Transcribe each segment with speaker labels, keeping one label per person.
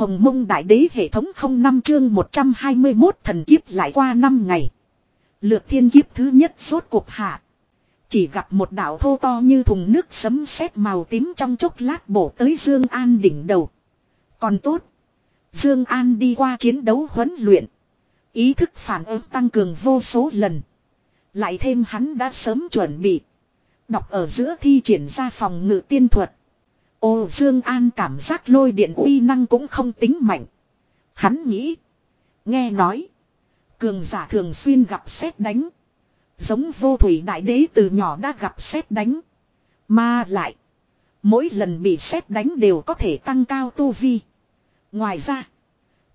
Speaker 1: Hồng mông đại đế hệ thống không năm chương 121 thần kiếp lại qua 5 ngày. Lượt thiên kiếp thứ nhất suốt cuộc hạ. Chỉ gặp một đảo thô to như thùng nước sấm sét màu tím trong chốc lát bổ tới Dương An đỉnh đầu. Còn tốt. Dương An đi qua chiến đấu huấn luyện. Ý thức phản ứng tăng cường vô số lần. Lại thêm hắn đã sớm chuẩn bị. Đọc ở giữa thi triển ra phòng ngự tiên thuật. Ô Dương An cảm giác lôi điện uy năng cũng không tính mạnh. Hắn nghĩ. Nghe nói. Cường giả thường xuyên gặp xét đánh. Giống vô thủy đại đế từ nhỏ đã gặp xét đánh. Mà lại. Mỗi lần bị xét đánh đều có thể tăng cao tu vi. Ngoài ra.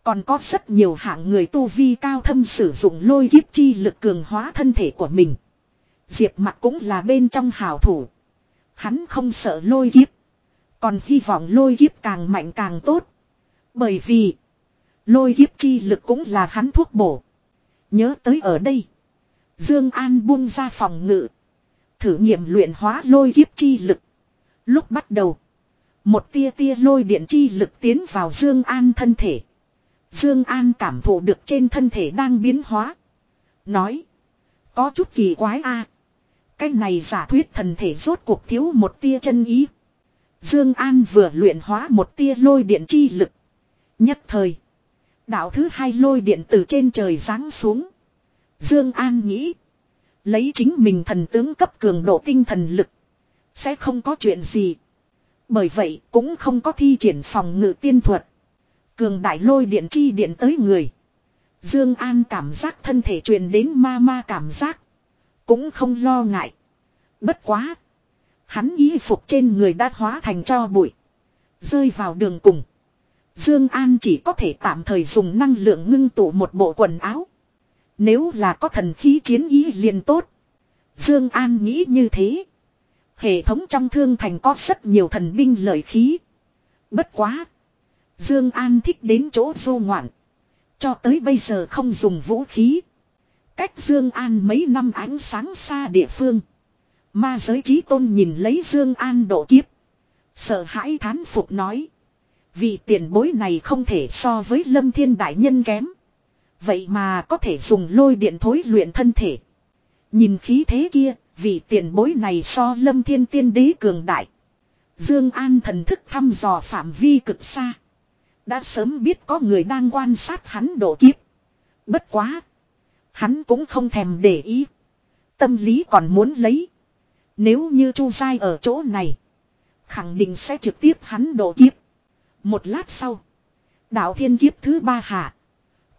Speaker 1: Còn có rất nhiều hạng người tu vi cao thâm sử dụng lôi kiếp chi lực cường hóa thân thể của mình. Diệp mặt cũng là bên trong hào thủ. Hắn không sợ lôi kiếp. Còn hy vọng lôi kiếp càng mạnh càng tốt. Bởi vì. Lôi kiếp chi lực cũng là hắn thuốc bổ. Nhớ tới ở đây. Dương An buông ra phòng ngự. Thử nghiệm luyện hóa lôi kiếp chi lực. Lúc bắt đầu. Một tia tia lôi điện chi lực tiến vào Dương An thân thể. Dương An cảm thụ được trên thân thể đang biến hóa. Nói. Có chút kỳ quái a à. Cái này giả thuyết thần thể rốt cuộc thiếu một tia chân ý. Dương An vừa luyện hóa một tia lôi điện chi lực. Nhất thời, đạo thứ hai lôi điện từ trên trời giáng xuống. Dương An nghĩ, lấy chính mình thần tướng cấp cường độ tinh thần lực, sẽ không có chuyện gì. Bởi vậy, cũng không có thi triển phòng ngự tiên thuật. Cường đại lôi điện chi điện tới người. Dương An cảm giác thân thể truyền đến ma ma cảm giác, cũng không lo ngại. Bất quá, Hắn y phục trên người đã hóa thành cho bụi. Rơi vào đường cùng. Dương An chỉ có thể tạm thời dùng năng lượng ngưng tụ một bộ quần áo. Nếu là có thần khí chiến ý liền tốt. Dương An nghĩ như thế. Hệ thống trong thương thành có rất nhiều thần binh lợi khí. Bất quá. Dương An thích đến chỗ vô ngoạn. Cho tới bây giờ không dùng vũ khí. Cách Dương An mấy năm ánh sáng xa địa phương. Ma giới trí tôn nhìn lấy Dương An độ kiếp. Sợ hãi thán phục nói. Vì tiền bối này không thể so với lâm thiên đại nhân kém. Vậy mà có thể dùng lôi điện thối luyện thân thể. Nhìn khí thế kia, vì tiền bối này so lâm thiên tiên đế cường đại. Dương An thần thức thăm dò phạm vi cực xa. Đã sớm biết có người đang quan sát hắn độ kiếp. Bất quá. Hắn cũng không thèm để ý. Tâm lý còn muốn lấy. Nếu như Chu Sai ở chỗ này. Khẳng định sẽ trực tiếp hắn độ kiếp. Một lát sau. Đạo thiên kiếp thứ ba hạ.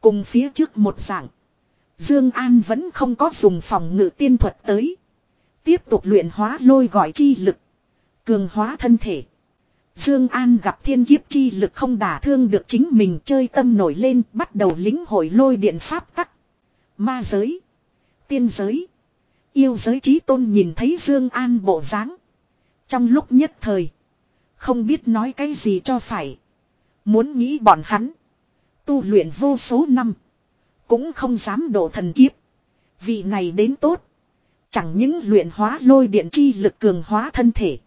Speaker 1: Cùng phía trước một dạng. Dương An vẫn không có dùng phòng ngự tiên thuật tới. Tiếp tục luyện hóa lôi gọi chi lực. Cường hóa thân thể. Dương An gặp thiên kiếp chi lực không đả thương được chính mình chơi tâm nổi lên bắt đầu lính hội lôi điện pháp tắc. Ma giới. Tiên giới. Yêu giới trí tôn nhìn thấy Dương An bộ dáng, trong lúc nhất thời không biết nói cái gì cho phải. Muốn nghĩ bọn hắn tu luyện vô số năm, cũng không dám độ thần kiếp. Vị này đến tốt, chẳng những luyện hóa lôi điện chi lực cường hóa thân thể,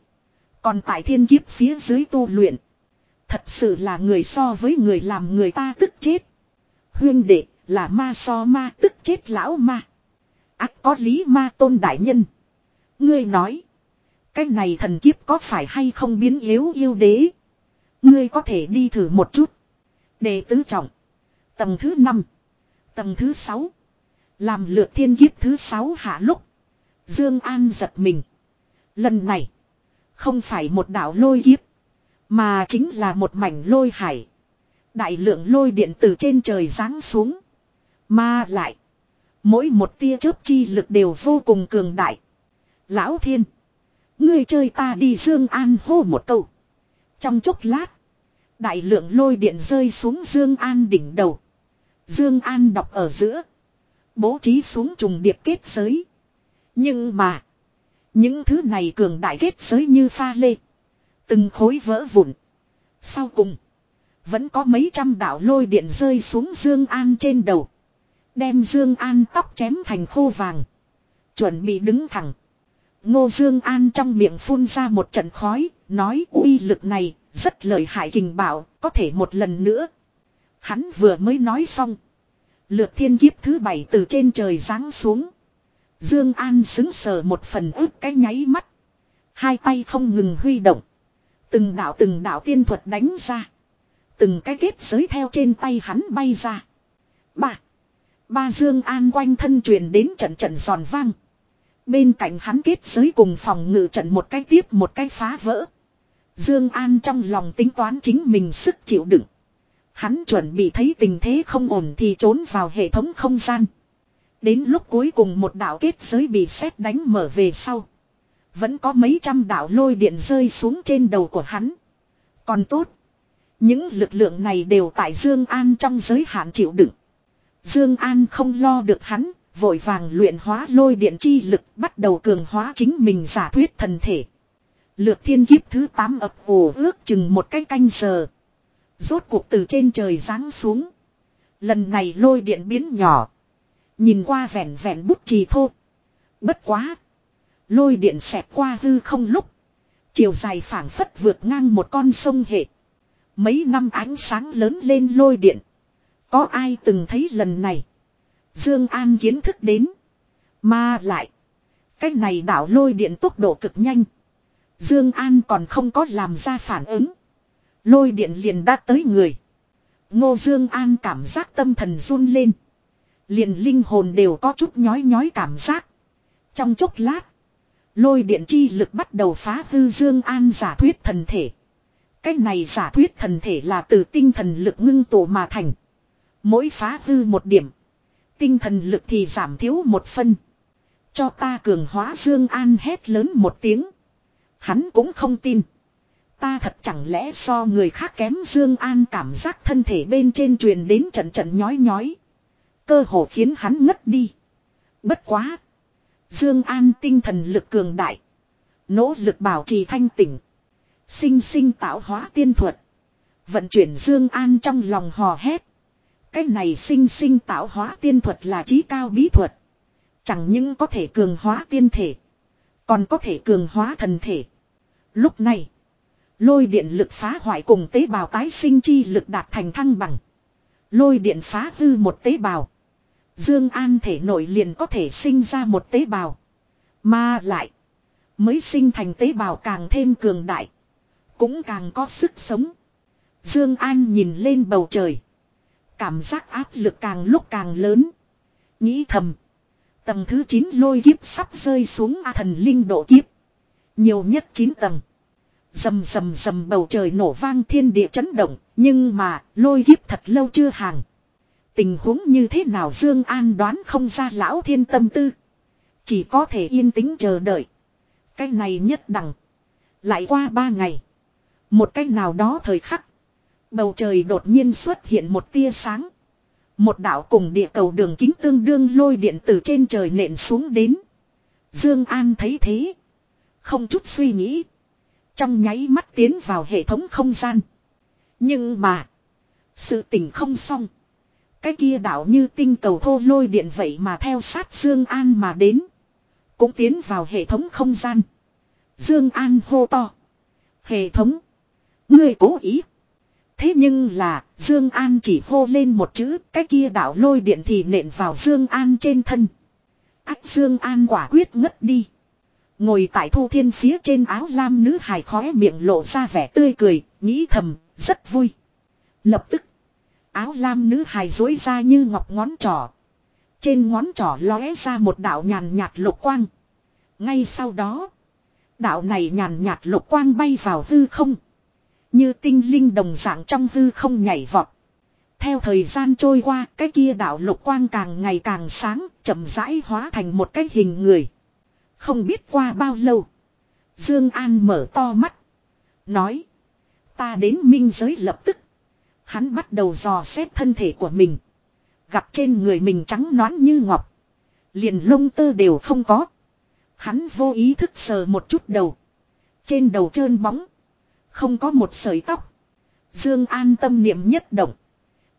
Speaker 1: còn tại thiên kiếp phía dưới tu luyện, thật sự là người so với người làm người ta tức chết. Huyên đệ, là ma so ma tức chết lão ma. Ác có lý ma tôn đại nhân. Ngươi nói. Cái này thần kiếp có phải hay không biến yếu yêu đế. Ngươi có thể đi thử một chút. Đề tứ trọng. Tầng thứ 5. Tầng thứ 6. Làm lượt thiên kiếp thứ 6 hạ lúc. Dương An giật mình. Lần này. Không phải một đảo lôi kiếp. Mà chính là một mảnh lôi hải. Đại lượng lôi điện từ trên trời giáng xuống. Mà lại. Mỗi một tia chớp chi lực đều vô cùng cường đại. Lão thiên. Ngươi chơi ta đi Dương An hô một câu. Trong chốc lát. Đại lượng lôi điện rơi xuống Dương An đỉnh đầu. Dương An đọc ở giữa. Bố trí xuống trùng điệp kết giới. Nhưng mà. Những thứ này cường đại kết giới như pha lê. Từng khối vỡ vụn. Sau cùng. Vẫn có mấy trăm đạo lôi điện rơi xuống Dương An trên đầu. Đem Dương An tóc chém thành khô vàng. Chuẩn bị đứng thẳng. Ngô Dương An trong miệng phun ra một trận khói, nói uy lực này rất lợi hại kình bảo, có thể một lần nữa. Hắn vừa mới nói xong, Lược thiên kiếp thứ bảy từ trên trời giáng xuống. Dương An sững sờ một phần ức cái nháy mắt, hai tay không ngừng huy động, từng đạo từng đạo tiên thuật đánh ra, từng cái kết giới theo trên tay hắn bay ra. Bạc Ba Dương An quanh thân truyền đến trận trận giòn vang. Bên cạnh hắn kết giới cùng phòng ngự trận một cái tiếp một cái phá vỡ. Dương An trong lòng tính toán chính mình sức chịu đựng. Hắn chuẩn bị thấy tình thế không ổn thì trốn vào hệ thống không gian. Đến lúc cuối cùng một đạo kết giới bị sét đánh mở về sau. Vẫn có mấy trăm đạo lôi điện rơi xuống trên đầu của hắn. Còn tốt. Những lực lượng này đều tại Dương An trong giới hạn chịu đựng. Dương An không lo được hắn, vội vàng luyện hóa lôi điện chi lực, bắt đầu cường hóa chính mình giả thuyết thần thể. Lược thiên kiếp thứ 8 ập ồ ước chừng một cái canh, giờ. Rốt cuộc từ trên trời giáng xuống. Lần này lôi điện biến nhỏ. Nhìn qua vẻn vẻn bút trì thô. Bất quá. Lôi điện xẹt qua hư không lúc. Chiều dài phảng phất vượt ngang một con sông hệ. Mấy năm ánh sáng lớn lên lôi điện. Có ai từng thấy lần này. Dương An kiến thức đến. Mà lại. cách này đảo lôi điện tốc độ cực nhanh. Dương An còn không có làm ra phản ứng. Lôi điện liền đã tới người. Ngô Dương An cảm giác tâm thần run lên. Liền linh hồn đều có chút nhói nhói cảm giác. Trong chốc lát. Lôi điện chi lực bắt đầu phá hư Dương An giả thuyết thần thể. cách này giả thuyết thần thể là từ tinh thần lực ngưng tổ mà thành. Mỗi phá hư một điểm. Tinh thần lực thì giảm thiếu một phân. Cho ta cường hóa Dương An hét lớn một tiếng. Hắn cũng không tin. Ta thật chẳng lẽ so người khác kém Dương An cảm giác thân thể bên trên truyền đến trận trận nhói nhói. Cơ hồ khiến hắn ngất đi. Bất quá. Dương An tinh thần lực cường đại. Nỗ lực bảo trì thanh tỉnh. Sinh sinh tạo hóa tiên thuật. Vận chuyển Dương An trong lòng hò hét. Cái này sinh sinh tạo hóa tiên thuật là trí cao bí thuật. Chẳng những có thể cường hóa tiên thể. Còn có thể cường hóa thần thể. Lúc này. Lôi điện lực phá hoại cùng tế bào tái sinh chi lực đạt thành thăng bằng. Lôi điện phá hư một tế bào. Dương An thể nội liền có thể sinh ra một tế bào. Mà lại. Mới sinh thành tế bào càng thêm cường đại. Cũng càng có sức sống. Dương An nhìn lên bầu trời. Cảm giác áp lực càng lúc càng lớn. Nghĩ thầm. Tầng thứ 9 lôi kiếp sắp rơi xuống A thần linh độ kiếp. Nhiều nhất 9 tầng. Dầm dầm dầm bầu trời nổ vang thiên địa chấn động. Nhưng mà lôi kiếp thật lâu chưa hàng. Tình huống như thế nào Dương An đoán không ra lão thiên tâm tư. Chỉ có thể yên tĩnh chờ đợi. Cái này nhất đẳng. Lại qua ba ngày. Một cách nào đó thời khắc. Bầu trời đột nhiên xuất hiện một tia sáng. Một đảo cùng địa cầu đường kính tương đương lôi điện từ trên trời nện xuống đến. Dương An thấy thế. Không chút suy nghĩ. Trong nháy mắt tiến vào hệ thống không gian. Nhưng mà. Sự tình không xong. Cái kia đảo như tinh cầu thô lôi điện vậy mà theo sát Dương An mà đến. Cũng tiến vào hệ thống không gian. Dương An hô to. Hệ thống. Ngươi cố ý. Thế nhưng là, Dương An chỉ hô lên một chữ, cái kia đạo lôi điện thì nện vào Dương An trên thân. Ách Dương An quả quyết ngất đi. Ngồi tại Thu Thiên phía trên áo lam nữ hài khóe miệng lộ ra vẻ tươi cười, nghĩ thầm, rất vui. Lập tức, áo lam nữ hài duỗi ra như ngọc ngón trỏ. Trên ngón trỏ lóe ra một đạo nhàn nhạt lục quang. Ngay sau đó, đạo này nhàn nhạt lục quang bay vào hư không. Như tinh linh đồng dạng trong hư không nhảy vọt. Theo thời gian trôi qua, cái kia đạo lục quang càng ngày càng sáng, chậm rãi hóa thành một cái hình người. Không biết qua bao lâu. Dương An mở to mắt. Nói. Ta đến minh giới lập tức. Hắn bắt đầu dò xét thân thể của mình. Gặp trên người mình trắng nõn như ngọc. Liền lông tơ đều không có. Hắn vô ý thức sờ một chút đầu. Trên đầu trơn bóng. Không có một sợi tóc. Dương An tâm niệm nhất động.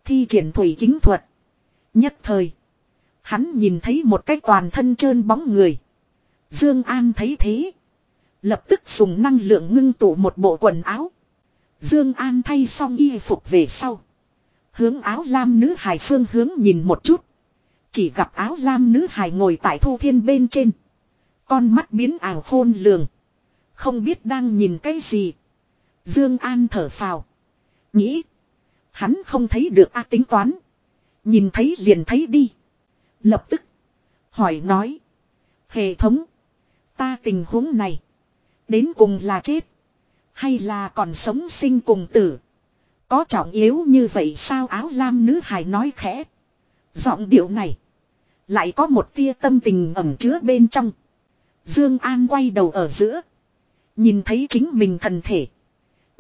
Speaker 1: Thi triển thủy kính thuật. Nhất thời. Hắn nhìn thấy một cái toàn thân trơn bóng người. Dương An thấy thế. Lập tức dùng năng lượng ngưng tụ một bộ quần áo. Dương An thay xong y phục về sau. Hướng áo lam nữ hải phương hướng nhìn một chút. Chỉ gặp áo lam nữ hải ngồi tại thu thiên bên trên. Con mắt biến ảo khôn lường. Không biết đang nhìn cái gì. Dương An thở phào. Nghĩ. Hắn không thấy được A tính toán. Nhìn thấy liền thấy đi. Lập tức. Hỏi nói. Hệ thống. Ta tình huống này. Đến cùng là chết. Hay là còn sống sinh cùng tử. Có trọng yếu như vậy sao áo lam nữ hài nói khẽ. Giọng điệu này. Lại có một tia tâm tình ẩm chứa bên trong. Dương An quay đầu ở giữa. Nhìn thấy chính mình thân thể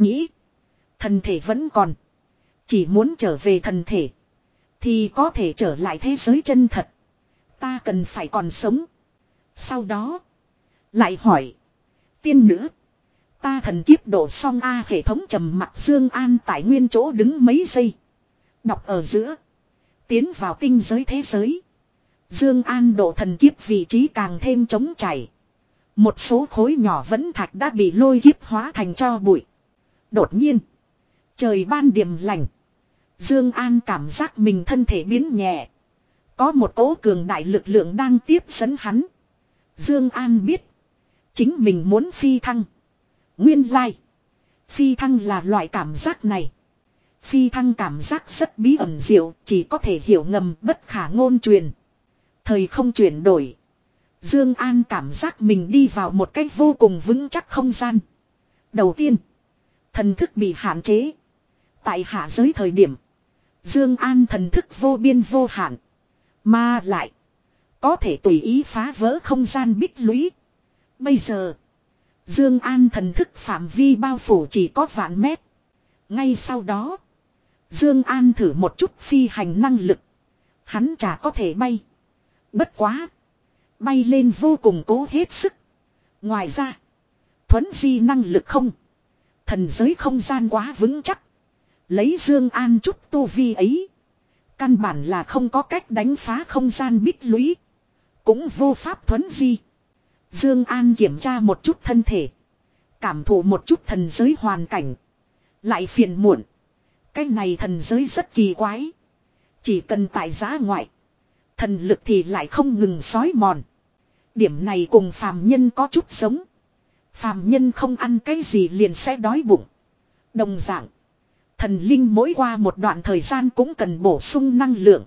Speaker 1: nghĩ. Thần thể vẫn còn. Chỉ muốn trở về thần thể. Thì có thể trở lại thế giới chân thật. Ta cần phải còn sống. Sau đó. Lại hỏi. Tiên nữ. Ta thần kiếp độ xong A hệ thống trầm mặt Dương An tại nguyên chỗ đứng mấy giây. Đọc ở giữa. Tiến vào tinh giới thế giới. Dương An độ thần kiếp vị trí càng thêm trống chảy. Một số khối nhỏ vẫn thạch đã bị lôi kiếp hóa thành cho bụi. Đột nhiên. Trời ban điểm lành. Dương An cảm giác mình thân thể biến nhẹ. Có một cỗ cường đại lực lượng đang tiếp dẫn hắn. Dương An biết. Chính mình muốn phi thăng. Nguyên lai. Phi thăng là loại cảm giác này. Phi thăng cảm giác rất bí ẩn diệu. Chỉ có thể hiểu ngầm bất khả ngôn truyền. Thời không chuyển đổi. Dương An cảm giác mình đi vào một cách vô cùng vững chắc không gian. Đầu tiên. Thần thức bị hạn chế. Tại hạ giới thời điểm. Dương An thần thức vô biên vô hạn. Mà lại. Có thể tùy ý phá vỡ không gian bích lũy. Bây giờ. Dương An thần thức phạm vi bao phủ chỉ có vạn mét. Ngay sau đó. Dương An thử một chút phi hành năng lực. Hắn chả có thể bay. Bất quá. Bay lên vô cùng cố hết sức. Ngoài ra. Thuấn di năng lực không. Thần giới không gian quá vững chắc. Lấy Dương An chút tu vi ấy. Căn bản là không có cách đánh phá không gian bích lũy. Cũng vô pháp thuấn gì. Dương An kiểm tra một chút thân thể. Cảm thụ một chút thần giới hoàn cảnh. Lại phiền muộn. Cái này thần giới rất kỳ quái. Chỉ cần tại giá ngoại. Thần lực thì lại không ngừng sói mòn. Điểm này cùng phàm nhân có chút giống. Phàm nhân không ăn cái gì liền sẽ đói bụng. Đồng dạng. Thần linh mỗi qua một đoạn thời gian cũng cần bổ sung năng lượng.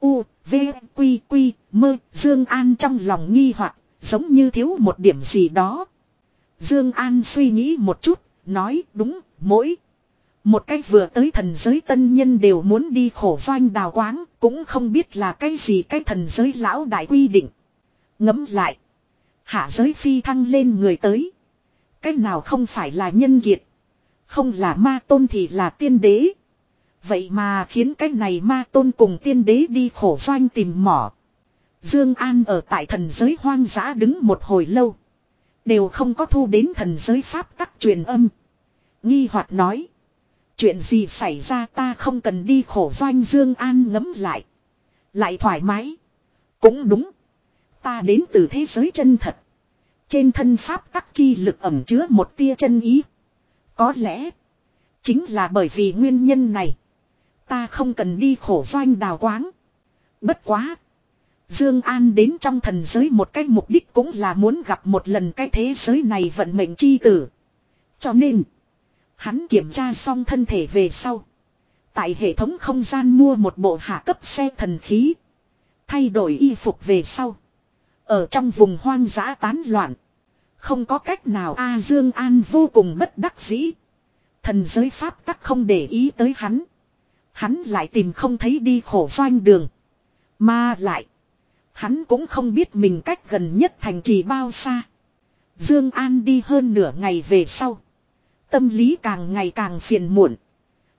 Speaker 1: U, V, Quy, Quy, Mơ, Dương An trong lòng nghi hoặc giống như thiếu một điểm gì đó. Dương An suy nghĩ một chút, nói đúng, mỗi một cách vừa tới thần giới tân nhân đều muốn đi khổ doanh đào quáng, cũng không biết là cái gì cái thần giới lão đại quy định. Ngẫm lại. Hạ giới phi thăng lên người tới. Cái nào không phải là nhân kiệt. Không là ma tôn thì là tiên đế. Vậy mà khiến cái này ma tôn cùng tiên đế đi khổ doanh tìm mỏ. Dương An ở tại thần giới hoang dã đứng một hồi lâu. Đều không có thu đến thần giới pháp tắc truyền âm. Nghi hoạt nói. Chuyện gì xảy ra ta không cần đi khổ doanh Dương An ngấm lại. Lại thoải mái. Cũng đúng ta đến từ thế giới chân thật. Trên thân pháp tắc chi lực ẩm chứa một tia chân ý. Có lẽ, chính là bởi vì nguyên nhân này. Ta không cần đi khổ doanh đào quáng. Bất quá. Dương An đến trong thần giới một cái mục đích cũng là muốn gặp một lần cái thế giới này vận mệnh chi tử. Cho nên, hắn kiểm tra xong thân thể về sau, tại hệ thống không gian mua một bộ hạ cấp xe thần khí, thay đổi y phục về sau, ở trong vùng hoang dã tán loạn. Không có cách nào A Dương An vô cùng bất đắc dĩ. Thần giới pháp tắc không để ý tới hắn. Hắn lại tìm không thấy đi khổ doanh đường. Mà lại. Hắn cũng không biết mình cách gần nhất thành trì bao xa. Dương An đi hơn nửa ngày về sau. Tâm lý càng ngày càng phiền muộn.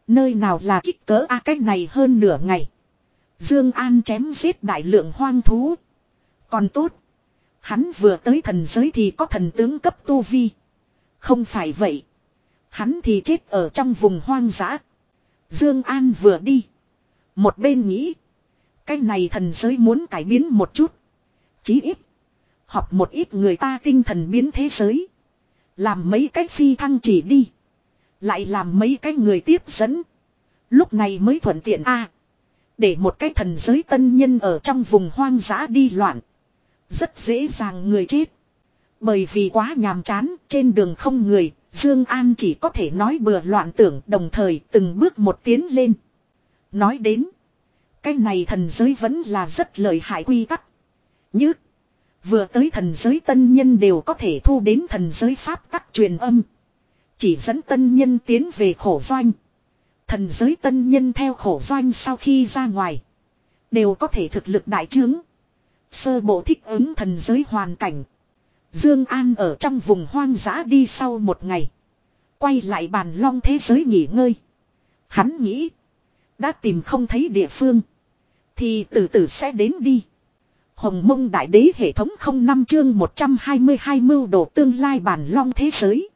Speaker 1: Nơi nào là kích cỡ a cách này hơn nửa ngày. Dương An chém giết đại lượng hoang thú. Còn tốt. Hắn vừa tới thần giới thì có thần tướng cấp tu vi. Không phải vậy. Hắn thì chết ở trong vùng hoang dã. Dương An vừa đi. Một bên nghĩ. Cái này thần giới muốn cải biến một chút. Chí ít. Học một ít người ta tinh thần biến thế giới. Làm mấy cái phi thăng chỉ đi. Lại làm mấy cái người tiếp dẫn. Lúc này mới thuận tiện a à, Để một cái thần giới tân nhân ở trong vùng hoang dã đi loạn. Rất dễ dàng người chết. Bởi vì quá nhàm chán, trên đường không người, Dương An chỉ có thể nói bừa loạn tưởng đồng thời từng bước một tiến lên. Nói đến, cái này thần giới vẫn là rất lợi hại quy tắc. Như vừa tới thần giới tân nhân đều có thể thu đến thần giới pháp tắc truyền âm. Chỉ dẫn tân nhân tiến về khổ doanh. Thần giới tân nhân theo khổ doanh sau khi ra ngoài. Đều có thể thực lực đại chứng. Sơ bộ thích ứng thần giới hoàn cảnh. Dương An ở trong vùng hoang dã đi sau một ngày. Quay lại bàn long thế giới nghỉ ngơi. Hắn nghĩ. Đã tìm không thấy địa phương. Thì từ từ sẽ đến đi. Hồng mông đại đế hệ thống không năm chương 122 mưu đồ tương lai bản long thế giới.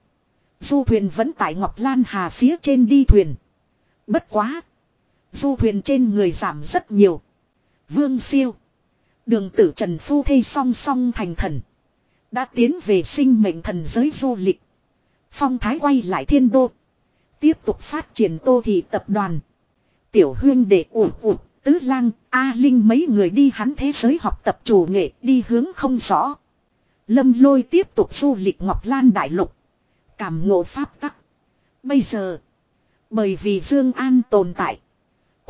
Speaker 1: Du thuyền vẫn tại Ngọc Lan Hà phía trên đi thuyền. Bất quá. Du thuyền trên người giảm rất nhiều. Vương siêu. Đường tử trần phu thê song song thành thần. Đã tiến về sinh mệnh thần giới du lịch. Phong thái quay lại thiên đô. Tiếp tục phát triển tô thị tập đoàn. Tiểu huyên đệ ủ ủ, tứ lang, A Linh mấy người đi hắn thế giới học tập chủ nghệ đi hướng không rõ. Lâm lôi tiếp tục du lịch Ngọc Lan Đại Lục. Cảm ngộ pháp tắc. Bây giờ, bởi vì Dương An tồn tại,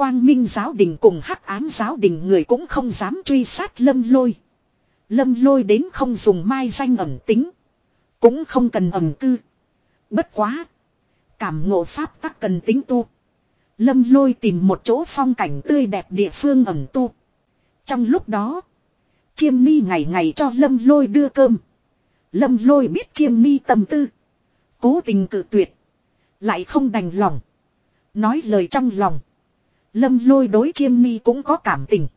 Speaker 1: Quang Minh giáo đình cùng Hắc Ám giáo đình người cũng không dám truy sát Lâm Lôi. Lâm Lôi đến không dùng mai danh ẩm tính, cũng không cần ẩm cư. Bất quá, cảm ngộ pháp tắc cần tính tu. Lâm Lôi tìm một chỗ phong cảnh tươi đẹp địa phương ẩm tu. Trong lúc đó, Chiêm Mi ngày ngày cho Lâm Lôi đưa cơm. Lâm Lôi biết Chiêm Mi tâm tư, cố tình cự tuyệt, lại không đành lòng, nói lời trong lòng. Lâm lôi đối chiêm mi cũng có cảm tình.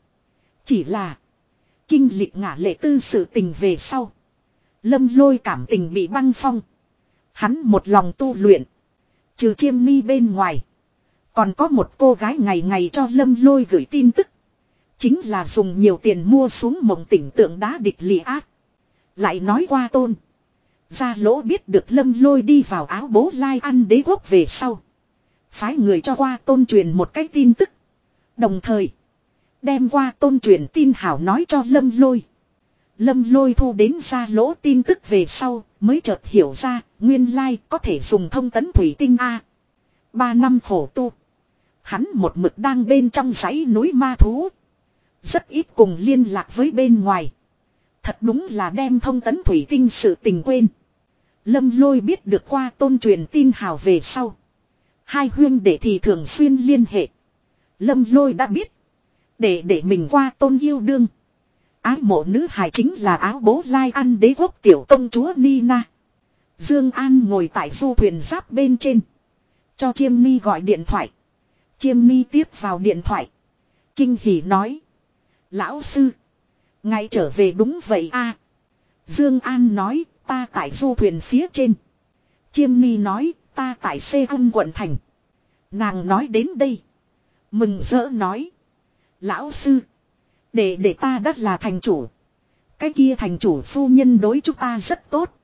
Speaker 1: Chỉ là. Kinh lịch ngả lệ tư sự tình về sau. Lâm lôi cảm tình bị băng phong. Hắn một lòng tu luyện. Trừ chiêm mi bên ngoài. Còn có một cô gái ngày ngày cho lâm lôi gửi tin tức. Chính là dùng nhiều tiền mua xuống mộng tỉnh tượng đá địch lì ác. Lại nói qua tôn. Gia lỗ biết được lâm lôi đi vào áo bố lai ăn đế quốc về sau phái người cho qua tôn truyền một cái tin tức. Đồng thời, đem qua tôn truyền tin hảo nói cho lâm lôi. Lâm lôi thu đến ra lỗ tin tức về sau, mới chợt hiểu ra, nguyên lai có thể dùng thông tấn thủy tinh A. Ba năm khổ tu. Hắn một mực đang bên trong dãy núi ma thú. Rất ít cùng liên lạc với bên ngoài. Thật đúng là đem thông tấn thủy tinh sự tình quên. Lâm lôi biết được qua tôn truyền tin hào về sau. Hai huyên đệ thì thường xuyên liên hệ. Lâm lôi đã biết. Để để mình qua tôn yêu đương. Ái mộ nữ hài chính là áo bố lai ăn đế quốc tiểu công chúa Nina. Dương An ngồi tại du thuyền giáp bên trên. Cho Chiêm Mi gọi điện thoại. Chiêm Mi tiếp vào điện thoại. Kinh hỉ nói. Lão sư. Ngay trở về đúng vậy a. À? Dương An nói ta tại du thuyền phía trên. Chiêm Mi nói Ta tại Seoul quận thành. Nàng nói đến đây. Mừng rỡ nói. Lão sư. Để để ta đắt là thành chủ. Cái kia thành chủ phu nhân đối chúng ta rất tốt.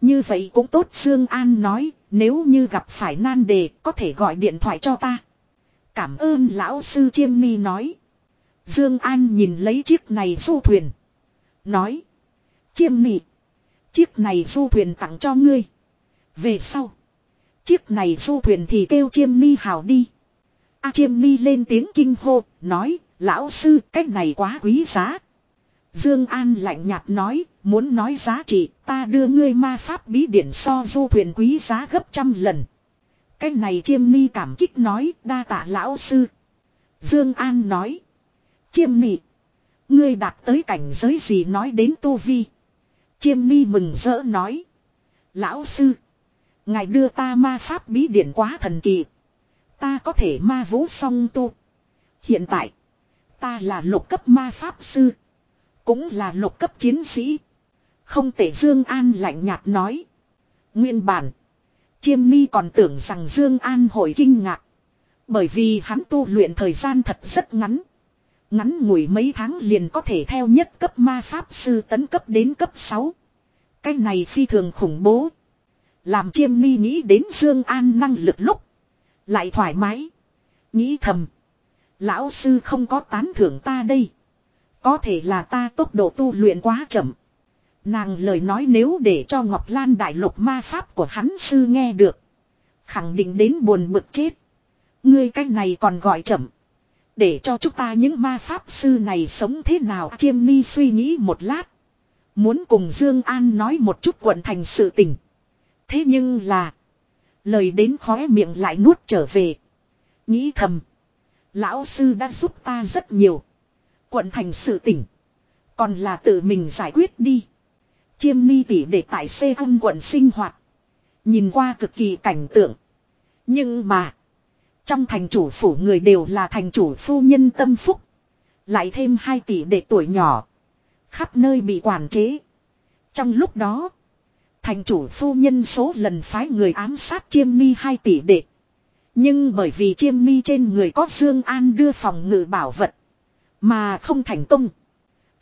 Speaker 1: Như vậy cũng tốt Dương An nói. Nếu như gặp phải nan đề có thể gọi điện thoại cho ta. Cảm ơn lão sư Chiêm Ni nói. Dương An nhìn lấy chiếc này du thuyền. Nói. Chiêm Ni. Chiếc này du thuyền tặng cho ngươi. Về sau. Chiếc này du thuyền thì kêu chiêm mi hào đi. A chiêm mi lên tiếng kinh hô, nói, lão sư cách này quá quý giá. Dương An lạnh nhạt nói, muốn nói giá trị, ta đưa ngươi ma pháp bí điển so du thuyền quý giá gấp trăm lần. Cái này chiêm mi cảm kích nói, đa tạ lão sư. Dương An nói, chiêm mi, ngươi đạt tới cảnh giới gì nói đến tu vi. Chiêm mi mừng rỡ nói, lão sư. Ngài đưa ta ma pháp bí điển quá thần kỳ. Ta có thể ma vũ song tu. Hiện tại. Ta là lục cấp ma pháp sư. Cũng là lục cấp chiến sĩ. Không tệ Dương An lạnh nhạt nói. Nguyên bản. Chiêm mi còn tưởng rằng Dương An hồi kinh ngạc. Bởi vì hắn tu luyện thời gian thật rất ngắn. Ngắn ngủi mấy tháng liền có thể theo nhất cấp ma pháp sư tấn cấp đến cấp 6. Cái này phi thường khủng bố. Làm chiêm ni nghĩ đến Dương An năng lực lúc. Lại thoải mái. Nghĩ thầm. Lão sư không có tán thưởng ta đây. Có thể là ta tốc độ tu luyện quá chậm. Nàng lời nói nếu để cho Ngọc Lan đại lục ma pháp của hắn sư nghe được. Khẳng định đến buồn bực chết. Ngươi cách này còn gọi chậm. Để cho chúng ta những ma pháp sư này sống thế nào Chiêm Ni suy nghĩ một lát Muốn cùng Dương An nói một chút quận thành sự tình Thế nhưng là. Lời đến khóe miệng lại nuốt trở về. Nghĩ thầm. Lão sư đã giúp ta rất nhiều. Quận thành sự tỉnh. Còn là tự mình giải quyết đi. Chiêm ni tỉ để tại xe ăn quận sinh hoạt. Nhìn qua cực kỳ cảnh tượng. Nhưng mà. Trong thành chủ phủ người đều là thành chủ phu nhân tâm phúc. Lại thêm hai tỷ để tuổi nhỏ. Khắp nơi bị quản chế. Trong lúc đó. Thành chủ phu nhân số lần phái người ám sát chiêm mi 2 tỷ đệ. Nhưng bởi vì chiêm mi trên người có Dương An đưa phòng ngự bảo vật. Mà không thành công.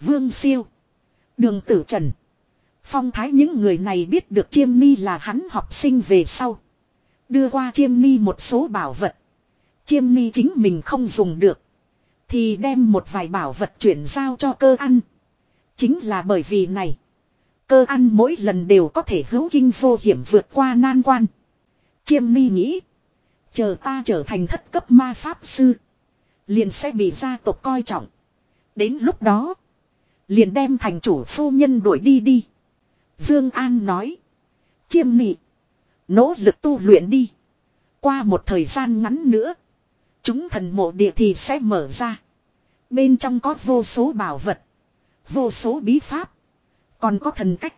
Speaker 1: Vương Siêu. Đường Tử Trần. Phong thái những người này biết được chiêm mi là hắn học sinh về sau. Đưa qua chiêm mi một số bảo vật. Chiêm mi chính mình không dùng được. Thì đem một vài bảo vật chuyển giao cho cơ ăn. Chính là bởi vì này cơ ăn mỗi lần đều có thể hữu kinh vô hiểm vượt qua nan quan. Chiêm mi nghĩ. Chờ ta trở thành thất cấp ma pháp sư. Liền sẽ bị gia tộc coi trọng. Đến lúc đó. Liền đem thành chủ phu nhân đuổi đi đi. Dương An nói. Chiêm mị. Nỗ lực tu luyện đi. Qua một thời gian ngắn nữa. Chúng thần mộ địa thì sẽ mở ra. Bên trong có vô số bảo vật. Vô số bí pháp. Còn có thần cách.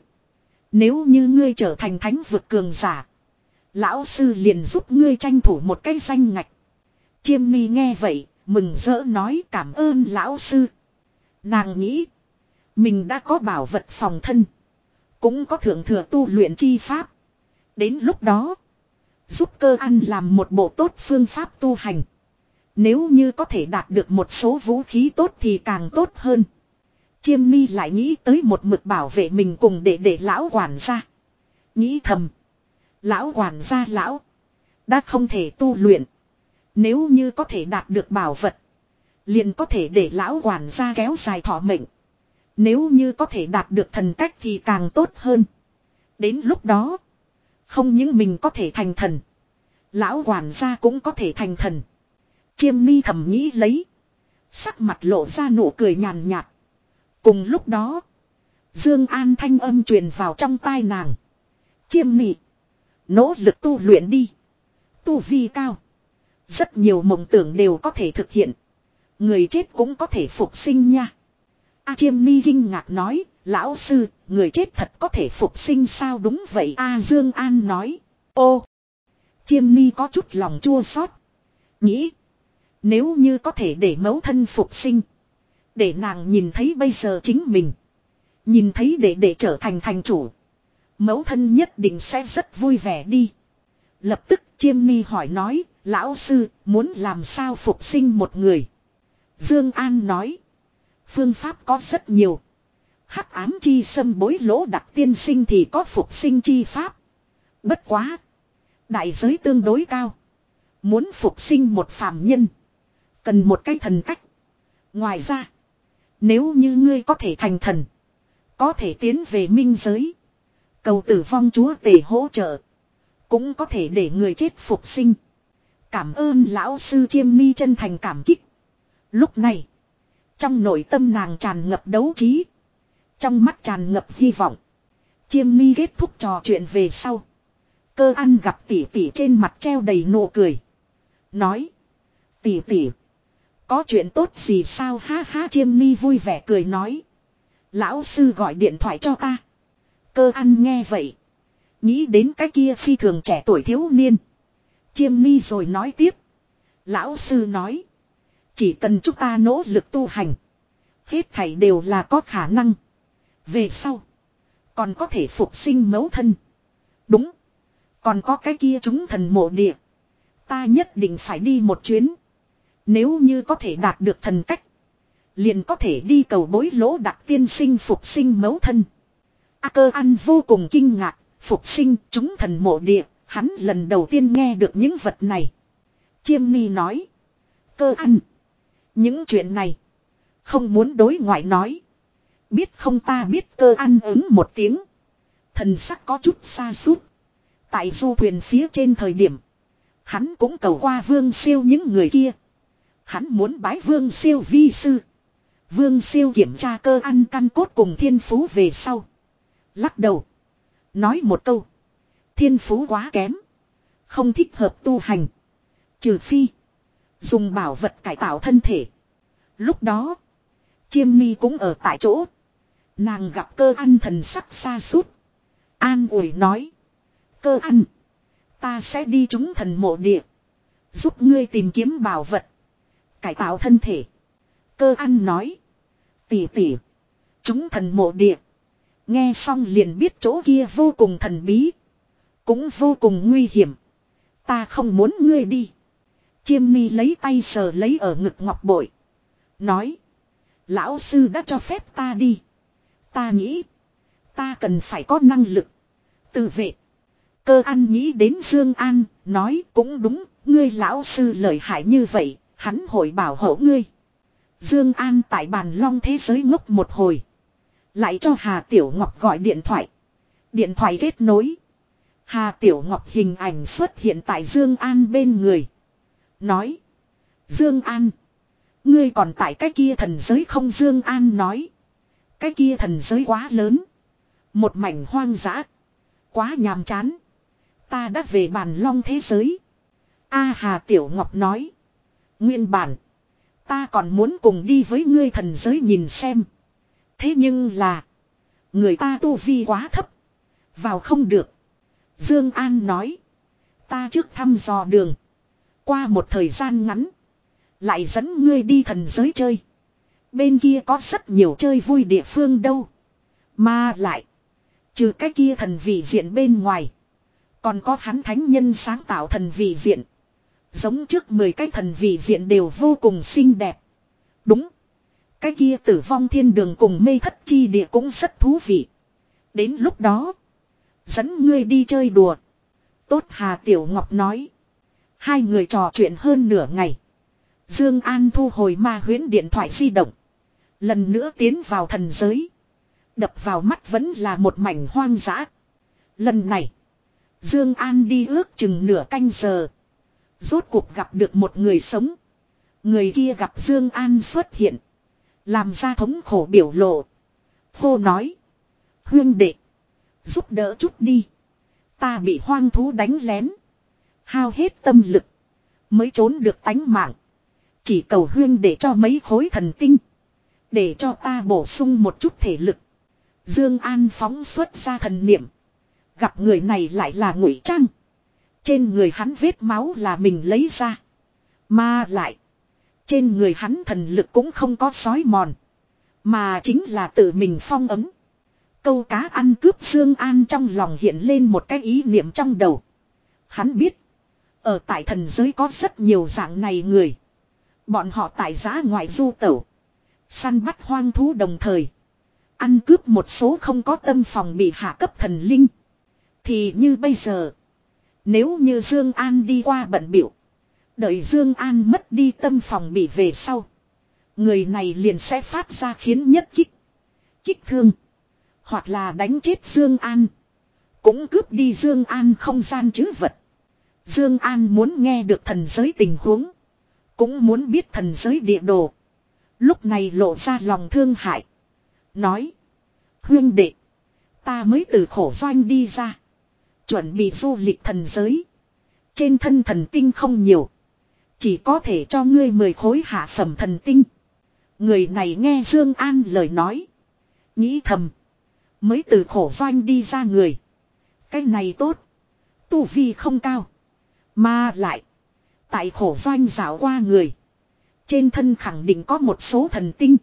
Speaker 1: Nếu như ngươi trở thành thánh vực cường giả. Lão sư liền giúp ngươi tranh thủ một cái danh ngạch. Chiêm mi nghe vậy, mừng rỡ nói cảm ơn lão sư. Nàng nghĩ. Mình đã có bảo vật phòng thân. Cũng có thượng thừa tu luyện chi pháp. Đến lúc đó. Giúp cơ ăn làm một bộ tốt phương pháp tu hành. Nếu như có thể đạt được một số vũ khí tốt thì càng tốt hơn. Chiêm mi lại nghĩ tới một mực bảo vệ mình cùng để để lão quản gia. Nghĩ thầm. Lão quản gia lão. Đã không thể tu luyện. Nếu như có thể đạt được bảo vật. Liền có thể để lão quản gia kéo dài thọ mệnh. Nếu như có thể đạt được thần cách thì càng tốt hơn. Đến lúc đó. Không những mình có thể thành thần. Lão quản gia cũng có thể thành thần. Chiêm mi thầm nghĩ lấy. Sắc mặt lộ ra nụ cười nhàn nhạt. Cùng lúc đó, Dương An thanh âm truyền vào trong tai nàng. Chiêm nị, nỗ lực tu luyện đi. Tu vi cao, rất nhiều mộng tưởng đều có thể thực hiện. Người chết cũng có thể phục sinh nha. A Chiêm Ni kinh ngạc nói, lão sư, người chết thật có thể phục sinh sao đúng vậy A Dương An nói. Ô, Chiêm Ni có chút lòng chua xót. Nghĩ, nếu như có thể để mẫu thân phục sinh. Để nàng nhìn thấy bây giờ chính mình. Nhìn thấy để để trở thành thành chủ. Mẫu thân nhất định sẽ rất vui vẻ đi. Lập tức chiêm ni hỏi nói, lão sư, muốn làm sao phục sinh một người. Dương An nói, phương pháp có rất nhiều. Hắc ám chi xâm bối lỗ đặc tiên sinh thì có phục sinh chi pháp. Bất quá. Đại giới tương đối cao. Muốn phục sinh một phàm nhân. Cần một cái thần cách. Ngoài ra. Nếu như ngươi có thể thành thần. Có thể tiến về minh giới. Cầu tử vong chúa tể hỗ trợ. Cũng có thể để người chết phục sinh. Cảm ơn lão sư chiêm ni chân thành cảm kích. Lúc này. Trong nội tâm nàng tràn ngập đấu trí. Trong mắt tràn ngập hy vọng. Chiêm ni kết thúc trò chuyện về sau. Cơ ăn gặp tỷ tỷ trên mặt treo đầy nụ cười. Nói. Tỷ tỷ. Có chuyện tốt gì sao ha ha chiêm ni vui vẻ cười nói. Lão sư gọi điện thoại cho ta. Cơ ăn nghe vậy. Nghĩ đến cái kia phi thường trẻ tuổi thiếu niên. Chiêm ni rồi nói tiếp. Lão sư nói. Chỉ cần chúng ta nỗ lực tu hành. Hết thảy đều là có khả năng. Về sau. Còn có thể phục sinh mẫu thân. Đúng. Còn có cái kia chúng thần mộ địa. Ta nhất định phải đi một chuyến. Nếu như có thể đạt được thần cách. Liền có thể đi cầu bối lỗ đặt tiên sinh phục sinh mấu thân. A cơ ăn vô cùng kinh ngạc, phục sinh chúng thần mộ địa, hắn lần đầu tiên nghe được những vật này. Chiêm ni nói. Cơ ăn. Những chuyện này. Không muốn đối ngoại nói. Biết không ta biết cơ ăn ứng một tiếng. Thần sắc có chút xa suốt. Tại du thuyền phía trên thời điểm. Hắn cũng cầu qua vương siêu những người kia. Hắn muốn bái vương siêu vi sư. Vương siêu kiểm tra cơ ăn căn cốt cùng thiên phú về sau. Lắc đầu. Nói một câu. Thiên phú quá kém. Không thích hợp tu hành. Trừ phi. Dùng bảo vật cải tạo thân thể. Lúc đó. Chiêm mi cũng ở tại chỗ. Nàng gặp cơ ăn thần sắc xa suốt. An ủi nói. Cơ ăn. Ta sẽ đi chúng thần mộ địa. Giúp ngươi tìm kiếm bảo vật. Cải tạo thân thể. Cơ ăn nói. Tỉ tỉ. Chúng thần mộ địa. Nghe xong liền biết chỗ kia vô cùng thần bí. Cũng vô cùng nguy hiểm. Ta không muốn ngươi đi. Chiêm mi lấy tay sờ lấy ở ngực ngọc bội. Nói. Lão sư đã cho phép ta đi. Ta nghĩ. Ta cần phải có năng lực. Tự vệ. Cơ ăn nghĩ đến Dương An. Nói cũng đúng. Ngươi lão sư lợi hại như vậy. Hắn hội bảo hộ ngươi. Dương An tại bàn long thế giới ngốc một hồi. Lại cho Hà Tiểu Ngọc gọi điện thoại. Điện thoại kết nối. Hà Tiểu Ngọc hình ảnh xuất hiện tại Dương An bên người. Nói. Dương An. Ngươi còn tại cái kia thần giới không Dương An nói. Cái kia thần giới quá lớn. Một mảnh hoang dã. Quá nhàm chán. Ta đã về bàn long thế giới. A Hà Tiểu Ngọc nói. Nguyên bản. Ta còn muốn cùng đi với ngươi thần giới nhìn xem. Thế nhưng là. Người ta tu vi quá thấp. Vào không được. Dương An nói. Ta trước thăm dò đường. Qua một thời gian ngắn. Lại dẫn ngươi đi thần giới chơi. Bên kia có rất nhiều chơi vui địa phương đâu. Mà lại. Trừ cái kia thần vị diện bên ngoài. Còn có hắn thánh nhân sáng tạo thần vị diện. Giống trước 10 cái thần vị diện đều vô cùng xinh đẹp. Đúng. Cái kia tử vong thiên đường cùng mê thất chi địa cũng rất thú vị. Đến lúc đó. Dẫn ngươi đi chơi đùa. Tốt Hà Tiểu Ngọc nói. Hai người trò chuyện hơn nửa ngày. Dương An thu hồi ma huyễn điện thoại di động. Lần nữa tiến vào thần giới. Đập vào mắt vẫn là một mảnh hoang dã. Lần này. Dương An đi ước chừng nửa canh giờ. Rốt cuộc gặp được một người sống. Người kia gặp Dương An xuất hiện. Làm ra thống khổ biểu lộ. Cô nói. Hương đệ. Giúp đỡ chút đi. Ta bị hoang thú đánh lén. Hao hết tâm lực. Mới trốn được tánh mạng. Chỉ cầu hương để cho mấy khối thần tinh. Để cho ta bổ sung một chút thể lực. Dương An phóng xuất ra thần niệm. Gặp người này lại là ngụy trang. Trên người hắn vết máu là mình lấy ra. Mà lại. Trên người hắn thần lực cũng không có sói mòn. Mà chính là tự mình phong ấm. Câu cá ăn cướp Dương An trong lòng hiện lên một cái ý niệm trong đầu. Hắn biết. Ở tại thần giới có rất nhiều dạng này người. Bọn họ tại giá ngoại du tẩu. Săn bắt hoang thú đồng thời. Ăn cướp một số không có tâm phòng bị hạ cấp thần linh. Thì như bây giờ. Nếu như Dương An đi qua bận biểu. Đợi Dương An mất đi tâm phòng bị về sau. Người này liền sẽ phát ra khiến nhất kích. Kích thương. Hoặc là đánh chết Dương An. Cũng cướp đi Dương An không gian chứ vật. Dương An muốn nghe được thần giới tình huống. Cũng muốn biết thần giới địa đồ. Lúc này lộ ra lòng thương hại. Nói. Huyên đệ. Ta mới từ khổ doanh đi ra. Chuẩn bị du lịch thần giới. Trên thân thần tinh không nhiều. Chỉ có thể cho ngươi mười khối hạ phẩm thần tinh. Người này nghe Dương An lời nói. Nghĩ thầm. Mới từ khổ doanh đi ra người. Cái này tốt. Tu vi không cao. Mà lại. Tại khổ doanh dạo qua người. Trên thân khẳng định có một số thần tinh.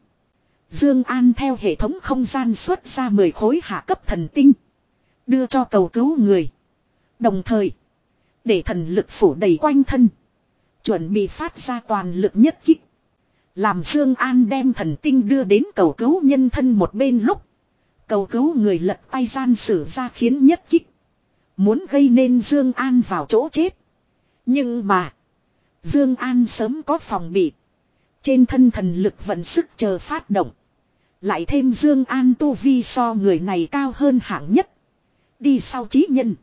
Speaker 1: Dương An theo hệ thống không gian xuất ra 10 khối hạ cấp thần tinh. Đưa cho cầu cứu người. Đồng thời. Để thần lực phủ đầy quanh thân. Chuẩn bị phát ra toàn lực nhất kích. Làm Dương An đem thần tinh đưa đến cầu cứu nhân thân một bên lúc. Cầu cứu người lật tay gian sử ra khiến nhất kích. Muốn gây nên Dương An vào chỗ chết. Nhưng mà. Dương An sớm có phòng bị. Trên thân thần lực vận sức chờ phát động. Lại thêm Dương An tu vi so người này cao hơn hạng nhất đi sau trí nhân.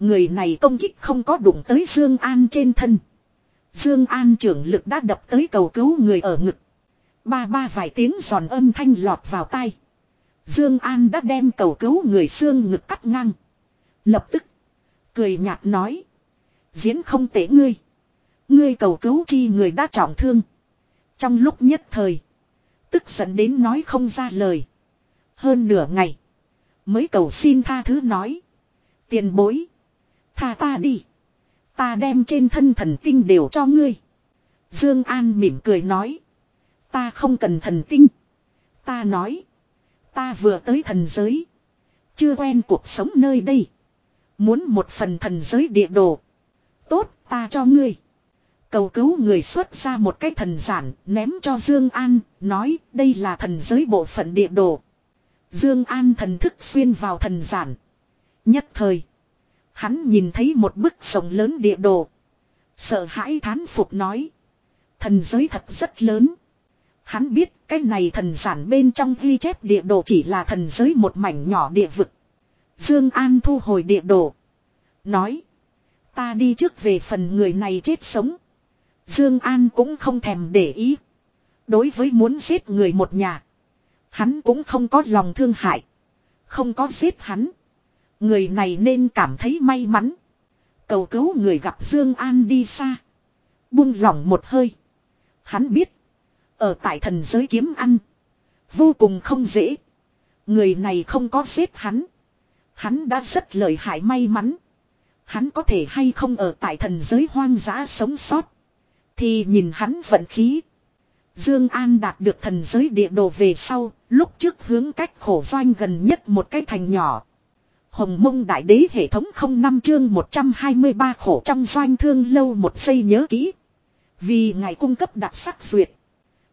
Speaker 1: Người này công kích không có đụng tới Dương An trên thân. Dương An trưởng lực đã đập tới cầu cứu người ở ngực. Ba ba vài tiếng giòn âm thanh lọt vào tai. Dương An đã đem cầu cứu người xương ngực cắt ngang. Lập tức cười nhạt nói: "Diễn không tệ ngươi. Ngươi cầu cứu chi người đã trọng thương." Trong lúc nhất thời, tức giận đến nói không ra lời. Hơn nửa ngày, Mới cầu xin tha thứ nói. Tiền bối. Tha ta đi. Ta đem trên thân thần tinh đều cho ngươi. Dương An mỉm cười nói. Ta không cần thần tinh. Ta nói. Ta vừa tới thần giới. Chưa quen cuộc sống nơi đây. Muốn một phần thần giới địa đồ. Tốt ta cho ngươi. Cầu cứu người xuất ra một cái thần giản ném cho Dương An. Nói đây là thần giới bộ phận địa đồ. Dương An thần thức xuyên vào thần giản. Nhất thời, hắn nhìn thấy một bức sông lớn địa đồ. Sợ hãi thán phục nói: "Thần giới thật rất lớn." Hắn biết cái này thần giản bên trong ghi chép địa đồ chỉ là thần giới một mảnh nhỏ địa vực. Dương An thu hồi địa đồ, nói: "Ta đi trước về phần người này chết sống." Dương An cũng không thèm để ý. Đối với muốn giết người một nhà, Hắn cũng không có lòng thương hại. Không có giết hắn. Người này nên cảm thấy may mắn. Cầu cứu người gặp Dương An đi xa. Buông lòng một hơi. Hắn biết. Ở tại thần giới kiếm ăn. Vô cùng không dễ. Người này không có giết hắn. Hắn đã rất lợi hại may mắn. Hắn có thể hay không ở tại thần giới hoang dã sống sót. Thì nhìn hắn vận khí. Dương An đạt được thần giới địa đồ về sau, lúc trước hướng cách khổ doanh gần nhất một cái thành nhỏ. Hồng Mông Đại Đế hệ thống không năm chương 123 khổ trong doanh thương lâu một giây nhớ kỹ. Vì ngài cung cấp đặc sắc duyệt.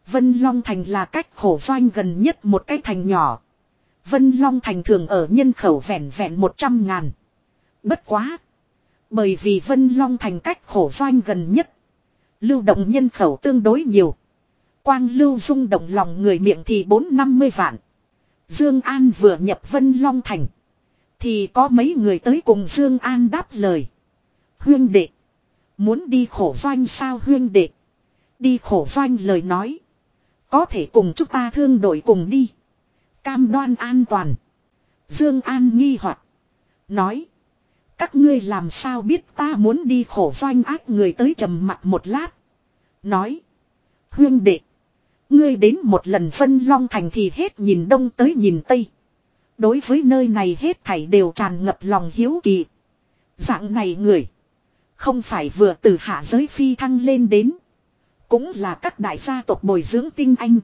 Speaker 1: Vân Long Thành là cách khổ doanh gần nhất một cái thành nhỏ. Vân Long Thành thường ở nhân khẩu vẹn vẹn 100 ngàn. Bất quá. Bởi vì Vân Long Thành cách khổ doanh gần nhất. Lưu động nhân khẩu tương đối nhiều quang lưu dung động lòng người miệng thì bốn năm mươi vạn. Dương An vừa nhập Vân Long Thành. Thì có mấy người tới cùng Dương An đáp lời. Huyên đệ. Muốn đi khổ doanh sao huyên đệ. Đi khổ doanh lời nói. Có thể cùng chúng ta thương đổi cùng đi. Cam đoan an toàn. Dương An nghi hoặc Nói. Các ngươi làm sao biết ta muốn đi khổ doanh ác người tới trầm mặt một lát. Nói. Huyên đệ. Ngươi đến một lần phân long thành thì hết nhìn đông tới nhìn tây. Đối với nơi này hết thảy đều tràn ngập lòng hiếu kỳ. Dạng này người. Không phải vừa từ hạ giới phi thăng lên đến. Cũng là các đại gia tộc bồi dưỡng tinh anh.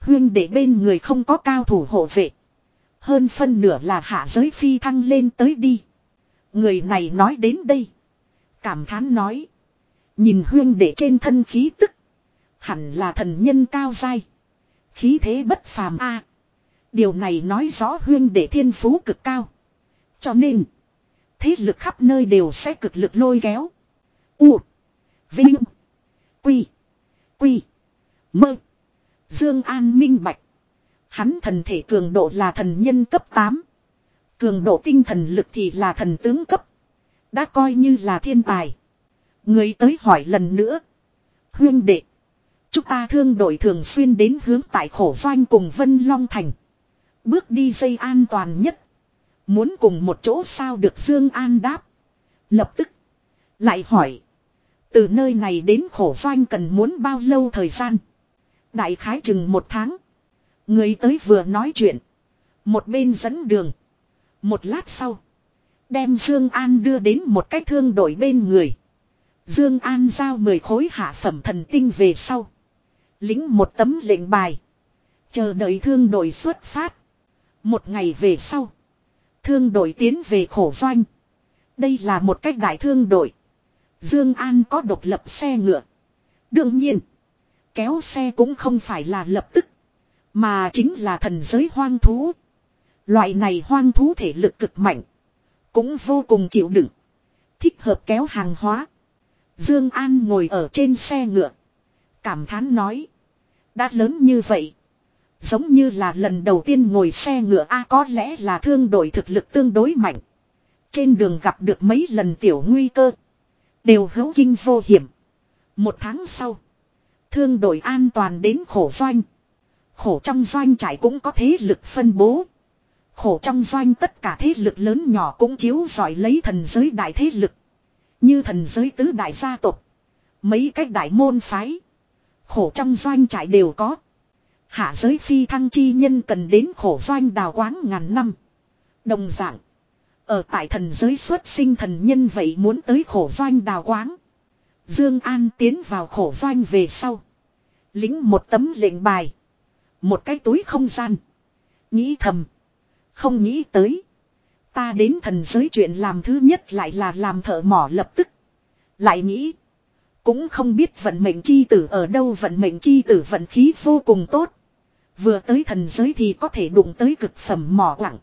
Speaker 1: Huyên để bên người không có cao thủ hộ vệ. Hơn phân nửa là hạ giới phi thăng lên tới đi. Người này nói đến đây. Cảm thán nói. Nhìn huyên để trên thân khí tức. Hẳn là thần nhân cao dai. Khí thế bất phàm a. điều này nói rõ huyên để thiên phú cực cao. Cho nên. Thế lực khắp nơi đều sẽ cực lực lôi kéo. U. Vinh. Quy. Quy. Mơ. Dương An minh bạch. Hắn thần thể cường độ là thần nhân cấp 8. Cường độ tinh thần lực thì là thần tướng cấp. Đã coi như là thiên tài. Người tới hỏi lần nữa. Huyên đệ. Chúng ta thương đội thường xuyên đến hướng tại khổ doanh cùng Vân Long Thành. Bước đi dây an toàn nhất. Muốn cùng một chỗ sao được Dương An đáp. Lập tức. Lại hỏi. Từ nơi này đến khổ doanh cần muốn bao lâu thời gian. Đại khái chừng một tháng. Người tới vừa nói chuyện. Một bên dẫn đường. Một lát sau. Đem Dương An đưa đến một cái thương đội bên người. Dương An giao 10 khối hạ phẩm thần tinh về sau. Lính một tấm lệnh bài. Chờ đợi thương đội xuất phát. Một ngày về sau. Thương đội tiến về khổ doanh. Đây là một cách đại thương đội. Dương An có độc lập xe ngựa. Đương nhiên. Kéo xe cũng không phải là lập tức. Mà chính là thần giới hoang thú. Loại này hoang thú thể lực cực mạnh. Cũng vô cùng chịu đựng. Thích hợp kéo hàng hóa. Dương An ngồi ở trên xe ngựa. Cảm thán nói. Đã lớn như vậy. Giống như là lần đầu tiên ngồi xe ngựa A có lẽ là thương đội thực lực tương đối mạnh. Trên đường gặp được mấy lần tiểu nguy cơ. Đều hữu kinh vô hiểm. Một tháng sau. Thương đội an toàn đến khổ doanh. Khổ trong doanh trải cũng có thế lực phân bố. Khổ trong doanh tất cả thế lực lớn nhỏ cũng chiếu giỏi lấy thần giới đại thế lực. Như thần giới tứ đại gia tộc Mấy cách đại môn phái. Khổ trong doanh trại đều có. Hạ giới phi thăng chi nhân cần đến khổ doanh đào quáng ngàn năm. Đồng dạng. Ở tại thần giới xuất sinh thần nhân vậy muốn tới khổ doanh đào quáng. Dương An tiến vào khổ doanh về sau. Lính một tấm lệnh bài. Một cái túi không gian. Nghĩ thầm. Không nghĩ tới. Ta đến thần giới chuyện làm thứ nhất lại là làm thợ mỏ lập tức. Lại nghĩ. Cũng không biết vận mệnh chi tử ở đâu vận mệnh chi tử vận khí vô cùng tốt. Vừa tới thần giới thì có thể đụng tới cực phẩm mỏ quặng.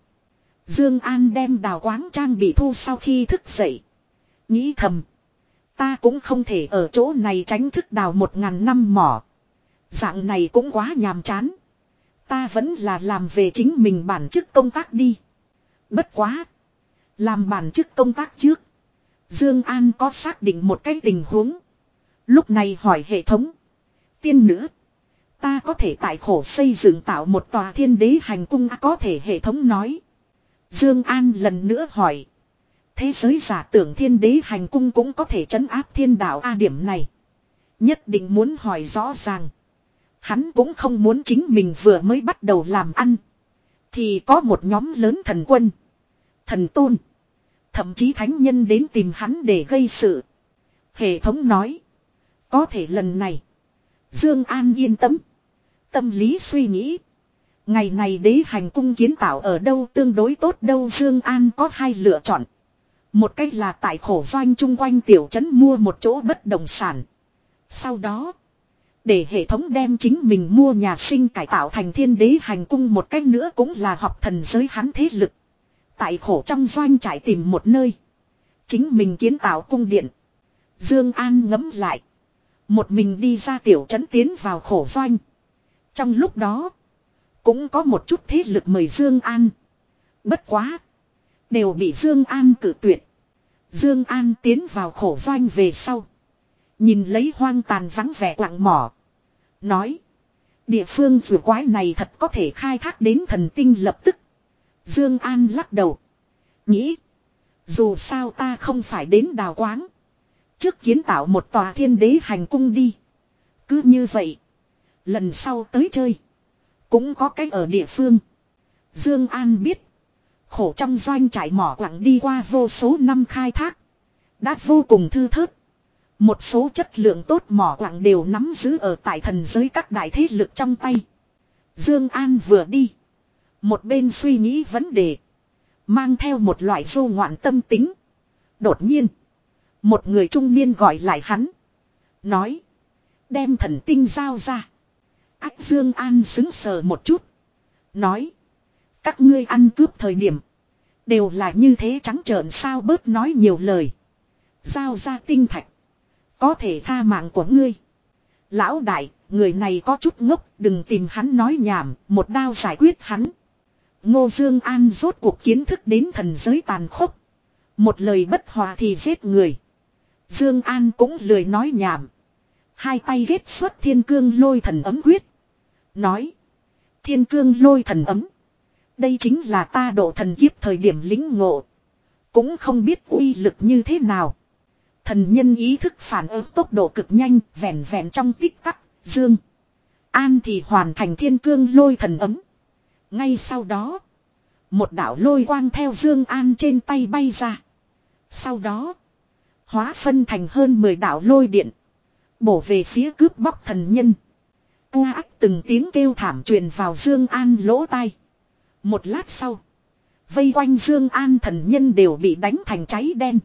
Speaker 1: Dương An đem đào quáng trang bị thu sau khi thức dậy. Nghĩ thầm. Ta cũng không thể ở chỗ này tránh thức đào một ngàn năm mỏ. Dạng này cũng quá nhàm chán. Ta vẫn là làm về chính mình bản chức công tác đi. Bất quá. Làm bản chức công tác trước. Dương An có xác định một cái tình huống. Lúc này hỏi hệ thống. Tiên nữ. Ta có thể tại khổ xây dựng tạo một tòa thiên đế hành cung à, có thể hệ thống nói. Dương An lần nữa hỏi. Thế giới giả tưởng thiên đế hành cung cũng có thể trấn áp thiên đạo A điểm này. Nhất định muốn hỏi rõ ràng. Hắn cũng không muốn chính mình vừa mới bắt đầu làm ăn. Thì có một nhóm lớn thần quân. Thần tôn. Thậm chí thánh nhân đến tìm hắn để gây sự. Hệ thống nói. Có thể lần này. Dương An yên tâm. Tâm lý suy nghĩ. Ngày này đế hành cung kiến tạo ở đâu tương đối tốt đâu Dương An có hai lựa chọn. Một cách là tại khổ doanh chung quanh tiểu trấn mua một chỗ bất động sản. Sau đó. Để hệ thống đem chính mình mua nhà sinh cải tạo thành thiên đế hành cung một cách nữa cũng là học thần giới hắn thế lực. Tại khổ trong doanh trải tìm một nơi. Chính mình kiến tạo cung điện. Dương An ngẫm lại. Một mình đi ra tiểu trấn tiến vào khổ doanh. Trong lúc đó. Cũng có một chút thế lực mời Dương An. Bất quá. Đều bị Dương An cử tuyệt. Dương An tiến vào khổ doanh về sau. Nhìn lấy hoang tàn vắng vẻ lặng mỏ. Nói. Địa phương rùa quái này thật có thể khai thác đến thần tinh lập tức. Dương An lắc đầu. Nghĩ. Dù sao ta không phải đến đào quáng trước kiến tạo một tòa thiên đế hành cung đi. Cứ như vậy. Lần sau tới chơi. Cũng có cách ở địa phương. Dương An biết. Khổ trong doanh trải mỏ quặng đi qua vô số năm khai thác. Đã vô cùng thư thớt. Một số chất lượng tốt mỏ quặng đều nắm giữ ở tại thần giới các đại thế lực trong tay. Dương An vừa đi. Một bên suy nghĩ vấn đề. Mang theo một loại vô ngoạn tâm tính. Đột nhiên. Một người trung niên gọi lại hắn. Nói. Đem thần tinh giao ra. Ách Dương An xứng sờ một chút. Nói. Các ngươi ăn cướp thời điểm. Đều là như thế trắng trợn sao bớt nói nhiều lời. Giao ra tinh thạch. Có thể tha mạng của ngươi. Lão đại, người này có chút ngốc, đừng tìm hắn nói nhảm, một đao giải quyết hắn. Ngô Dương An rốt cuộc kiến thức đến thần giới tàn khốc. Một lời bất hòa thì giết người. Dương An cũng lười nói nhảm. Hai tay ghét xuất thiên cương lôi thần ấm quyết. Nói. Thiên cương lôi thần ấm. Đây chính là ta độ thần kiếp thời điểm lính ngộ. Cũng không biết uy lực như thế nào. Thần nhân ý thức phản ứng tốc độ cực nhanh, vẹn vẹn trong tích tắc, dương. An thì hoàn thành thiên cương lôi thần ấm. Ngay sau đó, một đạo lôi quang theo dương an trên tay bay ra. Sau đó, Hóa phân thành hơn 10 đạo lôi điện. Bổ về phía cướp bóc thần nhân. U ác từng tiếng kêu thảm truyền vào Dương An lỗ tai. Một lát sau. Vây quanh Dương An thần nhân đều bị đánh thành cháy đen.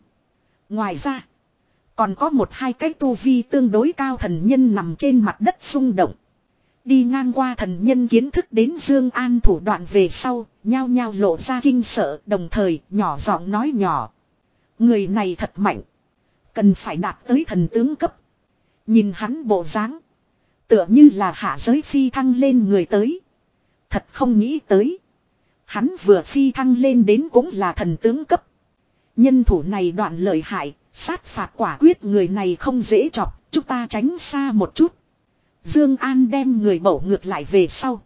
Speaker 1: Ngoài ra. Còn có một hai cái tu vi tương đối cao thần nhân nằm trên mặt đất sung động. Đi ngang qua thần nhân kiến thức đến Dương An thủ đoạn về sau, nhao nhao lộ ra kinh sợ, đồng thời nhỏ giọng nói nhỏ. Người này thật mạnh. Cần phải đạt tới thần tướng cấp. Nhìn hắn bộ dáng. Tựa như là hạ giới phi thăng lên người tới. Thật không nghĩ tới. Hắn vừa phi thăng lên đến cũng là thần tướng cấp. Nhân thủ này đoạn lợi hại, sát phạt quả quyết người này không dễ chọc, chúng ta tránh xa một chút. Dương An đem người bổ ngược lại về sau.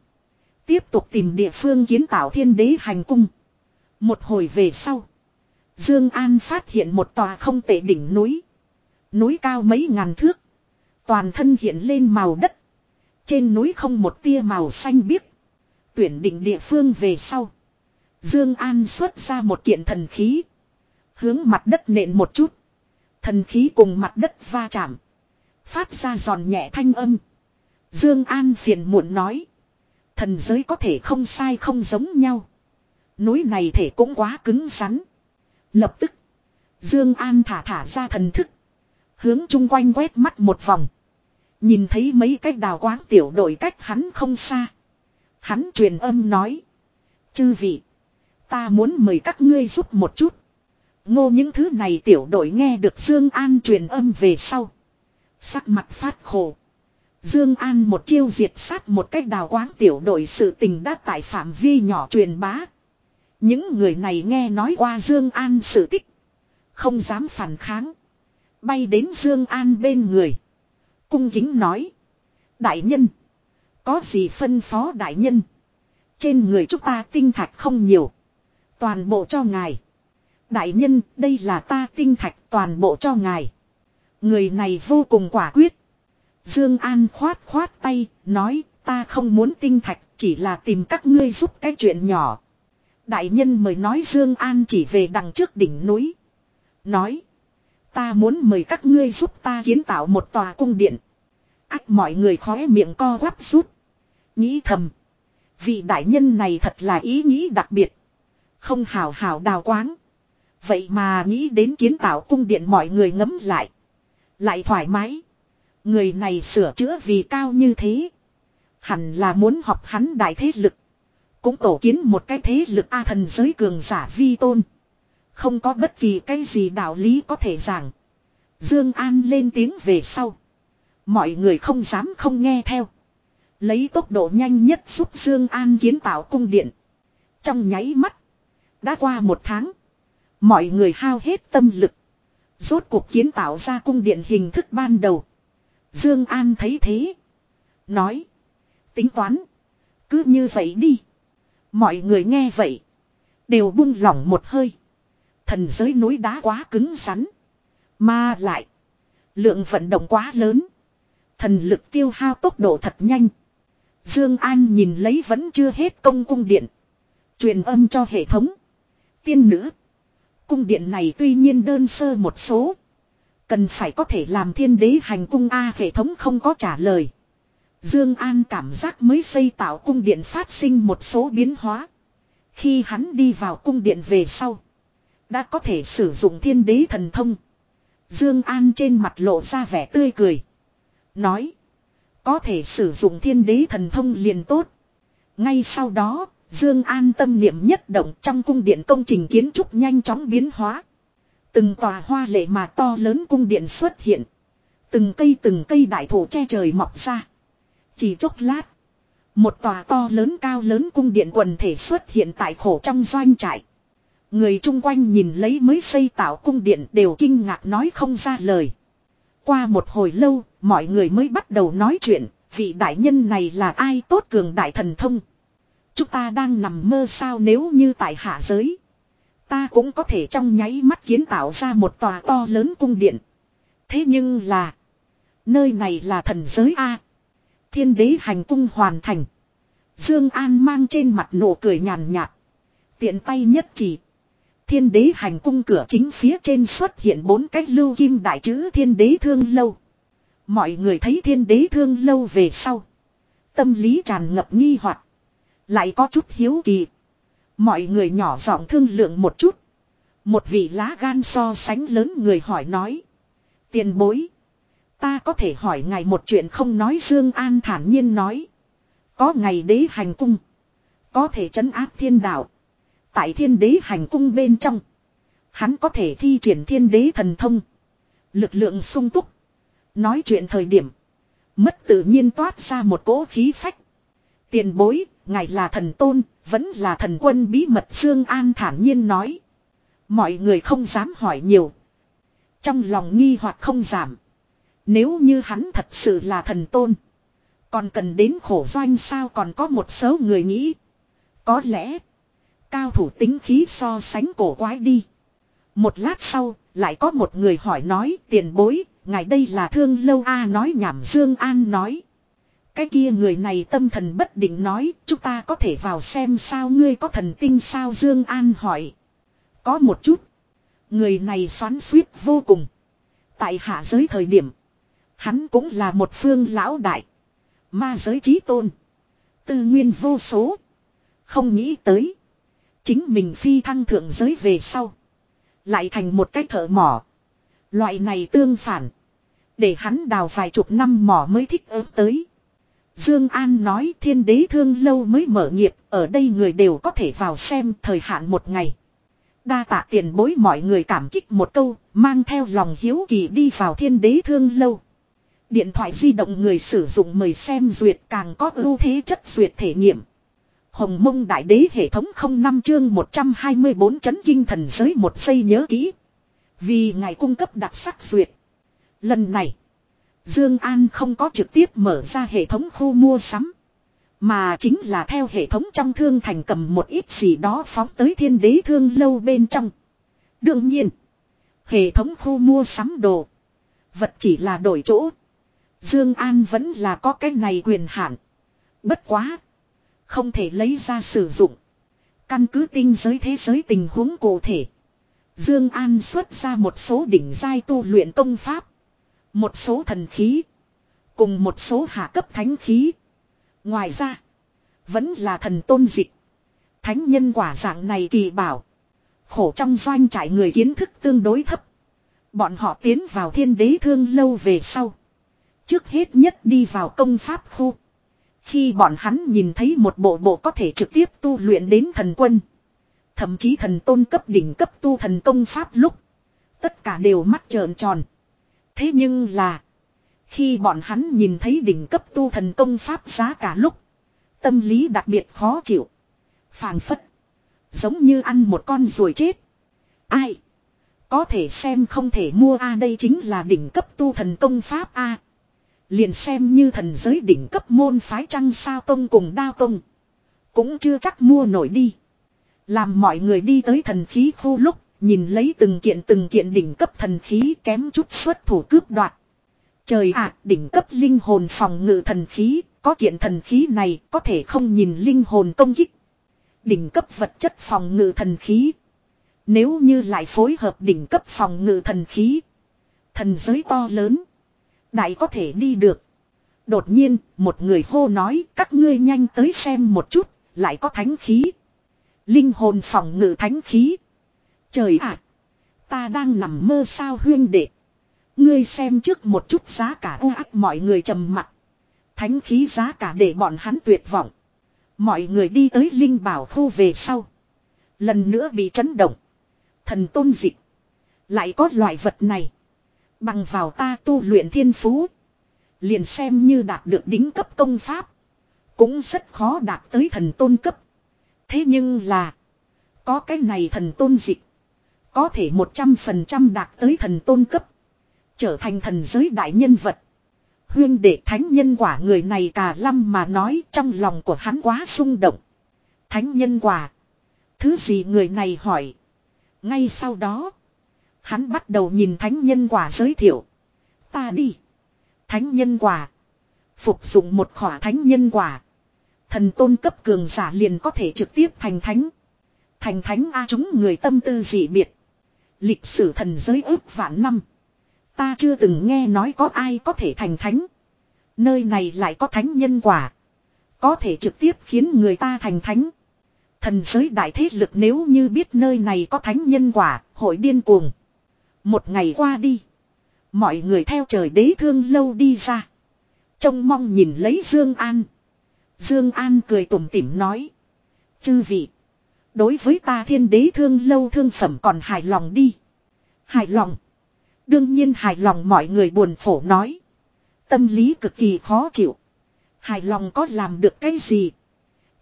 Speaker 1: Tiếp tục tìm địa phương kiến tạo thiên đế hành cung. Một hồi về sau. Dương An phát hiện một tòa không tệ đỉnh núi. Núi cao mấy ngàn thước. Toàn thân hiện lên màu đất. Trên núi không một tia màu xanh biếc. Tuyển định địa phương về sau. Dương An xuất ra một kiện thần khí. Hướng mặt đất nện một chút. Thần khí cùng mặt đất va chạm. Phát ra giòn nhẹ thanh âm. Dương An phiền muộn nói. Thần giới có thể không sai không giống nhau. Núi này thể cũng quá cứng rắn. Lập tức. Dương An thả thả ra thần thức. Hướng chung quanh quét mắt một vòng. Nhìn thấy mấy cái đào quáng tiểu đội cách hắn không xa. Hắn truyền âm nói. Chư vị. Ta muốn mời các ngươi giúp một chút. Ngô những thứ này tiểu đội nghe được Dương An truyền âm về sau. Sắc mặt phát khổ. Dương An một chiêu diệt sát một cách đào quáng tiểu đội sự tình đã tại phạm vi nhỏ truyền bá. Những người này nghe nói qua Dương An sự tích. Không dám phản kháng. Bay đến Dương An bên người. Cung kính nói. Đại nhân. Có gì phân phó đại nhân. Trên người chúng ta tinh thạch không nhiều. Toàn bộ cho ngài. Đại nhân đây là ta tinh thạch toàn bộ cho ngài. Người này vô cùng quả quyết. Dương An khoát khoát tay, nói, ta không muốn tinh thạch, chỉ là tìm các ngươi giúp cái chuyện nhỏ, Đại nhân mời nói Dương An chỉ về đằng trước đỉnh núi. Nói. Ta muốn mời các ngươi giúp ta kiến tạo một tòa cung điện. Ách mọi người khóe miệng co quắp rút. Nghĩ thầm. Vị đại nhân này thật là ý nghĩ đặc biệt. Không hào hào đào quáng. Vậy mà nghĩ đến kiến tạo cung điện mọi người ngấm lại. Lại thoải mái. Người này sửa chữa vì cao như thế. Hẳn là muốn học hắn đại thế lực. Cũng tổ kiến một cái thế lực A thần giới cường giả vi tôn. Không có bất kỳ cái gì đạo lý có thể giảng. Dương An lên tiếng về sau. Mọi người không dám không nghe theo. Lấy tốc độ nhanh nhất giúp Dương An kiến tạo cung điện. Trong nháy mắt. Đã qua một tháng. Mọi người hao hết tâm lực. Rốt cuộc kiến tạo ra cung điện hình thức ban đầu. Dương An thấy thế. Nói. Tính toán. Cứ như vậy đi. Mọi người nghe vậy. Đều buông lỏng một hơi. Thần giới núi đá quá cứng rắn. Mà lại. Lượng vận động quá lớn. Thần lực tiêu hao tốc độ thật nhanh. Dương An nhìn lấy vẫn chưa hết công cung điện. Truyền âm cho hệ thống. Tiên nữ. Cung điện này tuy nhiên đơn sơ một số. Cần phải có thể làm thiên đế hành cung A hệ thống không có trả lời. Dương An cảm giác mới xây tạo cung điện phát sinh một số biến hóa. Khi hắn đi vào cung điện về sau, đã có thể sử dụng Thiên Đế thần thông. Dương An trên mặt lộ ra vẻ tươi cười, nói: "Có thể sử dụng Thiên Đế thần thông liền tốt." Ngay sau đó, Dương An tâm niệm nhất động trong cung điện công trình kiến trúc nhanh chóng biến hóa. Từng tòa hoa lệ mà to lớn cung điện xuất hiện, từng cây từng cây đại thụ che trời mọc ra. Chỉ chốc lát. Một tòa to lớn cao lớn cung điện quần thể xuất hiện tại khổ trong doanh trại. Người chung quanh nhìn lấy mới xây tạo cung điện đều kinh ngạc nói không ra lời. Qua một hồi lâu, mọi người mới bắt đầu nói chuyện, vị đại nhân này là ai tốt cường đại thần thông. Chúng ta đang nằm mơ sao nếu như tại hạ giới. Ta cũng có thể trong nháy mắt kiến tạo ra một tòa to lớn cung điện. Thế nhưng là... Nơi này là thần giới A. Thiên đế hành cung hoàn thành. Dương An mang trên mặt nụ cười nhàn nhạt. Tiện tay nhất chỉ. Thiên đế hành cung cửa chính phía trên xuất hiện bốn cái lưu kim đại chữ thiên đế thương lâu. Mọi người thấy thiên đế thương lâu về sau. Tâm lý tràn ngập nghi hoặc, Lại có chút hiếu kỳ. Mọi người nhỏ giọng thương lượng một chút. Một vị lá gan so sánh lớn người hỏi nói. Tiền bối. Ta có thể hỏi ngài một chuyện không nói Dương An thản nhiên nói. Có ngày đế hành cung. Có thể trấn áp thiên đạo. Tại thiên đế hành cung bên trong. Hắn có thể thi triển thiên đế thần thông. Lực lượng sung túc. Nói chuyện thời điểm. Mất tự nhiên toát ra một cỗ khí phách. Tiền bối, ngài là thần tôn, vẫn là thần quân bí mật Dương An thản nhiên nói. Mọi người không dám hỏi nhiều. Trong lòng nghi hoặc không giảm. Nếu như hắn thật sự là thần tôn. Còn cần đến khổ doanh sao còn có một số người nghĩ. Có lẽ. Cao thủ tính khí so sánh cổ quái đi. Một lát sau, lại có một người hỏi nói tiền bối, ngài đây là thương lâu A nói nhảm Dương An nói. Cái kia người này tâm thần bất định nói, chúng ta có thể vào xem sao ngươi có thần tinh sao Dương An hỏi. Có một chút. Người này xoắn suýt vô cùng. Tại hạ giới thời điểm. Hắn cũng là một phương lão đại. Ma giới trí tôn. Tư nguyên vô số. Không nghĩ tới. Chính mình phi thăng thượng giới về sau. Lại thành một cái thợ mỏ. Loại này tương phản. Để hắn đào vài chục năm mỏ mới thích ớt tới. Dương An nói thiên đế thương lâu mới mở nghiệp. Ở đây người đều có thể vào xem thời hạn một ngày. Đa tạ tiền bối mọi người cảm kích một câu. Mang theo lòng hiếu kỳ đi vào thiên đế thương lâu. Điện thoại di động người sử dụng mời xem duyệt càng có ưu thế chất duyệt thể nghiệm. Hồng mông đại đế hệ thống không năm chương 124 chấn kinh thần giới một xây nhớ kỹ. Vì ngài cung cấp đặc sắc duyệt. Lần này, Dương An không có trực tiếp mở ra hệ thống khu mua sắm. Mà chính là theo hệ thống trong thương thành cầm một ít gì đó phóng tới thiên đế thương lâu bên trong. Đương nhiên, hệ thống khu mua sắm đồ. Vật chỉ là đổi chỗ. Dương An vẫn là có cái này quyền hạn. Bất quá, không thể lấy ra sử dụng. Căn cứ tinh giới thế giới tình huống cụ thể, Dương An xuất ra một số đỉnh giai tu luyện công pháp, một số thần khí, cùng một số hạ cấp thánh khí. Ngoài ra, vẫn là thần tôn dịch, thánh nhân quả dạng này kỳ bảo. Khổ trong doanh trại người kiến thức tương đối thấp, bọn họ tiến vào Thiên Đế Thương lâu về sau, Trước hết nhất đi vào công pháp khu. Khi bọn hắn nhìn thấy một bộ bộ có thể trực tiếp tu luyện đến thần quân. Thậm chí thần tôn cấp đỉnh cấp tu thần công pháp lúc. Tất cả đều mắt trợn tròn. Thế nhưng là. Khi bọn hắn nhìn thấy đỉnh cấp tu thần công pháp giá cả lúc. Tâm lý đặc biệt khó chịu. Phàng phất. Giống như ăn một con ruồi chết. Ai? Có thể xem không thể mua a đây chính là đỉnh cấp tu thần công pháp a. Liền xem như thần giới đỉnh cấp môn phái trăng sao tông cùng đao tông. Cũng chưa chắc mua nổi đi. Làm mọi người đi tới thần khí khu lúc, nhìn lấy từng kiện từng kiện đỉnh cấp thần khí kém chút xuất thủ cướp đoạt. Trời ạ, đỉnh cấp linh hồn phòng ngự thần khí, có kiện thần khí này có thể không nhìn linh hồn công kích. Đỉnh cấp vật chất phòng ngự thần khí. Nếu như lại phối hợp đỉnh cấp phòng ngự thần khí. Thần giới to lớn. Đại có thể đi được. Đột nhiên, một người hô nói các ngươi nhanh tới xem một chút, lại có thánh khí. Linh hồn phòng ngự thánh khí. Trời ạ! ta đang nằm mơ sao huyên đệ. Ngươi xem trước một chút giá cả u ác mọi người trầm mặt. Thánh khí giá cả để bọn hắn tuyệt vọng. Mọi người đi tới Linh Bảo Khu về sau. Lần nữa bị chấn động. Thần tôn dịch. Lại có loại vật này. Bằng vào ta tu luyện thiên phú. Liền xem như đạt được đính cấp công pháp. Cũng rất khó đạt tới thần tôn cấp. Thế nhưng là. Có cái này thần tôn dịch. Có thể 100% đạt tới thần tôn cấp. Trở thành thần giới đại nhân vật. Huyên đệ thánh nhân quả người này cả lăm mà nói trong lòng của hắn quá sung động. Thánh nhân quả. Thứ gì người này hỏi. Ngay sau đó. Hắn bắt đầu nhìn thánh nhân quả giới thiệu. Ta đi. Thánh nhân quả. Phục dụng một khỏa thánh nhân quả. Thần tôn cấp cường giả liền có thể trực tiếp thành thánh. Thành thánh A chúng người tâm tư dị biệt. Lịch sử thần giới ước vạn năm. Ta chưa từng nghe nói có ai có thể thành thánh. Nơi này lại có thánh nhân quả. Có thể trực tiếp khiến người ta thành thánh. Thần giới đại thế lực nếu như biết nơi này có thánh nhân quả, hội điên cuồng. Một ngày qua đi. Mọi người theo trời đế thương lâu đi ra. Trông mong nhìn lấy Dương An. Dương An cười tủm tỉm nói. Chư vị. Đối với ta thiên đế thương lâu thương phẩm còn hài lòng đi. Hài lòng. Đương nhiên hài lòng mọi người buồn phổ nói. Tâm lý cực kỳ khó chịu. Hài lòng có làm được cái gì.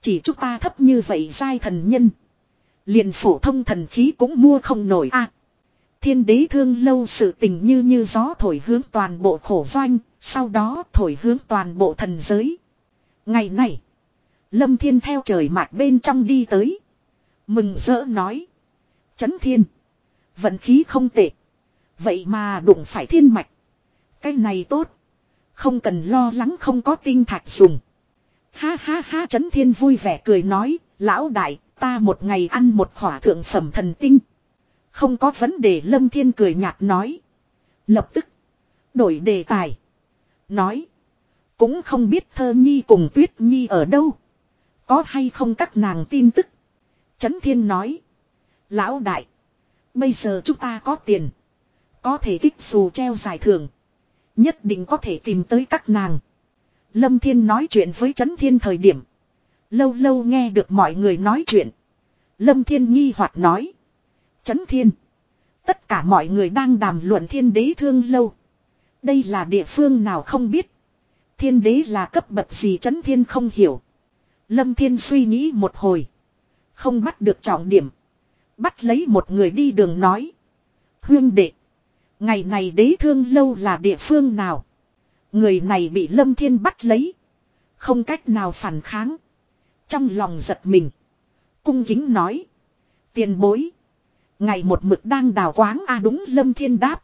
Speaker 1: Chỉ chúng ta thấp như vậy sai thần nhân. Liền phổ thông thần khí cũng mua không nổi a à, Thiên đế thương lâu sự tình như như gió thổi hướng toàn bộ khổ doanh, sau đó thổi hướng toàn bộ thần giới. Ngày này, Lâm Thiên theo trời mạc bên trong đi tới. Mừng rỡ nói. Chấn thiên. Vận khí không tệ. Vậy mà đụng phải thiên mạch. Cái này tốt. Không cần lo lắng không có tinh thạch dùng. Ha ha ha chấn thiên vui vẻ cười nói. Lão đại ta một ngày ăn một khỏa thượng phẩm thần tinh. Không có vấn đề Lâm Thiên cười nhạt nói. Lập tức. Đổi đề tài. Nói. Cũng không biết thơ nhi cùng tuyết nhi ở đâu. Có hay không các nàng tin tức. chấn Thiên nói. Lão đại. Bây giờ chúng ta có tiền. Có thể kích dù treo giải thưởng. Nhất định có thể tìm tới các nàng. Lâm Thiên nói chuyện với Trấn Thiên thời điểm. Lâu lâu nghe được mọi người nói chuyện. Lâm Thiên nghi hoặc nói chấn thiên. Tất cả mọi người đang đàm luận thiên đế thương lâu. Đây là địa phương nào không biết. Thiên đế là cấp bậc gì chấn thiên không hiểu. Lâm Thiên suy nghĩ một hồi. Không bắt được trọng điểm. Bắt lấy một người đi đường nói. Huyên đệ. Ngày này đế thương lâu là địa phương nào. Người này bị Lâm Thiên bắt lấy. Không cách nào phản kháng. Trong lòng giật mình. Cung kính nói. Tiền bối. Ngày một mực đang đào quáng a đúng Lâm Thiên đáp.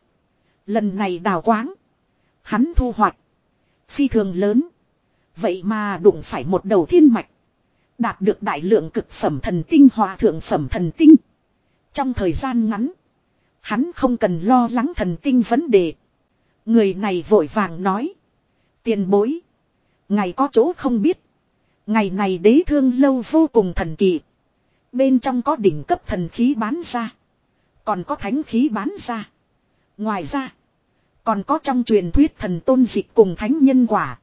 Speaker 1: Lần này đào quáng. Hắn thu hoạch. Phi thường lớn. Vậy mà đụng phải một đầu thiên mạch. Đạt được đại lượng cực phẩm thần tinh hòa thượng phẩm thần tinh. Trong thời gian ngắn. Hắn không cần lo lắng thần tinh vấn đề. Người này vội vàng nói. Tiền bối. Ngày có chỗ không biết. Ngày này đế thương lâu vô cùng thần kỳ. Bên trong có đỉnh cấp thần khí bán ra. Còn có thánh khí bán ra. Ngoài ra. Còn có trong truyền thuyết thần tôn dịch cùng thánh nhân quả.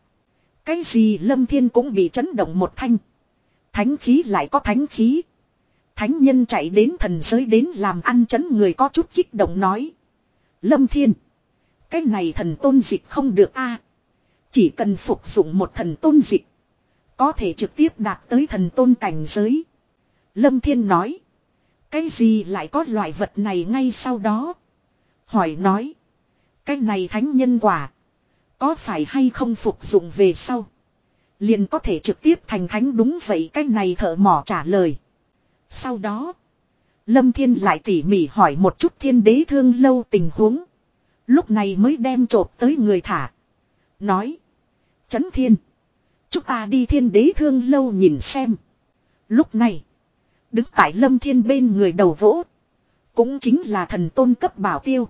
Speaker 1: Cái gì lâm thiên cũng bị chấn động một thanh. Thánh khí lại có thánh khí. Thánh nhân chạy đến thần giới đến làm ăn chấn người có chút kích động nói. Lâm thiên. Cái này thần tôn dịch không được a Chỉ cần phục dụng một thần tôn dịch. Có thể trực tiếp đạt tới thần tôn cảnh giới. Lâm thiên nói. Cái gì lại có loại vật này ngay sau đó? Hỏi nói. Cái này thánh nhân quả. Có phải hay không phục dụng về sau? Liền có thể trực tiếp thành thánh đúng vậy cái này thợ mỏ trả lời. Sau đó. Lâm Thiên lại tỉ mỉ hỏi một chút thiên đế thương lâu tình huống. Lúc này mới đem trộp tới người thả. Nói. Chấn thiên. Chúng ta đi thiên đế thương lâu nhìn xem. Lúc này. Đứng tại lâm thiên bên người đầu vỗ. Cũng chính là thần tôn cấp bảo tiêu.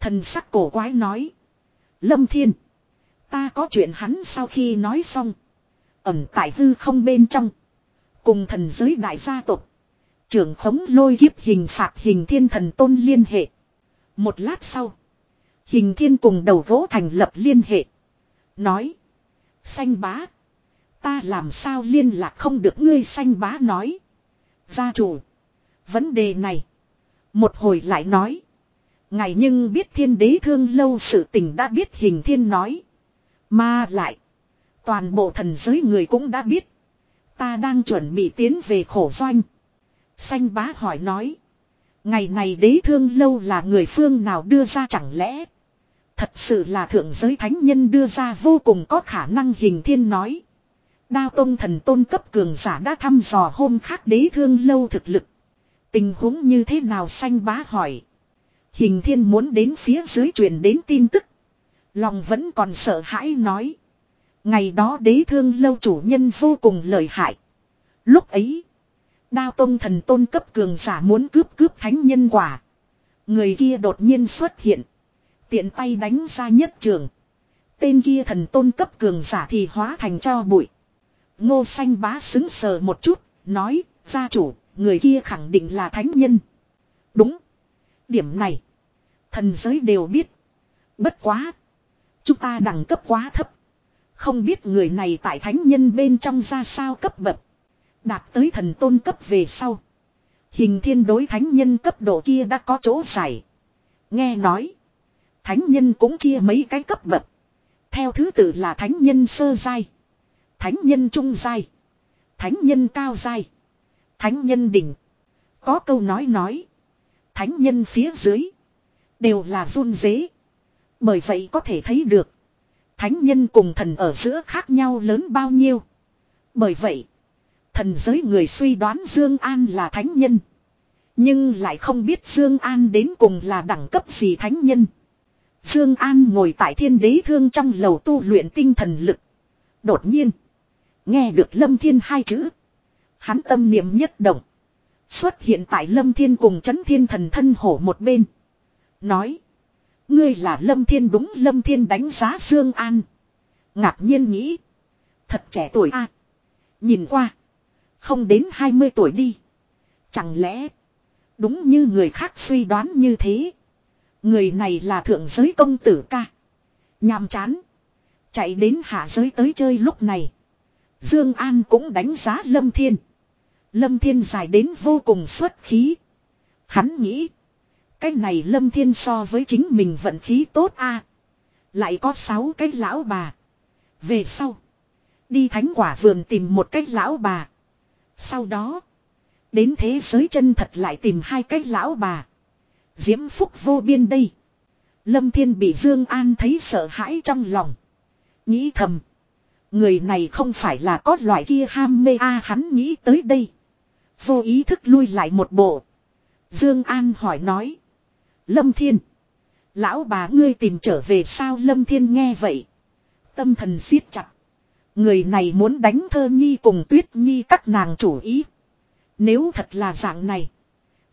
Speaker 1: Thần sắc cổ quái nói. Lâm thiên. Ta có chuyện hắn sau khi nói xong. Ẩm tại hư không bên trong. Cùng thần giới đại gia tộc Trưởng khống lôi kiếp hình phạt hình thiên thần tôn liên hệ. Một lát sau. Hình thiên cùng đầu vỗ thành lập liên hệ. Nói. Xanh bá. Ta làm sao liên lạc không được ngươi xanh bá nói. Gia chủ. Vấn đề này. Một hồi lại nói. Ngài nhưng biết thiên đế thương lâu sự tình đã biết hình thiên nói. Mà lại. Toàn bộ thần giới người cũng đã biết. Ta đang chuẩn bị tiến về khổ doanh. Xanh bá hỏi nói. Ngày này đế thương lâu là người phương nào đưa ra chẳng lẽ. Thật sự là thượng giới thánh nhân đưa ra vô cùng có khả năng hình thiên nói. Đao Tông thần tôn cấp cường giả đã thăm dò hôm khác đế thương lâu thực lực. Tình huống như thế nào Xanh bá hỏi. Hình thiên muốn đến phía dưới truyền đến tin tức. Lòng vẫn còn sợ hãi nói. Ngày đó đế thương lâu chủ nhân vô cùng lợi hại. Lúc ấy. Đao Tông thần tôn cấp cường giả muốn cướp cướp thánh nhân quả. Người kia đột nhiên xuất hiện. Tiện tay đánh ra nhất trường. Tên kia thần tôn cấp cường giả thì hóa thành cho bụi. Ngô Xanh Bá xứng sờ một chút, nói, gia chủ, người kia khẳng định là thánh nhân. Đúng. Điểm này, thần giới đều biết. Bất quá. Chúng ta đẳng cấp quá thấp. Không biết người này tại thánh nhân bên trong ra sao cấp bậc. Đạt tới thần tôn cấp về sau. Hình thiên đối thánh nhân cấp độ kia đã có chỗ giải. Nghe nói. Thánh nhân cũng chia mấy cái cấp bậc. Theo thứ tự là thánh nhân sơ giai Thánh nhân trung giai. Thánh nhân cao giai. Thánh nhân đỉnh. Có câu nói nói. Thánh nhân phía dưới. Đều là run dế. Bởi vậy có thể thấy được. Thánh nhân cùng thần ở giữa khác nhau lớn bao nhiêu. Bởi vậy. Thần giới người suy đoán Dương An là thánh nhân. Nhưng lại không biết Dương An đến cùng là đẳng cấp gì thánh nhân. Dương An ngồi tại Thiên Đế Thương trong lầu tu luyện tinh thần lực. Đột nhiên, Nghe được Lâm Thiên hai chữ. Hắn tâm niệm nhất động. Xuất hiện tại Lâm Thiên cùng chấn thiên thần thân hổ một bên. Nói. Ngươi là Lâm Thiên đúng Lâm Thiên đánh giá Dương An. Ngạc nhiên nghĩ. Thật trẻ tuổi a Nhìn qua. Không đến 20 tuổi đi. Chẳng lẽ. Đúng như người khác suy đoán như thế. Người này là thượng giới công tử ca. Nhàm chán. Chạy đến hạ giới tới chơi lúc này. Dương An cũng đánh giá Lâm Thiên. Lâm Thiên dài đến vô cùng xuất khí. Hắn nghĩ. Cái này Lâm Thiên so với chính mình vận khí tốt a, Lại có sáu cái lão bà. Về sau. Đi thánh quả vườn tìm một cái lão bà. Sau đó. Đến thế giới chân thật lại tìm hai cái lão bà. Diễm phúc vô biên đây. Lâm Thiên bị Dương An thấy sợ hãi trong lòng. Nghĩ thầm. Người này không phải là có loại kia ham mê a hắn nghĩ tới đây. Vô ý thức lui lại một bộ. Dương An hỏi nói. Lâm Thiên. Lão bà ngươi tìm trở về sao Lâm Thiên nghe vậy. Tâm thần siết chặt. Người này muốn đánh thơ nhi cùng tuyết nhi các nàng chủ ý. Nếu thật là dạng này.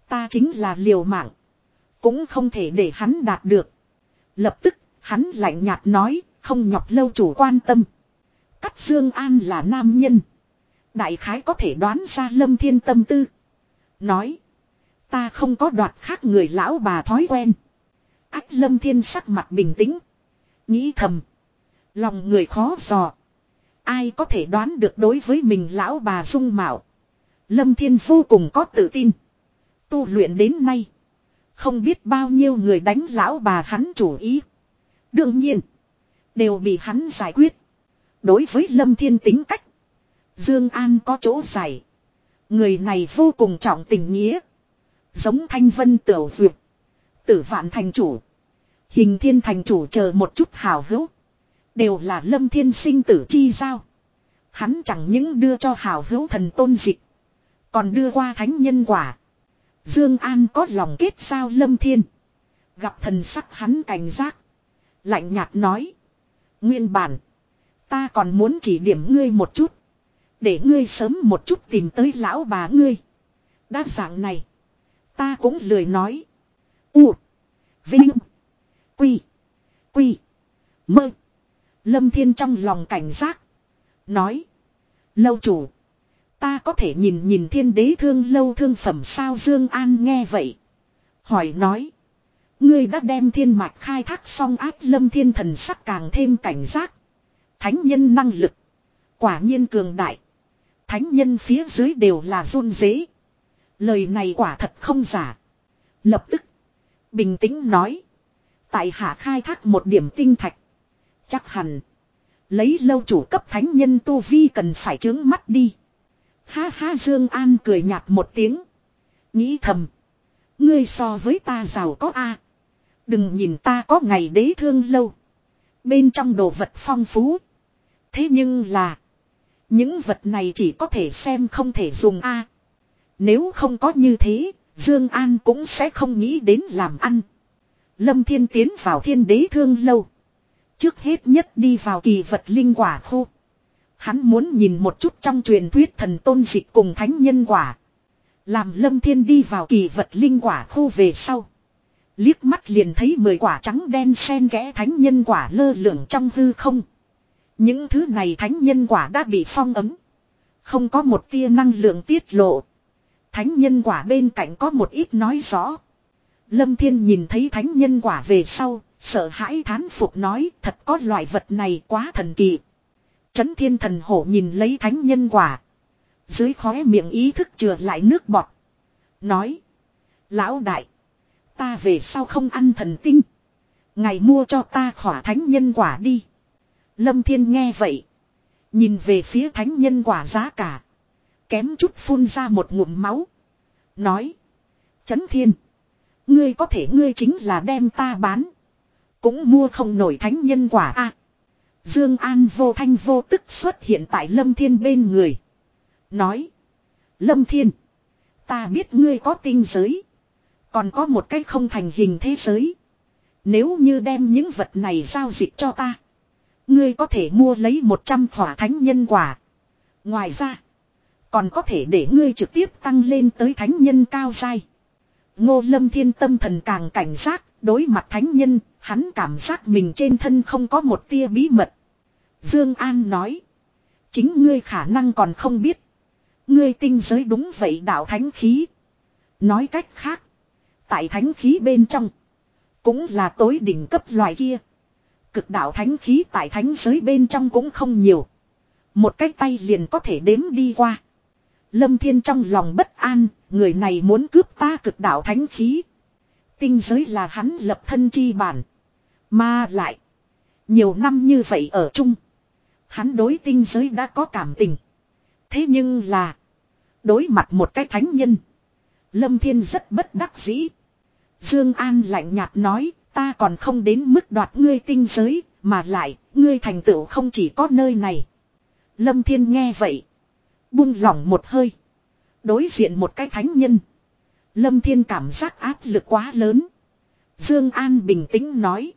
Speaker 1: Ta chính là liều mạng. Cũng không thể để hắn đạt được. Lập tức, hắn lạnh nhạt nói, không nhọc lâu chủ quan tâm cắt Dương An là nam nhân. Đại khái có thể đoán ra Lâm Thiên tâm tư. Nói. Ta không có đoạt khác người lão bà thói quen. Ách Lâm Thiên sắc mặt bình tĩnh. Nghĩ thầm. Lòng người khó dò. Ai có thể đoán được đối với mình lão bà dung mạo. Lâm Thiên vô cùng có tự tin. Tu luyện đến nay. Không biết bao nhiêu người đánh lão bà hắn chủ ý. Đương nhiên. Đều bị hắn giải quyết. Đối với Lâm Thiên tính cách. Dương An có chỗ giải. Người này vô cùng trọng tình nghĩa. Giống thanh vân tiểu duyệt. Tử vạn thành chủ. Hình thiên thành chủ chờ một chút hào hữu. Đều là lâm thiên sinh tử chi giao. Hắn chẳng những đưa cho hào hữu thần tôn dịch. Còn đưa qua thánh nhân quả. Dương An có lòng kết sao lâm thiên. Gặp thần sắc hắn cảnh giác. Lạnh nhạt nói. Nguyên bản. Ta còn muốn chỉ điểm ngươi một chút. Để ngươi sớm một chút tìm tới lão bà ngươi. Đa dạng này. Ta cũng lười nói. U. Vinh. Quy. Quy. Mơ. Lâm Thiên trong lòng cảnh giác. Nói. Lâu chủ. Ta có thể nhìn nhìn thiên đế thương lâu thương phẩm sao Dương An nghe vậy. Hỏi nói. Ngươi đã đem thiên mạch khai thác xong áp lâm thiên thần sắc càng thêm cảnh giác thánh nhân năng lực. Quả nhiên cường đại. Thánh nhân phía dưới đều là run dế. Lời này quả thật không giả. Lập tức. Bình tĩnh nói. Tại hạ khai thác một điểm tinh thạch. Chắc hẳn. Lấy lâu chủ cấp thánh nhân tu vi cần phải trướng mắt đi. Ha ha Dương An cười nhạt một tiếng. Nghĩ thầm. Ngươi so với ta giàu có a. Đừng nhìn ta có ngày đế thương lâu. Bên trong đồ vật phong phú. Thế nhưng là. Những vật này chỉ có thể xem không thể dùng a. nếu không có như thế, Dương An cũng sẽ không nghĩ đến làm ăn. Lâm Thiên tiến vào Thiên Đế Thương lâu. Trước hết nhất đi vào kỳ vật linh quả khu. Hắn muốn nhìn một chút trong truyền thuyết thần tôn dịch cùng thánh nhân quả. Làm Lâm Thiên đi vào kỳ vật linh quả khu về sau. Liếc mắt liền thấy mười quả trắng đen sen kẽ thánh nhân quả lơ lửng trong hư không. Những thứ này thánh nhân quả đã bị phong ấm. Không có một tia năng lượng tiết lộ. Thánh nhân quả bên cạnh có một ít nói rõ. Lâm Thiên nhìn thấy thánh nhân quả về sau, sợ hãi thán phục nói thật có loại vật này quá thần kỳ. Chấn thiên thần hổ nhìn lấy thánh nhân quả. Dưới khóe miệng ý thức chừa lại nước bọt. Nói. Lão đại. Ta về sau không ăn thần tinh. Ngày mua cho ta khỏa thánh nhân quả đi. Lâm Thiên nghe vậy. Nhìn về phía thánh nhân quả giá cả. Kém chút phun ra một ngụm máu. Nói. Chấn Thiên. Ngươi có thể ngươi chính là đem ta bán. Cũng mua không nổi thánh nhân quả a. Dương An vô thanh vô tức xuất hiện tại Lâm Thiên bên người. Nói. Lâm Thiên. Ta biết ngươi có tinh giới. Còn có một cách không thành hình thế giới. Nếu như đem những vật này giao dịch cho ta. Ngươi có thể mua lấy 100 khỏa thánh nhân quả. Ngoài ra, còn có thể để ngươi trực tiếp tăng lên tới thánh nhân cao dai. Ngô Lâm Thiên tâm thần càng cảnh giác, đối mặt thánh nhân, hắn cảm giác mình trên thân không có một tia bí mật. Dương An nói, chính ngươi khả năng còn không biết. Ngươi tinh giới đúng vậy đạo thánh khí. Nói cách khác, tại thánh khí bên trong, cũng là tối đỉnh cấp loại kia cực đạo thánh khí tại thánh giới bên trong cũng không nhiều. Một cái tay liền có thể đếm đi qua. Lâm Thiên trong lòng bất an, người này muốn cướp ta cực đạo thánh khí. Tinh giới là hắn lập thân chi bản. Mà lại, nhiều năm như vậy ở chung. Hắn đối tinh giới đã có cảm tình. Thế nhưng là, đối mặt một cái thánh nhân. Lâm Thiên rất bất đắc dĩ. Dương An lạnh nhạt nói, Ta còn không đến mức đoạt ngươi tinh giới, mà lại, ngươi thành tựu không chỉ có nơi này. Lâm Thiên nghe vậy. Buông lỏng một hơi. Đối diện một cái thánh nhân. Lâm Thiên cảm giác áp lực quá lớn. Dương An bình tĩnh nói.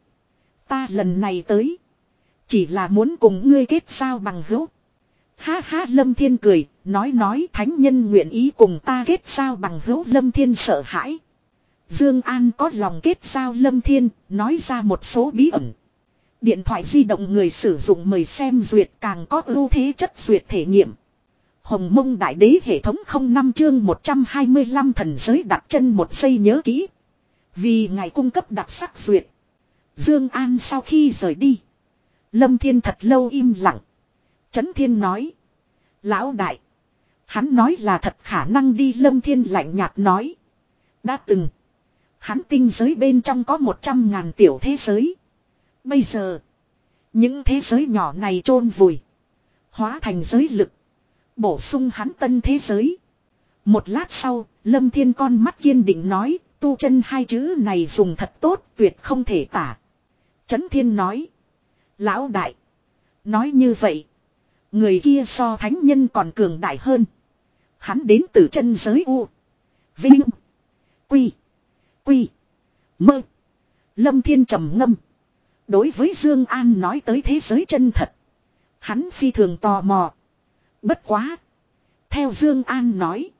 Speaker 1: Ta lần này tới. Chỉ là muốn cùng ngươi kết giao bằng hữu. Ha ha Lâm Thiên cười. Nói nói thánh nhân nguyện ý cùng ta kết giao bằng hữu Lâm Thiên sợ hãi. Dương An có lòng kết giao Lâm Thiên, nói ra một số bí ẩn. Điện thoại di động người sử dụng mời xem duyệt càng có ưu thế chất duyệt thể nghiệm. Hồng Mông Đại Đế hệ thống không năm chương 125 thần giới đặt chân một giây nhớ kỹ. Vì ngài cung cấp đặc sắc duyệt. Dương An sau khi rời đi, Lâm Thiên thật lâu im lặng. Trấn Thiên nói: "Lão đại, hắn nói là thật khả năng đi." Lâm Thiên lạnh nhạt nói: "Đã từng hắn tinh giới bên trong có 100.000 tiểu thế giới. Bây giờ, những thế giới nhỏ này chôn vùi, hóa thành giới lực, bổ sung hắn tân thế giới. Một lát sau, Lâm Thiên con mắt kiên định nói, tu chân hai chữ này dùng thật tốt, tuyệt không thể tả. Trấn Thiên nói, lão đại, nói như vậy, người kia so thánh nhân còn cường đại hơn. Hắn đến từ chân giới u, vinh, quy, Quy. Mơ. Lâm Thiên trầm ngâm. Đối với Dương An nói tới thế giới chân thật. Hắn phi thường tò mò. Bất quá. Theo Dương An nói.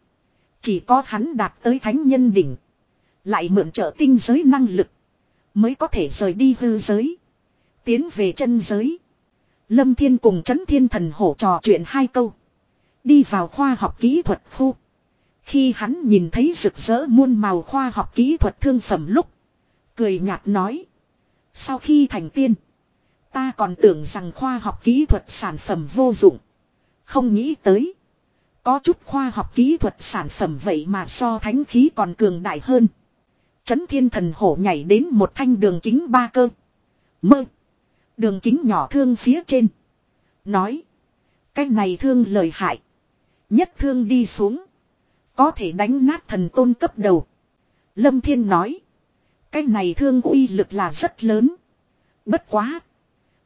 Speaker 1: Chỉ có hắn đạt tới thánh nhân đỉnh. Lại mượn trợ tinh giới năng lực. Mới có thể rời đi hư giới. Tiến về chân giới. Lâm Thiên cùng Trấn Thiên Thần Hổ trò chuyện hai câu. Đi vào khoa học kỹ thuật khu. Khi hắn nhìn thấy rực rỡ muôn màu khoa học kỹ thuật thương phẩm lúc. Cười nhạt nói. Sau khi thành tiên. Ta còn tưởng rằng khoa học kỹ thuật sản phẩm vô dụng. Không nghĩ tới. Có chút khoa học kỹ thuật sản phẩm vậy mà so thánh khí còn cường đại hơn. Chấn thiên thần hổ nhảy đến một thanh đường kính ba cơ. Mơ. Đường kính nhỏ thương phía trên. Nói. Cái này thương lời hại. Nhất thương đi xuống. Có thể đánh nát thần tôn cấp đầu. Lâm Thiên nói. Cái này thương uy lực là rất lớn. Bất quá.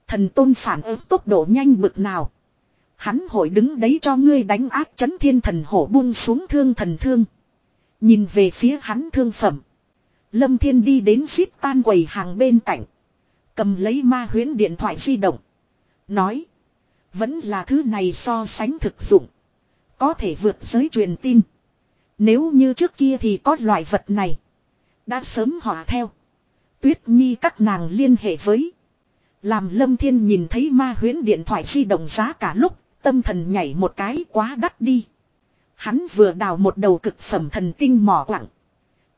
Speaker 1: Thần tôn phản ứng tốc độ nhanh bực nào. Hắn hội đứng đấy cho ngươi đánh áp chấn thiên thần hổ buông xuống thương thần thương. Nhìn về phía hắn thương phẩm. Lâm Thiên đi đến xít tan quầy hàng bên cạnh. Cầm lấy ma huyến điện thoại di động. Nói. Vẫn là thứ này so sánh thực dụng. Có thể vượt giới truyền tin. Nếu như trước kia thì có loại vật này. Đã sớm họ theo. Tuyết Nhi các nàng liên hệ với. Làm Lâm Thiên nhìn thấy ma huyến điện thoại di động giá cả lúc, tâm thần nhảy một cái quá đắt đi. Hắn vừa đào một đầu cực phẩm thần tinh mỏ quặng.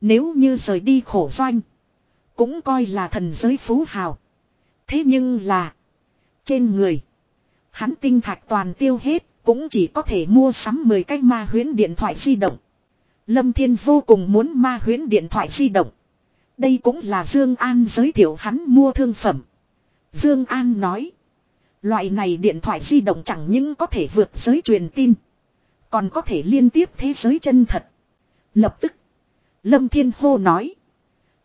Speaker 1: Nếu như rời đi khổ doanh, cũng coi là thần giới phú hào. Thế nhưng là, trên người, hắn tinh thạch toàn tiêu hết, cũng chỉ có thể mua sắm 10 cái ma huyến điện thoại di động. Lâm Thiên vô cùng muốn ma huyến điện thoại di động. Đây cũng là Dương An giới thiệu hắn mua thương phẩm. Dương An nói. Loại này điện thoại di động chẳng những có thể vượt giới truyền tin. Còn có thể liên tiếp thế giới chân thật. Lập tức. Lâm Thiên hô nói.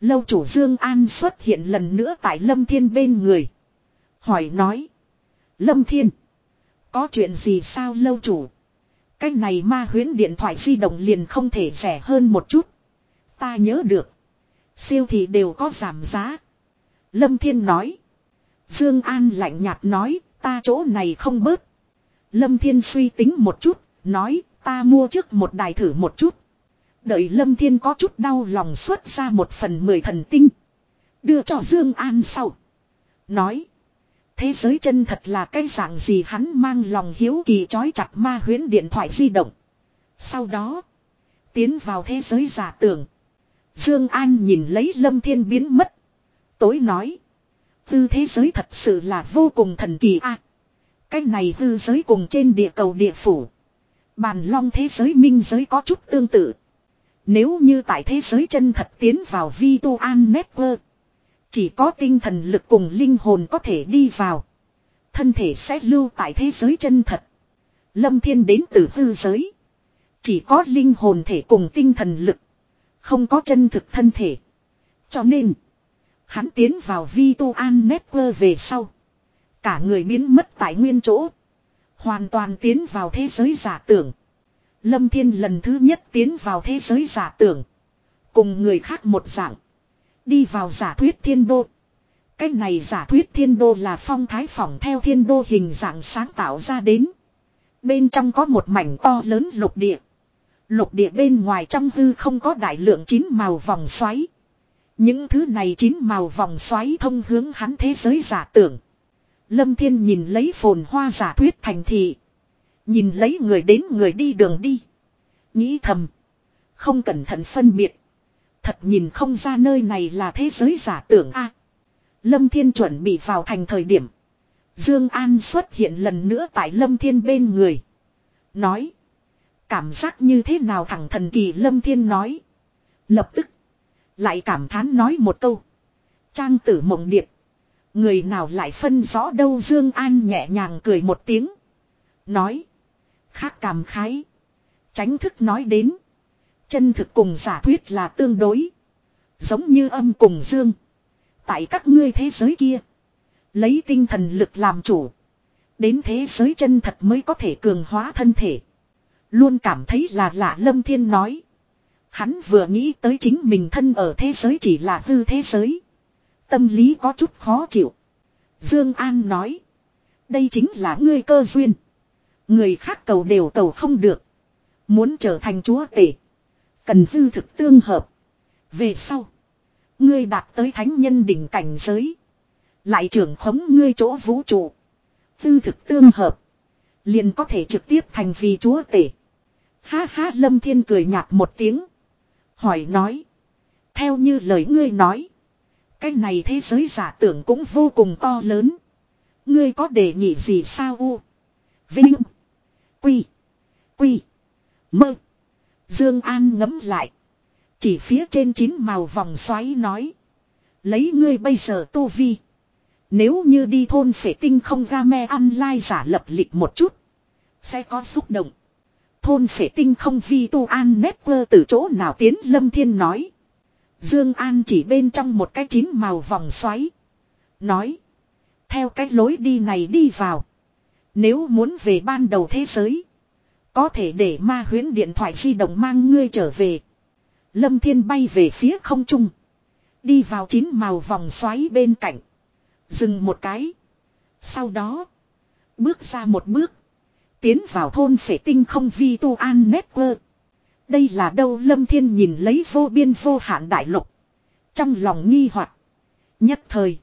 Speaker 1: Lâu chủ Dương An xuất hiện lần nữa tại Lâm Thiên bên người. Hỏi nói. Lâm Thiên. Có chuyện gì sao lâu chủ? Cái này ma huyến điện thoại di động liền không thể rẻ hơn một chút. Ta nhớ được. Siêu thị đều có giảm giá. Lâm Thiên nói. Dương An lạnh nhạt nói, ta chỗ này không bớt. Lâm Thiên suy tính một chút, nói, ta mua trước một đài thử một chút. Đợi Lâm Thiên có chút đau lòng xuất ra một phần mười thần tinh. Đưa cho Dương An sau. Nói. Thế giới chân thật là cái dạng gì hắn mang lòng hiếu kỳ trói chặt ma huyến điện thoại di động. Sau đó, tiến vào thế giới giả tưởng. Dương An nhìn lấy Lâm Thiên biến mất. Tối nói, tư thế giới thật sự là vô cùng thần kỳ a. cái này tư giới cùng trên địa cầu địa phủ. Bàn long thế giới minh giới có chút tương tự. Nếu như tại thế giới chân thật tiến vào Vi An Network. Chỉ có tinh thần lực cùng linh hồn có thể đi vào. Thân thể sẽ lưu tại thế giới chân thật. Lâm Thiên đến từ hư giới. Chỉ có linh hồn thể cùng tinh thần lực. Không có chân thực thân thể. Cho nên. Hắn tiến vào Vi Tu An Network về sau. Cả người biến mất tại nguyên chỗ. Hoàn toàn tiến vào thế giới giả tưởng. Lâm Thiên lần thứ nhất tiến vào thế giới giả tưởng. Cùng người khác một dạng. Đi vào giả thuyết thiên đô. Cái này giả thuyết thiên đô là phong thái phỏng theo thiên đô hình dạng sáng tạo ra đến. Bên trong có một mảnh to lớn lục địa. Lục địa bên ngoài trong hư không có đại lượng chín màu vòng xoáy. Những thứ này chín màu vòng xoáy thông hướng hắn thế giới giả tưởng. Lâm Thiên nhìn lấy phồn hoa giả thuyết thành thị. Nhìn lấy người đến người đi đường đi. Nghĩ thầm. Không cẩn thận phân biệt. Thật nhìn không ra nơi này là thế giới giả tưởng a. Lâm Thiên chuẩn bị vào thành thời điểm. Dương An xuất hiện lần nữa tại Lâm Thiên bên người. Nói. Cảm giác như thế nào thằng thần kỳ Lâm Thiên nói. Lập tức. Lại cảm thán nói một câu. Trang tử mộng điệp. Người nào lại phân rõ đâu Dương An nhẹ nhàng cười một tiếng. Nói. Khác cảm khái. Tránh thức nói đến. Chân thực cùng giả thuyết là tương đối. Giống như âm cùng dương. Tại các ngươi thế giới kia. Lấy tinh thần lực làm chủ. Đến thế giới chân thật mới có thể cường hóa thân thể. Luôn cảm thấy là lạ Lâm Thiên nói. Hắn vừa nghĩ tới chính mình thân ở thế giới chỉ là hư thế giới. Tâm lý có chút khó chịu. Dương An nói. Đây chính là ngươi cơ duyên. Người khác cầu đều cầu không được. Muốn trở thành chúa tể cần hư thực tương hợp. Về sau, ngươi đạt tới thánh nhân đỉnh cảnh giới, lại trưởng khống ngươi chỗ vũ trụ. Hư thực tương hợp, liền có thể trực tiếp thành vì chúa tể. Ha ha Lâm Thiên cười nhạt một tiếng. Hỏi nói. Theo như lời ngươi nói. Cái này thế giới giả tưởng cũng vô cùng to lớn. Ngươi có đề nghị gì sao u? Vinh. Quy. Quy. Mơ. Dương An ngấm lại. Chỉ phía trên chín màu vòng xoáy nói. Lấy ngươi bây giờ tu vi. Nếu như đi thôn phệ tinh không ga me ăn lai giả lập lịch một chút. Sẽ có xúc động. Thôn phệ tinh không vi tu an nét quơ từ chỗ nào tiến lâm thiên nói. Dương An chỉ bên trong một cái chín màu vòng xoáy. Nói. Theo cái lối đi này đi vào. Nếu muốn về ban đầu thế giới. Có thể để ma huyến điện thoại di động mang ngươi trở về. Lâm Thiên bay về phía không trung. Đi vào chín màu vòng xoáy bên cạnh. Dừng một cái. Sau đó. Bước ra một bước. Tiến vào thôn phệ tinh không vi tu an network. Đây là đâu Lâm Thiên nhìn lấy vô biên vô hạn đại lục. Trong lòng nghi hoặc Nhất thời.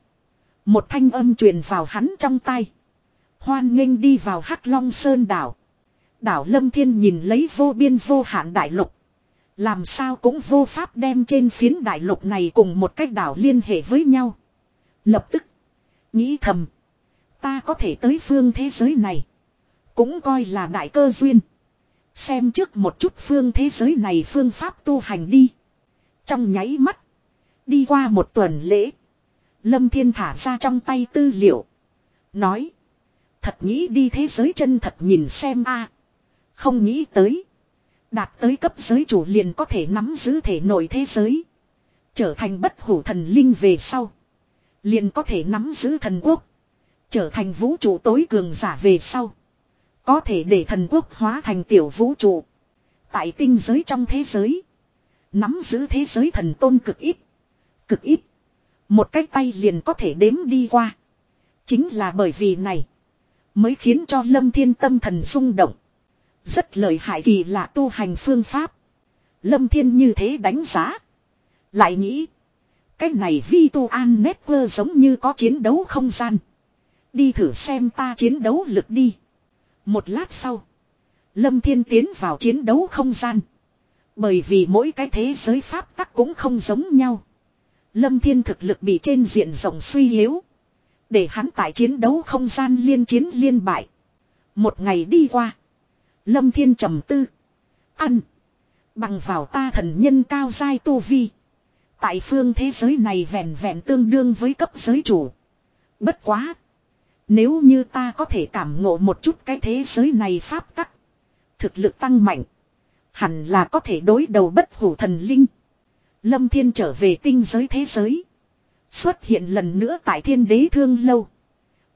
Speaker 1: Một thanh âm truyền vào hắn trong tay. Hoan nghênh đi vào Hắc Long Sơn đảo. Đảo Lâm Thiên nhìn lấy vô biên vô hạn đại lục. Làm sao cũng vô pháp đem trên phiến đại lục này cùng một cách đảo liên hệ với nhau. Lập tức. Nghĩ thầm. Ta có thể tới phương thế giới này. Cũng coi là đại cơ duyên. Xem trước một chút phương thế giới này phương pháp tu hành đi. Trong nháy mắt. Đi qua một tuần lễ. Lâm Thiên thả ra trong tay tư liệu. Nói. Thật nghĩ đi thế giới chân thật nhìn xem a không nghĩ tới. Đạt tới cấp giới chủ liền có thể nắm giữ thể nội thế giới. Trở thành bất hủ thần linh về sau. Liền có thể nắm giữ thần quốc. Trở thành vũ trụ tối cường giả về sau. Có thể để thần quốc hóa thành tiểu vũ trụ. Tại tinh giới trong thế giới. Nắm giữ thế giới thần tôn cực ít. Cực ít. Một cái tay liền có thể đếm đi qua. Chính là bởi vì này. Mới khiến cho lâm thiên tâm thần rung động. Rất lợi hại kỳ lạ tu hành phương pháp. Lâm Thiên như thế đánh giá. Lại nghĩ. Cái này vi tu an network giống như có chiến đấu không gian. Đi thử xem ta chiến đấu lực đi. Một lát sau. Lâm Thiên tiến vào chiến đấu không gian. Bởi vì mỗi cái thế giới pháp tắc cũng không giống nhau. Lâm Thiên thực lực bị trên diện rộng suy yếu. Để hắn tại chiến đấu không gian liên chiến liên bại. Một ngày đi qua. Lâm Thiên trầm tư. Ăn. Bằng vào ta thần nhân cao giai tu vi. Tại phương thế giới này vẹn vẹn tương đương với cấp giới chủ. Bất quá. Nếu như ta có thể cảm ngộ một chút cái thế giới này pháp tắc. Thực lực tăng mạnh. Hẳn là có thể đối đầu bất hủ thần linh. Lâm Thiên trở về tinh giới thế giới. Xuất hiện lần nữa tại thiên đế thương lâu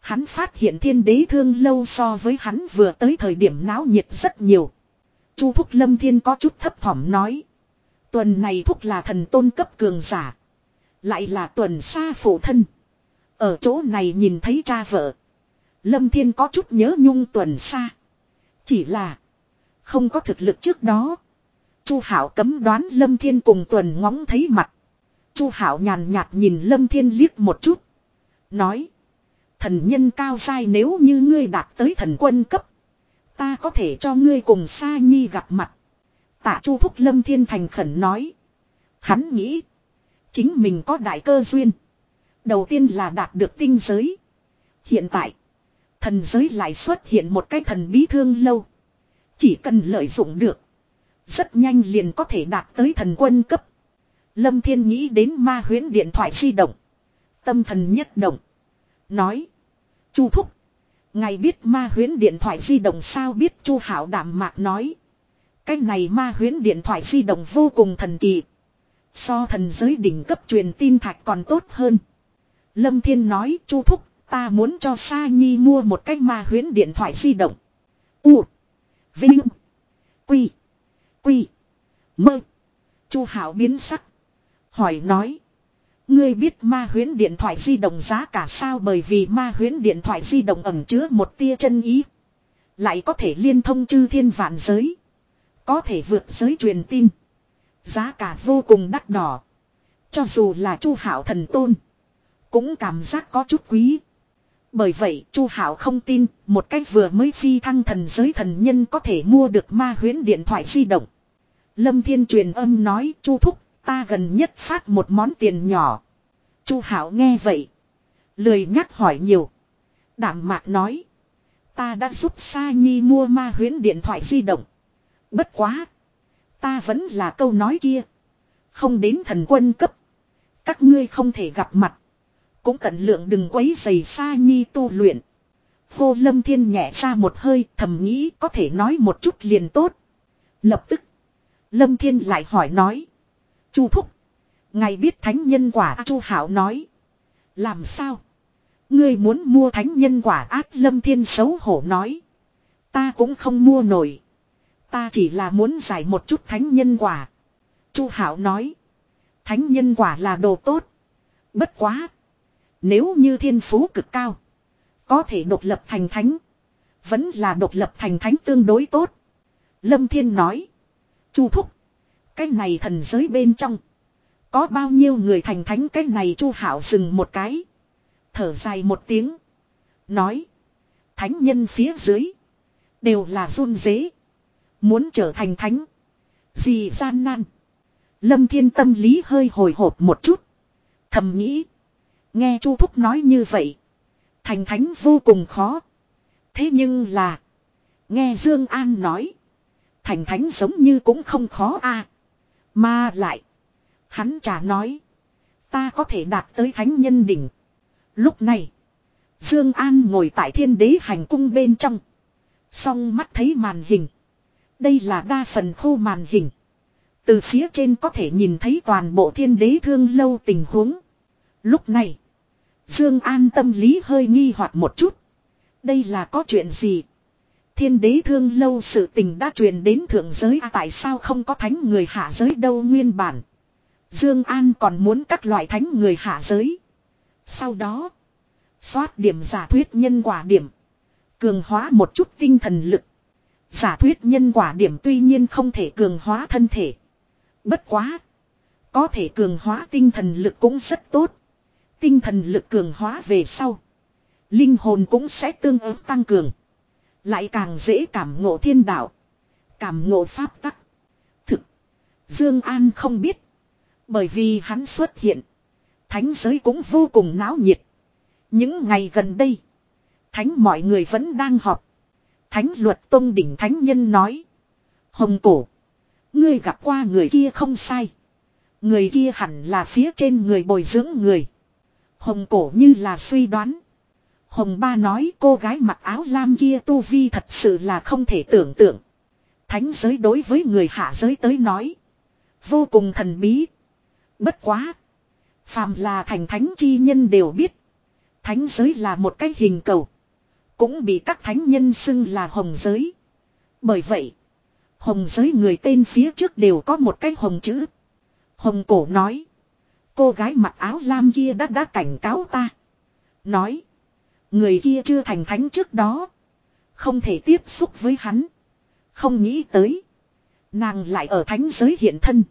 Speaker 1: hắn phát hiện thiên đế thương lâu so với hắn vừa tới thời điểm náo nhiệt rất nhiều. Chu Thúc Lâm Thiên có chút thấp thỏm nói. Tuần này Thúc là thần tôn cấp cường giả. Lại là tuần xa phụ thân. Ở chỗ này nhìn thấy cha vợ. Lâm Thiên có chút nhớ nhung tuần xa. Chỉ là. Không có thực lực trước đó. Chu Hảo cấm đoán Lâm Thiên cùng tuần ngóng thấy mặt. Chu Hảo nhàn nhạt nhìn Lâm Thiên liếc một chút. Nói. Thần nhân cao sai nếu như ngươi đạt tới thần quân cấp. Ta có thể cho ngươi cùng Sa Nhi gặp mặt. Tạ Chu Thúc Lâm Thiên Thành khẩn nói. Hắn nghĩ. Chính mình có đại cơ duyên. Đầu tiên là đạt được tinh giới. Hiện tại. Thần giới lại xuất hiện một cái thần bí thương lâu. Chỉ cần lợi dụng được. Rất nhanh liền có thể đạt tới thần quân cấp. Lâm Thiên nghĩ đến ma huyễn điện thoại di động. Tâm thần nhất động. Nói. Chu thúc. ngài biết ma huyến điện thoại di động sao biết Chu hảo đảm mạc nói. Cái này ma huyến điện thoại di động vô cùng thần kỳ. So thần giới đỉnh cấp truyền tin thạch còn tốt hơn. Lâm Thiên nói Chu thúc ta muốn cho Sa Nhi mua một cái ma huyến điện thoại di động. U. Vinh. Quy. Quy. Mơ. Chu hảo biến sắc. Hỏi nói. Ngươi biết ma huyến điện thoại di động giá cả sao bởi vì ma huyến điện thoại di động ẩn chứa một tia chân ý. Lại có thể liên thông chư thiên vạn giới. Có thể vượt giới truyền tin. Giá cả vô cùng đắt đỏ. Cho dù là chu hảo thần tôn. Cũng cảm giác có chút quý. Bởi vậy chu hảo không tin một cách vừa mới phi thăng thần giới thần nhân có thể mua được ma huyến điện thoại di động. Lâm Thiên truyền âm nói chu thúc ta gần nhất phát một món tiền nhỏ. Chu Hảo nghe vậy. Lười nhắc hỏi nhiều. Đảm mạc nói. Ta đã giúp Sa Nhi mua ma huyến điện thoại di động. Bất quá. Ta vẫn là câu nói kia. Không đến thần quân cấp. Các ngươi không thể gặp mặt. Cũng cẩn lượng đừng quấy giày Sa Nhi tu luyện. Hô Lâm Thiên nhẹ ra một hơi thầm nghĩ có thể nói một chút liền tốt. Lập tức. Lâm Thiên lại hỏi nói. Chu thúc. Ngày biết thánh nhân quả Chu Hảo nói. Làm sao? Ngươi muốn mua thánh nhân quả ác lâm thiên xấu hổ nói. Ta cũng không mua nổi. Ta chỉ là muốn giải một chút thánh nhân quả. Chu Hảo nói. Thánh nhân quả là đồ tốt. Bất quá. Nếu như thiên phú cực cao. Có thể độc lập thành thánh. Vẫn là độc lập thành thánh tương đối tốt. Lâm Thiên nói. Chu Thúc. Cái này thần giới bên trong. Có bao nhiêu người thành thánh cái này chu hảo dừng một cái. Thở dài một tiếng. Nói. Thánh nhân phía dưới. Đều là run dế. Muốn trở thành thánh. Gì gian nan. Lâm thiên tâm lý hơi hồi hộp một chút. Thầm nghĩ. Nghe chu thúc nói như vậy. Thành thánh vô cùng khó. Thế nhưng là. Nghe Dương An nói. Thành thánh giống như cũng không khó a à. Mà lại. Hắn trả nói. Ta có thể đạt tới thánh nhân đỉnh. Lúc này. Dương An ngồi tại thiên đế hành cung bên trong. Song mắt thấy màn hình. Đây là đa phần khu màn hình. Từ phía trên có thể nhìn thấy toàn bộ thiên đế thương lâu tình huống. Lúc này. Dương An tâm lý hơi nghi hoặc một chút. Đây là có chuyện gì? Thiên đế thương lâu sự tình đã truyền đến thượng giới à, tại sao không có thánh người hạ giới đâu nguyên bản. Dương An còn muốn các loại thánh người hạ giới. Sau đó, xoát điểm giả thuyết nhân quả điểm, cường hóa một chút tinh thần lực. Giả thuyết nhân quả điểm tuy nhiên không thể cường hóa thân thể, bất quá có thể cường hóa tinh thần lực cũng rất tốt. Tinh thần lực cường hóa về sau, linh hồn cũng sẽ tương ứng tăng cường. Lại càng dễ cảm ngộ thiên đạo. Cảm ngộ pháp tắc. Thực. Dương An không biết. Bởi vì hắn xuất hiện. Thánh giới cũng vô cùng náo nhiệt. Những ngày gần đây. Thánh mọi người vẫn đang họp. Thánh luật tôn đỉnh thánh nhân nói. Hồng cổ. Ngươi gặp qua người kia không sai. Người kia hẳn là phía trên người bồi dưỡng người. Hồng cổ như là suy đoán. Hồng Ba nói cô gái mặc áo lam kia tu vi thật sự là không thể tưởng tượng. Thánh giới đối với người hạ giới tới nói. Vô cùng thần bí. Bất quá. Phàm là thành thánh chi nhân đều biết. Thánh giới là một cái hình cầu. Cũng bị các thánh nhân xưng là hồng giới. Bởi vậy. Hồng giới người tên phía trước đều có một cái hồng chữ. Hồng cổ nói. Cô gái mặc áo lam kia đã đã cảnh cáo ta. Nói. Người kia chưa thành thánh trước đó. Không thể tiếp xúc với hắn. Không nghĩ tới. Nàng lại ở thánh giới hiện thân.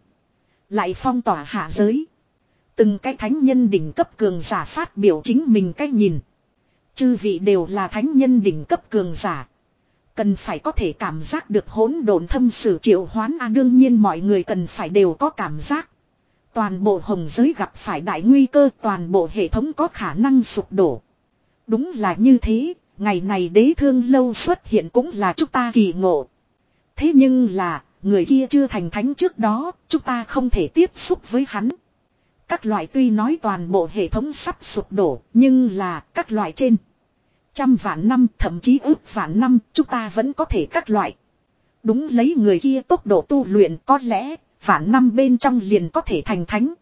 Speaker 1: Lại phong tỏa hạ giới. Từng cái thánh nhân đỉnh cấp cường giả phát biểu chính mình cách nhìn. Chư vị đều là thánh nhân đỉnh cấp cường giả. Cần phải có thể cảm giác được hỗn độn thâm sử triệu hoán a đương nhiên mọi người cần phải đều có cảm giác. Toàn bộ hồng giới gặp phải đại nguy cơ toàn bộ hệ thống có khả năng sụp đổ. Đúng là như thế, ngày này đế thương lâu xuất hiện cũng là chúng ta kỳ ngộ. Thế nhưng là, người kia chưa thành thánh trước đó, chúng ta không thể tiếp xúc với hắn. Các loại tuy nói toàn bộ hệ thống sắp sụp đổ, nhưng là các loại trên. Trăm vạn năm, thậm chí ước vạn năm, chúng ta vẫn có thể các loại. Đúng lấy người kia tốc độ tu luyện có lẽ, vạn năm bên trong liền có thể thành thánh.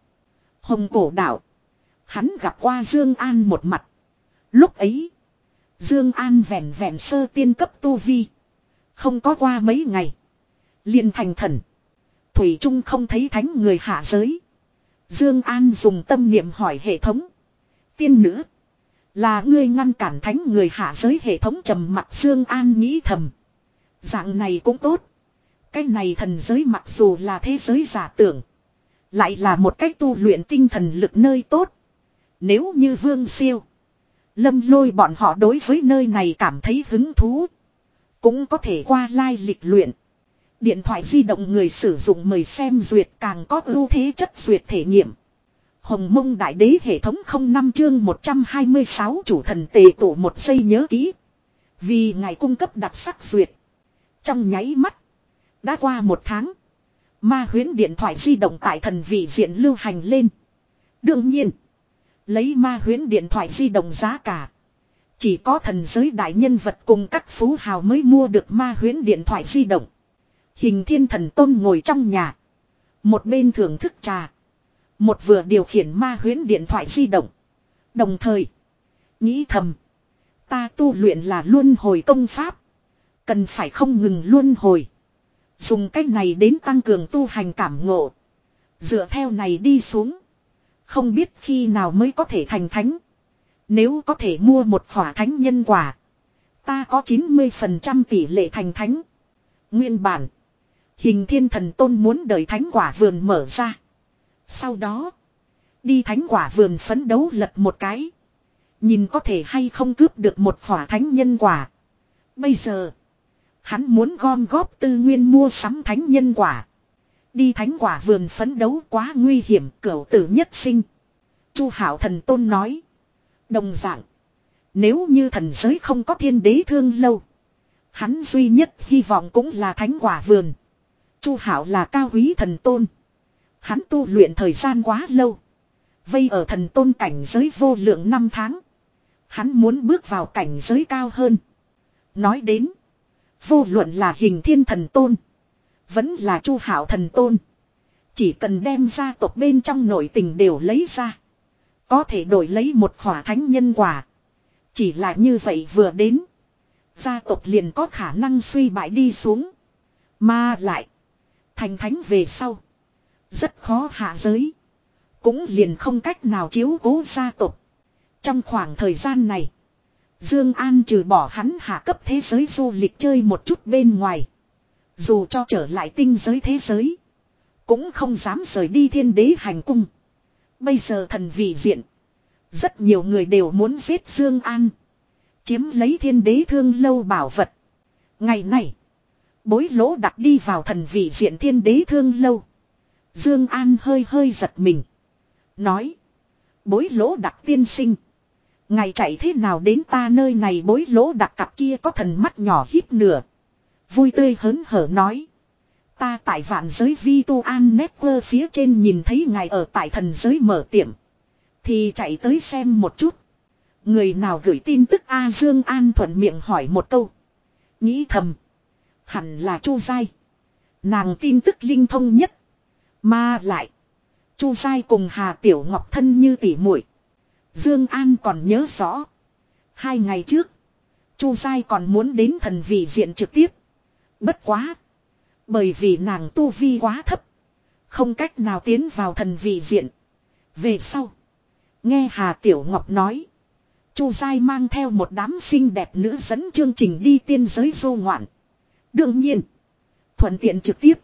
Speaker 1: Hồng cổ đạo. Hắn gặp qua Dương An một mặt. Lúc ấy, Dương An vẹn vẹn sơ tiên cấp tu vi, không có qua mấy ngày, liền thành thần. Thủy Trung không thấy thánh người hạ giới. Dương An dùng tâm niệm hỏi hệ thống, "Tiên nữ, là ngươi ngăn cản thánh người hạ giới hệ thống trầm mặc Dương An nghĩ thầm, dạng này cũng tốt. Cái này thần giới mặc dù là thế giới giả tưởng, lại là một cách tu luyện tinh thần lực nơi tốt. Nếu như Vương Siêu, Lâm lôi bọn họ đối với nơi này cảm thấy hứng thú. Cũng có thể qua lai lịch luyện. Điện thoại di động người sử dụng mời xem duyệt càng có ưu thế chất duyệt thể nghiệm. Hồng mông đại đế hệ thống 05 chương 126 chủ thần tề tổ một giây nhớ kỹ. Vì ngài cung cấp đặc sắc duyệt. Trong nháy mắt. Đã qua một tháng. Ma huyến điện thoại di động tại thần vị diện lưu hành lên. Đương nhiên. Lấy ma huyến điện thoại di động giá cả. Chỉ có thần giới đại nhân vật cùng các phú hào mới mua được ma huyến điện thoại di động. Hình thiên thần tôn ngồi trong nhà. Một bên thưởng thức trà. Một vừa điều khiển ma huyến điện thoại di động. Đồng thời. Nghĩ thầm. Ta tu luyện là luân hồi công pháp. Cần phải không ngừng luân hồi. Dùng cách này đến tăng cường tu hành cảm ngộ. Dựa theo này đi xuống. Không biết khi nào mới có thể thành thánh. Nếu có thể mua một khỏa thánh nhân quả. Ta có 90% tỷ lệ thành thánh. Nguyên bản. Hình thiên thần tôn muốn đợi thánh quả vườn mở ra. Sau đó. Đi thánh quả vườn phấn đấu lật một cái. Nhìn có thể hay không cướp được một khỏa thánh nhân quả. Bây giờ. Hắn muốn gom góp tư nguyên mua sắm thánh nhân quả. Đi thánh quả vườn phấn đấu quá nguy hiểm cửu tử nhất sinh. Chu hảo thần tôn nói. Đồng dạng. Nếu như thần giới không có thiên đế thương lâu. Hắn duy nhất hy vọng cũng là thánh quả vườn. Chu hảo là cao quý thần tôn. Hắn tu luyện thời gian quá lâu. Vây ở thần tôn cảnh giới vô lượng năm tháng. Hắn muốn bước vào cảnh giới cao hơn. Nói đến. Vô luận là hình thiên thần tôn. Vẫn là chu hảo thần tôn. Chỉ cần đem gia tộc bên trong nội tình đều lấy ra. Có thể đổi lấy một khỏa thánh nhân quả. Chỉ là như vậy vừa đến. Gia tộc liền có khả năng suy bại đi xuống. Mà lại. Thành thánh về sau. Rất khó hạ giới. Cũng liền không cách nào chiếu cố gia tộc. Trong khoảng thời gian này. Dương An trừ bỏ hắn hạ cấp thế giới du lịch chơi một chút bên ngoài. Dù cho trở lại tinh giới thế giới. Cũng không dám rời đi thiên đế hành cung. Bây giờ thần vị diện. Rất nhiều người đều muốn giết Dương An. Chiếm lấy thiên đế thương lâu bảo vật. Ngày này. Bối lỗ đặt đi vào thần vị diện thiên đế thương lâu. Dương An hơi hơi giật mình. Nói. Bối lỗ đặt tiên sinh. Ngày chạy thế nào đến ta nơi này bối lỗ đặt cặp kia có thần mắt nhỏ hít nửa. Vui tươi hớn hở nói. Ta tại vạn giới vi tu an nét network phía trên nhìn thấy ngài ở tại thần giới mở tiệm. Thì chạy tới xem một chút. Người nào gửi tin tức A Dương An thuận miệng hỏi một câu. Nghĩ thầm. Hẳn là Chu Giai. Nàng tin tức linh thông nhất. Mà lại. Chu Giai cùng Hà Tiểu Ngọc thân như tỉ muội. Dương An còn nhớ rõ. Hai ngày trước. Chu Giai còn muốn đến thần vị diện trực tiếp. Bất quá. Bởi vì nàng tu vi quá thấp. Không cách nào tiến vào thần vị diện. Về sau. Nghe Hà Tiểu Ngọc nói. Chu Giai mang theo một đám xinh đẹp nữ dẫn chương trình đi tiên giới vô ngoạn. Đương nhiên. Thuận tiện trực tiếp.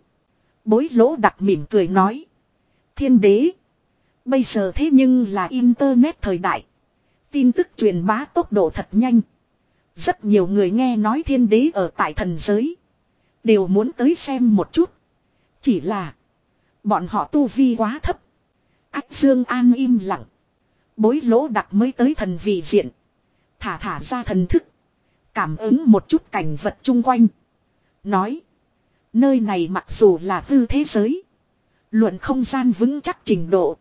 Speaker 1: Bối lỗ đặc mỉm cười nói. Thiên đế. Bây giờ thế nhưng là internet thời đại. Tin tức truyền bá tốc độ thật nhanh. Rất nhiều người nghe nói thiên đế ở tại thần giới. Đều muốn tới xem một chút. Chỉ là. Bọn họ tu vi quá thấp. Ách Dương An im lặng. Bối lỗ đặc mới tới thần vị diện. Thả thả ra thần thức. Cảm ứng một chút cảnh vật chung quanh. Nói. Nơi này mặc dù là hư thế giới. Luận không gian vững chắc trình độ.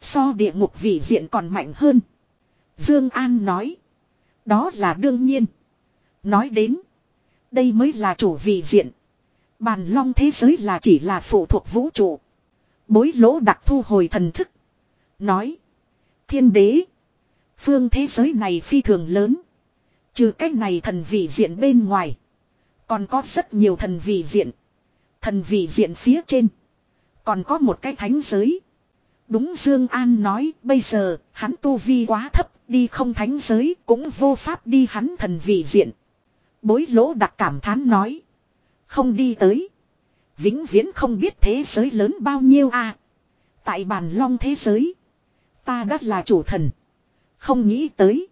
Speaker 1: So địa ngục vị diện còn mạnh hơn. Dương An nói. Đó là đương nhiên. Nói đến. Đây mới là chủ vị diện. Bàn long thế giới là chỉ là phụ thuộc vũ trụ. Bối lỗ đặc thu hồi thần thức. Nói. Thiên đế. Phương thế giới này phi thường lớn. Trừ cách này thần vị diện bên ngoài. Còn có rất nhiều thần vị diện. Thần vị diện phía trên. Còn có một cái thánh giới. Đúng Dương An nói bây giờ hắn tu vi quá thấp đi không thánh giới cũng vô pháp đi hắn thần vị diện. Bối lỗ đặc cảm thán nói. Không đi tới. Vĩnh viễn không biết thế giới lớn bao nhiêu à. Tại bàn long thế giới. Ta đã là chủ thần. Không nghĩ tới.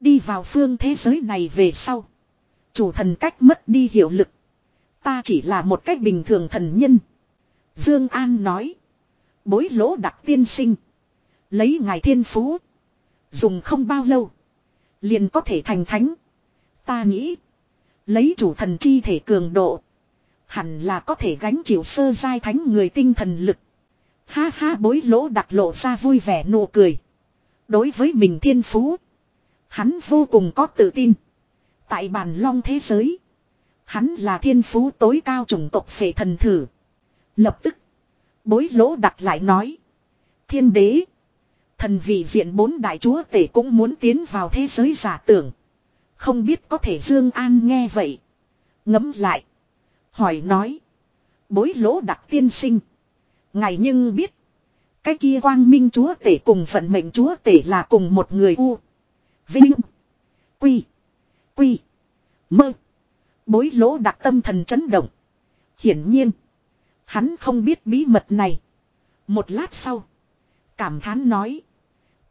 Speaker 1: Đi vào phương thế giới này về sau. Chủ thần cách mất đi hiệu lực. Ta chỉ là một cách bình thường thần nhân. Dương An nói. Bối lỗ đặc tiên sinh. Lấy ngài thiên phú. Dùng không bao lâu. Liền có thể thành thánh. Ta nghĩ. Lấy chủ thần chi thể cường độ. Hẳn là có thể gánh chịu sơ giai thánh người tinh thần lực. Ha ha bối lỗ đặt lộ ra vui vẻ nụ cười. Đối với mình thiên phú. Hắn vô cùng có tự tin. Tại bàn long thế giới. Hắn là thiên phú tối cao chủng tộc phệ thần thử. Lập tức. Bối lỗ đặt lại nói. Thiên đế. Thần vị diện bốn đại chúa tể cũng muốn tiến vào thế giới giả tưởng. Không biết có thể Dương An nghe vậy. Ngấm lại. Hỏi nói. Bối lỗ đặc tiên sinh. Ngài nhưng biết. Cái kia quang minh chúa tể cùng phận mệnh chúa tể là cùng một người u. Vinh. Quy. Quy. Mơ. Bối lỗ đặc tâm thần chấn động. Hiển nhiên. Hắn không biết bí mật này. Một lát sau. Cảm thán nói.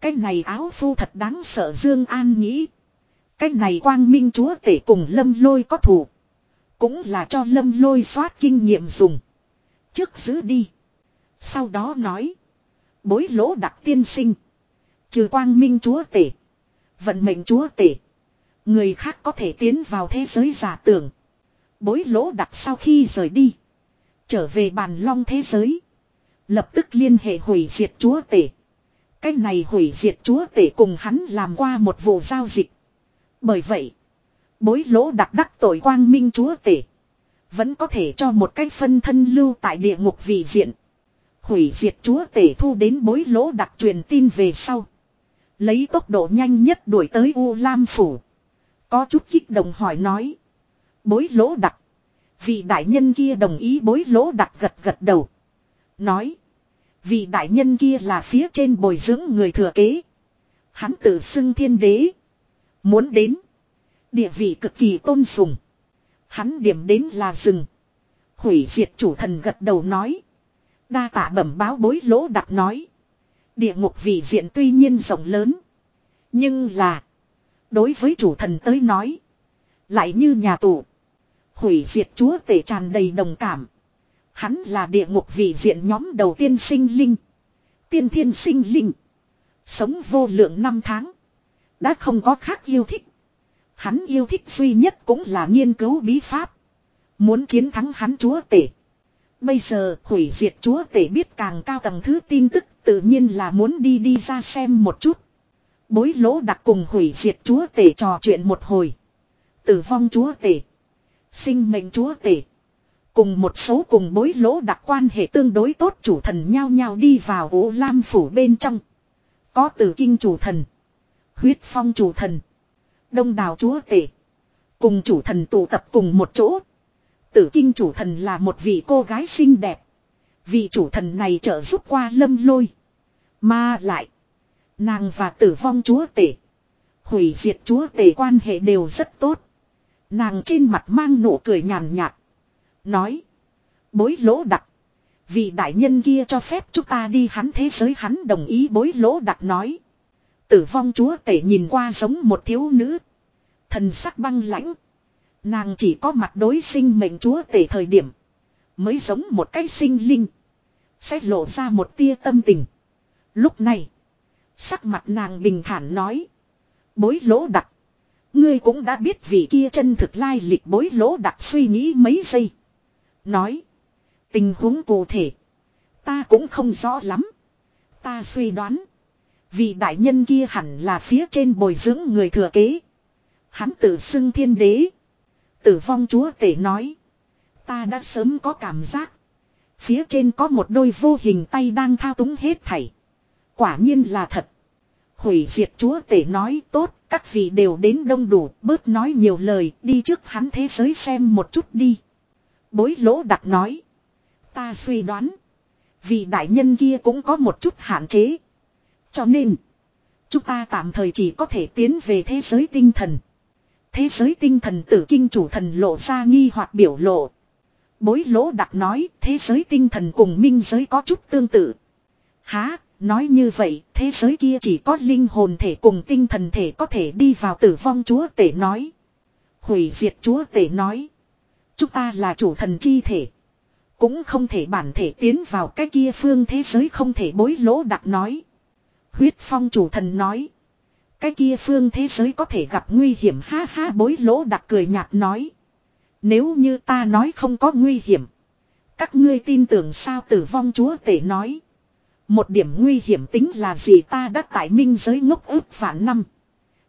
Speaker 1: Cái này áo phu thật đáng sợ Dương An nghĩ. Cái này quang minh chúa tể cùng lâm lôi có thủ. Cũng là cho lâm lôi soát kinh nghiệm dùng. Trước giữ đi. Sau đó nói. Bối lỗ đặc tiên sinh. Trừ quang minh chúa tể. Vận mệnh chúa tể. Người khác có thể tiến vào thế giới giả tưởng. Bối lỗ đặc sau khi rời đi. Trở về bàn long thế giới. Lập tức liên hệ hủy diệt chúa tể. Cái này hủy diệt chúa tể cùng hắn làm qua một vụ giao dịch. Bởi vậy, bối lỗ đặc đắc tội quang minh chúa tể. Vẫn có thể cho một cái phân thân lưu tại địa ngục vị diện. Hủy diệt chúa tể thu đến bối lỗ đặc truyền tin về sau. Lấy tốc độ nhanh nhất đuổi tới U Lam Phủ. Có chút kích động hỏi nói. Bối lỗ đặc. Vị đại nhân kia đồng ý bối lỗ đặc gật gật đầu. Nói. Vị đại nhân kia là phía trên bồi dưỡng người thừa kế. Hắn tự xưng thiên đế. Muốn đến. Địa vị cực kỳ tôn sùng. Hắn điểm đến là rừng. Hủy diệt chủ thần gật đầu nói. Đa tạ bẩm báo bối lỗ đặc nói. Địa ngục vị diện tuy nhiên rộng lớn. Nhưng là. Đối với chủ thần tới nói. Lại như nhà tù. Hủy diệt chúa tể tràn đầy đồng cảm. Hắn là địa ngục vị diện nhóm đầu tiên sinh linh. Tiên thiên sinh linh. Sống vô lượng năm tháng. Đã không có khác yêu thích. Hắn yêu thích duy nhất cũng là nghiên cứu bí pháp. Muốn chiến thắng hắn chúa tể. Bây giờ hủy diệt chúa tể biết càng cao tầng thứ tin tức tự nhiên là muốn đi đi ra xem một chút. Bối lỗ đặc cùng hủy diệt chúa tể trò chuyện một hồi. Tử vong chúa tể. Sinh mệnh chúa tể. Cùng một số cùng bối lỗ đặc quan hệ tương đối tốt chủ thần nhao nhao đi vào ố lam phủ bên trong. Có tử kinh chủ thần. Huyết phong chủ thần. Đông đảo chúa tể. Cùng chủ thần tụ tập cùng một chỗ. Tử kinh chủ thần là một vị cô gái xinh đẹp. Vị chủ thần này trợ giúp qua lâm lôi. Mà lại. Nàng và tử vong chúa tể. Hủy diệt chúa tể quan hệ đều rất tốt. Nàng trên mặt mang nụ cười nhàn nhạt. Nói. Bối lỗ đặc. Vị đại nhân kia cho phép chúng ta đi hắn thế giới hắn đồng ý bối lỗ đặc nói. Tử vong chúa tể nhìn qua giống một thiếu nữ. Thần sắc băng lãnh. Nàng chỉ có mặt đối sinh mệnh chúa tể thời điểm. Mới giống một cái sinh linh. Sẽ lộ ra một tia tâm tình. Lúc này. Sắc mặt nàng bình thản nói. Bối lỗ đặc. Ngươi cũng đã biết vị kia chân thực lai lịch bối lỗ đặc suy nghĩ mấy giây. Nói. Tình huống cụ thể. Ta cũng không rõ lắm. Ta suy đoán vì đại nhân kia hẳn là phía trên bồi dưỡng người thừa kế. Hắn tự xưng thiên đế. Tử vong chúa tể nói. Ta đã sớm có cảm giác. Phía trên có một đôi vô hình tay đang thao túng hết thảy. Quả nhiên là thật. Hủy diệt chúa tể nói tốt, các vị đều đến đông đủ, bớt nói nhiều lời, đi trước hắn thế giới xem một chút đi. Bối lỗ đặc nói. Ta suy đoán. vì đại nhân kia cũng có một chút hạn chế. Cho nên, chúng ta tạm thời chỉ có thể tiến về thế giới tinh thần. Thế giới tinh thần tử kinh chủ thần lộ ra nghi hoặc biểu lộ. Bối lỗ đặc nói, thế giới tinh thần cùng minh giới có chút tương tự. Há, nói như vậy, thế giới kia chỉ có linh hồn thể cùng tinh thần thể có thể đi vào tử vong chúa tể nói. Hủy diệt chúa tể nói. Chúng ta là chủ thần chi thể. Cũng không thể bản thể tiến vào cái kia phương thế giới không thể bối lỗ đặc nói. Huyết phong chủ thần nói. Cái kia phương thế giới có thể gặp nguy hiểm ha ha bối lỗ đặc cười nhạt nói. Nếu như ta nói không có nguy hiểm. Các ngươi tin tưởng sao tử vong chúa tể nói. Một điểm nguy hiểm tính là gì ta đã tại minh giới ngốc ước vạn năm.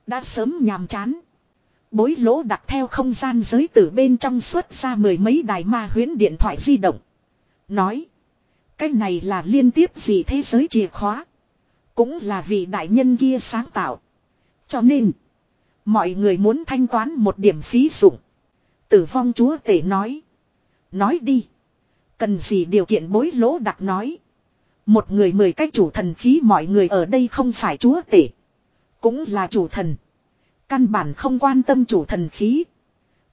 Speaker 1: Đã sớm nhàm chán. Bối lỗ đặt theo không gian giới tử bên trong suốt ra mười mấy đài ma huyến điện thoại di động. Nói. Cái này là liên tiếp gì thế giới chìa khóa. Cũng là vị đại nhân kia sáng tạo. Cho nên. Mọi người muốn thanh toán một điểm phí dụng. Tử vong chúa tể nói. Nói đi. Cần gì điều kiện bối lỗ đặc nói. Một người mười cách chủ thần khí mọi người ở đây không phải chúa tể. Cũng là chủ thần. Căn bản không quan tâm chủ thần khí.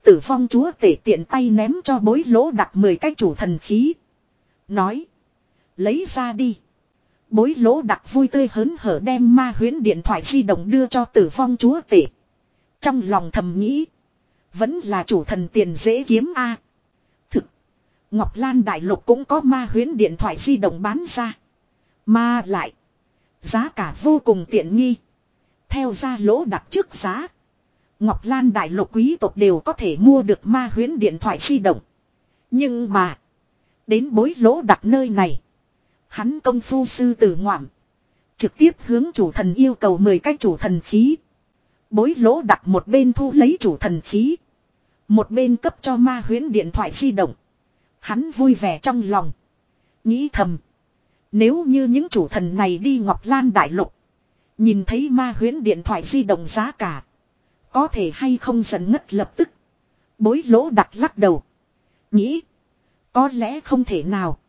Speaker 1: Tử vong chúa tể tiện tay ném cho bối lỗ đặc mười cách chủ thần khí. Nói. Lấy ra đi. Bối lỗ đặc vui tươi hớn hở đem ma huyến điện thoại di động đưa cho tử vong chúa tể. Trong lòng thầm nghĩ. Vẫn là chủ thần tiền dễ kiếm a. Thực. Ngọc Lan Đại Lục cũng có ma huyến điện thoại di động bán ra. Mà lại. Giá cả vô cùng tiện nghi. Theo ra lỗ đặc trước giá. Ngọc Lan Đại Lục quý tộc đều có thể mua được ma huyến điện thoại di động. Nhưng mà. Đến bối lỗ đặc nơi này. Hắn công phu sư tử ngoạm. Trực tiếp hướng chủ thần yêu cầu 10 cái chủ thần khí. Bối lỗ đặt một bên thu lấy chủ thần khí. Một bên cấp cho ma huyễn điện thoại di động. Hắn vui vẻ trong lòng. Nghĩ thầm. Nếu như những chủ thần này đi Ngọc Lan Đại Lục. Nhìn thấy ma huyễn điện thoại di động giá cả. Có thể hay không giận ngất lập tức. Bối lỗ đặt lắc đầu. Nghĩ. Có lẽ không thể nào.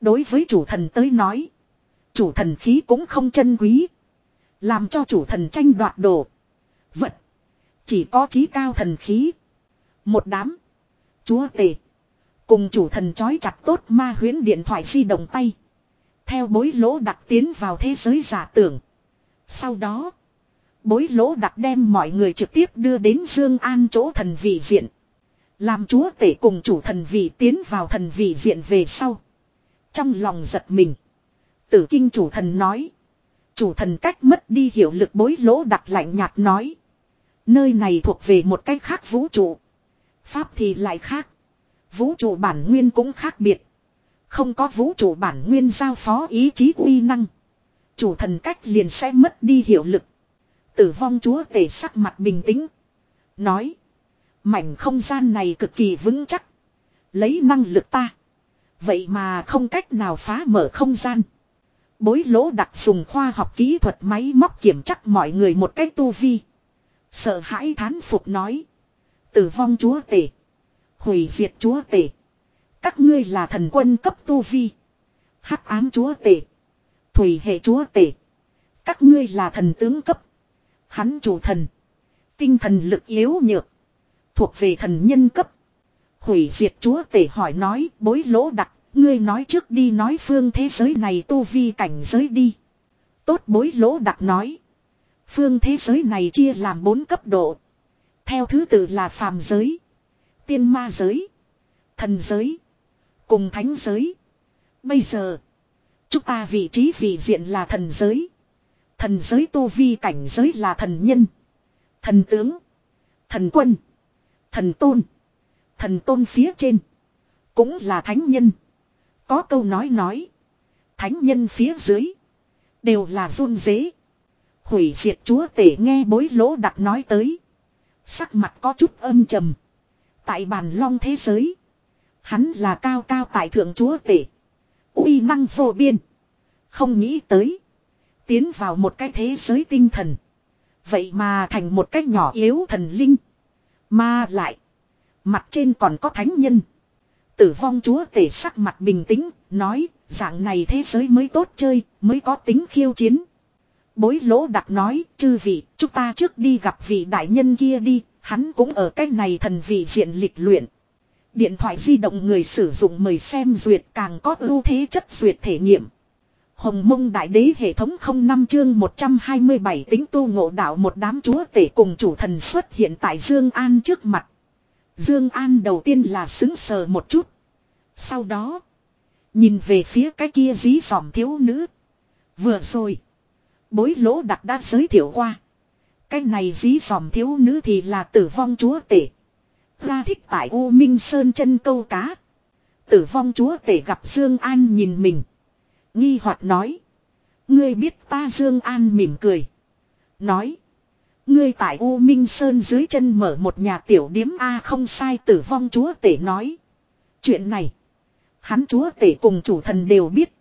Speaker 1: Đối với chủ thần tới nói. Chủ thần khí cũng không chân quý. Làm cho chủ thần tranh đoạt đồ. Vật. Chỉ có trí cao thần khí. Một đám. Chúa tể. Cùng chủ thần chói chặt tốt ma huyến điện thoại di động tay. Theo bối lỗ đặc tiến vào thế giới giả tưởng. Sau đó. Bối lỗ đặc đem mọi người trực tiếp đưa đến Dương An chỗ thần vị diện. Làm chúa tể cùng chủ thần vị tiến vào thần vị diện về sau trong lòng giật mình. Tử kinh chủ thần nói. Chủ thần cách mất đi hiệu lực bối lỗ đặt lạnh nhạt nói. Nơi này thuộc về một cách khác vũ trụ. Pháp thì lại khác. Vũ trụ bản nguyên cũng khác biệt. Không có vũ trụ bản nguyên giao phó ý chí uy năng. Chủ thần cách liền sẽ mất đi hiệu lực. Tử vong chúa tể sắc mặt bình tĩnh. Nói. Mảnh không gian này cực kỳ vững chắc. Lấy năng lực ta. Vậy mà không cách nào phá mở không gian. Bối lỗ đặt dùng khoa học kỹ thuật máy móc kiểm chắc mọi người một cách tu vi. Sợ hãi thán phục nói. Tử vong chúa tể. Hủy diệt chúa tể. Các ngươi là thần quân cấp tu vi. hắc ám chúa tể. Thủy hệ chúa tể. Các ngươi là thần tướng cấp. Hắn chủ thần. Tinh thần lực yếu nhược. Thuộc về thần nhân cấp hủy diệt chúa tể hỏi nói bối lỗ đặc, ngươi nói trước đi nói phương thế giới này tu vi cảnh giới đi. Tốt bối lỗ đặc nói. Phương thế giới này chia làm bốn cấp độ. Theo thứ tự là phàm giới, tiên ma giới, thần giới, cùng thánh giới. Bây giờ, chúng ta vị trí vị diện là thần giới. Thần giới tu vi cảnh giới là thần nhân, thần tướng, thần quân, thần tôn. Thần tôn phía trên. Cũng là thánh nhân. Có câu nói nói. Thánh nhân phía dưới. Đều là run dế. Hủy diệt chúa tể nghe bối lỗ đặt nói tới. Sắc mặt có chút âm trầm. Tại bàn long thế giới. Hắn là cao cao tại thượng chúa tể. uy năng vô biên. Không nghĩ tới. Tiến vào một cái thế giới tinh thần. Vậy mà thành một cái nhỏ yếu thần linh. Mà lại. Mặt trên còn có thánh nhân. Tử vong chúa tể sắc mặt bình tĩnh, nói, dạng này thế giới mới tốt chơi, mới có tính khiêu chiến. Bối lỗ đặc nói, chư vị, chúng ta trước đi gặp vị đại nhân kia đi, hắn cũng ở cái này thần vị diện lịch luyện. Điện thoại di động người sử dụng mời xem duyệt càng có ưu thế chất duyệt thể nghiệm. Hồng mông đại đế hệ thống 05 chương 127 tính tu ngộ đạo một đám chúa tể cùng chủ thần xuất hiện tại Dương An trước mặt. Dương An đầu tiên là sững sờ một chút. Sau đó, nhìn về phía cái kia dí dỏm thiếu nữ. Vừa rồi, bối lỗ đặc đã giới thiệu qua. Cái này dí dòm thiếu nữ thì là tử vong chúa tể. Ra thích tại U Minh Sơn chân câu cá. Tử vong chúa tể gặp Dương An nhìn mình. Nghi hoặc nói. Ngươi biết ta Dương An mỉm cười. Nói. Ngươi tại U Minh Sơn dưới chân mở một nhà tiểu điếm A không sai tử vong chúa tể nói. Chuyện này. Hắn chúa tể cùng chủ thần đều biết.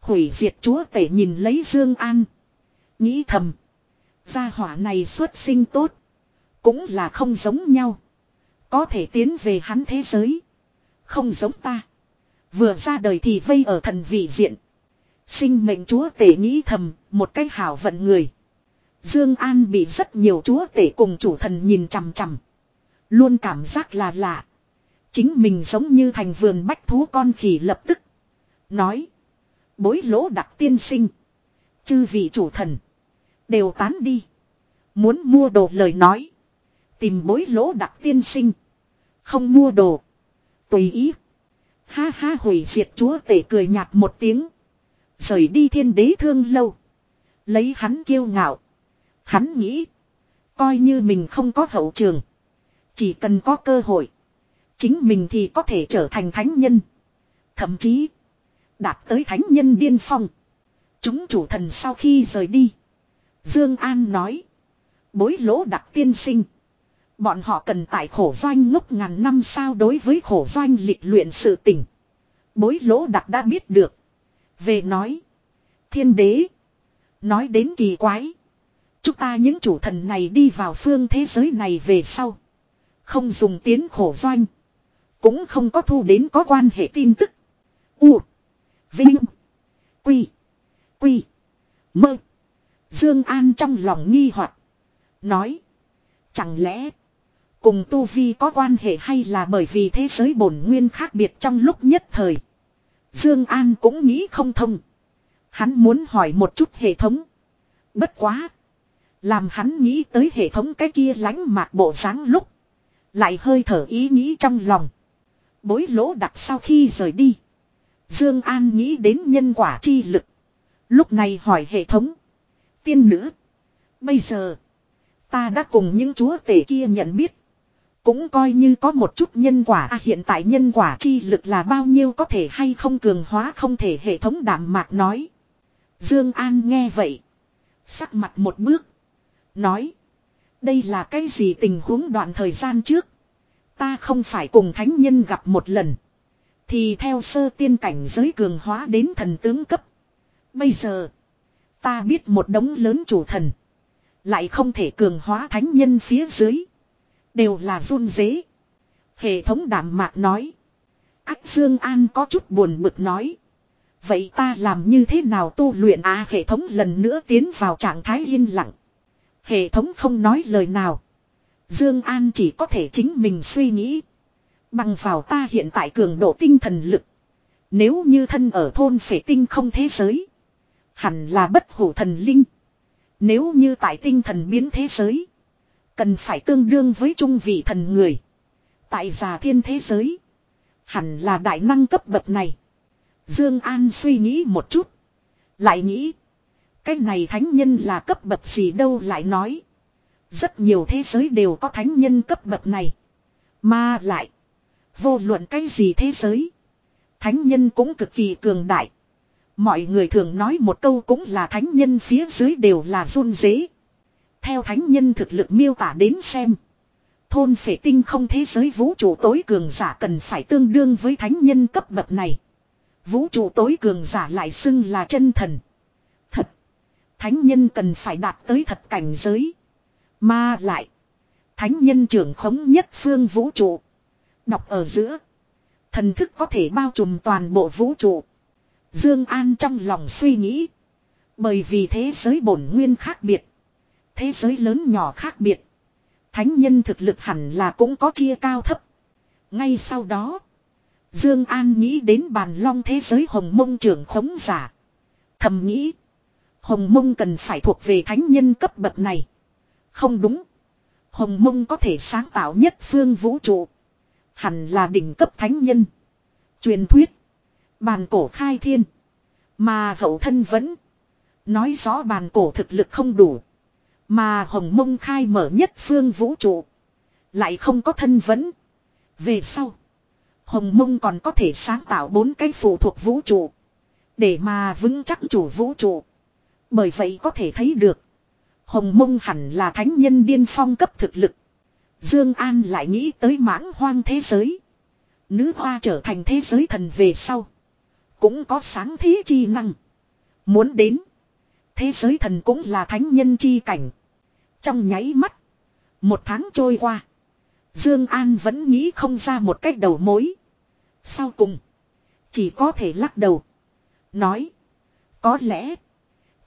Speaker 1: Hủy diệt chúa tể nhìn lấy Dương An. Nghĩ thầm. Gia hỏa này xuất sinh tốt. Cũng là không giống nhau. Có thể tiến về hắn thế giới. Không giống ta. Vừa ra đời thì vây ở thần vị diện. Sinh mệnh chúa tể nghĩ thầm, một cách hảo vận người. Dương An bị rất nhiều chúa tể cùng chủ thần nhìn chằm chằm, luôn cảm giác là lạ. Chính mình giống như thành vườn bách thú con khỉ lập tức nói: "Bối lỗ đặc tiên sinh, chư vị chủ thần đều tán đi, muốn mua đồ lời nói, tìm bối lỗ đặc tiên sinh, không mua đồ, tùy ý." Ha ha hủy diệt chúa tể cười nhạt một tiếng, rời đi thiên đế thương lâu, lấy hắn kiêu ngạo Hắn nghĩ. Coi như mình không có hậu trường. Chỉ cần có cơ hội. Chính mình thì có thể trở thành thánh nhân. Thậm chí. Đạt tới thánh nhân điên phong. Chúng chủ thần sau khi rời đi. Dương An nói. Bối lỗ đặc tiên sinh. Bọn họ cần tại khổ doanh ngốc ngàn năm sao đối với khổ doanh lịch luyện sự tình. Bối lỗ đặc đã biết được. Về nói. Thiên đế. Nói đến kỳ quái. Chúng ta những chủ thần này đi vào phương thế giới này về sau. Không dùng tiến khổ doanh. Cũng không có thu đến có quan hệ tin tức. U. Vinh. Quy. Quy. Mơ. Dương An trong lòng nghi hoặc Nói. Chẳng lẽ. Cùng Tu Vi có quan hệ hay là bởi vì thế giới bổn nguyên khác biệt trong lúc nhất thời. Dương An cũng nghĩ không thông. Hắn muốn hỏi một chút hệ thống. Bất quá. Làm hắn nghĩ tới hệ thống cái kia lánh mạc bộ dáng lúc. Lại hơi thở ý nghĩ trong lòng. Bối lỗ đặt sau khi rời đi. Dương An nghĩ đến nhân quả chi lực. Lúc này hỏi hệ thống. Tiên nữ. Bây giờ. Ta đã cùng những chúa tể kia nhận biết. Cũng coi như có một chút nhân quả. À, hiện tại nhân quả chi lực là bao nhiêu có thể hay không cường hóa không thể hệ thống đảm mạc nói. Dương An nghe vậy. Sắc mặt một bước. Nói. Đây là cái gì tình huống đoạn thời gian trước. Ta không phải cùng thánh nhân gặp một lần. Thì theo sơ tiên cảnh giới cường hóa đến thần tướng cấp. Bây giờ. Ta biết một đống lớn chủ thần. Lại không thể cường hóa thánh nhân phía dưới. Đều là run dế. Hệ thống đảm mạc nói. Ách Dương An có chút buồn bực nói. Vậy ta làm như thế nào tu luyện à hệ thống lần nữa tiến vào trạng thái yên lặng. Hệ thống không nói lời nào. Dương An chỉ có thể chính mình suy nghĩ. Bằng vào ta hiện tại cường độ tinh thần lực. Nếu như thân ở thôn phệ tinh không thế giới. Hẳn là bất hủ thần linh. Nếu như tại tinh thần biến thế giới. Cần phải tương đương với trung vị thần người. Tại già thiên thế giới. Hẳn là đại năng cấp bậc này. Dương An suy nghĩ một chút. Lại nghĩ. Cái này thánh nhân là cấp bậc gì đâu lại nói. Rất nhiều thế giới đều có thánh nhân cấp bậc này. Mà lại. Vô luận cái gì thế giới. Thánh nhân cũng cực kỳ cường đại. Mọi người thường nói một câu cũng là thánh nhân phía dưới đều là run dế. Theo thánh nhân thực lực miêu tả đến xem. Thôn phệ tinh không thế giới vũ trụ tối cường giả cần phải tương đương với thánh nhân cấp bậc này. Vũ trụ tối cường giả lại xưng là chân thần. Thánh nhân cần phải đạt tới thật cảnh giới. Mà lại. Thánh nhân trưởng khống nhất phương vũ trụ. Đọc ở giữa. Thần thức có thể bao trùm toàn bộ vũ trụ. Dương An trong lòng suy nghĩ. Bởi vì thế giới bổn nguyên khác biệt. Thế giới lớn nhỏ khác biệt. Thánh nhân thực lực hẳn là cũng có chia cao thấp. Ngay sau đó. Dương An nghĩ đến bàn long thế giới hồng mông trưởng khống giả. Thầm nghĩ. Hồng mông cần phải thuộc về thánh nhân cấp bậc này. Không đúng. Hồng mông có thể sáng tạo nhất phương vũ trụ. Hẳn là đỉnh cấp thánh nhân. Truyền thuyết. Bàn cổ khai thiên. Mà hậu thân vẫn. Nói rõ bàn cổ thực lực không đủ. Mà hồng mông khai mở nhất phương vũ trụ. Lại không có thân vấn. Về sau. Hồng mông còn có thể sáng tạo bốn cái phụ thuộc vũ trụ. Để mà vững chắc chủ vũ trụ. Bởi vậy có thể thấy được. Hồng mông hẳn là thánh nhân điên phong cấp thực lực. Dương An lại nghĩ tới mãng hoang thế giới. Nữ hoa trở thành thế giới thần về sau. Cũng có sáng thế chi năng. Muốn đến. Thế giới thần cũng là thánh nhân chi cảnh. Trong nháy mắt. Một tháng trôi qua. Dương An vẫn nghĩ không ra một cách đầu mối. Sau cùng. Chỉ có thể lắc đầu. Nói. Có lẽ.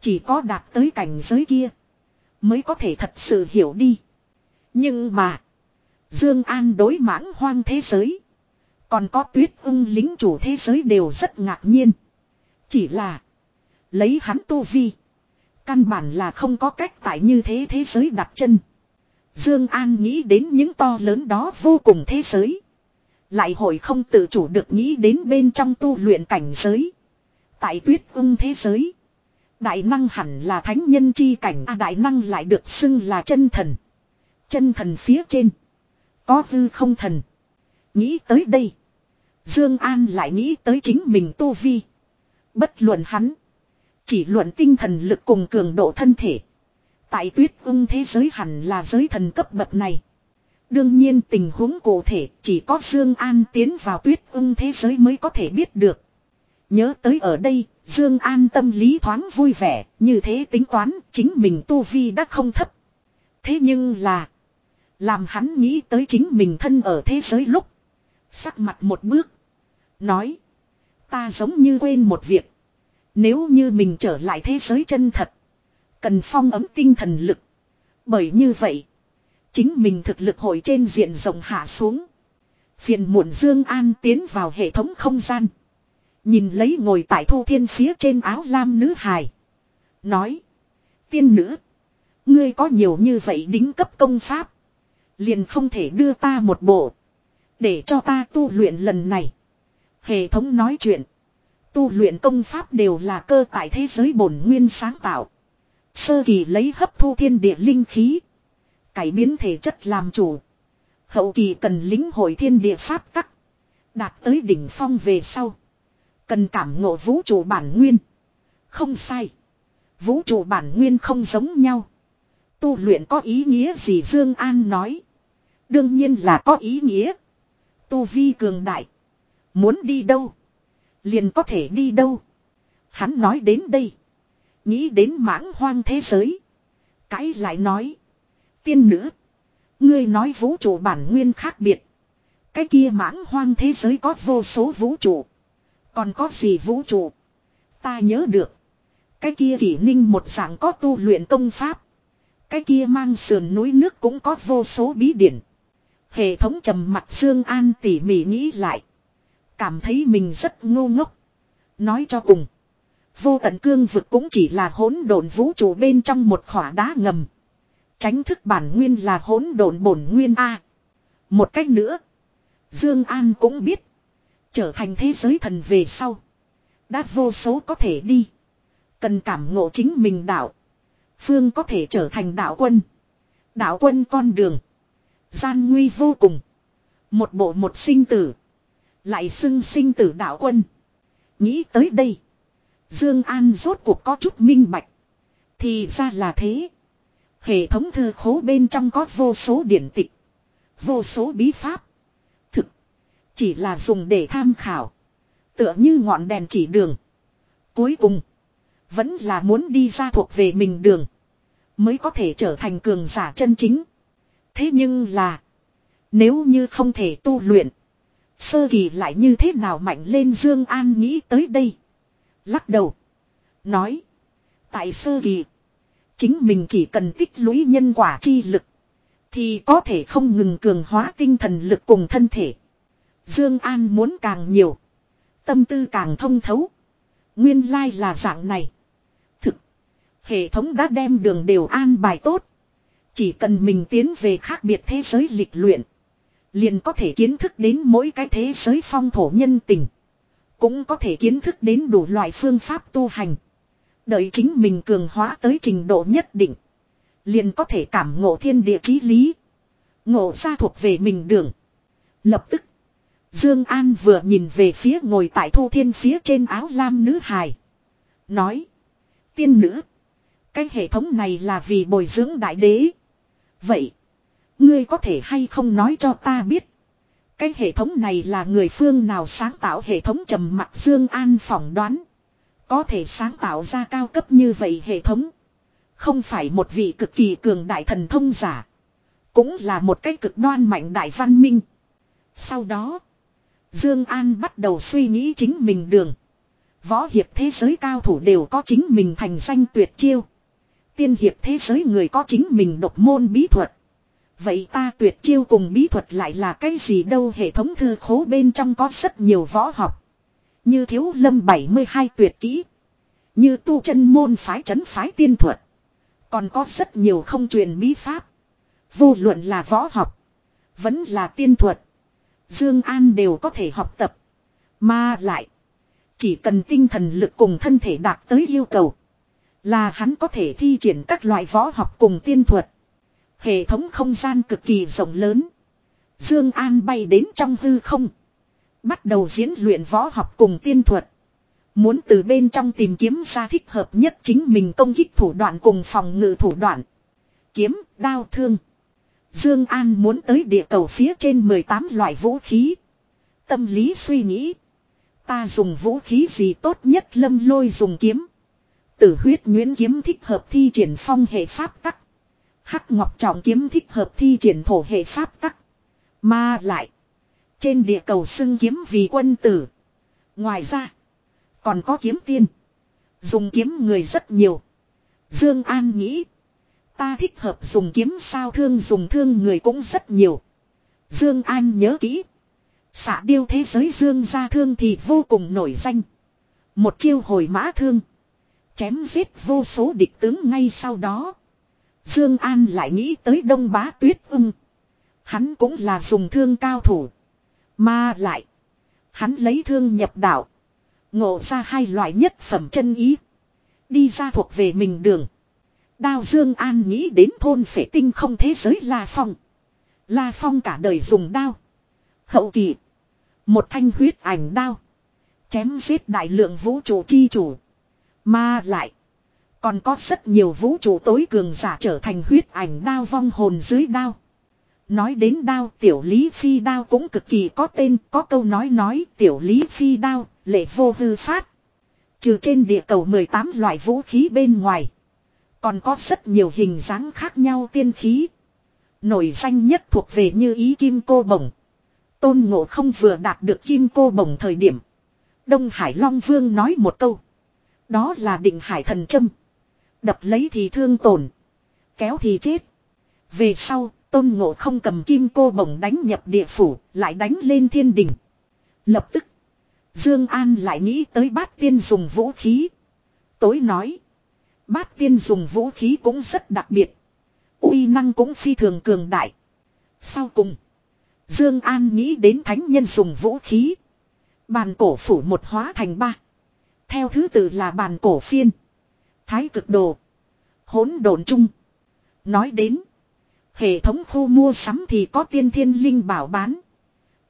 Speaker 1: Chỉ có đạt tới cảnh giới kia. Mới có thể thật sự hiểu đi. Nhưng mà. Dương An đối mãng hoang thế giới. Còn có tuyết ưng lính chủ thế giới đều rất ngạc nhiên. Chỉ là. Lấy hắn tu vi. Căn bản là không có cách tại như thế thế giới đặt chân. Dương An nghĩ đến những to lớn đó vô cùng thế giới. Lại hồi không tự chủ được nghĩ đến bên trong tu luyện cảnh giới. Tại tuyết ung thế giới. Đại năng hẳn là thánh nhân chi cảnh a à, đại năng lại được xưng là chân thần. Chân thần phía trên. Có hư không thần. Nghĩ tới đây. Dương An lại nghĩ tới chính mình tu vi. Bất luận hắn. Chỉ luận tinh thần lực cùng cường độ thân thể. Tại tuyết ung thế giới hẳn là giới thần cấp bậc này. Đương nhiên tình huống cụ thể chỉ có Dương An tiến vào tuyết ung thế giới mới có thể biết được. Nhớ tới ở đây, Dương An tâm lý thoáng vui vẻ, như thế tính toán, chính mình tu vi đã không thấp. Thế nhưng là, làm hắn nghĩ tới chính mình thân ở thế giới lúc, sắc mặt một bước, nói: "Ta giống như quên một việc, nếu như mình trở lại thế giới chân thật, cần phong ấm tinh thần lực. Bởi như vậy, chính mình thực lực hội trên diện rộng hạ xuống." Phiền muộn Dương An tiến vào hệ thống không gian, Nhìn lấy ngồi tại thu thiên phía trên áo lam nữ hài. Nói. Tiên nữ. Ngươi có nhiều như vậy đính cấp công pháp. Liền không thể đưa ta một bộ. Để cho ta tu luyện lần này. Hệ thống nói chuyện. Tu luyện công pháp đều là cơ tại thế giới bổn nguyên sáng tạo. Sơ kỳ lấy hấp thu thiên địa linh khí. Cải biến thể chất làm chủ. Hậu kỳ cần lính hội thiên địa pháp tắc. Đạt tới đỉnh phong về sau. Cần cảm ngộ vũ trụ bản nguyên. Không sai. Vũ trụ bản nguyên không giống nhau. Tu luyện có ý nghĩa gì Dương An nói. Đương nhiên là có ý nghĩa. Tu vi cường đại. Muốn đi đâu. Liền có thể đi đâu. Hắn nói đến đây. Nghĩ đến mãng hoang thế giới. Cãi lại nói. Tiên nữ. Ngươi nói vũ trụ bản nguyên khác biệt. Cái kia mãng hoang thế giới có vô số vũ trụ. Còn có gì vũ trụ? Ta nhớ được. Cái kia kỷ ninh một dạng có tu luyện công pháp. Cái kia mang sườn núi nước cũng có vô số bí điển. Hệ thống trầm mặt Dương An tỉ mỉ nghĩ lại. Cảm thấy mình rất ngu ngốc. Nói cho cùng. Vô tận cương vực cũng chỉ là hỗn độn vũ trụ bên trong một khỏa đá ngầm. Tránh thức bản nguyên là hỗn độn bổn nguyên A. Một cách nữa. Dương An cũng biết. Trở thành thế giới thần về sau. Đã vô số có thể đi. Cần cảm ngộ chính mình đạo. Phương có thể trở thành đạo quân. Đạo quân con đường. Gian nguy vô cùng. Một bộ một sinh tử. Lại xưng sinh tử đạo quân. Nghĩ tới đây. Dương An rốt cuộc có chút minh bạch. Thì ra là thế. Hệ thống thư khố bên trong có vô số điển tịch. Vô số bí pháp. Chỉ là dùng để tham khảo. Tựa như ngọn đèn chỉ đường. Cuối cùng. Vẫn là muốn đi ra thuộc về mình đường. Mới có thể trở thành cường giả chân chính. Thế nhưng là. Nếu như không thể tu luyện. Sơ kỳ lại như thế nào mạnh lên Dương An nghĩ tới đây. Lắc đầu. Nói. Tại sơ kỳ. Chính mình chỉ cần tích lũy nhân quả chi lực. Thì có thể không ngừng cường hóa tinh thần lực cùng thân thể. Dương An muốn càng nhiều. Tâm tư càng thông thấu. Nguyên lai là dạng này. Thực. Hệ thống đã đem đường đều an bài tốt. Chỉ cần mình tiến về khác biệt thế giới lịch luyện. Liền có thể kiến thức đến mỗi cái thế giới phong thổ nhân tình. Cũng có thể kiến thức đến đủ loại phương pháp tu hành. Đợi chính mình cường hóa tới trình độ nhất định. Liền có thể cảm ngộ thiên địa chí lý. Ngộ ra thuộc về mình đường. Lập tức. Dương An vừa nhìn về phía ngồi tại thu thiên phía trên áo lam nữ hài. Nói. Tiên nữ. Cái hệ thống này là vì bồi dưỡng đại đế. Vậy. Ngươi có thể hay không nói cho ta biết. Cái hệ thống này là người phương nào sáng tạo hệ thống trầm mặc Dương An phỏng đoán. Có thể sáng tạo ra cao cấp như vậy hệ thống. Không phải một vị cực kỳ cường đại thần thông giả. Cũng là một cái cực đoan mạnh đại văn minh. Sau đó. Dương An bắt đầu suy nghĩ chính mình đường. Võ hiệp thế giới cao thủ đều có chính mình thành danh tuyệt chiêu. Tiên hiệp thế giới người có chính mình độc môn bí thuật. Vậy ta tuyệt chiêu cùng bí thuật lại là cái gì đâu hệ thống thư khố bên trong có rất nhiều võ học. Như thiếu lâm 72 tuyệt kỹ. Như tu chân môn phái trấn phái tiên thuật. Còn có rất nhiều không truyền bí pháp. Vô luận là võ học. Vẫn là tiên thuật. Dương An đều có thể học tập. Mà lại, chỉ cần tinh thần lực cùng thân thể đạt tới yêu cầu, là hắn có thể thi triển các loại võ học cùng tiên thuật. Hệ thống không gian cực kỳ rộng lớn. Dương An bay đến trong hư không, bắt đầu diễn luyện võ học cùng tiên thuật. Muốn từ bên trong tìm kiếm ra thích hợp nhất chính mình công kích thủ đoạn cùng phòng ngự thủ đoạn. Kiếm, đao, thương. Dương An muốn tới địa cầu phía trên 18 loại vũ khí. Tâm lý suy nghĩ. Ta dùng vũ khí gì tốt nhất lâm lôi dùng kiếm. Tử huyết Nguyên kiếm thích hợp thi triển phong hệ pháp tắc. Hắc ngọc trọng kiếm thích hợp thi triển thổ hệ pháp tắc. Mà lại. Trên địa cầu xưng kiếm vì quân tử. Ngoài ra. Còn có kiếm tiên. Dùng kiếm người rất nhiều. Dương An nghĩ. Ta thích hợp dùng kiếm sao thương dùng thương người cũng rất nhiều. Dương An nhớ kỹ. Xạ điêu thế giới Dương gia thương thì vô cùng nổi danh. Một chiêu hồi mã thương. Chém giết vô số địch tướng ngay sau đó. Dương An lại nghĩ tới Đông Bá Tuyết Ưng. Hắn cũng là dùng thương cao thủ. Mà lại. Hắn lấy thương nhập đạo. Ngộ ra hai loại nhất phẩm chân ý. Đi ra thuộc về mình đường. Đao Dương An nghĩ đến thôn phệ tinh không thế giới La Phong. La Phong cả đời dùng đao. Hậu kỳ. Một thanh huyết ảnh đao. Chém giết đại lượng vũ trụ chi chủ. Mà lại. Còn có rất nhiều vũ trụ tối cường giả trở thành huyết ảnh đao vong hồn dưới đao. Nói đến đao tiểu lý phi đao cũng cực kỳ có tên có câu nói nói tiểu lý phi đao lệ vô hư phát. Trừ trên địa cầu 18 loại vũ khí bên ngoài. Còn có rất nhiều hình dáng khác nhau tiên khí. Nổi danh nhất thuộc về như ý kim cô bổng. Tôn ngộ không vừa đạt được kim cô bổng thời điểm. Đông Hải Long Vương nói một câu. Đó là định hải thần châm. Đập lấy thì thương tổn. Kéo thì chết. Về sau, tôn ngộ không cầm kim cô bổng đánh nhập địa phủ, lại đánh lên thiên đình. Lập tức, Dương An lại nghĩ tới bát tiên dùng vũ khí. Tối nói, Bát tiên dùng vũ khí cũng rất đặc biệt. uy năng cũng phi thường cường đại. Sau cùng. Dương An nghĩ đến thánh nhân dùng vũ khí. Bàn cổ phủ một hóa thành ba. Theo thứ tự là bàn cổ phiên. Thái cực đồ. Hỗn đồn chung. Nói đến. Hệ thống khu mua sắm thì có tiên thiên linh bảo bán.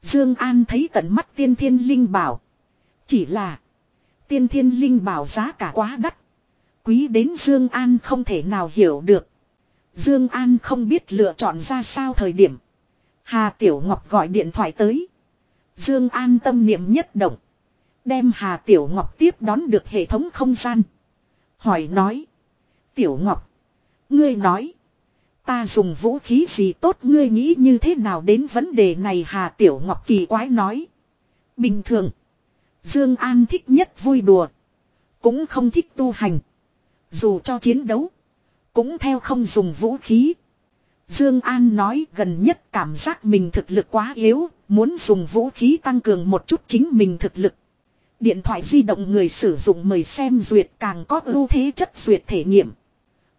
Speaker 1: Dương An thấy tận mắt tiên thiên linh bảo. Chỉ là. Tiên thiên linh bảo giá cả quá đắt quý đến Dương An không thể nào hiểu được. Dương An không biết lựa chọn ra sao thời điểm. Hà Tiểu Ngọc gọi điện thoại tới. Dương An tâm niệm nhất động, đem Hà Tiểu Ngọc tiếp đón được hệ thống không gian. Hỏi nói: "Tiểu Ngọc, ngươi nói, ta dùng vũ khí gì tốt, ngươi nghĩ như thế nào đến vấn đề này?" Hà Tiểu Ngọc kỳ quái nói: "Bình thường, Dương An thích nhất vui đùa, cũng không thích tu hành." Dù cho chiến đấu. Cũng theo không dùng vũ khí. Dương An nói gần nhất cảm giác mình thực lực quá yếu. Muốn dùng vũ khí tăng cường một chút chính mình thực lực. Điện thoại di động người sử dụng mời xem duyệt càng có ưu thế chất duyệt thể nghiệm.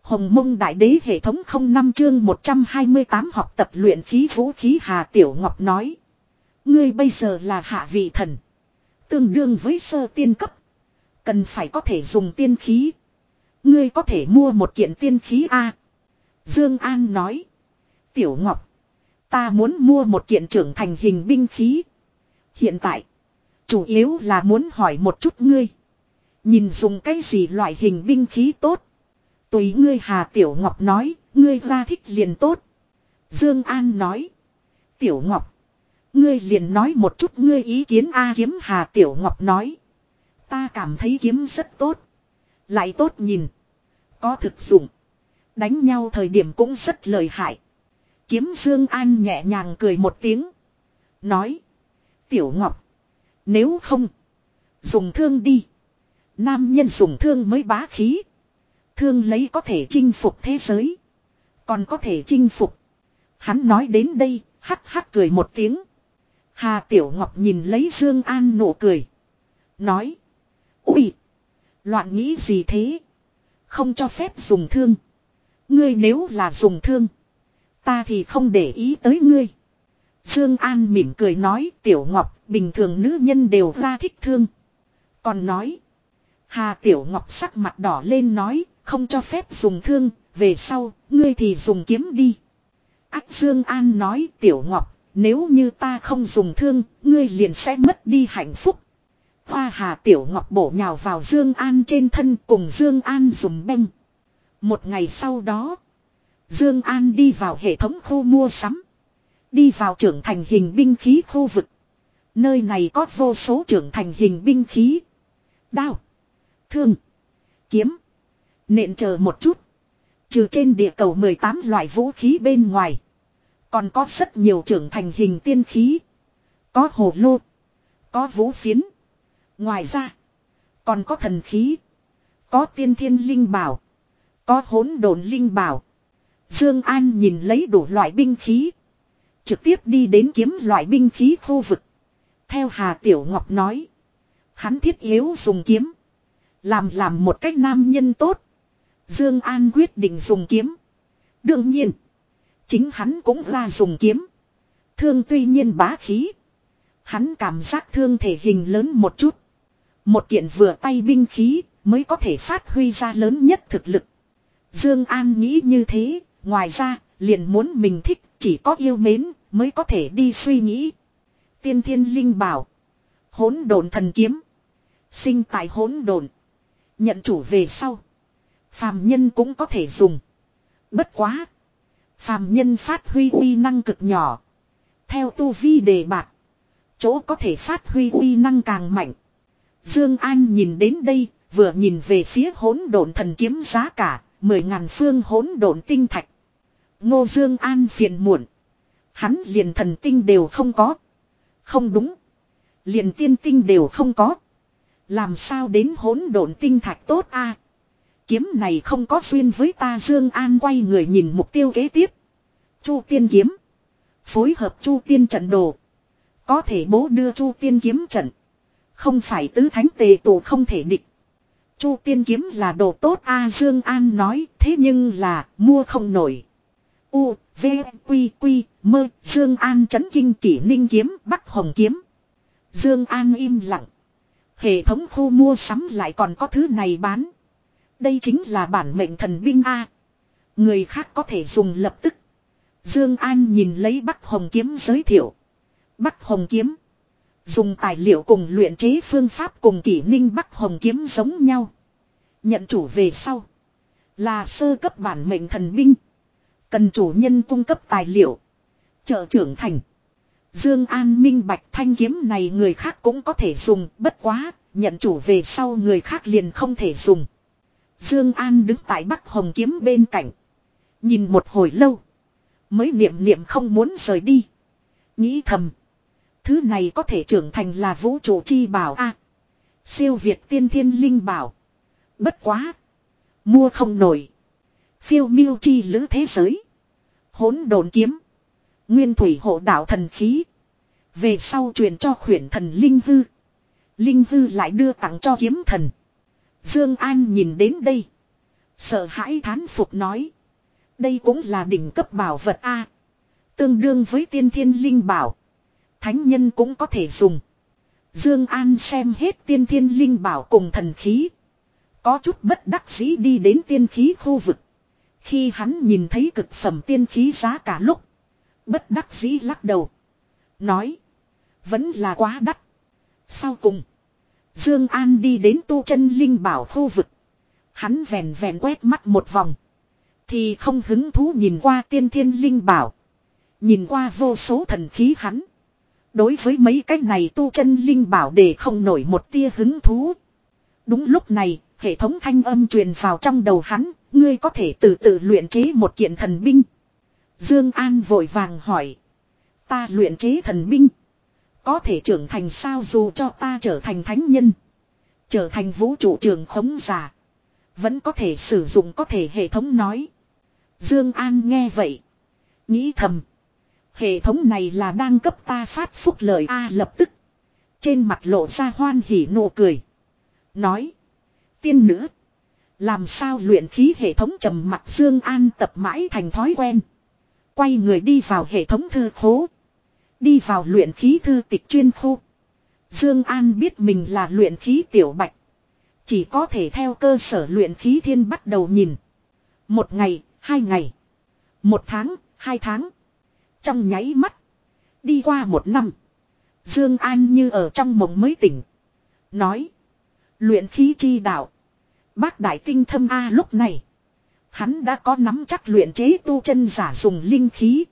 Speaker 1: Hồng mông đại đế hệ thống 05 chương 128 học tập luyện khí vũ khí Hà Tiểu Ngọc nói. Ngươi bây giờ là hạ vị thần. Tương đương với sơ tiên cấp. Cần phải có thể dùng tiên khí. Ngươi có thể mua một kiện tiên khí A. Dương An nói. Tiểu Ngọc. Ta muốn mua một kiện trưởng thành hình binh khí. Hiện tại. Chủ yếu là muốn hỏi một chút ngươi. Nhìn dùng cái gì loại hình binh khí tốt. Tùy ngươi Hà Tiểu Ngọc nói. Ngươi ra thích liền tốt. Dương An nói. Tiểu Ngọc. Ngươi liền nói một chút ngươi ý kiến A kiếm Hà Tiểu Ngọc nói. Ta cảm thấy kiếm rất tốt. Lại tốt nhìn có thực dụng. Đánh nhau thời điểm cũng rất lợi hại. Kiếm Dương An nhẹ nhàng cười một tiếng. Nói. Tiểu Ngọc. Nếu không. Dùng thương đi. Nam nhân dùng thương mới bá khí. Thương lấy có thể chinh phục thế giới. Còn có thể chinh phục. Hắn nói đến đây. Hắc hắc cười một tiếng. Hà Tiểu Ngọc nhìn lấy Dương An nụ cười. Nói. Úi. Loạn nghĩ gì thế? Không cho phép dùng thương. Ngươi nếu là dùng thương. Ta thì không để ý tới ngươi. Dương An mỉm cười nói Tiểu Ngọc bình thường nữ nhân đều ra thích thương. Còn nói. Hà Tiểu Ngọc sắc mặt đỏ lên nói không cho phép dùng thương. Về sau ngươi thì dùng kiếm đi. Ác Dương An nói Tiểu Ngọc nếu như ta không dùng thương ngươi liền sẽ mất đi hạnh phúc. Hoa hà tiểu ngọc bổ nhào vào Dương An trên thân cùng Dương An dùng beng. Một ngày sau đó. Dương An đi vào hệ thống khu mua sắm. Đi vào trưởng thành hình binh khí khu vực. Nơi này có vô số trưởng thành hình binh khí. Đao. Thương. Kiếm. Nện chờ một chút. Trừ trên địa cầu 18 loại vũ khí bên ngoài. Còn có rất nhiều trưởng thành hình tiên khí. Có hồ lô. Có vũ phiến. Ngoài ra, còn có thần khí, có tiên thiên linh bảo, có hỗn độn linh bảo. Dương An nhìn lấy đủ loại binh khí, trực tiếp đi đến kiếm loại binh khí khu vực. Theo Hà Tiểu Ngọc nói, hắn thiết yếu dùng kiếm, làm làm một cách nam nhân tốt. Dương An quyết định dùng kiếm. Đương nhiên, chính hắn cũng ra dùng kiếm. Thương tuy nhiên bá khí, hắn cảm giác thương thể hình lớn một chút, một kiện vừa tay binh khí mới có thể phát huy ra lớn nhất thực lực. Dương An nghĩ như thế, ngoài ra, liền muốn mình thích, chỉ có yêu mến mới có thể đi suy nghĩ. Tiên Thiên Linh bảo, Hỗn Độn Thần kiếm, sinh tại hỗn độn, nhận chủ về sau, phàm nhân cũng có thể dùng. Bất quá, phàm nhân phát huy uy năng cực nhỏ. Theo tu vi đề bạc, chỗ có thể phát huy uy năng càng mạnh. Dương An nhìn đến đây, vừa nhìn về phía hỗn độn thần kiếm giá cả, mười ngàn phương hỗn độn tinh thạch. Ngô Dương An phiền muộn. Hắn liền thần tinh đều không có. Không đúng. Liền tiên tinh đều không có. Làm sao đến hỗn độn tinh thạch tốt a? Kiếm này không có duyên với ta Dương An quay người nhìn mục tiêu kế tiếp. Chu tiên kiếm. Phối hợp chu tiên trận đồ. Có thể bố đưa chu tiên kiếm trận. Không phải tứ thánh tề tổ không thể địch. Chu tiên kiếm là đồ tốt A Dương An nói thế nhưng là mua không nổi. U, V, Quy, Quy, Mơ, Dương An chấn kinh kỷ ninh kiếm, Bắc Hồng kiếm. Dương An im lặng. Hệ thống khu mua sắm lại còn có thứ này bán. Đây chính là bản mệnh thần binh A. Người khác có thể dùng lập tức. Dương An nhìn lấy Bắc Hồng kiếm giới thiệu. Bắc Hồng kiếm Dùng tài liệu cùng luyện chế phương pháp cùng kỷ ninh bắc hồng kiếm giống nhau. Nhận chủ về sau. Là sơ cấp bản mệnh thần binh. Cần chủ nhân cung cấp tài liệu. Trợ trưởng thành. Dương An minh bạch thanh kiếm này người khác cũng có thể dùng, bất quá, nhận chủ về sau người khác liền không thể dùng. Dương An đứng tại Bắc Hồng kiếm bên cạnh, nhìn một hồi lâu, mới niệm niệm không muốn rời đi. Nghĩ thầm, Thứ này có thể trưởng thành là vũ trụ chi bảo a Siêu việt tiên thiên linh bảo. Bất quá. Mua không nổi. Phiêu miêu chi lữ thế giới. hỗn đồn kiếm. Nguyên thủy hộ đạo thần khí. Về sau truyền cho khuyển thần Linh Hư. Linh Hư lại đưa tặng cho kiếm thần. Dương An nhìn đến đây. Sợ hãi thán phục nói. Đây cũng là đỉnh cấp bảo vật A. Tương đương với tiên thiên linh bảo thánh nhân cũng có thể dùng. Dương An xem hết tiên thiên linh bảo cùng thần khí. Có chút bất đắc dĩ đi đến tiên khí khu vực. Khi hắn nhìn thấy cực phẩm tiên khí giá cả lúc. Bất đắc dĩ lắc đầu. Nói. Vẫn là quá đắt. Sau cùng. Dương An đi đến tu chân linh bảo khu vực. Hắn vèn vèn quét mắt một vòng. Thì không hứng thú nhìn qua tiên thiên linh bảo. Nhìn qua vô số thần khí hắn. Đối với mấy cái này tu chân linh bảo để không nổi một tia hứng thú. Đúng lúc này, hệ thống thanh âm truyền vào trong đầu hắn, ngươi có thể từ từ luyện chế một kiện thần binh. Dương An vội vàng hỏi. Ta luyện chế thần binh. Có thể trưởng thành sao dù cho ta trở thành thánh nhân. Trở thành vũ trụ trưởng khống giả. Vẫn có thể sử dụng có thể hệ thống nói. Dương An nghe vậy. Nghĩ thầm. Hệ thống này là đang cấp ta phát phúc lợi A lập tức. Trên mặt lộ ra hoan hỉ nụ cười. Nói. Tiên nữ. Làm sao luyện khí hệ thống trầm mặt Dương An tập mãi thành thói quen. Quay người đi vào hệ thống thư khố. Đi vào luyện khí thư tịch chuyên khu. Dương An biết mình là luyện khí tiểu bạch. Chỉ có thể theo cơ sở luyện khí thiên bắt đầu nhìn. Một ngày, hai ngày. Một tháng, hai tháng, trong nháy mắt. Đi qua một năm. Dương An như ở trong mộng mới tỉnh. Nói. Luyện khí chi đạo. Bác đại tinh thâm A lúc này. Hắn đã có nắm chắc luyện chế tu chân giả dùng linh khí.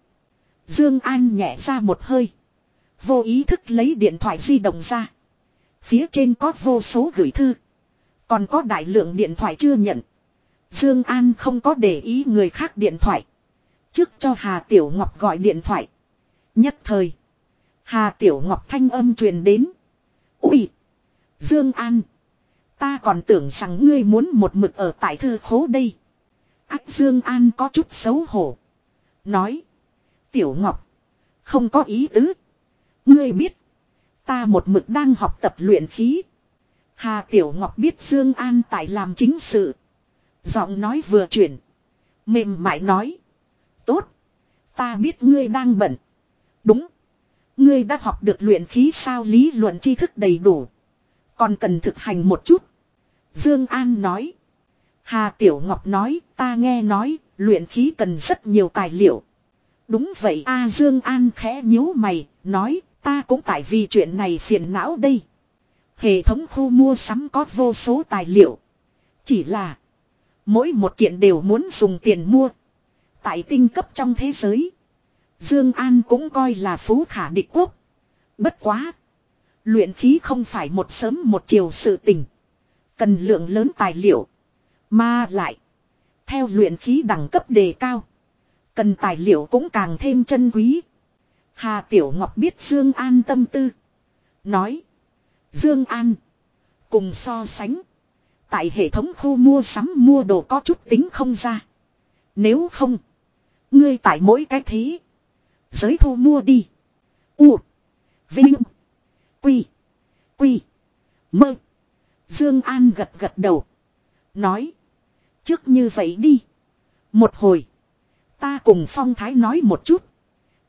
Speaker 1: Dương An nhẹ ra một hơi. Vô ý thức lấy điện thoại di động ra. Phía trên có vô số gửi thư. Còn có đại lượng điện thoại chưa nhận. Dương An không có để ý người khác điện thoại trước cho Hà Tiểu Ngọc gọi điện thoại. Nhất thời. Hà Tiểu Ngọc thanh âm truyền đến. Úi! Dương An! Ta còn tưởng rằng ngươi muốn một mực ở tại thư khố đây. Ác Dương An có chút xấu hổ. Nói. Tiểu Ngọc. Không có ý tứ. Ngươi biết. Ta một mực đang học tập luyện khí. Hà Tiểu Ngọc biết Dương An tại làm chính sự. Giọng nói vừa chuyển. Mềm mại nói. Tốt. Ta biết ngươi đang bận. Đúng. Ngươi đã học được luyện khí sao lý luận tri thức đầy đủ. Còn cần thực hành một chút. Dương An nói. Hà Tiểu Ngọc nói, ta nghe nói, luyện khí cần rất nhiều tài liệu. Đúng vậy A Dương An khẽ nhíu mày, nói, ta cũng tại vì chuyện này phiền não đây. Hệ thống khu mua sắm có vô số tài liệu. Chỉ là, mỗi một kiện đều muốn dùng tiền mua. Tại tinh cấp trong thế giới. Dương An cũng coi là phú khả địch quốc. Bất quá. Luyện khí không phải một sớm một chiều sự tình. Cần lượng lớn tài liệu. Mà lại. Theo luyện khí đẳng cấp đề cao. Cần tài liệu cũng càng thêm chân quý. Hà Tiểu Ngọc biết Dương An tâm tư. Nói. Dương An. Cùng so sánh. Tại hệ thống khu mua sắm mua đồ có chút tính không ra. Nếu không. Ngươi tại mỗi cái thế. Giới thu mua đi. U. Vinh. Quy. Quy. Mơ. Dương An gật gật đầu. Nói. Trước như vậy đi. Một hồi. Ta cùng Phong Thái nói một chút.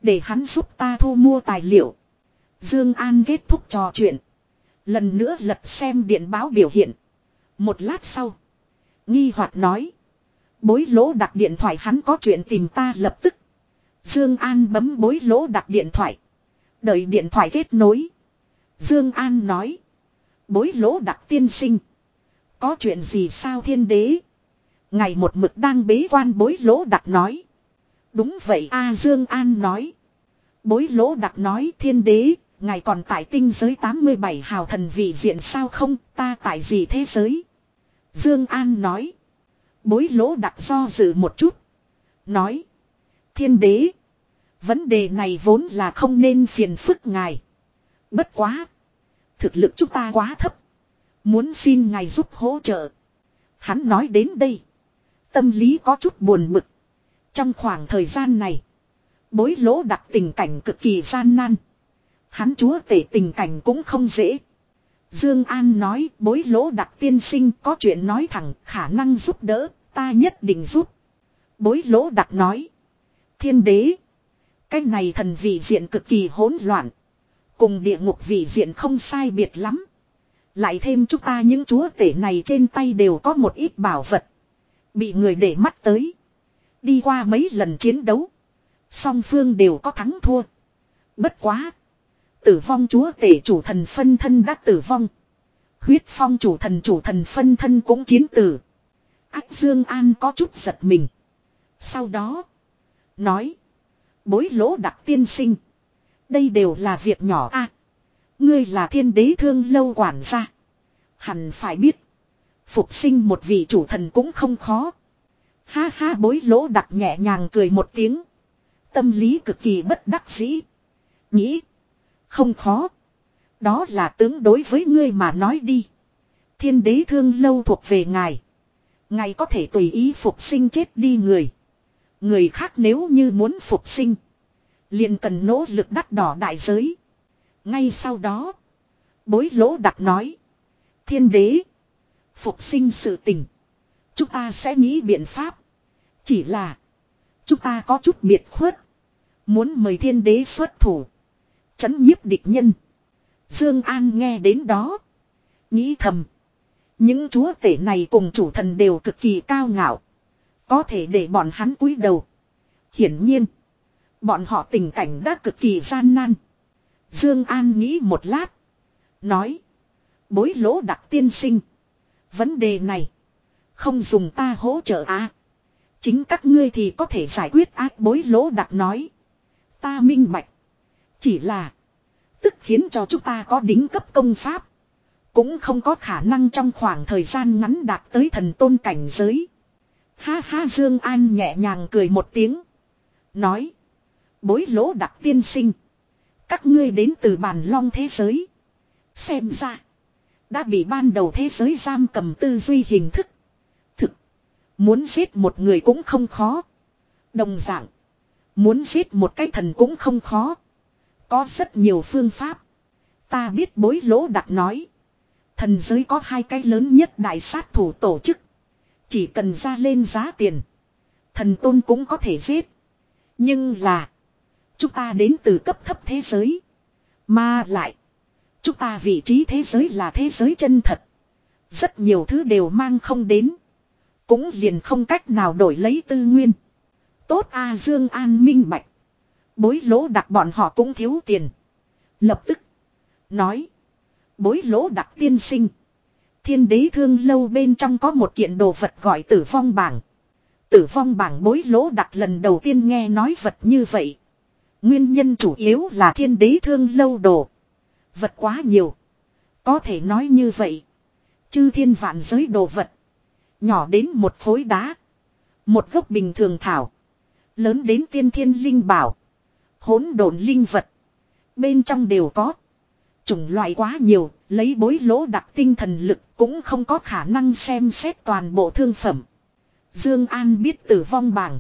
Speaker 1: Để hắn giúp ta thu mua tài liệu. Dương An kết thúc trò chuyện. Lần nữa lật xem điện báo biểu hiện. Một lát sau. Nghi hoạt nói. Bối lỗ đặt điện thoại hắn có chuyện tìm ta lập tức. Dương An bấm bối lỗ đặt điện thoại. Đợi điện thoại kết nối. Dương An nói. Bối lỗ đặt tiên sinh. Có chuyện gì sao thiên đế? Ngày một mực đang bế quan bối lỗ đặt nói. Đúng vậy A à, Dương An nói. Bối lỗ đặt nói thiên đế, ngày còn tại tinh giới 87 hào thần vị diện sao không, ta tại gì thế giới? Dương An nói. Bối lỗ đặt do dự một chút. Nói. Thiên đế. Vấn đề này vốn là không nên phiền phức ngài. Bất quá. Thực lực chúng ta quá thấp. Muốn xin ngài giúp hỗ trợ. Hắn nói đến đây. Tâm lý có chút buồn bực. Trong khoảng thời gian này. Bối lỗ đặt tình cảnh cực kỳ gian nan. Hắn chúa tể tình cảnh cũng không dễ. Dương An nói, bối lỗ đặc tiên sinh có chuyện nói thẳng, khả năng giúp đỡ, ta nhất định giúp. Bối lỗ đặc nói, thiên đế, cái này thần vị diện cực kỳ hỗn loạn, cùng địa ngục vị diện không sai biệt lắm. Lại thêm chúng ta những chúa tể này trên tay đều có một ít bảo vật, bị người để mắt tới. Đi qua mấy lần chiến đấu, song phương đều có thắng thua. Bất quá, Tử vong chúa tể chủ thần phân thân đã tử vong. Huyết phong chủ thần chủ thần phân thân cũng chiến tử. ác Dương An có chút giật mình. Sau đó. Nói. Bối lỗ đặc tiên sinh. Đây đều là việc nhỏ a. ngươi là thiên đế thương lâu quản gia. Hẳn phải biết. Phục sinh một vị chủ thần cũng không khó. Ha ha bối lỗ đặc nhẹ nhàng cười một tiếng. Tâm lý cực kỳ bất đắc dĩ. Nghĩ. Không khó. Đó là tướng đối với ngươi mà nói đi. Thiên đế thương lâu thuộc về ngài. Ngài có thể tùy ý phục sinh chết đi người. Người khác nếu như muốn phục sinh. liền cần nỗ lực đắt đỏ đại giới. Ngay sau đó. Bối lỗ đặc nói. Thiên đế. Phục sinh sự tình. Chúng ta sẽ nghĩ biện pháp. Chỉ là. Chúng ta có chút biệt khuất. Muốn mời thiên đế xuất thủ. Chấn nhiếp địch nhân. Dương An nghe đến đó. Nghĩ thầm. Những chúa tể này cùng chủ thần đều cực kỳ cao ngạo. Có thể để bọn hắn cúi đầu. Hiển nhiên. Bọn họ tình cảnh đã cực kỳ gian nan. Dương An nghĩ một lát. Nói. Bối lỗ đặc tiên sinh. Vấn đề này. Không dùng ta hỗ trợ á. À. Chính các ngươi thì có thể giải quyết ác bối lỗ đặc nói. Ta minh bạch. Chỉ là. Tức khiến cho chúng ta có đính cấp công pháp. Cũng không có khả năng trong khoảng thời gian ngắn đạt tới thần tôn cảnh giới. Ha ha Dương An nhẹ nhàng cười một tiếng. Nói. Bối lỗ đặc tiên sinh. Các ngươi đến từ bàn long thế giới. Xem ra. Đã bị ban đầu thế giới giam cầm tư duy hình thức. Thực. Muốn giết một người cũng không khó. Đồng dạng. Muốn giết một cái thần cũng không khó có rất nhiều phương pháp. Ta biết bối lỗ đặc nói. Thần giới có hai cái lớn nhất đại sát thủ tổ chức. Chỉ cần ra lên giá tiền. Thần tôn cũng có thể giết. Nhưng là. Chúng ta đến từ cấp thấp thế giới. Mà lại. Chúng ta vị trí thế giới là thế giới chân thật. Rất nhiều thứ đều mang không đến. Cũng liền không cách nào đổi lấy tư nguyên. Tốt A Dương An minh bạch. Bối lỗ đặc bọn họ cũng thiếu tiền. Lập tức. Nói. Bối lỗ đặc tiên sinh. Thiên đế thương lâu bên trong có một kiện đồ vật gọi tử vong bảng. Tử vong bảng bối lỗ đặc lần đầu tiên nghe nói vật như vậy. Nguyên nhân chủ yếu là thiên đế thương lâu đồ. Vật quá nhiều. Có thể nói như vậy. Chư thiên vạn giới đồ vật. Nhỏ đến một khối đá. Một gốc bình thường thảo. Lớn đến tiên thiên linh bảo hỗn độn linh vật. Bên trong đều có. Chủng loại quá nhiều, lấy bối lỗ đặc tinh thần lực cũng không có khả năng xem xét toàn bộ thương phẩm. Dương An biết tử vong bảng.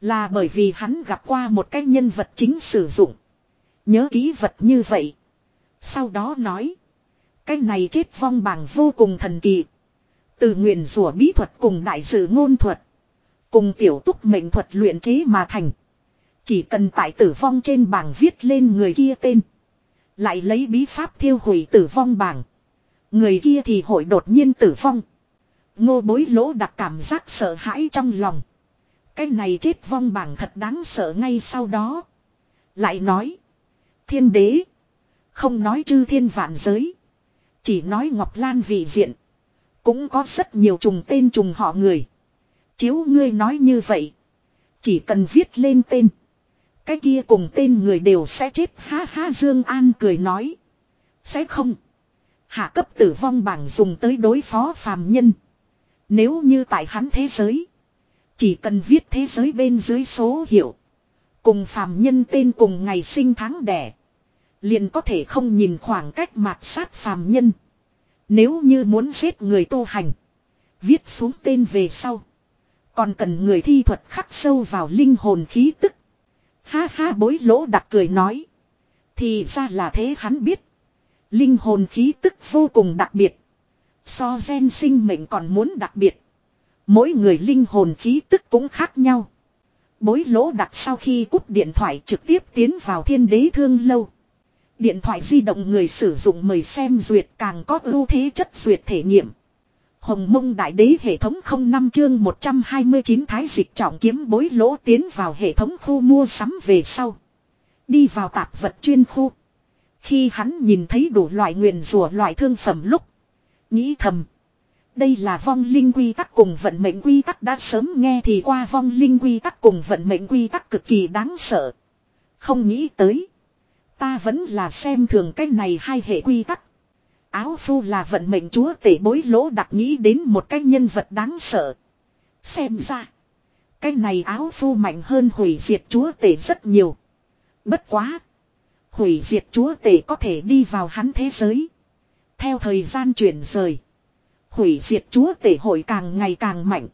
Speaker 1: Là bởi vì hắn gặp qua một cái nhân vật chính sử dụng. Nhớ ký vật như vậy. Sau đó nói. Cái này chết vong bảng vô cùng thần kỳ. Từ nguyện rủa bí thuật cùng đại sự ngôn thuật. Cùng tiểu túc mệnh thuật luyện chế mà thành. Chỉ cần tại tử vong trên bảng viết lên người kia tên. Lại lấy bí pháp thiêu hủy tử vong bảng. Người kia thì hội đột nhiên tử vong. Ngô bối lỗ đặt cảm giác sợ hãi trong lòng. Cái này chết vong bảng thật đáng sợ ngay sau đó. Lại nói. Thiên đế. Không nói chư thiên vạn giới. Chỉ nói Ngọc Lan vị diện. Cũng có rất nhiều trùng tên trùng họ người. Chiếu ngươi nói như vậy. Chỉ cần viết lên tên. Cái kia cùng tên người đều sẽ chết ha ha Dương An cười nói. Sẽ không. Hạ cấp tử vong bảng dùng tới đối phó phàm nhân. Nếu như tại hắn thế giới. Chỉ cần viết thế giới bên dưới số hiệu. Cùng phàm nhân tên cùng ngày sinh tháng đẻ. Liền có thể không nhìn khoảng cách mạt sát phàm nhân. Nếu như muốn giết người tu hành. Viết xuống tên về sau. Còn cần người thi thuật khắc sâu vào linh hồn khí tức Ha ha bối lỗ đặc cười nói. Thì ra là thế hắn biết. Linh hồn khí tức vô cùng đặc biệt. So gen sinh mệnh còn muốn đặc biệt. Mỗi người linh hồn khí tức cũng khác nhau. Bối lỗ đặc sau khi cúp điện thoại trực tiếp tiến vào thiên đế thương lâu. Điện thoại di động người sử dụng mời xem duyệt càng có ưu thế chất duyệt thể nghiệm. Hồng mông đại đế hệ thống không năm chương 129 thái dịch trọng kiếm bối lỗ tiến vào hệ thống khu mua sắm về sau. Đi vào tạp vật chuyên khu. Khi hắn nhìn thấy đủ loại nguyền rủa loại thương phẩm lúc. Nghĩ thầm. Đây là vong linh quy tắc cùng vận mệnh quy tắc đã sớm nghe thì qua vong linh quy tắc cùng vận mệnh quy tắc cực kỳ đáng sợ. Không nghĩ tới. Ta vẫn là xem thường cái này hai hệ quy tắc. Áo phu là vận mệnh chúa tể bối lỗ đặc nghĩ đến một cái nhân vật đáng sợ. Xem ra. Cái này áo phu mạnh hơn hủy diệt chúa tể rất nhiều. Bất quá. Hủy diệt chúa tể có thể đi vào hắn thế giới. Theo thời gian chuyển rời. Hủy diệt chúa tể hội càng ngày càng mạnh.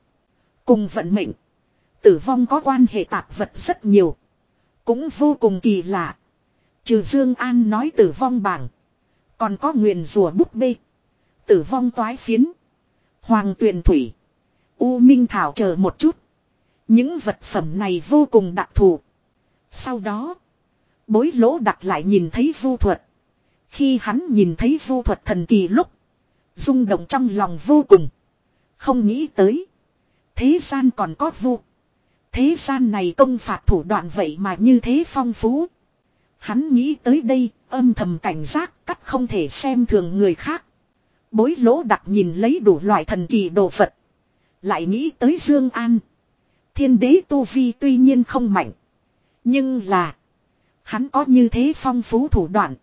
Speaker 1: Cùng vận mệnh. Tử vong có quan hệ tạp vật rất nhiều. Cũng vô cùng kỳ lạ. Trừ Dương An nói tử vong bảng. Còn có nguyền rùa bút bê. Tử vong toái phiến. Hoàng tuyền thủy. U Minh Thảo chờ một chút. Những vật phẩm này vô cùng đặc thù. Sau đó. Bối lỗ đặt lại nhìn thấy vu thuật. Khi hắn nhìn thấy vu thuật thần kỳ lúc. rung động trong lòng vô cùng. Không nghĩ tới. Thế gian còn có vu. Thế gian này công phạt thủ đoạn vậy mà như thế phong phú. Hắn nghĩ tới đây, âm thầm cảnh giác cắt không thể xem thường người khác. Bối lỗ đặc nhìn lấy đủ loại thần kỳ đồ vật. Lại nghĩ tới Dương An. Thiên đế Tu Vi tuy nhiên không mạnh. Nhưng là. Hắn có như thế phong phú thủ đoạn.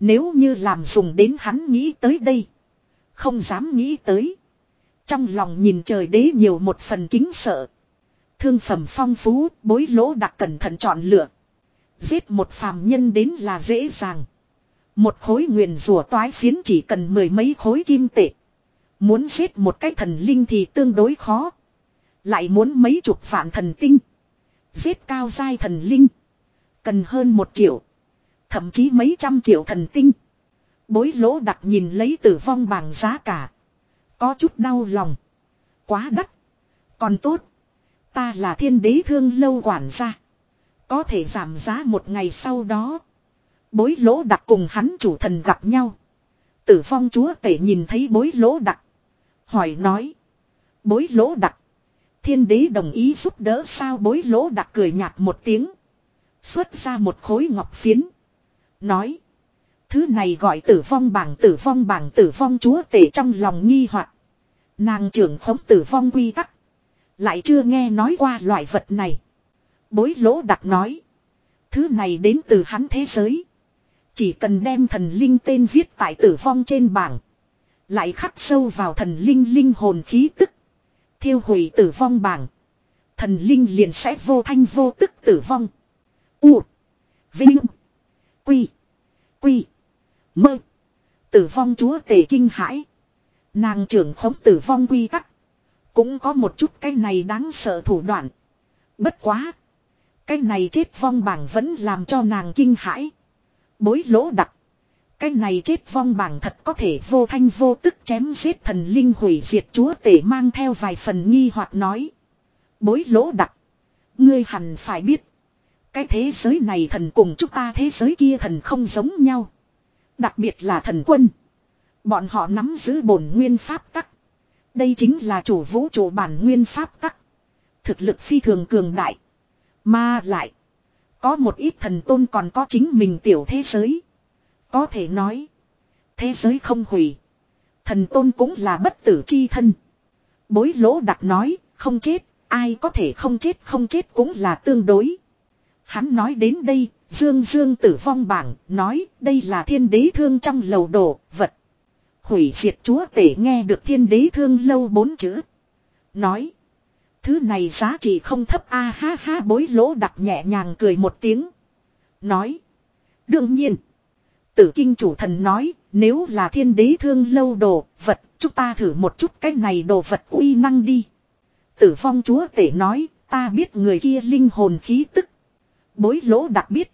Speaker 1: Nếu như làm dùng đến hắn nghĩ tới đây. Không dám nghĩ tới. Trong lòng nhìn trời đế nhiều một phần kính sợ. Thương phẩm phong phú bối lỗ đặc cẩn thận chọn lựa Giết một phàm nhân đến là dễ dàng. Một khối nguyền rùa toái phiến chỉ cần mười mấy khối kim tệ. Muốn giết một cái thần linh thì tương đối khó. Lại muốn mấy chục vạn thần tinh. Giết cao giai thần linh. Cần hơn một triệu. Thậm chí mấy trăm triệu thần tinh. Bối lỗ đặc nhìn lấy tử vong bằng giá cả. Có chút đau lòng. Quá đắt. Còn tốt. Ta là thiên đế thương lâu quản gia. Có thể giảm giá một ngày sau đó. Bối lỗ đặc cùng hắn chủ thần gặp nhau. Tử phong chúa tể nhìn thấy bối lỗ đặc. Hỏi nói. Bối lỗ đặc. Thiên đế đồng ý giúp đỡ sao bối lỗ đặc cười nhạt một tiếng. Xuất ra một khối ngọc phiến. Nói. Thứ này gọi tử vong bảng tử vong bảng tử vong chúa tể trong lòng nghi hoặc Nàng trưởng khống tử vong quy tắc. Lại chưa nghe nói qua loại vật này. Bối lỗ đặc nói. Thứ này đến từ hắn thế giới. Chỉ cần đem thần linh tên viết tại tử vong trên bảng. Lại khắc sâu vào thần linh linh hồn khí tức. Thiêu hủy tử vong bảng. Thần linh liền sẽ vô thanh vô tức tử vong. U. Vinh. Quy. Quy. Mơ. Tử vong chúa tể kinh hãi. Nàng trưởng khống tử vong quy tắc. Cũng có một chút cái này đáng sợ thủ đoạn. Bất quá. Cái này chết vong bảng vẫn làm cho nàng kinh hãi. Bối lỗ đặc. Cái này chết vong bảng thật có thể vô thanh vô tức chém giết thần linh hủy diệt chúa tể mang theo vài phần nghi hoặc nói. Bối lỗ đặc. Ngươi hẳn phải biết. Cái thế giới này thần cùng chúng ta thế giới kia thần không giống nhau. Đặc biệt là thần quân. Bọn họ nắm giữ bổn nguyên pháp tắc. Đây chính là chủ vũ trụ bản nguyên pháp tắc. Thực lực phi thường cường đại. Mà lại. Có một ít thần tôn còn có chính mình tiểu thế giới. Có thể nói. Thế giới không hủy. Thần tôn cũng là bất tử chi thân. Bối lỗ đặc nói. Không chết. Ai có thể không chết không chết cũng là tương đối. Hắn nói đến đây. Dương Dương tử vong bảng. Nói đây là thiên đế thương trong lầu đổ vật. Hủy diệt chúa tể nghe được thiên đế thương lâu bốn chữ. Nói thứ này giá trị không thấp a ha ha bối lỗ đặc nhẹ nhàng cười một tiếng. Nói. Đương nhiên. Tử kinh chủ thần nói, nếu là thiên đế thương lâu đồ, vật, chúng ta thử một chút cái này đồ vật uy năng đi. Tử phong chúa tể nói, ta biết người kia linh hồn khí tức. Bối lỗ đặc biết.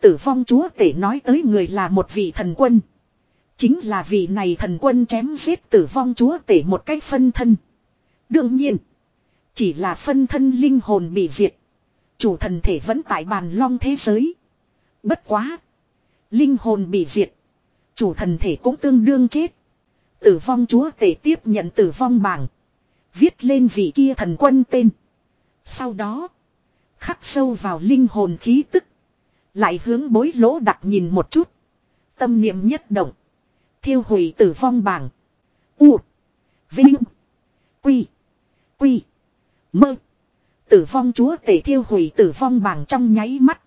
Speaker 1: Tử phong chúa tể nói tới người là một vị thần quân. Chính là vị này thần quân chém giết tử vong chúa tể một cách phân thân. Đương nhiên. Chỉ là phân thân linh hồn bị diệt. Chủ thần thể vẫn tại bàn long thế giới. Bất quá. Linh hồn bị diệt. Chủ thần thể cũng tương đương chết. Tử vong chúa tể tiếp nhận tử vong bảng. Viết lên vị kia thần quân tên. Sau đó. Khắc sâu vào linh hồn khí tức. Lại hướng bối lỗ đặc nhìn một chút. Tâm niệm nhất động. Thiêu hủy tử vong bảng. U. Vinh. Quy. Quy. Mơ. Tử vong chúa tể thiêu hủy tử vong bảng trong nháy mắt.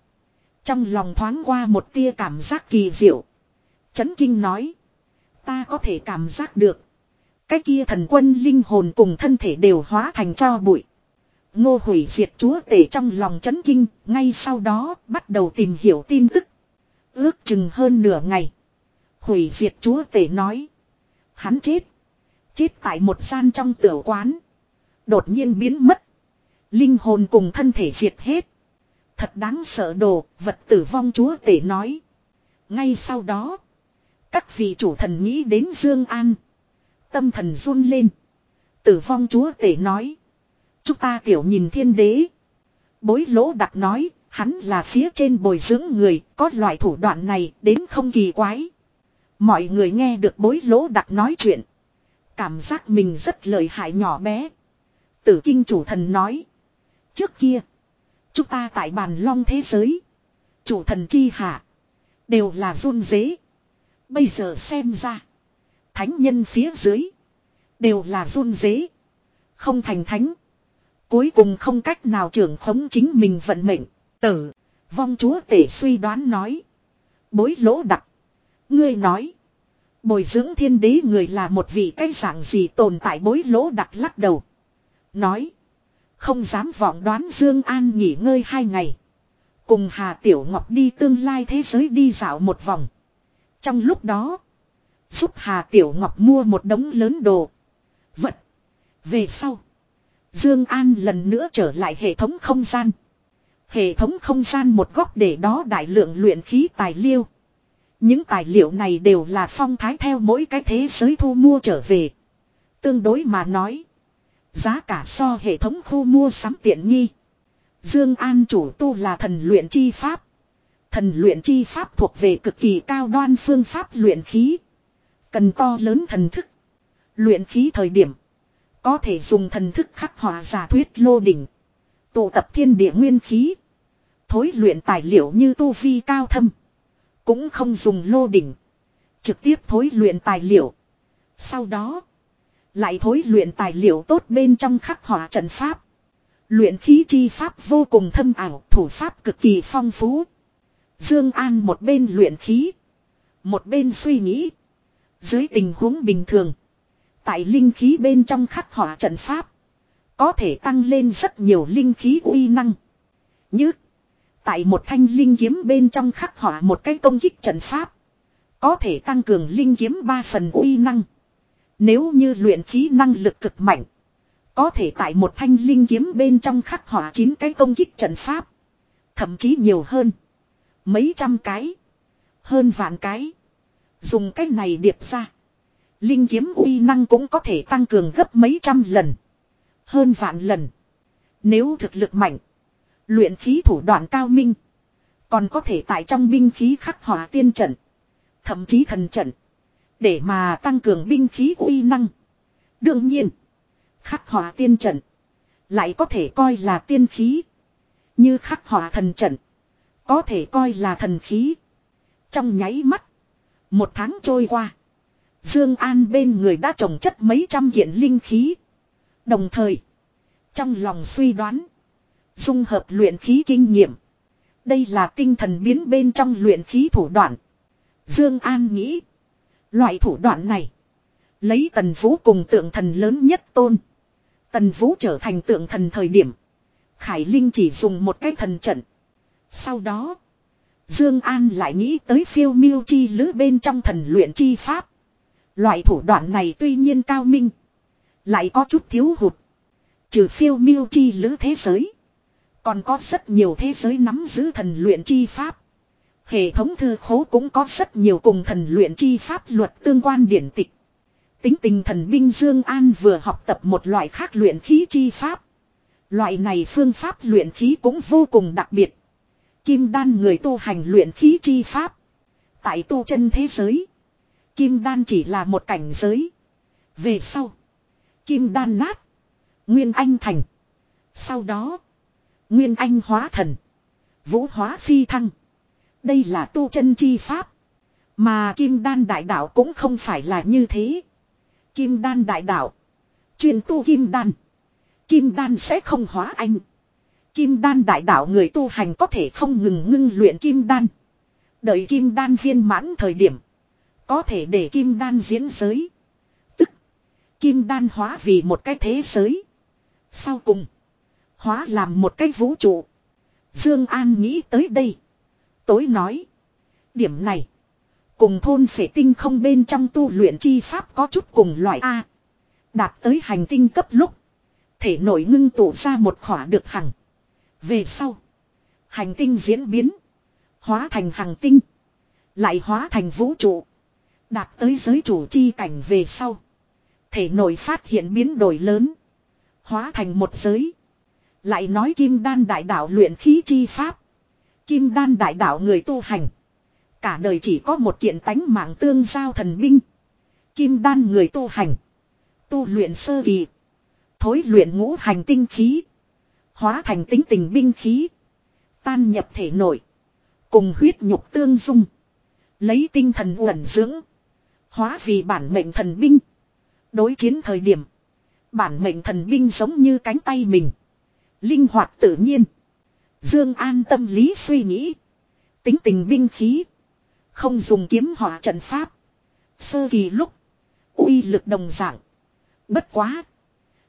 Speaker 1: Trong lòng thoáng qua một tia cảm giác kỳ diệu. Chấn kinh nói. Ta có thể cảm giác được. Cái kia thần quân linh hồn cùng thân thể đều hóa thành cho bụi. Ngô hủy diệt chúa tể trong lòng chấn kinh. Ngay sau đó bắt đầu tìm hiểu tin tức. Ước chừng hơn nửa ngày. Hủy diệt chúa tể nói. Hắn chết. Chết tại một gian trong tiểu quán. Đột nhiên biến mất. Linh hồn cùng thân thể diệt hết. Thật đáng sợ đồ, vật tử vong chúa tể nói. Ngay sau đó, các vị chủ thần nghĩ đến Dương An. Tâm thần run lên. Tử vong chúa tể nói. Chúng ta tiểu nhìn thiên đế. Bối lỗ đặc nói, hắn là phía trên bồi dưỡng người, có loại thủ đoạn này đến không kỳ quái. Mọi người nghe được bối lỗ đặc nói chuyện. Cảm giác mình rất lợi hại nhỏ bé. Tử kinh chủ thần nói. Trước kia. Chúng ta tại bàn long thế giới. Chủ thần chi hạ. Đều là run dế. Bây giờ xem ra. Thánh nhân phía dưới. Đều là run dế. Không thành thánh. Cuối cùng không cách nào trưởng khống chính mình vận mệnh. Tử. Vong chúa tể suy đoán nói. Bối lỗ đặc. Ngươi nói. Bồi dưỡng thiên đế người là một vị cái dạng gì tồn tại bối lỗ đặc lắc đầu. Nói. Không dám vọng đoán Dương An nghỉ ngơi hai ngày. Cùng Hà Tiểu Ngọc đi tương lai thế giới đi dạo một vòng. Trong lúc đó. Giúp Hà Tiểu Ngọc mua một đống lớn đồ. Vật. Về sau. Dương An lần nữa trở lại hệ thống không gian. Hệ thống không gian một góc để đó đại lượng luyện khí tài liệu. Những tài liệu này đều là phong thái theo mỗi cái thế giới thu mua trở về. Tương đối mà nói. Giá cả so hệ thống khu mua sắm tiện nghi. Dương An chủ tu là thần luyện chi pháp. Thần luyện chi pháp thuộc về cực kỳ cao đoan phương pháp luyện khí. Cần to lớn thần thức. Luyện khí thời điểm. Có thể dùng thần thức khắc họa giả thuyết lô đỉnh. Tụ tập thiên địa nguyên khí. Thối luyện tài liệu như tu vi cao thâm. Cũng không dùng lô đỉnh. Trực tiếp thối luyện tài liệu. Sau đó. Lại thối luyện tài liệu tốt bên trong khắc họa trận pháp. Luyện khí chi pháp vô cùng thâm ảo, thủ pháp cực kỳ phong phú. Dương An một bên luyện khí, một bên suy nghĩ. Dưới tình huống bình thường, tại linh khí bên trong khắc họa trận pháp, có thể tăng lên rất nhiều linh khí uy năng. Như tại một thanh linh kiếm bên trong khắc họa một cái công kích trận pháp, có thể tăng cường linh kiếm 3 phần uy năng. Nếu như luyện khí năng lực cực mạnh. Có thể tại một thanh linh kiếm bên trong khắc hỏa chín cái công kích trận pháp. Thậm chí nhiều hơn. Mấy trăm cái. Hơn vạn cái. Dùng cái này điệp ra. Linh kiếm uy năng cũng có thể tăng cường gấp mấy trăm lần. Hơn vạn lần. Nếu thực lực mạnh. Luyện khí thủ đoạn cao minh. Còn có thể tại trong binh khí khắc hỏa tiên trận. Thậm chí thần trận. Để mà tăng cường binh khí uy năng. Đương nhiên. Khắc hỏa tiên trận. Lại có thể coi là tiên khí. Như khắc hỏa thần trận. Có thể coi là thần khí. Trong nháy mắt. Một tháng trôi qua. Dương An bên người đã trồng chất mấy trăm kiện linh khí. Đồng thời. Trong lòng suy đoán. Dung hợp luyện khí kinh nghiệm. Đây là tinh thần biến bên trong luyện khí thủ đoạn. Dương An nghĩ Loại thủ đoạn này. Lấy tần vũ cùng tượng thần lớn nhất tôn. Tần vũ trở thành tượng thần thời điểm. Khải Linh chỉ dùng một cái thần trận. Sau đó. Dương An lại nghĩ tới phiêu miêu chi lữ bên trong thần luyện chi pháp. Loại thủ đoạn này tuy nhiên cao minh. Lại có chút thiếu hụt. Trừ phiêu miêu chi lữ thế giới. Còn có rất nhiều thế giới nắm giữ thần luyện chi pháp. Hệ thống thư khố cũng có rất nhiều cùng thần luyện chi pháp luật tương quan điển tịch. Tính tình thần binh Dương An vừa học tập một loại khác luyện khí chi pháp. Loại này phương pháp luyện khí cũng vô cùng đặc biệt. Kim đan người tu hành luyện khí chi pháp. Tại tu chân thế giới. Kim đan chỉ là một cảnh giới. Về sau. Kim đan nát. Nguyên anh thành. Sau đó. Nguyên anh hóa thần. Vũ hóa phi thăng. Đây là tu chân chi pháp. Mà kim đan đại đạo cũng không phải là như thế. Kim đan đại đạo. Chuyên tu kim đan. Kim đan sẽ không hóa anh. Kim đan đại đạo người tu hành có thể không ngừng ngưng luyện kim đan. Đợi kim đan viên mãn thời điểm. Có thể để kim đan diễn giới. Tức. Kim đan hóa vì một cái thế giới. Sau cùng. Hóa làm một cái vũ trụ. Dương An nghĩ tới đây tối nói. Điểm này. Cùng thôn phệ tinh không bên trong tu luyện chi pháp có chút cùng loại A. Đạt tới hành tinh cấp lúc. Thể nổi ngưng tụ ra một khỏa được hằng. Về sau. Hành tinh diễn biến. Hóa thành hàng tinh. Lại hóa thành vũ trụ. Đạt tới giới chủ chi cảnh về sau. Thể nổi phát hiện biến đổi lớn. Hóa thành một giới. Lại nói kim đan đại đạo luyện khí chi pháp. Kim đan đại đạo người tu hành. Cả đời chỉ có một kiện tánh mạng tương giao thần binh. Kim đan người tu hành. Tu luyện sơ kỳ. Thối luyện ngũ hành tinh khí. Hóa thành tính tình binh khí. Tan nhập thể nội. Cùng huyết nhục tương dung. Lấy tinh thần uẩn dưỡng. Hóa vì bản mệnh thần binh. Đối chiến thời điểm. Bản mệnh thần binh giống như cánh tay mình. Linh hoạt tự nhiên. Dương An tâm lý suy nghĩ, tính tình binh khí, không dùng kiếm hỏa trận pháp. Sơ kỳ lúc, uy lực đồng dạng, bất quá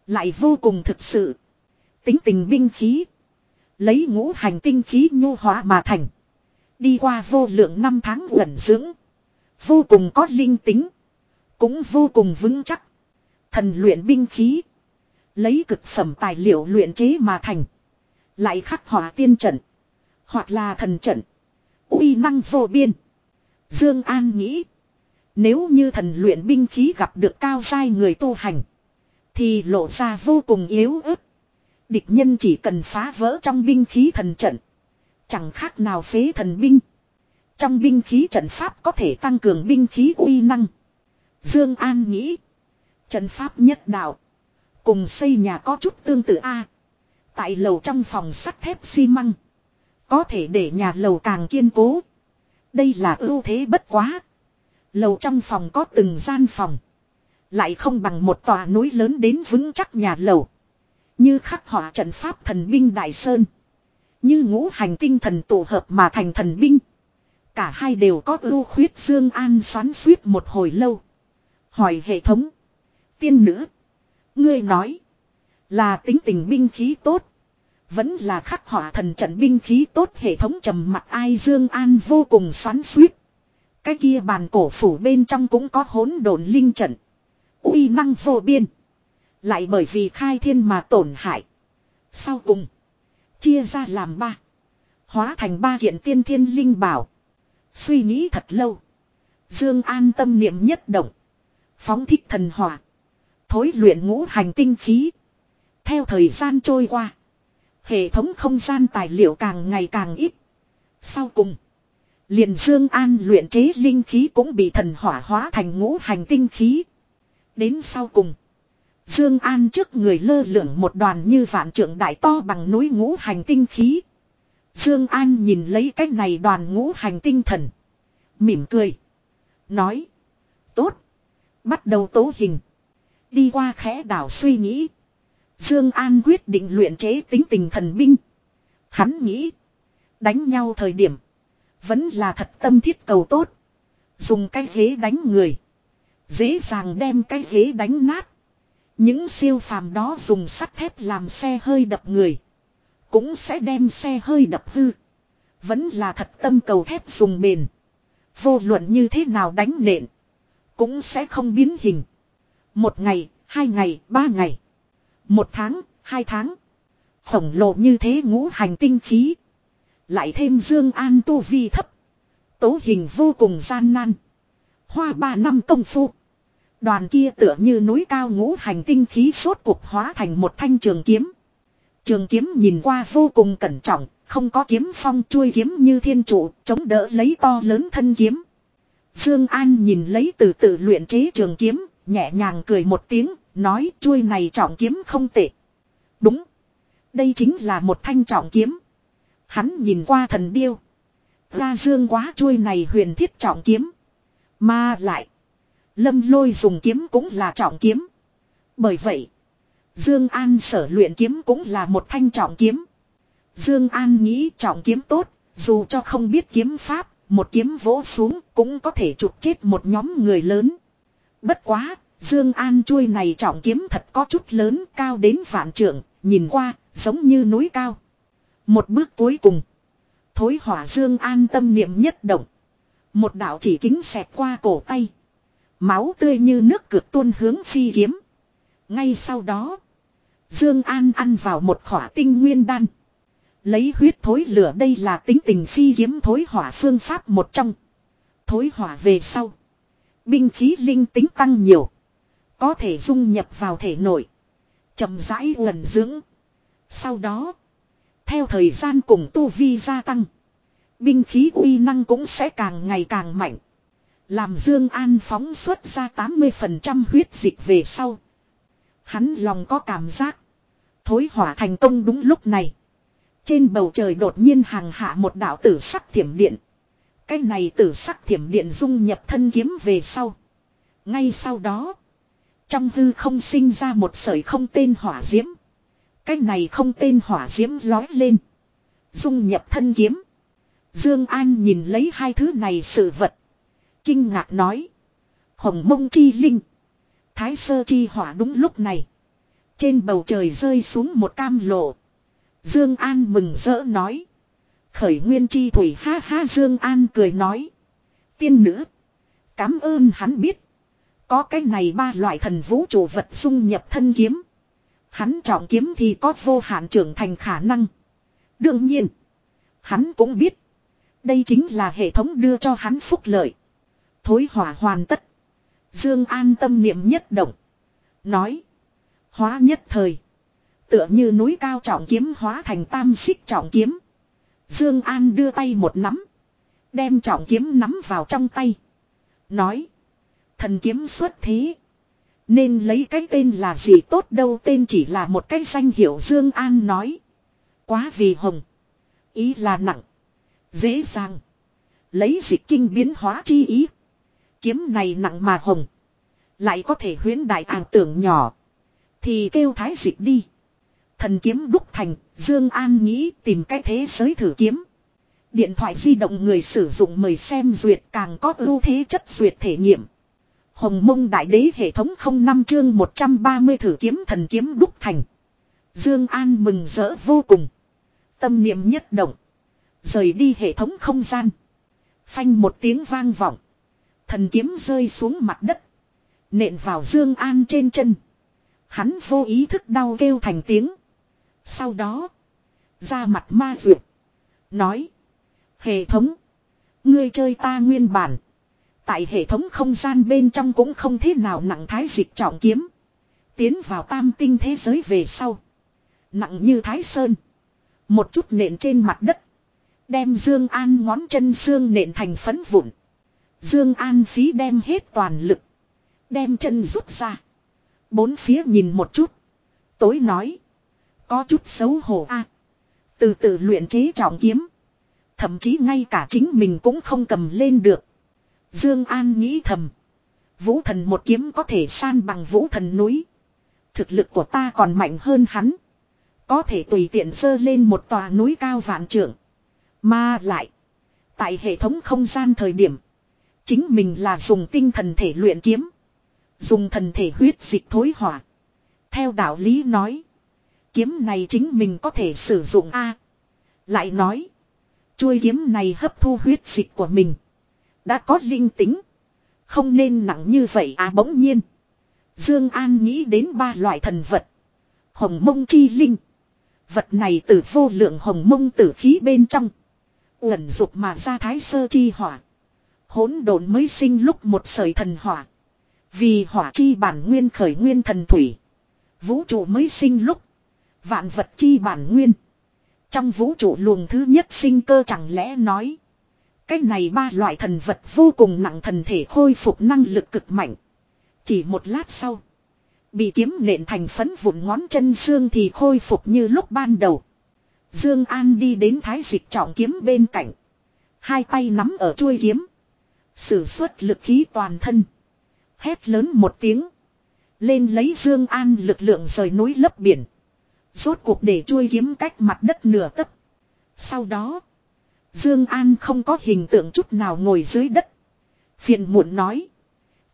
Speaker 1: lại vô cùng thực sự. Tính tình binh khí, lấy ngũ hành tinh khí nhu hóa mà thành, đi qua vô lượng năm tháng ẩn dưỡng, vô cùng có linh tính, cũng vô cùng vững chắc. Thần luyện binh khí, lấy cực phẩm tài liệu luyện chế mà thành, lại khắc hỏa tiên trận. Hoặc là thần trận. uy năng vô biên. Dương An nghĩ. Nếu như thần luyện binh khí gặp được cao sai người tu hành. Thì lộ ra vô cùng yếu ớt. Địch nhân chỉ cần phá vỡ trong binh khí thần trận. Chẳng khác nào phế thần binh. Trong binh khí trận pháp có thể tăng cường binh khí uy năng. Dương An nghĩ. Trận pháp nhất đạo. Cùng xây nhà có chút tương tự A. Tại lầu trong phòng sắt thép xi măng. Có thể để nhà lầu càng kiên cố. Đây là ưu thế bất quá. Lầu trong phòng có từng gian phòng. Lại không bằng một tòa núi lớn đến vững chắc nhà lầu. Như khắc họa trận pháp thần binh Đại Sơn. Như ngũ hành tinh thần tổ hợp mà thành thần binh. Cả hai đều có ưu khuyết Dương An xoắn suýt một hồi lâu. Hỏi hệ thống. Tiên nữ. Ngươi nói. Là tính tình binh khí tốt. Vẫn là khắc họa thần trận binh khí tốt hệ thống trầm mặc ai Dương An vô cùng xoắn suýt. Cái kia bàn cổ phủ bên trong cũng có hỗn độn linh trận. uy năng vô biên. Lại bởi vì khai thiên mà tổn hại. Sau cùng. Chia ra làm ba. Hóa thành ba kiện tiên thiên linh bảo. Suy nghĩ thật lâu. Dương An tâm niệm nhất động. Phóng thích thần hỏa. Thối luyện ngũ hành tinh khí. Theo thời gian trôi qua. Hệ thống không gian tài liệu càng ngày càng ít. Sau cùng. Liền Dương An luyện chế linh khí cũng bị thần hỏa hóa thành ngũ hành tinh khí. Đến sau cùng. Dương An trước người lơ lửng một đoàn như vạn trưởng đại to bằng núi ngũ hành tinh khí. Dương An nhìn lấy cái này đoàn ngũ hành tinh thần, mỉm cười, nói: "Tốt, bắt đầu tố hình." Đi qua khẽ đảo suy nghĩ, Dương An quyết định luyện chế tính tình thần binh. Hắn nghĩ, đánh nhau thời điểm, vẫn là thật tâm thiết cầu tốt. Dùng cái ghế đánh người, dễ dàng đem cái ghế đánh nát. Những siêu phàm đó dùng sắt thép làm xe hơi đập người, cũng sẽ đem xe hơi đập hư. Vẫn là thật tâm cầu thép dùng bền. Vô luận như thế nào đánh nện, cũng sẽ không biến hình. Một ngày, hai ngày, ba ngày. Một tháng, hai tháng. Khổng lồ như thế ngũ hành tinh khí. Lại thêm Dương An tu vi thấp. Tố hình vô cùng gian nan. Hoa ba năm công phu. Đoàn kia tựa như núi cao ngũ hành tinh khí suốt cuộc hóa thành một thanh trường kiếm. Trường kiếm nhìn qua vô cùng cẩn trọng, không có kiếm phong chui kiếm như thiên trụ, chống đỡ lấy to lớn thân kiếm. Dương An nhìn lấy từ từ luyện chế trường kiếm, nhẹ nhàng cười một tiếng, Nói chuôi này trọng kiếm không tệ. Đúng. Đây chính là một thanh trọng kiếm. Hắn nhìn qua thần điêu. Ra dương quá chuôi này huyền thiết trọng kiếm. Mà lại. Lâm lôi dùng kiếm cũng là trọng kiếm. Bởi vậy. Dương An sở luyện kiếm cũng là một thanh trọng kiếm. Dương An nghĩ trọng kiếm tốt. Dù cho không biết kiếm pháp. Một kiếm vỗ xuống cũng có thể chụp chết một nhóm người lớn. Bất quá, Dương An chuôi này trọng kiếm thật có chút lớn, cao đến vạn trượng, nhìn qua giống như núi cao. Một bước cuối cùng, Thối Hỏa Dương An tâm niệm nhất động, một đạo chỉ kính xẹt qua cổ tay, máu tươi như nước cược tuôn hướng phi kiếm. Ngay sau đó, Dương An ăn vào một khỏa tinh nguyên đan. Lấy huyết thối lửa đây là tính tình phi kiếm thối hỏa phương pháp một trong. Thối hỏa về sau, binh khí linh tính tăng nhiều. Có thể dung nhập vào thể nội. chậm rãi gần dưỡng. Sau đó. Theo thời gian cùng tu vi gia tăng. Binh khí uy năng cũng sẽ càng ngày càng mạnh. Làm Dương An phóng xuất ra 80% huyết dịch về sau. Hắn lòng có cảm giác. Thối hỏa thành công đúng lúc này. Trên bầu trời đột nhiên hàng hạ một đạo tử sắc thiểm điện. Cái này tử sắc thiểm điện dung nhập thân kiếm về sau. Ngay sau đó. Trong hư không sinh ra một sợi không tên hỏa diễm. Cái này không tên hỏa diễm lói lên. Dung nhập thân kiếm. Dương An nhìn lấy hai thứ này sự vật. Kinh ngạc nói. Hồng mông chi linh. Thái sơ chi hỏa đúng lúc này. Trên bầu trời rơi xuống một cam lộ. Dương An mừng rỡ nói. Khởi nguyên chi thủy ha ha Dương An cười nói. Tiên nữ. Cám ơn hắn biết. Có cái này ba loại thần vũ trụ vật dung nhập thân kiếm. Hắn trọng kiếm thì có vô hạn trưởng thành khả năng. Đương nhiên, hắn cũng biết. Đây chính là hệ thống đưa cho hắn phúc lợi. Thối hỏa hoàn tất. Dương an tâm niệm nhất động. Nói. Hóa nhất thời. Tựa như núi cao trọng kiếm hóa thành tam xích trọng kiếm. Dương An đưa tay một nắm. Đem trọng kiếm nắm vào trong tay. Nói. Thần kiếm xuất thế. Nên lấy cái tên là gì tốt đâu tên chỉ là một cái danh hiệu Dương An nói. Quá vì hồng. Ý là nặng. Dễ dàng. Lấy dịch kinh biến hóa chi ý. Kiếm này nặng mà hồng. Lại có thể huyến đại ảng tưởng nhỏ. Thì kêu thái dịch đi. Thần kiếm đúc thành, Dương An nghĩ tìm cái thế giới thử kiếm. Điện thoại di động người sử dụng mời xem duyệt càng có ưu thế chất duyệt thể nghiệm. Hồng mông đại đế hệ thống không năm chương 130 thử kiếm thần kiếm đúc thành. Dương An mừng rỡ vô cùng. Tâm niệm nhất động. Rời đi hệ thống không gian. Phanh một tiếng vang vọng. Thần kiếm rơi xuống mặt đất. Nện vào Dương An trên chân. Hắn vô ý thức đau kêu thành tiếng. Sau đó. Ra mặt ma duyệt. Nói. Hệ thống. Ngươi chơi ta nguyên bản. Tại hệ thống không gian bên trong cũng không thế nào nặng thái dịch trọng kiếm. Tiến vào tam tinh thế giới về sau. Nặng như thái sơn. Một chút nện trên mặt đất. Đem Dương An ngón chân xương nện thành phấn vụn. Dương An phí đem hết toàn lực. Đem chân rút ra. Bốn phía nhìn một chút. Tối nói. Có chút xấu hổ a à, Từ từ luyện chế trọng kiếm. Thậm chí ngay cả chính mình cũng không cầm lên được. Dương An nghĩ thầm. Vũ thần một kiếm có thể san bằng vũ thần núi. Thực lực của ta còn mạnh hơn hắn. Có thể tùy tiện dơ lên một tòa núi cao vạn trượng. Mà lại. Tại hệ thống không gian thời điểm. Chính mình là dùng tinh thần thể luyện kiếm. Dùng thần thể huyết dịch thối hỏa. Theo đạo lý nói. Kiếm này chính mình có thể sử dụng A. Lại nói. Chuôi kiếm này hấp thu huyết dịch của mình. Đã có linh tính. Không nên nặng như vậy à bỗng nhiên. Dương An nghĩ đến ba loại thần vật. Hồng mông chi linh. Vật này từ vô lượng hồng mông tử khí bên trong. Ngẩn dục mà ra thái sơ chi hỏa. Hỗn độn mới sinh lúc một sợi thần hỏa. Vì hỏa chi bản nguyên khởi nguyên thần thủy. Vũ trụ mới sinh lúc. Vạn vật chi bản nguyên. Trong vũ trụ luồng thứ nhất sinh cơ chẳng lẽ nói. Cái này ba loại thần vật vô cùng nặng thần thể khôi phục năng lực cực mạnh. Chỉ một lát sau. Bị kiếm nện thành phấn vụn ngón chân xương thì khôi phục như lúc ban đầu. Dương An đi đến thái dịch trọng kiếm bên cạnh. Hai tay nắm ở chuôi kiếm. Sử xuất lực khí toàn thân. Hét lớn một tiếng. Lên lấy Dương An lực lượng rời núi lấp biển. Rốt cuộc để chuôi kiếm cách mặt đất nửa tấc. Sau đó. Dương An không có hình tượng chút nào ngồi dưới đất. Phiền muộn nói.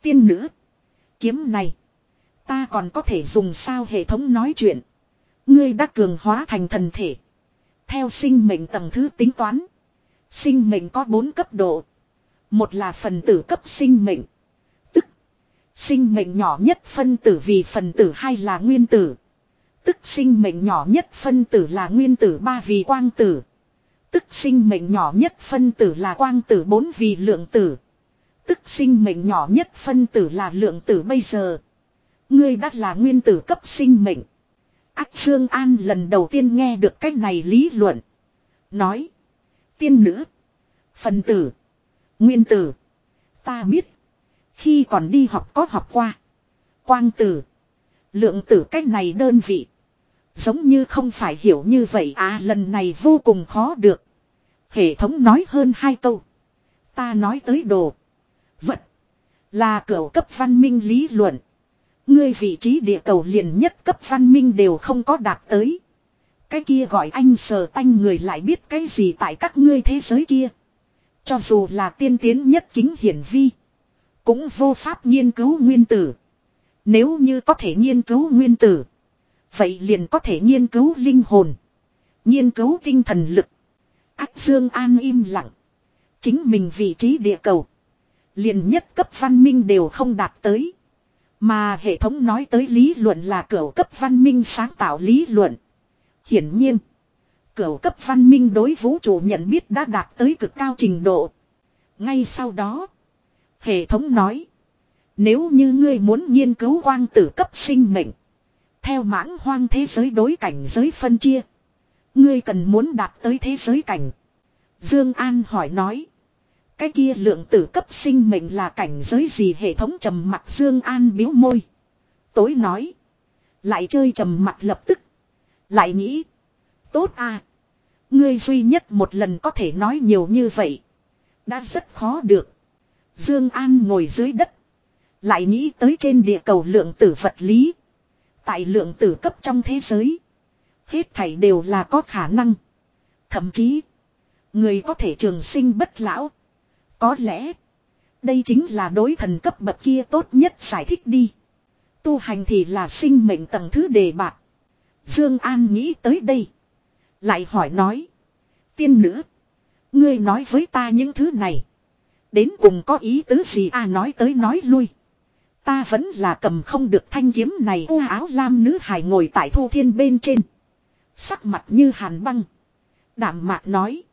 Speaker 1: Tiên nữ. Kiếm này. Ta còn có thể dùng sao hệ thống nói chuyện. Ngươi đã cường hóa thành thần thể. Theo sinh mệnh tầng thứ tính toán. Sinh mệnh có 4 cấp độ. Một là phần tử cấp sinh mệnh. Tức. Sinh mệnh nhỏ nhất phân tử vì phần tử hai là nguyên tử. Tức sinh mệnh nhỏ nhất phân tử là nguyên tử ba vì quang tử. Tức sinh mệnh nhỏ nhất phân tử là quang tử bốn vì lượng tử. Tức sinh mệnh nhỏ nhất phân tử là lượng tử bây giờ. Ngươi đã là nguyên tử cấp sinh mệnh. Ách Dương An lần đầu tiên nghe được cách này lý luận. Nói. Tiên nữ. phân tử. Nguyên tử. Ta biết. Khi còn đi học có học qua. Quang tử. Lượng tử cách này đơn vị. Giống như không phải hiểu như vậy à lần này vô cùng khó được. Hệ thống nói hơn hai câu. Ta nói tới đồ. Vật. Là cửa cấp văn minh lý luận. Ngươi vị trí địa cầu liền nhất cấp văn minh đều không có đạt tới. Cái kia gọi anh sờ tanh người lại biết cái gì tại các ngươi thế giới kia. Cho dù là tiên tiến nhất kính hiển vi. Cũng vô pháp nghiên cứu nguyên tử. Nếu như có thể nghiên cứu nguyên tử. Vậy liền có thể nghiên cứu linh hồn. Nghiên cứu tinh thần lực. Ác Dương An im lặng. Chính mình vị trí địa cầu. Liền nhất cấp văn minh đều không đạt tới. Mà hệ thống nói tới lý luận là cửa cấp văn minh sáng tạo lý luận. Hiển nhiên. Cửa cấp văn minh đối vũ trụ nhận biết đã đạt tới cực cao trình độ. Ngay sau đó. Hệ thống nói. Nếu như ngươi muốn nghiên cứu quang tử cấp sinh mệnh. Theo mãng hoang thế giới đối cảnh giới phân chia. Ngươi cần muốn đạt tới thế giới cảnh. Dương An hỏi nói. Cái kia lượng tử cấp sinh mệnh là cảnh giới gì hệ thống trầm mặt Dương An biếu môi. Tối nói. Lại chơi trầm mặt lập tức. Lại nghĩ. Tốt à. Ngươi duy nhất một lần có thể nói nhiều như vậy. Đã rất khó được. Dương An ngồi dưới đất. Lại nghĩ tới trên địa cầu lượng tử vật lý. Tại lượng tử cấp trong thế giới. Hết thảy đều là có khả năng. Thậm chí. Người có thể trường sinh bất lão. Có lẽ. Đây chính là đối thần cấp bậc kia tốt nhất giải thích đi. Tu hành thì là sinh mệnh tầng thứ đề bạc. Dương An nghĩ tới đây. Lại hỏi nói. Tiên nữ. Ngươi nói với ta những thứ này. Đến cùng có ý tứ gì a nói tới nói lui. Ta vẫn là cầm không được thanh kiếm này u áo lam nữ hài ngồi tại thu thiên bên trên. Sắc mặt như hàn băng. Đảm mạc nói.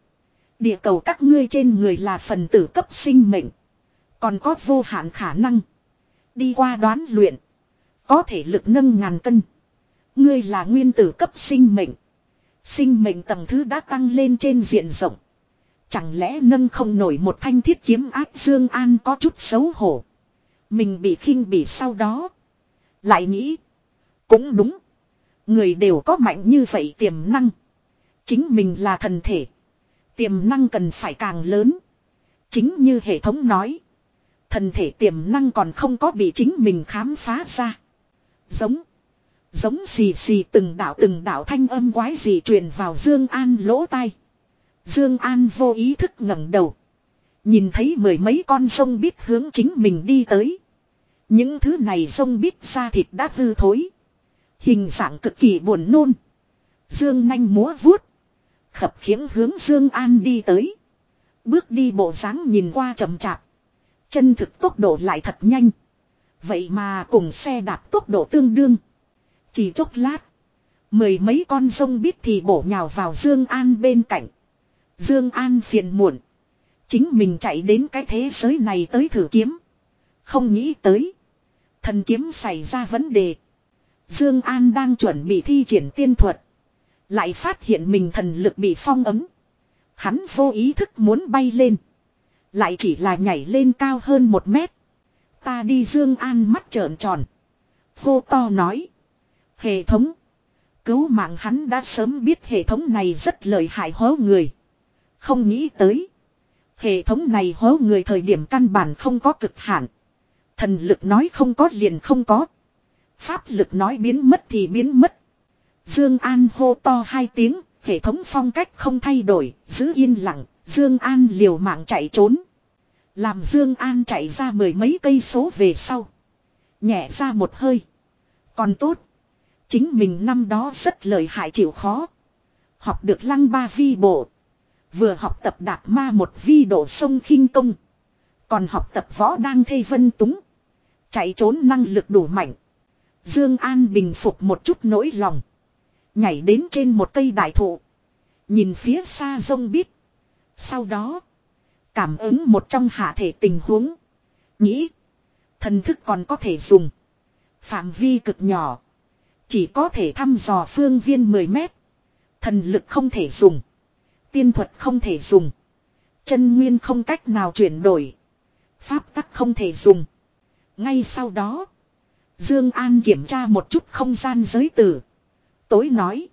Speaker 1: Địa cầu các ngươi trên người là phần tử cấp sinh mệnh. Còn có vô hạn khả năng. Đi qua đoán luyện. Có thể lực nâng ngàn cân. Ngươi là nguyên tử cấp sinh mệnh. Sinh mệnh tầng thứ đã tăng lên trên diện rộng. Chẳng lẽ nâng không nổi một thanh thiết kiếm ác Dương An có chút xấu hổ. Mình bị khinh bỉ sau đó. Lại nghĩ. Cũng đúng. Người đều có mạnh như vậy tiềm năng. Chính mình là thần thể. Tiềm năng cần phải càng lớn. Chính như hệ thống nói. Thần thể tiềm năng còn không có bị chính mình khám phá ra. Giống. Giống xì xì từng đạo từng đạo thanh âm quái gì truyền vào Dương An lỗ tai. Dương An vô ý thức ngẩng đầu. Nhìn thấy mười mấy con sông biết hướng chính mình đi tới. Những thứ này sông biết ra thịt đã hư thối. Hình dạng cực kỳ buồn nôn. Dương nhanh múa vuốt. Khập khiến hướng Dương An đi tới. Bước đi bộ dáng nhìn qua chậm chạp. Chân thực tốc độ lại thật nhanh. Vậy mà cùng xe đạp tốc độ tương đương. Chỉ chốc lát. Mười mấy con sông biết thì bổ nhào vào Dương An bên cạnh. Dương An phiền muộn. Chính mình chạy đến cái thế giới này tới thử kiếm. Không nghĩ tới. Thần kiếm xảy ra vấn đề. Dương An đang chuẩn bị thi triển tiên thuật. Lại phát hiện mình thần lực bị phong ấm. Hắn vô ý thức muốn bay lên. Lại chỉ là nhảy lên cao hơn một mét. Ta đi Dương An mắt trợn tròn. Hô to nói. Hệ thống. Cứu mạng hắn đã sớm biết hệ thống này rất lợi hại hố người. Không nghĩ tới. Hệ thống này hố người thời điểm căn bản không có cực hạn. Thần lực nói không có liền không có. Pháp lực nói biến mất thì biến mất. Dương An hô to hai tiếng, hệ thống phong cách không thay đổi, giữ yên lặng, Dương An liều mạng chạy trốn. Làm Dương An chạy ra mười mấy cây số về sau, nhẹ ra một hơi. Còn tốt, chính mình năm đó rất lợi hại chịu khó, học được lăng ba vi bộ, Vừa học tập đạp ma một vi độ sông khinh công. Còn học tập võ đang thay vân túng. Chạy trốn năng lực đủ mạnh. Dương An bình phục một chút nỗi lòng. Nhảy đến trên một cây đại thụ. Nhìn phía xa sông biết. Sau đó. Cảm ứng một trong hạ thể tình huống. Nghĩ. Thần thức còn có thể dùng. Phạm vi cực nhỏ. Chỉ có thể thăm dò phương viên 10 mét. Thần lực không thể dùng tiên thuật không thể dùng. Chân nguyên không cách nào chuyển đổi. Pháp tắc không thể dùng. Ngay sau đó. Dương An kiểm tra một chút không gian giới tử. Tối nói.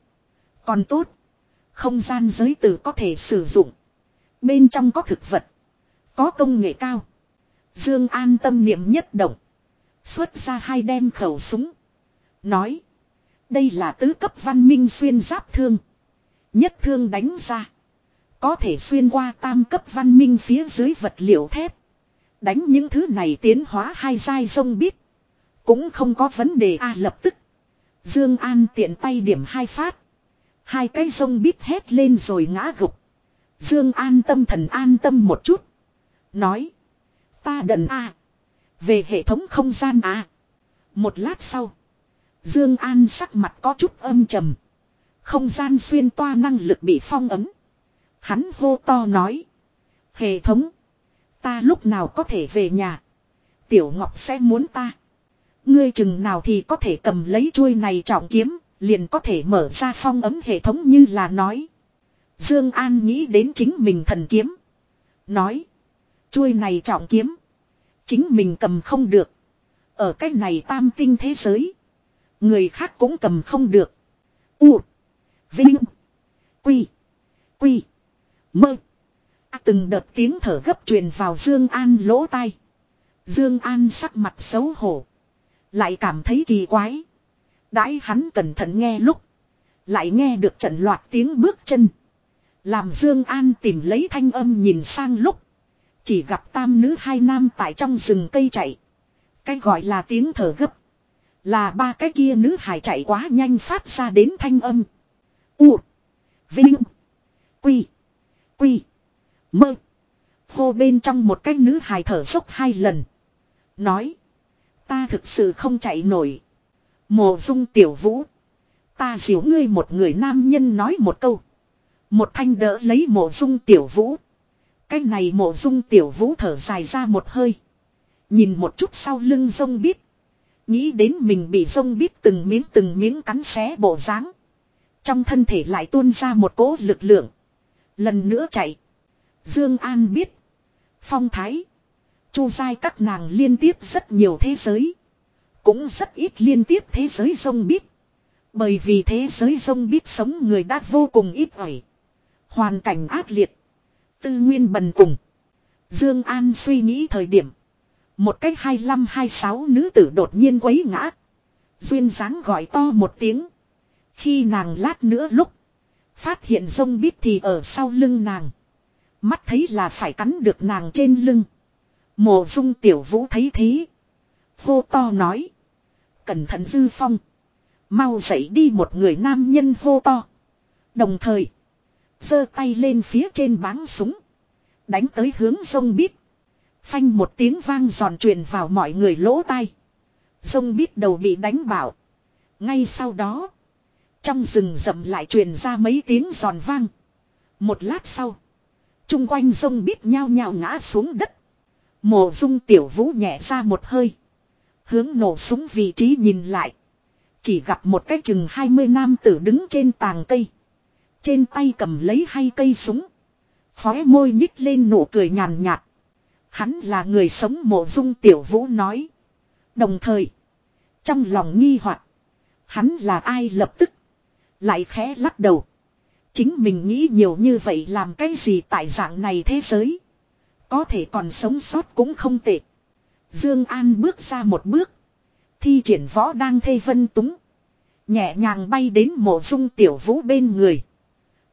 Speaker 1: Còn tốt. Không gian giới tử có thể sử dụng. Bên trong có thực vật. Có công nghệ cao. Dương An tâm niệm nhất động. Xuất ra hai đem khẩu súng. Nói. Đây là tứ cấp văn minh xuyên giáp thương. Nhất thương đánh ra. Có thể xuyên qua tam cấp văn minh phía dưới vật liệu thép. Đánh những thứ này tiến hóa hai dai sông biết. Cũng không có vấn đề a lập tức. Dương An tiện tay điểm hai phát. Hai cái sông bít hét lên rồi ngã gục. Dương An tâm thần an tâm một chút. Nói. Ta đần a à. Về hệ thống không gian a à. Một lát sau. Dương An sắc mặt có chút âm trầm. Không gian xuyên toa năng lực bị phong ấm. Hắn hô to nói. Hệ thống. Ta lúc nào có thể về nhà. Tiểu Ngọc sẽ muốn ta. Ngươi chừng nào thì có thể cầm lấy chuôi này trọng kiếm. Liền có thể mở ra phong ấm hệ thống như là nói. Dương An nghĩ đến chính mình thần kiếm. Nói. Chuôi này trọng kiếm. Chính mình cầm không được. Ở cái này tam tinh thế giới. Người khác cũng cầm không được. U. Vinh. Quy. Quy. Mơ. À, từng đợt tiếng thở gấp truyền vào Dương An lỗ tai. Dương An sắc mặt xấu hổ. Lại cảm thấy kỳ quái. Đãi hắn cẩn thận nghe lúc. Lại nghe được trận loạt tiếng bước chân. Làm Dương An tìm lấy thanh âm nhìn sang lúc. Chỉ gặp tam nữ hai nam tại trong rừng cây chạy. Cái gọi là tiếng thở gấp. Là ba cái kia nữ hải chạy quá nhanh phát ra đến thanh âm. U. Vinh. Quy. Quy. Mơ. Hô bên trong một cái nữ hài thở dốc hai lần. Nói. Ta thực sự không chạy nổi. Mộ dung tiểu vũ. Ta diếu ngươi một người nam nhân nói một câu. Một thanh đỡ lấy mộ dung tiểu vũ. Cái này mộ dung tiểu vũ thở dài ra một hơi. Nhìn một chút sau lưng sông biết. Nghĩ đến mình bị sông biết từng miếng từng miếng cắn xé bộ dáng Trong thân thể lại tuôn ra một cỗ lực lượng. Lần nữa chạy. Dương An biết. Phong thái. Chu Sai các nàng liên tiếp rất nhiều thế giới. Cũng rất ít liên tiếp thế giới sông biết. Bởi vì thế giới sông biết sống người đã vô cùng ít ỏi. Hoàn cảnh ác liệt. Tư nguyên bần cùng. Dương An suy nghĩ thời điểm. Một cách 25-26 nữ tử đột nhiên quấy ngã. Duyên dáng gọi to một tiếng. Khi nàng lát nữa lúc. Phát hiện sông bít thì ở sau lưng nàng. Mắt thấy là phải cắn được nàng trên lưng. Mộ dung tiểu vũ thấy thế. Hô to nói. Cẩn thận dư phong. Mau dậy đi một người nam nhân hô to. Đồng thời. giơ tay lên phía trên báng súng. Đánh tới hướng sông bít. Phanh một tiếng vang giòn truyền vào mọi người lỗ tai. Sông bít đầu bị đánh bảo. Ngay sau đó. Trong rừng rậm lại truyền ra mấy tiếng giòn vang. Một lát sau. Trung quanh sông bít nhao nhao ngã xuống đất. Mộ dung tiểu vũ nhẹ ra một hơi. Hướng nổ súng vị trí nhìn lại. Chỉ gặp một cái chừng 20 nam tử đứng trên tàng cây. Trên tay cầm lấy hai cây súng. Khóe môi nhích lên nụ cười nhàn nhạt. Hắn là người sống mộ dung tiểu vũ nói. Đồng thời. Trong lòng nghi hoặc Hắn là ai lập tức. Lại khẽ lắc đầu. Chính mình nghĩ nhiều như vậy làm cái gì tại dạng này thế giới. Có thể còn sống sót cũng không tệ. Dương An bước ra một bước. Thi triển võ đang thê vân túng. Nhẹ nhàng bay đến mộ dung tiểu vũ bên người.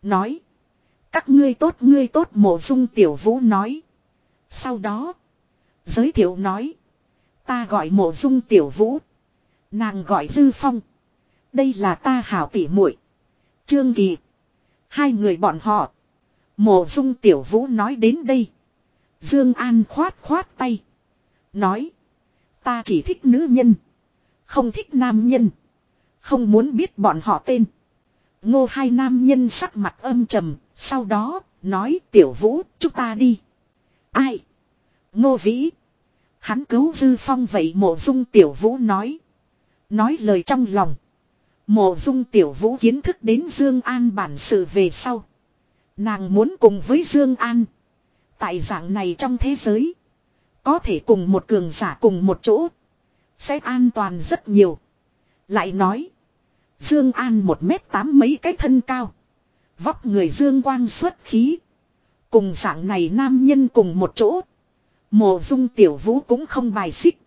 Speaker 1: Nói. Các ngươi tốt ngươi tốt mộ dung tiểu vũ nói. Sau đó. Giới thiệu nói. Ta gọi mộ dung tiểu vũ. Nàng gọi dư phong. Đây là ta hảo tỉ muội Trương Kỳ. Hai người bọn họ. Mộ dung tiểu vũ nói đến đây. Dương An khoát khoát tay. Nói. Ta chỉ thích nữ nhân. Không thích nam nhân. Không muốn biết bọn họ tên. Ngô hai nam nhân sắc mặt âm trầm. Sau đó nói tiểu vũ chúng ta đi. Ai? Ngô vĩ. Hắn cứu dư phong vậy mộ dung tiểu vũ nói. Nói lời trong lòng. Mộ dung tiểu vũ kiến thức đến Dương An bản sự về sau. Nàng muốn cùng với Dương An. Tại dạng này trong thế giới. Có thể cùng một cường giả cùng một chỗ. Sẽ an toàn rất nhiều. Lại nói. Dương An một mét tám mấy cái thân cao. Vóc người Dương quang xuất khí. Cùng dạng này nam nhân cùng một chỗ. Mộ dung tiểu vũ cũng không bài xích.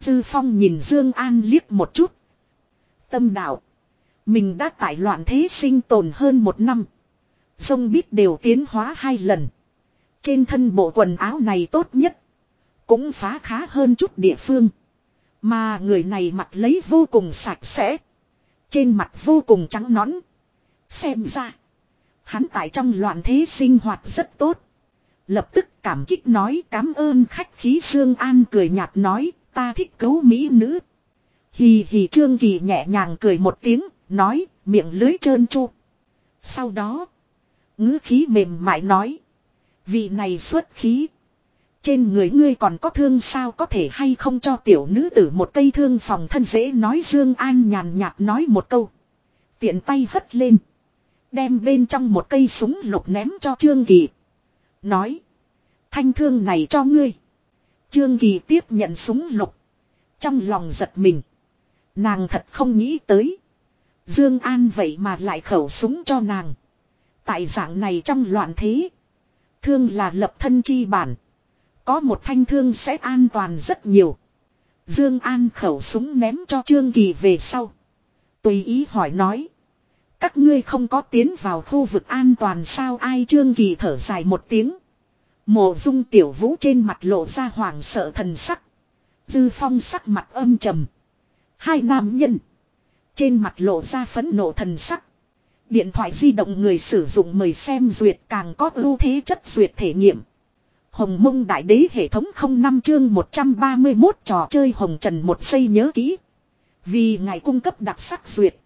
Speaker 1: Dư Phong nhìn Dương An liếc một chút. Tâm đạo. Mình đã tại loạn thế sinh tồn hơn một năm. Sông biết đều tiến hóa hai lần. Trên thân bộ quần áo này tốt nhất. Cũng phá khá hơn chút địa phương. Mà người này mặt lấy vô cùng sạch sẽ. Trên mặt vô cùng trắng nõn. Xem ra. Hắn tại trong loạn thế sinh hoạt rất tốt. Lập tức cảm kích nói cảm ơn khách khí Dương An cười nhạt nói ta thích cấu mỹ nữ. Hì hì Trương Kỳ nhẹ nhàng cười một tiếng nói, miệng lưới trơn chu. Sau đó, ngữ khí mềm mại nói. Vị này xuất khí. Trên người ngươi còn có thương sao có thể hay không cho tiểu nữ tử một cây thương phòng thân dễ nói Dương An nhàn nhạt nói một câu. Tiện tay hất lên. Đem bên trong một cây súng lục ném cho Trương Kỳ. Nói. Thanh thương này cho ngươi. Trương Kỳ tiếp nhận súng lục. Trong lòng giật mình. Nàng thật không nghĩ tới. Dương An vậy mà lại khẩu súng cho nàng. Tại dạng này trong loạn thế. Thương là lập thân chi bản. Có một thanh thương sẽ an toàn rất nhiều. Dương An khẩu súng ném cho Trương Kỳ về sau. Tùy ý hỏi nói. Các ngươi không có tiến vào khu vực an toàn sao ai Trương Kỳ thở dài một tiếng. Mộ dung tiểu vũ trên mặt lộ ra hoảng sợ thần sắc. Dư phong sắc mặt âm trầm. Hai nam nhân. Trên mặt lộ ra phấn nộ thần sắc. Điện thoại di động người sử dụng mời xem duyệt càng có ưu thế chất duyệt thể nghiệm. Hồng mông đại đế hệ thống không năm chương 131 trò chơi hồng trần một xây nhớ kỹ. Vì ngài cung cấp đặc sắc duyệt.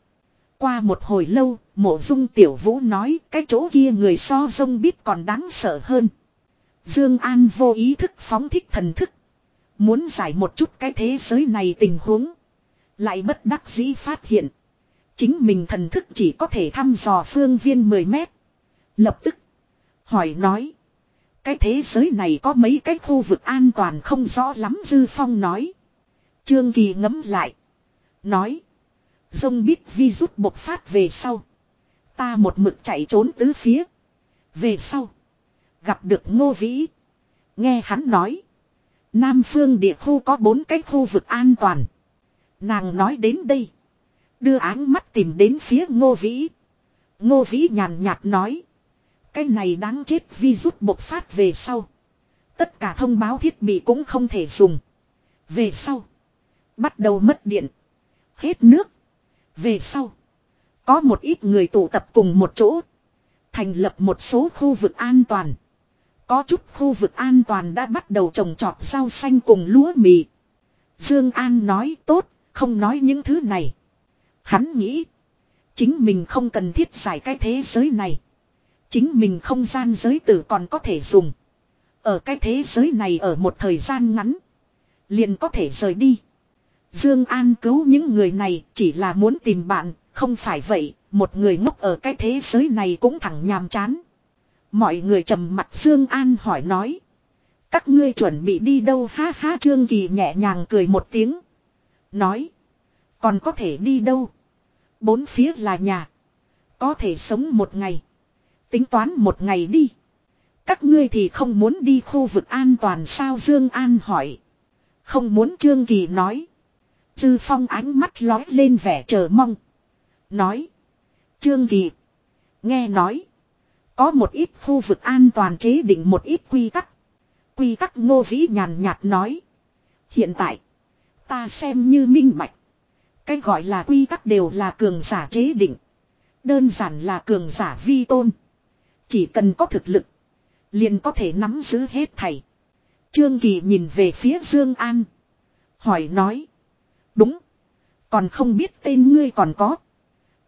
Speaker 1: Qua một hồi lâu, mộ dung tiểu vũ nói cái chỗ kia người so sông biết còn đáng sợ hơn. Dương An vô ý thức phóng thích thần thức. Muốn giải một chút cái thế giới này tình huống. Lại bất đắc dĩ phát hiện. Chính mình thần thức chỉ có thể thăm dò phương viên 10 mét. Lập tức. Hỏi nói. Cái thế giới này có mấy cái khu vực an toàn không rõ lắm Dư Phong nói. Trương Kỳ ngấm lại. Nói. Dông biết vi rút bộc phát về sau. Ta một mực chạy trốn tứ phía. Về sau. Gặp được ngô vĩ. Nghe hắn nói. Nam phương địa khu có bốn cái khu vực an toàn. Nàng nói đến đây. Đưa áng mắt tìm đến phía ngô vĩ. Ngô vĩ nhàn nhạt nói. Cái này đáng chết vi rút bộc phát về sau. Tất cả thông báo thiết bị cũng không thể dùng. Về sau. Bắt đầu mất điện. Hết nước. Về sau. Có một ít người tụ tập cùng một chỗ. Thành lập một số khu vực an toàn. Có chút khu vực an toàn đã bắt đầu trồng trọt rau xanh cùng lúa mì. Dương An nói tốt, không nói những thứ này. Hắn nghĩ. Chính mình không cần thiết giải cái thế giới này. Chính mình không gian giới tử còn có thể dùng. Ở cái thế giới này ở một thời gian ngắn. Liền có thể rời đi. Dương An cứu những người này chỉ là muốn tìm bạn. Không phải vậy. Một người ngốc ở cái thế giới này cũng thẳng nhàm chán. Mọi người trầm mặt Dương An hỏi nói. Các ngươi chuẩn bị đi đâu ha ha Trương Kỳ nhẹ nhàng cười một tiếng. Nói. Còn có thể đi đâu? Bốn phía là nhà. Có thể sống một ngày. Tính toán một ngày đi. Các ngươi thì không muốn đi khu vực an toàn sao Dương An hỏi. Không muốn Trương Kỳ nói. Dư Phong ánh mắt lói lên vẻ chờ mong. Nói. Trương Kỳ. Nghe nói. Có một ít khu vực an toàn chế định một ít quy tắc. Quy tắc ngô vĩ nhàn nhạt nói. Hiện tại. Ta xem như minh bạch. Cái gọi là quy tắc đều là cường giả chế định. Đơn giản là cường giả vi tôn. Chỉ cần có thực lực. Liền có thể nắm giữ hết thầy. Trương Kỳ nhìn về phía Dương An. Hỏi nói. Đúng. Còn không biết tên ngươi còn có.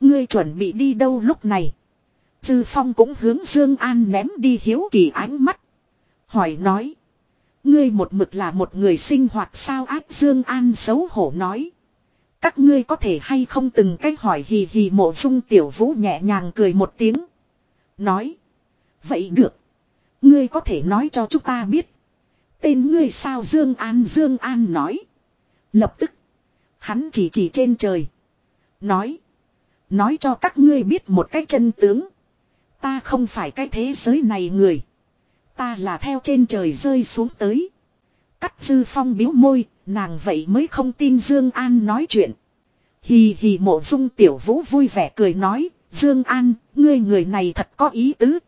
Speaker 1: Ngươi chuẩn bị đi đâu lúc này. Dư Phong cũng hướng Dương An ném đi hiếu kỳ ánh mắt. Hỏi nói ngươi một mực là một người sinh hoạt sao ác Dương An xấu hổ nói. Các ngươi có thể hay không từng cách hỏi hì hì mộ dung tiểu vũ nhẹ nhàng cười một tiếng. Nói. Vậy được. Ngươi có thể nói cho chúng ta biết. Tên ngươi sao Dương An Dương An nói. Lập tức. Hắn chỉ chỉ trên trời. Nói. Nói cho các ngươi biết một cái chân tướng. Ta không phải cái thế giới này người ta là theo trên trời rơi xuống tới. Cắt dư phong biếu môi, nàng vậy mới không tin Dương An nói chuyện. Hì hì mộ dung tiểu vũ vui vẻ cười nói, Dương An, ngươi người này thật có ý tứ.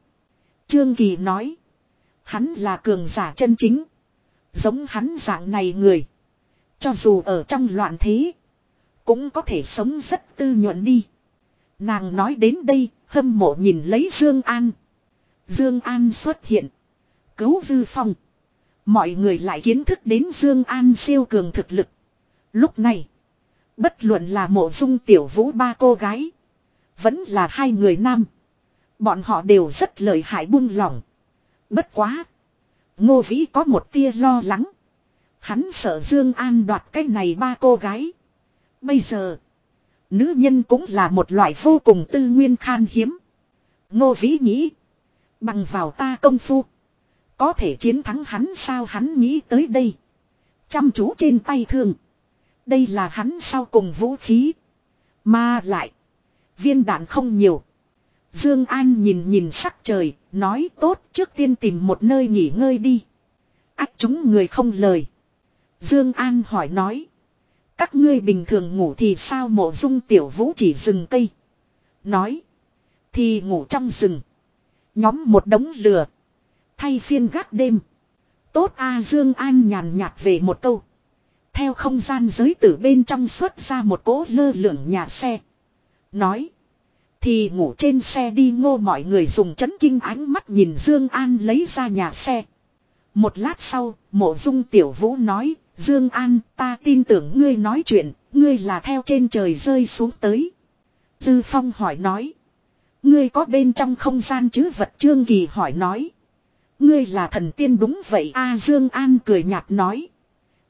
Speaker 1: Trương Kỳ nói, hắn là cường giả chân chính. Giống hắn dạng này người. Cho dù ở trong loạn thế, cũng có thể sống rất tư nhuận đi. Nàng nói đến đây, hâm mộ nhìn lấy Dương An. Dương An xuất hiện cứu dư phong. Mọi người lại kiến thức đến Dương An siêu cường thực lực. Lúc này, bất luận là mộ dung tiểu vũ ba cô gái, vẫn là hai người nam. Bọn họ đều rất lợi hại buông lỏng. Bất quá. Ngô Vĩ có một tia lo lắng. Hắn sợ Dương An đoạt cái này ba cô gái. Bây giờ. Nữ nhân cũng là một loại vô cùng tư nguyên khan hiếm. Ngô Vĩ nghĩ. Bằng vào ta công phu. Có thể chiến thắng hắn sao hắn nghĩ tới đây. Chăm chú trên tay thương. Đây là hắn sau cùng vũ khí. Mà lại. Viên đạn không nhiều. Dương An nhìn nhìn sắc trời, nói tốt trước tiên tìm một nơi nghỉ ngơi đi. Ách chúng người không lời. Dương An hỏi nói. Các ngươi bình thường ngủ thì sao mộ dung tiểu vũ chỉ rừng cây. Nói. Thì ngủ trong rừng. Nhóm một đống lửa. Thay phiên gác đêm. Tốt A Dương An nhàn nhạt về một câu. Theo không gian giới tử bên trong xuất ra một cỗ lơ lửng nhà xe. Nói. Thì ngủ trên xe đi ngô mọi người dùng chấn kinh ánh mắt nhìn Dương An lấy ra nhà xe. Một lát sau, mộ dung tiểu vũ nói, Dương An ta tin tưởng ngươi nói chuyện, ngươi là theo trên trời rơi xuống tới. Dư Phong hỏi nói. Ngươi có bên trong không gian chứ vật Trương Kỳ hỏi nói. Ngươi là thần tiên đúng vậy a Dương An cười nhạt nói.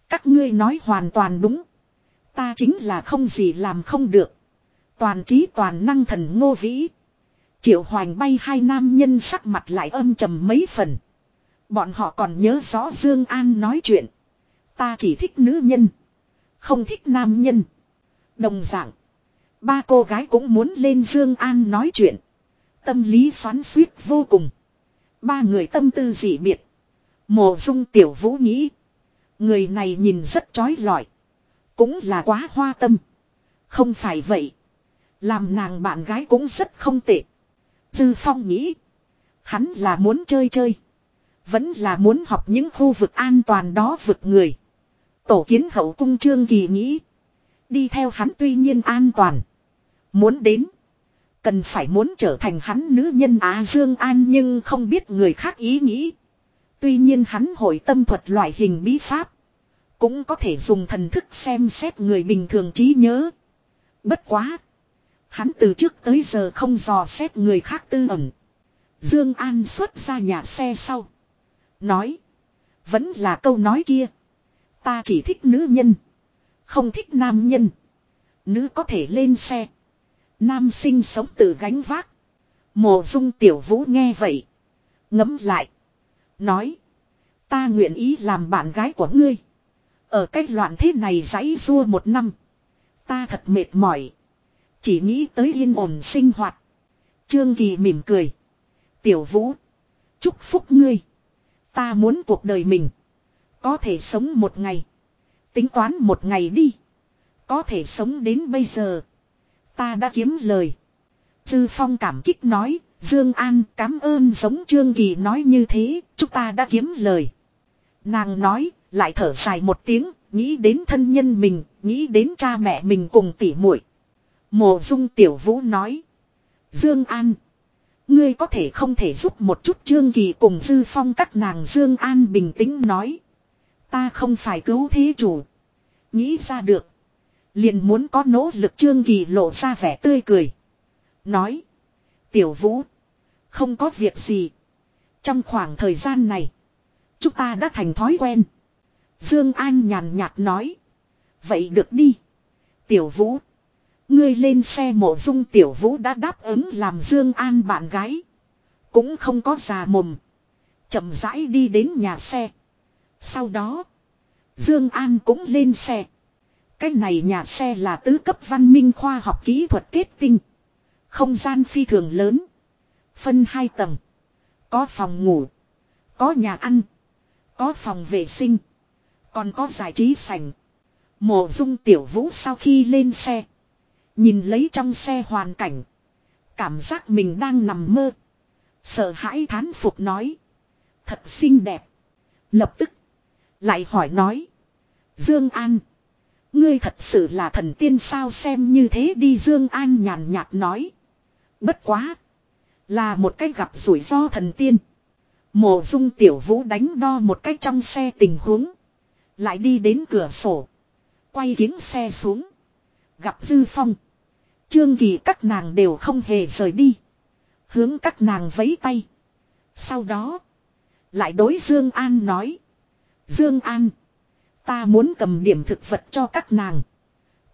Speaker 1: Các ngươi nói hoàn toàn đúng. Ta chính là không gì làm không được. Toàn trí toàn năng thần ngô vĩ. Triệu hoành bay hai nam nhân sắc mặt lại âm trầm mấy phần. Bọn họ còn nhớ rõ Dương An nói chuyện. Ta chỉ thích nữ nhân. Không thích nam nhân. Đồng dạng. Ba cô gái cũng muốn lên Dương An nói chuyện. Tâm lý xoắn suýt vô cùng. Ba người tâm tư dị biệt. Mộ dung tiểu vũ nghĩ. Người này nhìn rất trói lọi. Cũng là quá hoa tâm. Không phải vậy. Làm nàng bạn gái cũng rất không tệ. Dư Phong nghĩ. Hắn là muốn chơi chơi. Vẫn là muốn học những khu vực an toàn đó vực người. Tổ kiến hậu cung trương kỳ nghĩ. Đi theo hắn tuy nhiên an toàn. Muốn đến. Cần phải muốn trở thành hắn nữ nhân Á Dương An nhưng không biết người khác ý nghĩ. Tuy nhiên hắn hội tâm thuật loại hình bí pháp. Cũng có thể dùng thần thức xem xét người bình thường trí nhớ. Bất quá. Hắn từ trước tới giờ không dò xét người khác tư ẩn. Dương An xuất ra nhà xe sau. Nói. Vẫn là câu nói kia. Ta chỉ thích nữ nhân. Không thích nam nhân. Nữ có thể lên xe. Nam sinh sống tự gánh vác. Mộ dung tiểu vũ nghe vậy. ngẫm lại. Nói. Ta nguyện ý làm bạn gái của ngươi. Ở cách loạn thế này giãy rua một năm. Ta thật mệt mỏi. Chỉ nghĩ tới yên ổn sinh hoạt. Trương Kỳ mỉm cười. Tiểu vũ. Chúc phúc ngươi. Ta muốn cuộc đời mình. Có thể sống một ngày. Tính toán một ngày đi. Có thể sống đến bây giờ. Ta đã kiếm lời. Dư Phong cảm kích nói, Dương An cảm ơn giống Trương Kỳ nói như thế, chúng ta đã kiếm lời. Nàng nói, lại thở dài một tiếng, nghĩ đến thân nhân mình, nghĩ đến cha mẹ mình cùng tỷ muội. Mộ Dung Tiểu Vũ nói, Dương An, ngươi có thể không thể giúp một chút Trương Kỳ cùng Dư Phong các nàng Dương An bình tĩnh nói, ta không phải cứu thế chủ, nghĩ ra được, Liền muốn có nỗ lực trương kỳ lộ ra vẻ tươi cười. Nói. Tiểu vũ. Không có việc gì. Trong khoảng thời gian này. Chúng ta đã thành thói quen. Dương An nhàn nhạt nói. Vậy được đi. Tiểu vũ. Ngươi lên xe mộ dung tiểu vũ đã đáp ứng làm Dương An bạn gái. Cũng không có già mồm. Chậm rãi đi đến nhà xe. Sau đó. Dương An cũng lên xe. Cái này nhà xe là tứ cấp văn minh khoa học kỹ thuật kết tinh. Không gian phi thường lớn. Phân hai tầng. Có phòng ngủ. Có nhà ăn. Có phòng vệ sinh. Còn có giải trí sảnh. Mộ dung tiểu vũ sau khi lên xe. Nhìn lấy trong xe hoàn cảnh. Cảm giác mình đang nằm mơ. Sợ hãi thán phục nói. Thật xinh đẹp. Lập tức. Lại hỏi nói. Dương An. Ngươi thật sự là thần tiên sao xem như thế đi Dương An nhàn nhạt nói. Bất quá. Là một cái gặp rủi ro thần tiên. Mộ dung tiểu vũ đánh đo một cách trong xe tình huống. Lại đi đến cửa sổ. Quay kiếng xe xuống. Gặp Dư Phong. Trương Kỳ các nàng đều không hề rời đi. Hướng các nàng vẫy tay. Sau đó. Lại đối Dương An nói. Dương An. Ta muốn cầm điểm thực vật cho các nàng.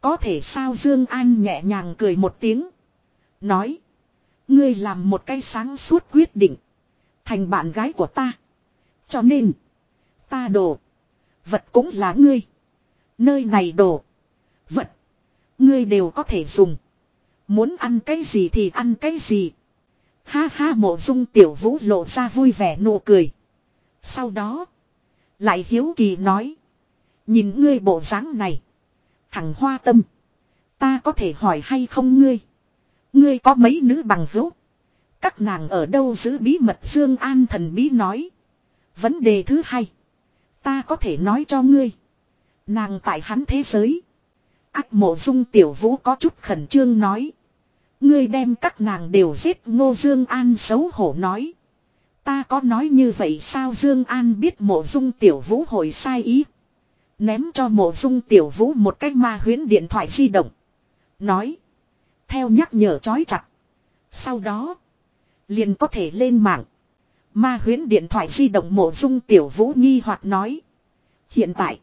Speaker 1: Có thể sao Dương An nhẹ nhàng cười một tiếng. Nói. Ngươi làm một cái sáng suốt quyết định. Thành bạn gái của ta. Cho nên. Ta đổ Vật cũng là ngươi. Nơi này đổ Vật. Ngươi đều có thể dùng. Muốn ăn cái gì thì ăn cái gì. Ha ha mộ dung tiểu vũ lộ ra vui vẻ nụ cười. Sau đó. Lại hiếu kỳ nói. Nhìn ngươi bộ dáng này. Thằng hoa tâm. Ta có thể hỏi hay không ngươi. Ngươi có mấy nữ bằng hữu. Các nàng ở đâu giữ bí mật Dương An thần bí nói. Vấn đề thứ hai. Ta có thể nói cho ngươi. Nàng tại hắn thế giới. Ác mộ dung tiểu vũ có chút khẩn trương nói. Ngươi đem các nàng đều giết ngô Dương An xấu hổ nói. Ta có nói như vậy sao Dương An biết mộ dung tiểu vũ hồi sai ý. Ném cho mộ dung tiểu vũ một cái ma huyến điện thoại di động. Nói. Theo nhắc nhở chói chặt. Sau đó. Liền có thể lên mạng. Ma huyến điện thoại di động mộ dung tiểu vũ nghi hoặc nói. Hiện tại.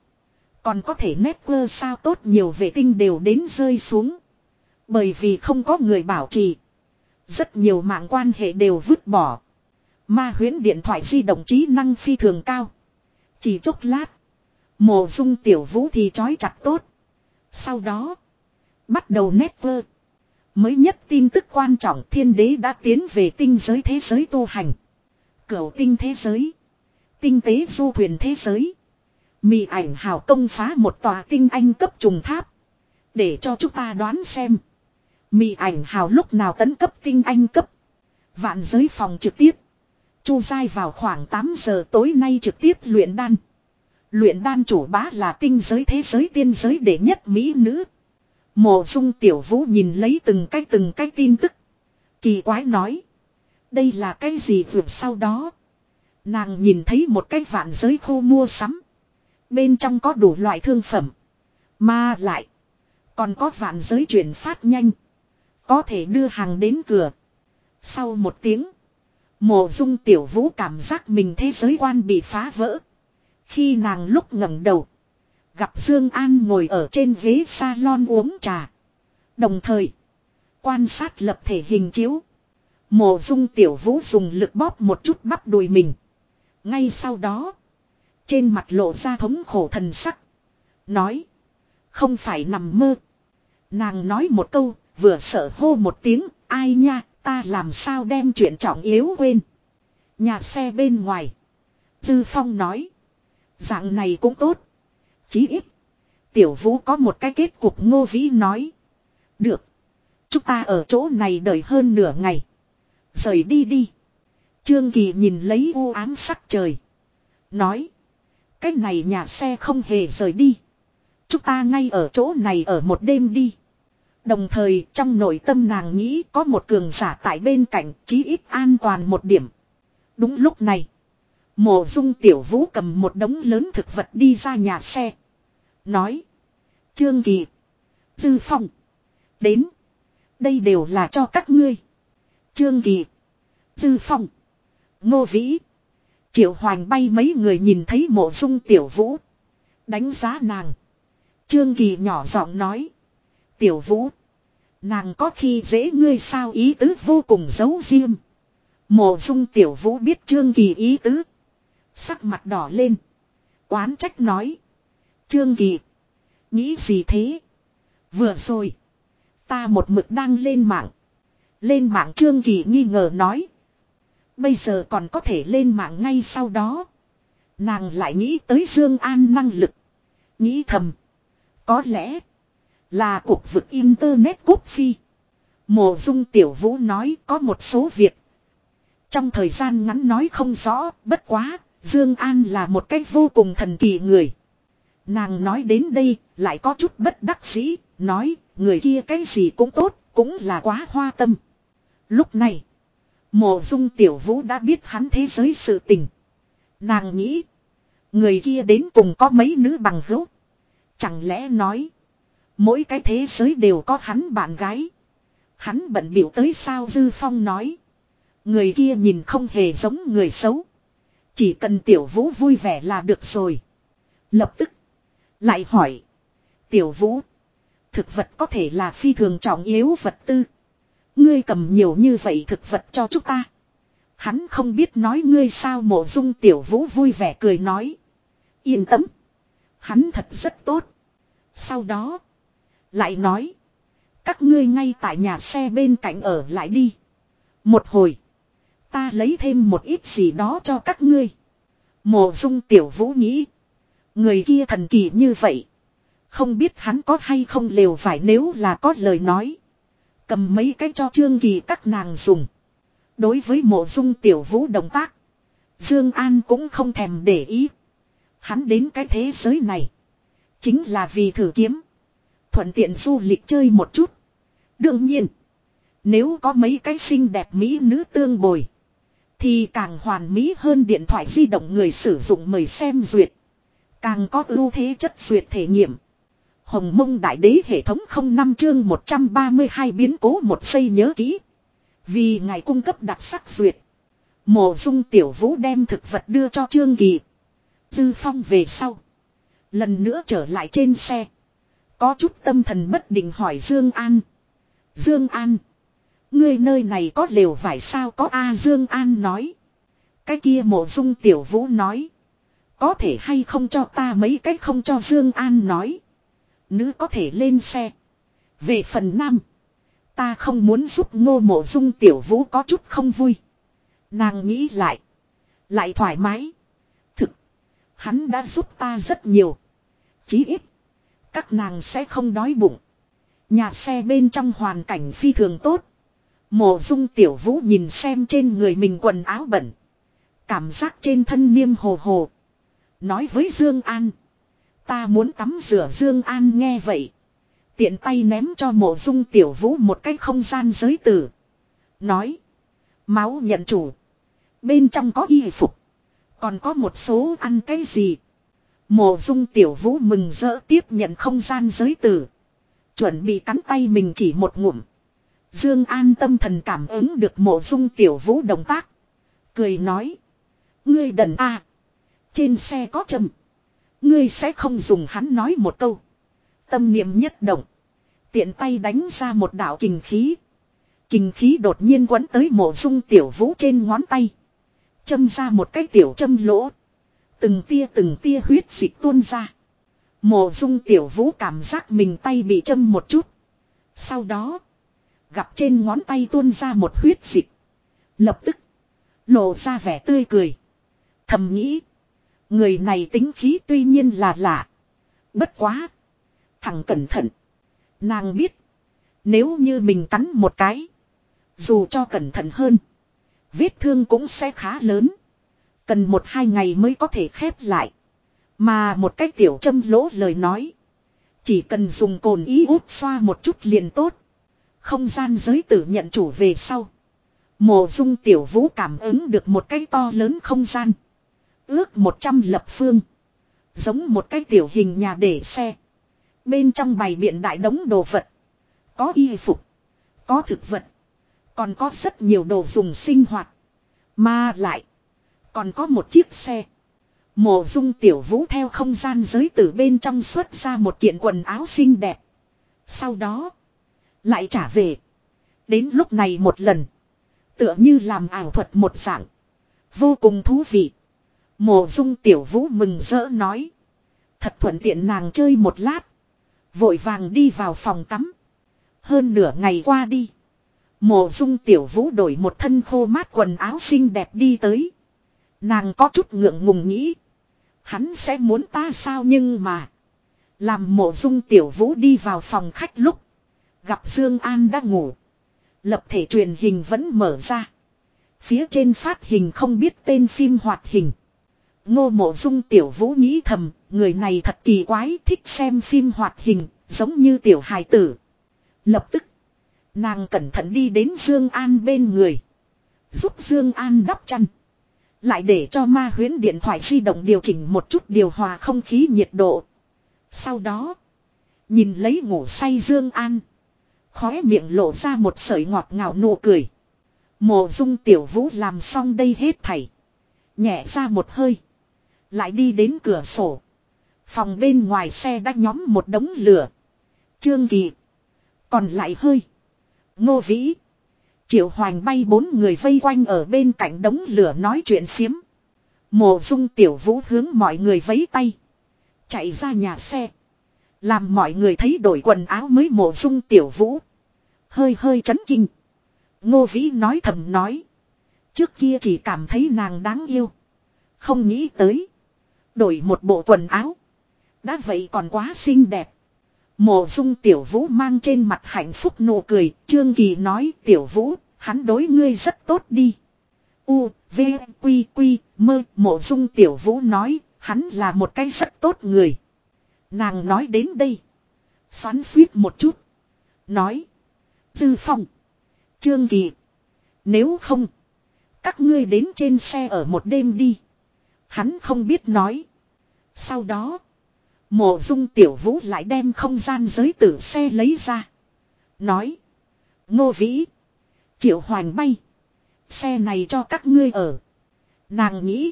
Speaker 1: Còn có thể nét quơ sao tốt nhiều vệ tinh đều đến rơi xuống. Bởi vì không có người bảo trì. Rất nhiều mạng quan hệ đều vứt bỏ. Ma huyến điện thoại di động trí năng phi thường cao. Chỉ chốc lát. Mộ dung tiểu vũ thì trói chặt tốt. Sau đó. Bắt đầu nét vơ. Mới nhất tin tức quan trọng thiên đế đã tiến về tinh giới thế giới tu hành. Cửu tinh thế giới. Tinh tế du thuyền thế giới. Mị ảnh hào công phá một tòa tinh anh cấp trùng tháp. Để cho chúng ta đoán xem. Mị ảnh hào lúc nào tấn cấp tinh anh cấp. Vạn giới phòng trực tiếp. Chu dai vào khoảng 8 giờ tối nay trực tiếp luyện đan. Luyện đan chủ bá là tinh giới thế giới tiên giới đệ nhất mỹ nữ. Mộ dung tiểu vũ nhìn lấy từng cái từng cái tin tức. Kỳ quái nói. Đây là cái gì vượt sau đó. Nàng nhìn thấy một cái vạn giới khô mua sắm. Bên trong có đủ loại thương phẩm. Mà lại. Còn có vạn giới chuyển phát nhanh. Có thể đưa hàng đến cửa. Sau một tiếng. Mộ dung tiểu vũ cảm giác mình thế giới quan bị phá vỡ. Khi nàng lúc ngẩng đầu, gặp Dương An ngồi ở trên ghế salon uống trà. Đồng thời, quan sát lập thể hình chiếu. Mộ Dung Tiểu Vũ dùng lực bóp một chút bắp đùi mình. Ngay sau đó, trên mặt lộ ra thống khổ thần sắc, nói: "Không phải nằm mơ." Nàng nói một câu, vừa sợ hô một tiếng, "Ai nha, ta làm sao đem chuyện trọng yếu quên." Nhà xe bên ngoài, Dư Phong nói: Dạng này cũng tốt. Chí ít. Tiểu vũ có một cái kết cục ngô vĩ nói. Được. Chúng ta ở chỗ này đợi hơn nửa ngày. Rời đi đi. Trương Kỳ nhìn lấy u ám sắc trời. Nói. Cái này nhà xe không hề rời đi. Chúng ta ngay ở chỗ này ở một đêm đi. Đồng thời trong nội tâm nàng nghĩ có một cường giả tại bên cạnh chí ít an toàn một điểm. Đúng lúc này. Mộ dung tiểu vũ cầm một đống lớn thực vật đi ra nhà xe. Nói. Trương Kỳ. Dư Phong. Đến. Đây đều là cho các ngươi. Trương Kỳ. Dư Phong. Ngô Vĩ. Triệu Hoành bay mấy người nhìn thấy mộ dung tiểu vũ. Đánh giá nàng. Trương Kỳ nhỏ giọng nói. Tiểu vũ. Nàng có khi dễ ngươi sao ý tứ vô cùng giấu riêng. Mộ dung tiểu vũ biết Trương Kỳ ý tứ. Sắc mặt đỏ lên. Oán trách nói. Trương Kỳ. Nghĩ gì thế? Vừa rồi. Ta một mực đang lên mạng. Lên mạng Trương Kỳ nghi ngờ nói. Bây giờ còn có thể lên mạng ngay sau đó. Nàng lại nghĩ tới Dương An năng lực. Nghĩ thầm. Có lẽ. Là cuộc vực Internet quốc Phi. Mộ dung tiểu vũ nói có một số việc. Trong thời gian ngắn nói không rõ, bất quá, Dương An là một cái vô cùng thần kỳ người. Nàng nói đến đây, lại có chút bất đắc dĩ, nói, người kia cái gì cũng tốt, cũng là quá hoa tâm. Lúc này, Mộ Dung Tiểu Vũ đã biết hắn thế giới sự tình. Nàng nghĩ, người kia đến cùng có mấy nữ bằng hữu? Chẳng lẽ nói, mỗi cái thế giới đều có hắn bạn gái? Hắn bận biểu tới sao Dư Phong nói, người kia nhìn không hề giống người xấu. Chỉ cần tiểu vũ vui vẻ là được rồi. Lập tức. Lại hỏi. Tiểu vũ. Thực vật có thể là phi thường trọng yếu vật tư. Ngươi cầm nhiều như vậy thực vật cho chúng ta. Hắn không biết nói ngươi sao mộ dung tiểu vũ vui vẻ cười nói. Yên tâm. Hắn thật rất tốt. Sau đó. Lại nói. Các ngươi ngay tại nhà xe bên cạnh ở lại đi. Một hồi. Ta lấy thêm một ít gì đó cho các ngươi. Mộ dung tiểu vũ nghĩ. Người kia thần kỳ như vậy. Không biết hắn có hay không liều phải nếu là có lời nói. Cầm mấy cái cho trương kỳ các nàng dùng. Đối với mộ dung tiểu vũ động tác. Dương An cũng không thèm để ý. Hắn đến cái thế giới này. Chính là vì thử kiếm. Thuận tiện du lịch chơi một chút. Đương nhiên. Nếu có mấy cái xinh đẹp mỹ nữ tương bồi. Thì càng hoàn mỹ hơn điện thoại di động người sử dụng mời xem duyệt. Càng có ưu thế chất duyệt thể nghiệm. Hồng mông đại đế hệ thống không năm chương 132 biến cố một xây nhớ kỹ. Vì ngài cung cấp đặc sắc duyệt. Mộ dung tiểu vũ đem thực vật đưa cho Trương Kỳ. Dư phong về sau. Lần nữa trở lại trên xe. Có chút tâm thần bất định hỏi Dương An. Dương An. Ngươi nơi này có lều vải sao có A Dương An nói. Cái kia mộ dung tiểu vũ nói. Có thể hay không cho ta mấy cách không cho Dương An nói. Nữ có thể lên xe. Về phần nam. Ta không muốn giúp ngô mộ dung tiểu vũ có chút không vui. Nàng nghĩ lại. Lại thoải mái. Thực. Hắn đã giúp ta rất nhiều. Chí ít. Các nàng sẽ không đói bụng. Nhà xe bên trong hoàn cảnh phi thường tốt. Mộ dung tiểu vũ nhìn xem trên người mình quần áo bẩn. Cảm giác trên thân niêm hồ hồ. Nói với Dương An. Ta muốn tắm rửa Dương An nghe vậy. Tiện tay ném cho mộ dung tiểu vũ một cái không gian giới tử. Nói. Máu nhận chủ. Bên trong có y phục. Còn có một số ăn cái gì. Mộ dung tiểu vũ mừng rỡ tiếp nhận không gian giới tử. Chuẩn bị cắn tay mình chỉ một ngụm. Dương An tâm thần cảm ứng được mộ dung tiểu vũ động tác. Cười nói. Ngươi đần à. Trên xe có trầm. Ngươi sẽ không dùng hắn nói một câu. Tâm niệm nhất động. Tiện tay đánh ra một đạo kình khí. Kình khí đột nhiên quấn tới mộ dung tiểu vũ trên ngón tay. Châm ra một cái tiểu châm lỗ. Từng tia từng tia huyết dịch tuôn ra. Mộ dung tiểu vũ cảm giác mình tay bị châm một chút. Sau đó gặp trên ngón tay tuôn ra một huyết dịch. Lập tức, lộ ra vẻ tươi cười. Thầm nghĩ, người này tính khí tuy nhiên là lạ. Bất quá, thằng cẩn thận. Nàng biết, nếu như mình cắn một cái, dù cho cẩn thận hơn, vết thương cũng sẽ khá lớn. Cần một hai ngày mới có thể khép lại. Mà một cái tiểu châm lỗ lời nói. Chỉ cần dùng cồn ý út xoa một chút liền tốt. Không gian giới tử nhận chủ về sau. Mộ dung tiểu vũ cảm ứng được một cái to lớn không gian. Ước 100 lập phương. Giống một cái tiểu hình nhà để xe. Bên trong bày biện đại đống đồ vật. Có y phục. Có thực vật. Còn có rất nhiều đồ dùng sinh hoạt. Mà lại. Còn có một chiếc xe. Mộ dung tiểu vũ theo không gian giới tử bên trong xuất ra một kiện quần áo xinh đẹp. Sau đó. Lại trả về. Đến lúc này một lần. Tựa như làm ảo thuật một dạng. Vô cùng thú vị. Mộ dung tiểu vũ mừng rỡ nói. Thật thuận tiện nàng chơi một lát. Vội vàng đi vào phòng tắm. Hơn nửa ngày qua đi. Mộ dung tiểu vũ đổi một thân khô mát quần áo xinh đẹp đi tới. Nàng có chút ngượng ngùng nghĩ. Hắn sẽ muốn ta sao nhưng mà. Làm mộ dung tiểu vũ đi vào phòng khách lúc. Gặp Dương An đang ngủ. Lập thể truyền hình vẫn mở ra. Phía trên phát hình không biết tên phim hoạt hình. Ngô Mộ Dung Tiểu Vũ nghĩ thầm, người này thật kỳ quái thích xem phim hoạt hình, giống như tiểu hài tử. Lập tức, nàng cẩn thận đi đến Dương An bên người. Giúp Dương An đắp chăn. Lại để cho ma huyễn điện thoại di động điều chỉnh một chút điều hòa không khí nhiệt độ. Sau đó, nhìn lấy ngủ say Dương An. Khóe miệng lộ ra một sợi ngọt ngào nụ cười. Mộ dung tiểu vũ làm xong đây hết thảy. Nhẹ ra một hơi. Lại đi đến cửa sổ. Phòng bên ngoài xe đã nhóm một đống lửa. Trương Kỳ. Còn lại hơi. Ngô Vĩ. Triệu Hoành bay bốn người vây quanh ở bên cạnh đống lửa nói chuyện phiếm. Mộ dung tiểu vũ hướng mọi người vẫy tay. Chạy ra nhà xe. Làm mọi người thấy đổi quần áo mới mộ dung tiểu vũ. Hơi hơi chấn kinh. Ngô Vĩ nói thầm nói. Trước kia chỉ cảm thấy nàng đáng yêu. Không nghĩ tới. Đổi một bộ quần áo. Đã vậy còn quá xinh đẹp. Mộ dung tiểu vũ mang trên mặt hạnh phúc nụ cười. Trương Kỳ nói tiểu vũ, hắn đối ngươi rất tốt đi. U, V, Quy, Quy, Mơ, mộ dung tiểu vũ nói, hắn là một cái rất tốt người. Nàng nói đến đây. Xoắn suýt một chút. Nói. Dư phong. Trương Kỳ. Nếu không. Các ngươi đến trên xe ở một đêm đi. Hắn không biết nói. Sau đó. Mộ dung tiểu vũ lại đem không gian giới tử xe lấy ra. Nói. Ngô Vĩ. Triệu hoàng bay. Xe này cho các ngươi ở. Nàng nghĩ.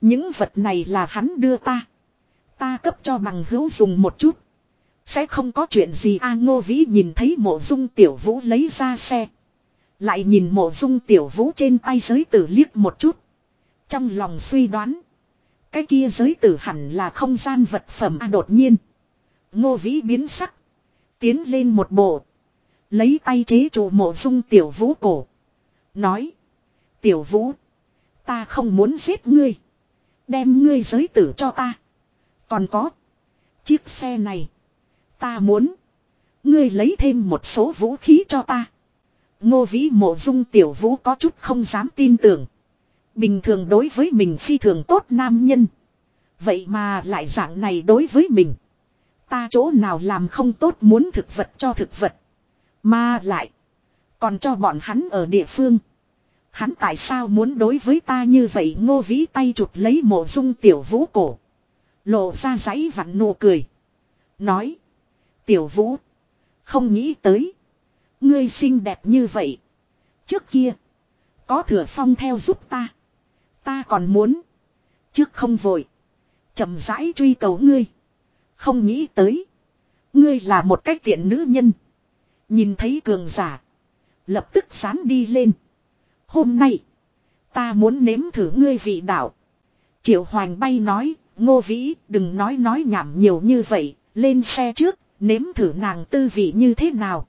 Speaker 1: Những vật này là hắn đưa ta. Ta cấp cho bằng hữu dùng một chút. Sẽ không có chuyện gì a ngô vĩ nhìn thấy mộ dung tiểu vũ lấy ra xe. Lại nhìn mộ dung tiểu vũ trên tay giới tử liếc một chút. Trong lòng suy đoán. Cái kia giới tử hẳn là không gian vật phẩm a đột nhiên. Ngô vĩ biến sắc. Tiến lên một bộ. Lấy tay chế trụ mộ dung tiểu vũ cổ. Nói. Tiểu vũ. Ta không muốn giết ngươi. Đem ngươi giới tử cho ta. Còn có. Chiếc xe này. Ta muốn. Ngươi lấy thêm một số vũ khí cho ta. Ngô vĩ mộ dung tiểu vũ có chút không dám tin tưởng. Bình thường đối với mình phi thường tốt nam nhân. Vậy mà lại dạng này đối với mình. Ta chỗ nào làm không tốt muốn thực vật cho thực vật. Mà lại. Còn cho bọn hắn ở địa phương. Hắn tại sao muốn đối với ta như vậy ngô vĩ tay chụp lấy mộ dung tiểu vũ cổ. Lộ ra giấy vặn nụ cười. Nói. Tiểu vũ. Không nghĩ tới. Ngươi xinh đẹp như vậy. Trước kia. Có thừa phong theo giúp ta. Ta còn muốn. Trước không vội. chậm rãi truy cầu ngươi. Không nghĩ tới. Ngươi là một cách tiện nữ nhân. Nhìn thấy cường giả. Lập tức sán đi lên. Hôm nay. Ta muốn nếm thử ngươi vị đạo. Triệu Hoành bay nói. Ngô Vĩ đừng nói nói nhảm nhiều như vậy, lên xe trước, nếm thử nàng tư vị như thế nào.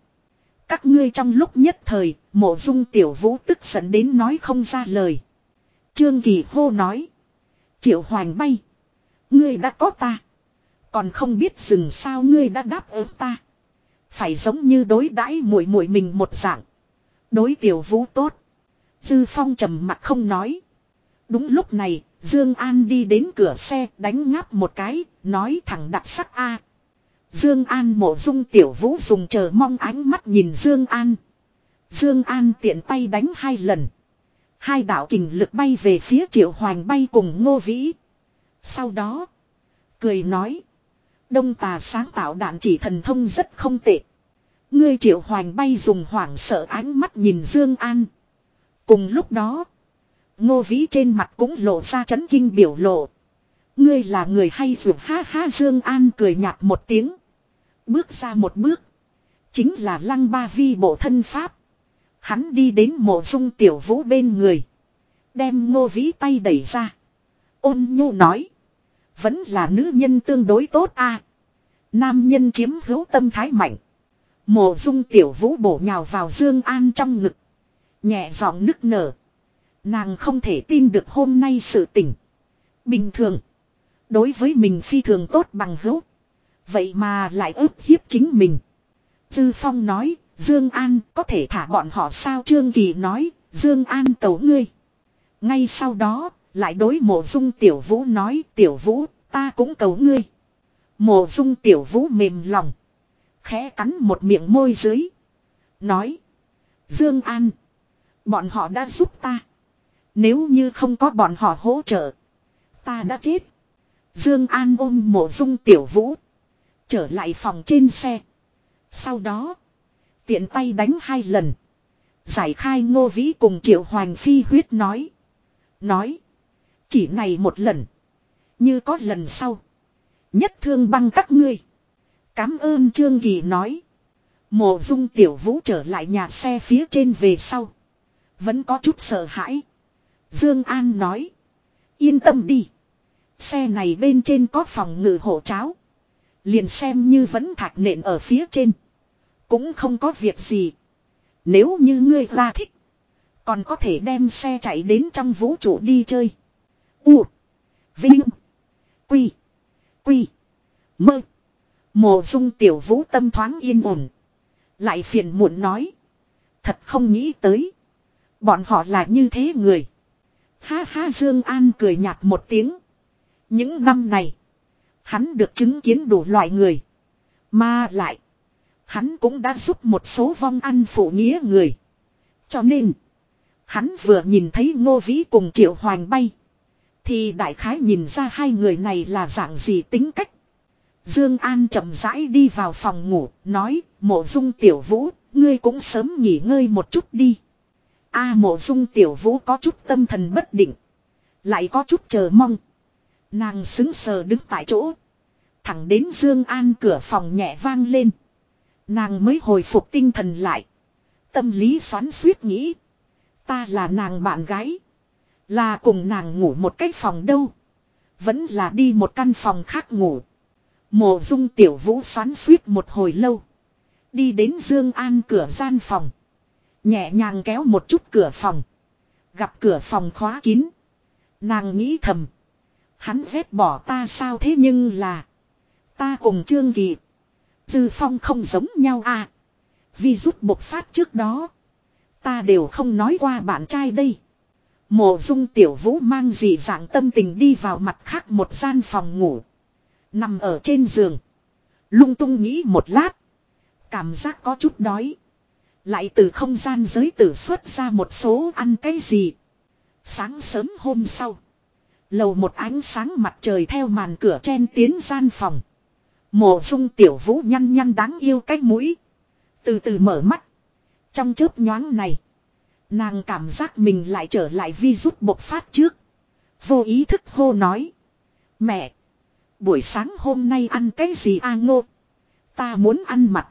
Speaker 1: Các ngươi trong lúc nhất thời, mộ dung tiểu vũ tức giận đến nói không ra lời. Trương Kỳ hô nói. Triệu Hoành bay. Ngươi đã có ta. Còn không biết dừng sao ngươi đã đáp ứng ta. Phải giống như đối đãi muội muội mình một dạng. Đối tiểu vũ tốt. Dư Phong trầm mặt không nói. Đúng lúc này, Dương An đi đến cửa xe đánh ngáp một cái, nói thẳng đặt sắc A. Dương An mộ dung tiểu vũ dùng chờ mong ánh mắt nhìn Dương An. Dương An tiện tay đánh hai lần. Hai đạo kình lực bay về phía triệu hoành bay cùng ngô vĩ. Sau đó, cười nói. Đông tà sáng tạo đạn chỉ thần thông rất không tệ. Ngươi triệu hoành bay dùng hoảng sợ ánh mắt nhìn Dương An. Cùng lúc đó, Ngô Vĩ trên mặt cũng lộ ra chấn kinh biểu lộ. Ngươi là người hay dù ha ha Dương An cười nhạt một tiếng. Bước ra một bước. Chính là lăng ba vi bộ thân pháp. Hắn đi đến mộ dung tiểu vũ bên người. Đem ngô vĩ tay đẩy ra. Ôn nhu nói. Vẫn là nữ nhân tương đối tốt a à. Nam nhân chiếm hữu tâm thái mạnh. Mộ dung tiểu vũ bổ nhào vào Dương An trong ngực. Nhẹ giọng nức nở. Nàng không thể tin được hôm nay sự tỉnh. Bình thường. Đối với mình phi thường tốt bằng hữu. Vậy mà lại ức hiếp chính mình. Dư Phong nói, Dương An có thể thả bọn họ sao Trương Kỳ nói, Dương An tấu ngươi. Ngay sau đó, lại đối mộ dung tiểu vũ nói tiểu vũ, ta cũng cầu ngươi. Mộ dung tiểu vũ mềm lòng. Khẽ cắn một miệng môi dưới. Nói. Dương An. Bọn họ đã giúp ta. Nếu như không có bọn họ hỗ trợ. Ta đã chết. Dương An ôm mộ dung tiểu vũ. Trở lại phòng trên xe. Sau đó. Tiện tay đánh hai lần. Giải khai ngô vĩ cùng triệu hoàng phi huyết nói. Nói. Chỉ này một lần. Như có lần sau. Nhất thương băng các ngươi. Cám ơn Trương Kỳ nói. Mộ dung tiểu vũ trở lại nhà xe phía trên về sau. Vẫn có chút sợ hãi. Dương An nói. Yên tâm đi. Xe này bên trên có phòng ngự hộ cháo. Liền xem như vẫn thạch nện ở phía trên. Cũng không có việc gì. Nếu như ngươi ra thích. Còn có thể đem xe chạy đến trong vũ trụ đi chơi. U. Vinh. Quy. Quy. Mơ. Mộ dung tiểu vũ tâm thoáng yên ổn. Lại phiền muộn nói. Thật không nghĩ tới. Bọn họ là như thế người. Ha ha Dương An cười nhạt một tiếng. Những năm này, hắn được chứng kiến đủ loại người, mà lại hắn cũng đã giúp một số vong ăn phụ nghĩa người. Cho nên, hắn vừa nhìn thấy Ngô Vĩ cùng Triệu Hoành bay, thì đại khái nhìn ra hai người này là dạng gì tính cách. Dương An chậm rãi đi vào phòng ngủ, nói: "Mộ Dung Tiểu Vũ, ngươi cũng sớm nghỉ ngơi một chút đi." A mộ dung tiểu vũ có chút tâm thần bất định. Lại có chút chờ mong. Nàng xứng sờ đứng tại chỗ. Thẳng đến Dương An cửa phòng nhẹ vang lên. Nàng mới hồi phục tinh thần lại. Tâm lý xoắn suýt nghĩ. Ta là nàng bạn gái. Là cùng nàng ngủ một cái phòng đâu. Vẫn là đi một căn phòng khác ngủ. Mộ dung tiểu vũ xoắn suýt một hồi lâu. Đi đến Dương An cửa gian phòng. Nhẹ nhàng kéo một chút cửa phòng. Gặp cửa phòng khóa kín. Nàng nghĩ thầm. Hắn ghét bỏ ta sao thế nhưng là. Ta cùng Trương Kỳ. Dư Phong không giống nhau à. Vì rút bộc phát trước đó. Ta đều không nói qua bạn trai đây. Mộ dung tiểu vũ mang dị dạng tâm tình đi vào mặt khác một gian phòng ngủ. Nằm ở trên giường. Lung tung nghĩ một lát. Cảm giác có chút đói. Lại từ không gian giới tử xuất ra một số ăn cái gì. Sáng sớm hôm sau. Lầu một ánh sáng mặt trời theo màn cửa chen tiến gian phòng. Mộ dung tiểu vũ nhăn nhăn đáng yêu cái mũi. Từ từ mở mắt. Trong chớp nhoáng này. Nàng cảm giác mình lại trở lại vi rút bộc phát trước. Vô ý thức hô nói. Mẹ. Buổi sáng hôm nay ăn cái gì a à ngô. Ta muốn ăn mặt.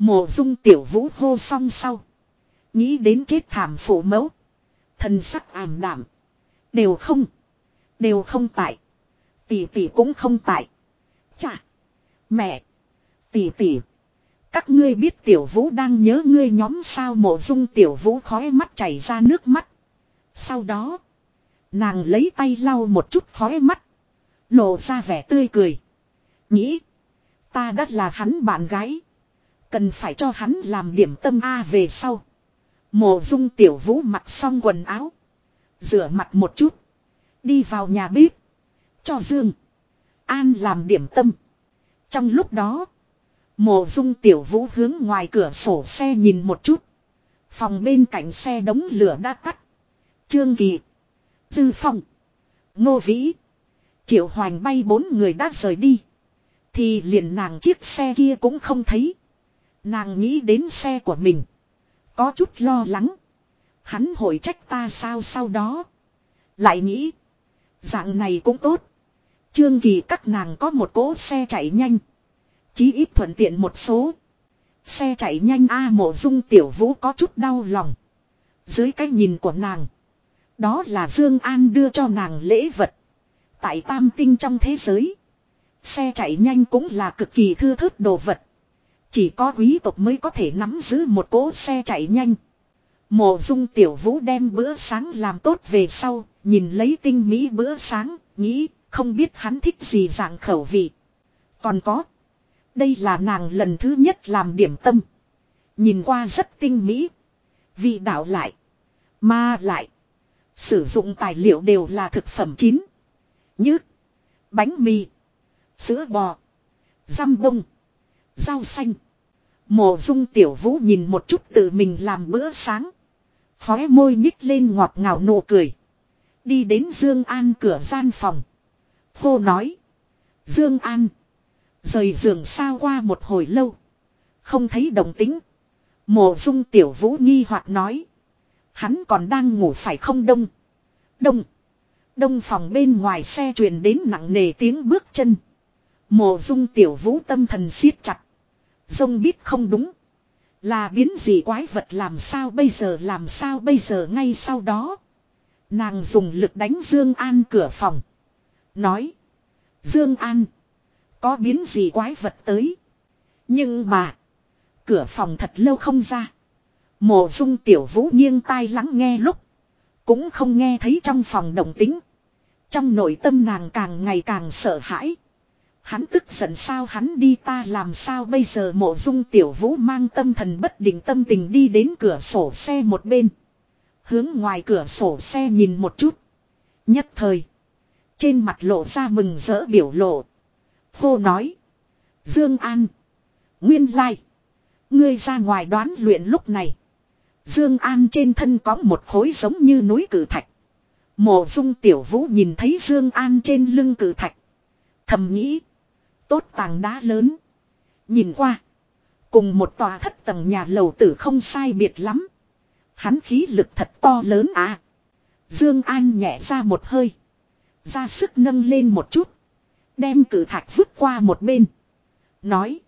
Speaker 1: Mộ dung tiểu vũ hô song sau. Nghĩ đến chết thảm phụ mẫu. Thần sắc ảm đạm Đều không. Đều không tại. Tỷ tỷ cũng không tại. Chà. Mẹ. Tỷ tỷ. Các ngươi biết tiểu vũ đang nhớ ngươi nhóm sao mộ dung tiểu vũ khói mắt chảy ra nước mắt. Sau đó. Nàng lấy tay lau một chút khói mắt. Lộ ra vẻ tươi cười. Nghĩ. Ta đã là hắn bạn gái. Cần phải cho hắn làm điểm tâm A về sau. Mộ dung tiểu vũ mặc xong quần áo. Rửa mặt một chút. Đi vào nhà bếp. Cho Dương. An làm điểm tâm. Trong lúc đó. Mộ dung tiểu vũ hướng ngoài cửa sổ xe nhìn một chút. Phòng bên cạnh xe đống lửa đã tắt. Trương Kỳ. Dư Phong. Ngô Vĩ. Triệu Hoành bay bốn người đã rời đi. Thì liền nàng chiếc xe kia cũng không thấy. Nàng nghĩ đến xe của mình. Có chút lo lắng. Hắn hội trách ta sao sau đó. Lại nghĩ. Dạng này cũng tốt. Trương Kỳ các nàng có một cỗ xe chạy nhanh. Chí ít thuận tiện một số. Xe chạy nhanh A mộ dung tiểu vũ có chút đau lòng. Dưới cái nhìn của nàng. Đó là Dương An đưa cho nàng lễ vật. Tại tam tinh trong thế giới. Xe chạy nhanh cũng là cực kỳ thưa thớt đồ vật. Chỉ có quý tộc mới có thể nắm giữ một cỗ xe chạy nhanh. Mộ dung tiểu vũ đem bữa sáng làm tốt về sau, nhìn lấy tinh mỹ bữa sáng, nghĩ không biết hắn thích gì dạng khẩu vị. Còn có, đây là nàng lần thứ nhất làm điểm tâm. Nhìn qua rất tinh mỹ. Vị đạo lại, ma lại. Sử dụng tài liệu đều là thực phẩm chín. Như bánh mì, sữa bò, răm bông, rau xanh. Mộ dung tiểu vũ nhìn một chút tự mình làm bữa sáng. Khóe môi nhích lên ngọt ngào nụ cười. Đi đến Dương An cửa gian phòng. Cô nói. Dương An. Rời giường sao qua một hồi lâu. Không thấy đồng tính. Mộ dung tiểu vũ nghi hoặc nói. Hắn còn đang ngủ phải không đông. Đông. Đông phòng bên ngoài xe truyền đến nặng nề tiếng bước chân. Mộ dung tiểu vũ tâm thần siết chặt. Dông biết không đúng. Là biến gì quái vật làm sao bây giờ làm sao bây giờ ngay sau đó. Nàng dùng lực đánh Dương An cửa phòng. Nói. Dương An. Có biến gì quái vật tới. Nhưng mà. Cửa phòng thật lâu không ra. Mộ dung tiểu vũ nghiêng tai lắng nghe lúc. Cũng không nghe thấy trong phòng động tính. Trong nội tâm nàng càng ngày càng sợ hãi. Hắn tức giận sao hắn đi ta làm sao bây giờ mộ dung tiểu vũ mang tâm thần bất định tâm tình đi đến cửa sổ xe một bên. Hướng ngoài cửa sổ xe nhìn một chút. Nhất thời. Trên mặt lộ ra mừng rỡ biểu lộ. Cô nói. Dương An. Nguyên lai. Ngươi ra ngoài đoán luyện lúc này. Dương An trên thân có một khối giống như núi cử thạch. Mộ dung tiểu vũ nhìn thấy Dương An trên lưng cử thạch. Thầm nghĩ tốt tàng đá lớn. Nhìn qua. Cùng một tòa thất tầng nhà lầu tử không sai biệt lắm. Hắn khí lực thật to lớn à. Dương An nhẹ ra một hơi. Ra sức nâng lên một chút. Đem cử thạch vứt qua một bên. Nói.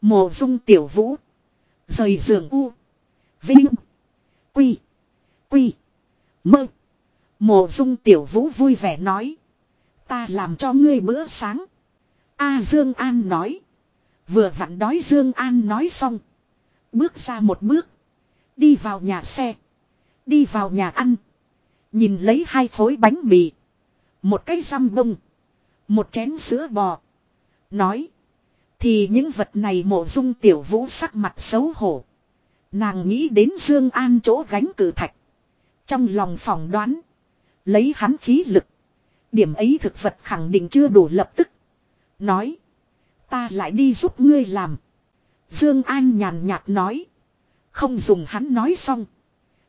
Speaker 1: mồ dung tiểu vũ. Rời giường u. Vinh. Quy. Quy. Mơ. mồ dung tiểu vũ vui vẻ nói. Ta làm cho ngươi bữa sáng. A Dương An nói. Vừa vặn đói Dương An nói xong. Bước ra một bước. Đi vào nhà xe. Đi vào nhà ăn. Nhìn lấy hai khối bánh mì. Một cây răm bông. Một chén sữa bò. Nói. Thì những vật này mộ dung tiểu vũ sắc mặt xấu hổ. Nàng nghĩ đến Dương An chỗ gánh cử thạch. Trong lòng phỏng đoán. Lấy hắn khí lực. Điểm ấy thực vật khẳng định chưa đủ lập tức Nói. Ta lại đi giúp ngươi làm. Dương An nhàn nhạt nói. Không dùng hắn nói xong.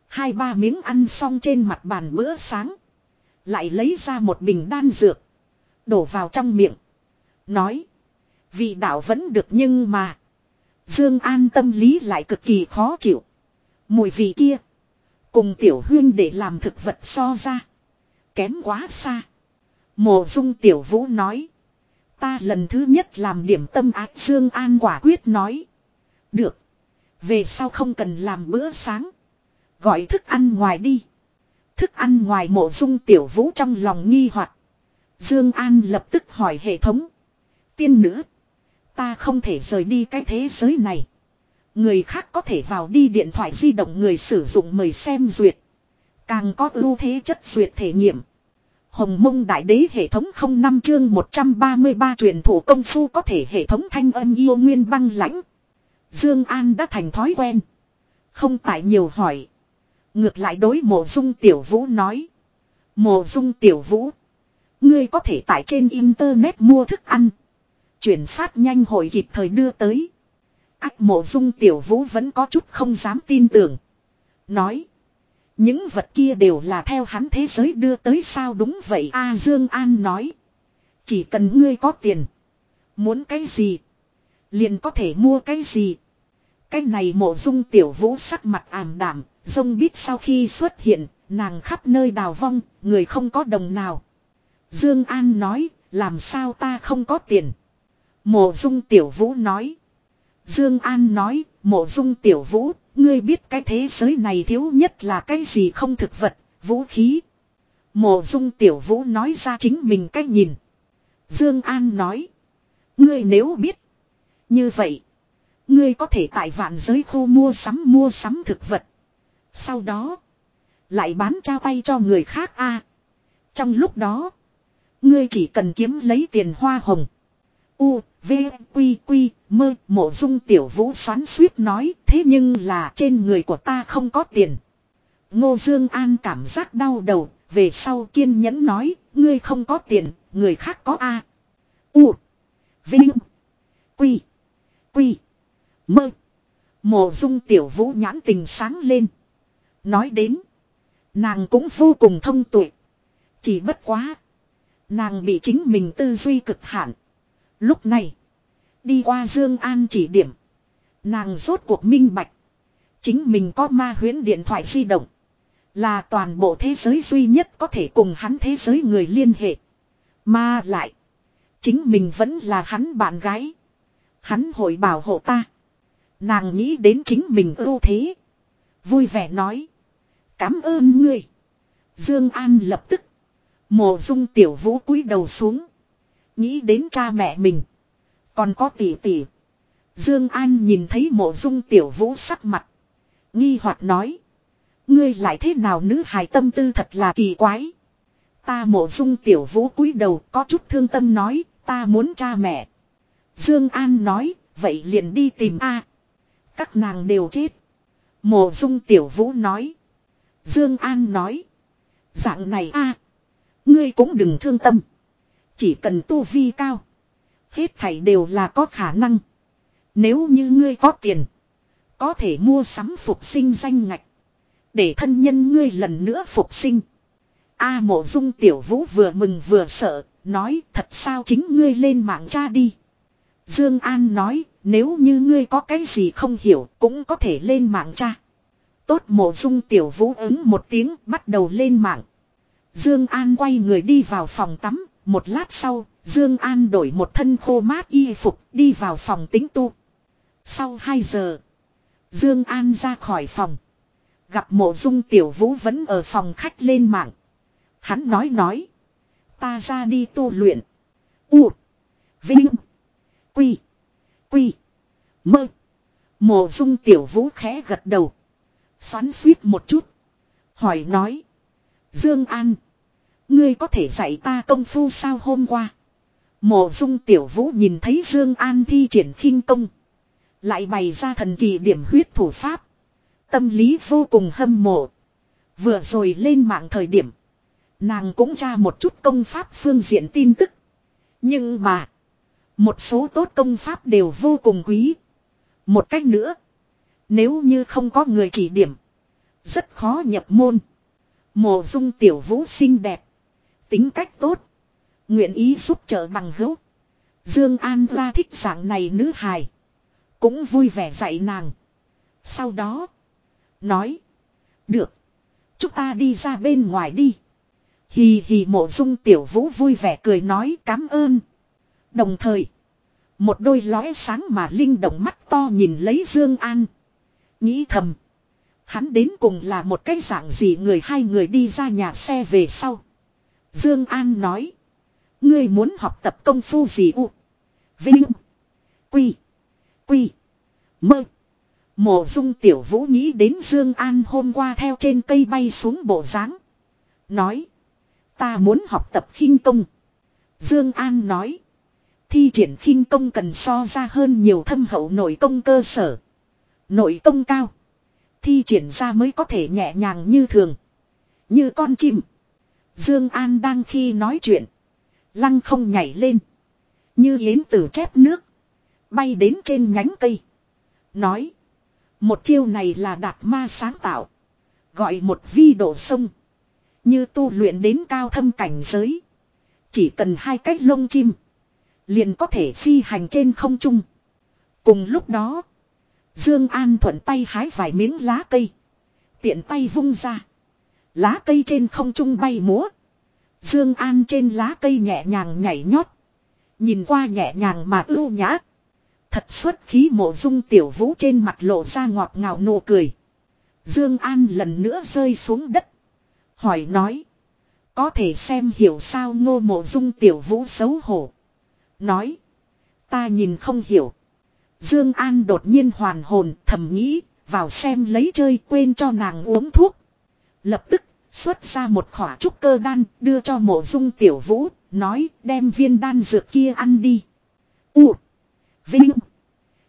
Speaker 1: Hai ba miếng ăn xong trên mặt bàn bữa sáng. Lại lấy ra một bình đan dược. Đổ vào trong miệng. Nói. Vị đạo vẫn được nhưng mà. Dương An tâm lý lại cực kỳ khó chịu. Mùi vị kia. Cùng tiểu huyên để làm thực vật so ra. Kém quá xa. Mộ dung tiểu vũ nói. Ta lần thứ nhất làm điểm tâm ác Dương An quả quyết nói. Được. Về sau không cần làm bữa sáng. Gọi thức ăn ngoài đi. Thức ăn ngoài mộ dung tiểu vũ trong lòng nghi hoặc Dương An lập tức hỏi hệ thống. Tiên nữ. Ta không thể rời đi cái thế giới này. Người khác có thể vào đi điện thoại di động người sử dụng mời xem duyệt. Càng có ưu thế chất duyệt thể nghiệm. Hồng mông đại đế hệ thống không năm chương 133 truyền thủ công phu có thể hệ thống thanh âm yêu nguyên băng lãnh. Dương An đã thành thói quen. Không tại nhiều hỏi. Ngược lại đối mộ dung tiểu vũ nói. Mộ dung tiểu vũ. Ngươi có thể tải trên internet mua thức ăn. Chuyển phát nhanh hồi kịp thời đưa tới. Ác mộ dung tiểu vũ vẫn có chút không dám tin tưởng. Nói. Những vật kia đều là theo hắn thế giới đưa tới sao đúng vậy A Dương An nói. Chỉ cần ngươi có tiền. Muốn cái gì. Liền có thể mua cái gì. Cái này mộ dung tiểu vũ sắc mặt ảm đạm Dông biết sau khi xuất hiện. Nàng khắp nơi đào vong. Người không có đồng nào. Dương An nói. Làm sao ta không có tiền. Mộ dung tiểu vũ nói. Dương An nói, mộ dung tiểu vũ, Ngươi biết cái thế giới này thiếu nhất là cái gì không thực vật, vũ khí. Mộ dung tiểu vũ nói ra chính mình cách nhìn. Dương An nói. Ngươi nếu biết. Như vậy. Ngươi có thể tại vạn giới khu mua sắm mua sắm thực vật. Sau đó. Lại bán trao tay cho người khác a. À, trong lúc đó. Ngươi chỉ cần kiếm lấy tiền hoa hồng. U, V, Quy, Quy, mơ, mộ dung tiểu vũ xoắn suýt nói, thế nhưng là trên người của ta không có tiền. Ngô Dương An cảm giác đau đầu, về sau kiên nhẫn nói, ngươi không có tiền, người khác có A. U. Vinh. Quy. Quy. Mơ. Mộ dung tiểu vũ nhãn tình sáng lên. Nói đến. Nàng cũng vô cùng thông tuệ. Chỉ bất quá. Nàng bị chính mình tư duy cực hạn. Lúc này. Đi qua Dương An chỉ điểm. Nàng rốt cuộc minh bạch. Chính mình có ma huyễn điện thoại di động. Là toàn bộ thế giới duy nhất có thể cùng hắn thế giới người liên hệ. Mà lại. Chính mình vẫn là hắn bạn gái. Hắn hội bảo hộ ta. Nàng nghĩ đến chính mình ưu thế. Vui vẻ nói. Cảm ơn ngươi. Dương An lập tức. mồ dung tiểu vũ cúi đầu xuống. Nghĩ đến cha mẹ mình. Còn có tỷ tỷ. Dương An nhìn thấy mộ dung tiểu vũ sắc mặt. Nghi hoặc nói. Ngươi lại thế nào nữ hài tâm tư thật là kỳ quái. Ta mộ dung tiểu vũ cúi đầu có chút thương tâm nói. Ta muốn cha mẹ. Dương An nói. Vậy liền đi tìm A. Các nàng đều chết. Mộ dung tiểu vũ nói. Dương An nói. Dạng này A. Ngươi cũng đừng thương tâm. Chỉ cần tu vi cao Hết thảy đều là có khả năng. Nếu như ngươi có tiền. Có thể mua sắm phục sinh danh ngạch. Để thân nhân ngươi lần nữa phục sinh. A mộ dung tiểu vũ vừa mừng vừa sợ. Nói thật sao chính ngươi lên mạng cha đi. Dương An nói nếu như ngươi có cái gì không hiểu cũng có thể lên mạng cha. Tốt mộ dung tiểu vũ ứng một tiếng bắt đầu lên mạng. Dương An quay người đi vào phòng tắm, một lát sau, Dương An đổi một thân khô mát y phục, đi vào phòng tĩnh tu. Sau 2 giờ, Dương An ra khỏi phòng, gặp Mộ Dung Tiểu Vũ vẫn ở phòng khách lên mạng. Hắn nói nói, ta ra đi tu luyện. U, Vinh, Quy, Quy, Mơ. Mộ Dung Tiểu Vũ khẽ gật đầu, xoắn xuýt một chút, hỏi nói: "Dương An, ngươi có thể dạy ta công phu sao hôm qua?" Mộ dung tiểu vũ nhìn thấy Dương An thi triển khinh công. Lại bày ra thần kỳ điểm huyết thủ pháp. Tâm lý vô cùng hâm mộ. Vừa rồi lên mạng thời điểm. Nàng cũng tra một chút công pháp phương diện tin tức. Nhưng mà. Một số tốt công pháp đều vô cùng quý. Một cách nữa. Nếu như không có người chỉ điểm. Rất khó nhập môn. Mộ dung tiểu vũ xinh đẹp. Tính cách tốt. Nguyện ý giúp trợ bằng hữu. Dương An ra thích dạng này nữ hài. Cũng vui vẻ dạy nàng. Sau đó. Nói. Được. Chúng ta đi ra bên ngoài đi. Hì hì mộ dung tiểu vũ vui vẻ cười nói cảm ơn. Đồng thời. Một đôi lóe sáng mà linh động mắt to nhìn lấy Dương An. Nghĩ thầm. Hắn đến cùng là một cái dạng gì người hai người đi ra nhà xe về sau. Dương An nói. Ngươi muốn học tập công phu gì u? Vinh. Quy. Quy. Mơ. Mộ dung tiểu vũ nghĩ đến Dương An hôm qua theo trên cây bay xuống bộ dáng Nói. Ta muốn học tập khinh công. Dương An nói. Thi triển khinh công cần so ra hơn nhiều thâm hậu nội công cơ sở. Nội công cao. Thi triển ra mới có thể nhẹ nhàng như thường. Như con chim. Dương An đang khi nói chuyện. Lăng không nhảy lên. Như yến tử chép nước. Bay đến trên nhánh cây. Nói. Một chiêu này là đạt ma sáng tạo. Gọi một vi độ sông. Như tu luyện đến cao thâm cảnh giới. Chỉ cần hai cách lông chim. Liền có thể phi hành trên không trung. Cùng lúc đó. Dương An thuận tay hái vài miếng lá cây. Tiện tay vung ra. Lá cây trên không trung bay múa. Dương An trên lá cây nhẹ nhàng nhảy nhót. Nhìn qua nhẹ nhàng mà ưu nhã. Thật xuất khí mộ dung tiểu vũ trên mặt lộ ra ngọt ngào nụ cười. Dương An lần nữa rơi xuống đất. Hỏi nói. Có thể xem hiểu sao ngô mộ dung tiểu vũ xấu hổ. Nói. Ta nhìn không hiểu. Dương An đột nhiên hoàn hồn thầm nghĩ. Vào xem lấy chơi quên cho nàng uống thuốc. Lập tức xuất ra một khỏa trúc cơ đan, đưa cho mộ dung tiểu vũ, nói đem viên đan dược kia ăn đi. U. Vinh.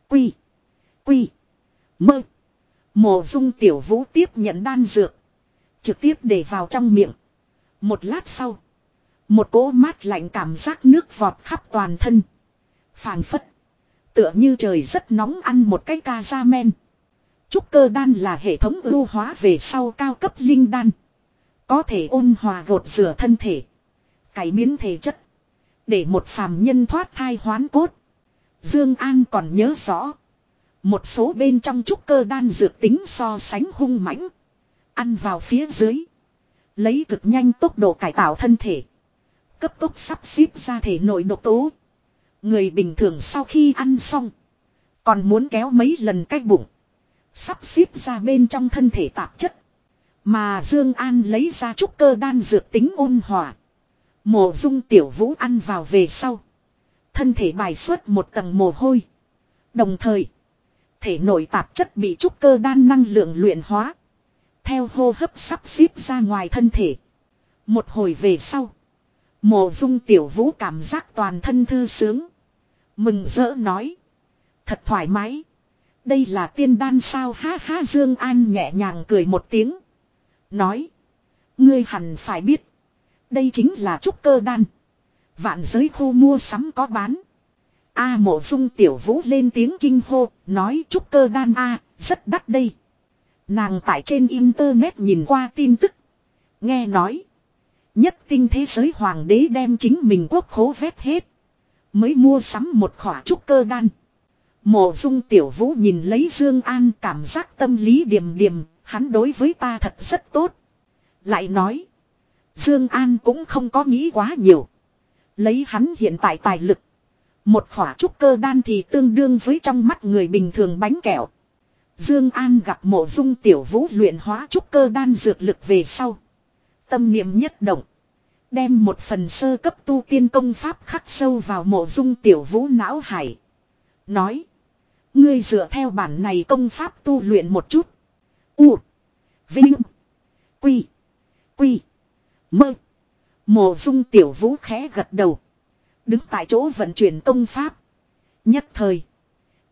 Speaker 1: Quy. Quy. Mơ. Mộ dung tiểu vũ tiếp nhận đan dược. Trực tiếp để vào trong miệng. Một lát sau. Một cỗ mát lạnh cảm giác nước vọt khắp toàn thân. phảng phất. Tựa như trời rất nóng ăn một cái ca da men. Trúc cơ đan là hệ thống ưu hóa về sau cao cấp linh đan. Có thể ôn hòa gột rửa thân thể. Cải biến thể chất. Để một phàm nhân thoát thai hoán cốt. Dương An còn nhớ rõ. Một số bên trong trúc cơ đan dược tính so sánh hung mãnh. Ăn vào phía dưới. Lấy cực nhanh tốc độ cải tạo thân thể. Cấp tốc sắp xếp ra thể nội độc tố. Người bình thường sau khi ăn xong. Còn muốn kéo mấy lần cái bụng. Sắp xếp ra bên trong thân thể tạp chất. Mà Dương An lấy ra trúc cơ đan dược tính ôn hòa. Mộ Dung Tiểu Vũ ăn vào về sau, thân thể bài xuất một tầng mồ hôi. Đồng thời, thể nội tạp chất bị trúc cơ đan năng lượng luyện hóa, theo hô hấp sắp xếp ra ngoài thân thể. Một hồi về sau, Mộ Dung Tiểu Vũ cảm giác toàn thân thư sướng, mừng rỡ nói: "Thật thoải mái." Đây là tiên đan sao ha ha Dương An nhẹ nhàng cười một tiếng. Nói. Ngươi hẳn phải biết. Đây chính là trúc cơ đan. Vạn giới khu mua sắm có bán. A mộ dung tiểu vũ lên tiếng kinh hô. Nói trúc cơ đan A rất đắt đây. Nàng tại trên internet nhìn qua tin tức. Nghe nói. Nhất tinh thế giới hoàng đế đem chính mình quốc khố vét hết. Mới mua sắm một khỏa trúc cơ đan. Mộ dung tiểu vũ nhìn lấy Dương An cảm giác tâm lý điềm điềm, Hắn đối với ta thật rất tốt. Lại nói. Dương An cũng không có nghĩ quá nhiều. Lấy hắn hiện tại tài lực. Một khỏa trúc cơ đan thì tương đương với trong mắt người bình thường bánh kẹo. Dương An gặp mộ dung tiểu vũ luyện hóa trúc cơ đan dược lực về sau. Tâm niệm nhất động. Đem một phần sơ cấp tu tiên công pháp khắc sâu vào mộ dung tiểu vũ não hải. Nói. Ngươi dựa theo bản này công pháp tu luyện một chút. U. Vinh. Quy. Quy. Mơ. Mộ dung tiểu vũ khẽ gật đầu. Đứng tại chỗ vận chuyển công pháp. Nhất thời.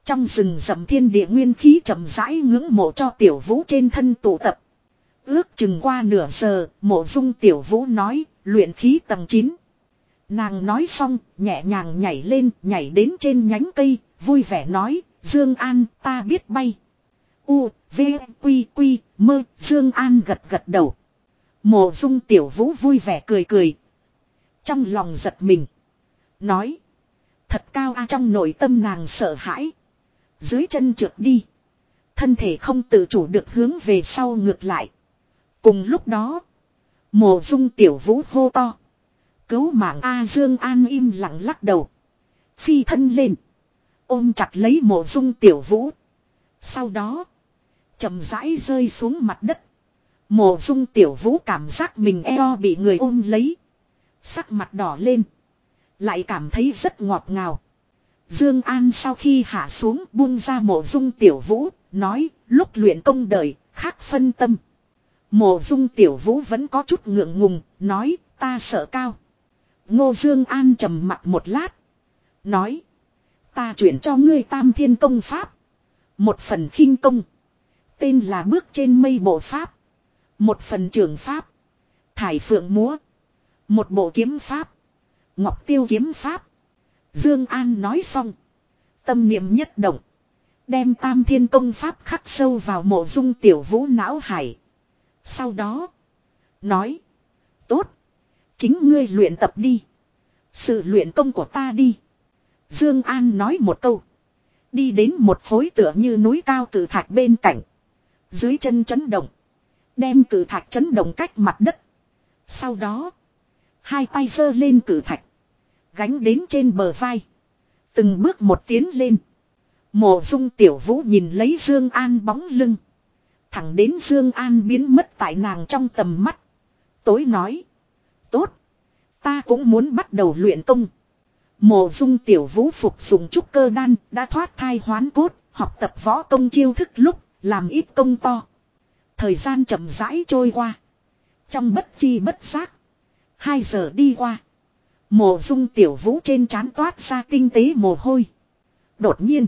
Speaker 1: Trong rừng rậm thiên địa nguyên khí chậm rãi ngưỡng mộ cho tiểu vũ trên thân tụ tập. Ước chừng qua nửa giờ, mộ dung tiểu vũ nói, luyện khí tầng 9. Nàng nói xong, nhẹ nhàng nhảy lên, nhảy đến trên nhánh cây, vui vẻ nói, Dương An, ta biết bay. U, V, Quy, Quy, Mơ, Dương An gật gật đầu. Mộ dung tiểu vũ vui vẻ cười cười. Trong lòng giật mình. Nói. Thật cao a trong nội tâm nàng sợ hãi. Dưới chân trượt đi. Thân thể không tự chủ được hướng về sau ngược lại. Cùng lúc đó. Mộ dung tiểu vũ hô to. Cứu mạng A Dương An im lặng lắc đầu. Phi thân lên. Ôm chặt lấy mộ dung tiểu vũ. Sau đó chậm rãi rơi xuống mặt đất. Mộ dung tiểu vũ cảm giác mình eo bị người ôm lấy. Sắc mặt đỏ lên. Lại cảm thấy rất ngọt ngào. Dương An sau khi hạ xuống buông ra mộ dung tiểu vũ, nói lúc luyện công đời, khác phân tâm. Mộ dung tiểu vũ vẫn có chút ngượng ngùng, nói ta sợ cao. Ngô Dương An trầm mặt một lát. Nói. Ta chuyển cho ngươi tam thiên công pháp. Một phần khinh công. Tên là bước trên mây bộ pháp. Một phần trưởng pháp. Thải phượng múa. Một bộ kiếm pháp. Ngọc tiêu kiếm pháp. Dương An nói xong. Tâm niệm nhất động. Đem tam thiên công pháp khắc sâu vào mộ dung tiểu vũ não hải. Sau đó. Nói. Tốt. Chính ngươi luyện tập đi. Sự luyện công của ta đi. Dương An nói một câu. Đi đến một khối tựa như núi cao cử thạch bên cạnh. Dưới chân chấn động. Đem cử thạch chấn động cách mặt đất. Sau đó. Hai tay giơ lên cử thạch. Gánh đến trên bờ vai. Từng bước một tiến lên. Mộ dung tiểu vũ nhìn lấy Dương An bóng lưng. Thẳng đến Dương An biến mất tại nàng trong tầm mắt. Tối nói. Tốt. Ta cũng muốn bắt đầu luyện công. Mộ dung tiểu vũ phục dùng trúc cơ đan đã thoát thai hoán cốt. Học tập võ công chiêu thức lúc làm ít công to. Thời gian chậm rãi trôi qua. Trong bất chi bất giác. Hai giờ đi qua. Mộ dung tiểu vũ trên trán toát ra tinh tế mồ hôi. Đột nhiên.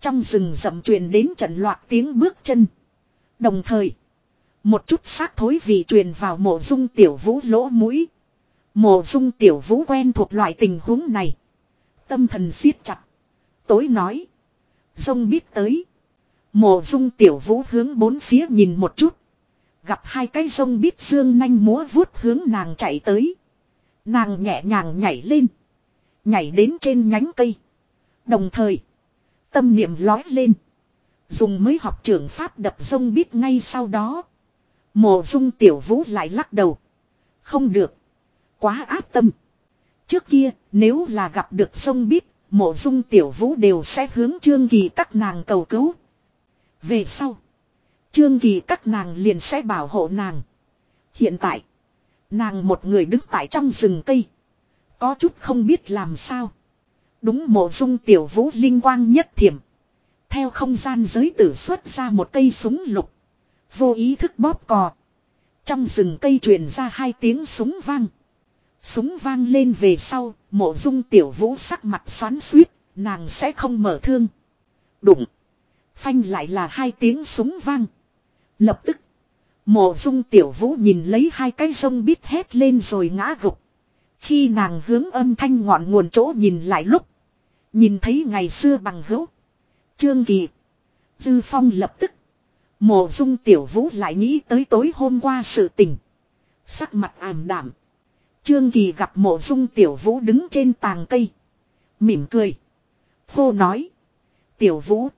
Speaker 1: Trong rừng rậm truyền đến trận loạt tiếng bước chân. Đồng thời. Một chút xác thối vì truyền vào mộ dung tiểu vũ lỗ mũi. Mộ dung tiểu vũ quen thuộc loại tình huống này. Tâm thần siết chặt. Tối nói. Sông biết tới. Mộ dung tiểu vũ hướng bốn phía nhìn một chút. Gặp hai cái sông bít xương nanh múa vuốt hướng nàng chạy tới. Nàng nhẹ nhàng nhảy lên. Nhảy đến trên nhánh cây. Đồng thời. Tâm niệm lói lên. Dùng mới học trưởng pháp đập sông bít ngay sau đó. Mộ dung tiểu vũ lại lắc đầu. Không được. Quá áp tâm. Trước kia nếu là gặp được sông bít. Mộ dung tiểu vũ đều sẽ hướng trương kỳ các nàng cầu cứu về sau. Trương Kỳ các nàng liền sẽ bảo hộ nàng. Hiện tại. Nàng một người đứng tại trong rừng cây. Có chút không biết làm sao. Đúng mộ dung tiểu vũ linh quang nhất thiểm. Theo không gian giới tử xuất ra một cây súng lục. Vô ý thức bóp cò. Trong rừng cây truyền ra hai tiếng súng vang. Súng vang lên về sau, mộ dung tiểu vũ sắc mặt xoắn suýt, nàng sẽ không mở thương. Đụng. Phanh lại là hai tiếng súng vang. Lập tức. Mộ dung tiểu vũ nhìn lấy hai cái sông bít hét lên rồi ngã gục. Khi nàng hướng âm thanh ngọn nguồn chỗ nhìn lại lúc. Nhìn thấy ngày xưa bằng hữu. Trương Kỳ. Dư Phong lập tức. Mộ dung tiểu vũ lại nghĩ tới tối hôm qua sự tình. Sắc mặt ảm đạm Trương Kỳ gặp mộ dung tiểu vũ đứng trên tàng cây. Mỉm cười. Khô nói. Tiểu vũ.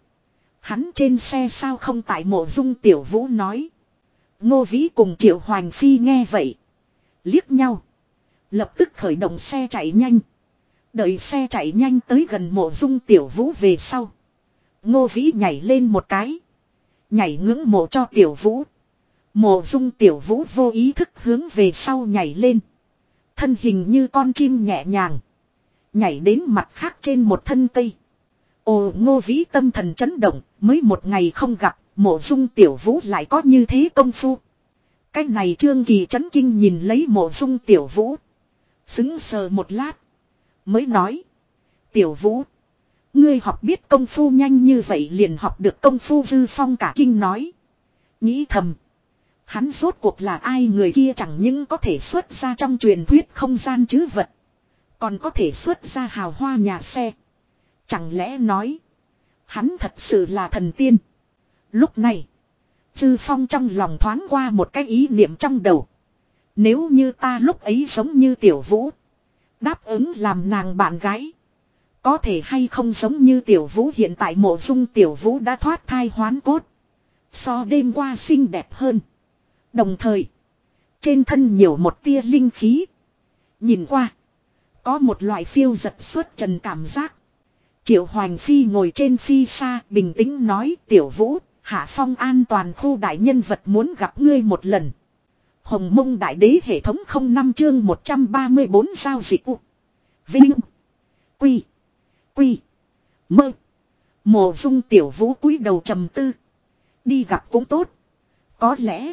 Speaker 1: Hắn trên xe sao không tại mộ dung tiểu vũ nói. Ngô Vĩ cùng Triệu Hoành Phi nghe vậy. Liếc nhau. Lập tức khởi động xe chạy nhanh. Đợi xe chạy nhanh tới gần mộ dung tiểu vũ về sau. Ngô Vĩ nhảy lên một cái. Nhảy ngưỡng mộ cho tiểu vũ. Mộ dung tiểu vũ vô ý thức hướng về sau nhảy lên. Thân hình như con chim nhẹ nhàng. Nhảy đến mặt khác trên một thân cây. Ồ ngô vĩ tâm thần chấn động, mới một ngày không gặp, mộ dung tiểu vũ lại có như thế công phu. Cái này trương kỳ chấn kinh nhìn lấy mộ dung tiểu vũ. Xứng sờ một lát. Mới nói. Tiểu vũ. Ngươi học biết công phu nhanh như vậy liền học được công phu dư phong cả kinh nói. Nghĩ thầm. Hắn rốt cuộc là ai người kia chẳng những có thể xuất ra trong truyền thuyết không gian chứ vật. Còn có thể xuất ra hào hoa nhà xe. Chẳng lẽ nói. Hắn thật sự là thần tiên. Lúc này. Dư Phong trong lòng thoáng qua một cái ý niệm trong đầu. Nếu như ta lúc ấy giống như tiểu vũ. Đáp ứng làm nàng bạn gái. Có thể hay không giống như tiểu vũ hiện tại mộ dung tiểu vũ đã thoát thai hoán cốt. So đêm qua xinh đẹp hơn. Đồng thời. Trên thân nhiều một tia linh khí. Nhìn qua. Có một loại phiêu giật suốt trần cảm giác. Triệu Hoành Phi ngồi trên phi xa bình tĩnh nói tiểu vũ, hạ phong an toàn khu đại nhân vật muốn gặp ngươi một lần. Hồng mông đại đế hệ thống không năm chương 134 giao dịch U. Vinh. Quy. Quy. Mơ. Mộ dung tiểu vũ cúi đầu trầm tư. Đi gặp cũng tốt. Có lẽ.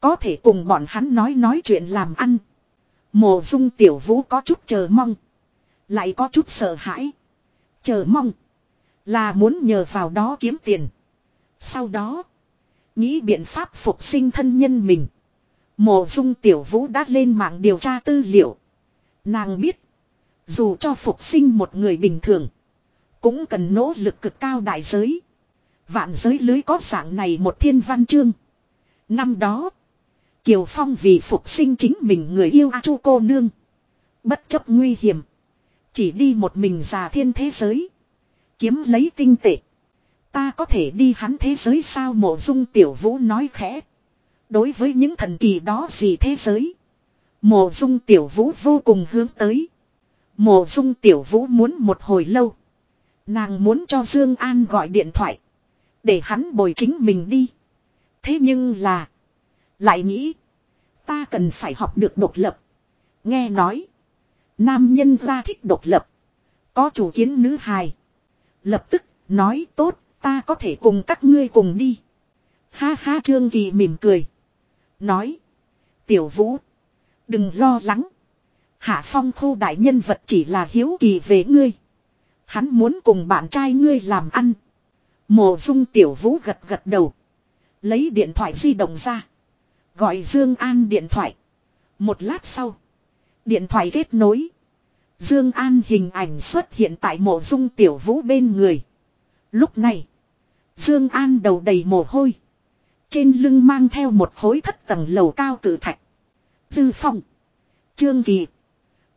Speaker 1: Có thể cùng bọn hắn nói nói chuyện làm ăn. Mộ dung tiểu vũ có chút chờ mong. Lại có chút sợ hãi chờ mong. Là muốn nhờ vào đó kiếm tiền. Sau đó. Nghĩ biện pháp phục sinh thân nhân mình. Mộ dung tiểu vũ đã lên mạng điều tra tư liệu. Nàng biết. Dù cho phục sinh một người bình thường. Cũng cần nỗ lực cực cao đại giới. Vạn giới lưới có dạng này một thiên văn chương. Năm đó. Kiều Phong vì phục sinh chính mình người yêu A Chu cô nương. Bất chấp nguy hiểm. Chỉ đi một mình già thiên thế giới. Kiếm lấy tinh tệ. Ta có thể đi hắn thế giới sao mộ dung tiểu vũ nói khẽ. Đối với những thần kỳ đó gì thế giới. Mộ dung tiểu vũ vô cùng hướng tới. Mộ dung tiểu vũ muốn một hồi lâu. Nàng muốn cho Dương An gọi điện thoại. Để hắn bồi chính mình đi. Thế nhưng là. Lại nghĩ. Ta cần phải học được độc lập. Nghe nói. Nam nhân ra thích độc lập. Có chủ kiến nữ hài. Lập tức, nói tốt, ta có thể cùng các ngươi cùng đi. Ha ha Trương Kỳ mỉm cười. Nói. Tiểu Vũ. Đừng lo lắng. Hạ Phong khu đại nhân vật chỉ là hiếu kỳ về ngươi. Hắn muốn cùng bạn trai ngươi làm ăn. Mộ dung Tiểu Vũ gật gật đầu. Lấy điện thoại di động ra. Gọi Dương An điện thoại. Một lát sau. Điện thoại kết nối. Dương An hình ảnh xuất hiện tại mộ dung tiểu vũ bên người. Lúc này. Dương An đầu đầy mồ hôi. Trên lưng mang theo một khối thất tầng lầu cao cử thạch. Dư phong. Trương Kỳ.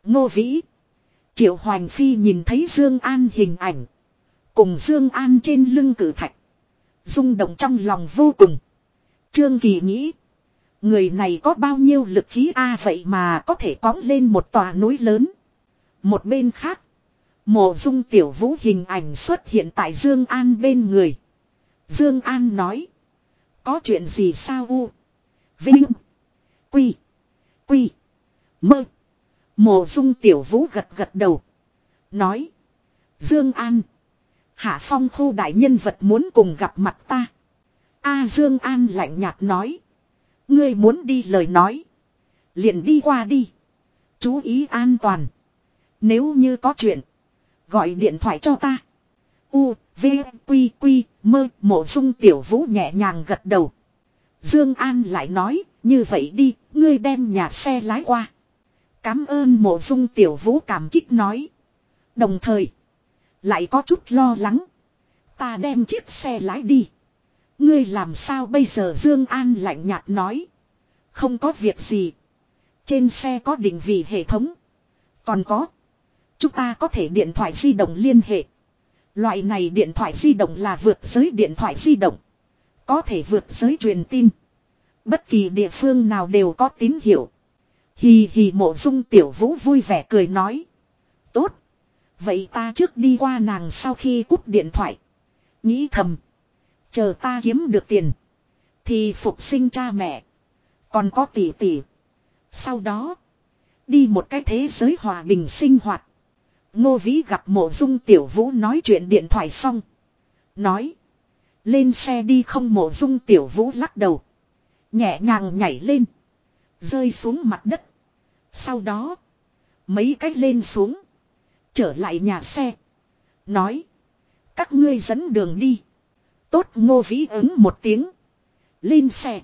Speaker 1: Ngô Vĩ. Triệu Hoành Phi nhìn thấy Dương An hình ảnh. Cùng Dương An trên lưng cử thạch. Rung động trong lòng vô cùng. Trương Kỳ nghĩ. Người này có bao nhiêu lực khí A vậy mà có thể cõng lên một tòa núi lớn. Một bên khác. Mộ dung tiểu vũ hình ảnh xuất hiện tại Dương An bên người. Dương An nói. Có chuyện gì sao U? Vinh. Quy. Quy. Mơ. Mộ dung tiểu vũ gật gật đầu. Nói. Dương An. Hạ phong khu đại nhân vật muốn cùng gặp mặt ta. A Dương An lạnh nhạt nói. Ngươi muốn đi lời nói. Liền đi qua đi. Chú ý an toàn. Nếu như có chuyện. Gọi điện thoại cho ta. U, V, Quy, Quy, Mơ, Mộ Dung Tiểu Vũ nhẹ nhàng gật đầu. Dương An lại nói, như vậy đi, ngươi đem nhà xe lái qua. Cám ơn Mộ Dung Tiểu Vũ cảm kích nói. Đồng thời, lại có chút lo lắng. Ta đem chiếc xe lái đi. Ngươi làm sao bây giờ Dương An lạnh nhạt nói. Không có việc gì. Trên xe có định vị hệ thống. Còn có. Chúng ta có thể điện thoại di động liên hệ. Loại này điện thoại di động là vượt giới điện thoại di động. Có thể vượt giới truyền tin. Bất kỳ địa phương nào đều có tín hiệu. Hì hì mộ dung tiểu vũ vui vẻ cười nói. Tốt. Vậy ta trước đi qua nàng sau khi cúp điện thoại. Nghĩ thầm. Chờ ta kiếm được tiền. Thì phục sinh cha mẹ. Còn có tỷ tỷ. Sau đó. Đi một cái thế giới hòa bình sinh hoạt. Ngô Vĩ gặp mộ dung tiểu vũ nói chuyện điện thoại xong. Nói. Lên xe đi không mộ dung tiểu vũ lắc đầu. Nhẹ nhàng nhảy lên. Rơi xuống mặt đất. Sau đó. Mấy cách lên xuống. Trở lại nhà xe. Nói. Các ngươi dẫn đường đi. Tốt ngô vĩ ứng một tiếng. Lên xe.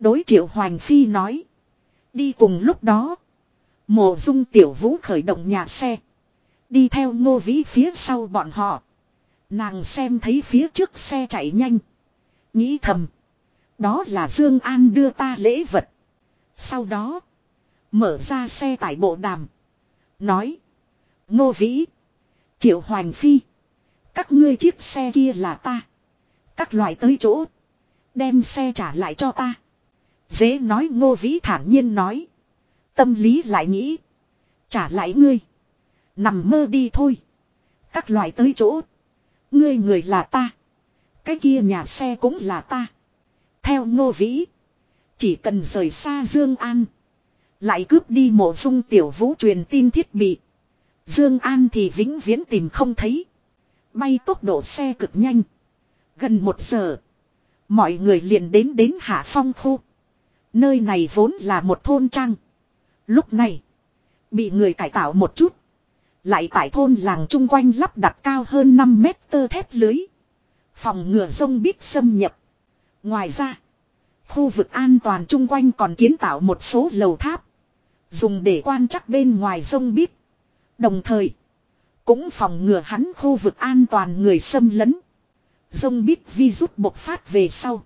Speaker 1: Đối triệu Hoàng Phi nói. Đi cùng lúc đó. Mộ dung tiểu vũ khởi động nhà xe. Đi theo ngô vĩ phía sau bọn họ. Nàng xem thấy phía trước xe chạy nhanh. Nghĩ thầm. Đó là Dương An đưa ta lễ vật. Sau đó. Mở ra xe tải bộ đàm. Nói. Ngô vĩ. Triệu Hoàng Phi. Các ngươi chiếc xe kia là ta các loại tới chỗ. Đem xe trả lại cho ta. Dễ nói ngô vĩ thản nhiên nói. Tâm lý lại nghĩ. Trả lại ngươi. Nằm mơ đi thôi. Các loại tới chỗ. Ngươi người là ta. Cái kia nhà xe cũng là ta. Theo ngô vĩ. Chỉ cần rời xa Dương An. Lại cướp đi mộ dung tiểu vũ truyền tin thiết bị. Dương An thì vĩnh viễn tìm không thấy. Bay tốc độ xe cực nhanh. Gần một giờ. Mọi người liền đến đến Hạ Phong khu. Nơi này vốn là một thôn trang. Lúc này. Bị người cải tạo một chút. Lại tại thôn làng chung quanh lắp đặt cao hơn 5 mét tơ thép lưới. Phòng ngừa sông biết xâm nhập. Ngoài ra. Khu vực an toàn chung quanh còn kiến tạo một số lầu tháp. Dùng để quan trắc bên ngoài sông biết. Đồng thời. Cũng phòng ngừa hắn khu vực an toàn người xâm lấn. Dông bít vi rút bộc phát về sau.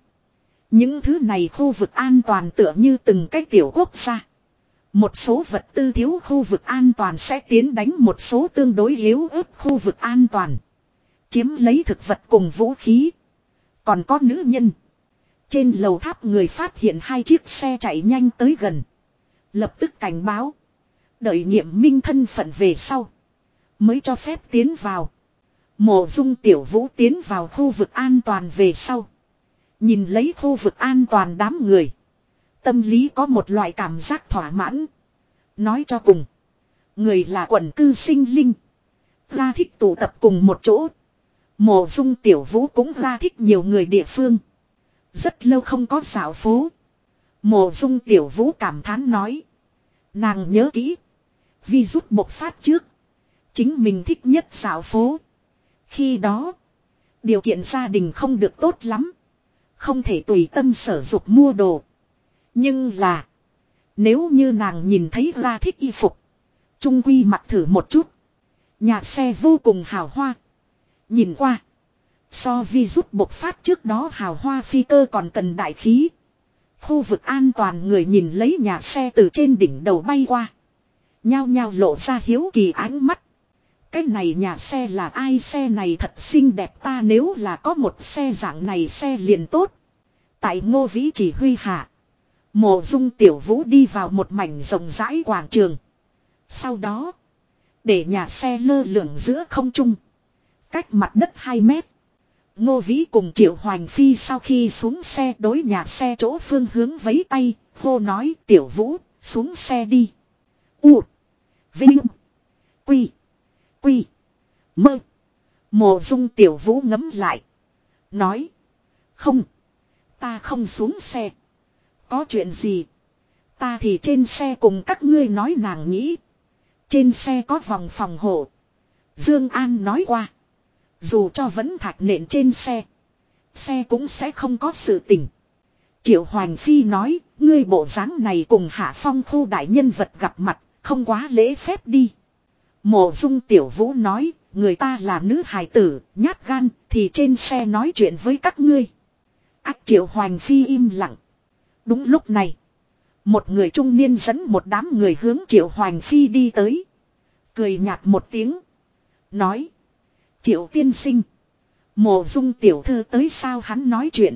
Speaker 1: Những thứ này khu vực an toàn tựa như từng cái tiểu quốc gia. Một số vật tư thiếu khu vực an toàn sẽ tiến đánh một số tương đối yếu ớt khu vực an toàn. Chiếm lấy thực vật cùng vũ khí. Còn có nữ nhân. Trên lầu tháp người phát hiện hai chiếc xe chạy nhanh tới gần. Lập tức cảnh báo. Đợi nghiệm minh thân phận về sau. Mới cho phép tiến vào. Mộ dung tiểu vũ tiến vào khu vực an toàn về sau. Nhìn lấy khu vực an toàn đám người. Tâm lý có một loại cảm giác thỏa mãn. Nói cho cùng. Người là quần cư sinh linh. Ra thích tụ tập cùng một chỗ. Mộ dung tiểu vũ cũng ra thích nhiều người địa phương. Rất lâu không có xảo phố. Mộ dung tiểu vũ cảm thán nói. Nàng nhớ kỹ. Vi rút bộc phát trước. Chính mình thích nhất xảo phố. Khi đó, điều kiện gia đình không được tốt lắm. Không thể tùy tâm sở dục mua đồ. Nhưng là, nếu như nàng nhìn thấy ra thích y phục, trung quy mặc thử một chút. Nhà xe vô cùng hào hoa. Nhìn qua, so vi rút bộc phát trước đó hào hoa phi cơ còn cần đại khí. Khu vực an toàn người nhìn lấy nhà xe từ trên đỉnh đầu bay qua. Nhao nhao lộ ra hiếu kỳ ánh mắt cái này nhà xe là ai xe này thật xinh đẹp ta nếu là có một xe dạng này xe liền tốt. Tại ngô vĩ chỉ huy hạ. Mộ dung tiểu vũ đi vào một mảnh rộng rãi quảng trường. Sau đó. Để nhà xe lơ lửng giữa không trung. Cách mặt đất 2 mét. Ngô Vĩ cùng Triệu Hoành Phi sau khi xuống xe đối nhà xe chỗ phương hướng vấy tay, hô nói tiểu vũ, xuống xe đi. U. Vinh. Quy. Quy. Mơ. mồ dung tiểu vũ ngấm lại. Nói. Không. Ta không xuống xe. Có chuyện gì. Ta thì trên xe cùng các ngươi nói nàng nghĩ. Trên xe có vòng phòng hộ. Dương An nói qua. Dù cho vẫn thạch nện trên xe. Xe cũng sẽ không có sự tình. Triệu hoàng Phi nói, ngươi bộ dáng này cùng Hạ Phong khu đại nhân vật gặp mặt, không quá lễ phép đi. Mộ dung tiểu vũ nói, người ta là nữ hài tử, nhát gan, thì trên xe nói chuyện với các ngươi. Ác triệu hoành phi im lặng. Đúng lúc này, một người trung niên dẫn một đám người hướng triệu hoành phi đi tới. Cười nhạt một tiếng. Nói, triệu tiên sinh. Mộ dung tiểu thư tới sao hắn nói chuyện.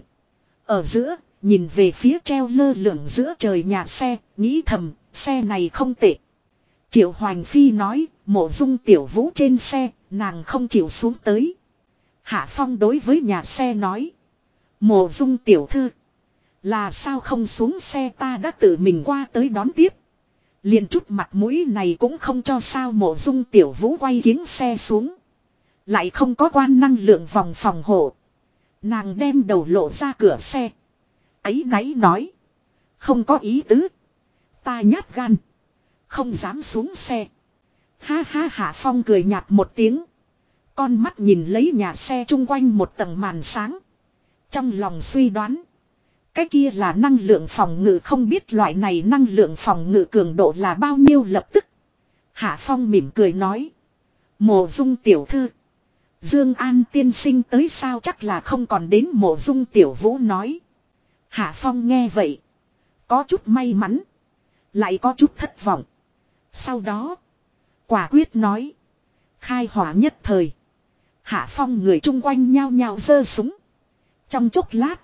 Speaker 1: Ở giữa, nhìn về phía treo lơ lửng giữa trời nhà xe, nghĩ thầm, xe này không tệ. Triệu Hoành Phi nói, mộ dung tiểu vũ trên xe, nàng không chịu xuống tới. Hạ Phong đối với nhà xe nói. Mộ dung tiểu thư. Là sao không xuống xe ta đã tự mình qua tới đón tiếp. liền chút mặt mũi này cũng không cho sao mộ dung tiểu vũ quay kiếng xe xuống. Lại không có quan năng lượng vòng phòng hộ. Nàng đem đầu lộ ra cửa xe. ấy náy nói. Không có ý tứ. Ta nhát gan. Không dám xuống xe. Ha ha hạ phong cười nhạt một tiếng. Con mắt nhìn lấy nhà xe chung quanh một tầng màn sáng. Trong lòng suy đoán. Cái kia là năng lượng phòng ngự không biết loại này năng lượng phòng ngự cường độ là bao nhiêu lập tức. Hạ Phong mỉm cười nói. Mộ dung tiểu thư. Dương An tiên sinh tới sao chắc là không còn đến mộ dung tiểu vũ nói. Hạ Phong nghe vậy. Có chút may mắn. Lại có chút thất vọng. Sau đó. Quả quyết nói. Khai hỏa nhất thời. Hạ phong người chung quanh nhao nhao giơ súng. Trong chốc lát.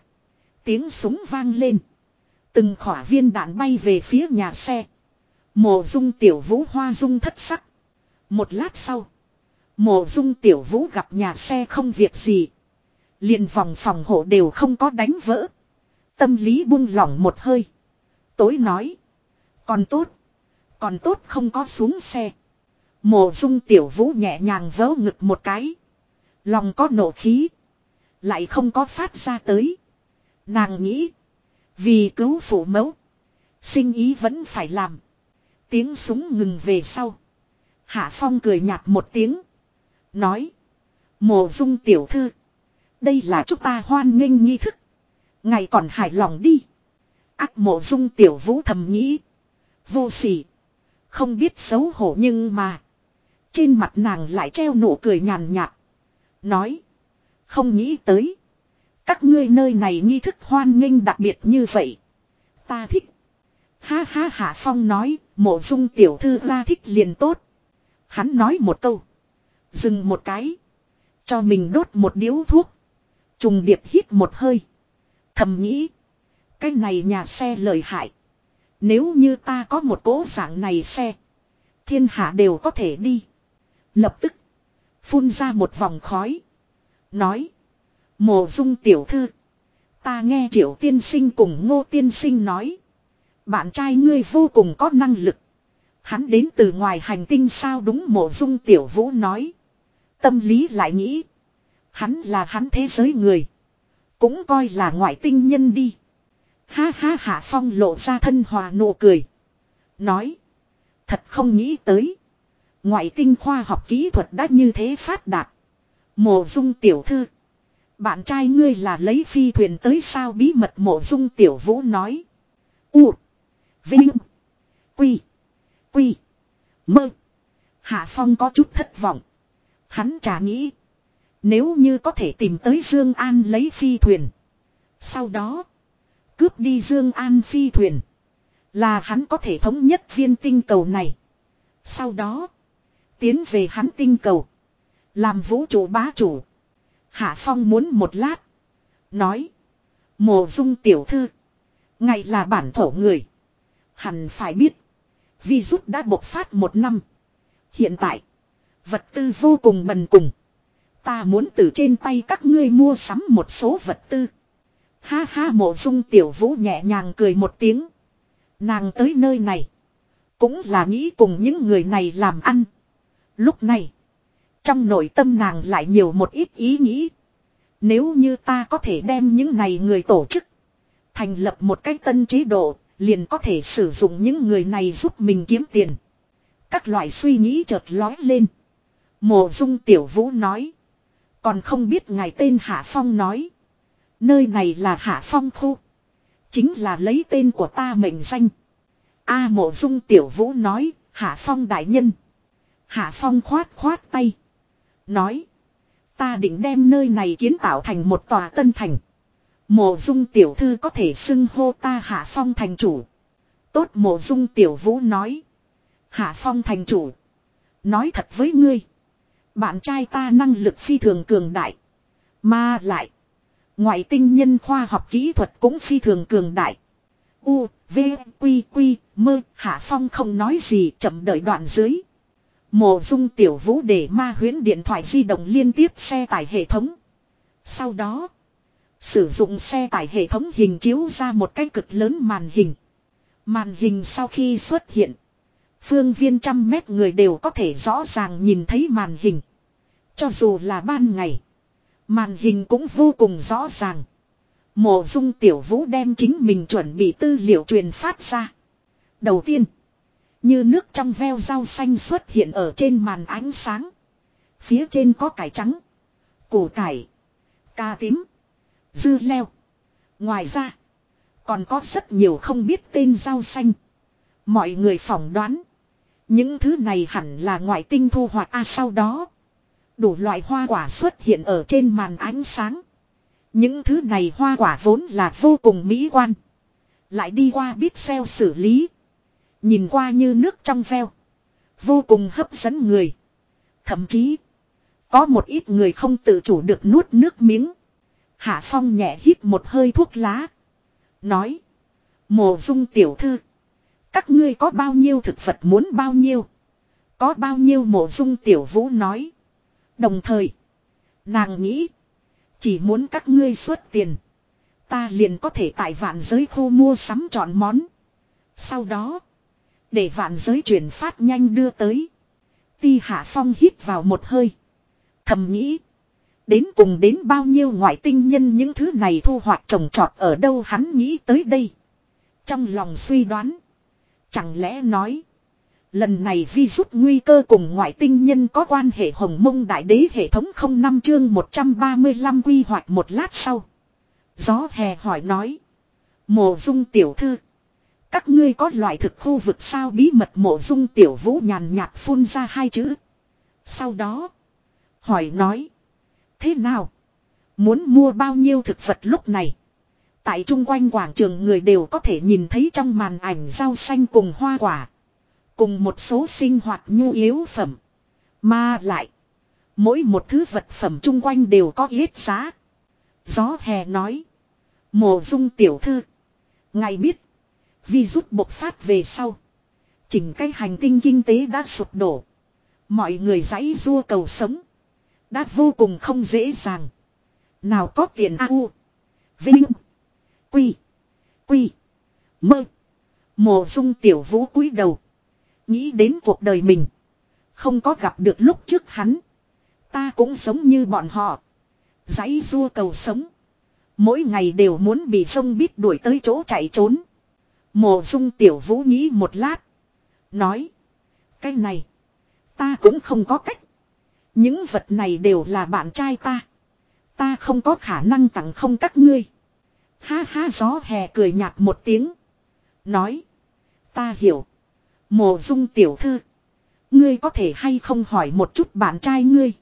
Speaker 1: Tiếng súng vang lên. Từng khỏa viên đạn bay về phía nhà xe. Mộ dung tiểu vũ hoa dung thất sắc. Một lát sau. Mộ dung tiểu vũ gặp nhà xe không việc gì. liền vòng phòng hộ đều không có đánh vỡ. Tâm lý buông lỏng một hơi. Tối nói. Còn tốt. Còn tốt không có xuống xe. Mộ dung tiểu vũ nhẹ nhàng vớ ngực một cái. Lòng có nổ khí. Lại không có phát ra tới. Nàng nghĩ. Vì cứu phụ mẫu. Sinh ý vẫn phải làm. Tiếng súng ngừng về sau. Hạ Phong cười nhạt một tiếng. Nói. Mộ dung tiểu thư. Đây là chúng ta hoan nghênh nghi thức. Ngày còn hài lòng đi. Ác mộ dung tiểu vũ thầm nghĩ. Vô sỉ. Không biết xấu hổ nhưng mà. Trên mặt nàng lại treo nụ cười nhàn nhạt. Nói. Không nghĩ tới. Các ngươi nơi này nghi thức hoan nghênh đặc biệt như vậy. Ta thích. Ha ha Hạ Phong nói, mộ dung tiểu thư ra thích liền tốt. Hắn nói một câu. Dừng một cái. Cho mình đốt một điếu thuốc. Trùng điệp hít một hơi. Thầm nghĩ. Cái này nhà xe lời hại. Nếu như ta có một cỗ dạng này xe. Thiên hạ đều có thể đi. Lập tức. Phun ra một vòng khói. Nói. Mộ dung tiểu thư. Ta nghe triệu tiên sinh cùng ngô tiên sinh nói. Bạn trai ngươi vô cùng có năng lực. Hắn đến từ ngoài hành tinh sao đúng mộ dung tiểu vũ nói. Tâm lý lại nghĩ. Hắn là hắn thế giới người. Cũng coi là ngoại tinh nhân đi. Ha ha hạ phong lộ ra thân hòa nụ cười. Nói. Thật không nghĩ tới. Ngoại tinh khoa học kỹ thuật đã như thế phát đạt. Mộ dung tiểu thư. Bạn trai ngươi là lấy phi thuyền tới sao bí mật mộ dung tiểu vũ nói. U. Vinh. Quy. Quy. Mơ. Hạ Phong có chút thất vọng. Hắn trả nghĩ. Nếu như có thể tìm tới Dương An lấy phi thuyền. Sau đó cướp đi Dương An phi thuyền. Là hắn có thể thống nhất viên tinh cầu này. Sau đó. Tiến về hắn tinh cầu. Làm vũ trụ bá chủ. Hạ Phong muốn một lát. Nói. Mộ dung tiểu thư. Ngày là bản thổ người. Hẳn phải biết. Virus đã bộc phát một năm. Hiện tại. Vật tư vô cùng bần cùng. Ta muốn từ trên tay các ngươi mua sắm một số vật tư. Ha ha mộ dung tiểu vũ nhẹ nhàng cười một tiếng. Nàng tới nơi này. Cũng là nghĩ cùng những người này làm ăn. Lúc này. Trong nội tâm nàng lại nhiều một ít ý nghĩ. Nếu như ta có thể đem những này người tổ chức. Thành lập một cái tân chế độ. Liền có thể sử dụng những người này giúp mình kiếm tiền. Các loại suy nghĩ chợt lói lên. Mộ dung tiểu vũ nói. Còn không biết ngài tên Hạ Phong nói. Nơi này là Hạ Phong Khu. Chính là lấy tên của ta mệnh danh. A mộ dung tiểu vũ nói, Hạ Phong đại nhân. Hạ Phong khoát khoát tay. Nói. Ta định đem nơi này kiến tạo thành một tòa tân thành. Mộ dung tiểu thư có thể xưng hô ta Hạ Phong thành chủ. Tốt mộ dung tiểu vũ nói. Hạ Phong thành chủ. Nói thật với ngươi. Bạn trai ta năng lực phi thường cường đại. Mà lại. Ngoại tinh nhân khoa học kỹ thuật cũng phi thường cường đại. U, V, Quy, Quy, Mơ, Hạ Phong không nói gì chậm đợi đoạn dưới. Mộ dung tiểu vũ để ma huyến điện thoại di động liên tiếp xe tải hệ thống. Sau đó, sử dụng xe tải hệ thống hình chiếu ra một cái cực lớn màn hình. Màn hình sau khi xuất hiện, phương viên trăm mét người đều có thể rõ ràng nhìn thấy màn hình. Cho dù là ban ngày, Màn hình cũng vô cùng rõ ràng. Mộ dung tiểu vũ đem chính mình chuẩn bị tư liệu truyền phát ra. Đầu tiên. Như nước trong veo rau xanh xuất hiện ở trên màn ánh sáng. Phía trên có cải trắng. Củ cải. Ca tím. Dưa leo. Ngoài ra. Còn có rất nhiều không biết tên rau xanh. Mọi người phỏng đoán. Những thứ này hẳn là ngoại tinh thu hoạch A à, sau đó. Đủ loại hoa quả xuất hiện ở trên màn ánh sáng. Những thứ này hoa quả vốn là vô cùng mỹ quan. Lại đi qua biết xeo xử lý. Nhìn qua như nước trong veo. Vô cùng hấp dẫn người. Thậm chí. Có một ít người không tự chủ được nuốt nước miếng. Hạ Phong nhẹ hít một hơi thuốc lá. Nói. Mộ dung tiểu thư. Các ngươi có bao nhiêu thực vật muốn bao nhiêu. Có bao nhiêu mộ dung tiểu vũ nói. Đồng thời, nàng nghĩ, chỉ muốn các ngươi xuất tiền, ta liền có thể tại vạn giới khô mua sắm chọn món. Sau đó, để vạn giới chuyển phát nhanh đưa tới. Ti Hạ Phong hít vào một hơi. Thầm nghĩ, đến cùng đến bao nhiêu ngoại tinh nhân những thứ này thu hoạch trồng trọt ở đâu hắn nghĩ tới đây. Trong lòng suy đoán, chẳng lẽ nói, Lần này vi rút nguy cơ cùng ngoại tinh nhân có quan hệ hồng mông đại đế hệ thống không năm chương 135 quy hoạch một lát sau. Gió hè hỏi nói. Mộ dung tiểu thư. Các ngươi có loại thực khu vực sao bí mật mộ dung tiểu vũ nhàn nhạt phun ra hai chữ. Sau đó. Hỏi nói. Thế nào? Muốn mua bao nhiêu thực vật lúc này? Tại trung quanh quảng trường người đều có thể nhìn thấy trong màn ảnh rau xanh cùng hoa quả. Cùng một số sinh hoạt nhu yếu phẩm. Mà lại. Mỗi một thứ vật phẩm chung quanh đều có ít giá. Gió hè nói. mồ dung tiểu thư. Ngài biết. Vi rút bộc phát về sau. Chỉnh cái hành tinh kinh tế đã sụp đổ. Mọi người giãy rua cầu sống. Đã vô cùng không dễ dàng. Nào có tiền A U. Vinh. Quy. Quy. Mơ. mồ dung tiểu vũ cúi đầu. Nghĩ đến cuộc đời mình. Không có gặp được lúc trước hắn. Ta cũng sống như bọn họ. Giấy rua cầu sống. Mỗi ngày đều muốn bị sông biết đuổi tới chỗ chạy trốn. Mộ dung tiểu vũ nghĩ một lát. Nói. Cái này. Ta cũng không có cách. Những vật này đều là bạn trai ta. Ta không có khả năng tặng không các ngươi. Ha ha gió hè cười nhạt một tiếng. Nói. Ta hiểu. Mộ dung tiểu thư. Ngươi có thể hay không hỏi một chút bạn trai ngươi.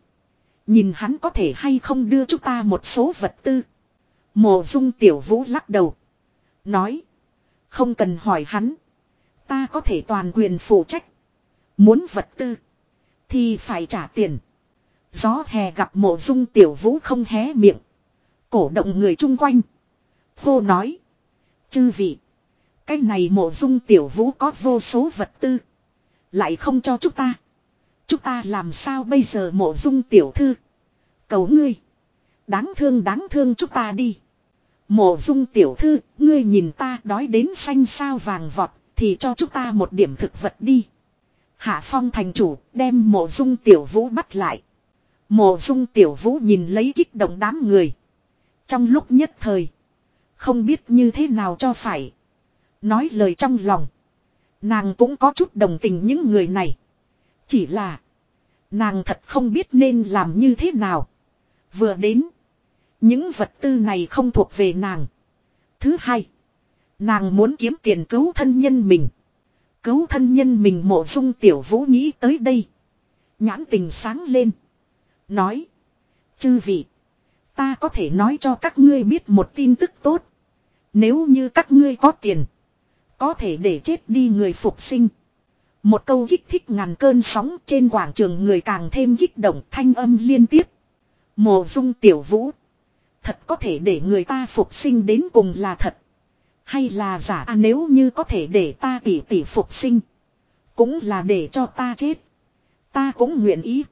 Speaker 1: Nhìn hắn có thể hay không đưa chúng ta một số vật tư. Mộ dung tiểu vũ lắc đầu. Nói. Không cần hỏi hắn. Ta có thể toàn quyền phụ trách. Muốn vật tư. Thì phải trả tiền. Gió hè gặp mộ dung tiểu vũ không hé miệng. Cổ động người chung quanh. vô nói. Chư vị. Cái này mộ dung tiểu vũ có vô số vật tư. Lại không cho chúng ta. Chúng ta làm sao bây giờ mộ dung tiểu thư. Cầu ngươi. Đáng thương đáng thương chúng ta đi. Mộ dung tiểu thư, ngươi nhìn ta đói đến xanh sao vàng vọt, thì cho chúng ta một điểm thực vật đi. Hạ phong thành chủ, đem mộ dung tiểu vũ bắt lại. Mộ dung tiểu vũ nhìn lấy kích động đám người. Trong lúc nhất thời, không biết như thế nào cho phải. Nói lời trong lòng. Nàng cũng có chút đồng tình những người này. Chỉ là. Nàng thật không biết nên làm như thế nào. Vừa đến. Những vật tư này không thuộc về nàng. Thứ hai. Nàng muốn kiếm tiền cứu thân nhân mình. Cứu thân nhân mình mộ dung tiểu vũ nghĩ tới đây. Nhãn tình sáng lên. Nói. Chư vị. Ta có thể nói cho các ngươi biết một tin tức tốt. Nếu như các ngươi có tiền có thể để chết đi người phục sinh. Một câu kích thích ngàn cơn sóng trên quảng trường người càng thêm kích động thanh âm liên tiếp. Mộ dung tiểu vũ. Thật có thể để người ta phục sinh đến cùng là thật. Hay là giả à, nếu như có thể để ta tỷ tỷ phục sinh. Cũng là để cho ta chết. Ta cũng nguyện ý.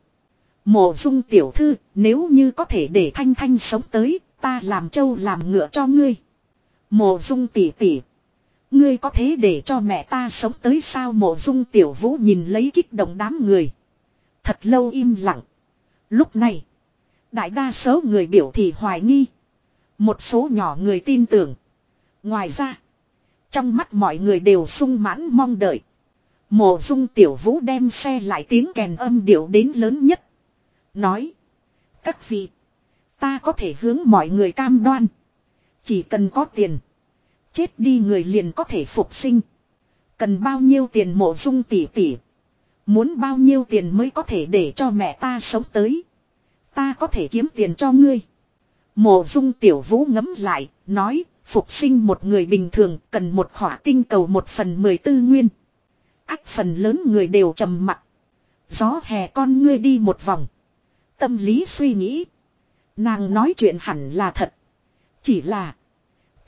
Speaker 1: Mộ dung tiểu thư nếu như có thể để thanh thanh sống tới ta làm trâu làm ngựa cho ngươi. Mộ dung tỷ tỷ Ngươi có thế để cho mẹ ta sống tới sao mộ dung tiểu vũ nhìn lấy kích động đám người. Thật lâu im lặng. Lúc này, đại đa số người biểu thị hoài nghi. Một số nhỏ người tin tưởng. Ngoài ra, trong mắt mọi người đều sung mãn mong đợi. Mộ dung tiểu vũ đem xe lại tiếng kèn âm điệu đến lớn nhất. Nói, các vị, ta có thể hướng mọi người cam đoan. Chỉ cần có tiền Chết đi người liền có thể phục sinh. Cần bao nhiêu tiền mộ dung tỷ tỷ. Muốn bao nhiêu tiền mới có thể để cho mẹ ta sống tới. Ta có thể kiếm tiền cho ngươi. Mộ dung tiểu vũ ngấm lại, nói, phục sinh một người bình thường cần một khỏa tinh cầu một phần mười tư nguyên. Ách phần lớn người đều trầm mặc. Gió hè con ngươi đi một vòng. Tâm lý suy nghĩ. Nàng nói chuyện hẳn là thật. Chỉ là.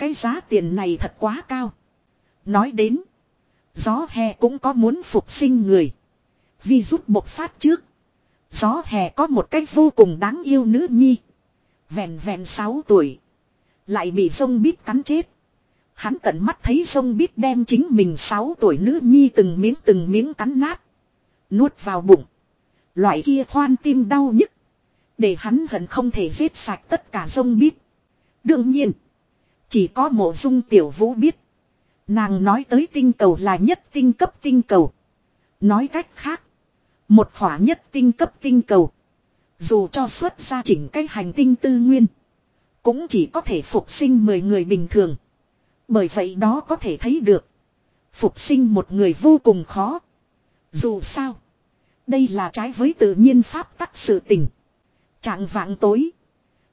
Speaker 1: Cái giá tiền này thật quá cao. Nói đến. Gió hè cũng có muốn phục sinh người. Vi rút bộc phát trước. Gió hè có một cách vô cùng đáng yêu nữ nhi. Vẹn vẹn 6 tuổi. Lại bị sông bít cắn chết. Hắn tận mắt thấy sông bít đem chính mình 6 tuổi nữ nhi từng miếng từng miếng cắn nát. Nuốt vào bụng. Loại kia khoan tim đau nhức. Để hắn hận không thể giết sạch tất cả sông bít. Đương nhiên. Chỉ có mộ dung tiểu vũ biết. Nàng nói tới tinh cầu là nhất tinh cấp tinh cầu. Nói cách khác. Một khỏa nhất tinh cấp tinh cầu. Dù cho xuất ra chỉnh cái hành tinh tư nguyên. Cũng chỉ có thể phục sinh 10 người bình thường. Bởi vậy đó có thể thấy được. Phục sinh một người vô cùng khó. Dù sao. Đây là trái với tự nhiên pháp tắc sự tình. Trạng vạng tối.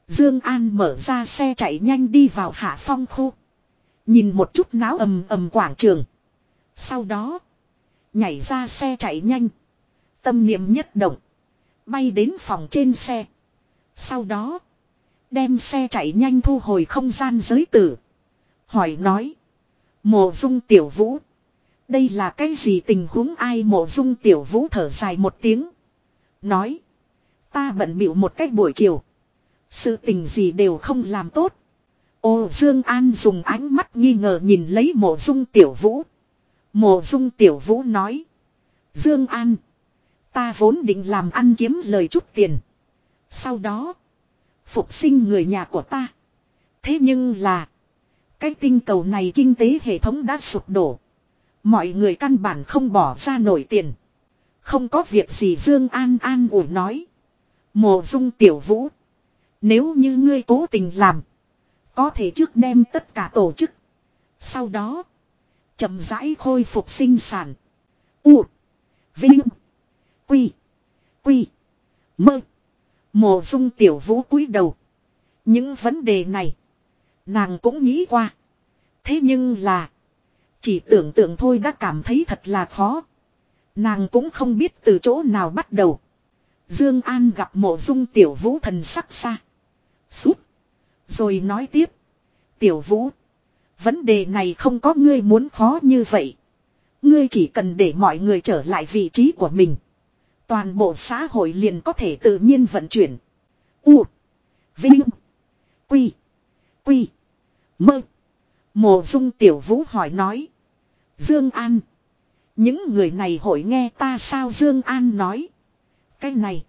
Speaker 1: Dương An mở ra xe chạy nhanh đi vào hạ phong khu. Nhìn một chút náo ầm ầm quảng trường. Sau đó. Nhảy ra xe chạy nhanh. Tâm niệm nhất động. Bay đến phòng trên xe. Sau đó. Đem xe chạy nhanh thu hồi không gian giới tử. Hỏi nói. Mộ dung tiểu vũ. Đây là cái gì tình huống ai mộ dung tiểu vũ thở dài một tiếng. Nói. Ta bận bịu một cách buổi chiều. Sự tình gì đều không làm tốt. Ô Dương An dùng ánh mắt nghi ngờ nhìn lấy mộ dung tiểu vũ. Mộ dung tiểu vũ nói. Dương An. Ta vốn định làm ăn kiếm lời chút tiền. Sau đó. Phục sinh người nhà của ta. Thế nhưng là. Cái tinh cầu này kinh tế hệ thống đã sụp đổ. Mọi người căn bản không bỏ ra nổi tiền. Không có việc gì Dương An An ủi nói. Mộ dung tiểu vũ. Nếu như ngươi cố tình làm. Có thể trước đem tất cả tổ chức. Sau đó. chậm rãi khôi phục sinh sản. U. Vinh. Quy. Quy. Mơ. Mộ dung tiểu vũ cúi đầu. Những vấn đề này. Nàng cũng nghĩ qua. Thế nhưng là. Chỉ tưởng tượng thôi đã cảm thấy thật là khó. Nàng cũng không biết từ chỗ nào bắt đầu. Dương An gặp mộ dung tiểu vũ thần sắc xa. Xúc. Rồi nói tiếp. Tiểu vũ. Vấn đề này không có ngươi muốn khó như vậy. Ngươi chỉ cần để mọi người trở lại vị trí của mình. Toàn bộ xã hội liền có thể tự nhiên vận chuyển. U. Vinh. Quy. Quy. Mơ. Mộ dung tiểu vũ hỏi nói. Dương An. Những người này hội nghe ta sao Dương An nói. Cái này.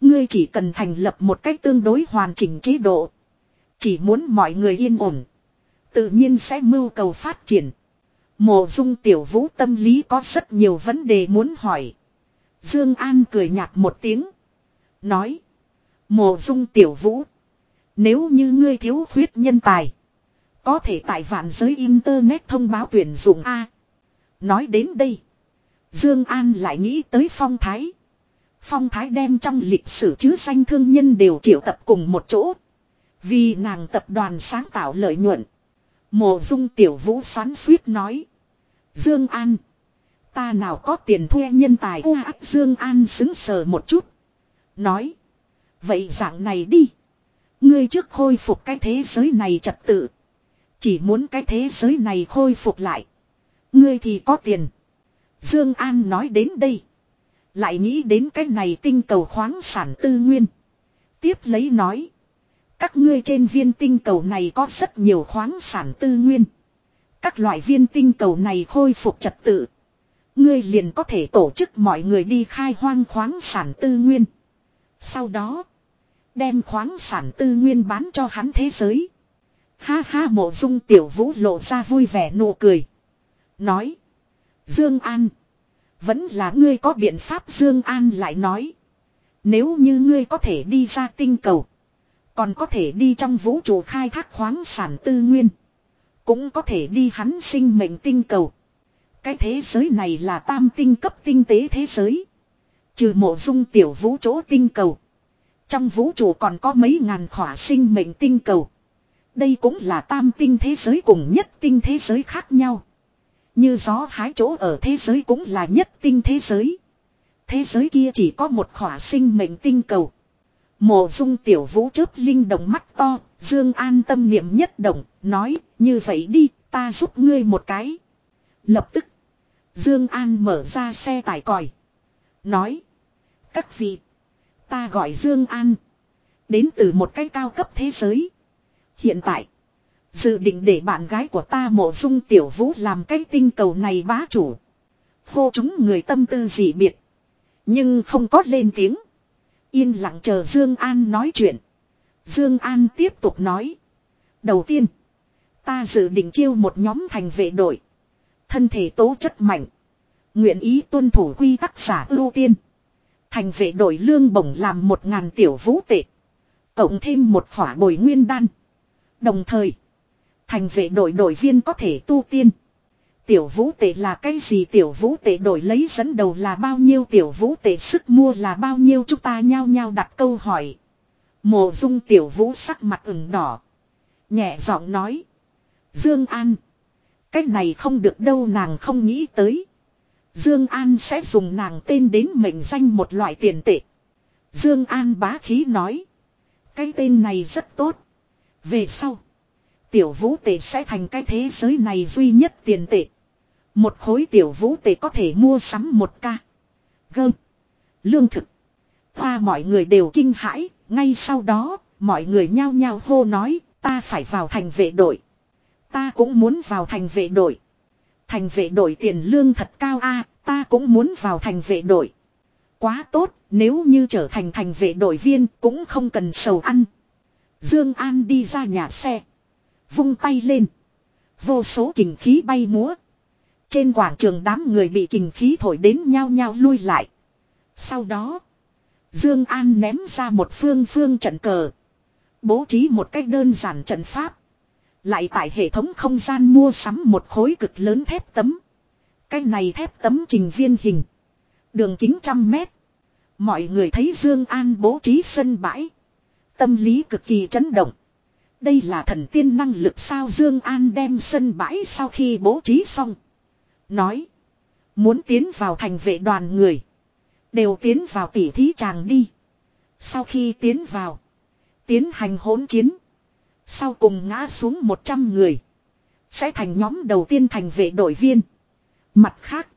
Speaker 1: Ngươi chỉ cần thành lập một cách tương đối hoàn chỉnh chế độ. Chỉ muốn mọi người yên ổn. Tự nhiên sẽ mưu cầu phát triển. Mộ dung tiểu vũ tâm lý có rất nhiều vấn đề muốn hỏi. Dương An cười nhạt một tiếng. Nói. Mộ dung tiểu vũ. Nếu như ngươi thiếu khuyết nhân tài. Có thể tại vạn giới Internet thông báo tuyển dụng A. Nói đến đây. Dương An lại nghĩ tới phong thái. Phong thái đem trong lịch sử chứ danh thương nhân đều triệu tập cùng một chỗ. Vì nàng tập đoàn sáng tạo lợi nhuận. Mộ dung tiểu vũ xoắn suýt nói. Dương An. Ta nào có tiền thuê nhân tài u ác Dương An xứng sờ một chút. Nói. Vậy dạng này đi. Ngươi trước khôi phục cái thế giới này trật tự. Chỉ muốn cái thế giới này khôi phục lại. Ngươi thì có tiền. Dương An nói đến đây. Lại nghĩ đến cái này tinh cầu khoáng sản tư nguyên. Tiếp lấy nói. Các ngươi trên viên tinh cầu này có rất nhiều khoáng sản tư nguyên. Các loại viên tinh cầu này khôi phục trật tự. Ngươi liền có thể tổ chức mọi người đi khai hoang khoáng sản tư nguyên. Sau đó. Đem khoáng sản tư nguyên bán cho hắn thế giới. Ha ha mộ dung tiểu vũ lộ ra vui vẻ nụ cười. Nói. Dương An. Vẫn là ngươi có biện pháp Dương An lại nói. Nếu như ngươi có thể đi ra tinh cầu. Còn có thể đi trong vũ trụ khai thác khoáng sản tư nguyên. Cũng có thể đi hắn sinh mệnh tinh cầu. Cái thế giới này là tam tinh cấp tinh tế thế giới. Trừ mộ dung tiểu vũ chỗ tinh cầu. Trong vũ trụ còn có mấy ngàn khỏa sinh mệnh tinh cầu. Đây cũng là tam tinh thế giới cùng nhất tinh thế giới khác nhau. Như gió hái chỗ ở thế giới cũng là nhất tinh thế giới. Thế giới kia chỉ có một khỏa sinh mệnh tinh cầu. Mộ dung tiểu vũ chớp linh đồng mắt to, Dương an tâm niệm nhất động, nói, như vậy đi, ta giúp ngươi một cái. Lập tức, Dương An mở ra xe tải còi. Nói, các vị, ta gọi Dương An. Đến từ một cái cao cấp thế giới. Hiện tại, Dự định để bạn gái của ta mộ dung tiểu vũ làm cái tinh cầu này bá chủ. Hô chúng người tâm tư gì biệt. Nhưng không có lên tiếng. Yên lặng chờ Dương An nói chuyện. Dương An tiếp tục nói. Đầu tiên. Ta dự định chiêu một nhóm thành vệ đội. Thân thể tố chất mạnh. Nguyện ý tuân thủ quy tắc giả ưu tiên. Thành vệ đội lương bổng làm một ngàn tiểu vũ tệ. Cộng thêm một khỏa bồi nguyên đan. Đồng thời. Thành vệ đội đội viên có thể tu tiên. Tiểu vũ tệ là cái gì tiểu vũ tệ đổi lấy dẫn đầu là bao nhiêu tiểu vũ tệ sức mua là bao nhiêu chúng ta nhao nhao đặt câu hỏi. Mộ dung tiểu vũ sắc mặt ửng đỏ. Nhẹ giọng nói. Dương An. Cái này không được đâu nàng không nghĩ tới. Dương An sẽ dùng nàng tên đến mệnh danh một loại tiền tệ. Dương An bá khí nói. Cái tên này rất tốt. Về sau tiểu vũ tệ sẽ thành cái thế giới này duy nhất tiền tệ. Một khối tiểu vũ tệ có thể mua sắm một ca. Gơm. Lương thực. Hoa mọi người đều kinh hãi, ngay sau đó, mọi người nhao nhao hô nói, ta phải vào thành vệ đội. Ta cũng muốn vào thành vệ đội. Thành vệ đội tiền lương thật cao a ta cũng muốn vào thành vệ đội. Quá tốt, nếu như trở thành thành vệ đội viên cũng không cần sầu ăn. Dương An đi ra nhà xe. Vung tay lên. Vô số kình khí bay múa. Trên quảng trường đám người bị kình khí thổi đến nhau nhau lui lại. Sau đó. Dương An ném ra một phương phương trận cờ. Bố trí một cách đơn giản trận pháp. Lại tại hệ thống không gian mua sắm một khối cực lớn thép tấm. Cái này thép tấm trình viên hình. Đường kính trăm mét. Mọi người thấy Dương An bố trí sân bãi. Tâm lý cực kỳ chấn động. Đây là thần tiên năng lực sao Dương An đem sân bãi sau khi bố trí xong. Nói. Muốn tiến vào thành vệ đoàn người. Đều tiến vào tỉ thí chàng đi. Sau khi tiến vào. Tiến hành hỗn chiến. Sau cùng ngã xuống 100 người. Sẽ thành nhóm đầu tiên thành vệ đội viên. Mặt khác.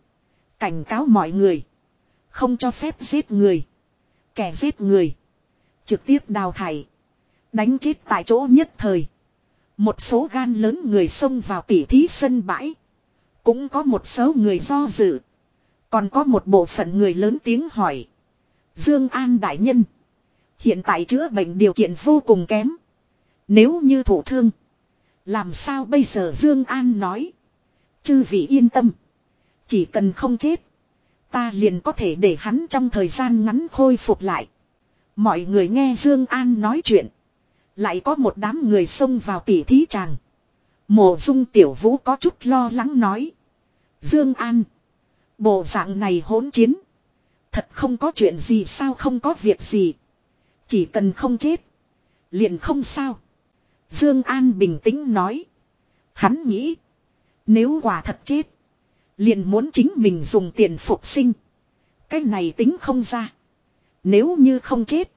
Speaker 1: Cảnh cáo mọi người. Không cho phép giết người. Kẻ giết người. Trực tiếp đào thải. Đánh chết tại chỗ nhất thời. Một số gan lớn người xông vào tỉ thí sân bãi. Cũng có một số người do dự. Còn có một bộ phận người lớn tiếng hỏi. Dương An đại nhân. Hiện tại chữa bệnh điều kiện vô cùng kém. Nếu như thủ thương. Làm sao bây giờ Dương An nói. Chư vị yên tâm. Chỉ cần không chết. Ta liền có thể để hắn trong thời gian ngắn khôi phục lại. Mọi người nghe Dương An nói chuyện lại có một đám người xông vào tỉ thí chàng. Mộ dung tiểu vũ có chút lo lắng nói. Dương An. Bộ dạng này hỗn chiến. Thật không có chuyện gì sao không có việc gì. Chỉ cần không chết. Liền không sao. Dương An bình tĩnh nói. Hắn nghĩ. Nếu quả thật chết. Liền muốn chính mình dùng tiền phục sinh. Cái này tính không ra. Nếu như không chết.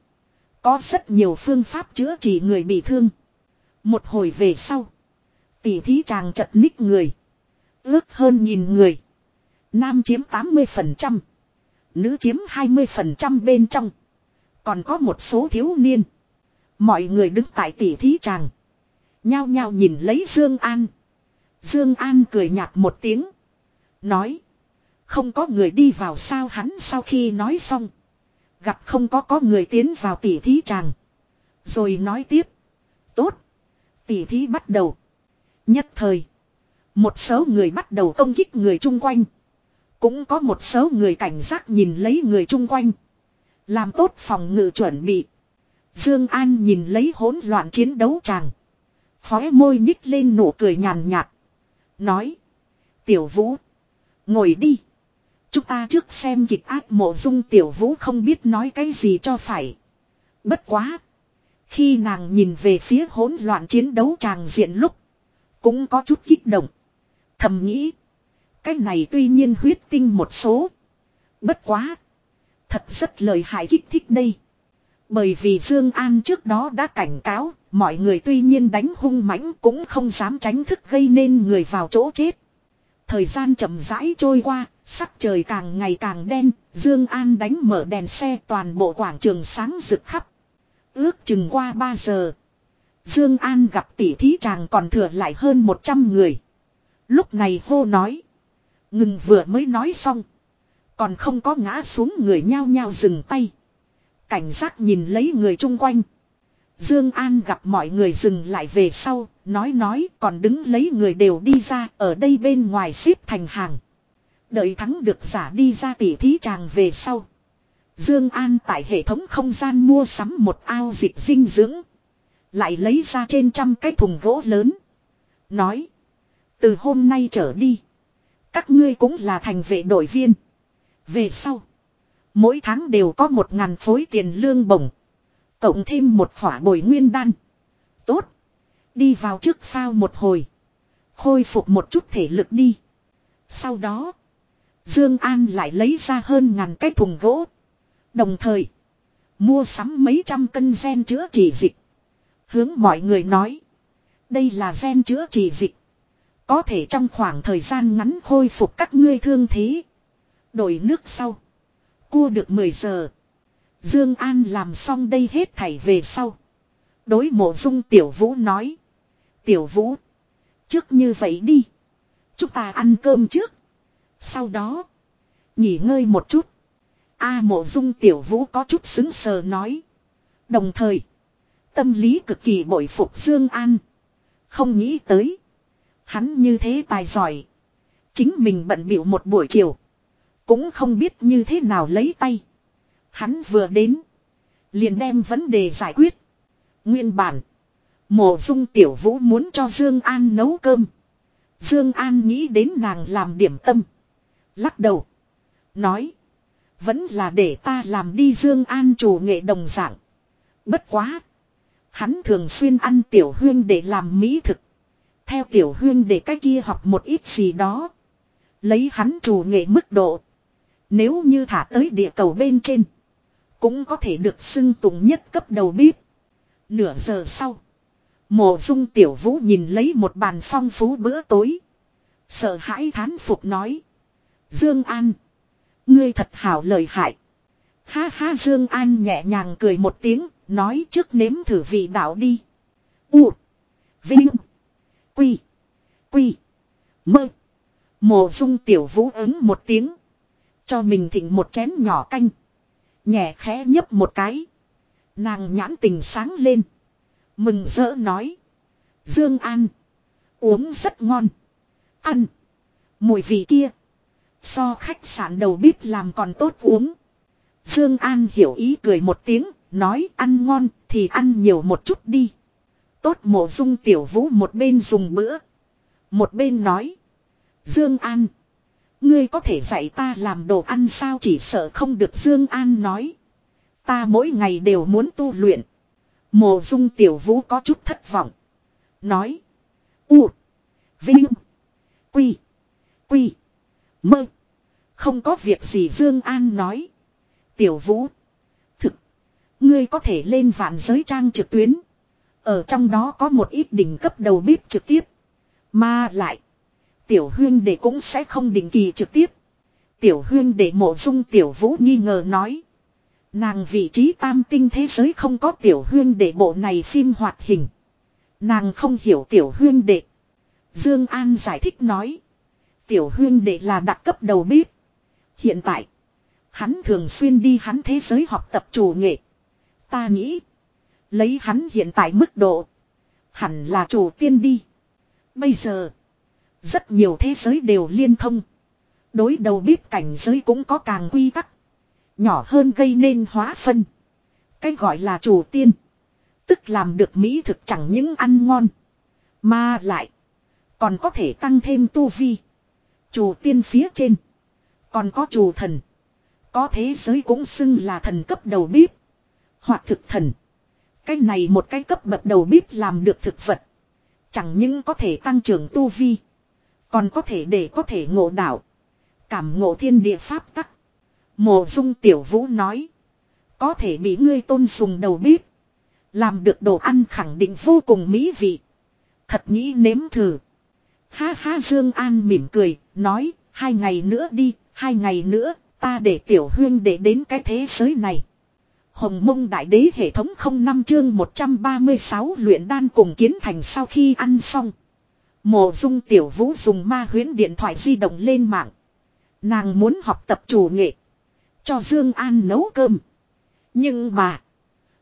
Speaker 1: Có rất nhiều phương pháp chữa trị người bị thương. Một hồi về sau. Tỷ thí chàng chật ních người. Ước hơn nhìn người. Nam chiếm 80%. Nữ chiếm 20% bên trong. Còn có một số thiếu niên. Mọi người đứng tại tỷ thí chàng. Nhao nhao nhìn lấy Dương An. Dương An cười nhạt một tiếng. Nói. Không có người đi vào sao hắn sau khi nói xong. Gặp không có có người tiến vào tỉ thí chàng. Rồi nói tiếp. Tốt. Tỉ thí bắt đầu. Nhất thời. Một số người bắt đầu công kích người chung quanh. Cũng có một số người cảnh giác nhìn lấy người chung quanh. Làm tốt phòng ngự chuẩn bị. Dương An nhìn lấy hỗn loạn chiến đấu chàng. Khóe môi nhích lên nụ cười nhàn nhạt. Nói. Tiểu vũ. Ngồi đi. Chúng ta trước xem kịch ác mộ dung tiểu vũ không biết nói cái gì cho phải. Bất quá. Khi nàng nhìn về phía hỗn loạn chiến đấu tràng diện lúc. Cũng có chút kích động. Thầm nghĩ. Cái này tuy nhiên huyết tinh một số. Bất quá. Thật rất lời hại kích thích đây. Bởi vì Dương An trước đó đã cảnh cáo. Mọi người tuy nhiên đánh hung mãnh cũng không dám tránh thức gây nên người vào chỗ chết. Thời gian chậm rãi trôi qua, Sắc trời càng ngày càng đen, Dương An đánh mở đèn xe toàn bộ quảng trường sáng rực khắp. Ước chừng qua 3 giờ, Dương An gặp tỷ thí chàng còn thừa lại hơn 100 người. Lúc này hô nói, ngừng vừa mới nói xong, còn không có ngã xuống người nhao nhao dừng tay. Cảnh giác nhìn lấy người chung quanh. Dương An gặp mọi người dừng lại về sau, nói nói, còn đứng lấy người đều đi ra, ở đây bên ngoài xếp thành hàng. Đợi thắng được giả đi ra tỉ thí tràng về sau. Dương An tại hệ thống không gian mua sắm một ao dịch dinh dưỡng. Lại lấy ra trên trăm cái thùng gỗ lớn. Nói. Từ hôm nay trở đi. Các ngươi cũng là thành vệ đội viên. Về sau. Mỗi tháng đều có một ngàn phối tiền lương bổng. Cộng thêm một khỏa bồi nguyên đan. Tốt. Đi vào trước phao một hồi. Khôi phục một chút thể lực đi. Sau đó. Dương An lại lấy ra hơn ngàn cái thùng gỗ. Đồng thời, mua sắm mấy trăm cân gen chữa trị dịch. Hướng mọi người nói, đây là gen chữa trị dịch, có thể trong khoảng thời gian ngắn khôi phục các ngươi thương thế. Đổi nước sau, cua được 10 giờ. Dương An làm xong đây hết thảy về sau, đối Mộ Dung Tiểu Vũ nói: "Tiểu Vũ, trước như vậy đi, chúng ta ăn cơm trước." Sau đó. Nghỉ ngơi một chút. A mộ dung tiểu vũ có chút xứng sờ nói. Đồng thời. Tâm lý cực kỳ bội phục Dương An. Không nghĩ tới. Hắn như thế tài giỏi. Chính mình bận biểu một buổi chiều. Cũng không biết như thế nào lấy tay. Hắn vừa đến. Liền đem vấn đề giải quyết. Nguyên bản. Mộ dung tiểu vũ muốn cho Dương An nấu cơm. Dương An nghĩ đến nàng làm điểm tâm. Lắc đầu. Nói. Vẫn là để ta làm đi Dương An chủ nghệ đồng dạng. Bất quá. Hắn thường xuyên ăn tiểu huyên để làm mỹ thực. Theo tiểu huyên để cái kia học một ít gì đó. Lấy hắn chủ nghệ mức độ. Nếu như thả tới địa cầu bên trên. Cũng có thể được xưng tụng nhất cấp đầu bếp. Nửa giờ sau. Mộ dung tiểu vũ nhìn lấy một bàn phong phú bữa tối. Sợ hãi thán phục nói. Dương An. Ngươi thật hảo lời hại. Ha ha Dương An nhẹ nhàng cười một tiếng, nói trước nếm thử vị đạo đi. U. Vinh. Quy. Quy. Mơ. Mộ dung tiểu vũ ứng một tiếng. Cho mình thịnh một chén nhỏ canh. Nhẹ khẽ nhấp một cái. Nàng nhãn tình sáng lên. Mừng rỡ nói. Dương An. Uống rất ngon. Ăn. Mùi vị kia. So khách sạn đầu bếp làm còn tốt uống. Dương An hiểu ý cười một tiếng, nói ăn ngon thì ăn nhiều một chút đi. Tốt mộ dung tiểu vũ một bên dùng bữa. Một bên nói. Dương An. Ngươi có thể dạy ta làm đồ ăn sao chỉ sợ không được Dương An nói. Ta mỗi ngày đều muốn tu luyện. Mộ dung tiểu vũ có chút thất vọng. Nói. U. Vinh. Quy. Quy. Mơ. Không có việc gì Dương An nói. Tiểu Vũ. Thực. Ngươi có thể lên vạn giới trang trực tuyến. Ở trong đó có một ít đỉnh cấp đầu bếp trực tiếp. Mà lại. Tiểu Huyên Đệ cũng sẽ không định kỳ trực tiếp. Tiểu Huyên Đệ mộ dung Tiểu Vũ nghi ngờ nói. Nàng vị trí tam tinh thế giới không có Tiểu Huyên Đệ bộ này phim hoạt hình. Nàng không hiểu Tiểu Huyên Đệ. Dương An giải thích nói tiểu huyên để là đặc cấp đầu bếp. Hiện tại, hắn thường xuyên đi hắn thế giới học tập chủ nghệ. Ta nghĩ, lấy hắn hiện tại mức độ, hẳn là chủ tiên đi. Bây giờ, rất nhiều thế giới đều liên thông. Đối đầu bếp cảnh giới cũng có càng quy tắc. Nhỏ hơn gây nên hóa phân. Cái gọi là chủ tiên. Tức làm được mỹ thực chẳng những ăn ngon. Mà lại. Còn có thể tăng thêm tu vi. Chủ tiên phía trên. Còn có chủ thần. Có thế giới cũng xưng là thần cấp đầu bếp. Hoặc thực thần. Cái này một cái cấp bậc đầu bếp làm được thực vật. Chẳng những có thể tăng trưởng tu vi. Còn có thể để có thể ngộ đạo. Cảm ngộ thiên địa pháp tắc. Mộ dung tiểu vũ nói. Có thể bị ngươi tôn sùng đầu bếp. Làm được đồ ăn khẳng định vô cùng mỹ vị. Thật nghĩ nếm thử. Ha ha Dương An mỉm cười, nói, hai ngày nữa đi, hai ngày nữa, ta để tiểu huyên để đến cái thế giới này. Hồng mông đại đế hệ thống không năm chương 136 luyện đan cùng kiến thành sau khi ăn xong. Mộ dung tiểu vũ dùng ma huyến điện thoại di động lên mạng. Nàng muốn học tập chủ nghệ. Cho Dương An nấu cơm. Nhưng mà.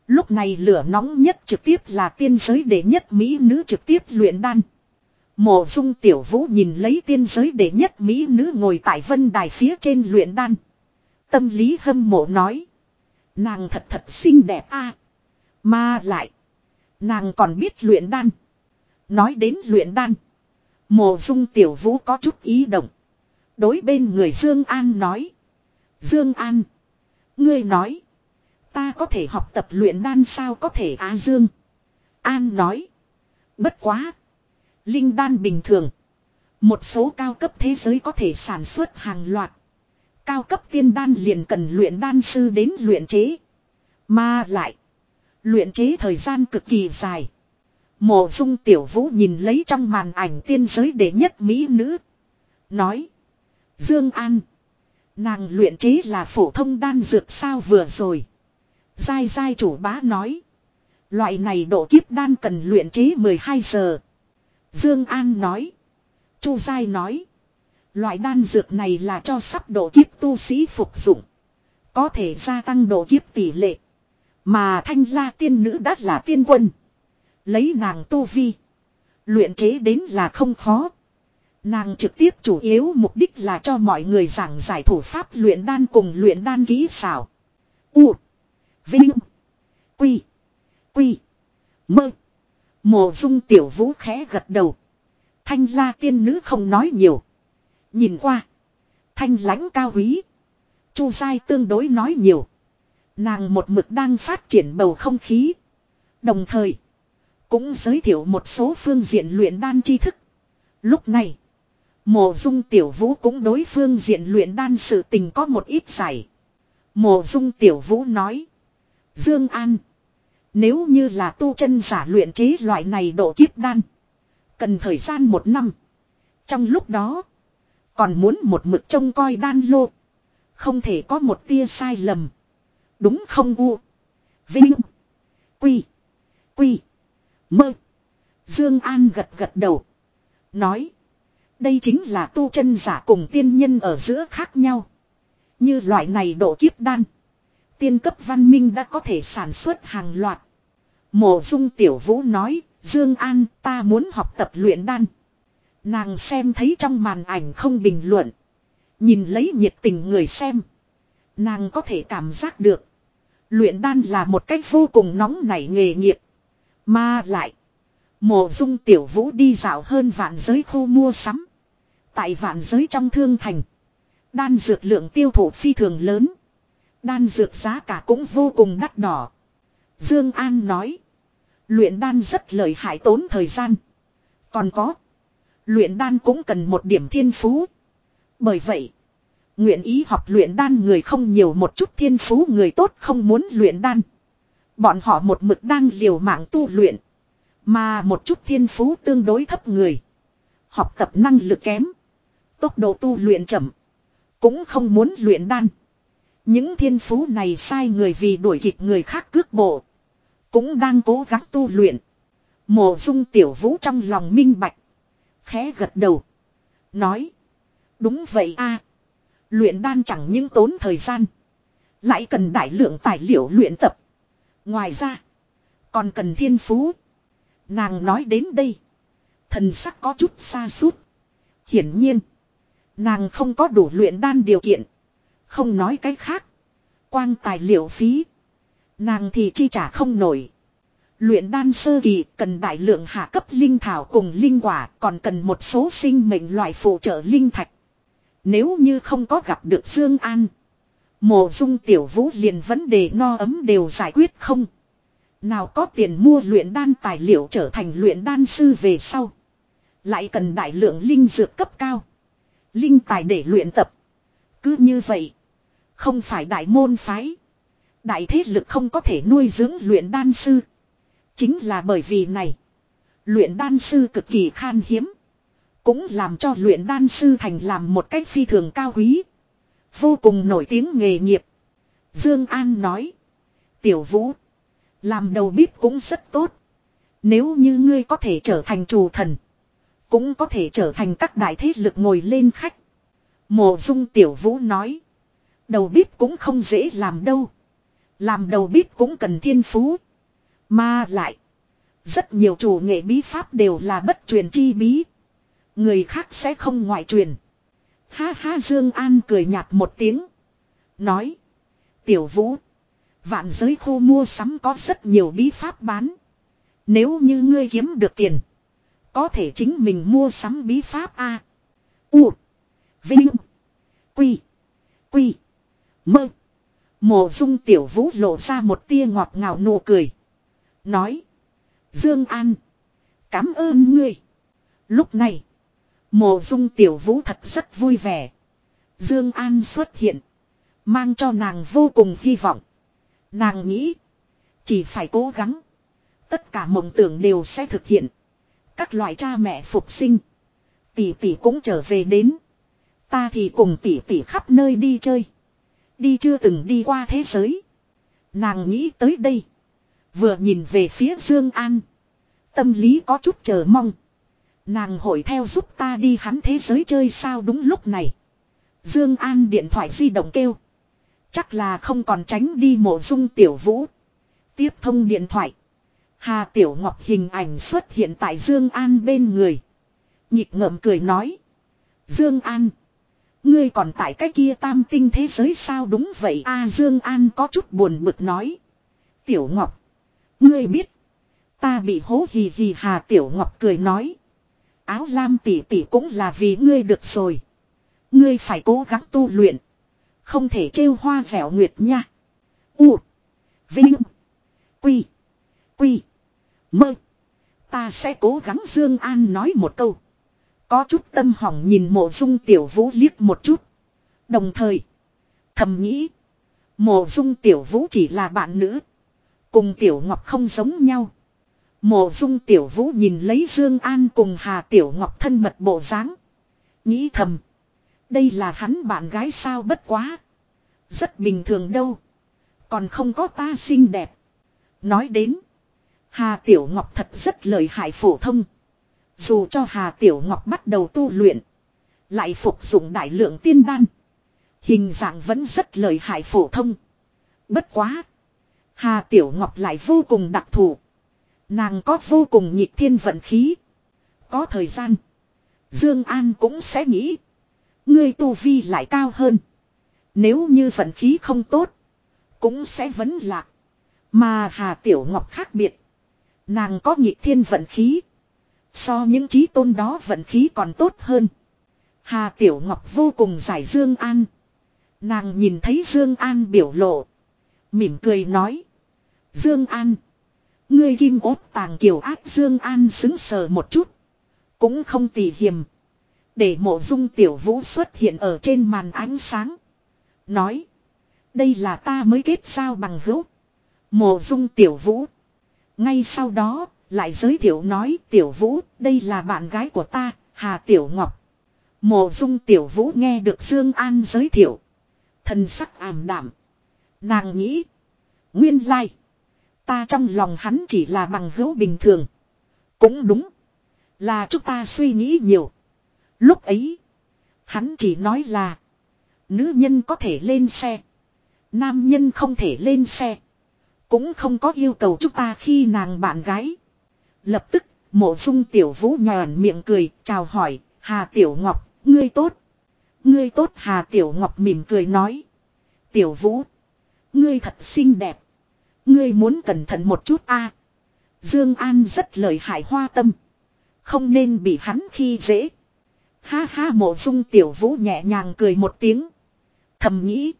Speaker 1: Lúc này lửa nóng nhất trực tiếp là tiên giới đệ nhất mỹ nữ trực tiếp luyện đan. Mộ dung tiểu vũ nhìn lấy tiên giới đệ nhất mỹ nữ ngồi tại vân đài phía trên luyện đan. Tâm lý hâm mộ nói. Nàng thật thật xinh đẹp a Mà lại. Nàng còn biết luyện đan. Nói đến luyện đan. Mộ dung tiểu vũ có chút ý động. Đối bên người Dương An nói. Dương An. Ngươi nói. Ta có thể học tập luyện đan sao có thể á Dương. An nói. Bất quá. Linh đan bình thường. Một số cao cấp thế giới có thể sản xuất hàng loạt. Cao cấp tiên đan liền cần luyện đan sư đến luyện chế. Mà lại. Luyện chế thời gian cực kỳ dài. Mộ dung tiểu vũ nhìn lấy trong màn ảnh tiên giới đệ nhất mỹ nữ. Nói. Dương An. Nàng luyện chế là phổ thông đan dược sao vừa rồi. Giai giai chủ bá nói. Loại này độ kiếp đan cần luyện chế 12 giờ. Dương An nói. Chu Giai nói. Loại đan dược này là cho sắp độ kiếp tu sĩ phục dụng. Có thể gia tăng độ kiếp tỷ lệ. Mà thanh la tiên nữ đắt là tiên quân. Lấy nàng tu vi. Luyện chế đến là không khó. Nàng trực tiếp chủ yếu mục đích là cho mọi người giảng giải thủ pháp luyện đan cùng luyện đan kỹ xảo. U. Vinh. Quy. Quy. Mơ. Mộ dung tiểu vũ khẽ gật đầu. Thanh la tiên nữ không nói nhiều. Nhìn qua. Thanh lãnh cao quý. Chu dai tương đối nói nhiều. Nàng một mực đang phát triển bầu không khí. Đồng thời. Cũng giới thiệu một số phương diện luyện đan tri thức. Lúc này. Mộ dung tiểu vũ cũng đối phương diện luyện đan sự tình có một ít giải. Mộ dung tiểu vũ nói. Dương An. Nếu như là tu chân giả luyện chế loại này độ kiếp đan. Cần thời gian một năm. Trong lúc đó. Còn muốn một mực trông coi đan lô. Không thể có một tia sai lầm. Đúng không u. Vinh. Quy. Quy. Mơ. Dương An gật gật đầu. Nói. Đây chính là tu chân giả cùng tiên nhân ở giữa khác nhau. Như loại này độ kiếp đan tiên cấp văn minh đã có thể sản xuất hàng loạt. Mộ dung tiểu vũ nói, Dương An ta muốn học tập luyện đan. Nàng xem thấy trong màn ảnh không bình luận. Nhìn lấy nhiệt tình người xem. Nàng có thể cảm giác được. Luyện đan là một cách vô cùng nóng nảy nghề nghiệp. Mà lại. Mộ dung tiểu vũ đi dạo hơn vạn giới khu mua sắm. Tại vạn giới trong thương thành. Đan dược lượng tiêu thụ phi thường lớn. Đan dược giá cả cũng vô cùng đắt đỏ. Dương An nói. Luyện đan rất lợi hại tốn thời gian. Còn có. Luyện đan cũng cần một điểm thiên phú. Bởi vậy. Nguyện ý học luyện đan người không nhiều một chút thiên phú người tốt không muốn luyện đan. Bọn họ một mực đang liều mạng tu luyện. Mà một chút thiên phú tương đối thấp người. Học tập năng lực kém. Tốc độ tu luyện chậm. Cũng không muốn luyện đan. Những thiên phú này sai người vì đuổi kịp người khác cước bộ. Cũng đang cố gắng tu luyện. Mộ dung tiểu vũ trong lòng minh bạch. Khẽ gật đầu. Nói. Đúng vậy a Luyện đan chẳng những tốn thời gian. Lại cần đại lượng tài liệu luyện tập. Ngoài ra. Còn cần thiên phú. Nàng nói đến đây. Thần sắc có chút xa suốt. Hiển nhiên. Nàng không có đủ luyện đan điều kiện. Không nói cái khác. Quang tài liệu phí. Nàng thì chi trả không nổi. Luyện đan sơ kỳ cần đại lượng hạ cấp linh thảo cùng linh quả còn cần một số sinh mệnh loại phụ trợ linh thạch. Nếu như không có gặp được Dương An. Mộ dung tiểu vũ liền vấn đề no ấm đều giải quyết không. Nào có tiền mua luyện đan tài liệu trở thành luyện đan sư về sau. Lại cần đại lượng linh dược cấp cao. Linh tài để luyện tập. Cứ như vậy. Không phải đại môn phái. Đại thế lực không có thể nuôi dưỡng luyện đan sư. Chính là bởi vì này. Luyện đan sư cực kỳ khan hiếm. Cũng làm cho luyện đan sư thành làm một cách phi thường cao quý. Vô cùng nổi tiếng nghề nghiệp. Dương An nói. Tiểu vũ. Làm đầu bếp cũng rất tốt. Nếu như ngươi có thể trở thành chủ thần. Cũng có thể trở thành các đại thế lực ngồi lên khách. Mộ dung tiểu vũ nói. Đầu bếp cũng không dễ làm đâu. Làm đầu bếp cũng cần thiên phú. Mà lại. Rất nhiều chủ nghệ bí pháp đều là bất truyền chi bí. Người khác sẽ không ngoại truyền. Ha ha Dương An cười nhạt một tiếng. Nói. Tiểu vũ. Vạn giới khu mua sắm có rất nhiều bí pháp bán. Nếu như ngươi kiếm được tiền. Có thể chính mình mua sắm bí pháp A. U. Vinh. Quy. Quy. Mơ. Mộ dung tiểu vũ lộ ra một tia ngọt ngào nụ cười. Nói. Dương An. Cảm ơn ngươi. Lúc này. Mộ dung tiểu vũ thật rất vui vẻ. Dương An xuất hiện. Mang cho nàng vô cùng hy vọng. Nàng nghĩ. Chỉ phải cố gắng. Tất cả mộng tưởng đều sẽ thực hiện. Các loại cha mẹ phục sinh. Tỷ tỷ cũng trở về đến. Ta thì cùng tỷ tỷ khắp nơi đi chơi đi chưa từng đi qua thế giới. Nàng nghĩ tới đây. Vừa nhìn về phía Dương An. Tâm lý có chút chờ mong. Nàng hỏi theo giúp ta đi hắn thế giới chơi sao đúng lúc này. Dương An điện thoại di động kêu. Chắc là không còn tránh đi mộ dung tiểu vũ. Tiếp thông điện thoại. Hà Tiểu Ngọc hình ảnh xuất hiện tại Dương An bên người. Nhịp ngậm cười nói. Dương An. Ngươi còn tại cái kia tam tinh thế giới sao đúng vậy a Dương An có chút buồn bực nói. Tiểu Ngọc. Ngươi biết. Ta bị hố hì vì hà Tiểu Ngọc cười nói. Áo lam tỷ tỷ cũng là vì ngươi được rồi. Ngươi phải cố gắng tu luyện. Không thể trêu hoa dẻo nguyệt nha. U. Vinh. Quy. Quy. Mơ. Ta sẽ cố gắng Dương An nói một câu. Có chút tâm hỏng nhìn mộ dung tiểu vũ liếc một chút. Đồng thời. Thầm nghĩ. Mộ dung tiểu vũ chỉ là bạn nữ. Cùng tiểu ngọc không giống nhau. Mộ dung tiểu vũ nhìn lấy Dương An cùng Hà Tiểu Ngọc thân mật bộ dáng, Nghĩ thầm. Đây là hắn bạn gái sao bất quá. Rất bình thường đâu. Còn không có ta xinh đẹp. Nói đến. Hà Tiểu Ngọc thật rất lời hại phổ thông. Dù cho Hà Tiểu Ngọc bắt đầu tu luyện. Lại phục dụng đại lượng tiên đan. Hình dạng vẫn rất lợi hại phổ thông. Bất quá. Hà Tiểu Ngọc lại vô cùng đặc thù. Nàng có vô cùng nhịp thiên vận khí. Có thời gian. Dương An cũng sẽ nghĩ. Ngươi tu vi lại cao hơn. Nếu như vận khí không tốt. Cũng sẽ vấn lạc. Mà Hà Tiểu Ngọc khác biệt. Nàng có nhịp thiên vận khí. So những trí tôn đó vận khí còn tốt hơn. Hà Tiểu Ngọc vô cùng giải Dương An. Nàng nhìn thấy Dương An biểu lộ. Mỉm cười nói. Dương An. Ngươi kim ốt tàng kiểu ác Dương An xứng sờ một chút. Cũng không tỉ hiểm. Để mộ dung tiểu vũ xuất hiện ở trên màn ánh sáng. Nói. Đây là ta mới kết giao bằng hữu. Mộ dung tiểu vũ. Ngay sau đó, lại giới thiệu nói tiểu vũ đây là bạn gái của ta Hà Tiểu Ngọc Mộ dung tiểu vũ nghe được Dương An giới thiệu thân sắc ảm đạm Nàng nghĩ Nguyên lai like. Ta trong lòng hắn chỉ là bằng hữu bình thường Cũng đúng Là chúng ta suy nghĩ nhiều Lúc ấy Hắn chỉ nói là Nữ nhân có thể lên xe Nam nhân không thể lên xe Cũng không có yêu cầu chúng ta khi nàng bạn gái Lập tức, mộ dung tiểu vũ nhòn miệng cười, chào hỏi, Hà Tiểu Ngọc, ngươi tốt. Ngươi tốt Hà Tiểu Ngọc mỉm cười nói. Tiểu vũ, ngươi thật xinh đẹp. Ngươi muốn cẩn thận một chút a. Dương An rất lời hại hoa tâm. Không nên bị hắn khi dễ. Ha ha mộ dung tiểu vũ nhẹ nhàng cười một tiếng. Thầm nghĩ.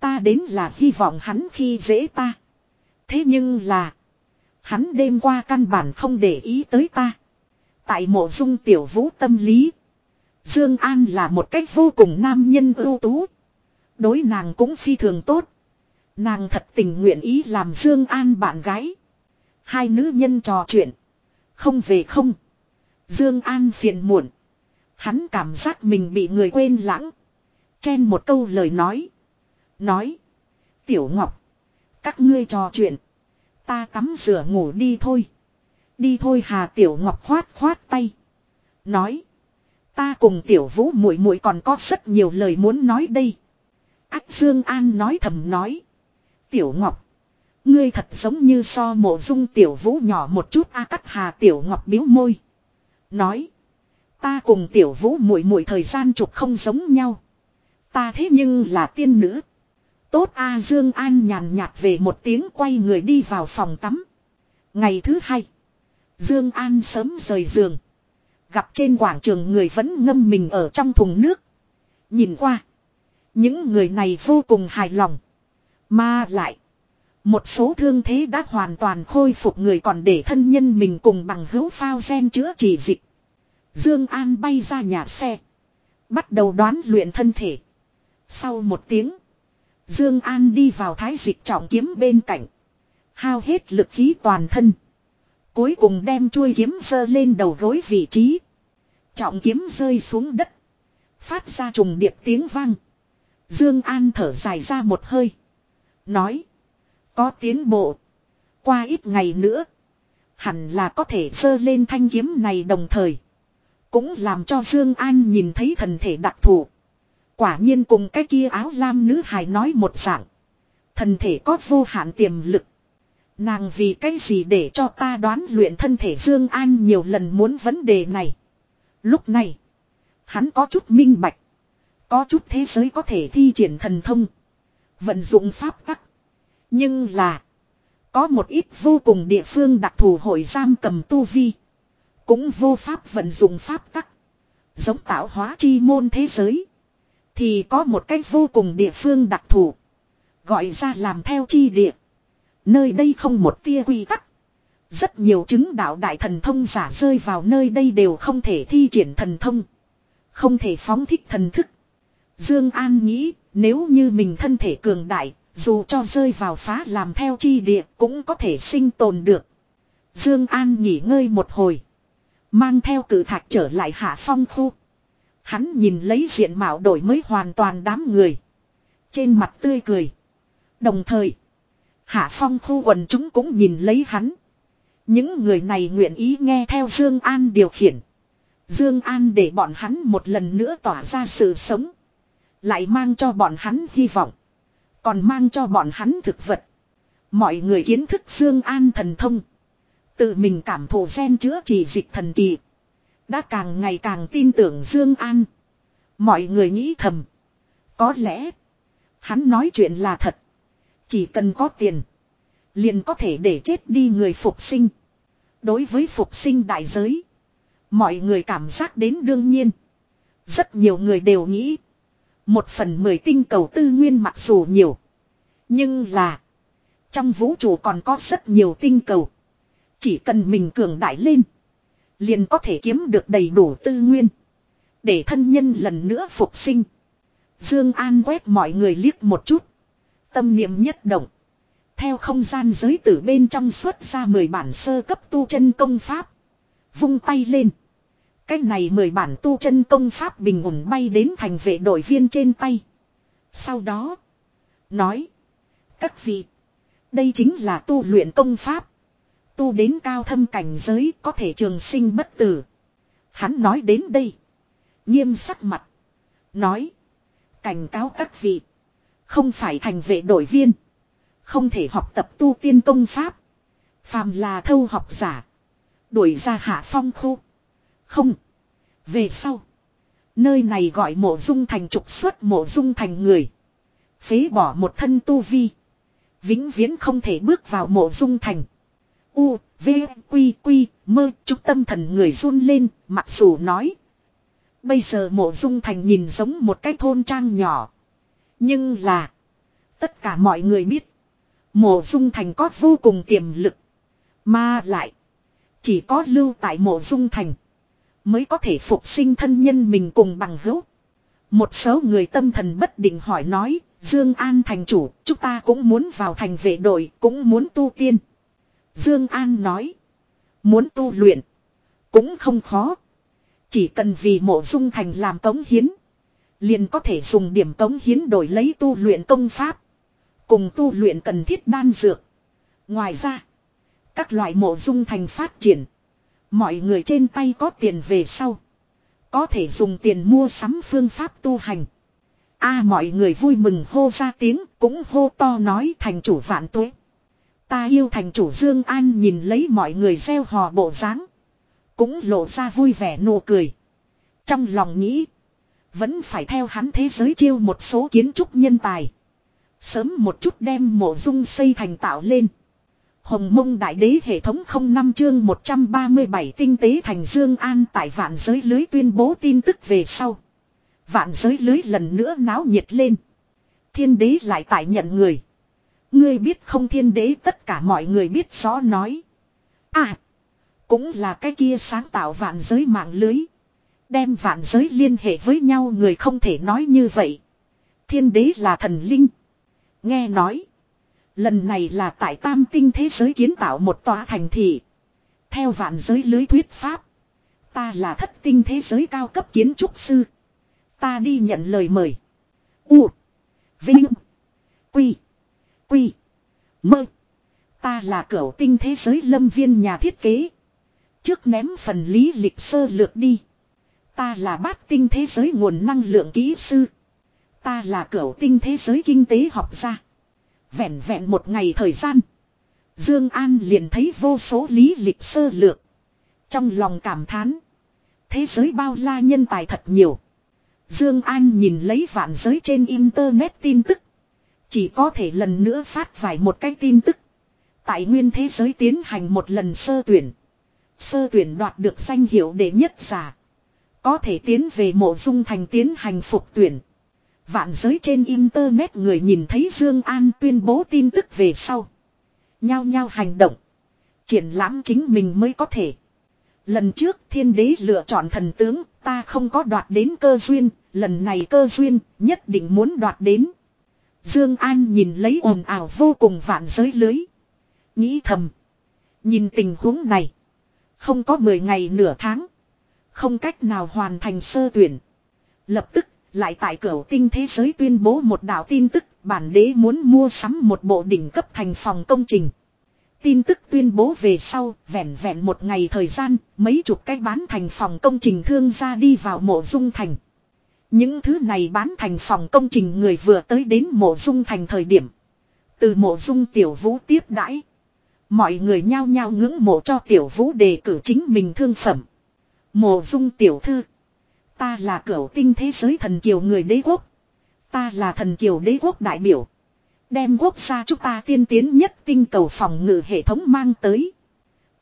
Speaker 1: Ta đến là hy vọng hắn khi dễ ta. Thế nhưng là. Hắn đêm qua căn bản không để ý tới ta. Tại mộ dung tiểu vũ tâm lý. Dương An là một cách vô cùng nam nhân ưu tú. Đối nàng cũng phi thường tốt. Nàng thật tình nguyện ý làm Dương An bạn gái. Hai nữ nhân trò chuyện. Không về không. Dương An phiền muộn. Hắn cảm giác mình bị người quên lãng. Chen một câu lời nói. Nói. Tiểu Ngọc. Các ngươi trò chuyện. Ta tắm rửa ngủ đi thôi. Đi thôi Hà Tiểu Ngọc khoát khoát tay. Nói. Ta cùng Tiểu Vũ muội muội còn có rất nhiều lời muốn nói đây. Ách Dương An nói thầm nói. Tiểu Ngọc. Ngươi thật giống như so mộ dung Tiểu Vũ nhỏ một chút a à, cắt Hà Tiểu Ngọc biếu môi. Nói. Ta cùng Tiểu Vũ muội muội thời gian trục không giống nhau. Ta thế nhưng là tiên nữ. Tốt A Dương An nhàn nhạt về một tiếng quay người đi vào phòng tắm. Ngày thứ hai. Dương An sớm rời giường. Gặp trên quảng trường người vẫn ngâm mình ở trong thùng nước. Nhìn qua. Những người này vô cùng hài lòng. Mà lại. Một số thương thế đã hoàn toàn khôi phục người còn để thân nhân mình cùng bằng hữu phao gen chữa trị dịch. Dương An bay ra nhà xe. Bắt đầu đoán luyện thân thể. Sau một tiếng. Dương An đi vào thái dịch trọng kiếm bên cạnh. Hao hết lực khí toàn thân. Cuối cùng đem chuôi kiếm sơ lên đầu gối vị trí. Trọng kiếm rơi xuống đất. Phát ra trùng điệp tiếng vang. Dương An thở dài ra một hơi. Nói. Có tiến bộ. Qua ít ngày nữa. Hẳn là có thể sơ lên thanh kiếm này đồng thời. Cũng làm cho Dương An nhìn thấy thần thể đặc thù. Quả nhiên cùng cái kia áo lam nữ hài nói một dạng. thân thể có vô hạn tiềm lực. Nàng vì cái gì để cho ta đoán luyện thân thể Dương An nhiều lần muốn vấn đề này. Lúc này, hắn có chút minh bạch, có chút thế giới có thể thi triển thần thông, vận dụng pháp tắc. Nhưng là có một ít vô cùng địa phương đặc thù hội giam cầm tu vi, cũng vô pháp vận dụng pháp tắc. Giống tạo hóa chi môn thế giới, thì có một cách vô cùng địa phương đặc thù. Gọi ra làm theo chi địa. Nơi đây không một tia quy tắc. Rất nhiều chứng đạo đại thần thông giả rơi vào nơi đây đều không thể thi triển thần thông. Không thể phóng thích thần thức. Dương An nghĩ, nếu như mình thân thể cường đại, dù cho rơi vào phá làm theo chi địa cũng có thể sinh tồn được. Dương An nghỉ ngơi một hồi, mang theo cử thạch trở lại Hạ Phong khu. Hắn nhìn lấy diện mạo đổi mới hoàn toàn đám người. Trên mặt tươi cười. Đồng thời. Hạ phong khu quần chúng cũng nhìn lấy hắn. Những người này nguyện ý nghe theo Dương An điều khiển. Dương An để bọn hắn một lần nữa tỏa ra sự sống. Lại mang cho bọn hắn hy vọng. Còn mang cho bọn hắn thực vật. Mọi người kiến thức Dương An thần thông. Tự mình cảm thụ gen chữa trị dịch thần kỳ. Đã càng ngày càng tin tưởng Dương An. Mọi người nghĩ thầm. Có lẽ. Hắn nói chuyện là thật. Chỉ cần có tiền. Liền có thể để chết đi người phục sinh. Đối với phục sinh đại giới. Mọi người cảm giác đến đương nhiên. Rất nhiều người đều nghĩ. Một phần mười tinh cầu tư nguyên mặc dù nhiều. Nhưng là. Trong vũ trụ còn có rất nhiều tinh cầu. Chỉ cần mình cường đại lên. Liền có thể kiếm được đầy đủ tư nguyên. Để thân nhân lần nữa phục sinh. Dương An quét mọi người liếc một chút. Tâm niệm nhất động. Theo không gian giới tử bên trong xuất ra 10 bản sơ cấp tu chân công pháp. Vung tay lên. Cách này 10 bản tu chân công pháp bình ổn bay đến thành vệ đội viên trên tay. Sau đó. Nói. Các vị. Đây chính là tu luyện công pháp. Tu đến cao thâm cảnh giới có thể trường sinh bất tử. Hắn nói đến đây. Nghiêm sắc mặt. Nói. Cảnh cáo các vị. Không phải thành vệ đội viên. Không thể học tập tu tiên công pháp. Phàm là thâu học giả. Đuổi ra hạ phong khu. Không. Về sau. Nơi này gọi mộ dung thành trục xuất mộ dung thành người. Phế bỏ một thân tu vi. Vĩnh viễn không thể bước vào mộ dung thành. U, V, Q Q mơ, chúc tâm thần người run lên, mặc dù nói. Bây giờ mộ dung thành nhìn giống một cái thôn trang nhỏ. Nhưng là, tất cả mọi người biết, mộ dung thành có vô cùng tiềm lực. Mà lại, chỉ có lưu tại mộ dung thành, mới có thể phục sinh thân nhân mình cùng bằng hữu. Một số người tâm thần bất định hỏi nói, Dương An thành chủ, chúng ta cũng muốn vào thành vệ đội, cũng muốn tu tiên. Dương An nói. Muốn tu luyện. Cũng không khó. Chỉ cần vì mộ dung thành làm tống hiến. Liền có thể dùng điểm tống hiến đổi lấy tu luyện công pháp. Cùng tu luyện cần thiết đan dược. Ngoài ra. Các loại mộ dung thành phát triển. Mọi người trên tay có tiền về sau. Có thể dùng tiền mua sắm phương pháp tu hành. A à, mọi người vui mừng hô ra tiếng cũng hô to nói thành chủ vạn tuế. Ta yêu thành chủ Dương An nhìn lấy mọi người gieo hò bộ dáng, cũng lộ ra vui vẻ nụ cười. Trong lòng nghĩ, vẫn phải theo hắn thế giới chiêu một số kiến trúc nhân tài, sớm một chút đem mộ dung xây thành tạo lên. Hồng Mông Đại Đế hệ thống không năm chương 137 tinh tế thành Dương An tại vạn giới lưới tuyên bố tin tức về sau. Vạn giới lưới lần nữa náo nhiệt lên. Thiên đế lại tại nhận người. Ngươi biết không thiên đế tất cả mọi người biết rõ nói. À. Cũng là cái kia sáng tạo vạn giới mạng lưới. Đem vạn giới liên hệ với nhau người không thể nói như vậy. Thiên đế là thần linh. Nghe nói. Lần này là tại tam tinh thế giới kiến tạo một tòa thành thị. Theo vạn giới lưới thuyết pháp. Ta là thất tinh thế giới cao cấp kiến trúc sư. Ta đi nhận lời mời. U. Vinh. Quy. Quy. Mơ. Ta là cửu tinh thế giới lâm viên nhà thiết kế. Trước ném phần lý lịch sơ lược đi. Ta là bát tinh thế giới nguồn năng lượng kỹ sư. Ta là cửu tinh thế giới kinh tế học gia. Vẹn vẹn một ngày thời gian. Dương An liền thấy vô số lý lịch sơ lược. Trong lòng cảm thán. Thế giới bao la nhân tài thật nhiều. Dương An nhìn lấy vạn giới trên internet tin tức. Chỉ có thể lần nữa phát vài một cái tin tức. Tại nguyên thế giới tiến hành một lần sơ tuyển. Sơ tuyển đoạt được danh hiệu đệ nhất giả. Có thể tiến về mộ dung thành tiến hành phục tuyển. Vạn giới trên internet người nhìn thấy Dương An tuyên bố tin tức về sau. Nhao nhao hành động. Triển lãm chính mình mới có thể. Lần trước thiên đế lựa chọn thần tướng, ta không có đoạt đến cơ duyên, lần này cơ duyên, nhất định muốn đoạt đến. Dương An nhìn lấy ồn ào vô cùng vạn giới lưới. Nghĩ thầm. Nhìn tình huống này. Không có 10 ngày nửa tháng. Không cách nào hoàn thành sơ tuyển. Lập tức lại tại cửa tinh thế giới tuyên bố một đạo tin tức bản đế muốn mua sắm một bộ đỉnh cấp thành phòng công trình. Tin tức tuyên bố về sau, vẹn vẹn một ngày thời gian, mấy chục cái bán thành phòng công trình thương gia đi vào mộ dung thành. Những thứ này bán thành phòng công trình người vừa tới đến mộ dung thành thời điểm. Từ mộ dung tiểu vũ tiếp đãi. Mọi người nhao nhao ngưỡng mộ cho tiểu vũ đề cử chính mình thương phẩm. Mộ dung tiểu thư. Ta là cửu tinh thế giới thần kiều người đế quốc. Ta là thần kiều đế quốc đại biểu. Đem quốc gia chúng ta tiên tiến nhất tinh cầu phòng ngự hệ thống mang tới.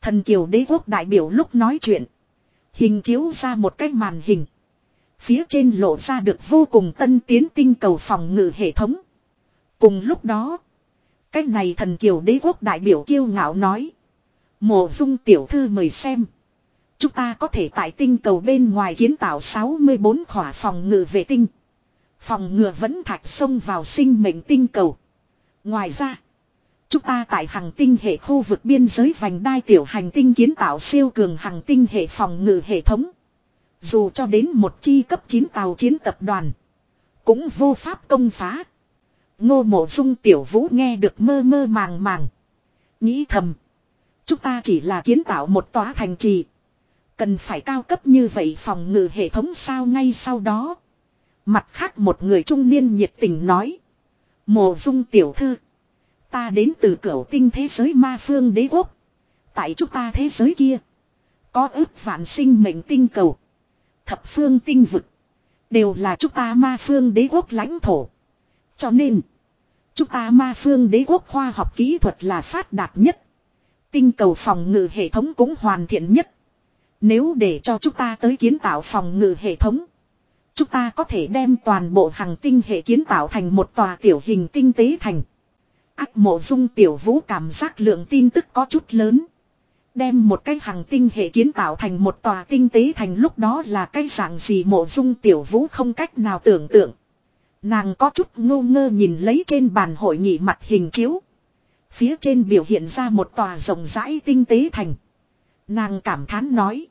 Speaker 1: Thần kiều đế quốc đại biểu lúc nói chuyện. Hình chiếu ra một cái màn hình. Phía trên lộ ra được vô cùng tân tiến tinh cầu phòng ngự hệ thống. Cùng lúc đó, cái này thần kiều đế quốc đại biểu kiêu ngạo nói. Mộ dung tiểu thư mời xem. Chúng ta có thể tại tinh cầu bên ngoài kiến tạo 64 khỏa phòng ngự vệ tinh. Phòng ngừa vẫn thạch xông vào sinh mệnh tinh cầu. Ngoài ra, chúng ta tại hàng tinh hệ khu vực biên giới vành đai tiểu hành tinh kiến tạo siêu cường hàng tinh hệ phòng ngự hệ thống. Dù cho đến một chi cấp 9 tàu chiến tập đoàn. Cũng vô pháp công phá. Ngô mộ dung tiểu vũ nghe được mơ mơ màng màng. Nghĩ thầm. Chúng ta chỉ là kiến tạo một tòa thành trì. Cần phải cao cấp như vậy phòng ngự hệ thống sao ngay sau đó. Mặt khác một người trung niên nhiệt tình nói. Mộ dung tiểu thư. Ta đến từ cửu tinh thế giới ma phương đế quốc. Tại chúng ta thế giới kia. Có ước vạn sinh mệnh tinh cầu. Thập phương tinh vực. Đều là chúng ta ma phương đế quốc lãnh thổ. Cho nên. Chúng ta ma phương đế quốc khoa học kỹ thuật là phát đạt nhất. Tinh cầu phòng ngự hệ thống cũng hoàn thiện nhất. Nếu để cho chúng ta tới kiến tạo phòng ngự hệ thống. Chúng ta có thể đem toàn bộ hàng tinh hệ kiến tạo thành một tòa tiểu hình tinh tế thành. Ác mộ dung tiểu vũ cảm giác lượng tin tức có chút lớn. Đem một cái hàng tinh hệ kiến tạo thành một tòa tinh tế thành lúc đó là cái dạng gì mộ dung tiểu vũ không cách nào tưởng tượng. Nàng có chút ngô ngơ nhìn lấy trên bàn hội nghị mặt hình chiếu. Phía trên biểu hiện ra một tòa rộng rãi tinh tế thành. Nàng cảm thán nói.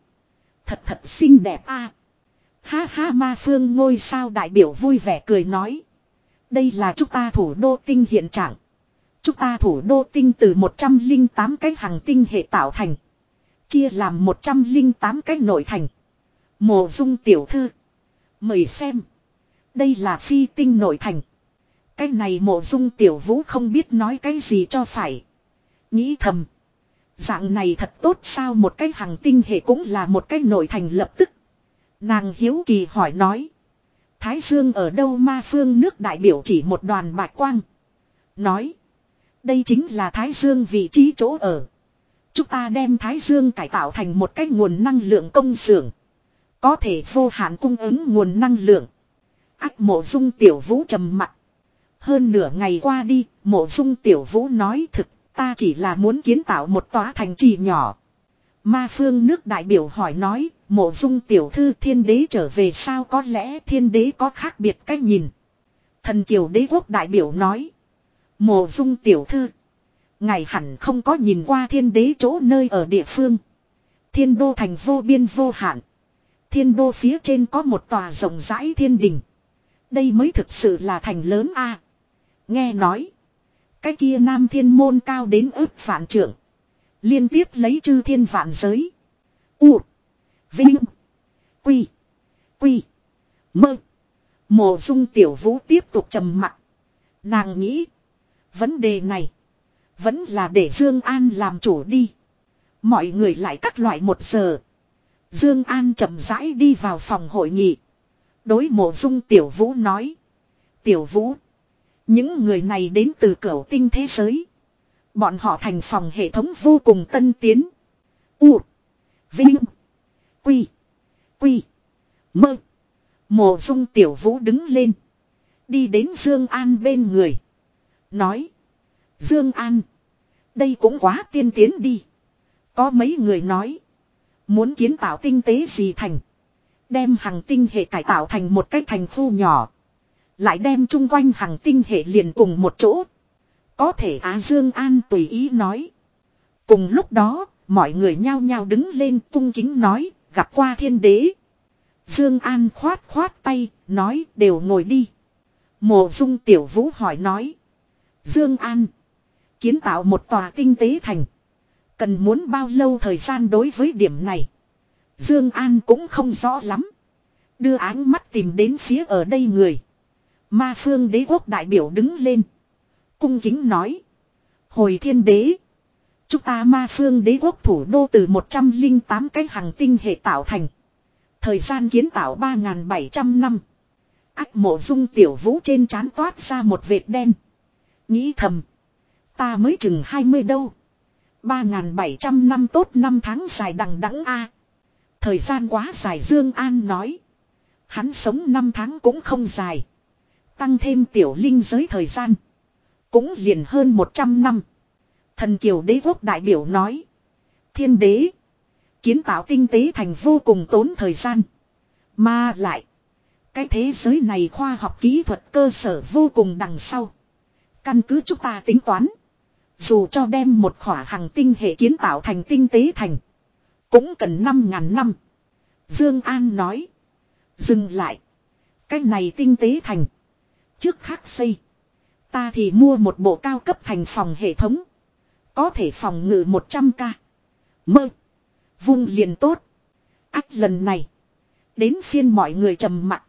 Speaker 1: Thật thật xinh đẹp a à. Ha ha ma phương ngôi sao đại biểu vui vẻ cười nói. Đây là chúng ta thủ đô tinh hiện trạng. Chúng ta thủ đô tinh từ 108 cái hàng tinh hệ tạo thành. Chia làm 108 cái nội thành. Mộ dung tiểu thư. Mời xem. Đây là phi tinh nội thành. Cái này mộ dung tiểu vũ không biết nói cái gì cho phải. Nghĩ thầm. Dạng này thật tốt sao một cái hàng tinh hệ cũng là một cái nội thành lập tức. Nàng hiếu kỳ hỏi nói. Thái Dương ở đâu ma phương nước đại biểu chỉ một đoàn bạch quang. Nói. Đây chính là Thái Dương vị trí chỗ ở. Chúng ta đem Thái Dương cải tạo thành một cái nguồn năng lượng công xưởng. Có thể vô hạn cung ứng nguồn năng lượng. Ác mộ dung tiểu vũ trầm mặt. Hơn nửa ngày qua đi, mộ dung tiểu vũ nói thực, ta chỉ là muốn kiến tạo một tòa thành trì nhỏ. Ma phương nước đại biểu hỏi nói, mộ dung tiểu thư thiên đế trở về sao có lẽ thiên đế có khác biệt cách nhìn. Thần kiều đế quốc đại biểu nói. Mộ dung tiểu thư. Ngài hẳn không có nhìn qua thiên đế chỗ nơi ở địa phương. Thiên đô thành vô biên vô hạn. Thiên đô phía trên có một tòa rộng rãi thiên đình. Đây mới thực sự là thành lớn a. nghe nói. Cái kia nam thiên môn cao đến ước vạn trưởng. Liên tiếp lấy chư thiên vạn giới. U. Vinh. Quy. Quy. Mơ. Mộ dung tiểu vũ tiếp tục trầm mặc. Nàng nghĩ. Vấn đề này. Vẫn là để Dương An làm chủ đi. Mọi người lại các loại một giờ. Dương An chậm rãi đi vào phòng hội nghị. Đối mộ dung tiểu vũ nói. Tiểu vũ. Những người này đến từ cửu tinh thế giới. Bọn họ thành phòng hệ thống vô cùng tân tiến. U. Vinh. Quy. Quy. Mơ. Mộ dung tiểu vũ đứng lên. Đi đến Dương An bên người. Nói. Dương An. Đây cũng quá tiên tiến đi. Có mấy người nói. Muốn kiến tạo tinh tế gì thành. Đem hàng tinh hệ cải tạo thành một cái thành khu nhỏ. Lại đem chung quanh hàng tinh hệ liền cùng một chỗ. Có thể Á Dương An tùy ý nói. Cùng lúc đó, mọi người nhao nhao đứng lên cung kính nói, gặp qua thiên đế. Dương An khoát khoát tay, nói đều ngồi đi. Mộ dung tiểu vũ hỏi nói. Dương An. Kiến tạo một tòa kinh tế thành. Cần muốn bao lâu thời gian đối với điểm này. Dương An cũng không rõ lắm. Đưa ánh mắt tìm đến phía ở đây người. Ma phương đế quốc đại biểu đứng lên. Cung kính nói. Hồi thiên đế. Chúng ta ma phương đế quốc thủ đô từ 108 cái hàng tinh hệ tạo thành. Thời gian kiến tạo 3.700 năm. Ách mộ dung tiểu vũ trên trán toát ra một vệt đen. Nghĩ thầm. Ta mới chừng 20 đâu. 3.700 năm tốt năm tháng dài đằng đẵng a Thời gian quá dài Dương An nói. Hắn sống năm tháng cũng không dài. Tăng thêm tiểu linh giới thời gian. Cũng liền hơn 100 năm. Thần kiều đế quốc đại biểu nói. Thiên đế. Kiến tạo tinh tế thành vô cùng tốn thời gian. Mà lại. Cái thế giới này khoa học kỹ thuật cơ sở vô cùng đằng sau. Căn cứ chúng ta tính toán. Dù cho đem một khỏa hàng tinh hệ kiến tạo thành tinh tế thành. Cũng cần 5.000 năm. Dương An nói. Dừng lại. Cái này tinh tế thành. Trước khắc xây. Ta thì mua một bộ cao cấp thành phòng hệ thống. Có thể phòng ngự 100k. Mơ. Vung liền tốt. Ách lần này. Đến phiên mọi người trầm mặt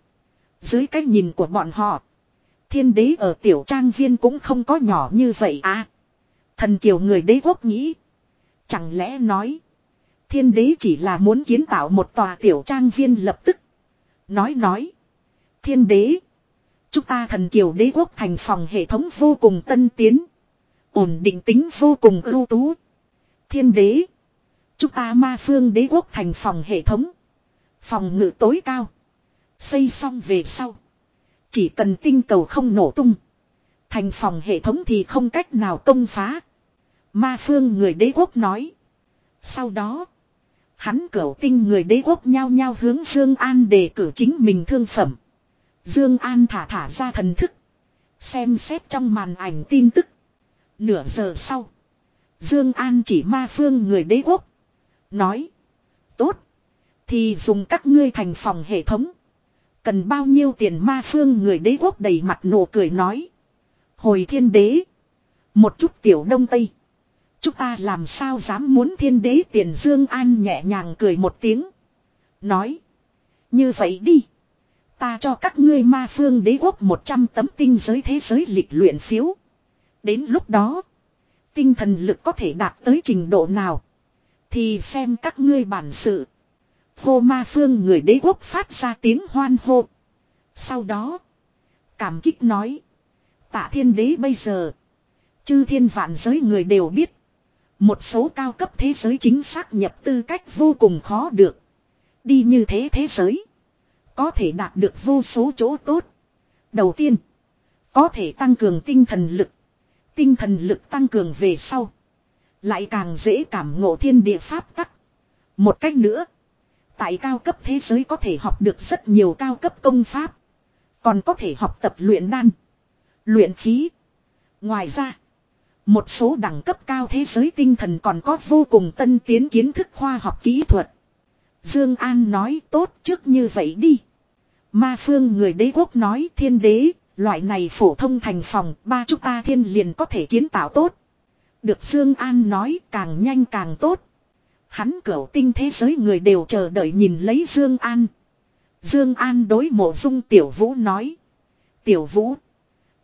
Speaker 1: Dưới cái nhìn của bọn họ thiên đế ở tiểu trang viên cũng không có nhỏ như vậy à. Thần kiều người đế quốc nghĩ. Chẳng lẽ nói. Thiên đế chỉ là muốn kiến tạo một tòa tiểu trang viên lập tức. Nói nói. Thiên đế. Chúng ta thần kiều đế quốc thành phòng hệ thống vô cùng tân tiến. Ổn định tính vô cùng ưu tú. Thiên đế. Chúng ta ma phương đế quốc thành phòng hệ thống. Phòng ngự tối cao. Xây xong về sau. Chỉ cần tinh cầu không nổ tung. Thành phòng hệ thống thì không cách nào công phá. Ma phương người đế quốc nói. Sau đó. Hắn cửu tinh người đế quốc nhau nhau hướng Dương An đề cử chính mình thương phẩm. Dương An thả thả ra thần thức. Xem xét trong màn ảnh tin tức. Nửa giờ sau. Dương An chỉ ma phương người đế quốc. Nói. Tốt. Thì dùng các ngươi thành phòng hệ thống. Cần bao nhiêu tiền ma phương người đế quốc đầy mặt nụ cười nói. Hồi thiên đế. Một chút tiểu đông tây. Chúng ta làm sao dám muốn thiên đế tiền Dương An nhẹ nhàng cười một tiếng. Nói. Như vậy đi. Ta cho các ngươi ma phương đế quốc 100 tấm tinh giới thế giới lịch luyện phiếu. Đến lúc đó. Tinh thần lực có thể đạt tới trình độ nào. Thì xem các ngươi bản sự. Hô ma phương người đế quốc phát ra tiếng hoan hô. Sau đó. Cảm kích nói. Tạ thiên đế bây giờ. Chư thiên vạn giới người đều biết. Một số cao cấp thế giới chính xác nhập tư cách vô cùng khó được. Đi như thế thế giới. Có thể đạt được vô số chỗ tốt. Đầu tiên. Có thể tăng cường tinh thần lực. Tinh thần lực tăng cường về sau. Lại càng dễ cảm ngộ thiên địa pháp tắc. Một cách nữa. Tại cao cấp thế giới có thể học được rất nhiều cao cấp công pháp. Còn có thể học tập luyện đan. Luyện khí. Ngoài ra. Một số đẳng cấp cao thế giới tinh thần còn có vô cùng tân tiến kiến thức khoa học kỹ thuật. Dương An nói tốt trước như vậy đi. Ma phương người đế quốc nói thiên đế, loại này phổ thông thành phòng ba chúng ta thiên liền có thể kiến tạo tốt. Được Dương An nói càng nhanh càng tốt, Hắn cẩu tinh thế giới người đều chờ đợi nhìn lấy Dương An. Dương An đối mộ dung tiểu vũ nói. Tiểu vũ.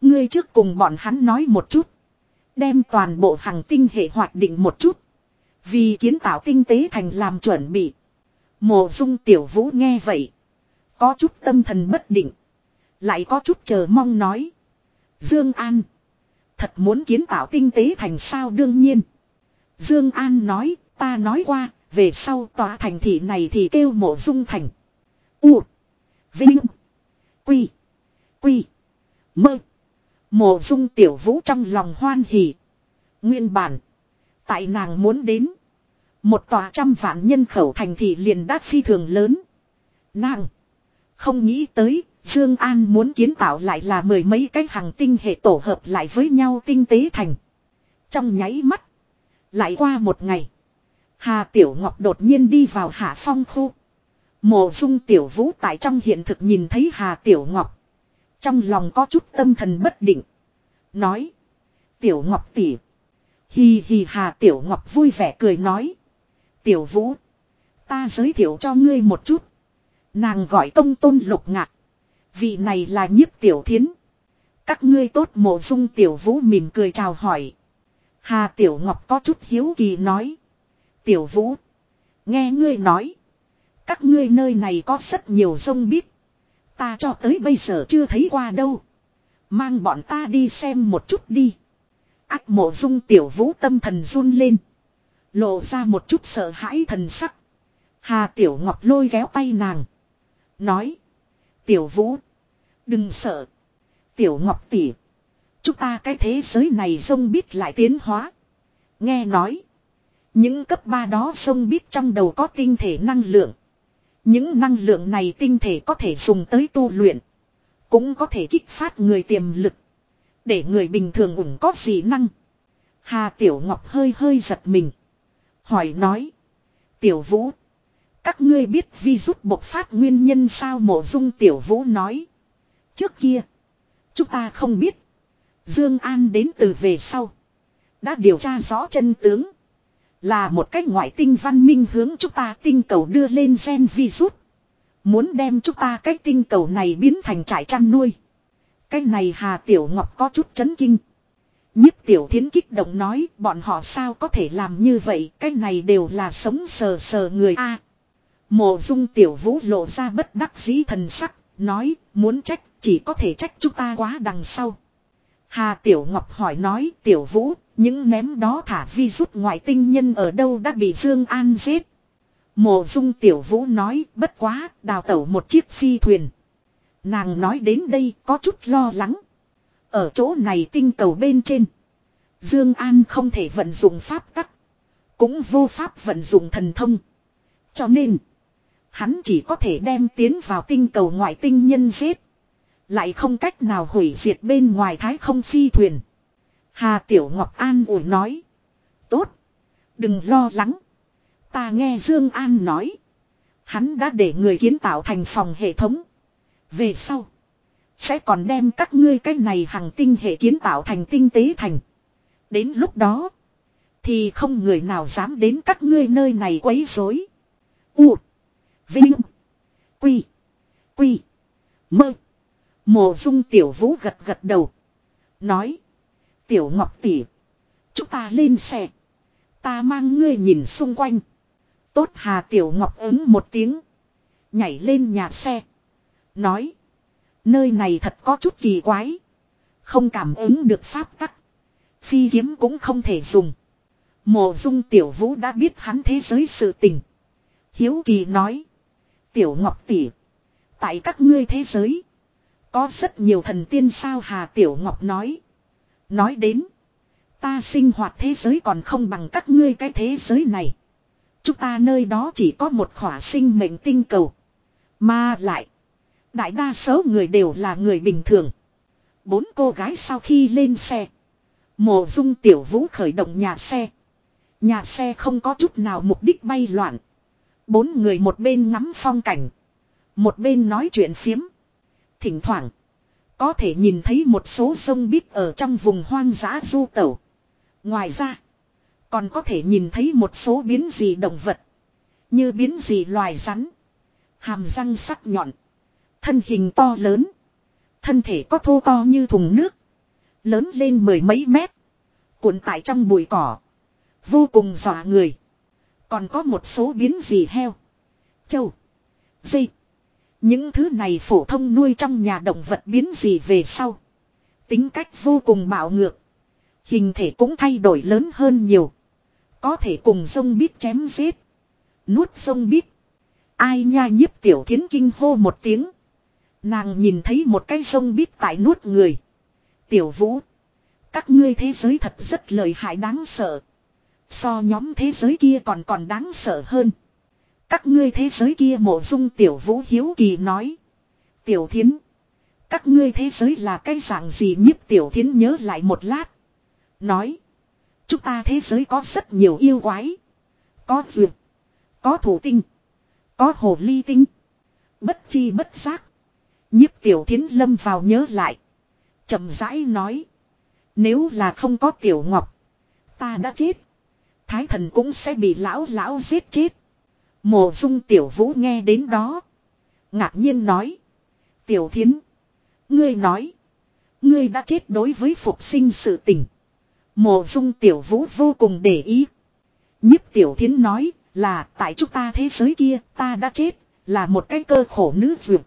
Speaker 1: Ngươi trước cùng bọn hắn nói một chút. Đem toàn bộ hàng tinh hệ hoạt định một chút. Vì kiến tạo tinh tế thành làm chuẩn bị. Mộ dung tiểu vũ nghe vậy. Có chút tâm thần bất định. Lại có chút chờ mong nói. Dương An. Thật muốn kiến tạo tinh tế thành sao đương nhiên. Dương An nói Ta nói qua, về sau tòa thành thị này thì kêu mộ dung thành. U. Vinh. Quy. Quy. Mơ. Mộ dung tiểu vũ trong lòng hoan hỉ. Nguyên bản. Tại nàng muốn đến. Một tòa trăm vạn nhân khẩu thành thị liền đát phi thường lớn. Nàng. Không nghĩ tới. Dương An muốn kiến tạo lại là mười mấy cái hàng tinh hệ tổ hợp lại với nhau tinh tế thành. Trong nháy mắt. Lại qua một ngày. Hà Tiểu Ngọc đột nhiên đi vào Hạ Phong khu. Mộ dung Tiểu Vũ tại trong hiện thực nhìn thấy Hà Tiểu Ngọc. Trong lòng có chút tâm thần bất định. Nói. Tiểu Ngọc tỷ. Hi hi Hà Tiểu Ngọc vui vẻ cười nói. Tiểu Vũ. Ta giới thiệu cho ngươi một chút. Nàng gọi Tông tôn lục ngạc. Vị này là nhiếp tiểu thiến. Các ngươi tốt mộ dung tiểu vũ mỉm cười chào hỏi. Hà Tiểu Ngọc có chút hiếu kỳ nói. Tiểu vũ. Nghe ngươi nói. Các ngươi nơi này có rất nhiều sông biết. Ta cho tới bây giờ chưa thấy qua đâu. Mang bọn ta đi xem một chút đi. Ác mộ dung tiểu vũ tâm thần run lên. Lộ ra một chút sợ hãi thần sắc. Hà tiểu ngọc lôi kéo tay nàng. Nói. Tiểu vũ. Đừng sợ. Tiểu ngọc tỉ. Chúng ta cái thế giới này sông biết lại tiến hóa. Nghe nói. Những cấp 3 đó sông biết trong đầu có tinh thể năng lượng. Những năng lượng này tinh thể có thể dùng tới tu luyện. Cũng có thể kích phát người tiềm lực. Để người bình thường cũng có gì năng. Hà Tiểu Ngọc hơi hơi giật mình. Hỏi nói. Tiểu Vũ. Các ngươi biết vi rút bộc phát nguyên nhân sao mộ dung Tiểu Vũ nói. Trước kia. Chúng ta không biết. Dương An đến từ về sau. Đã điều tra rõ chân tướng. Là một cách ngoại tinh văn minh hướng chúng ta tinh cầu đưa lên gen virus. Muốn đem chúng ta cách tinh cầu này biến thành trại chăn nuôi. Cái này Hà Tiểu Ngọc có chút chấn kinh. Nhất Tiểu Thiến kích động nói bọn họ sao có thể làm như vậy. Cái này đều là sống sờ sờ người A. mộ dung Tiểu Vũ lộ ra bất đắc dĩ thần sắc. Nói muốn trách chỉ có thể trách chúng ta quá đằng sau. Hà Tiểu Ngọc hỏi nói Tiểu Vũ, những ném đó thả vi rút ngoại tinh nhân ở đâu đã bị Dương An giết. Mộ dung Tiểu Vũ nói bất quá đào tẩu một chiếc phi thuyền. Nàng nói đến đây có chút lo lắng. Ở chỗ này tinh cầu bên trên. Dương An không thể vận dụng pháp tắc. Cũng vô pháp vận dụng thần thông. Cho nên. Hắn chỉ có thể đem tiến vào tinh cầu ngoại tinh nhân giết. Lại không cách nào hủy diệt bên ngoài thái không phi thuyền. Hà Tiểu Ngọc An ủi nói. Tốt. Đừng lo lắng. Ta nghe Dương An nói. Hắn đã để người kiến tạo thành phòng hệ thống. Về sau. Sẽ còn đem các ngươi cái này hàng tinh hệ kiến tạo thành tinh tế thành. Đến lúc đó. Thì không người nào dám đến các ngươi nơi này quấy rối. U. Vinh. Quy. Quy. Mơ. Mộ dung tiểu vũ gật gật đầu. Nói. Tiểu ngọc tỷ. Chúng ta lên xe. Ta mang ngươi nhìn xung quanh. Tốt hà tiểu ngọc ứng một tiếng. Nhảy lên nhà xe. Nói. Nơi này thật có chút kỳ quái. Không cảm ứng được pháp tắc. Phi kiếm cũng không thể dùng. Mộ dung tiểu vũ đã biết hắn thế giới sự tình. Hiếu kỳ nói. Tiểu ngọc tỷ. Tại các ngươi thế giới. Có rất nhiều thần tiên sao Hà Tiểu Ngọc nói. Nói đến. Ta sinh hoạt thế giới còn không bằng các ngươi cái thế giới này. Chúng ta nơi đó chỉ có một khỏa sinh mệnh tinh cầu. Mà lại. Đại đa số người đều là người bình thường. Bốn cô gái sau khi lên xe. Mộ dung tiểu vũ khởi động nhà xe. Nhà xe không có chút nào mục đích bay loạn. Bốn người một bên ngắm phong cảnh. Một bên nói chuyện phiếm. Thỉnh thoảng, có thể nhìn thấy một số sông bít ở trong vùng hoang dã du tẩu. Ngoài ra, còn có thể nhìn thấy một số biến dị động vật, như biến dị loài rắn, hàm răng sắc nhọn, thân hình to lớn, thân thể có thô to như thùng nước, lớn lên mười mấy mét, cuộn tại trong bụi cỏ, vô cùng dọa người. Còn có một số biến dị heo, châu, dây, những thứ này phổ thông nuôi trong nhà động vật biến gì về sau. Tính cách vô cùng bạo ngược. Hình thể cũng thay đổi lớn hơn nhiều. Có thể cùng sông bít chém giết. Nuốt sông bít. Ai nha nhiếp tiểu thiến kinh hô một tiếng. Nàng nhìn thấy một cái sông bít tại nuốt người. Tiểu vũ. Các ngươi thế giới thật rất lợi hại đáng sợ. So nhóm thế giới kia còn còn đáng sợ hơn. Các ngươi thế giới kia mộ dung tiểu vũ hiếu kỳ nói. Tiểu thiến. Các ngươi thế giới là cái dạng gì nhiếp tiểu thiến nhớ lại một lát. Nói. Chúng ta thế giới có rất nhiều yêu quái. Có duyệt. Có thủ tinh. Có hồ ly tinh. Bất chi bất giác. Nhiếp tiểu thiến lâm vào nhớ lại. chậm rãi nói. Nếu là không có tiểu ngọc. Ta đã chết. Thái thần cũng sẽ bị lão lão giết chết. Mộ dung tiểu vũ nghe đến đó. Ngạc nhiên nói. Tiểu thiến. Ngươi nói. Ngươi đã chết đối với phục sinh sự tình. Mộ dung tiểu vũ vô cùng để ý. Nhất tiểu thiến nói là tại chúng ta thế giới kia ta đã chết. Là một cái cơ khổ nữ vượt.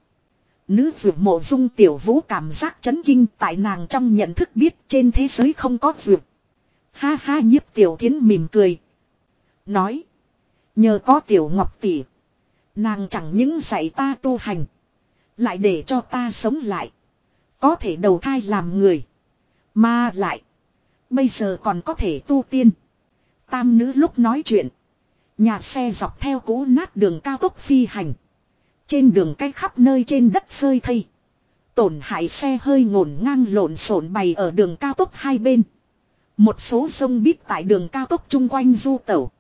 Speaker 1: Nữ vượt mộ dung tiểu vũ cảm giác chấn kinh tại nàng trong nhận thức biết trên thế giới không có vượt. Ha ha nhiếp tiểu thiến mỉm cười. Nói. Nhờ có tiểu ngọc tỷ. Nàng chẳng những dạy ta tu hành. Lại để cho ta sống lại. Có thể đầu thai làm người. Mà lại. Bây giờ còn có thể tu tiên. Tam nữ lúc nói chuyện. Nhà xe dọc theo cỗ nát đường cao tốc phi hành. Trên đường cách khắp nơi trên đất phơi thây. Tổn hại xe hơi ngổn ngang lộn xộn bày ở đường cao tốc hai bên. Một số sông bít tại đường cao tốc chung quanh du tẩu.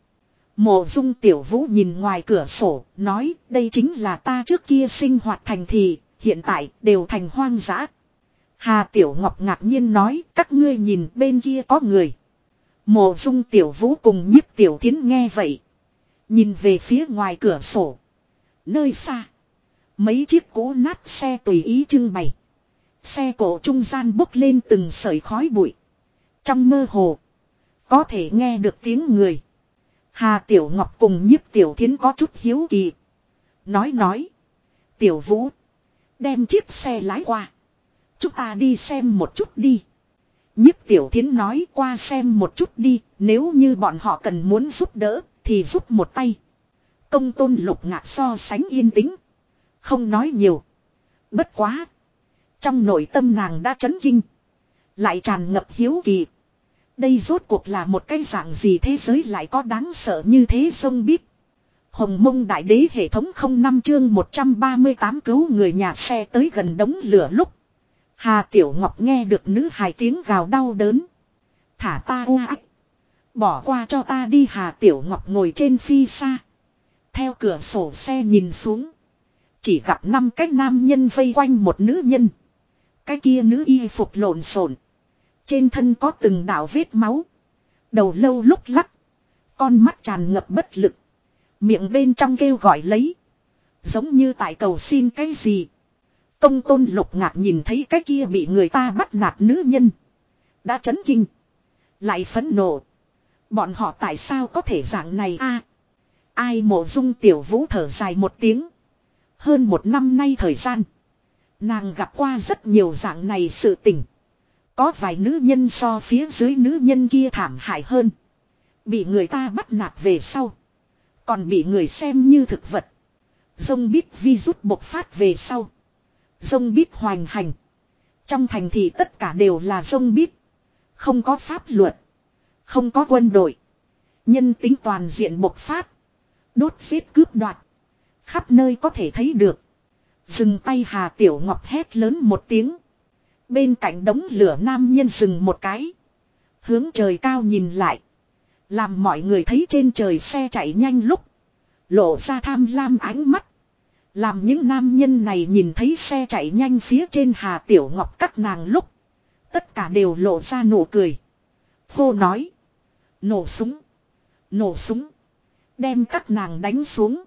Speaker 1: Mộ dung tiểu vũ nhìn ngoài cửa sổ, nói đây chính là ta trước kia sinh hoạt thành thị, hiện tại đều thành hoang dã. Hà tiểu ngọc ngạc nhiên nói các ngươi nhìn bên kia có người. Mộ dung tiểu vũ cùng nhiếp tiểu thiến nghe vậy. Nhìn về phía ngoài cửa sổ. Nơi xa. Mấy chiếc cũ nát xe tùy ý trưng bày. Xe cổ trung gian bốc lên từng sợi khói bụi. Trong mơ hồ. Có thể nghe được tiếng người. Hà Tiểu Ngọc cùng nhiếp Tiểu Thiến có chút hiếu kỳ. Nói nói. Tiểu Vũ. Đem chiếc xe lái qua. Chúng ta đi xem một chút đi. nhiếp Tiểu Thiến nói qua xem một chút đi. Nếu như bọn họ cần muốn giúp đỡ thì giúp một tay. Công tôn lục ngạc so sánh yên tĩnh. Không nói nhiều. Bất quá. Trong nội tâm nàng đã chấn kinh. Lại tràn ngập hiếu kỳ. Đây rốt cuộc là một cái dạng gì thế giới lại có đáng sợ như thế sông biết. Hồng mông đại đế hệ thống không năm chương 138 cứu người nhà xe tới gần đống lửa lúc. Hà Tiểu Ngọc nghe được nữ hài tiếng gào đau đớn. Thả ta u ách. Bỏ qua cho ta đi Hà Tiểu Ngọc ngồi trên phi xa. Theo cửa sổ xe nhìn xuống. Chỉ gặp năm cái nam nhân vây quanh một nữ nhân. Cái kia nữ y phục lộn xộn trên thân có từng đảo vết máu. Đầu lâu lúc lắc. Con mắt tràn ngập bất lực. Miệng bên trong kêu gọi lấy. Giống như tại cầu xin cái gì. Công tôn lục ngạc nhìn thấy cái kia bị người ta bắt nạt nữ nhân. Đã chấn kinh. Lại phẫn nộ. Bọn họ tại sao có thể dạng này a? ai mộ dung tiểu vũ thở dài một tiếng. Hơn một năm nay thời gian. Nàng gặp qua rất nhiều dạng này sự tình. Có vài nữ nhân so phía dưới nữ nhân kia thảm hại hơn. Bị người ta bắt nạt về sau. Còn bị người xem như thực vật. Dông bít vi rút bộc phát về sau. Dông bít hoành hành. Trong thành thị tất cả đều là dông bít. Không có pháp luật. Không có quân đội. Nhân tính toàn diện bộc phát. Đốt giết cướp đoạt. Khắp nơi có thể thấy được. Dừng tay Hà Tiểu Ngọc hét lớn một tiếng. Bên cạnh đống lửa nam nhân dừng một cái. Hướng trời cao nhìn lại. Làm mọi người thấy trên trời xe chạy nhanh lúc. Lộ ra tham lam ánh mắt. Làm những nam nhân này nhìn thấy xe chạy nhanh phía trên Hà Tiểu Ngọc các nàng lúc. Tất cả đều lộ ra nụ cười. Khô nói. Nổ súng. Nổ súng. Đem các nàng đánh xuống.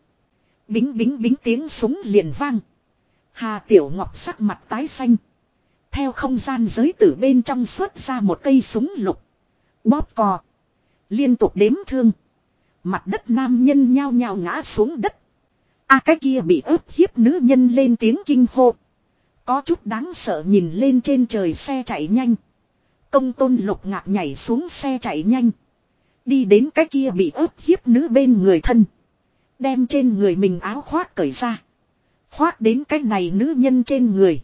Speaker 1: Bính bính bính tiếng súng liền vang. Hà Tiểu Ngọc sắc mặt tái xanh theo không gian giới tử bên trong xuất ra một cây súng lục. Bóp cò. Liên tục đếm thương. Mặt đất nam nhân nhao nhao ngã xuống đất. a à, cái kia bị ướp hiếp nữ nhân lên tiếng kinh hô. Có chút đáng sợ nhìn lên trên trời xe chạy nhanh. Công tôn lục ngạc nhảy xuống xe chạy nhanh. Đi đến cái kia bị ướp hiếp nữ bên người thân. Đem trên người mình áo khoác cởi ra. Khoác đến cái này nữ nhân trên người.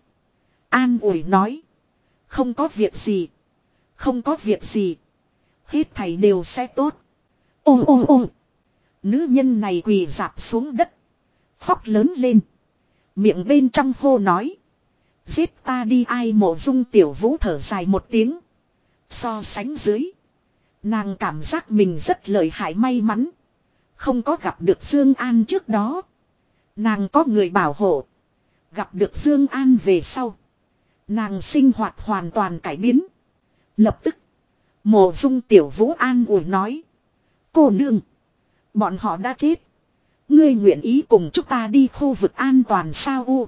Speaker 1: An ủi nói. Không có việc gì. Không có việc gì. Hết thầy đều sẽ tốt. Ô ô ô. Nữ nhân này quỳ dạp xuống đất. Khóc lớn lên. Miệng bên trong hô nói. Giết ta đi ai mộ dung tiểu vũ thở dài một tiếng. So sánh dưới. Nàng cảm giác mình rất lợi hại may mắn. Không có gặp được Dương An trước đó. Nàng có người bảo hộ. Gặp được Dương An về sau. Nàng sinh hoạt hoàn toàn cải biến. Lập tức. Mộ dung tiểu vũ an ủi nói. Cô nương. Bọn họ đã chết. Ngươi nguyện ý cùng chúng ta đi khu vực an toàn sao u.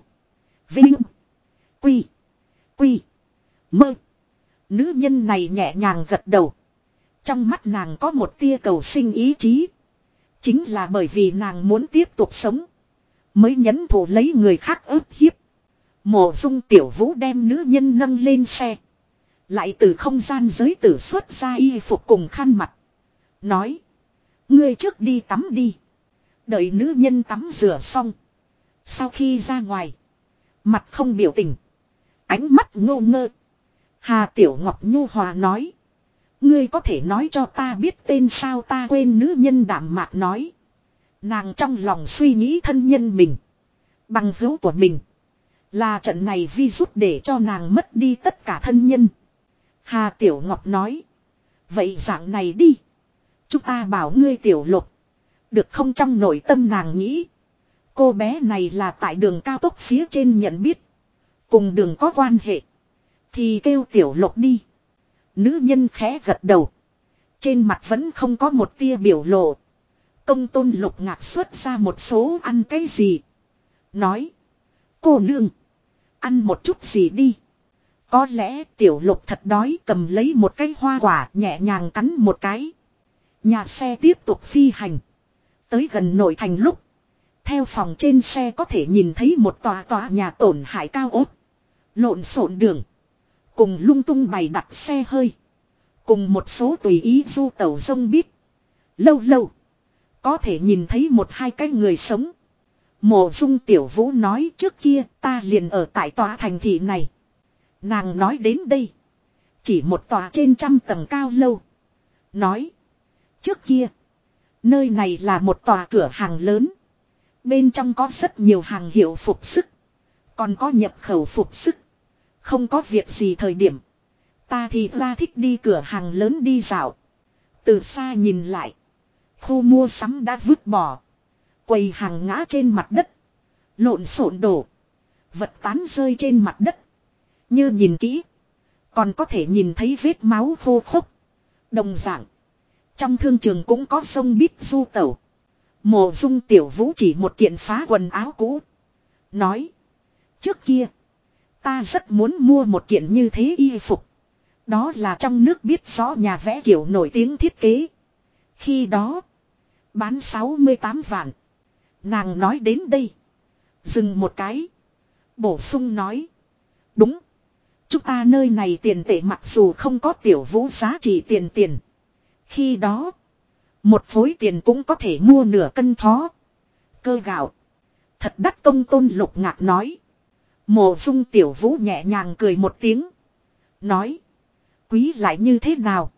Speaker 1: Vinh. Quy. Quy. Mơ. Nữ nhân này nhẹ nhàng gật đầu. Trong mắt nàng có một tia cầu sinh ý chí. Chính là bởi vì nàng muốn tiếp tục sống. Mới nhấn thủ lấy người khác ức hiếp. Mộ dung tiểu vũ đem nữ nhân nâng lên xe. Lại từ không gian giới tử xuất ra y phục cùng khăn mặt. Nói. Ngươi trước đi tắm đi. Đợi nữ nhân tắm rửa xong. Sau khi ra ngoài. Mặt không biểu tình. Ánh mắt ngô ngơ. Hà Tiểu Ngọc Nhu Hòa nói. Ngươi có thể nói cho ta biết tên sao ta quên nữ nhân đảm mạc nói. Nàng trong lòng suy nghĩ thân nhân mình. Bằng hữu của mình. Là trận này vi rút để cho nàng mất đi tất cả thân nhân. Hà Tiểu Ngọc nói. Vậy dạng này đi. Chúng ta bảo ngươi Tiểu Lục. Được không trong nội tâm nàng nghĩ. Cô bé này là tại đường cao tốc phía trên nhận biết. Cùng đường có quan hệ. Thì kêu Tiểu Lục đi. Nữ nhân khẽ gật đầu. Trên mặt vẫn không có một tia biểu lộ. Công tôn lục ngạc xuất ra một số ăn cái gì. Nói. Cô nương ăn một chút gì đi. Có lẽ tiểu lục thật đói cầm lấy một cái hoa quả nhẹ nhàng cắn một cái. Nhà xe tiếp tục phi hành. Tới gần nội thành lúc. Theo phòng trên xe có thể nhìn thấy một tòa tòa nhà tổn hại cao ốt. Lộn xộn đường. Cùng lung tung bày đặt xe hơi. Cùng một số tùy ý du tàu sông biết. Lâu lâu. Có thể nhìn thấy một hai cái người sống. Mộ dung tiểu vũ nói trước kia ta liền ở tại tòa thành thị này. Nàng nói đến đây. Chỉ một tòa trên trăm tầng cao lâu. Nói. Trước kia. Nơi này là một tòa cửa hàng lớn. Bên trong có rất nhiều hàng hiệu phục sức. Còn có nhập khẩu phục sức. Không có việc gì thời điểm. Ta thì ra thích đi cửa hàng lớn đi dạo. Từ xa nhìn lại. Khu mua sắm đã vứt bỏ. Quầy hàng ngã trên mặt đất. Lộn xộn đổ. Vật tán rơi trên mặt đất. Như nhìn kỹ. Còn có thể nhìn thấy vết máu khô khốc. Đồng dạng. Trong thương trường cũng có sông bít du tẩu. Mộ dung tiểu vũ chỉ một kiện phá quần áo cũ. Nói. Trước kia. Ta rất muốn mua một kiện như thế y phục. Đó là trong nước biết rõ nhà vẽ kiểu nổi tiếng thiết kế. Khi đó. Bán sáu mươi tám vạn. Nàng nói đến đây. Dừng một cái. Bổ sung nói. Đúng. Chúng ta nơi này tiền tệ mặc dù không có tiểu vũ giá trị tiền tiền. Khi đó. Một phối tiền cũng có thể mua nửa cân thó. Cơ gạo. Thật đắt công tôn lục ngạc nói. Mộ dung tiểu vũ nhẹ nhàng cười một tiếng. Nói. Quý lại như thế nào?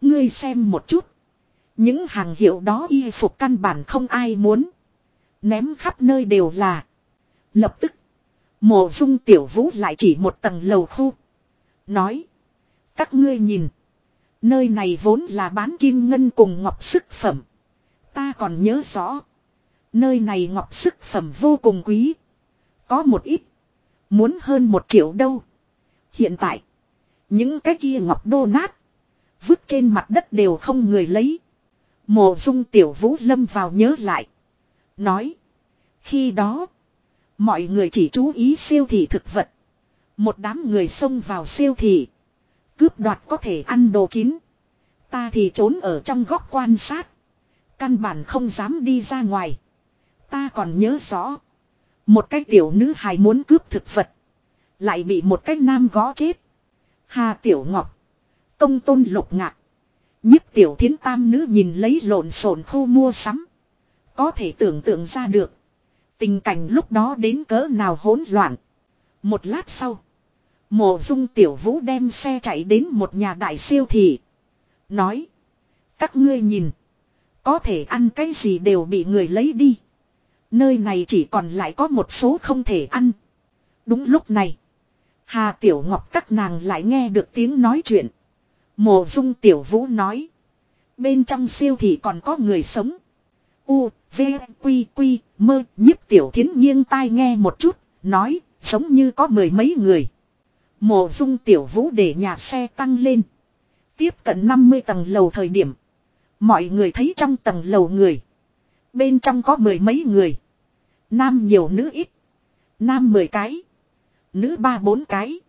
Speaker 1: Ngươi xem một chút. Những hàng hiệu đó y phục căn bản không ai muốn. Ném khắp nơi đều là. Lập tức. Mộ dung tiểu vũ lại chỉ một tầng lầu khu. Nói. Các ngươi nhìn. Nơi này vốn là bán kim ngân cùng ngọc sức phẩm. Ta còn nhớ rõ. Nơi này ngọc sức phẩm vô cùng quý. Có một ít. Muốn hơn một triệu đâu. Hiện tại. Những cái kia ngọc đô nát. Vứt trên mặt đất đều không người lấy. Mộ dung tiểu vũ lâm vào nhớ lại. Nói. Khi đó. Mọi người chỉ chú ý siêu thị thực vật. Một đám người xông vào siêu thị. Cướp đoạt có thể ăn đồ chín. Ta thì trốn ở trong góc quan sát. Căn bản không dám đi ra ngoài. Ta còn nhớ rõ. Một cái tiểu nữ hài muốn cướp thực vật. Lại bị một cái nam gõ chết. Hà tiểu ngọc. Công tôn lục ngạc. nhất tiểu thiến tam nữ nhìn lấy lộn xộn khu mua sắm. Có thể tưởng tượng ra được. Tình cảnh lúc đó đến cỡ nào hỗn loạn. Một lát sau. Mộ dung tiểu vũ đem xe chạy đến một nhà đại siêu thị. Nói. Các ngươi nhìn. Có thể ăn cái gì đều bị người lấy đi. Nơi này chỉ còn lại có một số không thể ăn. Đúng lúc này. Hà Tiểu Ngọc các nàng lại nghe được tiếng nói chuyện. Mộ dung Tiểu Vũ nói. Bên trong siêu thị còn có người sống. U, V, Q Q Mơ, nhiếp tiểu thiến nghiêng tai nghe một chút, nói, giống như có mười mấy người. Mộ dung tiểu vũ để nhà xe tăng lên. Tiếp cận năm mươi tầng lầu thời điểm. Mọi người thấy trong tầng lầu người. Bên trong có mười mấy người. Nam nhiều nữ ít. Nam mười cái. Nữ ba bốn cái.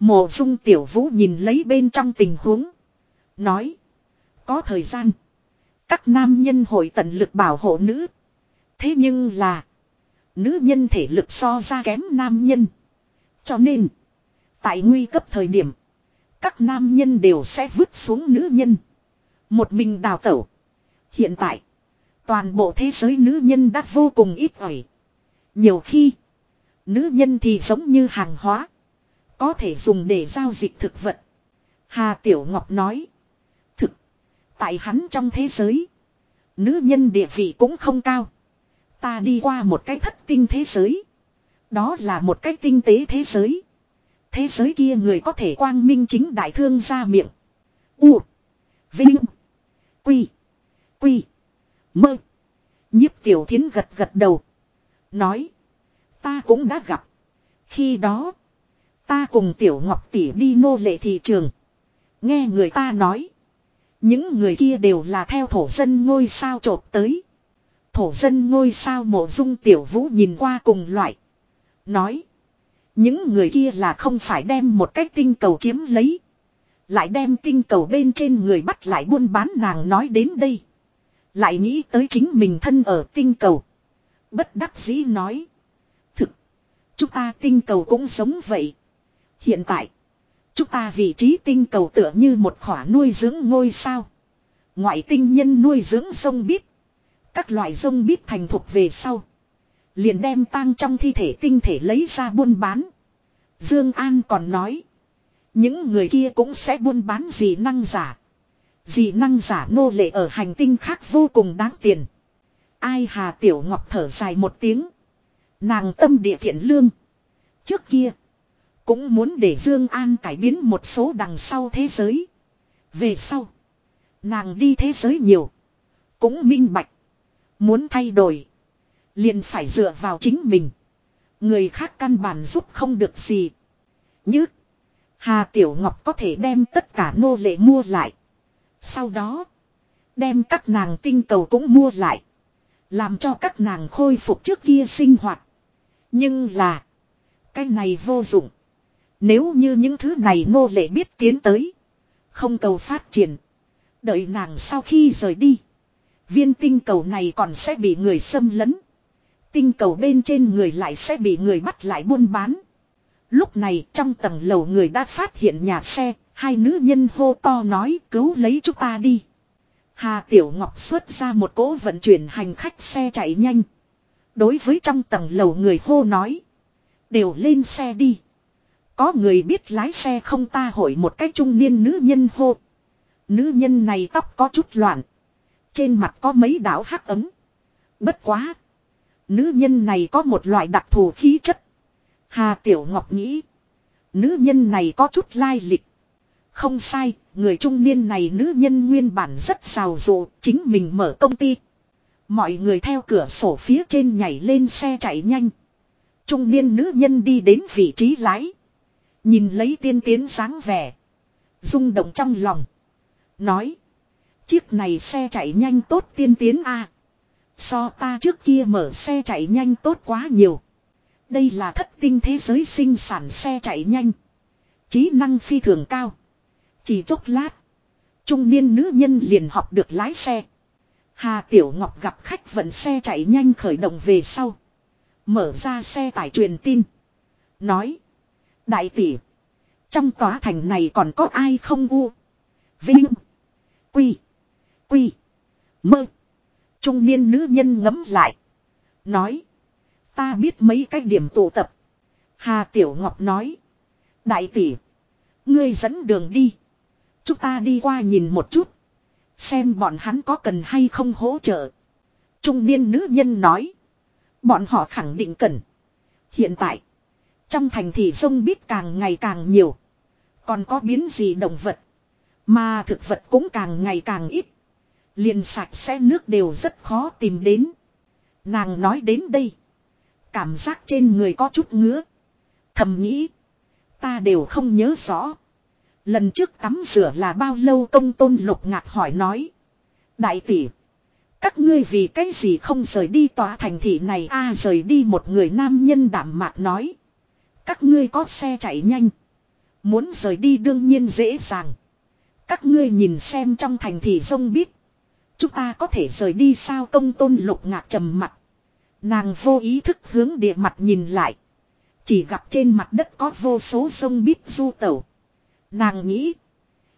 Speaker 1: Mộ dung tiểu vũ nhìn lấy bên trong tình huống. Nói. Có thời gian. Các nam nhân hội tận lực bảo hộ nữ. Thế nhưng là. Nữ nhân thể lực so ra kém nam nhân. Cho nên. Tại nguy cấp thời điểm. Các nam nhân đều sẽ vứt xuống nữ nhân. Một mình đào tẩu. Hiện tại. Toàn bộ thế giới nữ nhân đã vô cùng ít ỏi. Nhiều khi. Nữ nhân thì giống như hàng hóa. Có thể dùng để giao dịch thực vật. Hà Tiểu Ngọc nói. Tại hắn trong thế giới. Nữ nhân địa vị cũng không cao. Ta đi qua một cái thất tinh thế giới. Đó là một cái tinh tế thế giới. Thế giới kia người có thể quang minh chính đại thương ra miệng. U. Vinh. Quy. Quy. Mơ. Nhiếp tiểu thiến gật gật đầu. Nói. Ta cũng đã gặp. Khi đó. Ta cùng tiểu ngọc tỷ đi nô lệ thị trường. Nghe người ta nói. Những người kia đều là theo thổ dân ngôi sao trộp tới. Thổ dân ngôi sao mộ dung tiểu vũ nhìn qua cùng loại. Nói. Những người kia là không phải đem một cái tinh cầu chiếm lấy. Lại đem tinh cầu bên trên người bắt lại buôn bán nàng nói đến đây. Lại nghĩ tới chính mình thân ở tinh cầu. Bất đắc dĩ nói. Thực. Chúng ta tinh cầu cũng sống vậy. Hiện tại. Chúng ta vị trí tinh cầu tựa như một khỏa nuôi dưỡng ngôi sao. Ngoại tinh nhân nuôi dưỡng sông bít. Các loại sông bít thành thuộc về sau. Liền đem tang trong thi thể tinh thể lấy ra buôn bán. Dương An còn nói. Những người kia cũng sẽ buôn bán dị năng giả. Dị năng giả nô lệ ở hành tinh khác vô cùng đáng tiền. Ai hà tiểu ngọc thở dài một tiếng. Nàng tâm địa thiện lương. Trước kia. Cũng muốn để Dương An cải biến một số đằng sau thế giới. Về sau. Nàng đi thế giới nhiều. Cũng minh bạch. Muốn thay đổi. Liền phải dựa vào chính mình. Người khác căn bản giúp không được gì. Như. Hà Tiểu Ngọc có thể đem tất cả nô lệ mua lại. Sau đó. Đem các nàng tinh cầu cũng mua lại. Làm cho các nàng khôi phục trước kia sinh hoạt. Nhưng là. Cái này vô dụng. Nếu như những thứ này nô lệ biết tiến tới. Không cầu phát triển. Đợi nàng sau khi rời đi. Viên tinh cầu này còn sẽ bị người xâm lấn. Tinh cầu bên trên người lại sẽ bị người bắt lại buôn bán. Lúc này trong tầng lầu người đã phát hiện nhà xe. Hai nữ nhân hô to nói cứu lấy chúng ta đi. Hà Tiểu Ngọc xuất ra một cỗ vận chuyển hành khách xe chạy nhanh. Đối với trong tầng lầu người hô nói. Đều lên xe đi. Có người biết lái xe không ta hỏi một cái trung niên nữ nhân hô. Nữ nhân này tóc có chút loạn. Trên mặt có mấy đảo hắc ấm. Bất quá. Nữ nhân này có một loại đặc thù khí chất. Hà Tiểu Ngọc nghĩ. Nữ nhân này có chút lai lịch. Không sai, người trung niên này nữ nhân nguyên bản rất xào rộ, chính mình mở công ty. Mọi người theo cửa sổ phía trên nhảy lên xe chạy nhanh. Trung niên nữ nhân đi đến vị trí lái. Nhìn lấy tiên tiến sáng vẻ. rung động trong lòng. Nói. Chiếc này xe chạy nhanh tốt tiên tiến a So ta trước kia mở xe chạy nhanh tốt quá nhiều. Đây là thất tinh thế giới sinh sản xe chạy nhanh. Trí năng phi thường cao. Chỉ chốc lát. Trung niên nữ nhân liền học được lái xe. Hà Tiểu Ngọc gặp khách vận xe chạy nhanh khởi động về sau. Mở ra xe tải truyền tin. Nói. Đại tỷ. Trong tòa thành này còn có ai không u. Vinh. Quy. Quy. Mơ. Trung niên nữ nhân ngấm lại. Nói. Ta biết mấy cái điểm tụ tập. Hà Tiểu Ngọc nói. Đại tỷ. Ngươi dẫn đường đi. Chúng ta đi qua nhìn một chút. Xem bọn hắn có cần hay không hỗ trợ. Trung niên nữ nhân nói. Bọn họ khẳng định cần. Hiện tại. Trong thành thị sông biết càng ngày càng nhiều. Còn có biến gì động vật. Mà thực vật cũng càng ngày càng ít. Liền sạch sẽ nước đều rất khó tìm đến. Nàng nói đến đây. Cảm giác trên người có chút ngứa. Thầm nghĩ. Ta đều không nhớ rõ. Lần trước tắm rửa là bao lâu công tôn lục ngạc hỏi nói. Đại tỷ. Các ngươi vì cái gì không rời đi tòa thành thị này a rời đi một người nam nhân đảm mạc nói. Các ngươi có xe chạy nhanh. Muốn rời đi đương nhiên dễ dàng. Các ngươi nhìn xem trong thành thị sông biết. Chúng ta có thể rời đi sao công tôn lục ngạc trầm mặt. Nàng vô ý thức hướng địa mặt nhìn lại. Chỉ gặp trên mặt đất có vô số sông biết du tẩu. Nàng nghĩ.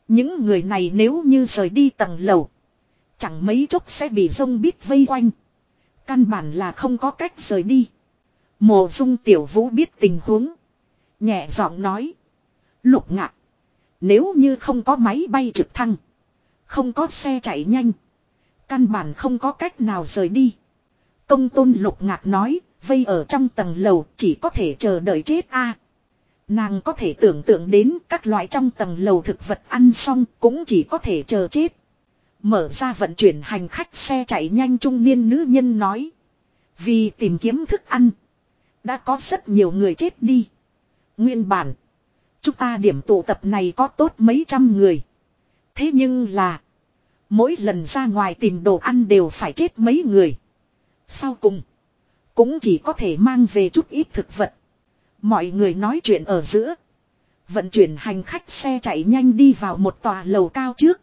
Speaker 1: Những người này nếu như rời đi tầng lầu. Chẳng mấy chốc sẽ bị sông biết vây quanh. Căn bản là không có cách rời đi. Mộ dung tiểu vũ biết tình huống. Nhẹ giọng nói. Lục ngạc. Nếu như không có máy bay trực thăng. Không có xe chạy nhanh. Căn bản không có cách nào rời đi. Công tôn lục ngạc nói. Vây ở trong tầng lầu chỉ có thể chờ đợi chết a. Nàng có thể tưởng tượng đến các loại trong tầng lầu thực vật ăn xong cũng chỉ có thể chờ chết. Mở ra vận chuyển hành khách xe chạy nhanh trung niên nữ nhân nói. Vì tìm kiếm thức ăn. Đã có rất nhiều người chết đi. Nguyên bản. Chúng ta điểm tụ tập này có tốt mấy trăm người. Thế nhưng là. Mỗi lần ra ngoài tìm đồ ăn đều phải chết mấy người. Sau cùng. Cũng chỉ có thể mang về chút ít thực vật. Mọi người nói chuyện ở giữa. Vận chuyển hành khách xe chạy nhanh đi vào một tòa lầu cao trước.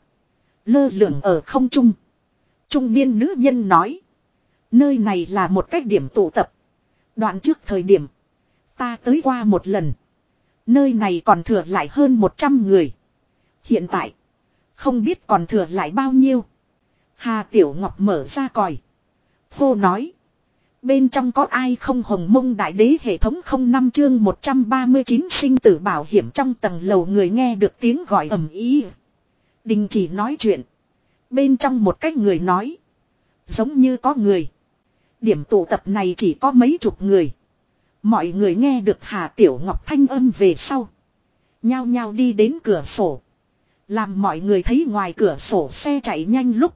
Speaker 1: Lơ lửng ở không trung. Trung niên nữ nhân nói. Nơi này là một cách điểm tụ tập. Đoạn trước thời điểm. Ta tới qua một lần. Nơi này còn thừa lại hơn 100 người. Hiện tại. Không biết còn thừa lại bao nhiêu. Hà Tiểu Ngọc mở ra còi. Cô nói. Bên trong có ai không hồng mông đại đế hệ thống không năm chương 139 sinh tử bảo hiểm trong tầng lầu người nghe được tiếng gọi ầm ý. Đình chỉ nói chuyện. Bên trong một cách người nói. Giống như có người. Điểm tụ tập này chỉ có mấy chục người. Mọi người nghe được Hà Tiểu Ngọc thanh âm về sau. Nhao nhao đi đến cửa sổ. Làm mọi người thấy ngoài cửa sổ xe chạy nhanh lúc.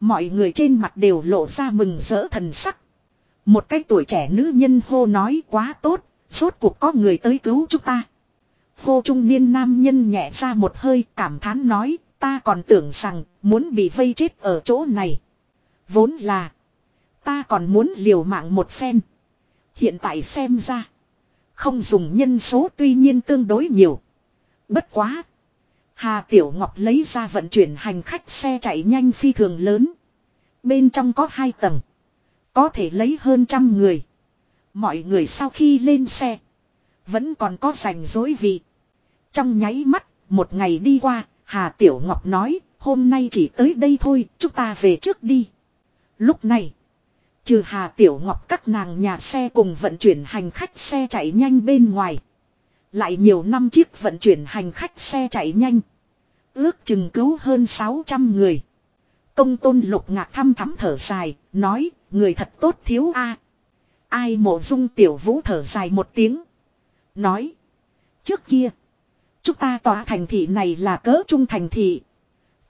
Speaker 1: Mọi người trên mặt đều lộ ra mừng rỡ thần sắc. Một cái tuổi trẻ nữ nhân hô nói quá tốt, suốt cuộc có người tới cứu chúng ta. Hô trung niên nam nhân nhẹ ra một hơi cảm thán nói, ta còn tưởng rằng muốn bị vây chết ở chỗ này. Vốn là, ta còn muốn liều mạng một phen. Hiện tại xem ra. Không dùng nhân số tuy nhiên tương đối nhiều. Bất quá. Hà Tiểu Ngọc lấy ra vận chuyển hành khách xe chạy nhanh phi thường lớn. Bên trong có hai tầng. Có thể lấy hơn trăm người. Mọi người sau khi lên xe. Vẫn còn có rảnh dối vị. Trong nháy mắt, một ngày đi qua, Hà Tiểu Ngọc nói, hôm nay chỉ tới đây thôi, chúng ta về trước đi. Lúc này, Trừ Hà Tiểu Ngọc các nàng nhà xe cùng vận chuyển hành khách xe chạy nhanh bên ngoài. Lại nhiều năm chiếc vận chuyển hành khách xe chạy nhanh. Ước chừng cứu hơn 600 người. Công tôn lục ngạc thăm thắm thở dài, nói, người thật tốt thiếu a. Ai mộ dung tiểu vũ thở dài một tiếng. Nói, trước kia, chúng ta tòa thành thị này là cỡ trung thành thị.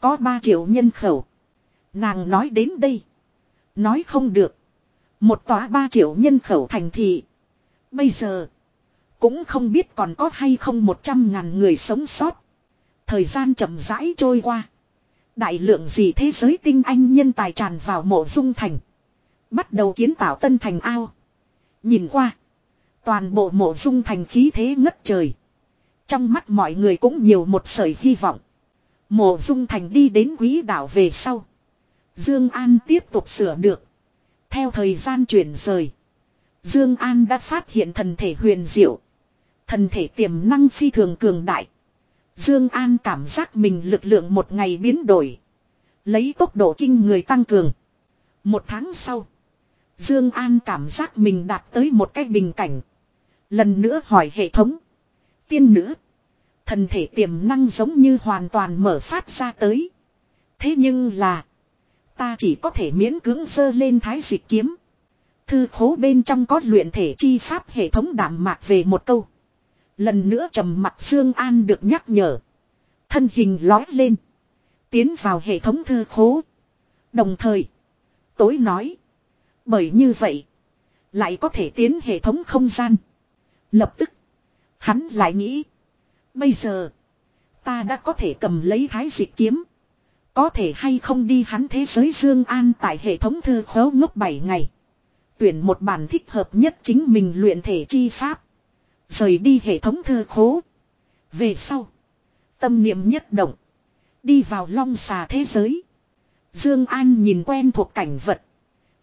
Speaker 1: Có 3 triệu nhân khẩu. Nàng nói đến đây. Nói không được. Một tòa ba triệu nhân khẩu thành thị. Bây giờ. Cũng không biết còn có hay không một trăm ngàn người sống sót. Thời gian chậm rãi trôi qua. Đại lượng gì thế giới tinh anh nhân tài tràn vào mộ dung thành. Bắt đầu kiến tạo tân thành ao. Nhìn qua. Toàn bộ mộ dung thành khí thế ngất trời. Trong mắt mọi người cũng nhiều một sợi hy vọng. Mộ dung thành đi đến quý đảo về sau. Dương An tiếp tục sửa được. Theo thời gian chuyển rời. Dương An đã phát hiện thần thể huyền diệu. Thần thể tiềm năng phi thường cường đại. Dương An cảm giác mình lực lượng một ngày biến đổi. Lấy tốc độ kinh người tăng cường. Một tháng sau. Dương An cảm giác mình đạt tới một cái bình cảnh. Lần nữa hỏi hệ thống. Tiên nữ. Thần thể tiềm năng giống như hoàn toàn mở phát ra tới. Thế nhưng là. Ta chỉ có thể miễn cưỡng sơ lên thái dịch kiếm. Thư khố bên trong có luyện thể chi pháp hệ thống đảm mạc về một câu. Lần nữa trầm mặt xương An được nhắc nhở. Thân hình lói lên. Tiến vào hệ thống thư khố. Đồng thời. Tối nói. Bởi như vậy. Lại có thể tiến hệ thống không gian. Lập tức. Hắn lại nghĩ. Bây giờ. Ta đã có thể cầm lấy thái dịch kiếm. Có thể hay không đi hắn thế giới Dương An tại hệ thống thư khấu ngốc 7 ngày. Tuyển một bản thích hợp nhất chính mình luyện thể chi pháp. Rời đi hệ thống thư khố. Về sau. Tâm niệm nhất động. Đi vào long xà thế giới. Dương An nhìn quen thuộc cảnh vật.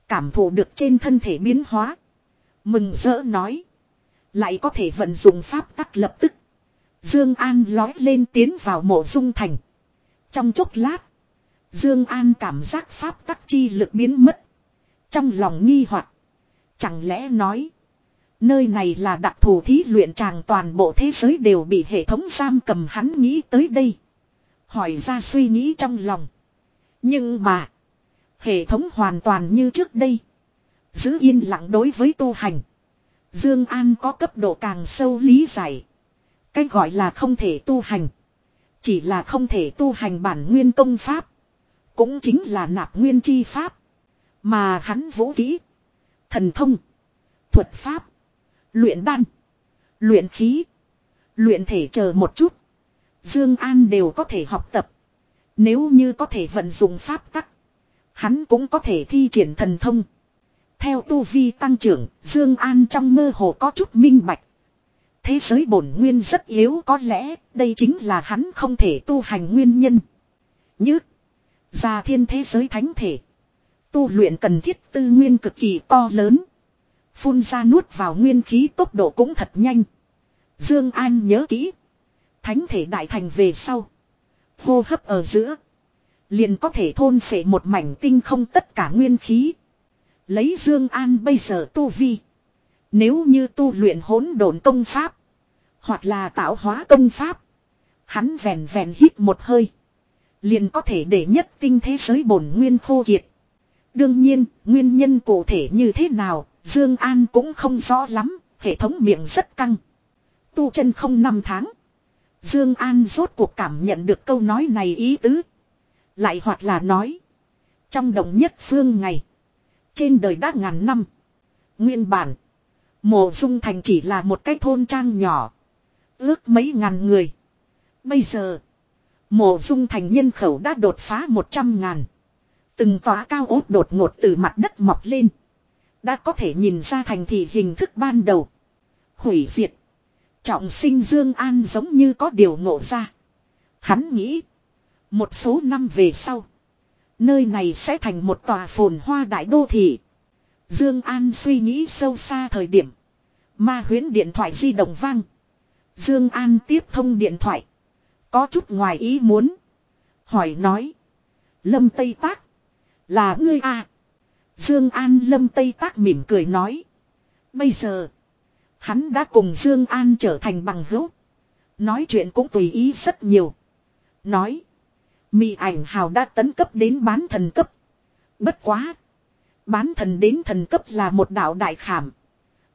Speaker 1: Cảm thụ được trên thân thể biến hóa. Mừng rỡ nói. Lại có thể vận dụng pháp tắc lập tức. Dương An lói lên tiến vào mộ dung thành. Trong chốc lát. Dương An cảm giác pháp tắc chi lực biến mất. Trong lòng nghi hoặc, chẳng lẽ nói nơi này là đặc thù thí luyện chàng toàn bộ thế giới đều bị hệ thống giam cầm hắn nghĩ tới đây. Hỏi ra suy nghĩ trong lòng. Nhưng mà, hệ thống hoàn toàn như trước đây, giữ yên lặng đối với tu hành. Dương An có cấp độ càng sâu lý giải. Cái gọi là không thể tu hành, chỉ là không thể tu hành bản nguyên công pháp cũng chính là nạp nguyên chi pháp. Mà hắn vũ kỹ. Thần thông. Thuật pháp. Luyện đan. Luyện khí. Luyện thể chờ một chút. Dương An đều có thể học tập. Nếu như có thể vận dụng pháp tắc. Hắn cũng có thể thi triển thần thông. Theo tu vi tăng trưởng, Dương An trong mơ hồ có chút minh bạch. Thế giới bổn nguyên rất yếu có lẽ đây chính là hắn không thể tu hành nguyên nhân. Như ra thiên thế giới thánh thể. Tu luyện cần thiết tư nguyên cực kỳ to lớn. Phun ra nuốt vào nguyên khí tốc độ cũng thật nhanh. Dương An nhớ kỹ. Thánh thể đại thành về sau. Hô hấp ở giữa. Liền có thể thôn phệ một mảnh tinh không tất cả nguyên khí. Lấy Dương An bây giờ tu vi. Nếu như tu luyện hỗn đồn công pháp. Hoặc là tạo hóa công pháp. Hắn vèn vèn hít một hơi liền có thể để nhất tinh thế giới bổn nguyên khô kiệt. Đương nhiên, nguyên nhân cụ thể như thế nào, Dương An cũng không rõ lắm, hệ thống miệng rất căng. Tu chân không năm tháng. Dương An rốt cuộc cảm nhận được câu nói này ý tứ. Lại hoặc là nói, trong đồng nhất phương ngày, trên đời đã ngàn năm. Nguyên bản, Mộ Dung Thành chỉ là một cái thôn trang nhỏ, ước mấy ngàn người. Bây giờ, Mộ dung thành nhân khẩu đã đột phá 100 ngàn. Từng tòa cao ốt đột ngột từ mặt đất mọc lên. Đã có thể nhìn ra thành thị hình thức ban đầu. Hủy diệt. Trọng sinh Dương An giống như có điều ngộ ra. Hắn nghĩ. Một số năm về sau. Nơi này sẽ thành một tòa phồn hoa đại đô thị. Dương An suy nghĩ sâu xa thời điểm. Ma huyến điện thoại di động vang. Dương An tiếp thông điện thoại. Có chút ngoài ý muốn. Hỏi nói. Lâm Tây Tác. Là ngươi à. Dương An Lâm Tây Tác mỉm cười nói. Bây giờ. Hắn đã cùng Dương An trở thành bằng hữu. Nói chuyện cũng tùy ý rất nhiều. Nói. Mị ảnh hào đã tấn cấp đến bán thần cấp. Bất quá. Bán thần đến thần cấp là một đạo đại khảm.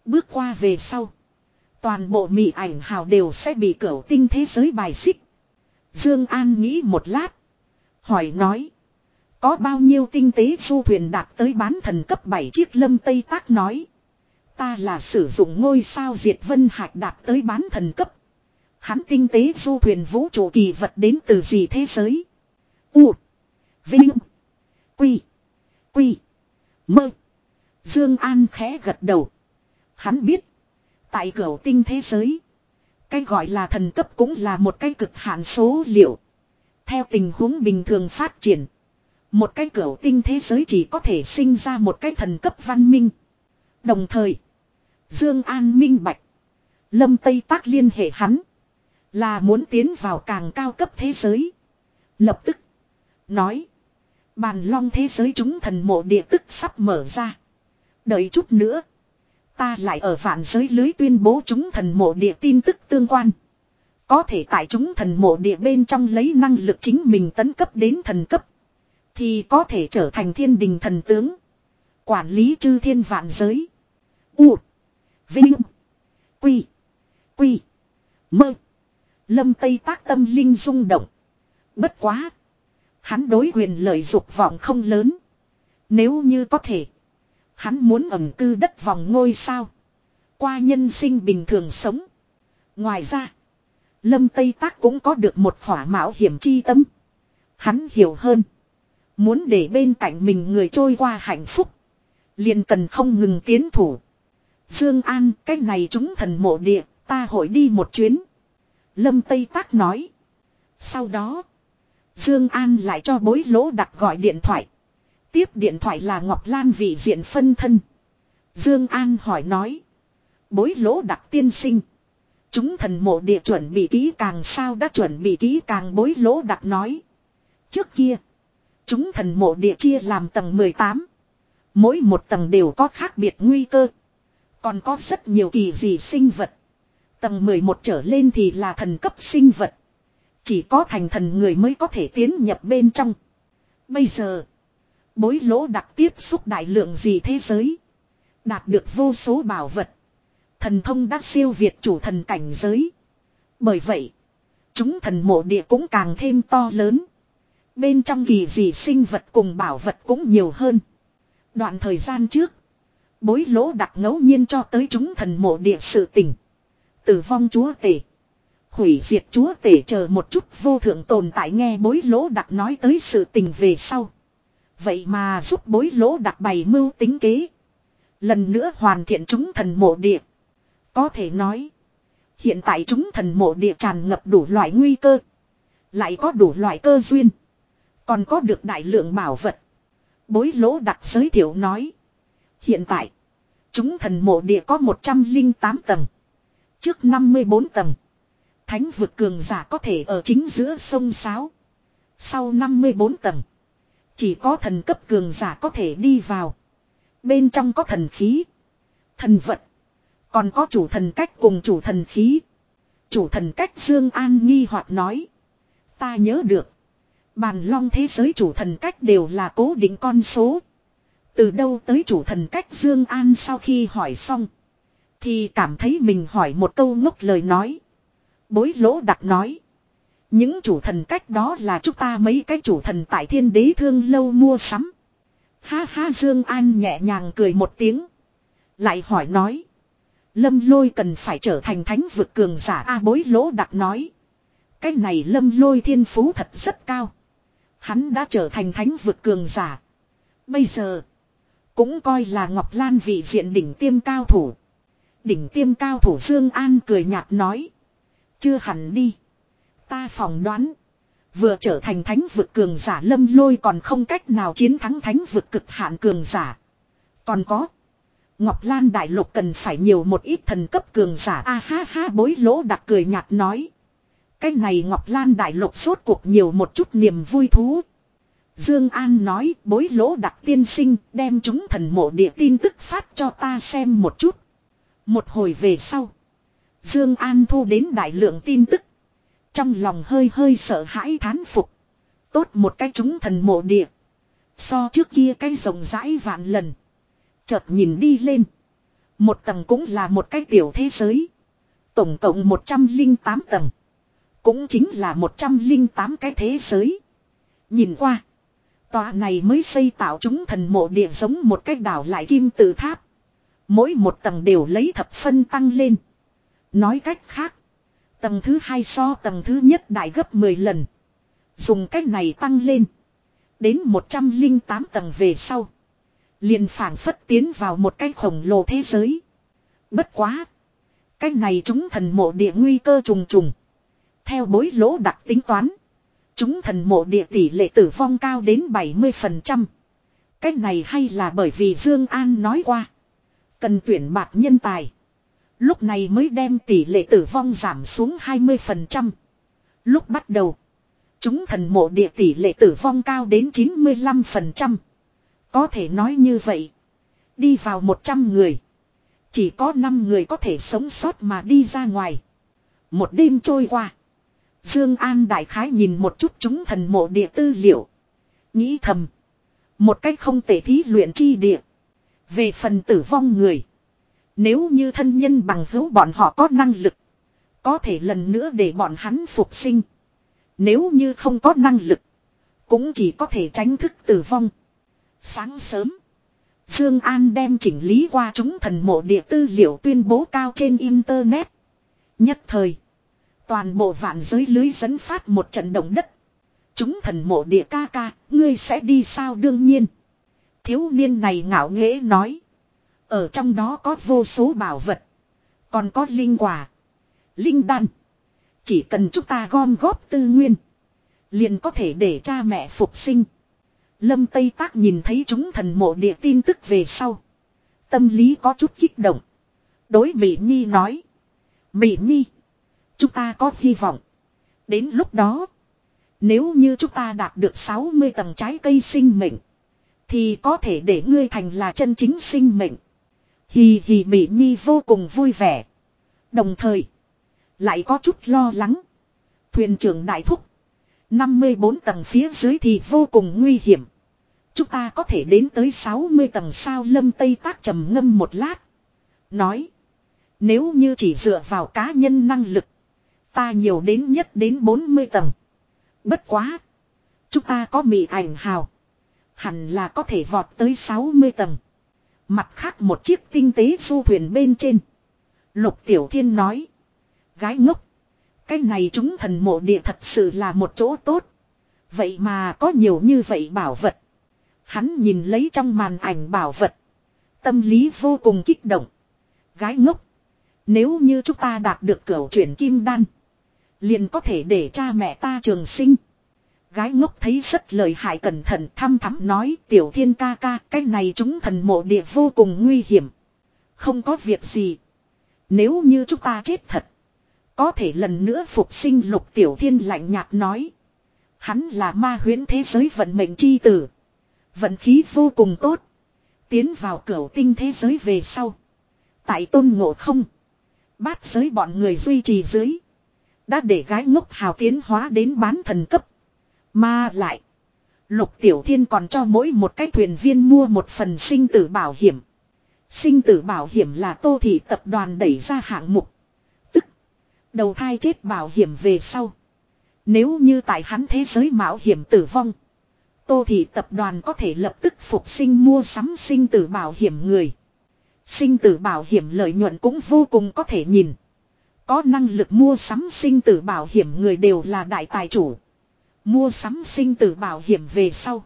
Speaker 1: Bước qua về sau. Toàn bộ mị ảnh hào đều sẽ bị cửu tinh thế giới bài xích. Dương An nghĩ một lát. Hỏi nói. Có bao nhiêu tinh tế du thuyền đạt tới bán thần cấp 7 chiếc lâm Tây Tác nói. Ta là sử dụng ngôi sao diệt vân hạch đạt tới bán thần cấp. Hắn tinh tế du thuyền vũ trụ kỳ vật đến từ gì thế giới. U. Vinh. Quy. Quy. Mơ. Dương An khẽ gật đầu. Hắn biết. Tại cửa tinh thế giới. Cái gọi là thần cấp cũng là một cái cực hạn số liệu. Theo tình huống bình thường phát triển. Một cái cửa tinh thế giới chỉ có thể sinh ra một cái thần cấp văn minh. Đồng thời. Dương An minh bạch. Lâm Tây Tác liên hệ hắn. Là muốn tiến vào càng cao cấp thế giới. Lập tức. Nói. Bàn long thế giới chúng thần mộ địa tức sắp mở ra. Đợi chút nữa. Ta lại ở vạn giới lưới tuyên bố chúng thần mộ địa tin tức tương quan. Có thể tại chúng thần mộ địa bên trong lấy năng lực chính mình tấn cấp đến thần cấp. Thì có thể trở thành thiên đình thần tướng. Quản lý chư thiên vạn giới. U. Vinh. Quy. Quy. Mơ. Lâm Tây tác tâm linh rung động. Bất quá. Hắn đối quyền lợi dục vọng không lớn. Nếu như có thể. Hắn muốn ẩm cư đất vòng ngôi sao. Qua nhân sinh bình thường sống. Ngoài ra. Lâm Tây Tác cũng có được một khỏa mạo hiểm chi tâm. Hắn hiểu hơn. Muốn để bên cạnh mình người trôi qua hạnh phúc. liền cần không ngừng tiến thủ. Dương An cái này chúng thần mộ địa. Ta hội đi một chuyến. Lâm Tây Tác nói. Sau đó. Dương An lại cho bối lỗ đặt gọi điện thoại. Tiếp điện thoại là Ngọc Lan vị diện phân thân. Dương An hỏi nói. Bối lỗ đặc tiên sinh. Chúng thần mộ địa chuẩn bị ký càng sao đã chuẩn bị ký càng bối lỗ đặc nói. Trước kia. Chúng thần mộ địa chia làm tầng 18. Mỗi một tầng đều có khác biệt nguy cơ. Còn có rất nhiều kỳ dị sinh vật. Tầng 11 trở lên thì là thần cấp sinh vật. Chỉ có thành thần người mới có thể tiến nhập bên trong. Bây giờ, Bối lỗ đặc tiếp xúc đại lượng gì thế giới. Đạt được vô số bảo vật. Thần thông đã siêu việt chủ thần cảnh giới. Bởi vậy, chúng thần mộ địa cũng càng thêm to lớn. Bên trong kỳ gì sinh vật cùng bảo vật cũng nhiều hơn. Đoạn thời gian trước, bối lỗ đặc ngẫu nhiên cho tới chúng thần mộ địa sự tình. Tử vong chúa tể. Hủy diệt chúa tể chờ một chút vô thượng tồn tại nghe bối lỗ đặc nói tới sự tình về sau. Vậy mà giúp bối lỗ đặc bày mưu tính kế. Lần nữa hoàn thiện chúng thần mộ địa. Có thể nói. Hiện tại chúng thần mộ địa tràn ngập đủ loại nguy cơ. Lại có đủ loại cơ duyên. Còn có được đại lượng bảo vật. Bối lỗ đặc giới thiệu nói. Hiện tại. Chúng thần mộ địa có 108 tầng. Trước 54 tầng. Thánh vực cường giả có thể ở chính giữa sông Sáo. Sau 54 tầng. Chỉ có thần cấp cường giả có thể đi vào. Bên trong có thần khí. Thần vật. Còn có chủ thần cách cùng chủ thần khí. Chủ thần cách Dương An nghi hoặc nói. Ta nhớ được. Bàn long thế giới chủ thần cách đều là cố định con số. Từ đâu tới chủ thần cách Dương An sau khi hỏi xong. Thì cảm thấy mình hỏi một câu ngốc lời nói. Bối lỗ đặc nói. Những chủ thần cách đó là chúng ta mấy cái chủ thần tại thiên đế thương lâu mua sắm. Ha ha Dương An nhẹ nhàng cười một tiếng. Lại hỏi nói. Lâm lôi cần phải trở thành thánh vực cường giả A bối lỗ đặc nói. Cái này lâm lôi thiên phú thật rất cao. Hắn đã trở thành thánh vực cường giả. Bây giờ. Cũng coi là Ngọc Lan vị diện đỉnh tiêm cao thủ. Đỉnh tiêm cao thủ Dương An cười nhạt nói. Chưa hẳn đi. Ta phỏng đoán. Vừa trở thành thánh vực cường giả lâm lôi còn không cách nào chiến thắng thánh vực cực hạn cường giả. Còn có. Ngọc Lan Đại Lục cần phải nhiều một ít thần cấp cường giả. A ha ha bối lỗ đặc cười nhạt nói. Cái này Ngọc Lan Đại Lục suốt cuộc nhiều một chút niềm vui thú. Dương An nói bối lỗ đặc tiên sinh đem chúng thần mộ địa tin tức phát cho ta xem một chút. Một hồi về sau. Dương An thu đến đại lượng tin tức. Trong lòng hơi hơi sợ hãi thán phục. Tốt một cái chúng thần mộ địa. So trước kia cái rộng rãi vạn lần. Chợt nhìn đi lên. Một tầng cũng là một cái tiểu thế giới. Tổng cộng 108 tầng. Cũng chính là 108 cái thế giới. Nhìn qua. Tòa này mới xây tạo chúng thần mộ địa giống một cái đảo lại kim tự tháp. Mỗi một tầng đều lấy thập phân tăng lên. Nói cách khác. Tầng thứ hai so tầng thứ nhất đại gấp 10 lần. Dùng cách này tăng lên. Đến 108 tầng về sau. Liền phản phất tiến vào một cái khổng lồ thế giới. Bất quá. Cách này chúng thần mộ địa nguy cơ trùng trùng. Theo bối lỗ đặc tính toán. Chúng thần mộ địa tỷ lệ tử vong cao đến 70%. Cách này hay là bởi vì Dương An nói qua. Cần tuyển bạc nhân tài. Lúc này mới đem tỷ lệ tử vong giảm xuống 20%. Lúc bắt đầu, chúng thần mộ địa tỷ lệ tử vong cao đến 95%. Có thể nói như vậy, đi vào 100 người, chỉ có 5 người có thể sống sót mà đi ra ngoài. Một đêm trôi qua, Dương An đại khái nhìn một chút chúng thần mộ địa tư liệu, nghĩ thầm, một cách không tệ thí luyện chi địa. Về phần tử vong người, nếu như thân nhân bằng hữu bọn họ có năng lực. Có thể lần nữa để bọn hắn phục sinh. Nếu như không có năng lực. Cũng chỉ có thể tránh thức tử vong. Sáng sớm. Dương An đem chỉnh lý qua chúng thần mộ địa tư liệu tuyên bố cao trên internet. Nhất thời, toàn bộ vạn giới lưới dẫn phát một trận động đất. Chúng thần mộ địa ca ca, ngươi sẽ đi sao đương nhiên. Thiếu niên này ngạo nghễ nói. Ở trong đó có vô số bảo vật. Còn có linh quả. Linh đan. Chỉ cần chúng ta gom góp tư nguyên. Liền có thể để cha mẹ phục sinh. Lâm Tây Tác nhìn thấy chúng thần mộ địa tin tức về sau. Tâm lý có chút kích động. Đối Mỹ Nhi nói. Mỹ Nhi. Chúng ta có hy vọng. Đến lúc đó. Nếu như chúng ta đạt được 60 tầng trái cây sinh mệnh. Thì có thể để ngươi thành là chân chính sinh mệnh. Hì hì Mỹ Nhi vô cùng vui vẻ. Đồng thời, lại có chút lo lắng. Thuyền trưởng đại thúc. 54 tầng phía dưới thì vô cùng nguy hiểm. Chúng ta có thể đến tới 60 tầng sao lâm tây tác trầm ngâm một lát. Nói. Nếu như chỉ dựa vào cá nhân năng lực. Ta nhiều đến nhất đến 40 tầng. Bất quá. Chúng ta có mị ảnh hào. Hẳn là có thể vọt tới 60 tầng. Mặt khác một chiếc tinh tế du thuyền bên trên. Lục Tiểu Thiên nói. Gái ngốc. Cái này chúng thần mộ địa thật sự là một chỗ tốt. Vậy mà có nhiều như vậy bảo vật. Hắn nhìn lấy trong màn ảnh bảo vật. Tâm lý vô cùng kích động. Gái ngốc. Nếu như chúng ta đạt được cửa chuyển kim đan. Liền có thể để cha mẹ ta trường sinh. Gái ngốc thấy rất lời hại cẩn thận thăm thắm nói tiểu thiên ca ca cái này chúng thần mộ địa vô cùng nguy hiểm. Không có việc gì. Nếu như chúng ta chết thật. Có thể lần nữa phục sinh lục tiểu thiên lạnh nhạt nói. Hắn là ma huyễn thế giới vận mệnh chi tử. Vận khí vô cùng tốt. Tiến vào cửa tinh thế giới về sau. Tại tôn ngộ không. Bát giới bọn người duy trì dưới. Đã để gái ngốc hào tiến hóa đến bán thần cấp. Mà lại. Lục Tiểu Thiên còn cho mỗi một cái thuyền viên mua một phần sinh tử bảo hiểm. Sinh tử bảo hiểm là tô thị tập đoàn đẩy ra hạng mục. Tức. Đầu thai chết bảo hiểm về sau. Nếu như tại hắn thế giới mạo hiểm tử vong. Tô thị tập đoàn có thể lập tức phục sinh mua sắm sinh tử bảo hiểm người. Sinh tử bảo hiểm lợi nhuận cũng vô cùng có thể nhìn. Có năng lực mua sắm sinh tử bảo hiểm người đều là đại tài chủ. Mua sắm sinh tử bảo hiểm về sau.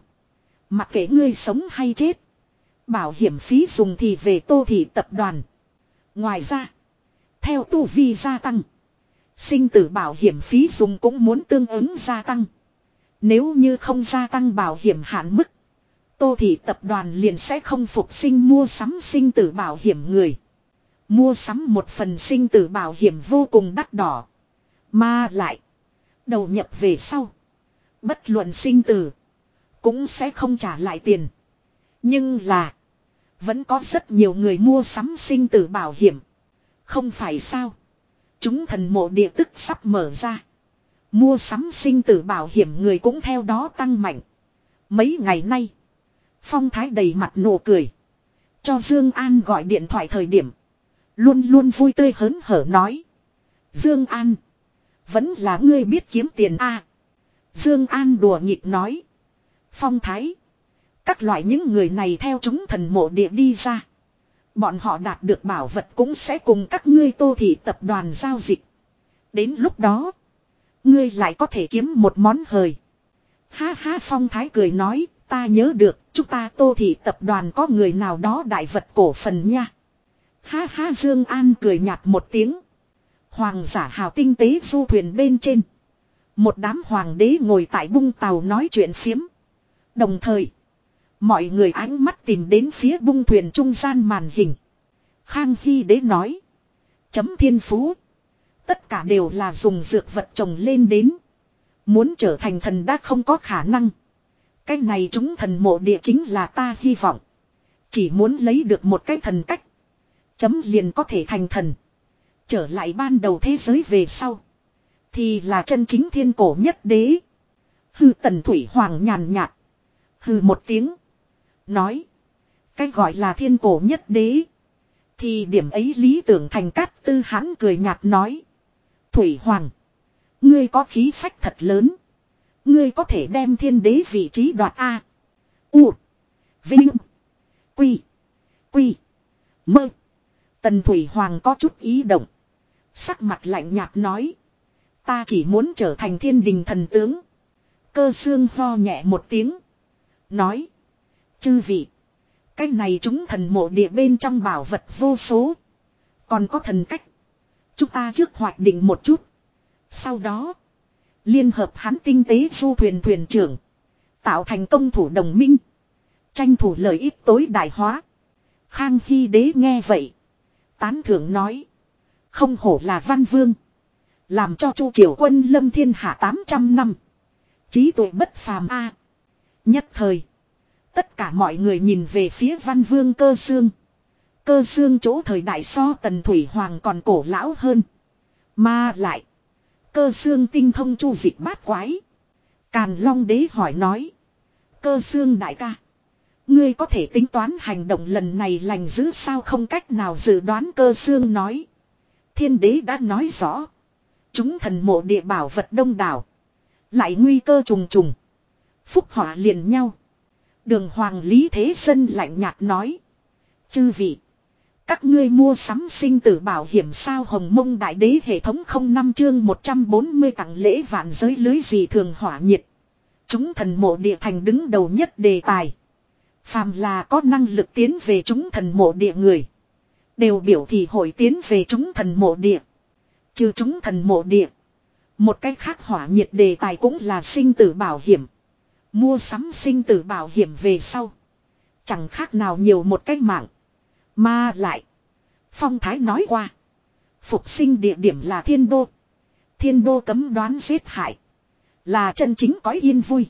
Speaker 1: Mặc kệ ngươi sống hay chết. Bảo hiểm phí dùng thì về tô thị tập đoàn. Ngoài ra. Theo tu vi gia tăng. Sinh tử bảo hiểm phí dùng cũng muốn tương ứng gia tăng. Nếu như không gia tăng bảo hiểm hạn mức. Tô thị tập đoàn liền sẽ không phục sinh mua sắm sinh tử bảo hiểm người. Mua sắm một phần sinh tử bảo hiểm vô cùng đắt đỏ. Mà lại. Đầu nhập về sau. Bất luận sinh tử. Cũng sẽ không trả lại tiền. Nhưng là. Vẫn có rất nhiều người mua sắm sinh tử bảo hiểm. Không phải sao. Chúng thần mộ địa tức sắp mở ra. Mua sắm sinh tử bảo hiểm người cũng theo đó tăng mạnh. Mấy ngày nay. Phong thái đầy mặt nụ cười. Cho Dương An gọi điện thoại thời điểm. Luôn luôn vui tươi hớn hở nói. Dương An. Vẫn là ngươi biết kiếm tiền a à. Dương An đùa nghịch nói. Phong thái. Các loại những người này theo chúng thần mộ địa đi ra. Bọn họ đạt được bảo vật cũng sẽ cùng các ngươi tô thị tập đoàn giao dịch. Đến lúc đó. Ngươi lại có thể kiếm một món hời. Ha ha phong thái cười nói. Ta nhớ được chúng ta tô thị tập đoàn có người nào đó đại vật cổ phần nha. Ha ha Dương An cười nhạt một tiếng. Hoàng giả hào tinh tế du thuyền bên trên. Một đám hoàng đế ngồi tại bung tàu nói chuyện phiếm. Đồng thời, mọi người ánh mắt tìm đến phía bung thuyền trung gian màn hình. Khang Hy đế nói. Chấm thiên phú. Tất cả đều là dùng dược vật trồng lên đến. Muốn trở thành thần đã không có khả năng. Cái này chúng thần mộ địa chính là ta hy vọng. Chỉ muốn lấy được một cái thần cách. Chấm liền có thể thành thần. Trở lại ban đầu thế giới về sau. Thì là chân chính thiên cổ nhất đế. Hư tần thủy hoàng nhàn nhạt. Hư một tiếng. Nói. Cái gọi là thiên cổ nhất đế. Thì điểm ấy lý tưởng thành cát tư hãn cười nhạt nói. Thủy hoàng. Ngươi có khí phách thật lớn. Ngươi có thể đem thiên đế vị trí đoạt A. U. Vinh. Quy. Quy. Mơ. Tần Thủy Hoàng có chút ý động. Sắc mặt lạnh nhạt nói. Ta chỉ muốn trở thành thiên đình thần tướng. Cơ xương ho nhẹ một tiếng. Nói. Chư vị. cách này chúng thần mộ địa bên trong bảo vật vô số. Còn có thần cách. Chúng ta trước hoạch định một chút. Sau đó. Liên hợp hán tinh tế du thuyền thuyền trưởng. Tạo thành công thủ đồng minh. Tranh thủ lợi ích tối đại hóa. Khang Hy đế nghe vậy. Tán thưởng nói. Không hổ là văn vương. Làm cho Chu Triều Quân lâm thiên hạ 800 năm. Trí tuệ bất phàm A. Nhất thời. Tất cả mọi người nhìn về phía văn vương cơ xương. Cơ xương chỗ thời đại so tần thủy hoàng còn cổ lão hơn. Mà lại. Cơ xương tinh thông chu dịch bát quái. Càn long đế hỏi nói. Cơ xương đại ca. Ngươi có thể tính toán hành động lần này lành giữ sao không cách nào dự đoán cơ xương nói. Thiên đế đã nói rõ. Chúng thần mộ địa bảo vật đông đảo. Lại nguy cơ trùng trùng. Phúc họa liền nhau. Đường hoàng lý thế dân lạnh nhạt nói. Chư vị. Các ngươi mua sắm sinh tử bảo hiểm sao hồng mông đại đế hệ thống không năm chương 140 tặng lễ vạn giới lưới gì thường hỏa nhiệt. Chúng thần mộ địa thành đứng đầu nhất đề tài. Phàm là có năng lực tiến về chúng thần mộ địa người. Đều biểu thị hội tiến về chúng thần mộ địa. Trừ chúng thần mộ địa. Một cách khác hỏa nhiệt đề tài cũng là sinh tử bảo hiểm. Mua sắm sinh tử bảo hiểm về sau. Chẳng khác nào nhiều một cách mạng. Mà lại. Phong Thái nói qua. Phục sinh địa điểm là thiên đô. Thiên đô cấm đoán giết hại. Là chân chính có yên vui.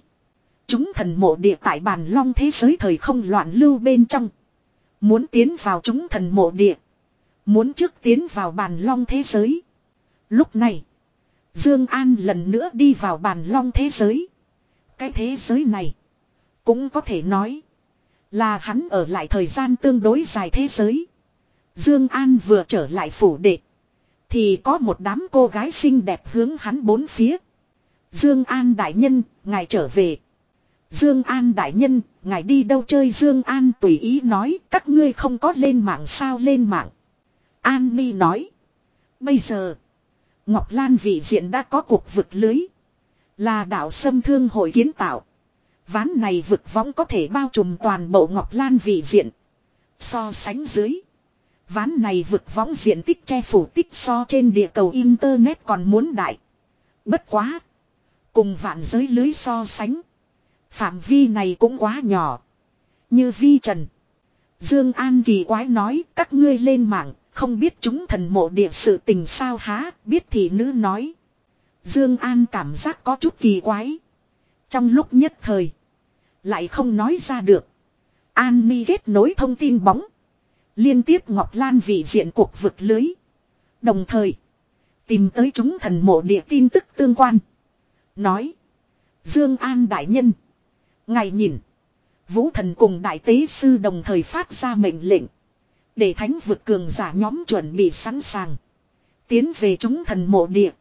Speaker 1: Chúng thần mộ địa tại bàn long thế giới thời không loạn lưu bên trong. Muốn tiến vào chúng thần mộ địa. Muốn trước tiến vào bàn long thế giới. Lúc này, Dương An lần nữa đi vào bàn long thế giới. Cái thế giới này, cũng có thể nói là hắn ở lại thời gian tương đối dài thế giới. Dương An vừa trở lại phủ đệ, thì có một đám cô gái xinh đẹp hướng hắn bốn phía. Dương An đại nhân, ngài trở về. Dương An đại nhân, ngài đi đâu chơi Dương An tùy ý nói, các ngươi không có lên mạng sao lên mạng. An Mi nói, bây giờ Ngọc Lan vị diện đã có cuộc vực lưới. Là đảo xâm thương hội kiến tạo. Ván này vực võng có thể bao trùm toàn bộ Ngọc Lan vị diện. So sánh dưới. Ván này vực võng diện tích che phủ tích so trên địa cầu Internet còn muốn đại. Bất quá. Cùng vạn giới lưới so sánh. Phạm vi này cũng quá nhỏ. Như vi trần. Dương An kỳ quái nói các ngươi lên mạng không biết chúng thần mộ địa sự tình sao há, biết thì nữ nói. Dương An cảm giác có chút kỳ quái. Trong lúc nhất thời, lại không nói ra được. An Mi kết nối thông tin bóng, liên tiếp Ngọc Lan vị diện cuộc vực lưới. Đồng thời, tìm tới chúng thần mộ địa tin tức tương quan. Nói, Dương An đại nhân, ngài nhìn, Vũ thần cùng đại tế sư đồng thời phát ra mệnh lệnh. Để thánh vực cường giả nhóm chuẩn bị sẵn sàng. Tiến về chúng thần mộ địa.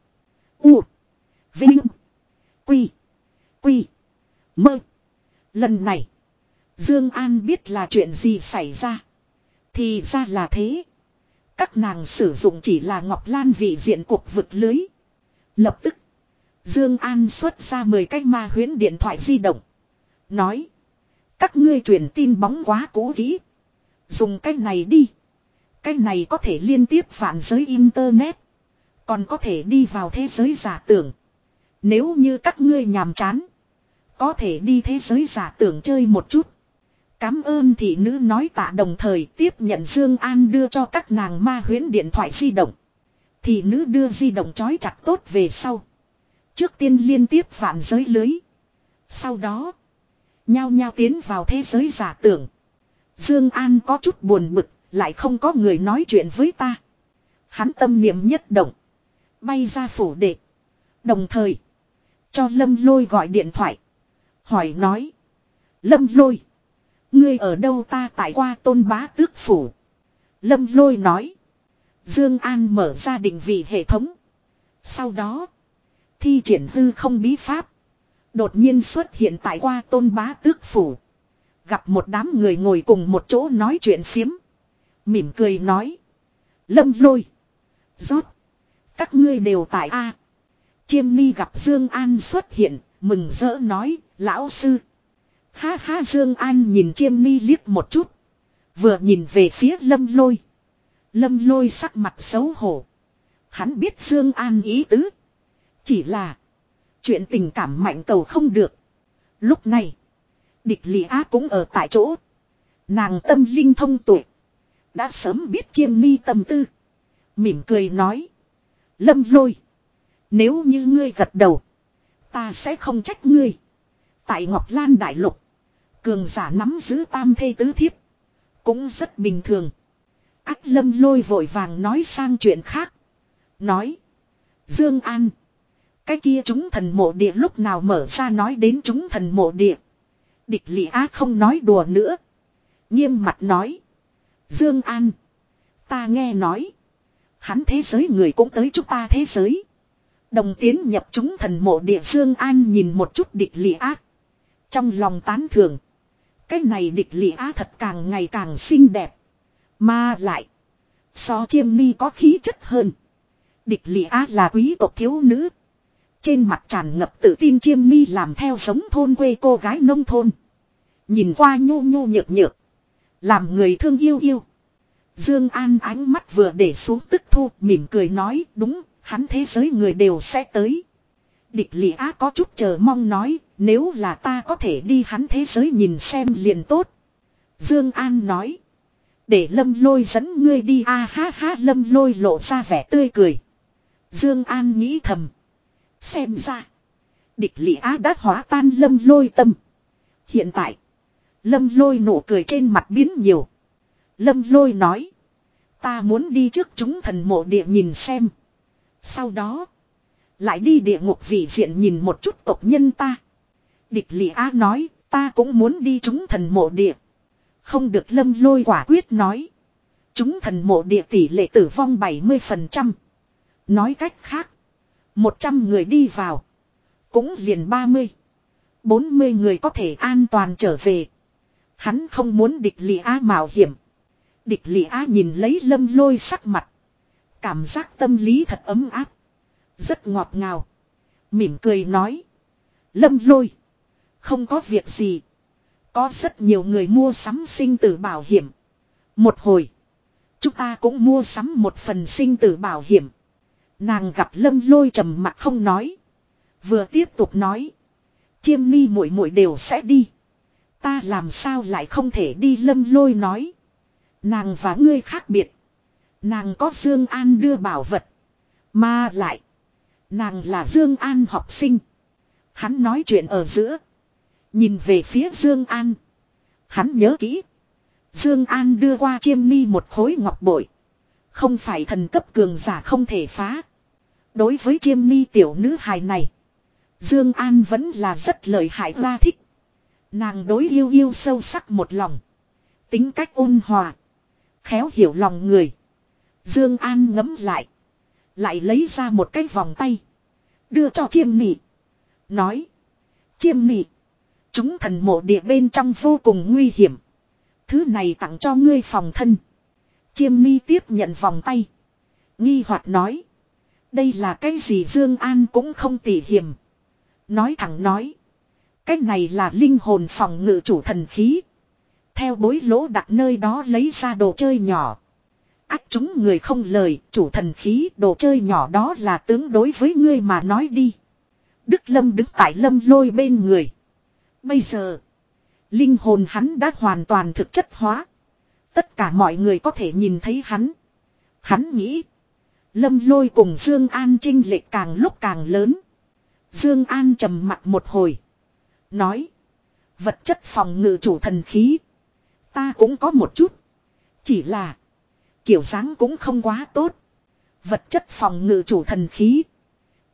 Speaker 1: U. Vinh. Quy. Quy. Mơ. Lần này. Dương An biết là chuyện gì xảy ra. Thì ra là thế. Các nàng sử dụng chỉ là ngọc lan vị diện cuộc vực lưới. Lập tức. Dương An xuất ra 10 cái ma huyễn điện thoại di động. Nói. Các ngươi truyền tin bóng quá cố ý. Dùng cái này đi. Cái này có thể liên tiếp phản giới Internet. Còn có thể đi vào thế giới giả tưởng. Nếu như các ngươi nhàm chán. Có thể đi thế giới giả tưởng chơi một chút. Cám ơn thị nữ nói tạ đồng thời tiếp nhận Dương An đưa cho các nàng ma huyễn điện thoại di động. Thị nữ đưa di động chói chặt tốt về sau. Trước tiên liên tiếp vạn giới lưới. Sau đó. Nhao nhao tiến vào thế giới giả tưởng. Dương An có chút buồn bực, lại không có người nói chuyện với ta. Hắn tâm niệm nhất động, bay ra phủ đệ. Đồng thời, cho Lâm Lôi gọi điện thoại, hỏi nói: "Lâm Lôi, ngươi ở đâu ta tại qua Tôn Bá Tước phủ?" Lâm Lôi nói: "Dương An mở ra định vị hệ thống, sau đó thi triển hư không bí pháp, đột nhiên xuất hiện tại qua Tôn Bá Tước phủ." Gặp một đám người ngồi cùng một chỗ nói chuyện phiếm. Mỉm cười nói. Lâm lôi. Rót. Các ngươi đều tại A. Chiêm mi gặp Dương An xuất hiện. Mừng rỡ nói. Lão sư. Ha ha Dương An nhìn chiêm mi liếc một chút. Vừa nhìn về phía lâm lôi. Lâm lôi sắc mặt xấu hổ. Hắn biết Dương An ý tứ. Chỉ là. Chuyện tình cảm mạnh cầu không được. Lúc này địch lì á cũng ở tại chỗ. Nàng tâm linh thông tuệ. Đã sớm biết chiêm ni tâm tư. Mỉm cười nói. Lâm lôi. Nếu như ngươi gật đầu. Ta sẽ không trách ngươi. Tại Ngọc Lan Đại Lục. Cường giả nắm giữ tam thê tứ thiếp. Cũng rất bình thường. Ác lâm lôi vội vàng nói sang chuyện khác. Nói. Dương An. Cái kia chúng thần mộ địa lúc nào mở ra nói đến chúng thần mộ địa. Địch lị á không nói đùa nữa. Nghiêm mặt nói. Dương An. Ta nghe nói. Hắn thế giới người cũng tới chúng ta thế giới. Đồng tiến nhập chúng thần mộ địa Dương An nhìn một chút địch lị á. Trong lòng tán thưởng. Cái này địch lị á thật càng ngày càng xinh đẹp. Mà lại. So chiêm mi có khí chất hơn. Địch lị á là quý tộc thiếu nữ. Trên mặt tràn ngập tự tin chiêm mi làm theo sống thôn quê cô gái nông thôn. Nhìn qua nhô nhô nhược nhược. Làm người thương yêu yêu. Dương An ánh mắt vừa để xuống tức thu mỉm cười nói đúng hắn thế giới người đều sẽ tới. Địch lị á có chút chờ mong nói nếu là ta có thể đi hắn thế giới nhìn xem liền tốt. Dương An nói. Để lâm lôi dẫn ngươi đi a à, ha ha lâm lôi lộ ra vẻ tươi cười. Dương An nghĩ thầm. Xem ra. Địch lị á đã hóa tan lâm lôi tâm. Hiện tại. Lâm lôi nụ cười trên mặt biến nhiều. Lâm lôi nói. Ta muốn đi trước chúng thần mộ địa nhìn xem. Sau đó. Lại đi địa ngục vị diện nhìn một chút tộc nhân ta. Địch lị á nói. Ta cũng muốn đi chúng thần mộ địa. Không được lâm lôi quả quyết nói. Chúng thần mộ địa tỷ lệ tử vong 70%. Nói cách khác một trăm người đi vào. Cũng liền ba mươi, bốn mươi người có thể an toàn trở về. Hắn không muốn địch lị á mạo hiểm. Địch lị á nhìn lấy lâm lôi sắc mặt. Cảm giác tâm lý thật ấm áp. Rất ngọt ngào. Mỉm cười nói. Lâm lôi. Không có việc gì. Có rất nhiều người mua sắm sinh tử bảo hiểm. Một hồi. Chúng ta cũng mua sắm một phần sinh tử bảo hiểm. Nàng gặp lâm lôi trầm mặt không nói. Vừa tiếp tục nói. Chiêm ni muội muội đều sẽ đi. Ta làm sao lại không thể đi lâm lôi nói. Nàng và ngươi khác biệt. Nàng có Dương An đưa bảo vật. Mà lại. Nàng là Dương An học sinh. Hắn nói chuyện ở giữa. Nhìn về phía Dương An. Hắn nhớ kỹ. Dương An đưa qua chiêm ni một khối ngọc bội. Không phải thần cấp cường giả không thể phá. Đối với chiêm ni tiểu nữ hài này. Dương An vẫn là rất lợi hại ra thích. Nàng đối yêu yêu sâu sắc một lòng. Tính cách ôn hòa. Khéo hiểu lòng người. Dương An ngấm lại. Lại lấy ra một cái vòng tay. Đưa cho chiêm nị. Nói. Chiêm nị. Chúng thần mộ địa bên trong vô cùng nguy hiểm. Thứ này tặng cho ngươi phòng thân. Chiêm mi tiếp nhận vòng tay. Nghi Hoạt nói. Đây là cái gì Dương An cũng không tỉ hiểm. Nói thẳng nói. Cái này là linh hồn phòng ngự chủ thần khí. Theo bối lỗ đặt nơi đó lấy ra đồ chơi nhỏ. Ác chúng người không lời, chủ thần khí đồ chơi nhỏ đó là tướng đối với ngươi mà nói đi. Đức Lâm đứng tại Lâm lôi bên người. Bây giờ, linh hồn hắn đã hoàn toàn thực chất hóa. Tất cả mọi người có thể nhìn thấy hắn. Hắn nghĩ. Lâm lôi cùng Dương An trinh lệch càng lúc càng lớn. Dương An trầm mặt một hồi. Nói. Vật chất phòng ngự chủ thần khí. Ta cũng có một chút. Chỉ là. Kiểu dáng cũng không quá tốt. Vật chất phòng ngự chủ thần khí.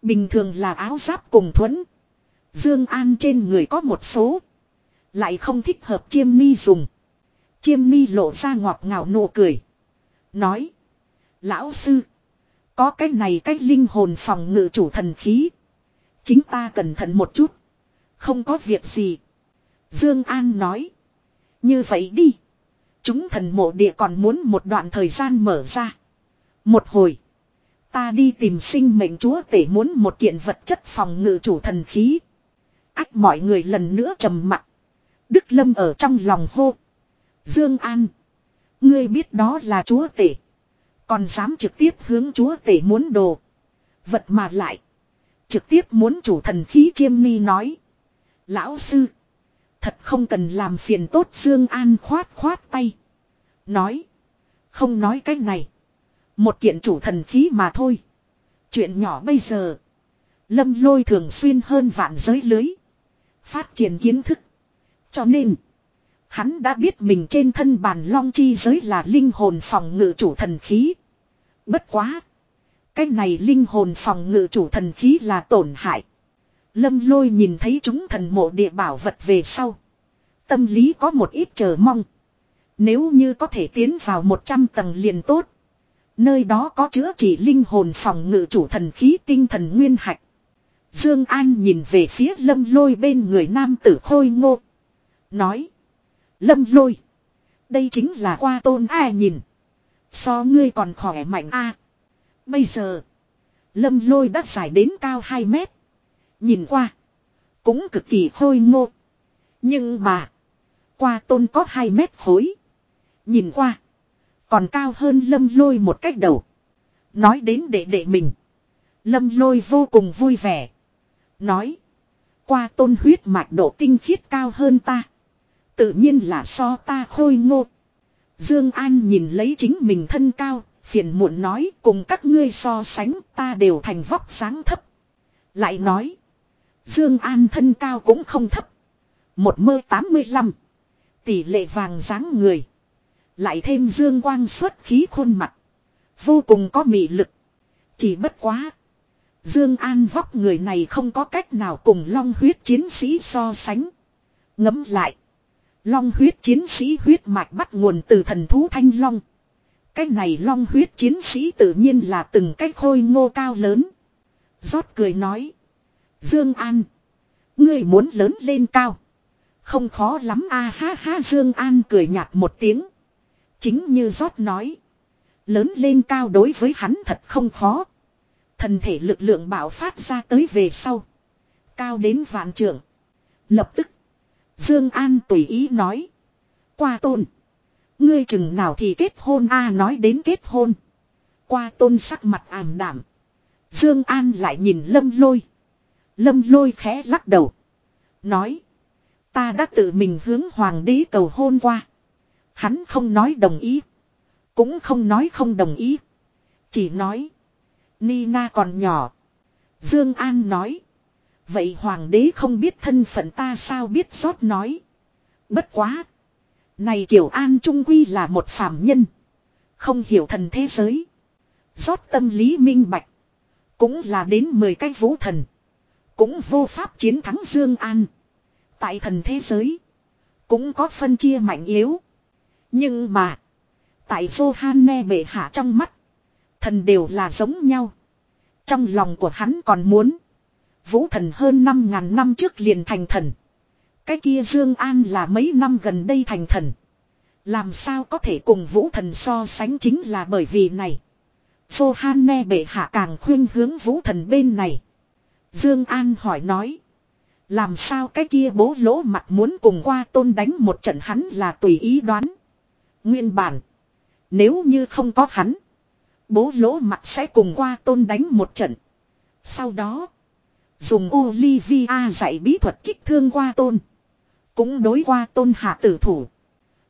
Speaker 1: Bình thường là áo giáp cùng thuẫn. Dương An trên người có một số. Lại không thích hợp chiêm ni dùng. Chiêm mi lộ ra ngọt ngào nụ cười. Nói. Lão sư. Có cái này cái linh hồn phòng ngự chủ thần khí. Chính ta cẩn thận một chút. Không có việc gì. Dương An nói. Như vậy đi. Chúng thần mộ địa còn muốn một đoạn thời gian mở ra. Một hồi. Ta đi tìm sinh mệnh chúa tể muốn một kiện vật chất phòng ngự chủ thần khí. Ách mọi người lần nữa trầm mặt. Đức Lâm ở trong lòng hô. Dương An. Ngươi biết đó là chúa tể. Còn dám trực tiếp hướng chúa tể muốn đồ. Vật mà lại. Trực tiếp muốn chủ thần khí chiêm mi nói. Lão sư. Thật không cần làm phiền tốt Dương An khoát khoát tay. Nói. Không nói cái này. Một kiện chủ thần khí mà thôi. Chuyện nhỏ bây giờ. Lâm lôi thường xuyên hơn vạn giới lưới. Phát triển kiến thức. Cho nên. Hắn đã biết mình trên thân bàn long chi giới là linh hồn phòng ngự chủ thần khí. Bất quá. Cái này linh hồn phòng ngự chủ thần khí là tổn hại. Lâm lôi nhìn thấy chúng thần mộ địa bảo vật về sau. Tâm lý có một ít chờ mong. Nếu như có thể tiến vào 100 tầng liền tốt. Nơi đó có chữa trị linh hồn phòng ngự chủ thần khí tinh thần nguyên hạch. Dương An nhìn về phía lâm lôi bên người nam tử khôi ngô. Nói. Lâm lôi. Đây chính là qua tôn ai nhìn. So ngươi còn khỏe mạnh a. bây giờ. Lâm lôi đã dài đến cao 2 mét. Nhìn qua. Cũng cực kỳ khôi ngô. Nhưng mà. Qua tôn có 2 mét khối. Nhìn qua. Còn cao hơn lâm lôi một cách đầu. Nói đến đệ đệ mình. Lâm lôi vô cùng vui vẻ. Nói. Qua tôn huyết mạch độ tinh khiết cao hơn ta. Tự nhiên là so ta khôi ngô. Dương An nhìn lấy chính mình thân cao, phiền muộn nói cùng các ngươi so sánh ta đều thành vóc sáng thấp. Lại nói. Dương An thân cao cũng không thấp. Một mơ 85. Tỷ lệ vàng dáng người. Lại thêm dương quang xuất khí khuôn mặt. Vô cùng có mị lực. Chỉ bất quá. Dương An vóc người này không có cách nào cùng long huyết chiến sĩ so sánh. ngẫm lại. Long huyết chiến sĩ huyết mạch bắt nguồn từ thần thú thanh long. Cái này long huyết chiến sĩ tự nhiên là từng cái khôi ngô cao lớn. rót cười nói. Dương An. Ngươi muốn lớn lên cao. Không khó lắm a ha ha Dương An cười nhạt một tiếng. Chính như rót nói. Lớn lên cao đối với hắn thật không khó. Thần thể lực lượng bạo phát ra tới về sau. Cao đến vạn trưởng. Lập tức Dương An tùy ý nói. Qua tôn. Ngươi chừng nào thì kết hôn a à, nói đến kết hôn. Qua tôn sắc mặt ảm đảm. Dương An lại nhìn lâm lôi. Lâm lôi khẽ lắc đầu. Nói. Ta đã tự mình hướng hoàng đế cầu hôn qua. Hắn không nói đồng ý. Cũng không nói không đồng ý. Chỉ nói. Nina còn nhỏ. Dương An nói. Vậy hoàng đế không biết thân phận ta sao biết rót nói. Bất quá. Này kiểu an trung quy là một phàm nhân. Không hiểu thần thế giới. Rót tâm lý minh bạch. Cũng là đến 10 cái vũ thần. Cũng vô pháp chiến thắng Dương An. Tại thần thế giới. Cũng có phân chia mạnh yếu. Nhưng mà. Tại vô Johanne bệ hạ trong mắt. Thần đều là giống nhau. Trong lòng của hắn còn muốn. Vũ thần hơn 5.000 năm trước liền thành thần. Cái kia Dương An là mấy năm gần đây thành thần. Làm sao có thể cùng vũ thần so sánh chính là bởi vì này. Sohanne bệ hạ càng khuyên hướng vũ thần bên này. Dương An hỏi nói. Làm sao cái kia bố lỗ mặt muốn cùng qua tôn đánh một trận hắn là tùy ý đoán. Nguyên bản. Nếu như không có hắn. Bố lỗ mặt sẽ cùng qua tôn đánh một trận. Sau đó. Dùng Olivia dạy bí thuật kích thương qua tôn. Cũng đối qua tôn hạ tử thủ.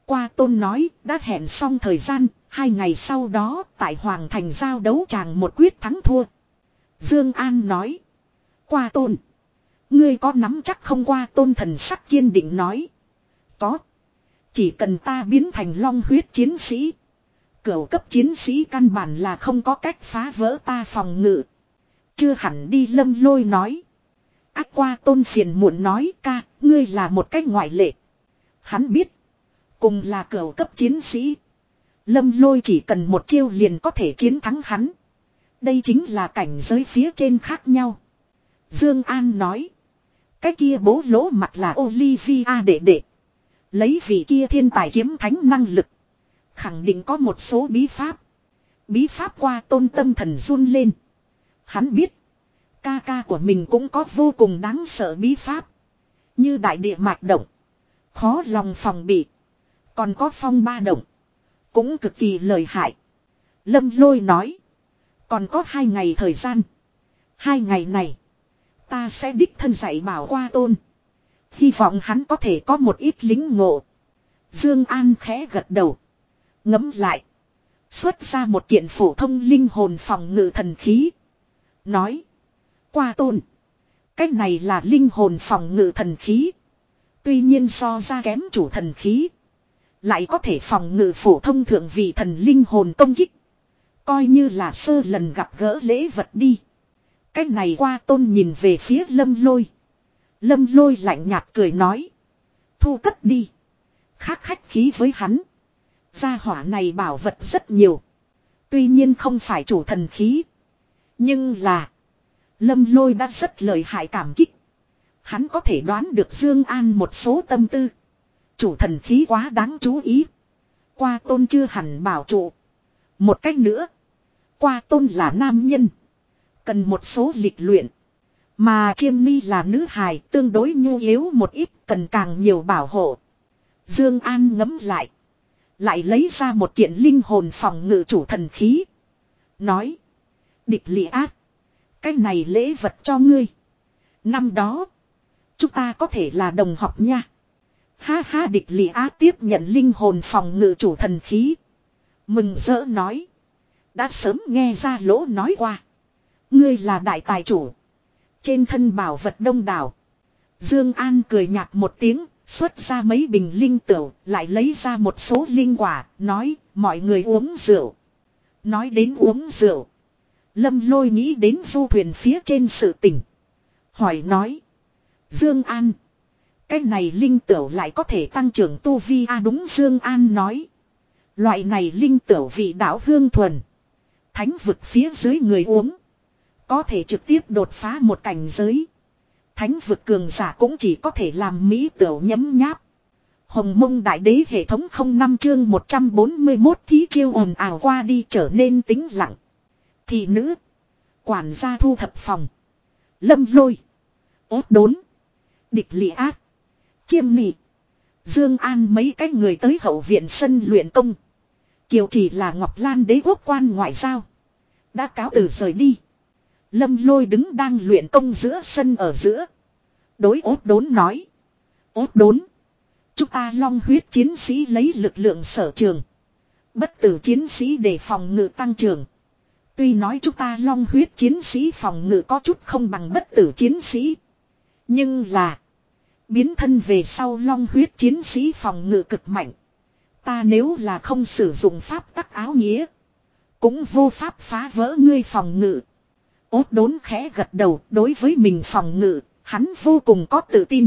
Speaker 1: Qua tôn nói đã hẹn xong thời gian, hai ngày sau đó tại Hoàng Thành giao đấu chàng một quyết thắng thua. Dương An nói. Qua tôn. Ngươi có nắm chắc không qua tôn thần sắc kiên định nói. Có. Chỉ cần ta biến thành long huyết chiến sĩ. Cửu cấp chiến sĩ căn bản là không có cách phá vỡ ta phòng ngự chưa hẳn đi lâm lôi nói. Ác qua tôn phiền muộn nói ca, ngươi là một cách ngoại lệ. Hắn biết, cùng là cờ cấp chiến sĩ. Lâm lôi chỉ cần một chiêu liền có thể chiến thắng hắn. Đây chính là cảnh giới phía trên khác nhau. Dương An nói. Cái kia bố lỗ mặt là Olivia đệ đệ. Lấy vị kia thiên tài kiếm thánh năng lực. Khẳng định có một số bí pháp. Bí pháp qua tôn tâm thần run lên. Hắn biết. Ca ca của mình cũng có vô cùng đáng sợ bí pháp. Như đại địa mạch động. Khó lòng phòng bị. Còn có phong ba động. Cũng cực kỳ lợi hại. Lâm lôi nói. Còn có hai ngày thời gian. Hai ngày này. Ta sẽ đích thân dạy bảo qua tôn. Hy vọng hắn có thể có một ít lính ngộ. Dương An khẽ gật đầu. Ngấm lại. Xuất ra một kiện phổ thông linh hồn phòng ngự thần khí. Nói. Qua tôn. Cách này là linh hồn phòng ngự thần khí. Tuy nhiên so ra kém chủ thần khí. Lại có thể phòng ngự phổ thông thượng vị thần linh hồn công kích. Coi như là sơ lần gặp gỡ lễ vật đi. Cách này qua tôn nhìn về phía lâm lôi. Lâm lôi lạnh nhạt cười nói. Thu cất đi. Khác khách khí với hắn. Gia hỏa này bảo vật rất nhiều. Tuy nhiên không phải chủ thần khí. Nhưng là. Lâm lôi đã rất lời hại cảm kích. Hắn có thể đoán được Dương An một số tâm tư. Chủ thần khí quá đáng chú ý. Qua tôn chưa hẳn bảo trụ. Một cách nữa. Qua tôn là nam nhân. Cần một số lịch luyện. Mà chiêm ni là nữ hài tương đối nhu yếu một ít cần càng nhiều bảo hộ. Dương An ngấm lại. Lại lấy ra một kiện linh hồn phòng ngự chủ thần khí. Nói địch lị ác. Cái này lễ vật cho ngươi. Năm đó. Chúng ta có thể là đồng học nha. Ha ha địch lị á tiếp nhận linh hồn phòng ngự chủ thần khí. Mừng rỡ nói. Đã sớm nghe ra lỗ nói qua. Ngươi là đại tài chủ. Trên thân bảo vật đông đảo. Dương An cười nhạt một tiếng, xuất ra mấy bình linh tửu, lại lấy ra một số linh quả, nói, mọi người uống rượu. Nói đến uống rượu, Lâm lôi nghĩ đến du thuyền phía trên sự tỉnh. Hỏi nói. Dương An. Cái này linh tiểu lại có thể tăng trưởng tu vi a à đúng Dương An nói. Loại này linh tiểu vị đảo hương thuần. Thánh vực phía dưới người uống. Có thể trực tiếp đột phá một cảnh giới. Thánh vực cường giả cũng chỉ có thể làm mỹ tiểu nhấm nháp. Hồng mông đại đế hệ thống không năm chương 141 thí chiêu ồn ào qua đi trở nên tĩnh lặng. Thị nữ. Quản gia thu thập phòng. Lâm lôi. Ốt đốn. Địch lị ác. Chiêm nị. Dương An mấy cái người tới hậu viện sân luyện công. Kiều chỉ là Ngọc Lan đế quốc quan ngoại giao. Đã cáo từ rời đi. Lâm lôi đứng đang luyện công giữa sân ở giữa. Đối ốt đốn nói. Ốt đốn. Chúng ta long huyết chiến sĩ lấy lực lượng sở trường. Bất tử chiến sĩ để phòng ngự tăng trưởng. Tuy nói chúng ta long huyết chiến sĩ phòng ngự có chút không bằng bất tử chiến sĩ. Nhưng là. Biến thân về sau long huyết chiến sĩ phòng ngự cực mạnh. Ta nếu là không sử dụng pháp tắc áo nghĩa. Cũng vô pháp phá vỡ ngươi phòng ngự. Ốt đốn khẽ gật đầu đối với mình phòng ngự. Hắn vô cùng có tự tin.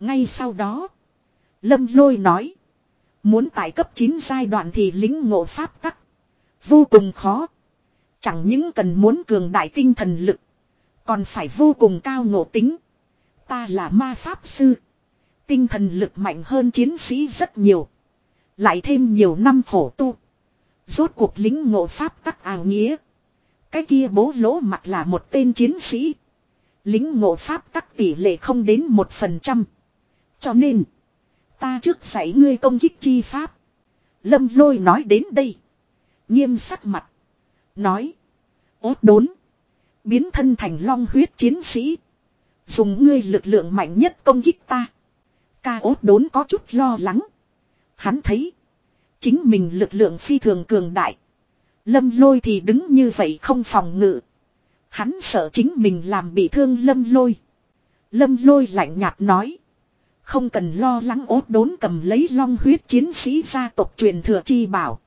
Speaker 1: Ngay sau đó. Lâm lôi nói. Muốn tại cấp 9 giai đoạn thì lính ngộ pháp tắc. Vô cùng khó. Chẳng những cần muốn cường đại tinh thần lực. Còn phải vô cùng cao ngộ tính. Ta là ma pháp sư. Tinh thần lực mạnh hơn chiến sĩ rất nhiều. Lại thêm nhiều năm khổ tu. Rốt cuộc lính ngộ pháp tắc ảo nghĩa. Cái kia bố lỗ mặt là một tên chiến sĩ. Lính ngộ pháp tắc tỷ lệ không đến một phần trăm. Cho nên. Ta trước dạy ngươi công kích chi pháp. Lâm lôi nói đến đây. Nghiêm sắc mặt. Nói. Ốt đốn. Biến thân thành long huyết chiến sĩ. Dùng ngươi lực lượng mạnh nhất công kích ta. Ca ốt đốn có chút lo lắng. Hắn thấy. Chính mình lực lượng phi thường cường đại. Lâm lôi thì đứng như vậy không phòng ngự. Hắn sợ chính mình làm bị thương lâm lôi. Lâm lôi lạnh nhạt nói. Không cần lo lắng ốt đốn cầm lấy long huyết chiến sĩ gia tộc truyền thừa chi bảo.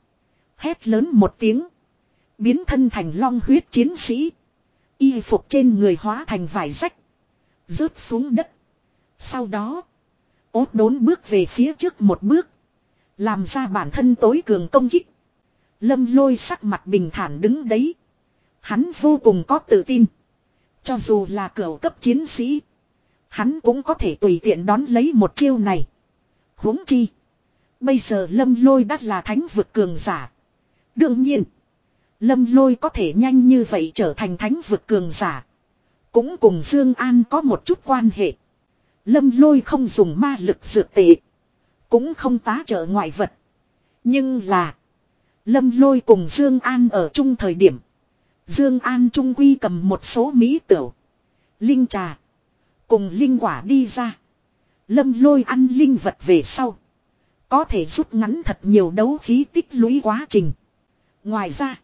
Speaker 1: Hét lớn một tiếng. Biến thân thành long huyết chiến sĩ. Y phục trên người hóa thành vải rách. Rớt xuống đất. Sau đó. Ốt đốn bước về phía trước một bước. Làm ra bản thân tối cường công kích. Lâm lôi sắc mặt bình thản đứng đấy. Hắn vô cùng có tự tin. Cho dù là cửa cấp chiến sĩ. Hắn cũng có thể tùy tiện đón lấy một chiêu này. huống chi. Bây giờ lâm lôi đã là thánh vực cường giả. Đương nhiên. Lâm lôi có thể nhanh như vậy trở thành thánh vực cường giả. Cũng cùng Dương An có một chút quan hệ. Lâm lôi không dùng ma lực dược tệ. Cũng không tá trợ ngoại vật. Nhưng là. Lâm lôi cùng Dương An ở chung thời điểm. Dương An trung quy cầm một số mỹ tiểu Linh trà. Cùng linh quả đi ra. Lâm lôi ăn linh vật về sau. Có thể rút ngắn thật nhiều đấu khí tích lũy quá trình. Ngoài ra.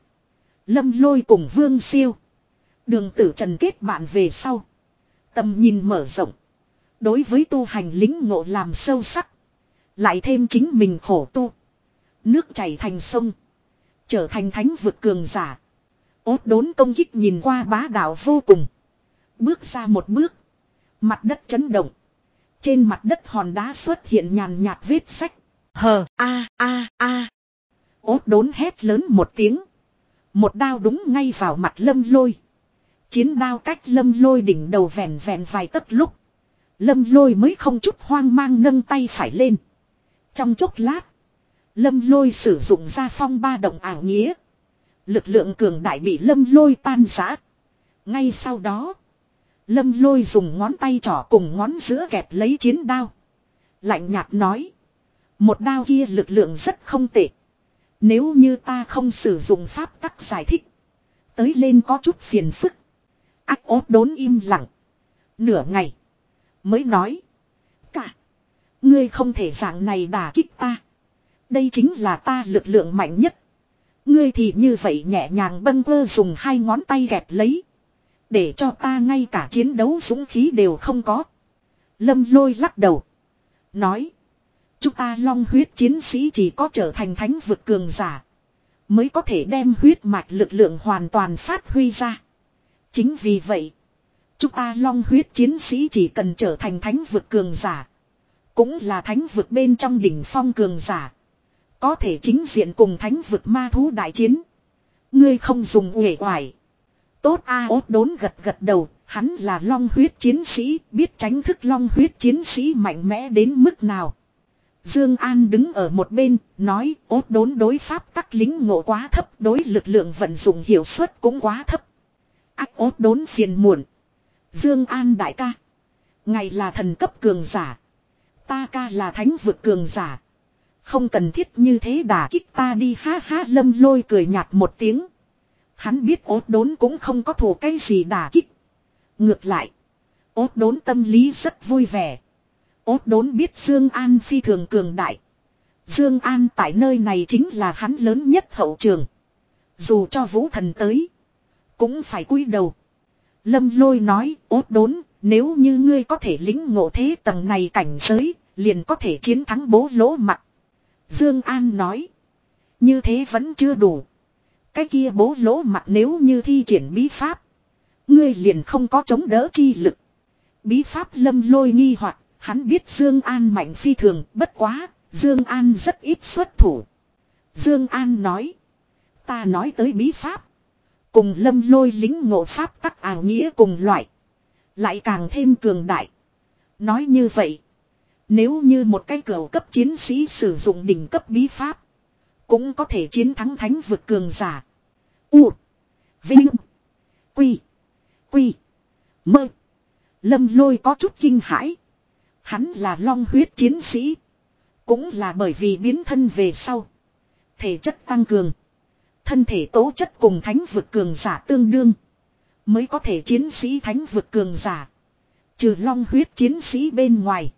Speaker 1: Lâm lôi cùng vương siêu. Đường tử trần kết bạn về sau. Tầm nhìn mở rộng. Đối với tu hành lính ngộ làm sâu sắc. Lại thêm chính mình khổ tu. Nước chảy thành sông. Trở thành thánh vực cường giả. Ốt đốn công kích nhìn qua bá đạo vô cùng. Bước ra một bước. Mặt đất chấn động. Trên mặt đất hòn đá xuất hiện nhàn nhạt vết sách. Hờ, a, a, a. Ốt đốn hét lớn một tiếng. Một đao đúng ngay vào mặt lâm lôi. Chiến đao cách lâm lôi đỉnh đầu vẹn vẹn vài tấc lúc. Lâm lôi mới không chút hoang mang nâng tay phải lên. Trong chốc lát. Lâm lôi sử dụng ra phong ba động ảo nghĩa. Lực lượng cường đại bị lâm lôi tan giã. Ngay sau đó. Lâm lôi dùng ngón tay trỏ cùng ngón giữa kẹp lấy chiến đao. Lạnh nhạt nói. Một đao kia lực lượng rất không tệ. Nếu như ta không sử dụng pháp tắc giải thích. Tới lên có chút phiền phức. Ác ốt đốn im lặng. Nửa ngày. Mới nói. Cả. Ngươi không thể dạng này đả kích ta. Đây chính là ta lực lượng mạnh nhất. Ngươi thì như vậy nhẹ nhàng bâng quơ dùng hai ngón tay gẹp lấy. Để cho ta ngay cả chiến đấu dũng khí đều không có. Lâm lôi lắc đầu. Nói. Chúng ta long huyết chiến sĩ chỉ có trở thành thánh vực cường giả. Mới có thể đem huyết mạch lực lượng hoàn toàn phát huy ra. Chính vì vậy. Chúng ta long huyết chiến sĩ chỉ cần trở thành thánh vực cường giả. Cũng là thánh vực bên trong đỉnh phong cường giả. Có thể chính diện cùng thánh vực ma thú đại chiến. Ngươi không dùng uể oải. Tốt A ốt đốn gật gật đầu. Hắn là long huyết chiến sĩ. Biết tránh thức long huyết chiến sĩ mạnh mẽ đến mức nào. Dương An đứng ở một bên, nói ốt đốn đối pháp tắc lính ngộ quá thấp, đối lực lượng vận dụng hiệu suất cũng quá thấp. Ác ốt đốn phiền muộn. Dương An đại ca. ngài là thần cấp cường giả. Ta ca là thánh vực cường giả. Không cần thiết như thế đả kích ta đi ha ha lâm lôi cười nhạt một tiếng. Hắn biết ốt đốn cũng không có thù cái gì đả kích. Ngược lại. Ốt đốn tâm lý rất vui vẻ. Ốt đốn biết Dương An phi thường cường đại. Dương An tại nơi này chính là hắn lớn nhất hậu trường. Dù cho vũ thần tới. Cũng phải cúi đầu. Lâm lôi nói ốt đốn. Nếu như ngươi có thể lĩnh ngộ thế tầng này cảnh giới. Liền có thể chiến thắng bố lỗ mặt. Dương An nói. Như thế vẫn chưa đủ. Cái kia bố lỗ mặt nếu như thi triển bí pháp. Ngươi liền không có chống đỡ chi lực. Bí pháp lâm lôi nghi hoặc Hắn biết Dương An mạnh phi thường, bất quá, Dương An rất ít xuất thủ. Dương An nói, ta nói tới bí pháp, cùng Lâm Lôi lính ngộ pháp tắc ảo nghĩa cùng loại, lại càng thêm cường đại. Nói như vậy, nếu như một cái cửu cấp chiến sĩ sử dụng đỉnh cấp bí pháp, cũng có thể chiến thắng thánh vực cường giả. U, Vinh, Quy, Quy, Mơ. Lâm Lôi có chút kinh hãi. Hắn là long huyết chiến sĩ. Cũng là bởi vì biến thân về sau. Thể chất tăng cường. Thân thể tố chất cùng thánh vực cường giả tương đương. Mới có thể chiến sĩ thánh vực cường giả. Trừ long huyết chiến sĩ bên ngoài.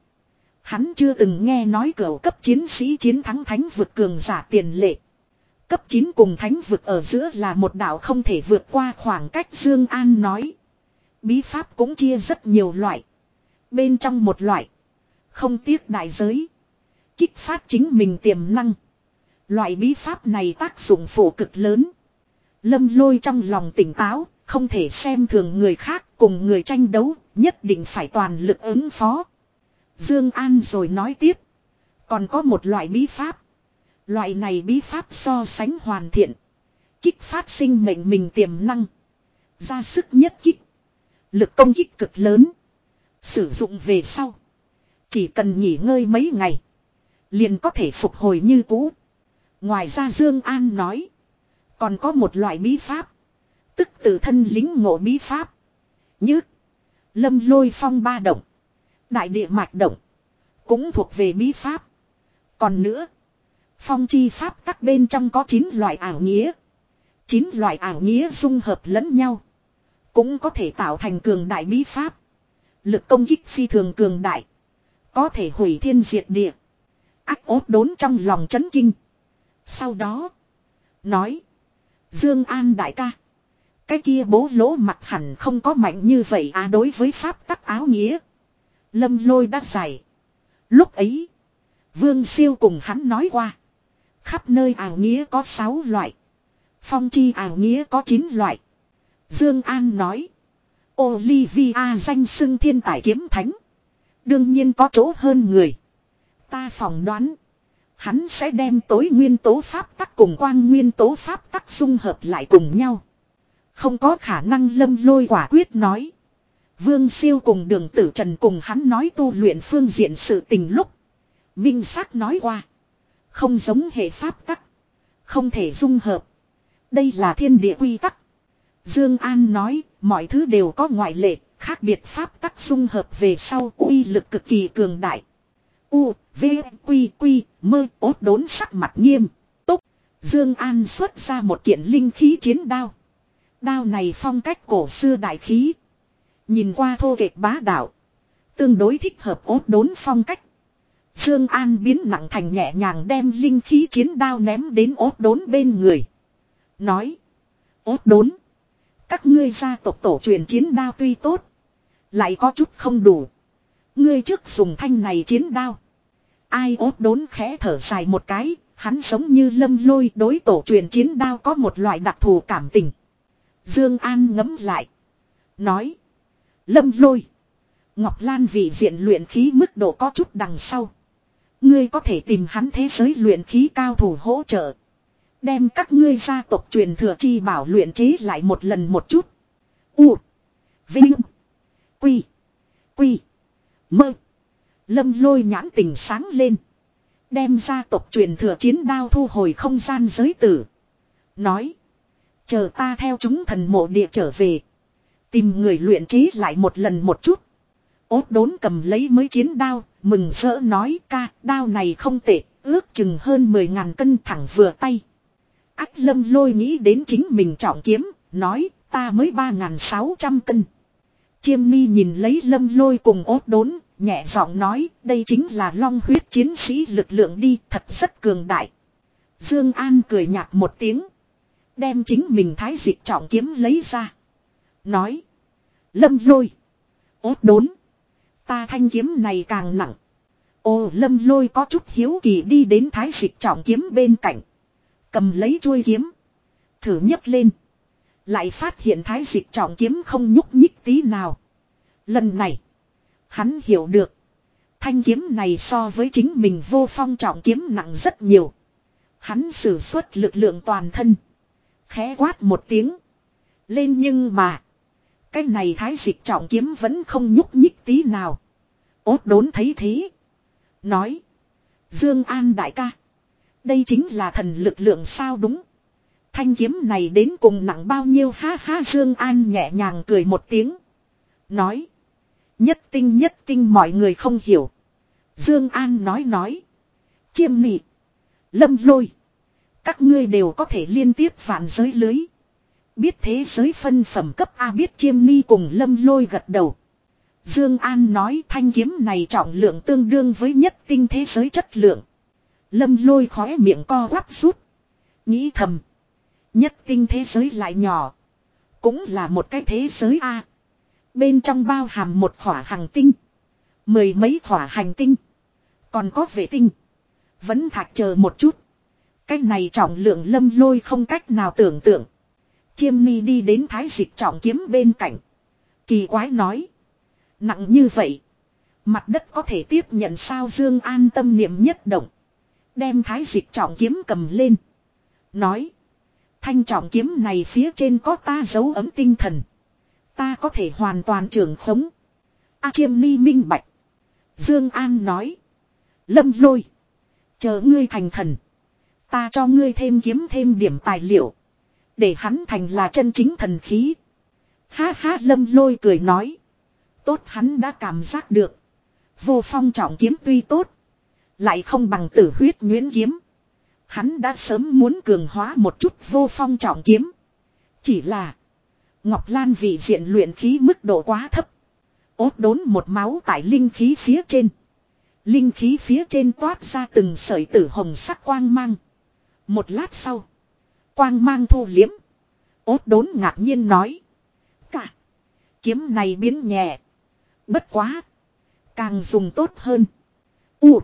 Speaker 1: Hắn chưa từng nghe nói cửa cấp chiến sĩ chiến thắng thánh vực cường giả tiền lệ. Cấp 9 cùng thánh vực ở giữa là một đạo không thể vượt qua khoảng cách Dương An nói. Bí pháp cũng chia rất nhiều loại. Bên trong một loại không tiếc đại giới. Kích phát chính mình tiềm năng. Loại bí pháp này tác dụng phổ cực lớn. Lâm lôi trong lòng tỉnh táo, không thể xem thường người khác cùng người tranh đấu, nhất định phải toàn lực ứng phó. Dương An rồi nói tiếp. Còn có một loại bí pháp. Loại này bí pháp so sánh hoàn thiện. Kích phát sinh mệnh mình tiềm năng. Ra sức nhất kích. Lực công kích cực lớn. Sử dụng về sau. Chỉ cần nghỉ ngơi mấy ngày. Liền có thể phục hồi như cũ. Ngoài ra Dương An nói. Còn có một loại bí pháp. Tức tự thân lính ngộ bí pháp. Như. Lâm lôi phong ba động. Đại địa mạch động. Cũng thuộc về bí pháp. Còn nữa. Phong chi pháp các bên trong có 9 loại ảo nghĩa. 9 loại ảo nghĩa dung hợp lẫn nhau. Cũng có thể tạo thành cường đại bí pháp. Lực công kích phi thường cường đại. Có thể hủy thiên diệt địa. Ác ốt đốn trong lòng chấn kinh. Sau đó. Nói. Dương An đại ca. Cái kia bố lỗ mặt hẳn không có mạnh như vậy à đối với pháp tắc áo nghĩa. Lâm lôi đã giải. Lúc ấy. Vương siêu cùng hắn nói qua. Khắp nơi ảo nghĩa có 6 loại. Phong chi ảo nghĩa có 9 loại. Dương An nói. Olivia danh xưng thiên tài kiếm thánh. Đương nhiên có chỗ hơn người. Ta phỏng đoán. Hắn sẽ đem tối nguyên tố pháp tắc cùng quang nguyên tố pháp tắc dung hợp lại cùng nhau. Không có khả năng lâm lôi quả quyết nói. Vương siêu cùng đường tử trần cùng hắn nói tu luyện phương diện sự tình lúc. Minh xác nói qua. Không giống hệ pháp tắc. Không thể dung hợp. Đây là thiên địa quy tắc. Dương An nói, mọi thứ đều có ngoại lệ, Khác biệt pháp tắc dung hợp về sau uy lực cực kỳ cường đại. U, V, Quy, Quy, mơ ốt đốn sắc mặt nghiêm. Túc, Dương An xuất ra một kiện linh khí chiến đao. Đao này phong cách cổ xưa đại khí. Nhìn qua thô kệch bá đạo. Tương đối thích hợp ốt đốn phong cách. Dương An biến nặng thành nhẹ nhàng đem linh khí chiến đao ném đến ốt đốn bên người. Nói. Ốt đốn. Các ngươi gia tộc tổ truyền chiến đao tuy tốt. Lại có chút không đủ. Ngươi trước dùng thanh này chiến đao. Ai ốt đốn khẽ thở dài một cái, hắn giống như lâm lôi đối tổ truyền chiến đao có một loại đặc thù cảm tình. Dương An ngấm lại. Nói. Lâm lôi. Ngọc Lan vị diện luyện khí mức độ có chút đằng sau. Ngươi có thể tìm hắn thế giới luyện khí cao thủ hỗ trợ. Đem các ngươi gia tộc truyền thừa chi bảo luyện chế lại một lần một chút. U. Vinh. Quy. Quy. Mơ. Lâm lôi nhãn tình sáng lên. Đem ra tộc truyền thừa chiến đao thu hồi không gian giới tử. Nói. Chờ ta theo chúng thần mộ địa trở về. Tìm người luyện trí lại một lần một chút. Ốt đốn cầm lấy mới chiến đao. Mừng rỡ nói ca đao này không tệ. Ước chừng hơn 10.000 cân thẳng vừa tay. Ách lâm lôi nghĩ đến chính mình trọng kiếm. Nói ta mới 3.600 cân. Chiêm mi nhìn lấy lâm lôi cùng ốt đốn, nhẹ giọng nói, đây chính là long huyết chiến sĩ lực lượng đi, thật rất cường đại. Dương An cười nhạt một tiếng. Đem chính mình thái dịch trọng kiếm lấy ra. Nói. Lâm lôi. Ốt đốn. Ta thanh kiếm này càng nặng. Ô lâm lôi có chút hiếu kỳ đi đến thái dịch trọng kiếm bên cạnh. Cầm lấy chuôi kiếm. Thử nhấc lên. Lại phát hiện thái dịch trọng kiếm không nhúc nhích tí nào. Lần này. Hắn hiểu được. Thanh kiếm này so với chính mình vô phong trọng kiếm nặng rất nhiều. Hắn sử xuất lực lượng toàn thân. Khẽ quát một tiếng. Lên nhưng mà. Cái này thái dịch trọng kiếm vẫn không nhúc nhích tí nào. Ốt đốn thấy thế. Nói. Dương An đại ca. Đây chính là thần lực lượng sao đúng. Thanh kiếm này đến cùng nặng bao nhiêu ha ha Dương An nhẹ nhàng cười một tiếng. Nói. Nhất tinh nhất tinh mọi người không hiểu. Dương An nói nói. Chiêm nị. Lâm lôi. Các ngươi đều có thể liên tiếp phản giới lưới. Biết thế giới phân phẩm cấp A biết chiêm ni cùng lâm lôi gật đầu. Dương An nói thanh kiếm này trọng lượng tương đương với nhất tinh thế giới chất lượng. Lâm lôi khóe miệng co quắp rút. Nghĩ thầm. Nhất tinh thế giới lại nhỏ. Cũng là một cái thế giới A. Bên trong bao hàm một khỏa hành tinh. Mười mấy khỏa hành tinh. Còn có vệ tinh. Vẫn thạc chờ một chút. cách này trọng lượng lâm lôi không cách nào tưởng tượng. Chiêm mi đi đến thái dịch trọng kiếm bên cạnh. Kỳ quái nói. Nặng như vậy. Mặt đất có thể tiếp nhận sao Dương an tâm niệm nhất động. Đem thái dịch trọng kiếm cầm lên. Nói. Thanh trọng kiếm này phía trên có ta dấu ấm tinh thần. Ta có thể hoàn toàn trưởng khống. A chiêm ni minh bạch. Dương An nói. Lâm lôi. Chờ ngươi thành thần. Ta cho ngươi thêm kiếm thêm điểm tài liệu. Để hắn thành là chân chính thần khí. Ha ha lâm lôi cười nói. Tốt hắn đã cảm giác được. Vô phong trọng kiếm tuy tốt. Lại không bằng tử huyết nguyễn kiếm. Hắn đã sớm muốn cường hóa một chút vô phong trọng kiếm. Chỉ là. Ngọc Lan vì diện luyện khí mức độ quá thấp. Ốt đốn một máu tại linh khí phía trên. Linh khí phía trên toát ra từng sợi tử hồng sắc quang mang. Một lát sau. Quang mang thu liếm. Ốt đốn ngạc nhiên nói. Cả. Kiếm này biến nhẹ. Bất quá. Càng dùng tốt hơn. U.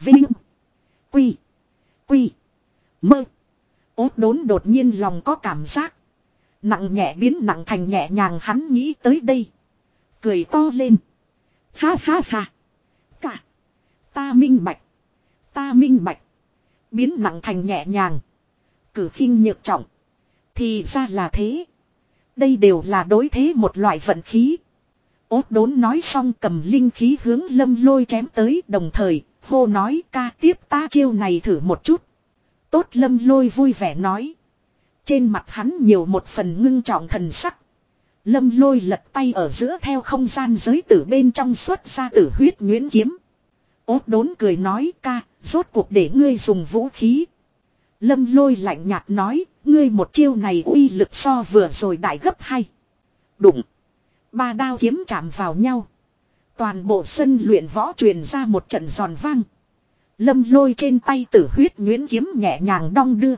Speaker 1: Vinh. Quy. Quy. Mơ. út đốn đột nhiên lòng có cảm giác. Nặng nhẹ biến nặng thành nhẹ nhàng hắn nghĩ tới đây. Cười to lên. Ha ha ha. Cả. Ta minh bạch. Ta minh bạch. Biến nặng thành nhẹ nhàng. Cử khinh nhược trọng. Thì ra là thế. Đây đều là đối thế một loại vận khí. Ốt đốn nói xong cầm linh khí hướng lâm lôi chém tới đồng thời, hô nói ca tiếp ta chiêu này thử một chút. Tốt lâm lôi vui vẻ nói. Trên mặt hắn nhiều một phần ngưng trọng thần sắc. Lâm lôi lật tay ở giữa theo không gian giới tử bên trong xuất ra tử huyết nguyễn kiếm. Ốt đốn cười nói ca, rốt cuộc để ngươi dùng vũ khí. Lâm lôi lạnh nhạt nói, ngươi một chiêu này uy lực so vừa rồi đại gấp hay. Đụng. Ba đao kiếm chạm vào nhau. Toàn bộ sân luyện võ truyền ra một trận giòn vang. Lâm lôi trên tay tử huyết nguyễn kiếm nhẹ nhàng đong đưa.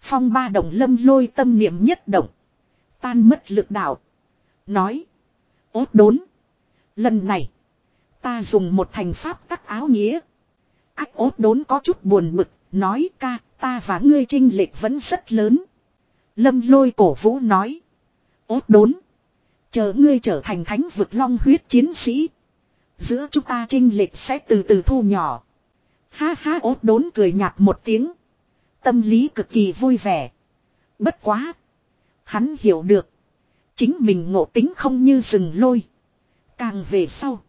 Speaker 1: Phong ba đồng lâm lôi tâm niệm nhất động. Tan mất lực đạo. Nói. Ốt đốn. Lần này. Ta dùng một thành pháp tắc áo nghĩa. Ách ốt đốn có chút buồn bực. Nói ca ta và ngươi trinh lệch vẫn rất lớn. Lâm lôi cổ vũ nói. Ốt đốn. Chờ ngươi trở thành thánh vực long huyết chiến sĩ. Giữa chúng ta trinh lệch sẽ từ từ thu nhỏ. Ha ha ốt đốn cười nhạt một tiếng. Tâm lý cực kỳ vui vẻ. Bất quá. Hắn hiểu được. Chính mình ngộ tính không như rừng lôi. Càng về sau.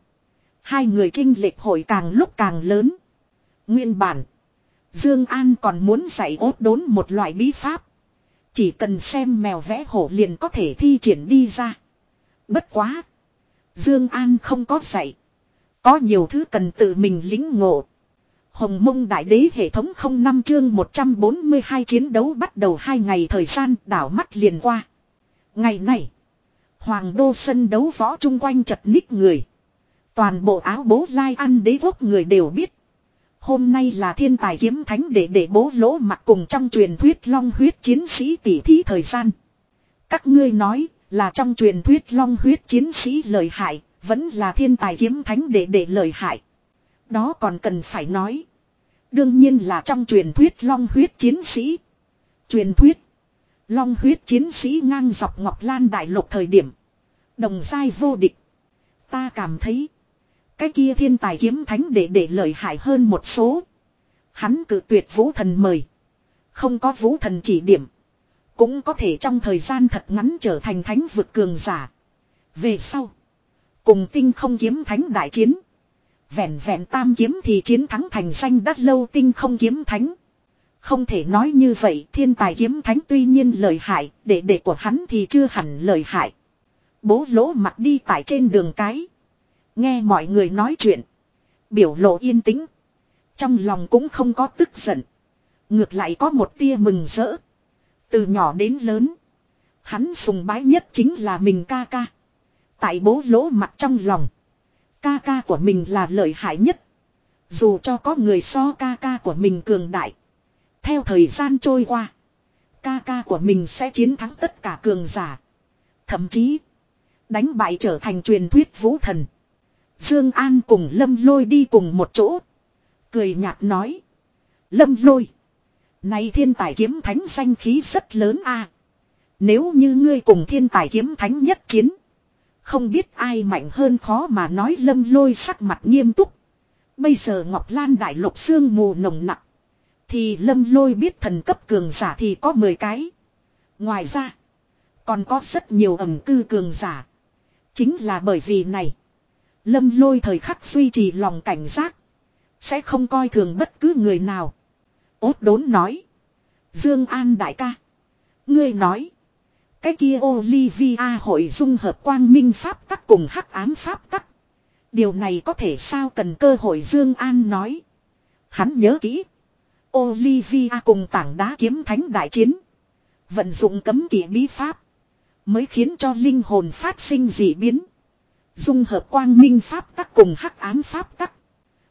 Speaker 1: Hai người trinh lệch hội càng lúc càng lớn. Nguyên bản. Dương An còn muốn dạy ốt đốn một loại bí pháp. Chỉ cần xem mèo vẽ hổ liền có thể thi triển đi ra. Bất quá. Dương An không có dạy. Có nhiều thứ cần tự mình lính ngộ. Hồng mông đại đế hệ thống không năm chương 142 chiến đấu bắt đầu hai ngày thời gian đảo mắt liền qua. Ngày này. Hoàng đô sân đấu võ chung quanh chật ních người. Toàn bộ áo bố lai ăn đế quốc người đều biết. Hôm nay là thiên tài kiếm thánh để để bố lỗ mặt cùng trong truyền thuyết long huyết chiến sĩ tỷ thí thời gian. Các ngươi nói là trong truyền thuyết long huyết chiến sĩ lợi hại, vẫn là thiên tài kiếm thánh đệ đệ lợi hại. Đó còn cần phải nói. Đương nhiên là trong truyền thuyết long huyết chiến sĩ. Truyền thuyết. Long huyết chiến sĩ ngang dọc Ngọc Lan Đại Lục thời điểm. Đồng sai vô địch. Ta cảm thấy. Cái kia thiên tài kiếm thánh để để lợi hại hơn một số. Hắn cự tuyệt vũ thần mời. Không có vũ thần chỉ điểm. Cũng có thể trong thời gian thật ngắn trở thành thánh vực cường giả. Về sau. Cùng tinh không kiếm thánh đại chiến. Vẹn vẹn tam kiếm thì chiến thắng thành danh đắt lâu tinh không kiếm thánh. Không thể nói như vậy thiên tài kiếm thánh tuy nhiên lời hại, đệ đệ của hắn thì chưa hẳn lời hại. Bố lỗ mặt đi tại trên đường cái. Nghe mọi người nói chuyện. Biểu lộ yên tĩnh. Trong lòng cũng không có tức giận. Ngược lại có một tia mừng rỡ. Từ nhỏ đến lớn. Hắn sùng bái nhất chính là mình ca ca. Tại bố lỗ mặt trong lòng. Ca ca của mình là lợi hại nhất. Dù cho có người so ca ca của mình cường đại. Theo thời gian trôi qua. Ca ca của mình sẽ chiến thắng tất cả cường giả. Thậm chí. Đánh bại trở thành truyền thuyết vũ thần. Dương An cùng Lâm Lôi đi cùng một chỗ. Cười nhạt nói. Lâm Lôi. Này thiên tài kiếm thánh danh khí rất lớn a. Nếu như ngươi cùng thiên tài kiếm thánh nhất chiến. Không biết ai mạnh hơn khó mà nói lâm lôi sắc mặt nghiêm túc. Bây giờ Ngọc Lan đại lục xương mù nồng nặng. Thì lâm lôi biết thần cấp cường giả thì có 10 cái. Ngoài ra. Còn có rất nhiều ẩm cư cường giả. Chính là bởi vì này. Lâm lôi thời khắc duy trì lòng cảnh giác. Sẽ không coi thường bất cứ người nào ốt đốn nói. Dương An đại ca. Ngươi nói. Cái kia Olivia hội dung hợp quang minh pháp tắc cùng hắc ám pháp tắc. Điều này có thể sao cần cơ hội Dương An nói. Hắn nhớ kỹ. Olivia cùng tảng đá kiếm thánh đại chiến. Vận dụng cấm kỵ bí pháp. Mới khiến cho linh hồn phát sinh dị biến. Dung hợp quang minh pháp tắc cùng hắc ám pháp tắc.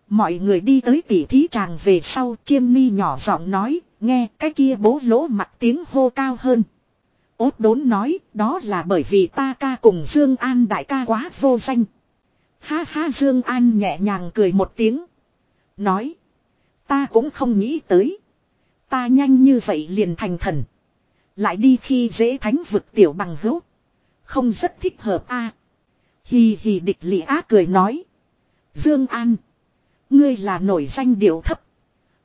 Speaker 1: Mọi người đi tới tỉ thí chàng về sau chiêm mi nhỏ giọng nói, nghe cái kia bố lỗ mặt tiếng hô cao hơn. Ốt đốn nói, đó là bởi vì ta ca cùng Dương An đại ca quá vô danh. Ha ha Dương An nhẹ nhàng cười một tiếng. Nói, ta cũng không nghĩ tới. Ta nhanh như vậy liền thành thần. Lại đi khi dễ thánh vực tiểu bằng hữu. Không rất thích hợp a. À. Hì hì địch lị á cười nói. Dương An. Ngươi là nổi danh điệu thấp.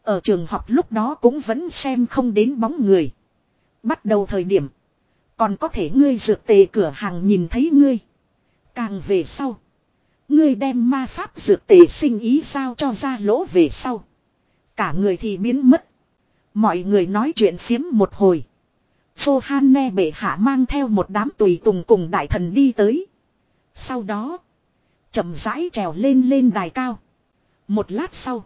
Speaker 1: Ở trường học lúc đó cũng vẫn xem không đến bóng người. Bắt đầu thời điểm. Còn có thể ngươi dược tề cửa hàng nhìn thấy ngươi. Càng về sau. Ngươi đem ma pháp dược tề sinh ý sao cho ra lỗ về sau. Cả người thì biến mất. Mọi người nói chuyện phiếm một hồi. Phô Han bệ hạ mang theo một đám tùy tùng cùng đại thần đi tới. Sau đó. chậm rãi trèo lên lên đài cao. Một lát sau.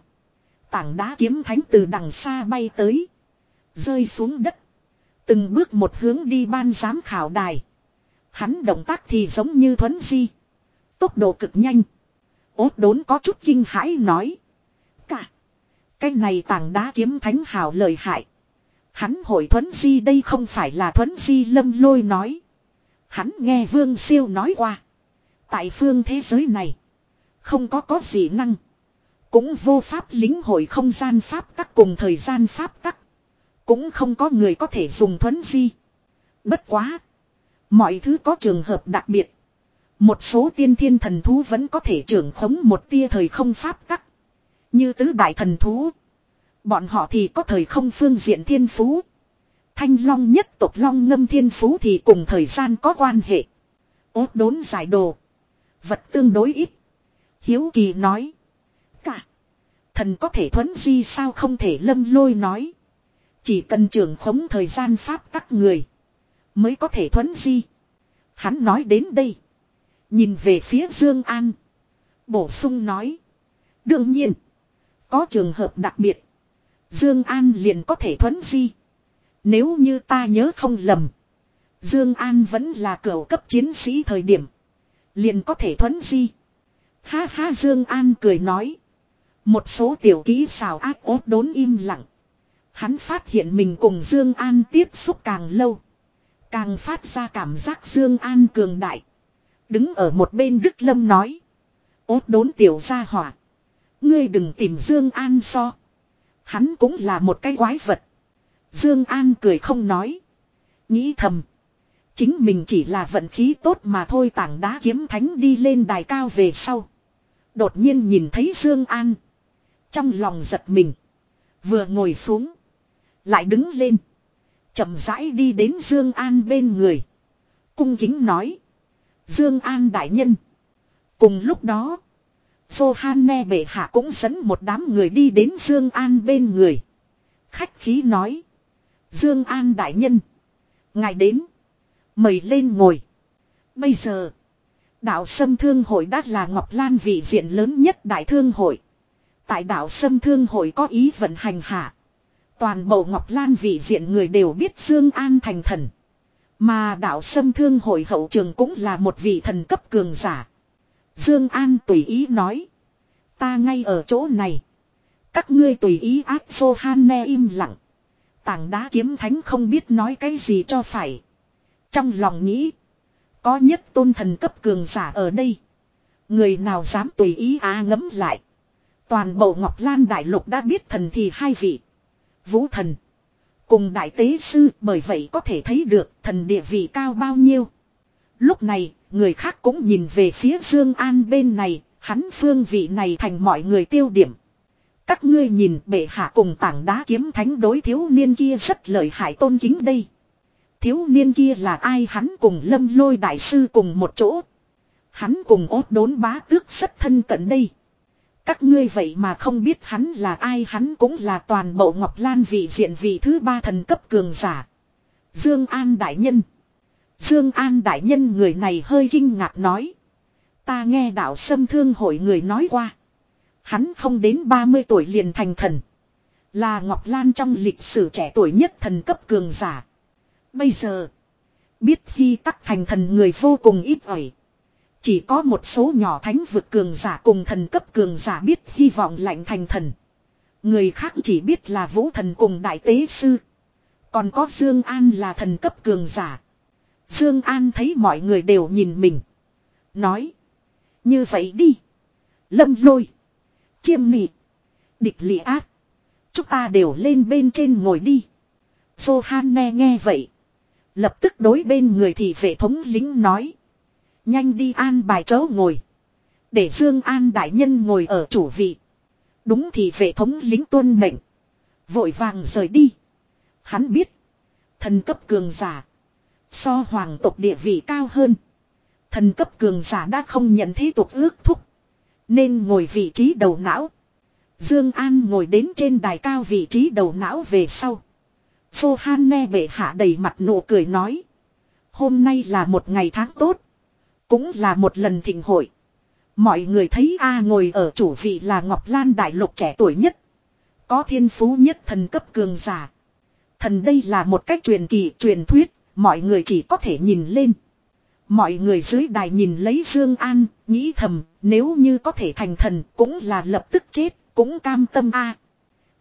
Speaker 1: Tảng đá kiếm thánh từ đằng xa bay tới. Rơi xuống đất. Từng bước một hướng đi ban giám khảo đài. Hắn động tác thì giống như thuấn di. Tốc độ cực nhanh. Ốt đốn có chút kinh hãi nói. Cả. Cái này tảng đá kiếm thánh hào lời hại. Hắn hội thuấn di đây không phải là thuấn di lâm lôi nói. Hắn nghe vương siêu nói qua. Tại phương thế giới này. Không có có gì năng. Cũng vô pháp lính hội không gian pháp tắc cùng thời gian pháp tắc. Cũng không có người có thể dùng thuấn di. Bất quá. Mọi thứ có trường hợp đặc biệt. Một số tiên thiên thần thú vẫn có thể trưởng khống một tia thời không pháp tắc. Như tứ đại thần thú. Bọn họ thì có thời không phương diện thiên phú. Thanh long nhất tộc long ngâm thiên phú thì cùng thời gian có quan hệ. Ốt đốn giải đồ. Vật tương đối ít. Hiếu kỳ nói. Thần có thể thuấn di sao không thể lâm lôi nói. Chỉ cần trưởng khống thời gian pháp các người. Mới có thể thuấn di. Hắn nói đến đây. Nhìn về phía Dương An. Bổ sung nói. Đương nhiên. Có trường hợp đặc biệt. Dương An liền có thể thuấn di. Nếu như ta nhớ không lầm. Dương An vẫn là cửu cấp chiến sĩ thời điểm. Liền có thể thuấn di. Ha ha Dương An cười nói. Một số tiểu ký xào ác ốt đốn im lặng. Hắn phát hiện mình cùng Dương An tiếp xúc càng lâu. Càng phát ra cảm giác Dương An cường đại. Đứng ở một bên Đức Lâm nói. Ốt đốn tiểu ra hỏa. Ngươi đừng tìm Dương An so. Hắn cũng là một cái quái vật. Dương An cười không nói. Nghĩ thầm. Chính mình chỉ là vận khí tốt mà thôi tảng đá kiếm thánh đi lên đài cao về sau. Đột nhiên nhìn thấy Dương An. Trong lòng giật mình. Vừa ngồi xuống. Lại đứng lên. chậm rãi đi đến Dương An bên người. Cung kính nói. Dương An đại nhân. Cùng lúc đó. nghe bệ hạ cũng dẫn một đám người đi đến Dương An bên người. Khách khí nói. Dương An đại nhân. Ngài đến. Mời lên ngồi. Bây giờ. Đạo sâm thương hội đã là Ngọc Lan vị diện lớn nhất đại thương hội. Tại đảo Sâm Thương hội có ý vận hành hạ. Toàn bộ Ngọc Lan vị diện người đều biết Dương An thành thần. Mà đảo Sâm Thương hội hậu trường cũng là một vị thần cấp cường giả. Dương An tùy ý nói. Ta ngay ở chỗ này. Các ngươi tùy ý ác xô han ne im lặng. Tảng đá kiếm thánh không biết nói cái gì cho phải. Trong lòng nghĩ. Có nhất tôn thần cấp cường giả ở đây. Người nào dám tùy ý á ngấm lại. Toàn bộ Ngọc Lan Đại Lục đã biết thần thì hai vị. Vũ thần. Cùng Đại Tế Sư bởi vậy có thể thấy được thần địa vị cao bao nhiêu. Lúc này, người khác cũng nhìn về phía Dương An bên này, hắn phương vị này thành mọi người tiêu điểm. Các ngươi nhìn bệ hạ cùng tảng đá kiếm thánh đối thiếu niên kia rất lợi hại tôn kính đây. Thiếu niên kia là ai hắn cùng lâm lôi đại sư cùng một chỗ. Hắn cùng ốt đốn bá tước rất thân cận đây. Các ngươi vậy mà không biết hắn là ai hắn cũng là toàn bộ Ngọc Lan vị diện vị thứ ba thần cấp cường giả. Dương An Đại Nhân Dương An Đại Nhân người này hơi kinh ngạc nói. Ta nghe đạo sâm thương hội người nói qua. Hắn không đến 30 tuổi liền thành thần. Là Ngọc Lan trong lịch sử trẻ tuổi nhất thần cấp cường giả. Bây giờ. Biết khi tắc thành thần người vô cùng ít ỏi. Chỉ có một số nhỏ thánh vực cường giả cùng thần cấp cường giả biết hy vọng lạnh thành thần. Người khác chỉ biết là vũ thần cùng đại tế sư. Còn có Dương An là thần cấp cường giả. Dương An thấy mọi người đều nhìn mình. Nói. Như vậy đi. Lâm lôi. Chiêm nị. Địch lị ác. Chúng ta đều lên bên trên ngồi đi. Sohan nghe nghe vậy. Lập tức đối bên người thì vệ thống lính nói. Nhanh đi an bài chỗ ngồi. Để Dương An đại nhân ngồi ở chủ vị. Đúng thì vệ thống lính tuân mệnh. Vội vàng rời đi. Hắn biết. Thần cấp cường giả. So hoàng tộc địa vị cao hơn. Thần cấp cường giả đã không nhận thế tục ước thúc. Nên ngồi vị trí đầu não. Dương An ngồi đến trên đài cao vị trí đầu não về sau. Phô Han Ne bệ hạ đầy mặt nụ cười nói. Hôm nay là một ngày tháng tốt cũng là một lần thịnh hội. Mọi người thấy A ngồi ở chủ vị là Ngọc Lan đại lục trẻ tuổi nhất. Có thiên phú nhất thần cấp cường giả. Thần đây là một cách truyền kỳ, truyền thuyết, mọi người chỉ có thể nhìn lên. Mọi người dưới đài nhìn lấy Dương An, nghĩ thầm, nếu như có thể thành thần cũng là lập tức chết, cũng cam tâm A.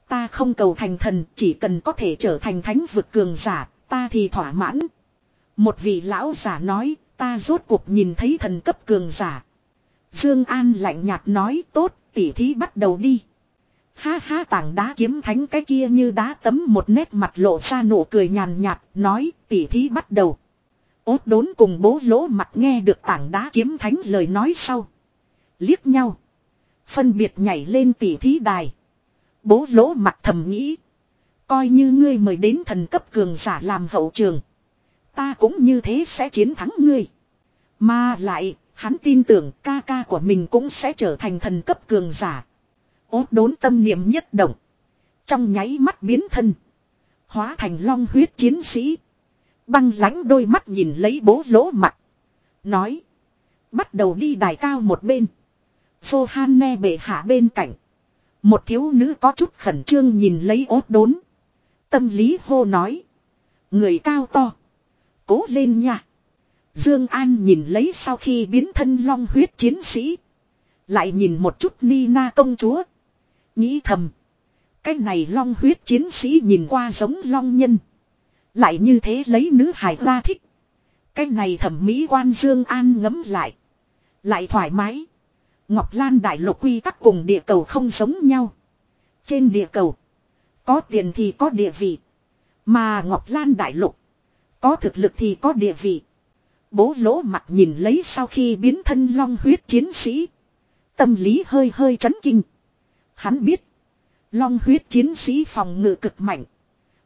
Speaker 1: Ta không cầu thành thần, chỉ cần có thể trở thành thánh vực cường giả, ta thì thỏa mãn. Một vị lão giả nói, ta rốt cuộc nhìn thấy thần cấp cường giả. Dương An lạnh nhạt nói tốt, tỷ thí bắt đầu đi. Ha ha tảng đá kiếm thánh cái kia như đá tấm một nét mặt lộ ra nụ cười nhàn nhạt, nói tỷ thí bắt đầu. út đốn cùng bố lỗ mặt nghe được tảng đá kiếm thánh lời nói sau. Liếc nhau. Phân biệt nhảy lên tỷ thí đài. Bố lỗ mặt thầm nghĩ. Coi như ngươi mời đến thần cấp cường giả làm hậu trường. Ta cũng như thế sẽ chiến thắng ngươi. Mà lại, hắn tin tưởng ca ca của mình cũng sẽ trở thành thần cấp cường giả. Ốt đốn tâm niệm nhất động. Trong nháy mắt biến thân. Hóa thành long huyết chiến sĩ. Băng lánh đôi mắt nhìn lấy bố lỗ mặt. Nói. Bắt đầu đi đài cao một bên. Phô han ne bệ hạ bên cạnh. Một thiếu nữ có chút khẩn trương nhìn lấy ốt đốn. Tâm lý hô nói. Người cao to. Cố lên nha. Dương An nhìn lấy sau khi biến thân long huyết chiến sĩ. Lại nhìn một chút Nina công chúa. Nghĩ thầm. Cái này long huyết chiến sĩ nhìn qua giống long nhân. Lại như thế lấy nữ hài ra thích. Cái này thẩm mỹ quan Dương An ngấm lại. Lại thoải mái. Ngọc Lan đại lục quy tắc cùng địa cầu không giống nhau. Trên địa cầu. Có tiền thì có địa vị. Mà Ngọc Lan đại lục. Có thực lực thì có địa vị. Bố lỗ mặt nhìn lấy sau khi biến thân long huyết chiến sĩ. Tâm lý hơi hơi chấn kinh. Hắn biết. Long huyết chiến sĩ phòng ngự cực mạnh.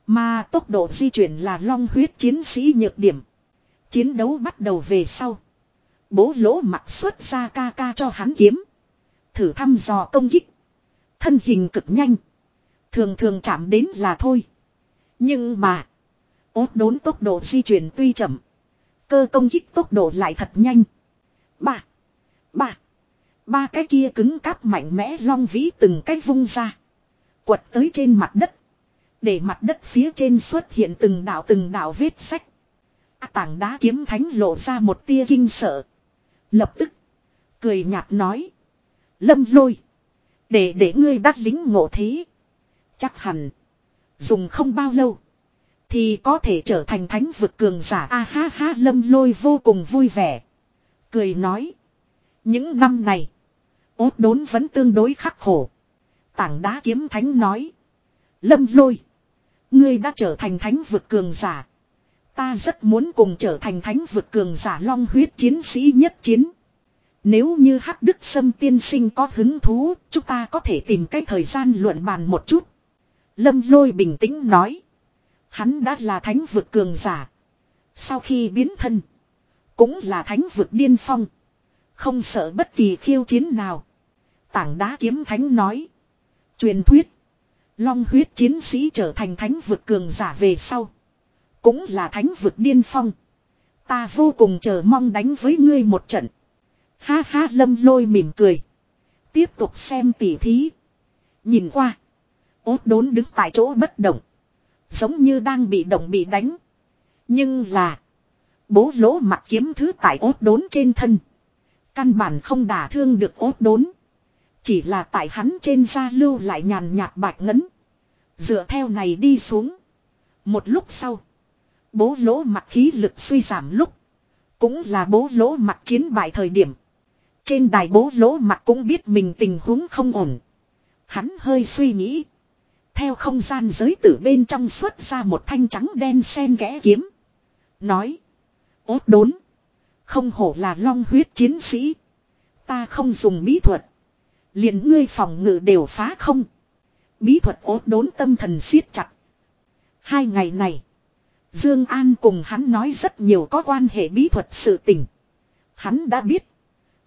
Speaker 1: Mà tốc độ di chuyển là long huyết chiến sĩ nhược điểm. Chiến đấu bắt đầu về sau. Bố lỗ mặt xuất ra ca ca cho hắn kiếm. Thử thăm dò công kích. Thân hình cực nhanh. Thường thường chạm đến là thôi. Nhưng mà. Ốt đốn tốc độ di chuyển tuy chậm. Cơ công kích tốc độ lại thật nhanh. Ba. Ba. Ba cái kia cứng cáp mạnh mẽ long vĩ từng cái vung ra. Quật tới trên mặt đất. Để mặt đất phía trên xuất hiện từng đạo từng đạo vết sách. À, tảng đá kiếm thánh lộ ra một tia kinh sợ. Lập tức. Cười nhạt nói. Lâm lôi. Để để ngươi đắc lính ngộ thí Chắc hẳn. Dùng không bao lâu. Thì có thể trở thành thánh vực cường giả a ha ha lâm lôi vô cùng vui vẻ. Cười nói. Những năm này. Ốt đốn vẫn tương đối khắc khổ. Tảng đá kiếm thánh nói. Lâm lôi. Ngươi đã trở thành thánh vực cường giả. Ta rất muốn cùng trở thành thánh vực cường giả long huyết chiến sĩ nhất chiến. Nếu như Hắc Đức Sâm tiên sinh có hứng thú, chúng ta có thể tìm cái thời gian luận bàn một chút. Lâm lôi bình tĩnh nói. Hắn đã là thánh vực cường giả. Sau khi biến thân. Cũng là thánh vực điên phong. Không sợ bất kỳ khiêu chiến nào. Tảng đá kiếm thánh nói. Truyền thuyết. Long huyết chiến sĩ trở thành thánh vực cường giả về sau. Cũng là thánh vực điên phong. Ta vô cùng chờ mong đánh với ngươi một trận. Ha ha lâm lôi mỉm cười. Tiếp tục xem tỉ thí. Nhìn qua. Ốt đốn đứng tại chỗ bất động. Giống như đang bị động bị đánh. Nhưng là. Bố lỗ mặt kiếm thứ tại ốt đốn trên thân. Căn bản không đả thương được ốt đốn. Chỉ là tại hắn trên da lưu lại nhàn nhạt bạch ngấn. Dựa theo này đi xuống. Một lúc sau. Bố lỗ mặt khí lực suy giảm lúc. Cũng là bố lỗ mặt chiến bại thời điểm. Trên đài bố lỗ mặt cũng biết mình tình huống không ổn. Hắn hơi suy nghĩ. Theo không gian giới tử bên trong xuất ra một thanh trắng đen sen ghẽ kiếm. Nói. Ốt đốn. Không hổ là long huyết chiến sĩ. Ta không dùng bí thuật. liền ngươi phòng ngự đều phá không. Bí thuật ốt đốn tâm thần siết chặt. Hai ngày này. Dương An cùng hắn nói rất nhiều có quan hệ bí thuật sự tình. Hắn đã biết.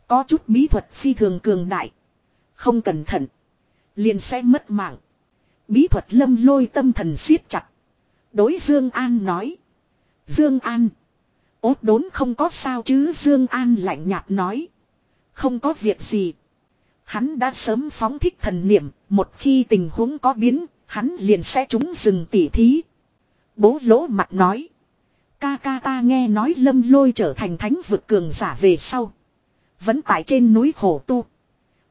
Speaker 1: Có chút bí thuật phi thường cường đại. Không cẩn thận. Liền sẽ mất mạng. Bí thuật lâm lôi tâm thần siết chặt. Đối Dương An nói. Dương An. Ốt đốn không có sao chứ Dương An lạnh nhạt nói. Không có việc gì. Hắn đã sớm phóng thích thần niệm. Một khi tình huống có biến. Hắn liền sẽ trúng rừng tỉ thí. Bố lỗ mặt nói. Ca ca ta nghe nói lâm lôi trở thành thánh vực cường giả về sau. Vẫn tại trên núi khổ tu.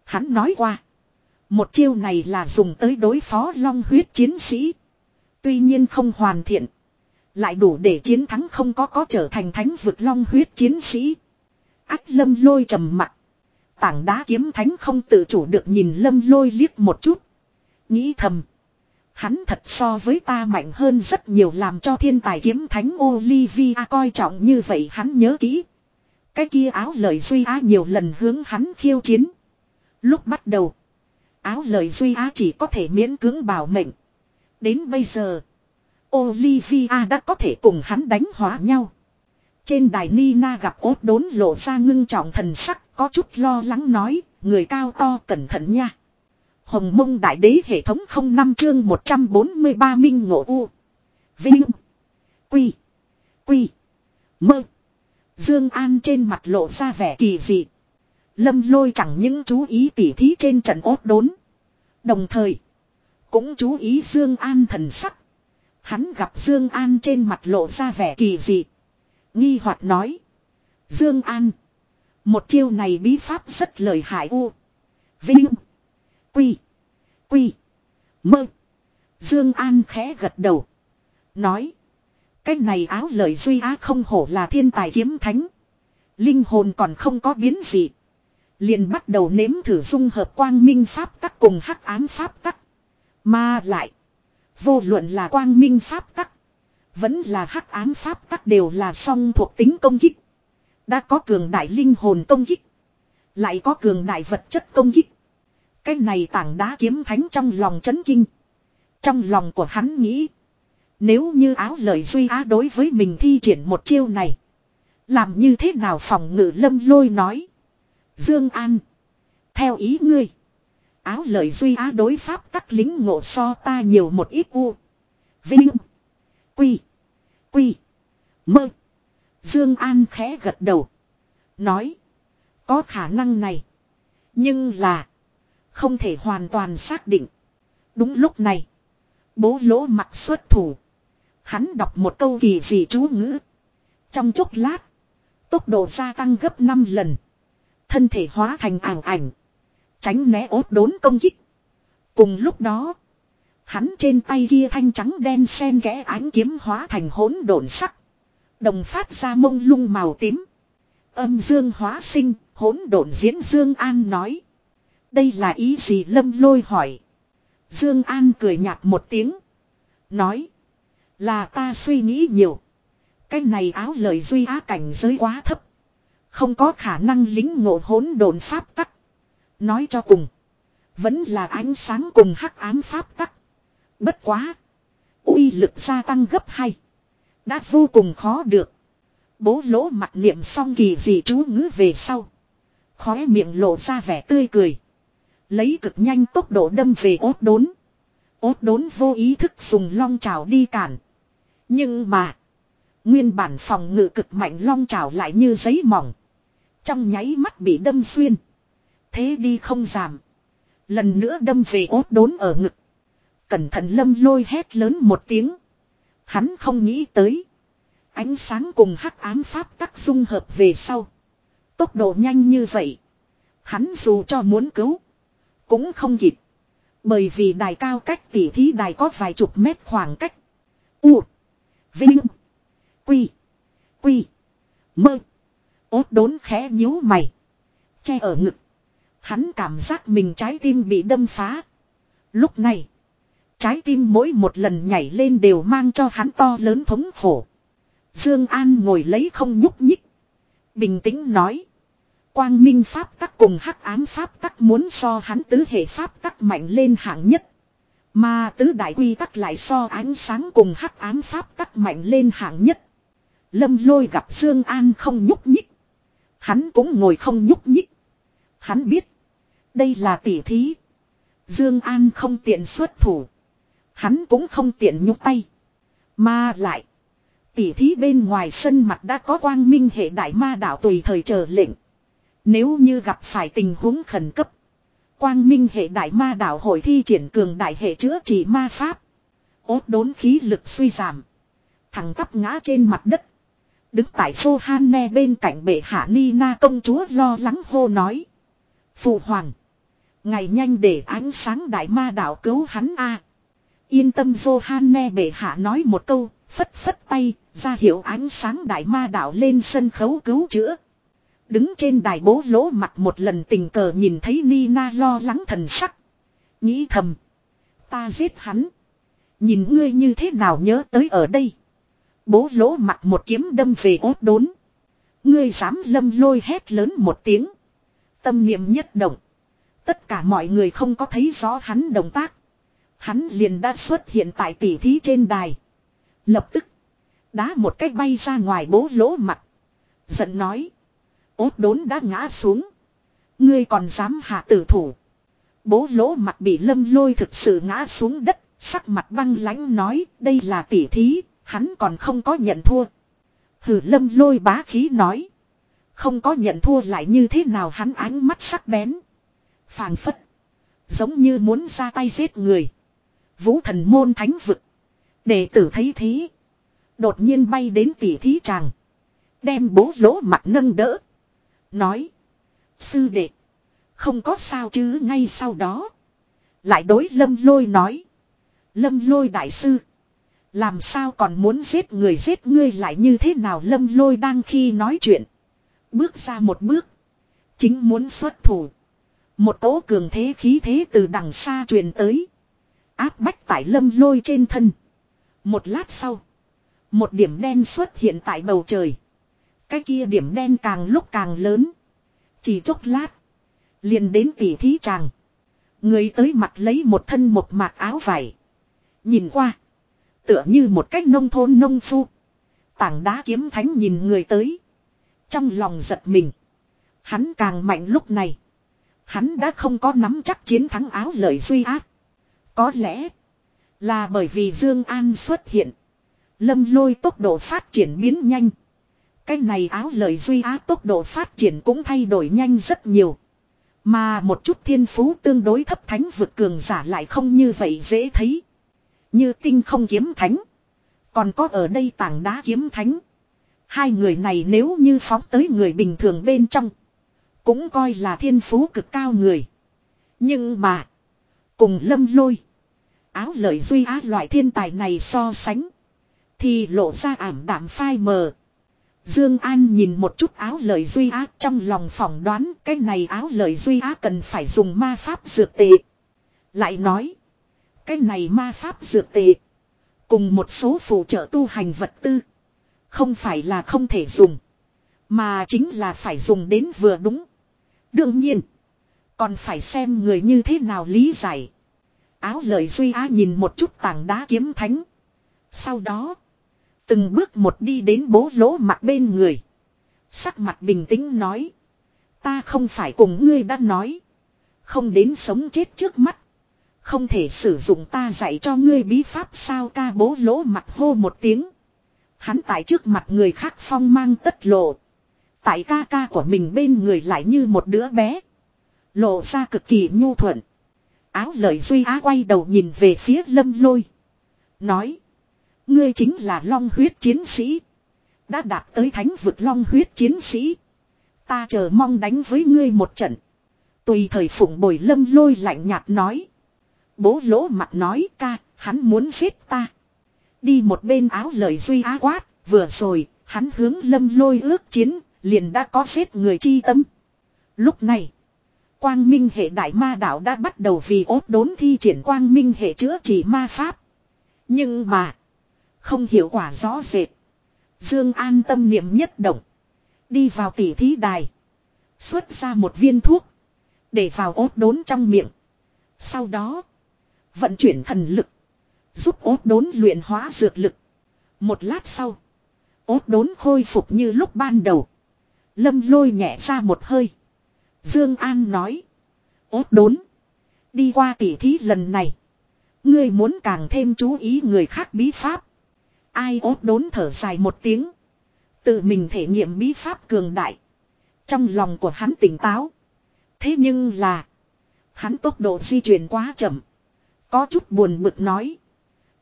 Speaker 1: Hắn nói qua. Một chiêu này là dùng tới đối phó long huyết chiến sĩ. Tuy nhiên không hoàn thiện. Lại đủ để chiến thắng không có có trở thành thánh vực long huyết chiến sĩ. Ách lâm lôi trầm mặt. Tảng đá kiếm thánh không tự chủ được nhìn lâm lôi liếc một chút. Nghĩ thầm. Hắn thật so với ta mạnh hơn rất nhiều làm cho thiên tài kiếm thánh Olivia coi trọng như vậy hắn nhớ kỹ. Cái kia áo lời duy á nhiều lần hướng hắn khiêu chiến. Lúc bắt đầu. Áo lời Duy Á chỉ có thể miễn cưỡng bảo mệnh. Đến bây giờ, Olivia đã có thể cùng hắn đánh hóa nhau. Trên đài Nina gặp ốt đốn lộ ra ngưng trọng thần sắc, có chút lo lắng nói, người cao to cẩn thận nha. Hồng mông đại đế hệ thống 05 chương 143 minh ngộ u. Vinh. Quy. Quy. Mơ. Dương An trên mặt lộ ra vẻ kỳ dị. Lâm lôi chẳng những chú ý tỉ thí trên trận ốt đốn. Đồng thời. Cũng chú ý Dương An thần sắc. Hắn gặp Dương An trên mặt lộ ra vẻ kỳ dị. Nghi hoặc nói. Dương An. Một chiêu này bí pháp rất lợi hại u. Vinh. Quy. Quy. Mơ. Dương An khẽ gật đầu. Nói. Cái này áo lời duy á không hổ là thiên tài kiếm thánh. Linh hồn còn không có biến gì liền bắt đầu nếm thử dung hợp quang minh pháp tắc cùng hắc ám pháp tắc. Mà lại, vô luận là quang minh pháp tắc, vẫn là hắc ám pháp tắc đều là song thuộc tính công kích. Đã có cường đại linh hồn công kích, lại có cường đại vật chất công kích. Cái này tảng đá kiếm thánh trong lòng chấn kinh. Trong lòng của hắn nghĩ, nếu như áo lời duy á đối với mình thi triển một chiêu này, làm như thế nào phòng ngự lâm lôi nói. Dương An. Theo ý ngươi. Áo lợi duy á đối pháp tắc lính ngộ so ta nhiều một ít u. Vinh. Quy. Quy. Mơ. Dương An khẽ gật đầu. Nói. Có khả năng này. Nhưng là. Không thể hoàn toàn xác định. Đúng lúc này. Bố lỗ mặt xuất thủ. Hắn đọc một câu kỳ gì chú ngữ. Trong chốc lát. Tốc độ gia tăng gấp 5 lần. Thân thể hóa thành ảo ảnh. Tránh né ốt đốn công kích. Cùng lúc đó. Hắn trên tay kia thanh trắng đen xen kẽ ánh kiếm hóa thành hỗn độn sắc. Đồng phát ra mông lung màu tím. Âm dương hóa sinh, hỗn độn diễn Dương An nói. Đây là ý gì lâm lôi hỏi. Dương An cười nhạt một tiếng. Nói. Là ta suy nghĩ nhiều. Cái này áo lời duy á cảnh giới quá thấp. Không có khả năng lính ngộ hỗn độn pháp tắc. Nói cho cùng. Vẫn là ánh sáng cùng hắc ám pháp tắc. Bất quá. uy lực gia tăng gấp hai. Đã vô cùng khó được. Bố lỗ mặt niệm xong kỳ dị chú ngữ về sau. Khóe miệng lộ ra vẻ tươi cười. Lấy cực nhanh tốc độ đâm về ốt đốn. Ốt đốn vô ý thức dùng long trào đi cản. Nhưng mà. Nguyên bản phòng ngự cực mạnh long trào lại như giấy mỏng. Trong nháy mắt bị đâm xuyên. Thế đi không giảm. Lần nữa đâm về ốt đốn ở ngực. Cẩn thận lâm lôi hét lớn một tiếng. Hắn không nghĩ tới. Ánh sáng cùng hắc ám pháp tắc dung hợp về sau. Tốc độ nhanh như vậy. Hắn dù cho muốn cứu. Cũng không kịp. Bởi vì đài cao cách tỉ thí đài có vài chục mét khoảng cách. U. Vinh. Quy. Quy. Mơ. Ốt đốn khẽ nhíu mày. Che ở ngực. Hắn cảm giác mình trái tim bị đâm phá. Lúc này. Trái tim mỗi một lần nhảy lên đều mang cho hắn to lớn thống khổ. Dương An ngồi lấy không nhúc nhích. Bình tĩnh nói. Quang minh pháp tắc cùng hắc ám pháp tắc muốn so hắn tứ hệ pháp tắc mạnh lên hạng nhất. Mà tứ đại quy tắc lại so ánh sáng cùng hắc ám pháp tắc mạnh lên hạng nhất. Lâm lôi gặp Dương An không nhúc nhích. Hắn cũng ngồi không nhúc nhích. Hắn biết. Đây là tỉ thí. Dương An không tiện xuất thủ. Hắn cũng không tiện nhúc tay. Mà lại. Tỉ thí bên ngoài sân mặt đã có quang minh hệ đại ma đạo tùy thời chờ lệnh. Nếu như gặp phải tình huống khẩn cấp. Quang minh hệ đại ma đạo hội thi triển cường đại hệ chữa trị ma pháp. Ốt đốn khí lực suy giảm. thằng tắp ngã trên mặt đất. Đứng tại Sohane bên cạnh bệ hạ Nina công chúa lo lắng hô nói. Phụ hoàng. Ngày nhanh để ánh sáng đại ma đạo cứu hắn a. Yên tâm Johanne bệ hạ nói một câu, phất phất tay, ra hiệu ánh sáng đại ma đạo lên sân khấu cứu chữa. Đứng trên đài bố lỗ mặt một lần tình cờ nhìn thấy Nina lo lắng thần sắc. Nghĩ thầm. Ta giết hắn. Nhìn ngươi như thế nào nhớ tới ở đây bố lỗ mặt một kiếm đâm về ốt đốn. Ngươi dám lâm lôi hét lớn một tiếng. Tâm niệm nhất động. Tất cả mọi người không có thấy rõ hắn động tác. Hắn liền đã xuất hiện tại tỷ thí trên đài. Lập tức. Đá một cách bay ra ngoài bố lỗ mặt. Giận nói. Ốt đốn đã ngã xuống. Ngươi còn dám hạ tử thủ. Bố lỗ mặt bị lâm lôi thực sự ngã xuống đất. Sắc mặt băng lãnh nói đây là tỷ thí Hắn còn không có nhận thua. Hử lâm lôi bá khí nói. Không có nhận thua lại như thế nào hắn ánh mắt sắc bén. Phàng phất. Giống như muốn ra tay giết người. Vũ thần môn thánh vực. Đệ tử thấy thế. Đột nhiên bay đến tỉ thí chàng. Đem bố lỗ mặt nâng đỡ. Nói. Sư đệ. Không có sao chứ ngay sau đó. Lại đối lâm lôi nói. Lâm lôi đại sư. Làm sao còn muốn giết người giết ngươi lại như thế nào lâm lôi đang khi nói chuyện. Bước ra một bước. Chính muốn xuất thủ. Một cỗ cường thế khí thế từ đằng xa truyền tới. Áp bách tại lâm lôi trên thân. Một lát sau. Một điểm đen xuất hiện tại bầu trời. Cái kia điểm đen càng lúc càng lớn. Chỉ chốc lát. Liền đến tỉ thí chàng. Người tới mặt lấy một thân một mạc áo vải. Nhìn qua tựa như một cách nông thôn nông phu. Tảng đá kiếm thánh nhìn người tới. Trong lòng giật mình. Hắn càng mạnh lúc này. Hắn đã không có nắm chắc chiến thắng áo lợi duy ác. Có lẽ là bởi vì Dương An xuất hiện. Lâm lôi tốc độ phát triển biến nhanh. Cái này áo lợi duy ác tốc độ phát triển cũng thay đổi nhanh rất nhiều. Mà một chút thiên phú tương đối thấp thánh vực cường giả lại không như vậy dễ thấy. Như tinh không kiếm thánh. Còn có ở đây tảng đá kiếm thánh. Hai người này nếu như phóng tới người bình thường bên trong. Cũng coi là thiên phú cực cao người. Nhưng mà. Cùng lâm lôi. Áo lợi duy á loại thiên tài này so sánh. Thì lộ ra ảm đạm phai mờ. Dương An nhìn một chút áo lợi duy á trong lòng phỏng đoán cái này áo lợi duy á cần phải dùng ma pháp dược tệ. Lại nói cái này ma pháp dược tệ. Cùng một số phụ trợ tu hành vật tư. Không phải là không thể dùng. Mà chính là phải dùng đến vừa đúng. Đương nhiên. Còn phải xem người như thế nào lý giải. Áo lời Duy Á nhìn một chút tảng đá kiếm thánh. Sau đó. Từng bước một đi đến bố lỗ mặt bên người. Sắc mặt bình tĩnh nói. Ta không phải cùng ngươi đã nói. Không đến sống chết trước mắt. Không thể sử dụng ta dạy cho ngươi bí pháp sao ca bố lỗ mặt hô một tiếng. Hắn tại trước mặt người khác phong mang tất lộ. Tại ca ca của mình bên người lại như một đứa bé. Lộ ra cực kỳ nhu thuận. Áo lời duy á quay đầu nhìn về phía lâm lôi. Nói. Ngươi chính là long huyết chiến sĩ. Đã đạt tới thánh vực long huyết chiến sĩ. Ta chờ mong đánh với ngươi một trận. Tùy thời phụng bồi lâm lôi lạnh nhạt nói bố lỗ mặt nói ca, hắn muốn giết ta. Đi một bên áo lời duy á quát, vừa rồi, hắn hướng lâm lôi ước chiến, liền đã có giết người chi tâm. Lúc này, quang minh hệ đại ma đạo đã bắt đầu vì ốt đốn thi triển quang minh hệ chữa trị ma pháp. Nhưng mà, không hiệu quả rõ rệt. Dương an tâm niệm nhất động. Đi vào tỷ thí đài. Xuất ra một viên thuốc. Để vào ốt đốn trong miệng. Sau đó Vận chuyển thần lực. Giúp ốt đốn luyện hóa dược lực. Một lát sau. Ốt đốn khôi phục như lúc ban đầu. Lâm lôi nhẹ ra một hơi. Dương An nói. Ốt đốn. Đi qua tỉ thí lần này. Ngươi muốn càng thêm chú ý người khác bí pháp. Ai ốt đốn thở dài một tiếng. Tự mình thể nghiệm bí pháp cường đại. Trong lòng của hắn tỉnh táo. Thế nhưng là. Hắn tốc độ di chuyển quá chậm. Có chút buồn bực nói.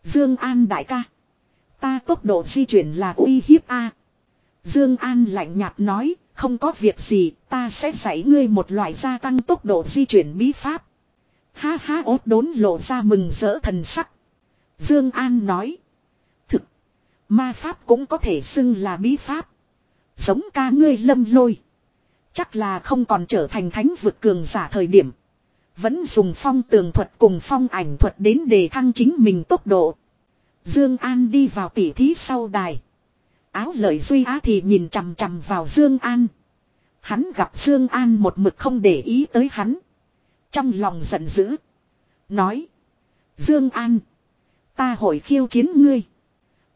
Speaker 1: Dương An đại ca. Ta tốc độ di chuyển là uy hiếp A. Dương An lạnh nhạt nói. Không có việc gì ta sẽ dạy ngươi một loại gia tăng tốc độ di chuyển bí pháp. Ha ha ốt đốn lộ ra mừng rỡ thần sắc. Dương An nói. Thực. Ma pháp cũng có thể xưng là bí pháp. Giống ca ngươi lâm lôi. Chắc là không còn trở thành thánh vực cường giả thời điểm. Vẫn dùng phong tường thuật cùng phong ảnh thuật đến đề thăng chính mình tốc độ. Dương An đi vào tỉ thí sau đài. Áo lợi duy á thì nhìn chằm chằm vào Dương An. Hắn gặp Dương An một mực không để ý tới hắn. Trong lòng giận dữ. Nói. Dương An. Ta hội khiêu chiến ngươi.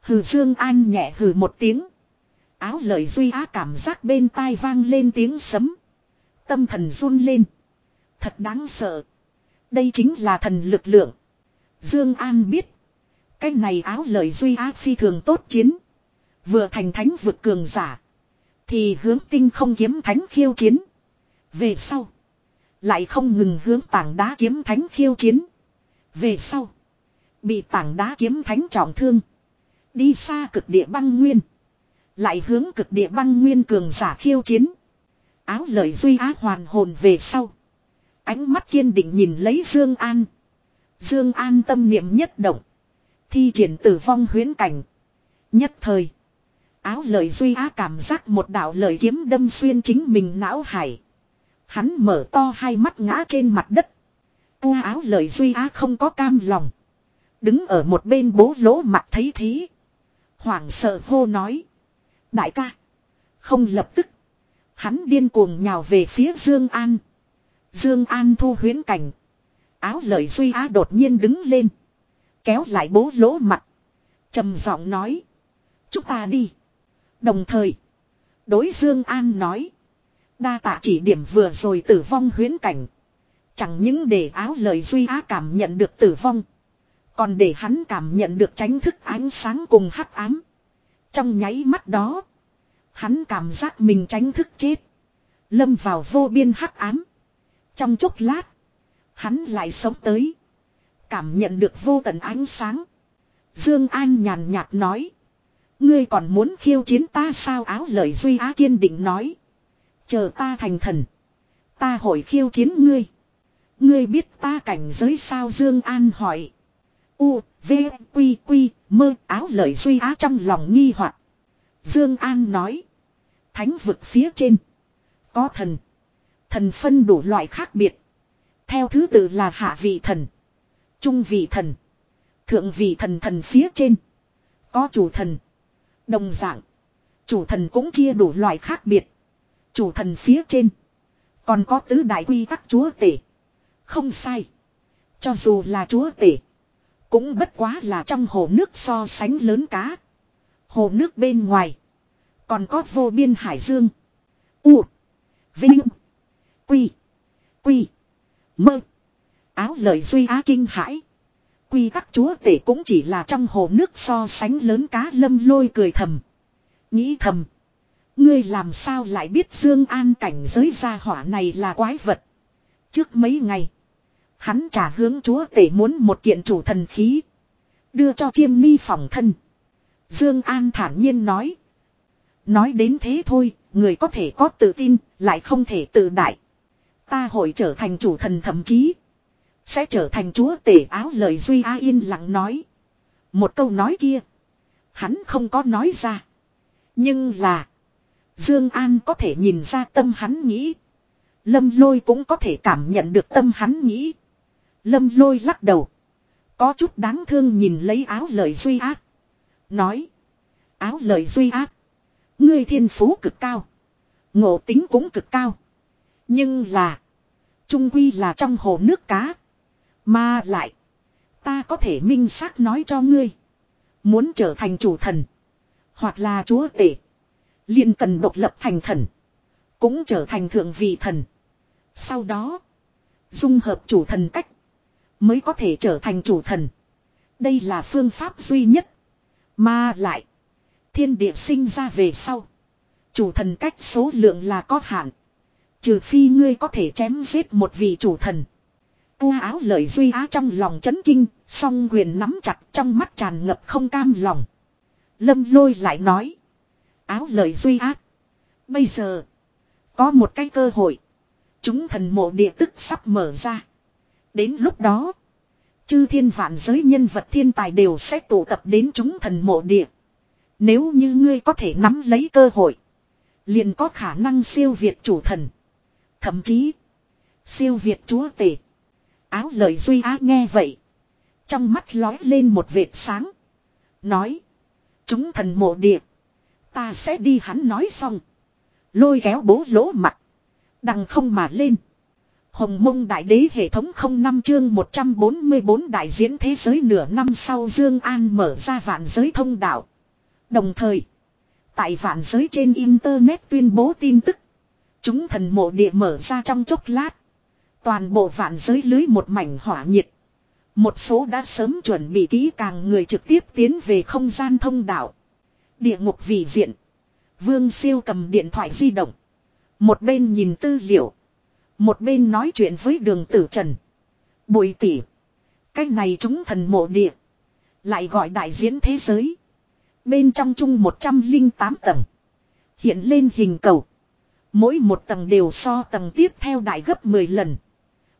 Speaker 1: Hừ Dương An nhẹ hừ một tiếng. Áo lợi duy á cảm giác bên tai vang lên tiếng sấm. Tâm thần run lên. Thật đáng sợ. Đây chính là thần lực lượng. Dương An biết. Cái này áo lợi duy á phi thường tốt chiến. Vừa thành thánh vượt cường giả. Thì hướng tinh không kiếm thánh khiêu chiến. Về sau. Lại không ngừng hướng tảng đá kiếm thánh khiêu chiến. Về sau. Bị tảng đá kiếm thánh trọng thương. Đi xa cực địa băng nguyên. Lại hướng cực địa băng nguyên cường giả khiêu chiến. Áo lợi duy á hoàn hồn về sau. Ánh mắt kiên định nhìn lấy Dương An. Dương An tâm niệm nhất động. Thi triển tử vong huyễn cảnh. Nhất thời. Áo lợi duy á cảm giác một đạo lợi kiếm đâm xuyên chính mình não hải. Hắn mở to hai mắt ngã trên mặt đất. U áo lợi duy á không có cam lòng. Đứng ở một bên bố lỗ mặt thấy thế. Hoảng sợ hô nói. Đại ca. Không lập tức. Hắn điên cuồng nhào về phía Dương An. Dương An thu huyễn cảnh. Áo lợi duy á đột nhiên đứng lên. Kéo lại bố lỗ mặt. trầm giọng nói. Chúng ta đi. Đồng thời. Đối Dương An nói. Đa tạ chỉ điểm vừa rồi tử vong huyễn cảnh. Chẳng những để áo lợi duy á cảm nhận được tử vong. Còn để hắn cảm nhận được tránh thức ánh sáng cùng hắc ám. Trong nháy mắt đó. Hắn cảm giác mình tránh thức chết. Lâm vào vô biên hắc ám. Trong chốc lát, hắn lại sống tới. Cảm nhận được vô tận ánh sáng. Dương An nhàn nhạt nói. Ngươi còn muốn khiêu chiến ta sao áo lời Duy Á kiên định nói. Chờ ta thành thần. Ta hội khiêu chiến ngươi. Ngươi biết ta cảnh giới sao Dương An hỏi. U, V, Quy, Quy, mơ áo lời Duy Á trong lòng nghi hoặc Dương An nói. Thánh vực phía trên. Có thần. Thần phân đủ loại khác biệt. Theo thứ tự là hạ vị thần. Trung vị thần. Thượng vị thần thần phía trên. Có chủ thần. Đồng dạng. Chủ thần cũng chia đủ loại khác biệt. Chủ thần phía trên. Còn có tứ đại quy tắc chúa tể. Không sai. Cho dù là chúa tể. Cũng bất quá là trong hồ nước so sánh lớn cá. Hồ nước bên ngoài. Còn có vô biên hải dương. U. Vinh. Quy. Quy. Mơ. Áo lời duy á kinh hãi. Quy các chúa tể cũng chỉ là trong hồ nước so sánh lớn cá lâm lôi cười thầm. Nghĩ thầm. Ngươi làm sao lại biết Dương An cảnh giới gia hỏa này là quái vật. Trước mấy ngày. Hắn trả hướng chúa tể muốn một kiện chủ thần khí. Đưa cho chiêm ni phòng thân. Dương An thản nhiên nói. Nói đến thế thôi, người có thể có tự tin, lại không thể tự đại. Ta hội trở thành chủ thần thậm chí. Sẽ trở thành chúa tể áo lời Duy A yên lặng nói. Một câu nói kia. Hắn không có nói ra. Nhưng là. Dương An có thể nhìn ra tâm hắn nghĩ. Lâm lôi cũng có thể cảm nhận được tâm hắn nghĩ. Lâm lôi lắc đầu. Có chút đáng thương nhìn lấy áo lời Duy A. Nói. Áo lời Duy A. Ngươi thiên phú cực cao. Ngộ tính cũng cực cao. Nhưng là. Trung quy là trong hồ nước cá. Mà lại. Ta có thể minh xác nói cho ngươi. Muốn trở thành chủ thần. Hoặc là chúa tể. liền cần độc lập thành thần. Cũng trở thành thượng vị thần. Sau đó. Dung hợp chủ thần cách. Mới có thể trở thành chủ thần. Đây là phương pháp duy nhất. Mà lại. Thiên địa sinh ra về sau. Chủ thần cách số lượng là có hạn. Trừ phi ngươi có thể chém giết một vị chủ thần. U áo lời duy á trong lòng chấn kinh, song quyền nắm chặt trong mắt tràn ngập không cam lòng. Lâm lôi lại nói. Áo lời duy á. Bây giờ, có một cái cơ hội. Chúng thần mộ địa tức sắp mở ra. Đến lúc đó, chư thiên vạn giới nhân vật thiên tài đều sẽ tụ tập đến chúng thần mộ địa. Nếu như ngươi có thể nắm lấy cơ hội, liền có khả năng siêu việt chủ thần. Thậm chí. Siêu Việt chúa tể. Áo lời duy á nghe vậy. Trong mắt lói lên một vệt sáng. Nói. Chúng thần mộ địa. Ta sẽ đi hắn nói xong. Lôi kéo bố lỗ mặt. Đằng không mà lên. Hồng mông đại đế hệ thống không năm chương 144 đại diễn thế giới nửa năm sau Dương An mở ra vạn giới thông đạo. Đồng thời, tại vạn giới trên Internet tuyên bố tin tức. Chúng thần mộ địa mở ra trong chốc lát. Toàn bộ vạn giới lưới một mảnh hỏa nhiệt. Một số đã sớm chuẩn bị kỹ càng người trực tiếp tiến về không gian thông đạo. Địa ngục vị diện. Vương siêu cầm điện thoại di động. Một bên nhìn tư liệu. Một bên nói chuyện với đường tử trần. Bùi tỉ. cách này chúng thần mộ địa. Lại gọi đại diễn thế giới. Bên trong chung 108 tầng. Hiện lên hình cầu. Mỗi một tầng đều so tầng tiếp theo đại gấp 10 lần.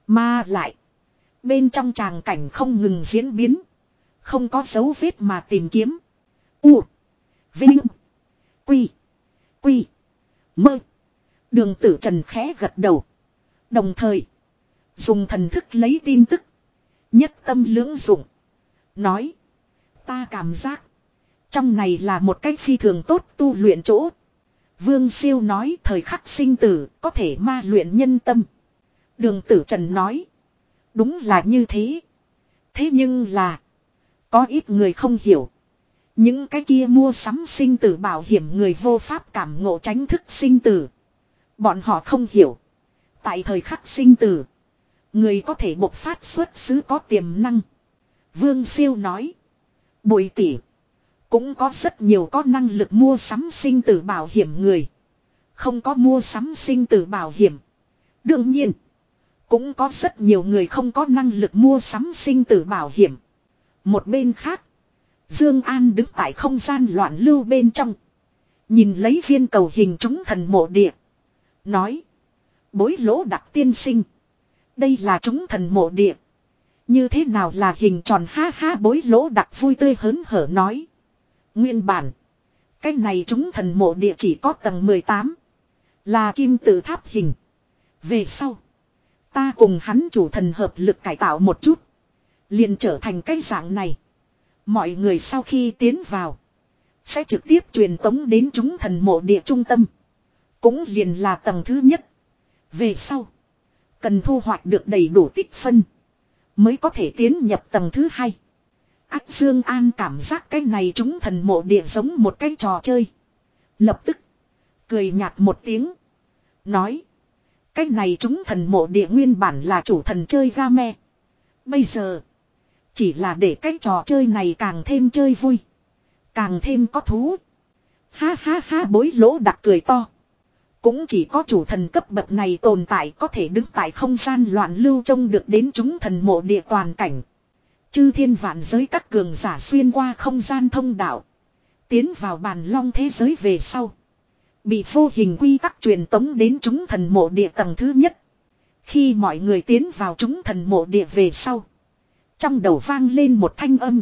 Speaker 1: Mà lại. Bên trong tràng cảnh không ngừng diễn biến. Không có dấu vết mà tìm kiếm. U. Vinh. Quy. Quy. Mơ. Đường tử trần khẽ gật đầu. Đồng thời. Dùng thần thức lấy tin tức. Nhất tâm lưỡng dụng. Nói. Ta cảm giác. Trong này là một cách phi thường tốt tu luyện chỗ. Vương Siêu nói thời khắc sinh tử có thể ma luyện nhân tâm. Đường tử trần nói. Đúng là như thế. Thế nhưng là. Có ít người không hiểu. Những cái kia mua sắm sinh tử bảo hiểm người vô pháp cảm ngộ tránh thức sinh tử. Bọn họ không hiểu. Tại thời khắc sinh tử. Người có thể bộc phát xuất xứ có tiềm năng. Vương Siêu nói. Bùi tỉ. Cũng có rất nhiều có năng lực mua sắm sinh tử bảo hiểm người. Không có mua sắm sinh tử bảo hiểm. Đương nhiên. Cũng có rất nhiều người không có năng lực mua sắm sinh tử bảo hiểm. Một bên khác. Dương An đứng tại không gian loạn lưu bên trong. Nhìn lấy viên cầu hình trúng thần mộ địa. Nói. Bối lỗ đặc tiên sinh. Đây là trúng thần mộ địa. Như thế nào là hình tròn ha ha bối lỗ đặc vui tươi hớn hở nói. Nguyên bản. Cách này chúng thần mộ địa chỉ có tầng 18. Là kim tự tháp hình. Về sau. Ta cùng hắn chủ thần hợp lực cải tạo một chút. liền trở thành cái dạng này. Mọi người sau khi tiến vào. Sẽ trực tiếp truyền tống đến chúng thần mộ địa trung tâm. Cũng liền là tầng thứ nhất. Về sau. Cần thu hoạch được đầy đủ tích phân. Mới có thể tiến nhập tầng thứ hai. Ác Dương An cảm giác cái này chúng thần mộ địa giống một cái trò chơi. Lập tức. Cười nhạt một tiếng. Nói. Cái này chúng thần mộ địa nguyên bản là chủ thần chơi game. Bây giờ. Chỉ là để cái trò chơi này càng thêm chơi vui. Càng thêm có thú. Ha ha ha bối lỗ đặc cười to. Cũng chỉ có chủ thần cấp bậc này tồn tại có thể đứng tại không gian loạn lưu trông được đến chúng thần mộ địa toàn cảnh. Chư thiên vạn giới các cường giả xuyên qua không gian thông đạo. Tiến vào bàn long thế giới về sau. Bị vô hình quy tắc truyền tống đến chúng thần mộ địa tầng thứ nhất. Khi mọi người tiến vào chúng thần mộ địa về sau. Trong đầu vang lên một thanh âm.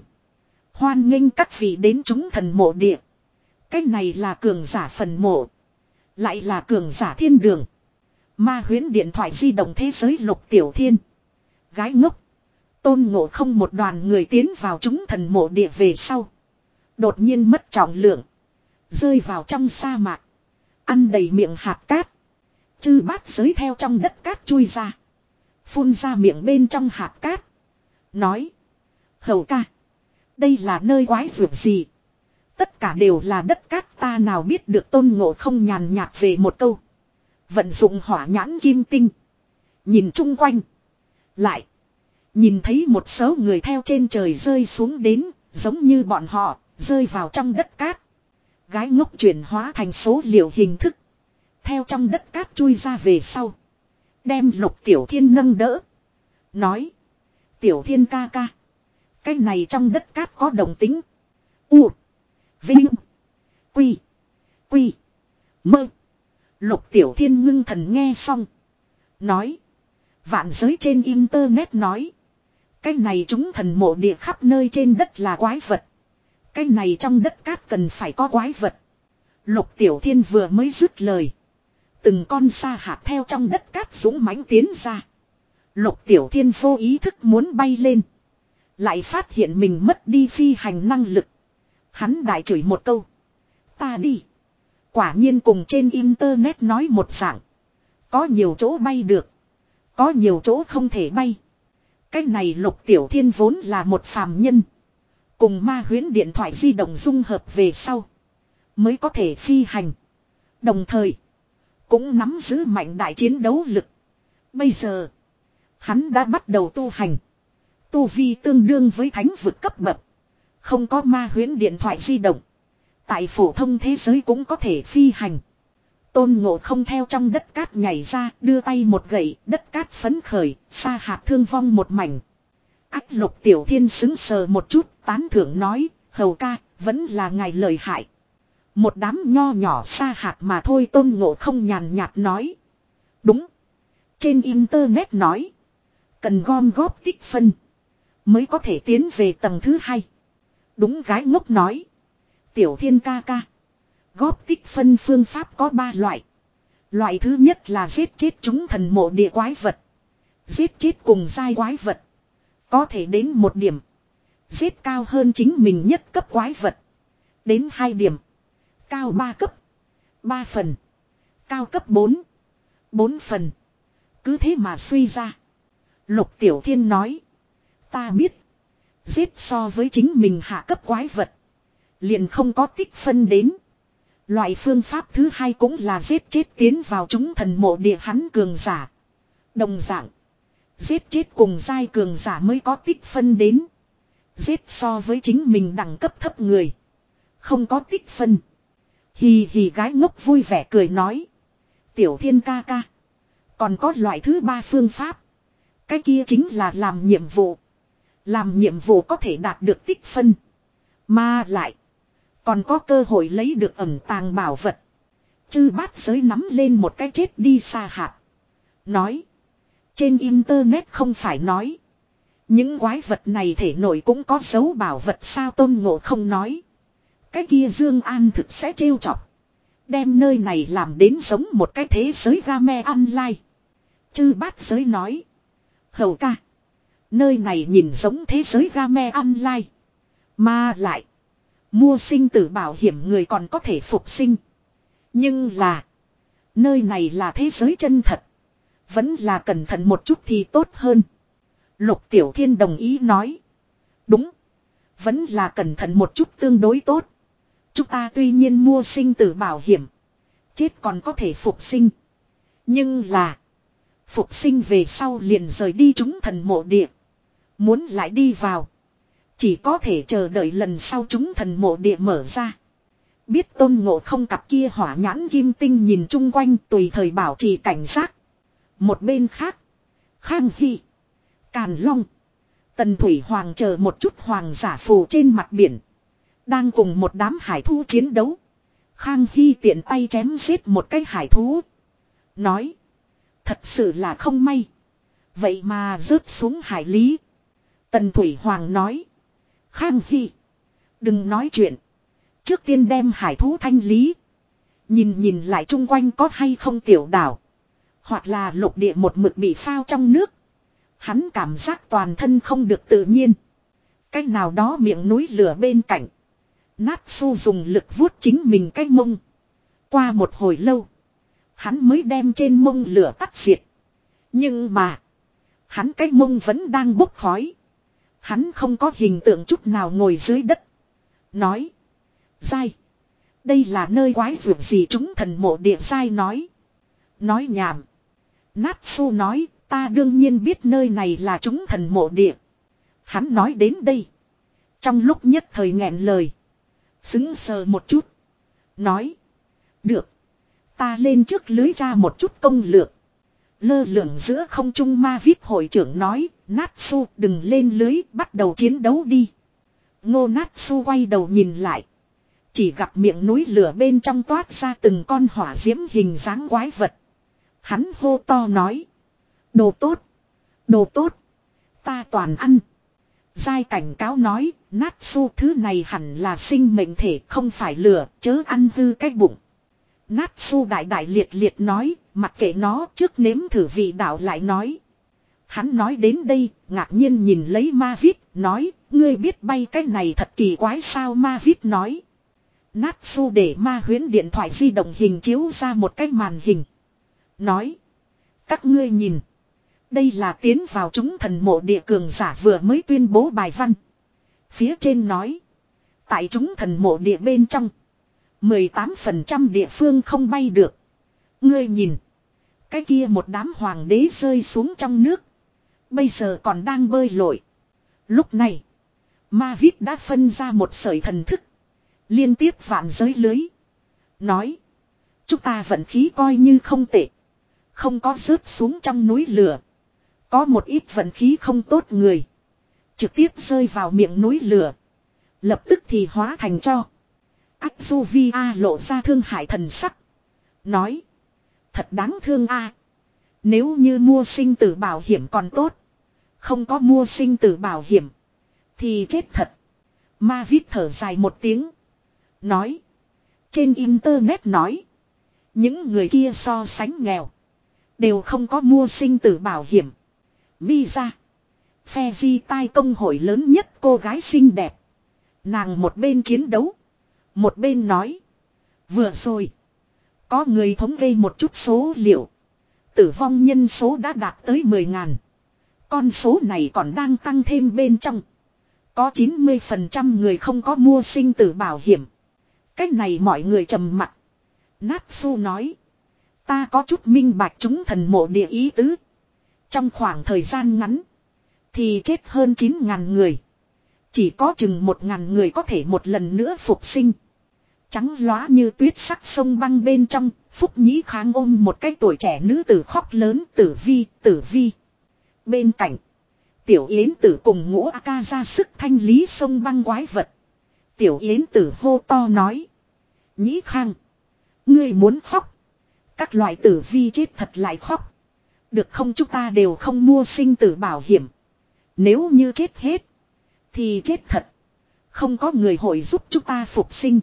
Speaker 1: Hoan nghênh các vị đến chúng thần mộ địa. Cái này là cường giả phần mộ. Lại là cường giả thiên đường. Ma huyễn điện thoại di động thế giới lục tiểu thiên. Gái ngốc. Tôn ngộ không một đoàn người tiến vào chúng thần mộ địa về sau. Đột nhiên mất trọng lượng. Rơi vào trong sa mạc. Ăn đầy miệng hạt cát. Chư bát giới theo trong đất cát chui ra. Phun ra miệng bên trong hạt cát. Nói. Hầu ca. Đây là nơi quái ruột gì. Tất cả đều là đất cát ta nào biết được tôn ngộ không nhàn nhạt về một câu. Vận dụng hỏa nhãn kim tinh. Nhìn chung quanh. Lại. Nhìn thấy một số người theo trên trời rơi xuống đến, giống như bọn họ, rơi vào trong đất cát. Gái ngốc chuyển hóa thành số liệu hình thức. Theo trong đất cát chui ra về sau. Đem lục tiểu thiên nâng đỡ. Nói. Tiểu thiên ca ca. Cái này trong đất cát có đồng tính. U. Vinh. Quy. Quy. Mơ. Lục tiểu thiên ngưng thần nghe xong. Nói. Vạn giới trên internet nói. Cái này chúng thần mộ địa khắp nơi trên đất là quái vật. Cái này trong đất cát cần phải có quái vật. Lục Tiểu Thiên vừa mới dứt lời. Từng con sa hạt theo trong đất cát dũng mãnh tiến ra. Lục Tiểu Thiên vô ý thức muốn bay lên. Lại phát hiện mình mất đi phi hành năng lực. Hắn đại chửi một câu. Ta đi. Quả nhiên cùng trên internet nói một dạng. Có nhiều chỗ bay được. Có nhiều chỗ không thể bay. Cái này lục tiểu thiên vốn là một phàm nhân. Cùng ma huyến điện thoại di động dung hợp về sau. Mới có thể phi hành. Đồng thời. Cũng nắm giữ mạnh đại chiến đấu lực. Bây giờ. Hắn đã bắt đầu tu hành. Tu vi tương đương với thánh vượt cấp bậc. Không có ma huyến điện thoại di động. Tại phổ thông thế giới cũng có thể phi hành. Tôn ngộ không theo trong đất cát nhảy ra, đưa tay một gậy, đất cát phấn khởi, xa hạt thương vong một mảnh. Ách lục tiểu thiên xứng sờ một chút, tán thưởng nói, hầu ca, vẫn là ngài lời hại. Một đám nho nhỏ xa hạt mà thôi tôn ngộ không nhàn nhạt nói. Đúng. Trên internet nói. Cần gom góp tích phân. Mới có thể tiến về tầng thứ hai. Đúng gái ngốc nói. Tiểu thiên ca ca góp tích phân phương pháp có ba loại. Loại thứ nhất là giết chết chúng thần mộ địa quái vật. Giết chết cùng giai quái vật. Có thể đến một điểm. Giết cao hơn chính mình nhất cấp quái vật. Đến hai điểm. Cao ba cấp. ba phần. Cao cấp bốn bốn phần. Cứ thế mà suy ra. Lục Tiểu Thiên nói. Ta biết. Giết so với chính mình hạ cấp quái vật. Liền không có tích phân đến. Loại phương pháp thứ hai cũng là giết chết tiến vào chúng thần mộ địa hắn cường giả. Đồng dạng. Giết chết cùng giai cường giả mới có tích phân đến. Giết so với chính mình đẳng cấp thấp người. Không có tích phân. Hì hì gái ngốc vui vẻ cười nói. Tiểu thiên ca ca. Còn có loại thứ ba phương pháp. Cái kia chính là làm nhiệm vụ. Làm nhiệm vụ có thể đạt được tích phân. Mà lại. Còn có cơ hội lấy được ẩm tàng bảo vật. Chư bát giới nắm lên một cái chết đi xa hạt. Nói. Trên internet không phải nói. Những quái vật này thể nổi cũng có dấu bảo vật sao tôn ngộ không nói. Cái kia Dương An thực sẽ trêu chọc. Đem nơi này làm đến giống một cái thế giới game online. Chư bát giới nói. Hầu ca. Nơi này nhìn giống thế giới game online. Mà lại. Mua sinh tử bảo hiểm người còn có thể phục sinh. Nhưng là. Nơi này là thế giới chân thật. Vẫn là cẩn thận một chút thì tốt hơn. Lục Tiểu Thiên đồng ý nói. Đúng. Vẫn là cẩn thận một chút tương đối tốt. Chúng ta tuy nhiên mua sinh tử bảo hiểm. Chết còn có thể phục sinh. Nhưng là. Phục sinh về sau liền rời đi chúng thần mộ địa. Muốn lại đi vào. Chỉ có thể chờ đợi lần sau chúng thần mộ địa mở ra. Biết tôn ngộ không cặp kia hỏa nhãn kim tinh nhìn chung quanh tùy thời bảo trì cảnh giác. Một bên khác. Khang Hy. Càn Long. Tần Thủy Hoàng chờ một chút hoàng giả phù trên mặt biển. Đang cùng một đám hải thú chiến đấu. Khang Hy tiện tay chém giết một cái hải thú. Nói. Thật sự là không may. Vậy mà rớt xuống hải lý. Tần Thủy Hoàng nói. Khang Hy. Đừng nói chuyện. Trước tiên đem hải thú thanh lý. Nhìn nhìn lại chung quanh có hay không tiểu đảo. Hoặc là lục địa một mực bị phao trong nước. Hắn cảm giác toàn thân không được tự nhiên. Cách nào đó miệng núi lửa bên cạnh. Natsu dùng lực vuốt chính mình cái mông. Qua một hồi lâu. Hắn mới đem trên mông lửa tắt diệt. Nhưng mà. Hắn cái mông vẫn đang bốc khói. Hắn không có hình tượng chút nào ngồi dưới đất. Nói. Sai. Đây là nơi quái vượt gì chúng thần mộ địa sai nói. Nói nhảm. Natsu nói ta đương nhiên biết nơi này là chúng thần mộ địa. Hắn nói đến đây. Trong lúc nhất thời nghẹn lời. Xứng sờ một chút. Nói. Được. Ta lên trước lưới ra một chút công lược. Lơ lửng giữa không trung ma vip hội trưởng nói Natsu đừng lên lưới bắt đầu chiến đấu đi. Ngô Natsu quay đầu nhìn lại. Chỉ gặp miệng núi lửa bên trong toát ra từng con hỏa diễm hình dáng quái vật. Hắn hô to nói. Đồ tốt. Đồ tốt. Ta toàn ăn. Giai cảnh cáo nói, Natsu thứ này hẳn là sinh mệnh thể không phải lửa, chớ ăn hư cái bụng. Natsu đại đại liệt liệt nói, mặc kệ nó trước nếm thử vị đạo lại nói. Hắn nói đến đây, ngạc nhiên nhìn lấy ma vít, nói, ngươi biết bay cái này thật kỳ quái sao ma vít nói. Natsu để ma huyến điện thoại di động hình chiếu ra một cái màn hình. Nói, các ngươi nhìn, đây là tiến vào chúng thần mộ địa cường giả vừa mới tuyên bố bài văn. Phía trên nói, tại chúng thần mộ địa bên trong, 18% địa phương không bay được. Ngươi nhìn, cái kia một đám hoàng đế rơi xuống trong nước. Bây giờ còn đang bơi lội. Lúc này. Ma Vít đã phân ra một sợi thần thức. Liên tiếp vạn giới lưới. Nói. Chúng ta vận khí coi như không tệ. Không có rớt xuống trong núi lửa. Có một ít vận khí không tốt người. Trực tiếp rơi vào miệng núi lửa. Lập tức thì hóa thành cho. Azuvia lộ ra thương hại thần sắc. Nói. Thật đáng thương a Nếu như mua sinh tử bảo hiểm còn tốt. Không có mua sinh tử bảo hiểm. Thì chết thật. Ma vít thở dài một tiếng. Nói. Trên internet nói. Những người kia so sánh nghèo. Đều không có mua sinh tử bảo hiểm. Mi ra. Phe di tai công hội lớn nhất cô gái xinh đẹp. Nàng một bên chiến đấu. Một bên nói. Vừa rồi. Có người thống kê một chút số liệu. Tử vong nhân số đã đạt tới mười ngàn. Con số này còn đang tăng thêm bên trong. Có 90% người không có mua sinh tử bảo hiểm. Cách này mọi người trầm mặt. Natsu nói. Ta có chút minh bạch chúng thần mộ địa ý tứ. Trong khoảng thời gian ngắn. Thì chết hơn 9.000 người. Chỉ có chừng 1.000 người có thể một lần nữa phục sinh. Trắng lóa như tuyết sắc sông băng bên trong. Phúc nhĩ kháng ôm một cái tuổi trẻ nữ tử khóc lớn tử vi tử vi bên cạnh. Tiểu Yến Tử cùng ngũ A ca ra sức thanh lý sông băng quái vật. Tiểu Yến Tử hô to nói. Nhĩ Khang. Ngươi muốn khóc. Các loại tử vi chết thật lại khóc. Được không chúng ta đều không mua sinh tử bảo hiểm. Nếu như chết hết. Thì chết thật. Không có người hội giúp chúng ta phục sinh.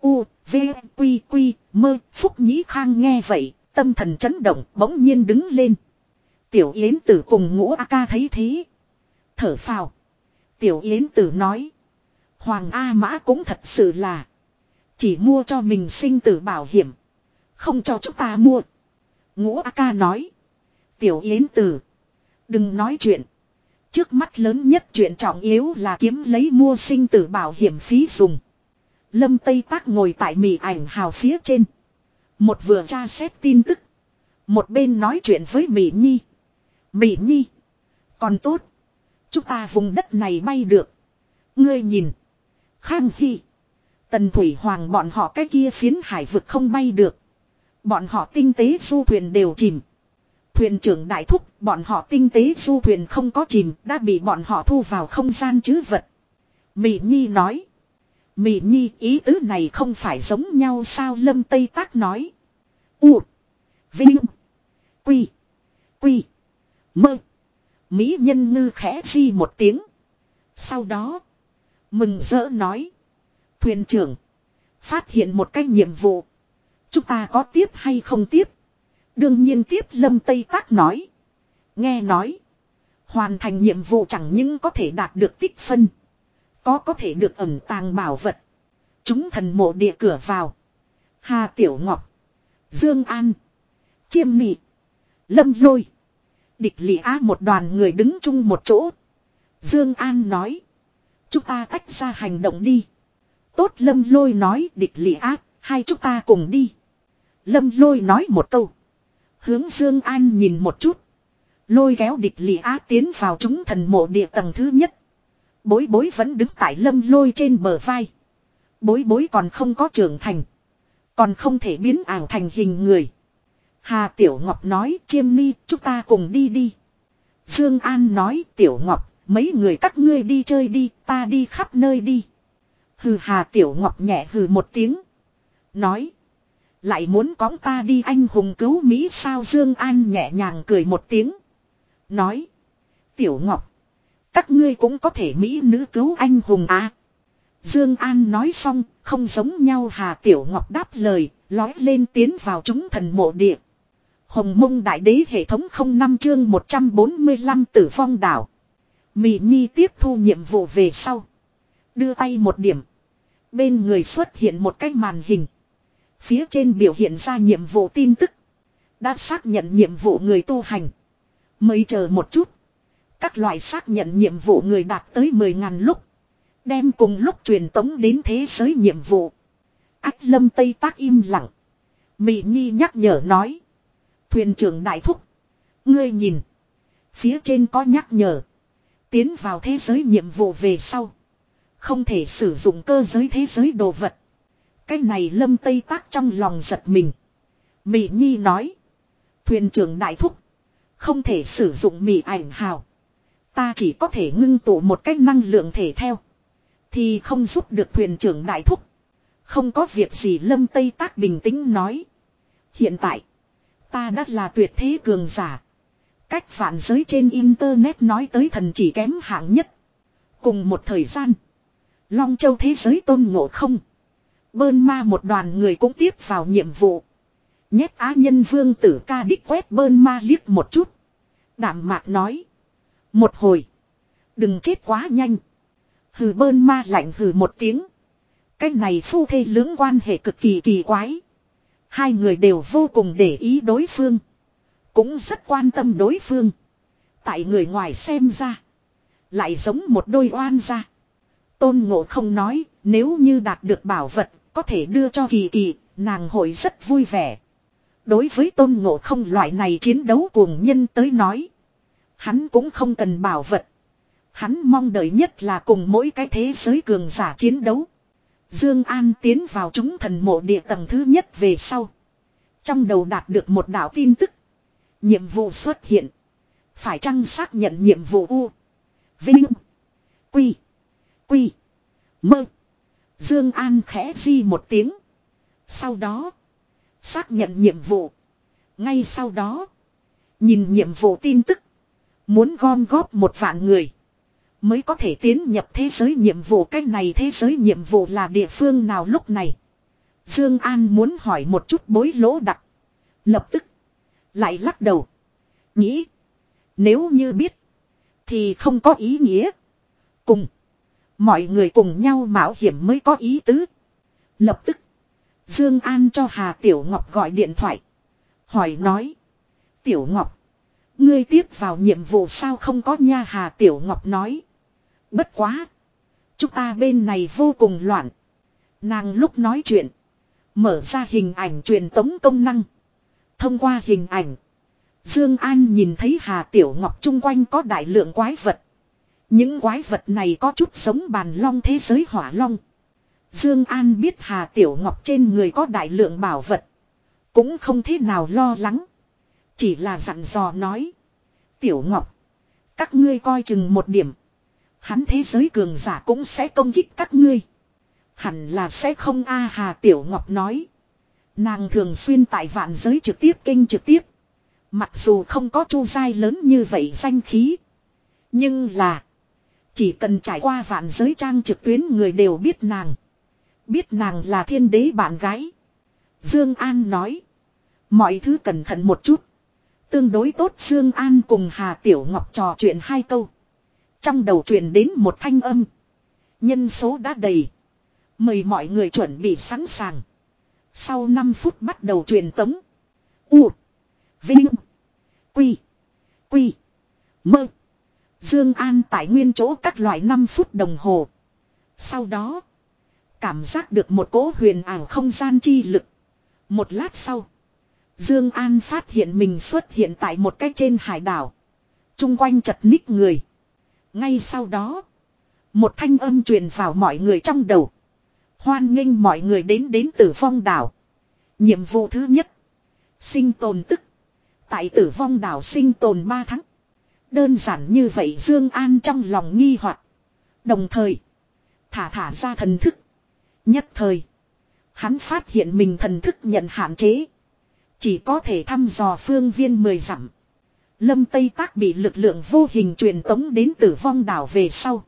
Speaker 1: U, V, Quy, Quy, Mơ, Phúc Nhĩ Khang nghe vậy. Tâm thần chấn động bỗng nhiên đứng lên. Tiểu Yến Tử cùng ngũ A ca thấy thế. Thở phào. Tiểu Yến Tử nói. Hoàng A Mã cũng thật sự là. Chỉ mua cho mình sinh tử bảo hiểm. Không cho chúng ta mua. Ngũ A ca nói. Tiểu Yến Tử. Đừng nói chuyện. Trước mắt lớn nhất chuyện trọng yếu là kiếm lấy mua sinh tử bảo hiểm phí dùng. Lâm Tây Tác ngồi tại mì ảnh hào phía trên. Một vừa tra xét tin tức. Một bên nói chuyện với Mỹ Nhi. Mỹ Nhi. Còn tốt. Chúng ta vùng đất này bay được. Ngươi nhìn. Khang Hy. Tần Thủy Hoàng bọn họ cái kia phiến hải vực không bay được. Bọn họ tinh tế du thuyền đều chìm. Thuyền trưởng đại thúc, bọn họ tinh tế du thuyền không có chìm, đã bị bọn họ thu vào không gian chứ vật. Mỹ Nhi nói. Mỹ Nhi ý tứ này không phải giống nhau sao Lâm Tây Tác nói. U. Vinh. Quy. Quy. Mơ. Mỹ nhân ngư khẽ di một tiếng. Sau đó. Mừng rỡ nói. Thuyền trưởng. Phát hiện một cái nhiệm vụ. Chúng ta có tiếp hay không tiếp? Đương nhiên tiếp lâm Tây Tác nói. Nghe nói. Hoàn thành nhiệm vụ chẳng những có thể đạt được tích phân. Có có thể được ẩn tàng bảo vật. Chúng thần mộ địa cửa vào. Hà Tiểu Ngọc. Dương An. Chiêm Mị. Lâm Lôi. Địch lị á một đoàn người đứng chung một chỗ. Dương An nói. Chúng ta tách ra hành động đi. Tốt lâm lôi nói địch lị á, hai chúng ta cùng đi. Lâm lôi nói một câu. Hướng Dương An nhìn một chút. Lôi kéo địch lị á tiến vào chúng thần mộ địa tầng thứ nhất. Bối bối vẫn đứng tại lâm lôi trên bờ vai. Bối bối còn không có trưởng thành. Còn không thể biến ảo thành hình người. Hà Tiểu Ngọc nói chiêm ni chúng ta cùng đi đi. Dương An nói Tiểu Ngọc mấy người các ngươi đi chơi đi ta đi khắp nơi đi. Hừ Hà Tiểu Ngọc nhẹ hừ một tiếng. Nói. Lại muốn cõng ta đi anh hùng cứu Mỹ sao Dương An nhẹ nhàng cười một tiếng. Nói. Tiểu Ngọc. Các ngươi cũng có thể Mỹ nữ cứu anh hùng à. Dương An nói xong, không giống nhau Hà Tiểu Ngọc đáp lời, lói lên tiến vào chúng thần mộ địa. Hồng mông đại đế hệ thống không năm chương 145 tử phong đảo. Mị Nhi tiếp thu nhiệm vụ về sau. Đưa tay một điểm. Bên người xuất hiện một cái màn hình. Phía trên biểu hiện ra nhiệm vụ tin tức. Đã xác nhận nhiệm vụ người tu hành. Mới chờ một chút. Các loại xác nhận nhiệm vụ người đạt tới 10.000 lúc. Đem cùng lúc truyền tống đến thế giới nhiệm vụ. Ách lâm Tây Tác im lặng. Mị Nhi nhắc nhở nói. Thuyền trưởng đại thúc. Ngươi nhìn. Phía trên có nhắc nhở. Tiến vào thế giới nhiệm vụ về sau. Không thể sử dụng cơ giới thế giới đồ vật. Cái này lâm tây tác trong lòng giật mình. Mỹ Nhi nói. Thuyền trưởng đại thúc. Không thể sử dụng mỹ ảnh hào. Ta chỉ có thể ngưng tụ một cách năng lượng thể theo. Thì không giúp được thuyền trưởng đại thúc. Không có việc gì lâm tây tác bình tĩnh nói. Hiện tại ta đã là tuyệt thế cường giả. Cách phản giới trên internet nói tới thần chỉ kém hạng nhất. Cùng một thời gian. Long châu thế giới tôn ngộ không. Bơn ma một đoàn người cũng tiếp vào nhiệm vụ. Nhét á nhân vương tử ca đích quét bơn ma liếc một chút. Đảm mạc nói. Một hồi. Đừng chết quá nhanh. Hừ bơn ma lạnh hừ một tiếng. cách này phu thê lưỡng quan hệ cực kỳ kỳ quái. Hai người đều vô cùng để ý đối phương. Cũng rất quan tâm đối phương. Tại người ngoài xem ra. Lại giống một đôi oan ra. Tôn ngộ không nói nếu như đạt được bảo vật có thể đưa cho kỳ kỳ. Nàng hội rất vui vẻ. Đối với tôn ngộ không loại này chiến đấu cuồng nhân tới nói. Hắn cũng không cần bảo vật. Hắn mong đợi nhất là cùng mỗi cái thế giới cường giả chiến đấu. Dương An tiến vào chúng thần mộ địa tầng thứ nhất về sau. Trong đầu đạt được một đạo tin tức. Nhiệm vụ xuất hiện. Phải chăng xác nhận nhiệm vụ U. Vinh. Quy. Quy. Mơ. Dương An khẽ di một tiếng. Sau đó. Xác nhận nhiệm vụ. Ngay sau đó. Nhìn nhiệm vụ tin tức. Muốn gom góp một vạn người. Mới có thể tiến nhập thế giới nhiệm vụ cái này thế giới nhiệm vụ là địa phương nào lúc này. Dương An muốn hỏi một chút bối lỗ đặc. Lập tức. Lại lắc đầu. Nghĩ. Nếu như biết. Thì không có ý nghĩa. Cùng. Mọi người cùng nhau mạo hiểm mới có ý tứ. Lập tức. Dương An cho Hà Tiểu Ngọc gọi điện thoại. Hỏi nói. Tiểu Ngọc. Ngươi tiếp vào nhiệm vụ sao không có nha Hà Tiểu Ngọc nói. Bất quá. Chúng ta bên này vô cùng loạn. Nàng lúc nói chuyện. Mở ra hình ảnh truyền tống công năng. Thông qua hình ảnh. Dương An nhìn thấy Hà Tiểu Ngọc chung quanh có đại lượng quái vật. Những quái vật này có chút giống bàn long thế giới hỏa long. Dương An biết Hà Tiểu Ngọc trên người có đại lượng bảo vật. Cũng không thế nào lo lắng. Chỉ là dặn dò nói. Tiểu Ngọc. Các ngươi coi chừng một điểm. Hắn thế giới cường giả cũng sẽ công kích các ngươi. Hẳn là sẽ không a hà Tiểu Ngọc nói. Nàng thường xuyên tại vạn giới trực tiếp kinh trực tiếp. Mặc dù không có chu dai lớn như vậy danh khí. Nhưng là. Chỉ cần trải qua vạn giới trang trực tuyến người đều biết nàng. Biết nàng là thiên đế bạn gái. Dương An nói. Mọi thứ cẩn thận một chút. Tương đối tốt Dương An cùng Hà Tiểu Ngọc trò chuyện hai câu. Trong đầu truyền đến một thanh âm. Nhân số đã đầy. Mời mọi người chuẩn bị sẵn sàng. Sau 5 phút bắt đầu truyền tống. U. Vinh. Quy. Quy. Mơ. Dương An tại nguyên chỗ các loại 5 phút đồng hồ. Sau đó. Cảm giác được một cỗ huyền ảo không gian chi lực. Một lát sau. Dương An phát hiện mình xuất hiện tại một cái trên hải đảo. Trung quanh chật ních người. Ngay sau đó, một thanh âm truyền vào mọi người trong đầu. Hoan nghênh mọi người đến đến Tử Phong đảo. Nhiệm vụ thứ nhất, sinh tồn tức. Tại Tử Phong đảo sinh tồn 3 tháng. Đơn giản như vậy Dương An trong lòng nghi hoặc. Đồng thời, thả thả ra thần thức. Nhất thời, hắn phát hiện mình thần thức nhận hạn chế. Chỉ có thể thăm dò phương viên mười dặm. Lâm Tây Tác bị lực lượng vô hình truyền tống đến tử vong đảo về sau.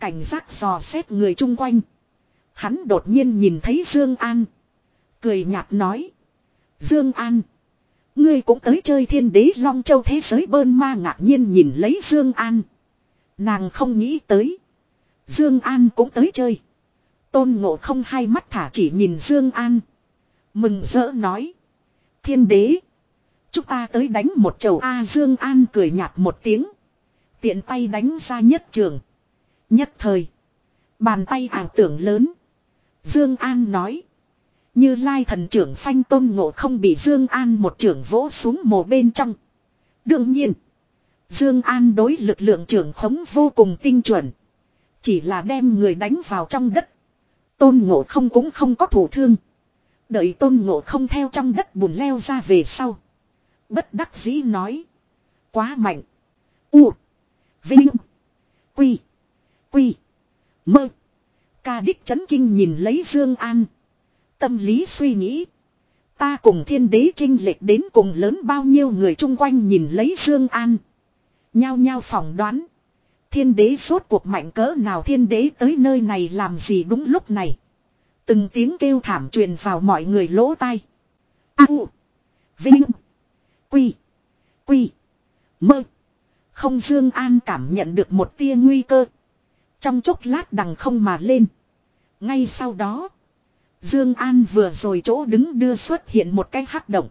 Speaker 1: Cảnh giác dò xét người chung quanh. Hắn đột nhiên nhìn thấy Dương An. Cười nhạt nói. Dương An. Ngươi cũng tới chơi thiên đế long châu thế giới bơn ma ngạc nhiên nhìn lấy Dương An. Nàng không nghĩ tới. Dương An cũng tới chơi. Tôn ngộ không hai mắt thả chỉ nhìn Dương An. Mừng rỡ nói. Thiên đế. Chúng ta tới đánh một chầu A Dương An cười nhạt một tiếng. Tiện tay đánh ra nhất trường. Nhất thời. Bàn tay ảo tưởng lớn. Dương An nói. Như lai thần trưởng phanh tôn ngộ không bị Dương An một trưởng vỗ xuống mồ bên trong. Đương nhiên. Dương An đối lực lượng trưởng khống vô cùng tinh chuẩn. Chỉ là đem người đánh vào trong đất. Tôn ngộ không cũng không có thủ thương. Đợi tôn ngộ không theo trong đất bùn leo ra về sau. Bất đắc dĩ nói. Quá mạnh. U. Vinh. Quy. Quy. Mơ. Ca đích chấn kinh nhìn lấy Dương An. Tâm lý suy nghĩ. Ta cùng thiên đế trinh lệch đến cùng lớn bao nhiêu người chung quanh nhìn lấy Dương An. Nhao nhao phỏng đoán. Thiên đế suốt cuộc mạnh cỡ nào thiên đế tới nơi này làm gì đúng lúc này. Từng tiếng kêu thảm truyền vào mọi người lỗ tai. A u. Vinh. Quy. Quy. Mơ. Không Dương An cảm nhận được một tia nguy cơ. Trong chốc lát đằng không mà lên. Ngay sau đó. Dương An vừa rồi chỗ đứng đưa xuất hiện một cái hắc động.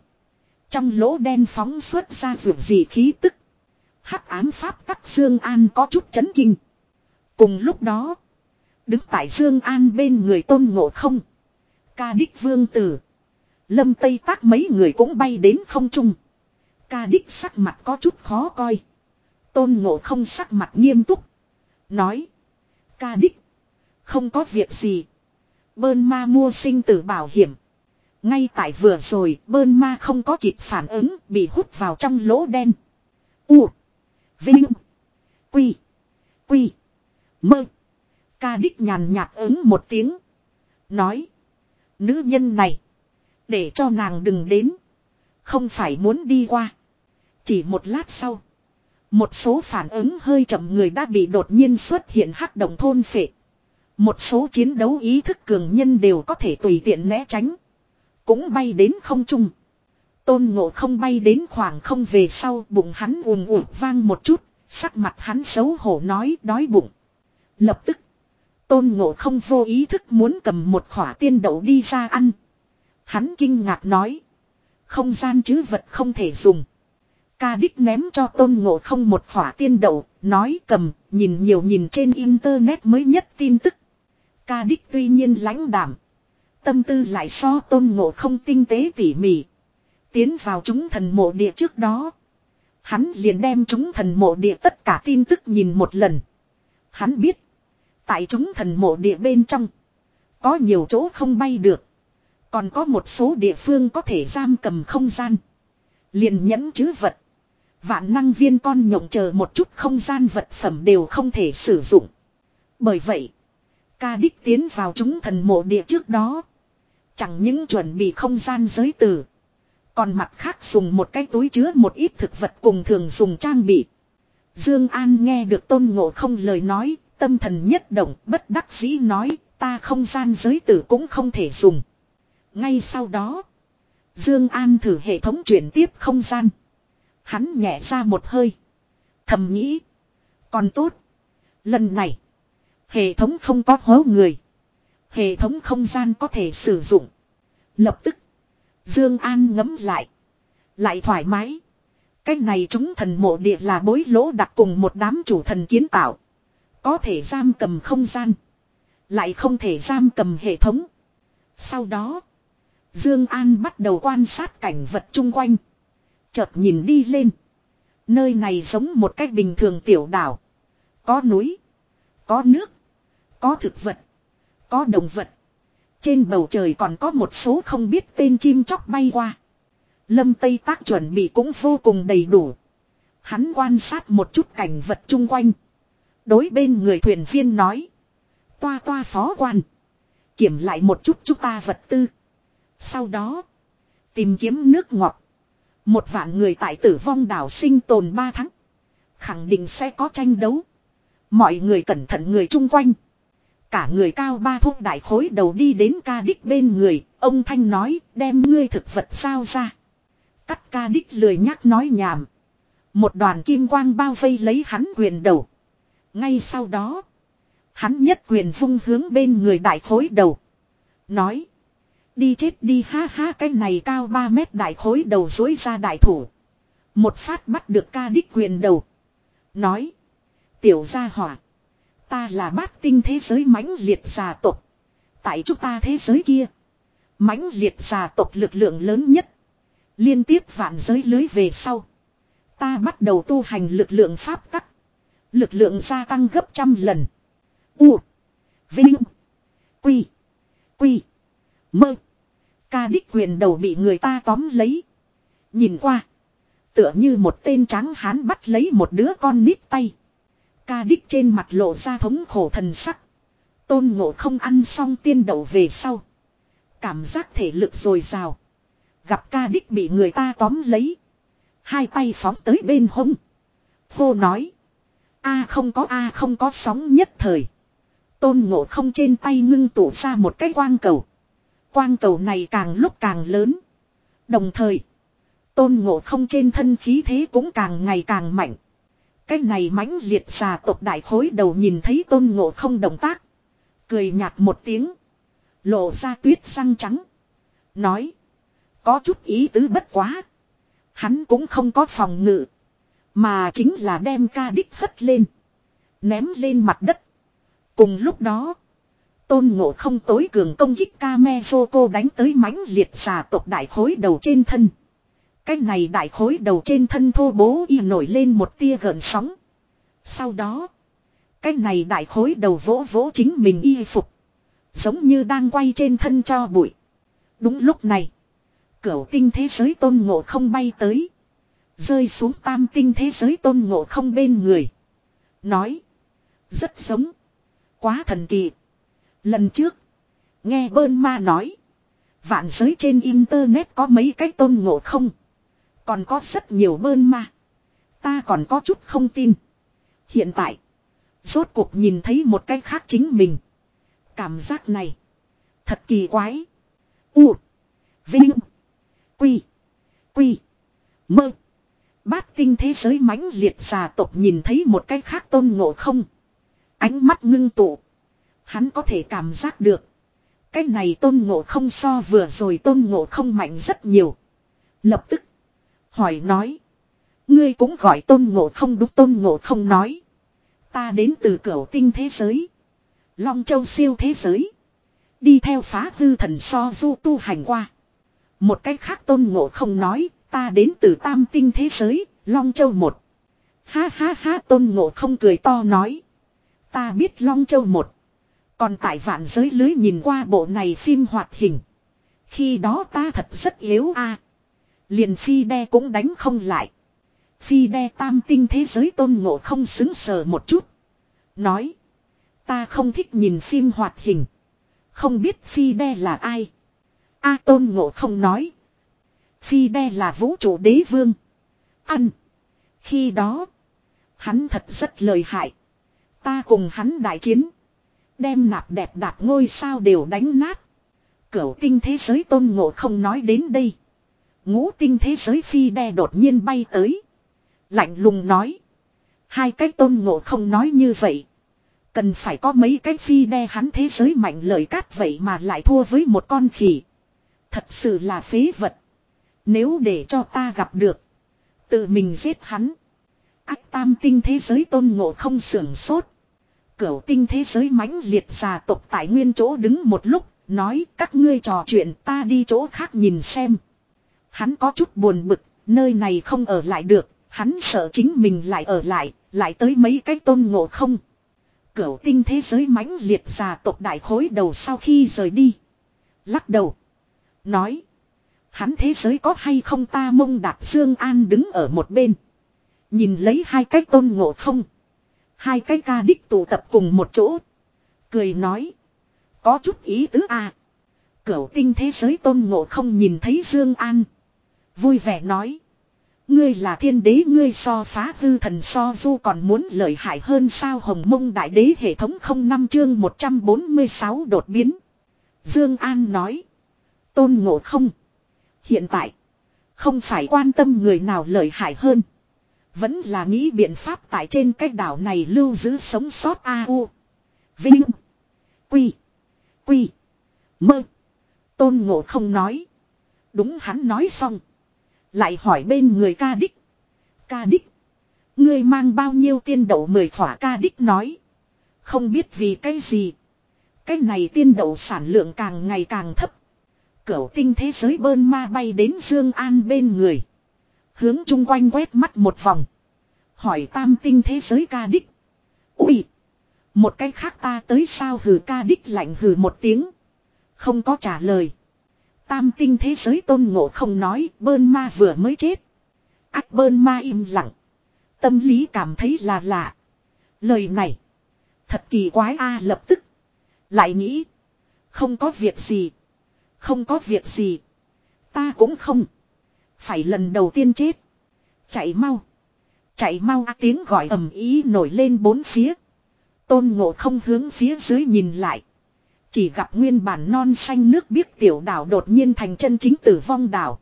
Speaker 1: Trong lỗ đen phóng xuất ra vượt dị khí tức. Hắc ám pháp tắc Dương An có chút chấn kinh. Cùng lúc đó. Đứng tại Dương An bên người tôn ngộ không. Ca đích vương tử. Lâm Tây Tác mấy người cũng bay đến không trung. Ca đích sắc mặt có chút khó coi. Tôn ngộ không sắc mặt nghiêm túc. Nói. Ca đích. Không có việc gì. Bơn ma mua sinh tử bảo hiểm. Ngay tại vừa rồi bơn ma không có kịp phản ứng bị hút vào trong lỗ đen. U. Vinh. Quy. Quy. Mơ ca đích nhàn nhạt ứng một tiếng. Nói. Nữ nhân này. Để cho nàng đừng đến. Không phải muốn đi qua. Chỉ một lát sau. Một số phản ứng hơi chậm người đã bị đột nhiên xuất hiện hắc động thôn phệ. Một số chiến đấu ý thức cường nhân đều có thể tùy tiện né tránh. Cũng bay đến không trung. Tôn ngộ không bay đến khoảng không về sau bụng hắn ùm ùm vang một chút. Sắc mặt hắn xấu hổ nói đói bụng. Lập tức Tôn ngộ không vô ý thức muốn cầm một khỏa tiên đậu đi ra ăn. Hắn kinh ngạc nói. Không gian chứ vật không thể dùng. Ca đích ném cho tôn ngộ không một khỏa tiên đậu, nói cầm, nhìn nhiều nhìn trên internet mới nhất tin tức. Ca đích tuy nhiên lãnh đảm. Tâm tư lại so tôn ngộ không tinh tế tỉ mỉ. Tiến vào chúng thần mộ địa trước đó. Hắn liền đem chúng thần mộ địa tất cả tin tức nhìn một lần. Hắn biết. Tại chúng thần mộ địa bên trong. Có nhiều chỗ không bay được. Còn có một số địa phương có thể giam cầm không gian. Liền nhẫn chứ vật. Vạn năng viên con nhộng chờ một chút không gian vật phẩm đều không thể sử dụng. Bởi vậy. Ca đích tiến vào chúng thần mộ địa trước đó. Chẳng những chuẩn bị không gian giới tử. Còn mặt khác dùng một cái túi chứa một ít thực vật cùng thường dùng trang bị. Dương An nghe được tôn ngộ không lời nói, tâm thần nhất động bất đắc dĩ nói ta không gian giới tử cũng không thể dùng. Ngay sau đó. Dương An thử hệ thống chuyển tiếp không gian. Hắn nhẹ ra một hơi. Thầm nghĩ. Còn tốt. Lần này. Hệ thống không có hố người. Hệ thống không gian có thể sử dụng. Lập tức. Dương An ngẫm lại. Lại thoải mái. Cách này chúng thần mộ địa là bối lỗ đặc cùng một đám chủ thần kiến tạo. Có thể giam cầm không gian. Lại không thể giam cầm hệ thống. Sau đó. Dương An bắt đầu quan sát cảnh vật chung quanh. Chợt nhìn đi lên. Nơi này giống một cách bình thường tiểu đảo. Có núi. Có nước. Có thực vật. Có động vật. Trên bầu trời còn có một số không biết tên chim chóc bay qua. Lâm Tây Tác chuẩn bị cũng vô cùng đầy đủ. Hắn quan sát một chút cảnh vật chung quanh. Đối bên người thuyền viên nói. Toa toa phó quan. Kiểm lại một chút chúng ta vật tư. Sau đó. Tìm kiếm nước ngọt. Một vạn người tại tử vong đảo sinh tồn 3 tháng. Khẳng định sẽ có tranh đấu. Mọi người cẩn thận người chung quanh. Cả người cao ba thuốc đại khối đầu đi đến ca đích bên người. Ông Thanh nói đem ngươi thực vật sao ra. Cắt ca đích lười nhắc nói nhảm. Một đoàn kim quang bao vây lấy hắn quyền đầu. Ngay sau đó, hắn nhất quyền vung hướng bên người đại khối đầu. Nói, đi chết đi ha ha cái này cao 3 mét đại khối đầu dối ra đại thủ. Một phát bắt được ca đích quyền đầu. Nói, tiểu gia hỏa, ta là bát tinh thế giới mãnh liệt gia tộc. Tại chúng ta thế giới kia, mãnh liệt gia tộc lực lượng lớn nhất. Liên tiếp vạn giới lưới về sau. Ta bắt đầu tu hành lực lượng pháp tắc. Lực lượng gia tăng gấp trăm lần. U. Vinh. Quy. Quy. Mơ. Ca đích quyền đầu bị người ta tóm lấy. Nhìn qua. Tựa như một tên trắng hán bắt lấy một đứa con nít tay. Ca đích trên mặt lộ ra thống khổ thần sắc. Tôn ngộ không ăn xong tiên đậu về sau. Cảm giác thể lực dồi dào. Gặp ca đích bị người ta tóm lấy. Hai tay phóng tới bên hông. Vô nói. A không có A không có sóng nhất thời. Tôn ngộ không trên tay ngưng tụ ra một cái quang cầu. Quang cầu này càng lúc càng lớn. Đồng thời, tôn ngộ không trên thân khí thế cũng càng ngày càng mạnh. Cái này mãnh liệt xà tộc đại khối đầu nhìn thấy tôn ngộ không động tác. Cười nhạt một tiếng. Lộ ra tuyết răng trắng. Nói. Có chút ý tứ bất quá. Hắn cũng không có phòng ngự. Mà chính là đem ca đích hất lên. Ném lên mặt đất. Cùng lúc đó. Tôn ngộ không tối cường công kích ca me vô cô đánh tới mãnh liệt xà tộc đại khối đầu trên thân. Cái này đại khối đầu trên thân thô bố y nổi lên một tia gợn sóng. Sau đó. Cái này đại khối đầu vỗ vỗ chính mình y phục. Giống như đang quay trên thân cho bụi. Đúng lúc này. Cửu tinh thế giới tôn ngộ không bay tới. Rơi xuống tam tinh thế giới tôn ngộ không bên người. Nói. Rất giống. Quá thần kỳ. Lần trước. Nghe bơn ma nói. Vạn giới trên internet có mấy cái tôn ngộ không. Còn có rất nhiều bơn ma. Ta còn có chút không tin. Hiện tại. Rốt cuộc nhìn thấy một cái khác chính mình. Cảm giác này. Thật kỳ quái. U. Vinh. Quy. Quy. Mơ. Bát tinh thế giới mãnh liệt xà tộc nhìn thấy một cái khác tôn ngộ không. Ánh mắt ngưng tụ. Hắn có thể cảm giác được. Cái này tôn ngộ không so vừa rồi tôn ngộ không mạnh rất nhiều. Lập tức. Hỏi nói. Ngươi cũng gọi tôn ngộ không đúng tôn ngộ không nói. Ta đến từ cửu tinh thế giới. Long châu siêu thế giới. Đi theo phá hư thần so du tu hành qua. Một cách khác tôn ngộ không nói, Ta đến từ tam tinh thế giới, Long Châu một. Ha ha ha tôn ngộ không cười to nói. Ta biết Long Châu một. Còn tại vạn giới lưới nhìn qua bộ này phim hoạt hình. Khi đó ta thật rất yếu a Liền phi đe cũng đánh không lại. Phi đe tam tinh thế giới tôn ngộ không xứng sờ một chút. Nói. Ta không thích nhìn phim hoạt hình. Không biết phi đe là ai. A tôn ngộ không nói. Phi đe là vũ trụ đế vương. Ăn. Khi đó. Hắn thật rất lợi hại. Ta cùng hắn đại chiến. Đem nạp đẹp đạp ngôi sao đều đánh nát. Cửu tinh thế giới tôn ngộ không nói đến đây. Ngũ tinh thế giới phi đe đột nhiên bay tới. Lạnh lùng nói. Hai cái tôn ngộ không nói như vậy. Cần phải có mấy cái phi đe hắn thế giới mạnh lợi cát vậy mà lại thua với một con khỉ. Thật sự là phế vật. Nếu để cho ta gặp được. Tự mình giết hắn. Ác tam tinh thế giới tôn ngộ không sưởng sốt. Cửu tinh thế giới mãnh liệt già tộc tại nguyên chỗ đứng một lúc. Nói các ngươi trò chuyện ta đi chỗ khác nhìn xem. Hắn có chút buồn bực. Nơi này không ở lại được. Hắn sợ chính mình lại ở lại. Lại tới mấy cái tôn ngộ không. Cửu tinh thế giới mãnh liệt già tộc đại khối đầu sau khi rời đi. Lắc đầu. Nói. Hắn thế giới có hay không ta mông đạp Dương An đứng ở một bên. Nhìn lấy hai cái tôn ngộ không. Hai cái ca đích tụ tập cùng một chỗ. Cười nói. Có chút ý tứ à. Cửu tinh thế giới tôn ngộ không nhìn thấy Dương An. Vui vẻ nói. Ngươi là thiên đế ngươi so phá hư thần so du còn muốn lợi hại hơn sao hồng mông đại đế hệ thống không năm chương 146 đột biến. Dương An nói. Tôn ngộ không. Hiện tại, không phải quan tâm người nào lợi hại hơn. Vẫn là nghĩ biện pháp tại trên cách đảo này lưu giữ sống sót A.U. Vinh. Quy. Quy. Mơ. Tôn ngộ không nói. Đúng hắn nói xong. Lại hỏi bên người ca đích. Ca đích. Ngươi mang bao nhiêu tiên đậu mười khỏa ca đích nói. Không biết vì cái gì. Cái này tiên đậu sản lượng càng ngày càng thấp. Cửu tinh thế giới bơn ma bay đến Dương An bên người. Hướng chung quanh quét mắt một vòng. Hỏi tam tinh thế giới ca đích. Úi! Một cách khác ta tới sao hử ca đích lạnh hử một tiếng. Không có trả lời. Tam tinh thế giới tôn ngộ không nói bơn ma vừa mới chết. Ác bơn ma im lặng. Tâm lý cảm thấy là lạ. Lời này. Thật kỳ quái a à, lập tức. Lại nghĩ. Không có việc gì. Không có việc gì. Ta cũng không. Phải lần đầu tiên chết. Chạy mau. Chạy mau tiếng gọi ầm ý nổi lên bốn phía. Tôn ngộ không hướng phía dưới nhìn lại. Chỉ gặp nguyên bản non xanh nước biếc tiểu đảo đột nhiên thành chân chính tử vong đảo.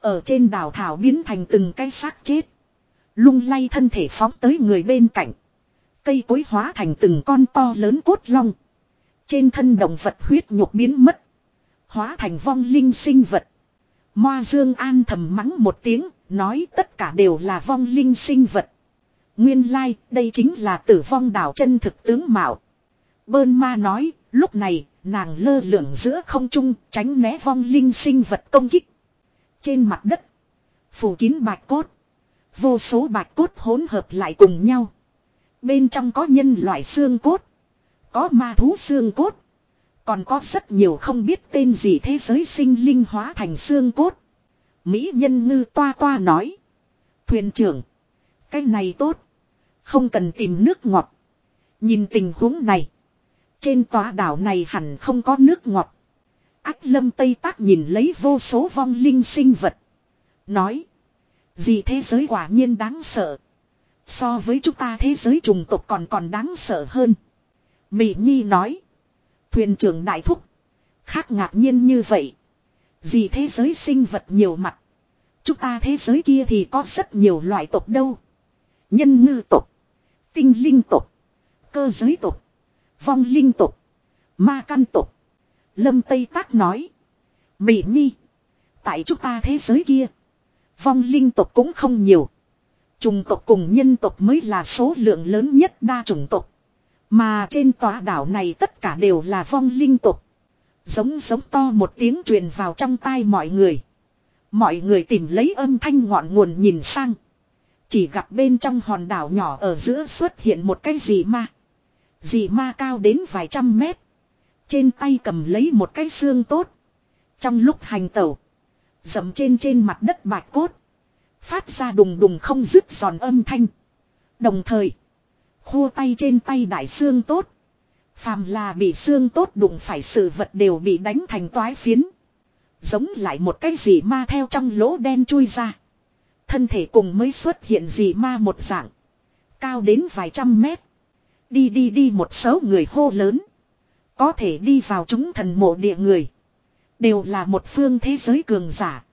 Speaker 1: Ở trên đảo thảo biến thành từng cái xác chết. Lung lay thân thể phóng tới người bên cạnh. Cây cối hóa thành từng con to lớn cốt long. Trên thân động vật huyết nhục biến mất hóa thành vong linh sinh vật. Moa Dương An thầm mắng một tiếng, nói tất cả đều là vong linh sinh vật. Nguyên lai, like, đây chính là tử vong đảo chân thực tướng mạo. Bơn ma nói, lúc này, nàng lơ lửng giữa không trung, tránh né vong linh sinh vật công kích. Trên mặt đất, phủ kín bạch cốt. Vô số bạch cốt hỗn hợp lại cùng nhau. Bên trong có nhân loại xương cốt. Có ma thú xương cốt. Còn có rất nhiều không biết tên gì thế giới sinh linh hóa thành xương cốt. Mỹ nhân ngư toa toa nói. Thuyền trưởng. Cái này tốt. Không cần tìm nước ngọt. Nhìn tình huống này. Trên tòa đảo này hẳn không có nước ngọt. Ách lâm Tây Tác nhìn lấy vô số vong linh sinh vật. Nói. Gì thế giới quả nhiên đáng sợ. So với chúng ta thế giới trùng tộc còn còn đáng sợ hơn. Mỹ Nhi nói. Thuyền trưởng đại thúc. Khác ngạc nhiên như vậy. Gì thế giới sinh vật nhiều mặt. Chúng ta thế giới kia thì có rất nhiều loại tộc đâu. Nhân ngư tộc. Tinh linh tộc. Cơ giới tộc. Vong linh tộc. Ma căn tộc. Lâm Tây Tác nói. Mỹ Nhi. Tại chúng ta thế giới kia. Vong linh tộc cũng không nhiều. Trùng tộc cùng nhân tộc mới là số lượng lớn nhất đa trùng tộc. Mà trên tòa đảo này tất cả đều là vong linh tục. Giống giống to một tiếng truyền vào trong tai mọi người. Mọi người tìm lấy âm thanh ngọn nguồn nhìn sang. Chỉ gặp bên trong hòn đảo nhỏ ở giữa xuất hiện một cái gì ma. Dì ma cao đến vài trăm mét. Trên tay cầm lấy một cái xương tốt. Trong lúc hành tẩu. Dầm trên trên mặt đất bạch cốt. Phát ra đùng đùng không dứt giòn âm thanh. Đồng thời. Khua tay trên tay đại xương tốt. Phàm là bị xương tốt đụng phải sự vật đều bị đánh thành toái phiến. Giống lại một cái gì ma theo trong lỗ đen chui ra. Thân thể cùng mới xuất hiện gì ma một dạng. Cao đến vài trăm mét. Đi đi đi một số người hô lớn. Có thể đi vào chúng thần mộ địa người. Đều là một phương thế giới cường giả.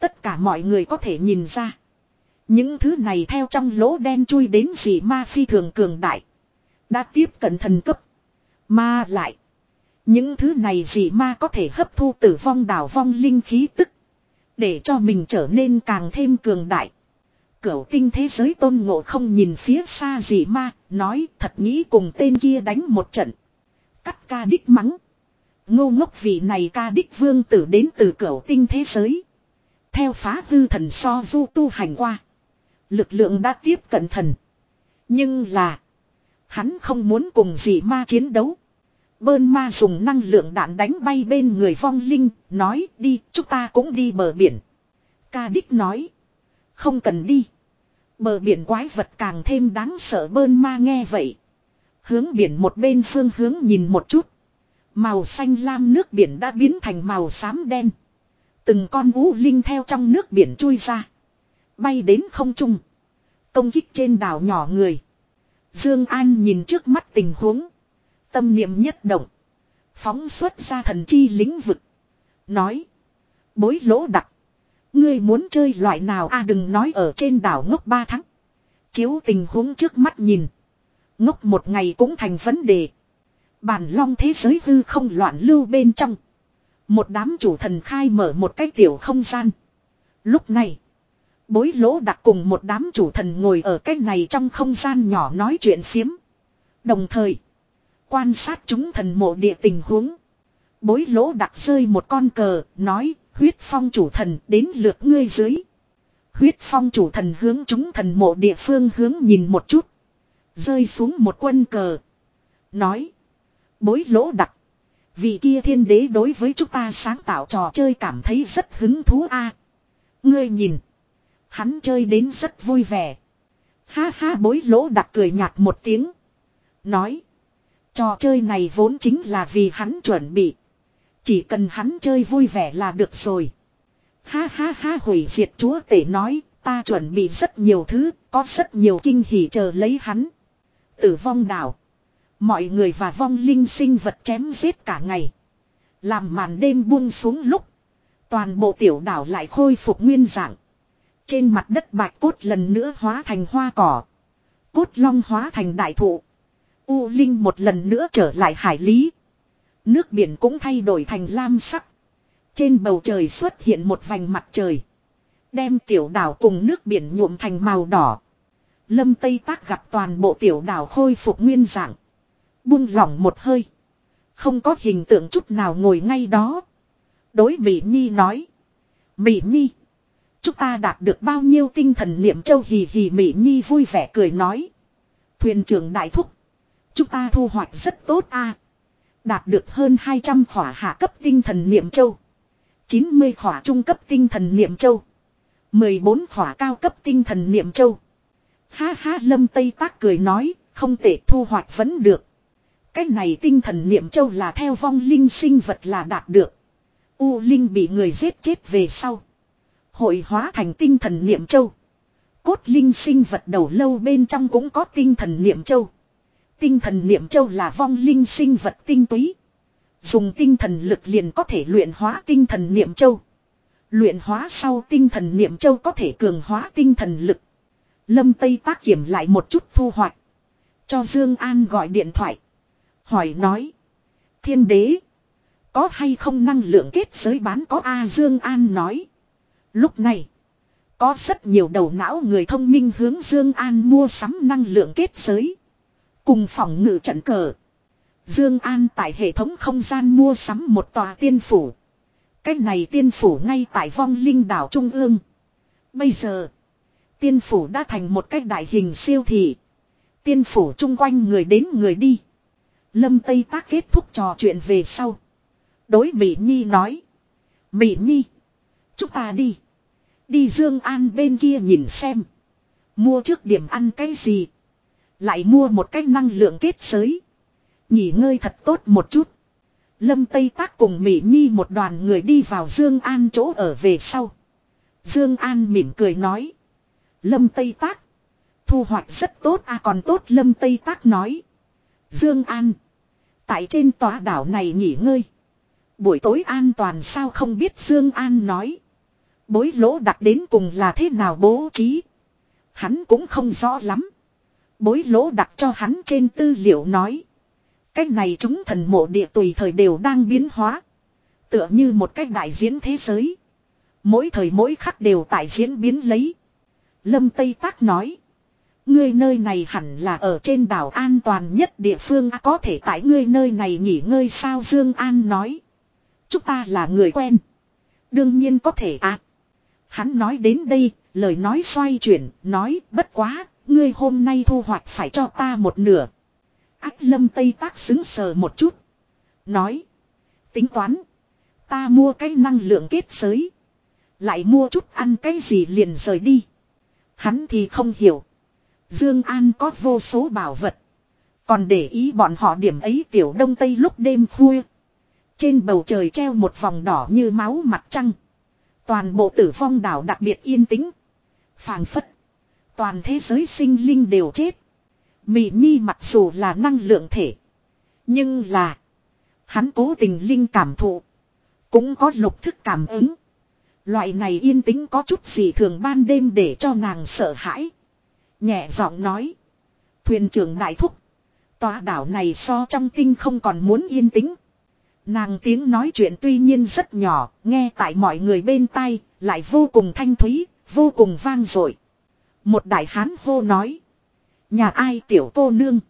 Speaker 1: Tất cả mọi người có thể nhìn ra. Những thứ này theo trong lỗ đen chui đến dị ma phi thường cường đại. Đã tiếp cận thần cấp. Ma lại. Những thứ này dị ma có thể hấp thu tử vong đảo vong linh khí tức. Để cho mình trở nên càng thêm cường đại. Cửu tinh thế giới tôn ngộ không nhìn phía xa dị ma. Nói thật nghĩ cùng tên kia đánh một trận. Cắt ca đích mắng. Ngô ngốc vị này ca đích vương tử đến từ cửu tinh thế giới. Theo phá hư thần so du tu hành qua. Lực lượng đã tiếp cận thần. Nhưng là. Hắn không muốn cùng dị ma chiến đấu. Bơn ma dùng năng lượng đạn đánh bay bên người vong linh. Nói đi chúng ta cũng đi bờ biển. Ca đích nói. Không cần đi. Bờ biển quái vật càng thêm đáng sợ bơn ma nghe vậy. Hướng biển một bên phương hướng nhìn một chút. Màu xanh lam nước biển đã biến thành màu xám đen. Từng con vũ linh theo trong nước biển chui ra. Bay đến không trung. Công kích trên đảo nhỏ người. Dương An nhìn trước mắt tình huống. Tâm niệm nhất động. Phóng xuất ra thần chi lĩnh vực. Nói. Bối lỗ đặc. Ngươi muốn chơi loại nào a à, đừng nói ở trên đảo ngốc ba tháng. Chiếu tình huống trước mắt nhìn. Ngốc một ngày cũng thành vấn đề. Bản long thế giới hư không loạn lưu bên trong. Một đám chủ thần khai mở một cái tiểu không gian. Lúc này bối lỗ đặc cùng một đám chủ thần ngồi ở cái này trong không gian nhỏ nói chuyện phiếm. Đồng thời, quan sát chúng thần mộ địa tình huống. Bối lỗ đặc rơi một con cờ, nói, huyết phong chủ thần đến lượt ngươi dưới. Huyết phong chủ thần hướng chúng thần mộ địa phương hướng nhìn một chút. Rơi xuống một quân cờ. Nói, bối lỗ đặc. Vì kia thiên đế đối với chúng ta sáng tạo trò chơi cảm thấy rất hứng thú a Ngươi nhìn. Hắn chơi đến rất vui vẻ. Ha ha bối lỗ đặt cười nhạt một tiếng. Nói. Trò chơi này vốn chính là vì hắn chuẩn bị. Chỉ cần hắn chơi vui vẻ là được rồi. Ha ha ha hủy diệt chúa tể nói. Ta chuẩn bị rất nhiều thứ. Có rất nhiều kinh hỉ chờ lấy hắn. Tử vong đảo. Mọi người và vong linh sinh vật chém giết cả ngày. Làm màn đêm buông xuống lúc. Toàn bộ tiểu đảo lại khôi phục nguyên dạng. Trên mặt đất bạch cốt lần nữa hóa thành hoa cỏ. Cốt long hóa thành đại thụ. U Linh một lần nữa trở lại hải lý. Nước biển cũng thay đổi thành lam sắc. Trên bầu trời xuất hiện một vành mặt trời. Đem tiểu đảo cùng nước biển nhuộm thành màu đỏ. Lâm Tây Tác gặp toàn bộ tiểu đảo khôi phục nguyên dạng. Buông lỏng một hơi. Không có hình tượng chút nào ngồi ngay đó. Đối Mỹ Nhi nói. Mỹ Nhi. Chúng ta đạt được bao nhiêu tinh thần niệm châu hì hì Mỹ Nhi vui vẻ cười nói. Thuyền trưởng đại thúc. Chúng ta thu hoạch rất tốt a Đạt được hơn 200 khỏa hạ cấp tinh thần niệm châu. 90 khỏa trung cấp tinh thần niệm châu. 14 khỏa cao cấp tinh thần niệm châu. Ha ha lâm Tây Tác cười nói, không tệ thu hoạch vẫn được. Cái này tinh thần niệm châu là theo vong linh sinh vật là đạt được. U Linh bị người giết chết về sau. Hội hóa thành tinh thần niệm châu. Cốt linh sinh vật đầu lâu bên trong cũng có tinh thần niệm châu. Tinh thần niệm châu là vong linh sinh vật tinh túy. Dùng tinh thần lực liền có thể luyện hóa tinh thần niệm châu. Luyện hóa sau tinh thần niệm châu có thể cường hóa tinh thần lực. Lâm Tây tác kiểm lại một chút thu hoạch. Cho Dương An gọi điện thoại. Hỏi nói. Thiên đế. Có hay không năng lượng kết giới bán có A Dương An nói. Lúc này, có rất nhiều đầu não người thông minh hướng Dương An mua sắm năng lượng kết giới, cùng phòng ngự trận cờ. Dương An tại hệ thống không gian mua sắm một tòa tiên phủ. Cách này tiên phủ ngay tại Vong Linh đảo trung ương. Bây giờ, tiên phủ đã thành một cách đại hình siêu thị. Tiên phủ chung quanh người đến người đi. Lâm Tây Tác kết thúc trò chuyện về sau. Đối Mỹ Nhi nói. Mỹ Nhi. Chúng ta đi. Đi Dương An bên kia nhìn xem. Mua trước điểm ăn cái gì. Lại mua một cái năng lượng kết giới. Nghỉ ngơi thật tốt một chút. Lâm Tây Tác cùng Mị Nhi một đoàn người đi vào Dương An chỗ ở về sau. Dương An mỉm cười nói. Lâm Tây Tác. Thu hoạch rất tốt à còn tốt Lâm Tây Tác nói. Dương An. Tại trên tòa đảo này nghỉ ngơi. Buổi tối an toàn sao không biết Dương An nói bối lỗ đặt đến cùng là thế nào bố trí. Hắn cũng không rõ lắm. Bối lỗ đặt cho hắn trên tư liệu nói. Cách này chúng thần mộ địa tùy thời đều đang biến hóa. Tựa như một cách đại diễn thế giới. Mỗi thời mỗi khắc đều tại diễn biến lấy. Lâm Tây Tác nói. Ngươi nơi này hẳn là ở trên đảo an toàn nhất địa phương à, có thể tại ngươi nơi này nghỉ ngơi sao Dương An nói. Chúng ta là người quen. Đương nhiên có thể ạ. À. Hắn nói đến đây, lời nói xoay chuyển, nói bất quá, ngươi hôm nay thu hoạch phải cho ta một nửa. Ác lâm Tây Tác xứng sờ một chút. Nói. Tính toán. Ta mua cái năng lượng kết giới. Lại mua chút ăn cái gì liền rời đi. Hắn thì không hiểu. Dương An có vô số bảo vật. Còn để ý bọn họ điểm ấy tiểu đông tây lúc đêm khuya. Trên bầu trời treo một vòng đỏ như máu mặt trăng. Toàn bộ tử vong đảo đặc biệt yên tĩnh. phảng phất. Toàn thế giới sinh linh đều chết. Mị Nhi mặc dù là năng lượng thể. Nhưng là. Hắn cố tình linh cảm thụ. Cũng có lục thức cảm ứng. Loại này yên tĩnh có chút gì thường ban đêm để cho nàng sợ hãi. Nhẹ giọng nói. Thuyền trưởng đại thúc. Tòa đảo này so trong kinh không còn muốn yên tĩnh. Nàng tiếng nói chuyện tuy nhiên rất nhỏ, nghe tại mọi người bên tai, lại vô cùng thanh thúy, vô cùng vang dội. Một đại hán hô nói. Nhà ai tiểu cô nương.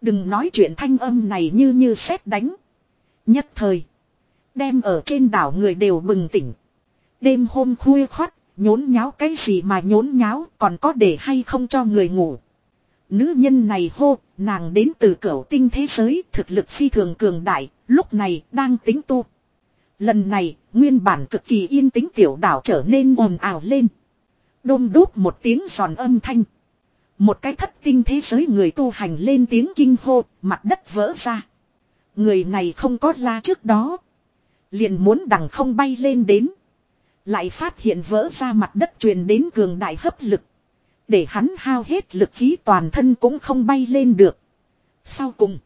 Speaker 1: Đừng nói chuyện thanh âm này như như xét đánh. Nhất thời. Đem ở trên đảo người đều bừng tỉnh. Đêm hôm khuya khoắt, nhốn nháo cái gì mà nhốn nháo còn có để hay không cho người ngủ. Nữ nhân này hô, nàng đến từ cửu tinh thế giới, thực lực phi thường cường đại, lúc này đang tính tu. Lần này, nguyên bản cực kỳ yên tĩnh tiểu đảo trở nên ồn ào lên. Đôm đốt một tiếng giòn âm thanh. Một cái thất tinh thế giới người tu hành lên tiếng kinh hô, mặt đất vỡ ra. Người này không có la trước đó. Liền muốn đằng không bay lên đến. Lại phát hiện vỡ ra mặt đất truyền đến cường đại hấp lực. Để hắn hao hết lực khí toàn thân cũng không bay lên được. Sau cùng.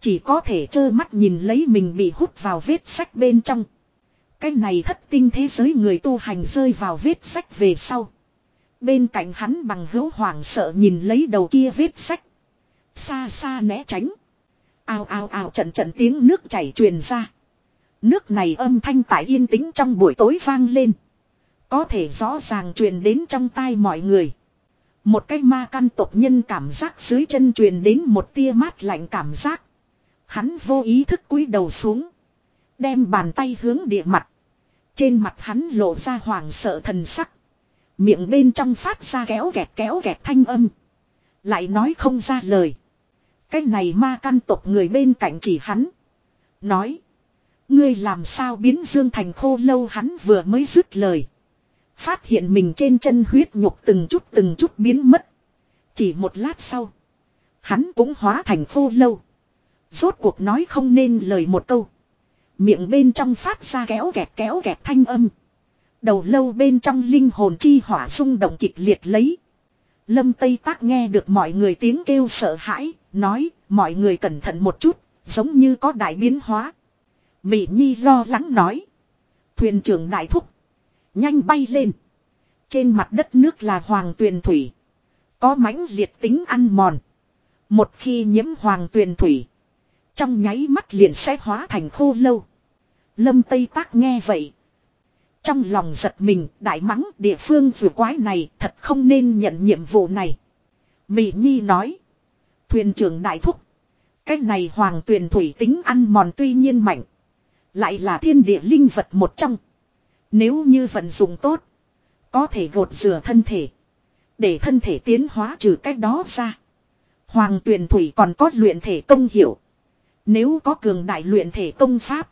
Speaker 1: Chỉ có thể trơ mắt nhìn lấy mình bị hút vào vết sách bên trong. Cái này thất tinh thế giới người tu hành rơi vào vết sách về sau. Bên cạnh hắn bằng hữu hoảng sợ nhìn lấy đầu kia vết sách. Xa xa né tránh. Ao ao ao trận trận tiếng nước chảy truyền ra. Nước này âm thanh tại yên tĩnh trong buổi tối vang lên. Có thể rõ ràng truyền đến trong tai mọi người. Một cái ma căn tộc nhân cảm giác dưới chân truyền đến một tia mát lạnh cảm giác. Hắn vô ý thức cúi đầu xuống. Đem bàn tay hướng địa mặt. Trên mặt hắn lộ ra hoàng sợ thần sắc. Miệng bên trong phát ra kéo gẹt kéo gẹt thanh âm. Lại nói không ra lời. Cái này ma căn tộc người bên cạnh chỉ hắn. Nói. Ngươi làm sao biến Dương Thành khô lâu hắn vừa mới dứt lời. Phát hiện mình trên chân huyết nhục từng chút từng chút biến mất. Chỉ một lát sau. Hắn cũng hóa thành khô lâu. Rốt cuộc nói không nên lời một câu. Miệng bên trong phát ra kéo kẹt kéo kẹt thanh âm. Đầu lâu bên trong linh hồn chi hỏa xung động kịch liệt lấy. Lâm Tây Tác nghe được mọi người tiếng kêu sợ hãi, nói, mọi người cẩn thận một chút, giống như có đại biến hóa. Mỹ Nhi lo lắng nói. Thuyền trưởng đại thúc. Nhanh bay lên. Trên mặt đất nước là hoàng tuyền thủy. Có mãnh liệt tính ăn mòn. Một khi nhiễm hoàng tuyền thủy. Trong nháy mắt liền sẽ hóa thành khô lâu. Lâm Tây Tác nghe vậy. Trong lòng giật mình, đại mắng địa phương vừa quái này thật không nên nhận nhiệm vụ này. Mỹ Nhi nói. Thuyền trưởng đại thúc. Cái này hoàng tuyền thủy tính ăn mòn tuy nhiên mạnh. Lại là thiên địa linh vật một trong. Nếu như vận dụng tốt. Có thể gột rửa thân thể. Để thân thể tiến hóa trừ cách đó ra. Hoàng tuyền thủy còn có luyện thể công hiệu. Nếu có cường đại luyện thể công pháp.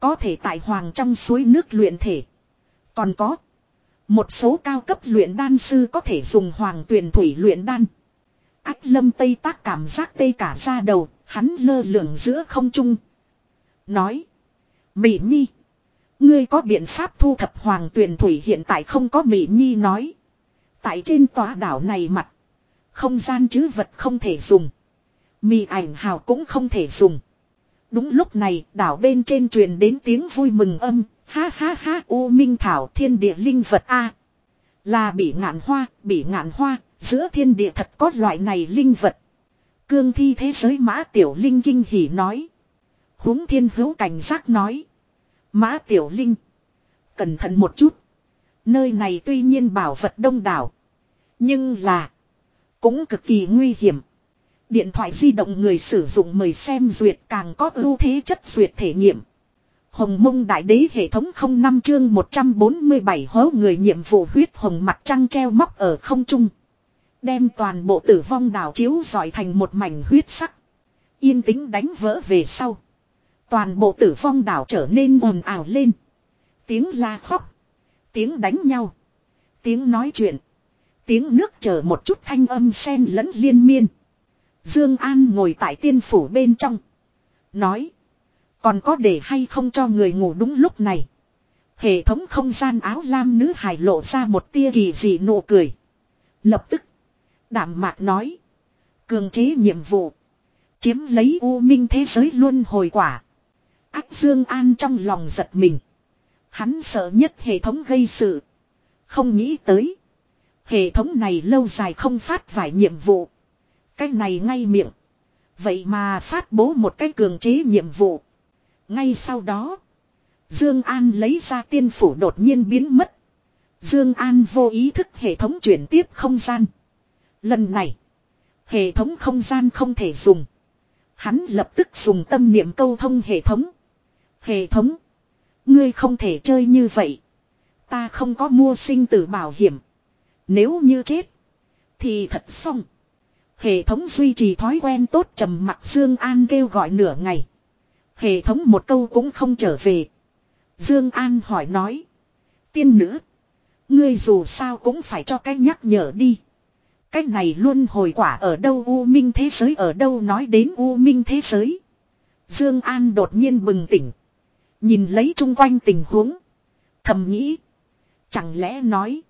Speaker 1: Có thể tại hoàng trong suối nước luyện thể. Còn có. Một số cao cấp luyện đan sư có thể dùng hoàng tuyển thủy luyện đan. Ách lâm tây tác cảm giác tây cả ra đầu. Hắn lơ lửng giữa không trung. Nói. Mỹ nhi. Ngươi có biện pháp thu thập hoàng tuyển thủy hiện tại không có Mỹ nhi nói. Tại trên tòa đảo này mặt. Không gian chứ vật không thể dùng. Mì ảnh hào cũng không thể dùng. Đúng lúc này đảo bên trên truyền đến tiếng vui mừng âm. Ha ha ha U Minh Thảo thiên địa linh vật A. Là bị ngạn hoa, bị ngạn hoa, giữa thiên địa thật có loại này linh vật. Cương thi thế giới mã tiểu linh kinh hỉ nói. huống thiên hữu cảnh giác nói. Mã tiểu linh. Cẩn thận một chút. Nơi này tuy nhiên bảo vật đông đảo. Nhưng là. Cũng cực kỳ nguy hiểm. Điện thoại di động người sử dụng mời xem duyệt càng có ưu thế chất duyệt thể nghiệm. Hồng mông đại đế hệ thống không năm chương 147 hố người nhiệm vụ huyết hồng mặt trăng treo móc ở không trung. Đem toàn bộ tử vong đảo chiếu dọi thành một mảnh huyết sắc. Yên tĩnh đánh vỡ về sau. Toàn bộ tử vong đảo trở nên ồn ào lên. Tiếng la khóc. Tiếng đánh nhau. Tiếng nói chuyện. Tiếng nước chờ một chút thanh âm sen lẫn liên miên. Dương An ngồi tại tiên phủ bên trong. Nói. Còn có để hay không cho người ngủ đúng lúc này. Hệ thống không gian áo lam nữ hài lộ ra một tia kỳ dị nụ cười. Lập tức. đạm mạc nói. Cường chế nhiệm vụ. Chiếm lấy u minh thế giới luôn hồi quả. Ác Dương An trong lòng giật mình. Hắn sợ nhất hệ thống gây sự. Không nghĩ tới. Hệ thống này lâu dài không phát vài nhiệm vụ cái này ngay miệng. Vậy mà phát bố một cái cường chế nhiệm vụ. Ngay sau đó. Dương An lấy ra tiên phủ đột nhiên biến mất. Dương An vô ý thức hệ thống chuyển tiếp không gian. Lần này. Hệ thống không gian không thể dùng. Hắn lập tức dùng tâm niệm câu thông hệ thống. Hệ thống. Ngươi không thể chơi như vậy. Ta không có mua sinh tử bảo hiểm. Nếu như chết. Thì thật xong. Hệ thống duy trì thói quen tốt trầm mặc Dương An kêu gọi nửa ngày. Hệ thống một câu cũng không trở về. Dương An hỏi nói. Tiên nữ. Ngươi dù sao cũng phải cho cái nhắc nhở đi. Cái này luôn hồi quả ở đâu U Minh thế giới ở đâu nói đến U Minh thế giới. Dương An đột nhiên bừng tỉnh. Nhìn lấy chung quanh tình huống. Thầm nghĩ. Chẳng lẽ nói.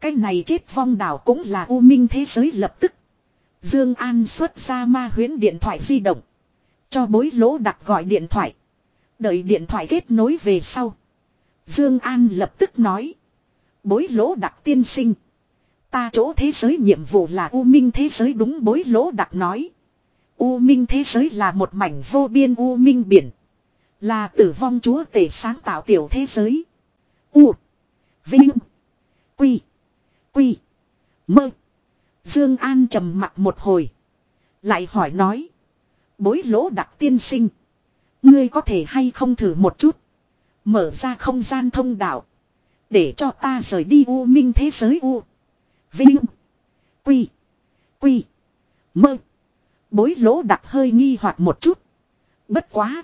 Speaker 1: Cái này chết vong đảo cũng là U Minh thế giới lập tức Dương An xuất ra ma huyến điện thoại di động. Cho bối lỗ đặt gọi điện thoại. Đợi điện thoại kết nối về sau. Dương An lập tức nói. Bối lỗ đặt tiên sinh. Ta chỗ thế giới nhiệm vụ là U Minh thế giới đúng bối lỗ đặt nói. U Minh thế giới là một mảnh vô biên U Minh biển. Là tử vong chúa tể sáng tạo tiểu thế giới. U. Vinh. Quy. Quy. Mơ. Dương An trầm mặt một hồi, lại hỏi nói: "Bối Lỗ Đặc tiên sinh, ngươi có thể hay không thử một chút, mở ra không gian thông đạo, để cho ta rời đi u minh thế giới u?" Vinh, Quy, Quy, Mơ. Bối Lỗ Đặc hơi nghi hoặc một chút. Bất quá,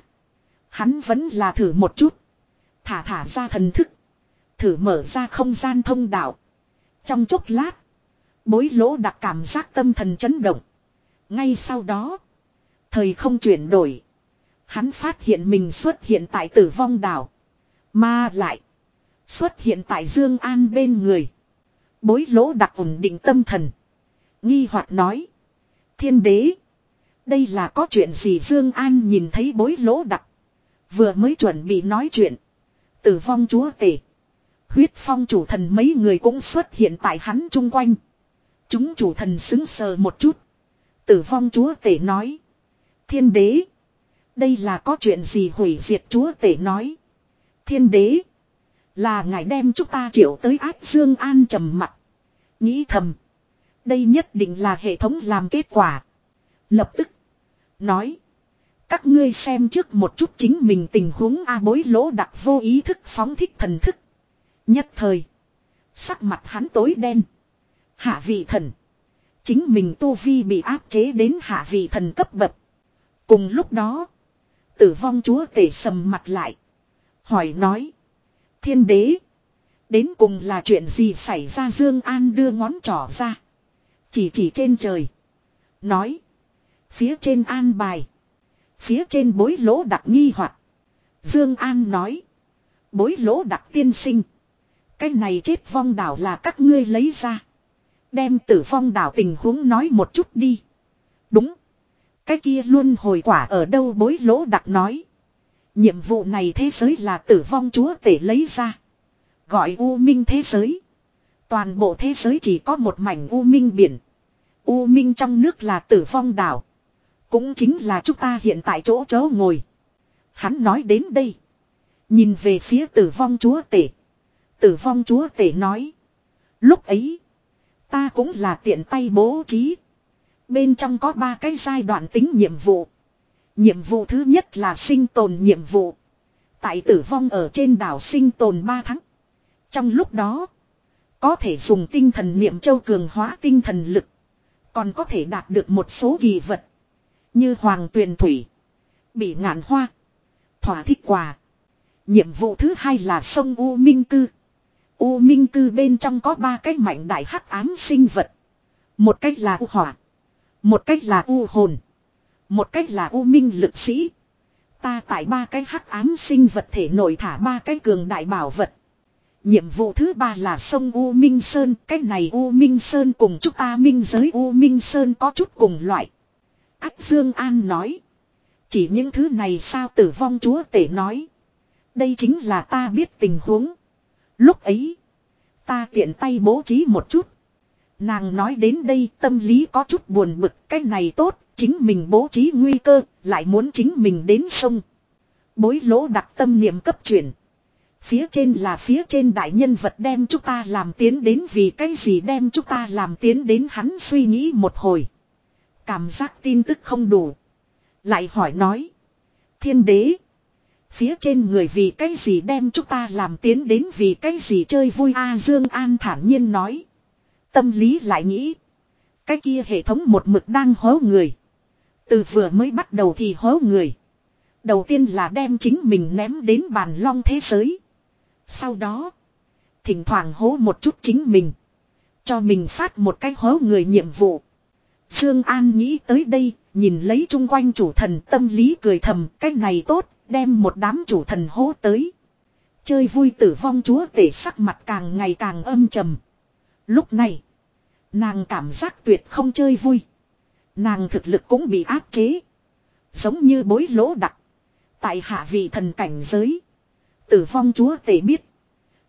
Speaker 1: hắn vẫn là thử một chút, thả thả ra thần thức, thử mở ra không gian thông đạo. Trong chốc lát, Bối lỗ đặc cảm giác tâm thần chấn động. Ngay sau đó. Thời không chuyển đổi. Hắn phát hiện mình xuất hiện tại tử vong đảo. Mà lại. Xuất hiện tại Dương An bên người. Bối lỗ đặc ổn định tâm thần. Nghi hoạt nói. Thiên đế. Đây là có chuyện gì Dương An nhìn thấy bối lỗ đặc. Vừa mới chuẩn bị nói chuyện. Tử vong chúa tể. Huyết phong chủ thần mấy người cũng xuất hiện tại hắn chung quanh. Chúng chủ thần xứng sờ một chút. Tử vong chúa tể nói. Thiên đế. Đây là có chuyện gì hủy diệt chúa tể nói. Thiên đế. Là ngài đem chúng ta triệu tới ác dương an trầm mặt. Nghĩ thầm. Đây nhất định là hệ thống làm kết quả. Lập tức. Nói. Các ngươi xem trước một chút chính mình tình huống A bối lỗ đặc vô ý thức phóng thích thần thức. Nhất thời. Sắc mặt hắn tối đen. Hạ vị thần. Chính mình tu vi bị áp chế đến hạ vị thần cấp bậc. Cùng lúc đó. Tử vong chúa tể sầm mặt lại. Hỏi nói. Thiên đế. Đến cùng là chuyện gì xảy ra Dương An đưa ngón trỏ ra. Chỉ chỉ trên trời. Nói. Phía trên an bài. Phía trên bối lỗ đặc nghi hoặc Dương An nói. Bối lỗ đặc tiên sinh. Cái này chết vong đảo là các ngươi lấy ra. Đem tử phong đảo tình huống nói một chút đi. Đúng. Cái kia luôn hồi quả ở đâu bối lỗ đặc nói. Nhiệm vụ này thế giới là tử vong chúa tể lấy ra. Gọi U Minh thế giới. Toàn bộ thế giới chỉ có một mảnh U Minh biển. U Minh trong nước là tử vong đảo. Cũng chính là chúng ta hiện tại chỗ chớ ngồi. Hắn nói đến đây. Nhìn về phía tử vong chúa tể. Tử vong chúa tể nói. Lúc ấy. Ta cũng là tiện tay bố trí. Bên trong có ba cái giai đoạn tính nhiệm vụ. Nhiệm vụ thứ nhất là sinh tồn nhiệm vụ. Tại tử vong ở trên đảo sinh tồn 3 tháng. Trong lúc đó, có thể dùng tinh thần niệm châu cường hóa tinh thần lực. Còn có thể đạt được một số kỳ vật. Như hoàng tuyền thủy, bị ngạn hoa, thỏa thích quà. Nhiệm vụ thứ hai là sông U Minh Cư. U Minh Cư bên trong có ba cái mạnh đại hắc ám sinh vật. Một cách là U Hỏa. Một cách là U Hồn. Một cách là U Minh Lực Sĩ. Ta tại ba cái hắc ám sinh vật thể nội thả ba cái cường đại bảo vật. Nhiệm vụ thứ ba là sông U Minh Sơn. Cái này U Minh Sơn cùng chúng ta minh giới U Minh Sơn có chút cùng loại. Ác Dương An nói. Chỉ những thứ này sao tử vong chúa tể nói. Đây chính là ta biết tình huống. Lúc ấy, ta tiện tay bố trí một chút. Nàng nói đến đây tâm lý có chút buồn bực, cái này tốt, chính mình bố trí nguy cơ, lại muốn chính mình đến sông. Bối lỗ đặt tâm niệm cấp chuyển. Phía trên là phía trên đại nhân vật đem chúng ta làm tiến đến vì cái gì đem chúng ta làm tiến đến hắn suy nghĩ một hồi. Cảm giác tin tức không đủ. Lại hỏi nói. Thiên đế. Phía trên người vì cái gì đem chúng ta làm tiến đến vì cái gì chơi vui A Dương An thản nhiên nói. Tâm lý lại nghĩ. Cái kia hệ thống một mực đang hố người. Từ vừa mới bắt đầu thì hố người. Đầu tiên là đem chính mình ném đến bàn long thế giới. Sau đó. Thỉnh thoảng hố một chút chính mình. Cho mình phát một cái hố người nhiệm vụ. Dương An nghĩ tới đây, nhìn lấy chung quanh chủ thần tâm lý cười thầm, cái này tốt, Đem một đám chủ thần hố tới. Chơi vui tử vong chúa tể sắc mặt càng ngày càng âm trầm. Lúc này. Nàng cảm giác tuyệt không chơi vui. Nàng thực lực cũng bị áp chế. Giống như bối lỗ đặc. Tại hạ vị thần cảnh giới. Tử vong chúa tể biết.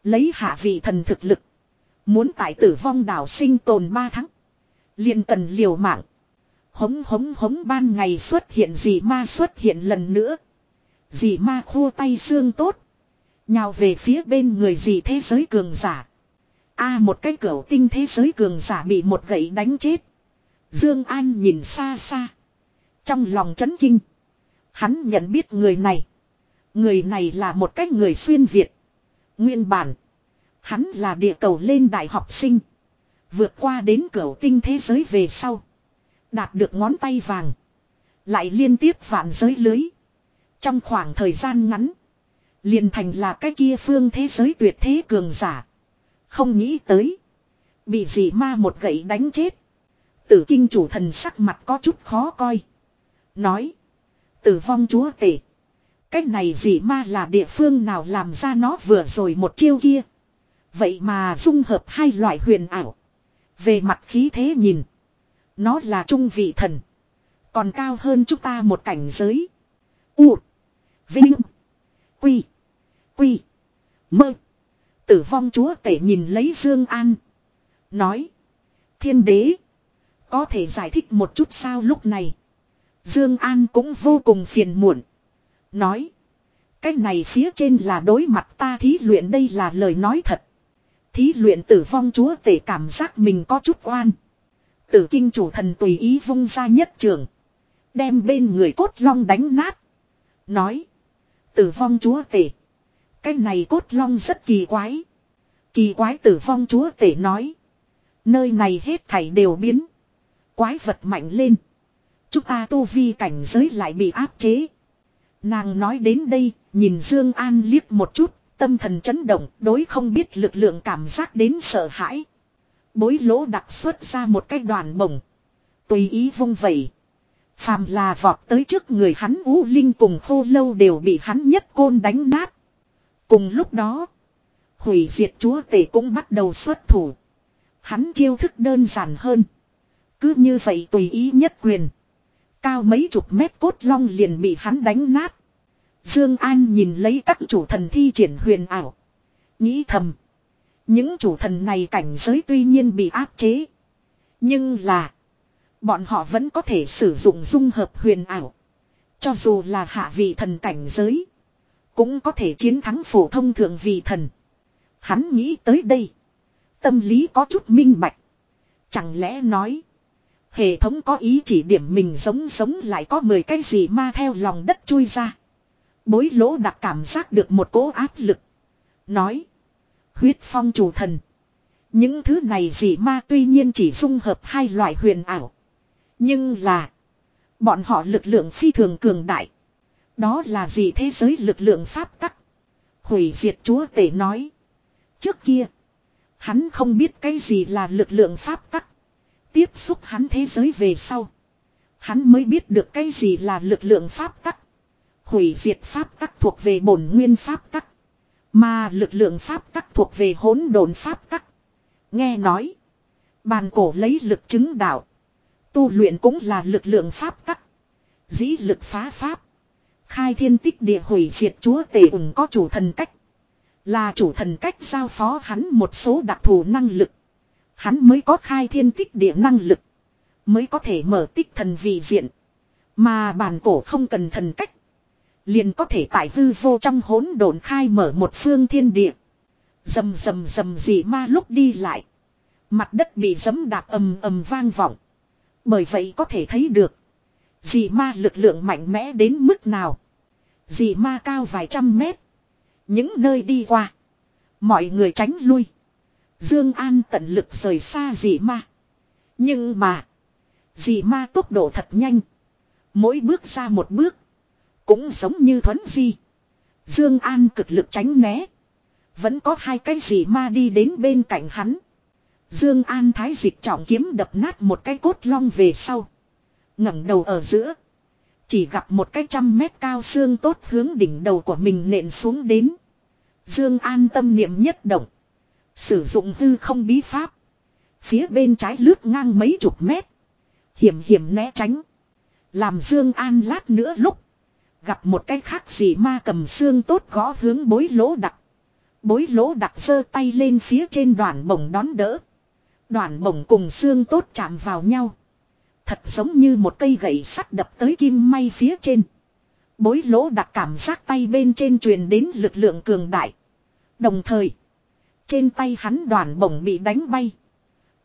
Speaker 1: Lấy hạ vị thần thực lực. Muốn tại tử vong đảo sinh tồn 3 tháng. liền cần liều mạng. Hống hống hống ban ngày xuất hiện gì ma xuất hiện lần nữa dì ma khua tay xương tốt. Nhào về phía bên người dị thế giới cường giả. a một cái cửa tinh thế giới cường giả bị một gậy đánh chết. Dương An nhìn xa xa. Trong lòng chấn kinh. Hắn nhận biết người này. Người này là một cái người xuyên Việt. Nguyên bản. Hắn là địa cầu lên đại học sinh. Vượt qua đến cửa tinh thế giới về sau. Đạt được ngón tay vàng. Lại liên tiếp vạn giới lưới. Trong khoảng thời gian ngắn. Liền thành là cái kia phương thế giới tuyệt thế cường giả. Không nghĩ tới. Bị dị ma một gậy đánh chết. Tử kinh chủ thần sắc mặt có chút khó coi. Nói. Tử vong chúa tể. Cái này dị ma là địa phương nào làm ra nó vừa rồi một chiêu kia. Vậy mà dung hợp hai loại huyền ảo. Về mặt khí thế nhìn. Nó là trung vị thần. Còn cao hơn chúng ta một cảnh giới. U. Vinh. Quy. Quy. Mơ. Tử vong chúa tể nhìn lấy Dương An. Nói. Thiên đế. Có thể giải thích một chút sao lúc này. Dương An cũng vô cùng phiền muộn. Nói. Cái này phía trên là đối mặt ta thí luyện đây là lời nói thật. Thí luyện tử vong chúa tể cảm giác mình có chút oan. Tử kinh chủ thần tùy ý vung ra nhất trường. Đem bên người cốt long đánh nát. Nói. Tử vong chúa tể. Cái này cốt long rất kỳ quái. Kỳ quái tử vong chúa tể nói. Nơi này hết thảy đều biến. Quái vật mạnh lên. Chúng ta tu vi cảnh giới lại bị áp chế. Nàng nói đến đây, nhìn Dương An liếc một chút, tâm thần chấn động, đối không biết lực lượng cảm giác đến sợ hãi. Bối lỗ đặc xuất ra một cái đoàn bổng. Tùy ý vung vẩy. Phàm là vọt tới trước người hắn U Linh cùng khô lâu đều bị hắn nhất côn đánh nát. Cùng lúc đó, hủy diệt chúa tể cũng bắt đầu xuất thủ. Hắn chiêu thức đơn giản hơn. Cứ như vậy tùy ý nhất quyền. Cao mấy chục mét cốt long liền bị hắn đánh nát. Dương An nhìn lấy các chủ thần thi triển huyền ảo. Nghĩ thầm. Những chủ thần này cảnh giới tuy nhiên bị áp chế. Nhưng là. Bọn họ vẫn có thể sử dụng dung hợp huyền ảo. Cho dù là hạ vị thần cảnh giới. Cũng có thể chiến thắng phổ thông thượng vị thần. Hắn nghĩ tới đây. Tâm lý có chút minh bạch. Chẳng lẽ nói. Hệ thống có ý chỉ điểm mình giống giống lại có 10 cái gì ma theo lòng đất chui ra. Bối lỗ đặc cảm giác được một cỗ áp lực. Nói. Huyết phong chủ thần. Những thứ này gì ma tuy nhiên chỉ dung hợp hai loại huyền ảo. Nhưng là. Bọn họ lực lượng phi thường cường đại. Đó là gì thế giới lực lượng pháp tắc. Hủy diệt chúa tể nói. Trước kia. Hắn không biết cái gì là lực lượng pháp tắc. Tiếp xúc hắn thế giới về sau. Hắn mới biết được cái gì là lực lượng pháp tắc. Hủy diệt pháp tắc thuộc về bổn nguyên pháp tắc. Mà lực lượng pháp tắc thuộc về hỗn độn pháp tắc. Nghe nói. Bàn cổ lấy lực chứng đạo. Tu luyện cũng là lực lượng pháp tắc. Dĩ lực phá pháp. Khai thiên tích địa hủy diệt chúa tể ủng có chủ thần cách. Là chủ thần cách giao phó hắn một số đặc thù năng lực. Hắn mới có khai thiên tích địa năng lực. Mới có thể mở tích thần vị diện. Mà bản cổ không cần thần cách. Liền có thể tại hư vô trong hỗn độn khai mở một phương thiên địa. Dầm dầm dầm gì ma lúc đi lại. Mặt đất bị giấm đạp ầm ầm vang vọng. Bởi vậy có thể thấy được. dì ma lực lượng mạnh mẽ đến mức nào. dì ma cao vài trăm mét. Những nơi đi qua. Mọi người tránh lui. Dương An tận lực rời xa dì ma. Nhưng mà. dì ma tốc độ thật nhanh. Mỗi bước ra một bước. Cũng giống như thuấn di. Dương An cực lực tránh né. Vẫn có hai cái dì ma đi đến bên cạnh hắn. Dương An thái dịch trọng kiếm đập nát một cái cốt long về sau, ngẩng đầu ở giữa, chỉ gặp một cái trăm mét cao xương tốt hướng đỉnh đầu của mình nện xuống đến. Dương An tâm niệm nhất động, sử dụng hư không bí pháp, phía bên trái lướt ngang mấy chục mét, hiểm hiểm né tránh. Làm Dương An lát nữa lúc gặp một cái khác gì ma cầm xương tốt gõ hướng bối lỗ đặc. Bối lỗ đặc sơ tay lên phía trên đoàn bổng đón đỡ. Đoàn bổng cùng xương tốt chạm vào nhau. Thật giống như một cây gậy sắt đập tới kim may phía trên. Bối lỗ đặc cảm giác tay bên trên truyền đến lực lượng cường đại. Đồng thời, trên tay hắn đoàn bổng bị đánh bay.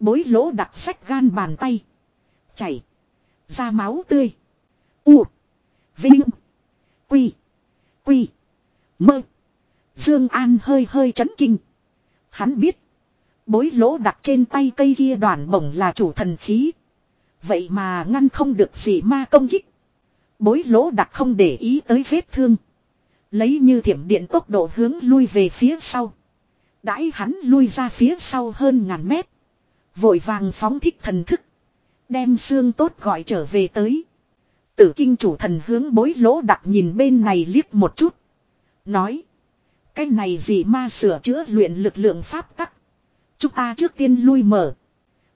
Speaker 1: Bối lỗ đặc sách gan bàn tay. Chảy. Ra máu tươi. U. Vinh. Quy. Quy. Mơ. Dương An hơi hơi chấn kinh. Hắn biết bối lỗ đặt trên tay cây kia đoàn bổng là chủ thần khí. Vậy mà ngăn không được gì ma công kích. Bối lỗ đặt không để ý tới vết thương. Lấy như thiểm điện tốc độ hướng lui về phía sau. Đãi hắn lui ra phía sau hơn ngàn mét. Vội vàng phóng thích thần thức. Đem xương tốt gọi trở về tới. Tử kinh chủ thần hướng bối lỗ đặt nhìn bên này liếc một chút. Nói. Cái này gì ma sửa chữa luyện lực lượng pháp tắc. Chúng ta trước tiên lui mở.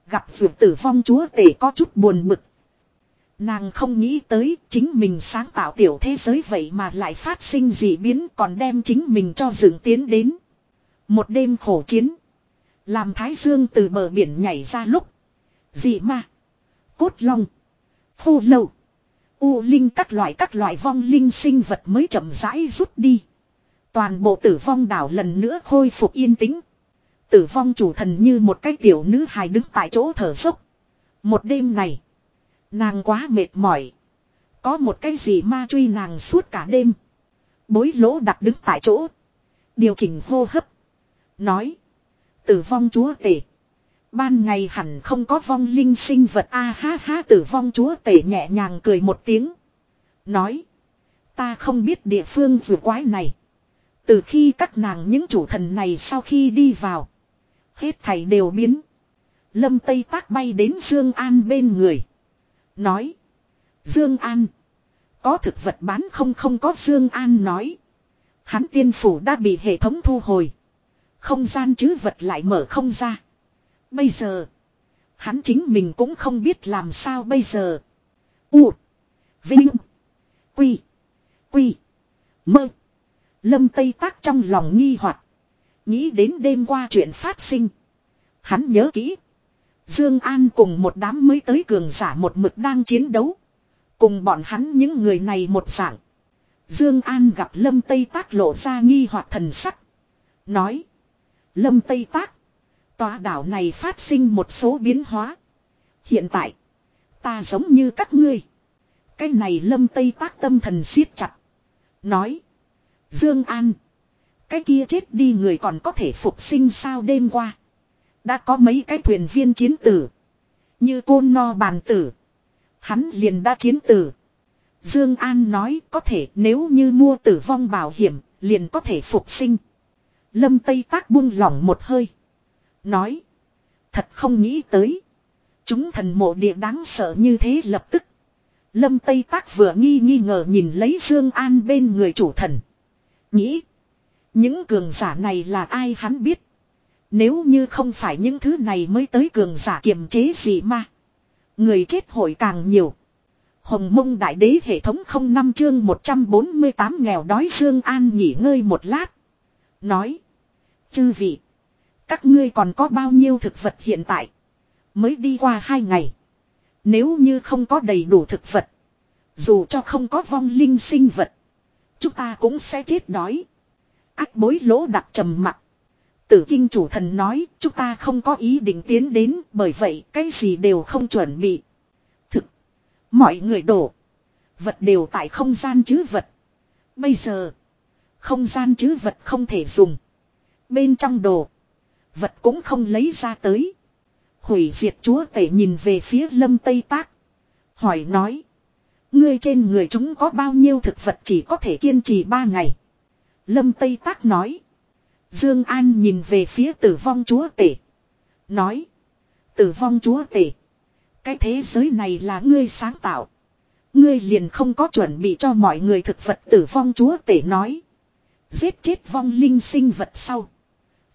Speaker 1: Gặp vượt tử vong chúa tể có chút buồn bực. Nàng không nghĩ tới chính mình sáng tạo tiểu thế giới vậy mà lại phát sinh dị biến còn đem chính mình cho dựng tiến đến. Một đêm khổ chiến. Làm Thái Dương từ bờ biển nhảy ra lúc. Dị ma. Cốt long. Khô lâu. U linh các loại các loại vong linh sinh vật mới chậm rãi rút đi. Toàn bộ tử vong đảo lần nữa khôi phục yên tĩnh. Tử vong chủ thần như một cái tiểu nữ hài đứng tại chỗ thở dốc. Một đêm này. Nàng quá mệt mỏi. Có một cái gì ma truy nàng suốt cả đêm. Bối lỗ đặt đứng tại chỗ. Điều chỉnh hô hấp. Nói. Tử vong chúa tể. Ban ngày hẳn không có vong linh sinh vật a ha ha tử vong chúa tể nhẹ nhàng cười một tiếng. Nói. Ta không biết địa phương vừa quái này. Từ khi các nàng những chủ thần này sau khi đi vào. Hết thảy đều biến. Lâm Tây Tác bay đến Dương An bên người. Nói. Dương An. Có thực vật bán không không có Dương An nói. Hắn tiên phủ đã bị hệ thống thu hồi. Không gian chứ vật lại mở không ra. Bây giờ. Hắn chính mình cũng không biết làm sao bây giờ. U. Vinh. Quy. Quy. Mơ. Lâm Tây Tác trong lòng nghi hoặc Nghĩ đến đêm qua chuyện phát sinh. Hắn nhớ kỹ. Dương An cùng một đám mới tới cường giả một mực đang chiến đấu. Cùng bọn hắn những người này một dạng. Dương An gặp Lâm Tây Tác lộ ra nghi hoặc thần sắc. Nói. Lâm Tây Tác. Tòa đảo này phát sinh một số biến hóa. Hiện tại. Ta giống như các ngươi. Cái này Lâm Tây Tác tâm thần siết chặt. Nói. Dương An. Cái kia chết đi người còn có thể phục sinh sao đêm qua. Đã có mấy cái thuyền viên chiến tử. Như côn no bàn tử. Hắn liền đã chiến tử. Dương An nói có thể nếu như mua tử vong bảo hiểm liền có thể phục sinh. Lâm Tây Tác buông lỏng một hơi. Nói. Thật không nghĩ tới. Chúng thần mộ địa đáng sợ như thế lập tức. Lâm Tây Tác vừa nghi nghi ngờ nhìn lấy Dương An bên người chủ thần. Nghĩ. Những cường giả này là ai hắn biết. Nếu như không phải những thứ này mới tới cường giả kiềm chế gì mà. Người chết hội càng nhiều. Hồng mông đại đế hệ thống không năm chương 148 nghèo đói Dương An nghỉ ngơi một lát. Nói. Chư vị. Các ngươi còn có bao nhiêu thực vật hiện tại. Mới đi qua hai ngày. Nếu như không có đầy đủ thực vật. Dù cho không có vong linh sinh vật. Chúng ta cũng sẽ chết đói. Ác bối lỗ đặc trầm mặt. Tử kinh chủ thần nói chúng ta không có ý định tiến đến bởi vậy cái gì đều không chuẩn bị. Thực. Mọi người đổ. Vật đều tại không gian chứ vật. Bây giờ. Không gian chứ vật không thể dùng. Bên trong đồ. Vật cũng không lấy ra tới. Hủy diệt chúa tể nhìn về phía lâm Tây Tác. Hỏi nói. Ngươi trên người chúng có bao nhiêu thực vật chỉ có thể kiên trì ba ngày. Lâm Tây Tác nói. Dương An nhìn về phía tử vong chúa tể. Nói. Tử vong chúa tể. Cái thế giới này là ngươi sáng tạo. Ngươi liền không có chuẩn bị cho mọi người thực vật tử vong chúa tể nói. Giết chết vong linh sinh vật sau.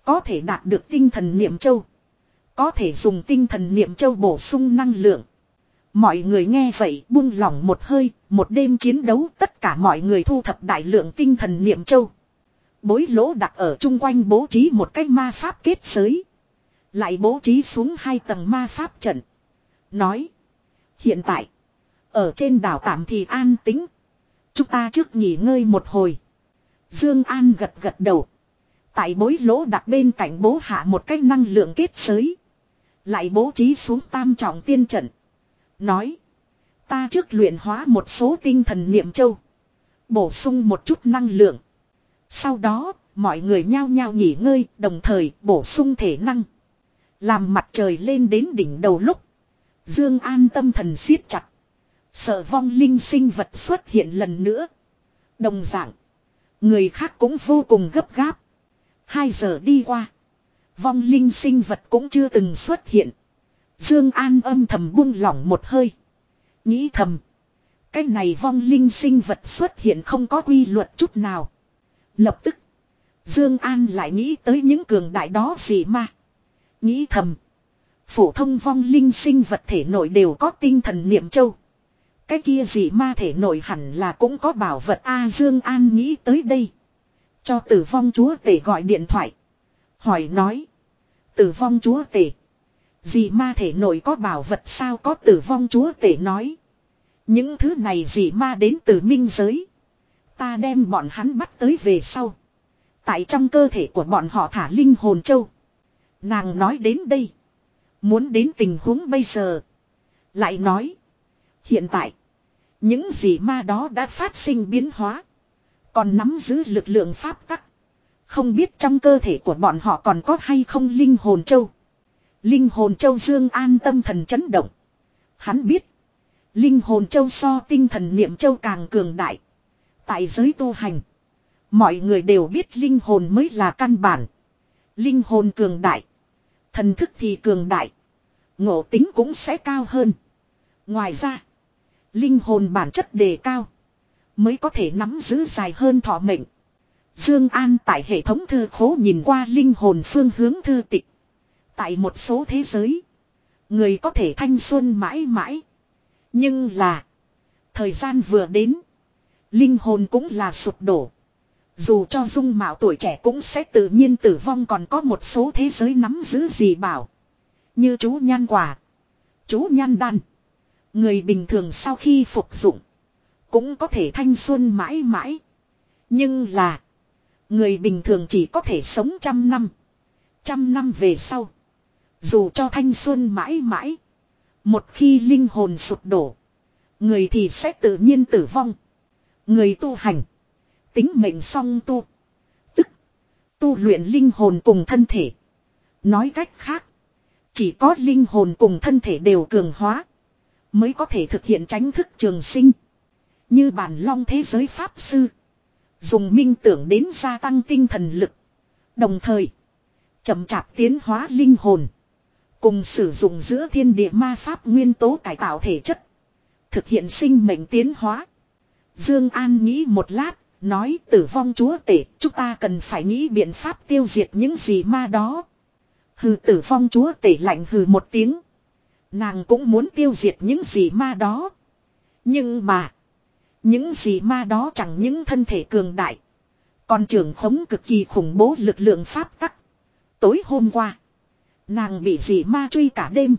Speaker 1: Có thể đạt được tinh thần niệm châu. Có thể dùng tinh thần niệm châu bổ sung năng lượng. Mọi người nghe vậy buông lỏng một hơi, một đêm chiến đấu tất cả mọi người thu thập đại lượng tinh thần niệm châu. Bối lỗ đặt ở chung quanh bố trí một cái ma pháp kết giới. Lại bố trí xuống hai tầng ma pháp trận. Nói. Hiện tại. Ở trên đảo tạm thì an tính. Chúng ta trước nghỉ ngơi một hồi. Dương An gật gật đầu. Tại bối lỗ đặt bên cạnh bố hạ một cái năng lượng kết giới. Lại bố trí xuống tam trọng tiên trận. Nói. Ta trước luyện hóa một số tinh thần niệm châu. Bổ sung một chút năng lượng. Sau đó, mọi người nhao nhao nghỉ ngơi, đồng thời bổ sung thể năng. Làm mặt trời lên đến đỉnh đầu lúc. Dương An tâm thần siết chặt. Sợ vong linh sinh vật xuất hiện lần nữa. Đồng dạng, người khác cũng vô cùng gấp gáp. Hai giờ đi qua, vong linh sinh vật cũng chưa từng xuất hiện. Dương An âm thầm buông lỏng một hơi, nghĩ thầm, cái này vong linh sinh vật xuất hiện không có quy luật chút nào. Lập tức. Dương An lại nghĩ tới những cường đại đó gì mà. Nghĩ thầm. Phổ thông vong linh sinh vật thể nội đều có tinh thần niệm châu. Cái kia gì ma thể nội hẳn là cũng có bảo vật A Dương An nghĩ tới đây. Cho tử Phong chúa tể gọi điện thoại. Hỏi nói. Tử Phong chúa tể. Dì ma thể nội có bảo vật sao có tử Phong chúa tể nói. Những thứ này dì ma đến từ minh giới. Ta đem bọn hắn bắt tới về sau. Tại trong cơ thể của bọn họ thả linh hồn châu. Nàng nói đến đây. Muốn đến tình huống bây giờ. Lại nói. Hiện tại. Những gì ma đó đã phát sinh biến hóa. Còn nắm giữ lực lượng pháp tắc. Không biết trong cơ thể của bọn họ còn có hay không linh hồn châu. Linh hồn châu Dương an tâm thần chấn động. Hắn biết. Linh hồn châu so tinh thần niệm châu càng cường đại. Tại giới tu hành. Mọi người đều biết linh hồn mới là căn bản. Linh hồn cường đại. Thần thức thì cường đại. Ngộ tính cũng sẽ cao hơn. Ngoài ra. Linh hồn bản chất đề cao. Mới có thể nắm giữ dài hơn thọ mệnh. Dương An tại hệ thống thư khố nhìn qua linh hồn phương hướng thư tịch. Tại một số thế giới. Người có thể thanh xuân mãi mãi. Nhưng là. Thời gian vừa đến. Linh hồn cũng là sụp đổ. Dù cho dung mạo tuổi trẻ cũng sẽ tự nhiên tử vong còn có một số thế giới nắm giữ gì bảo. Như chú nhan quả. Chú nhan đan. Người bình thường sau khi phục dụng. Cũng có thể thanh xuân mãi mãi. Nhưng là. Người bình thường chỉ có thể sống trăm năm. Trăm năm về sau. Dù cho thanh xuân mãi mãi. Một khi linh hồn sụp đổ. Người thì sẽ tự nhiên tử vong. Người tu hành. Tính mệnh song tu. Tức. Tu luyện linh hồn cùng thân thể. Nói cách khác. Chỉ có linh hồn cùng thân thể đều cường hóa. Mới có thể thực hiện tránh thức trường sinh. Như bản long thế giới Pháp Sư. Dùng minh tưởng đến gia tăng tinh thần lực. Đồng thời. chậm chạp tiến hóa linh hồn. Cùng sử dụng giữa thiên địa ma pháp nguyên tố cải tạo thể chất. Thực hiện sinh mệnh tiến hóa. Dương An nghĩ một lát, nói tử vong chúa tể, chúng ta cần phải nghĩ biện pháp tiêu diệt những gì ma đó. Hừ tử vong chúa tể lạnh hừ một tiếng. Nàng cũng muốn tiêu diệt những gì ma đó. Nhưng mà, những gì ma đó chẳng những thân thể cường đại, còn trưởng khống cực kỳ khủng bố lực lượng pháp tắc. Tối hôm qua, nàng bị dị ma truy cả đêm.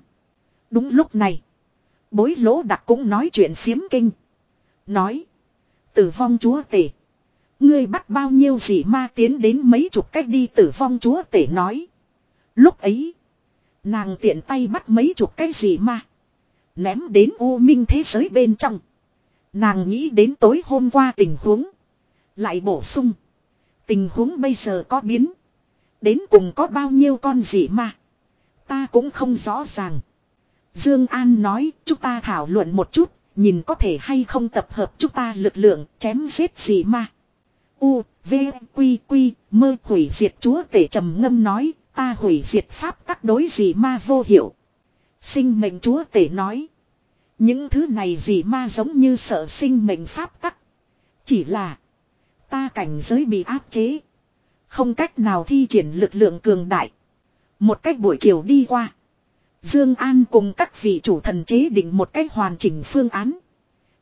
Speaker 1: Đúng lúc này, bối lỗ đặc cũng nói chuyện phiếm kinh. Nói, Tử vong chúa tể. Ngươi bắt bao nhiêu dị ma tiến đến mấy chục cách đi tử vong chúa tể nói. Lúc ấy. Nàng tiện tay bắt mấy chục cái gì ma Ném đến u minh thế giới bên trong. Nàng nghĩ đến tối hôm qua tình huống. Lại bổ sung. Tình huống bây giờ có biến. Đến cùng có bao nhiêu con gì ma, Ta cũng không rõ ràng. Dương An nói chúng ta thảo luận một chút nhìn có thể hay không tập hợp chúng ta lực lượng chém giết gì mà. U, V, Quy, Quy, mơ hủy diệt chúa tể trầm ngâm nói, ta hủy diệt pháp các đối gì ma vô hiệu. Sinh mệnh chúa tể nói. Những thứ này gì ma giống như sợ sinh mệnh pháp tắc. Chỉ là ta cảnh giới bị áp chế. Không cách nào thi triển lực lượng cường đại. Một cách buổi chiều đi qua. Dương An cùng các vị chủ thần chế định một cách hoàn chỉnh phương án.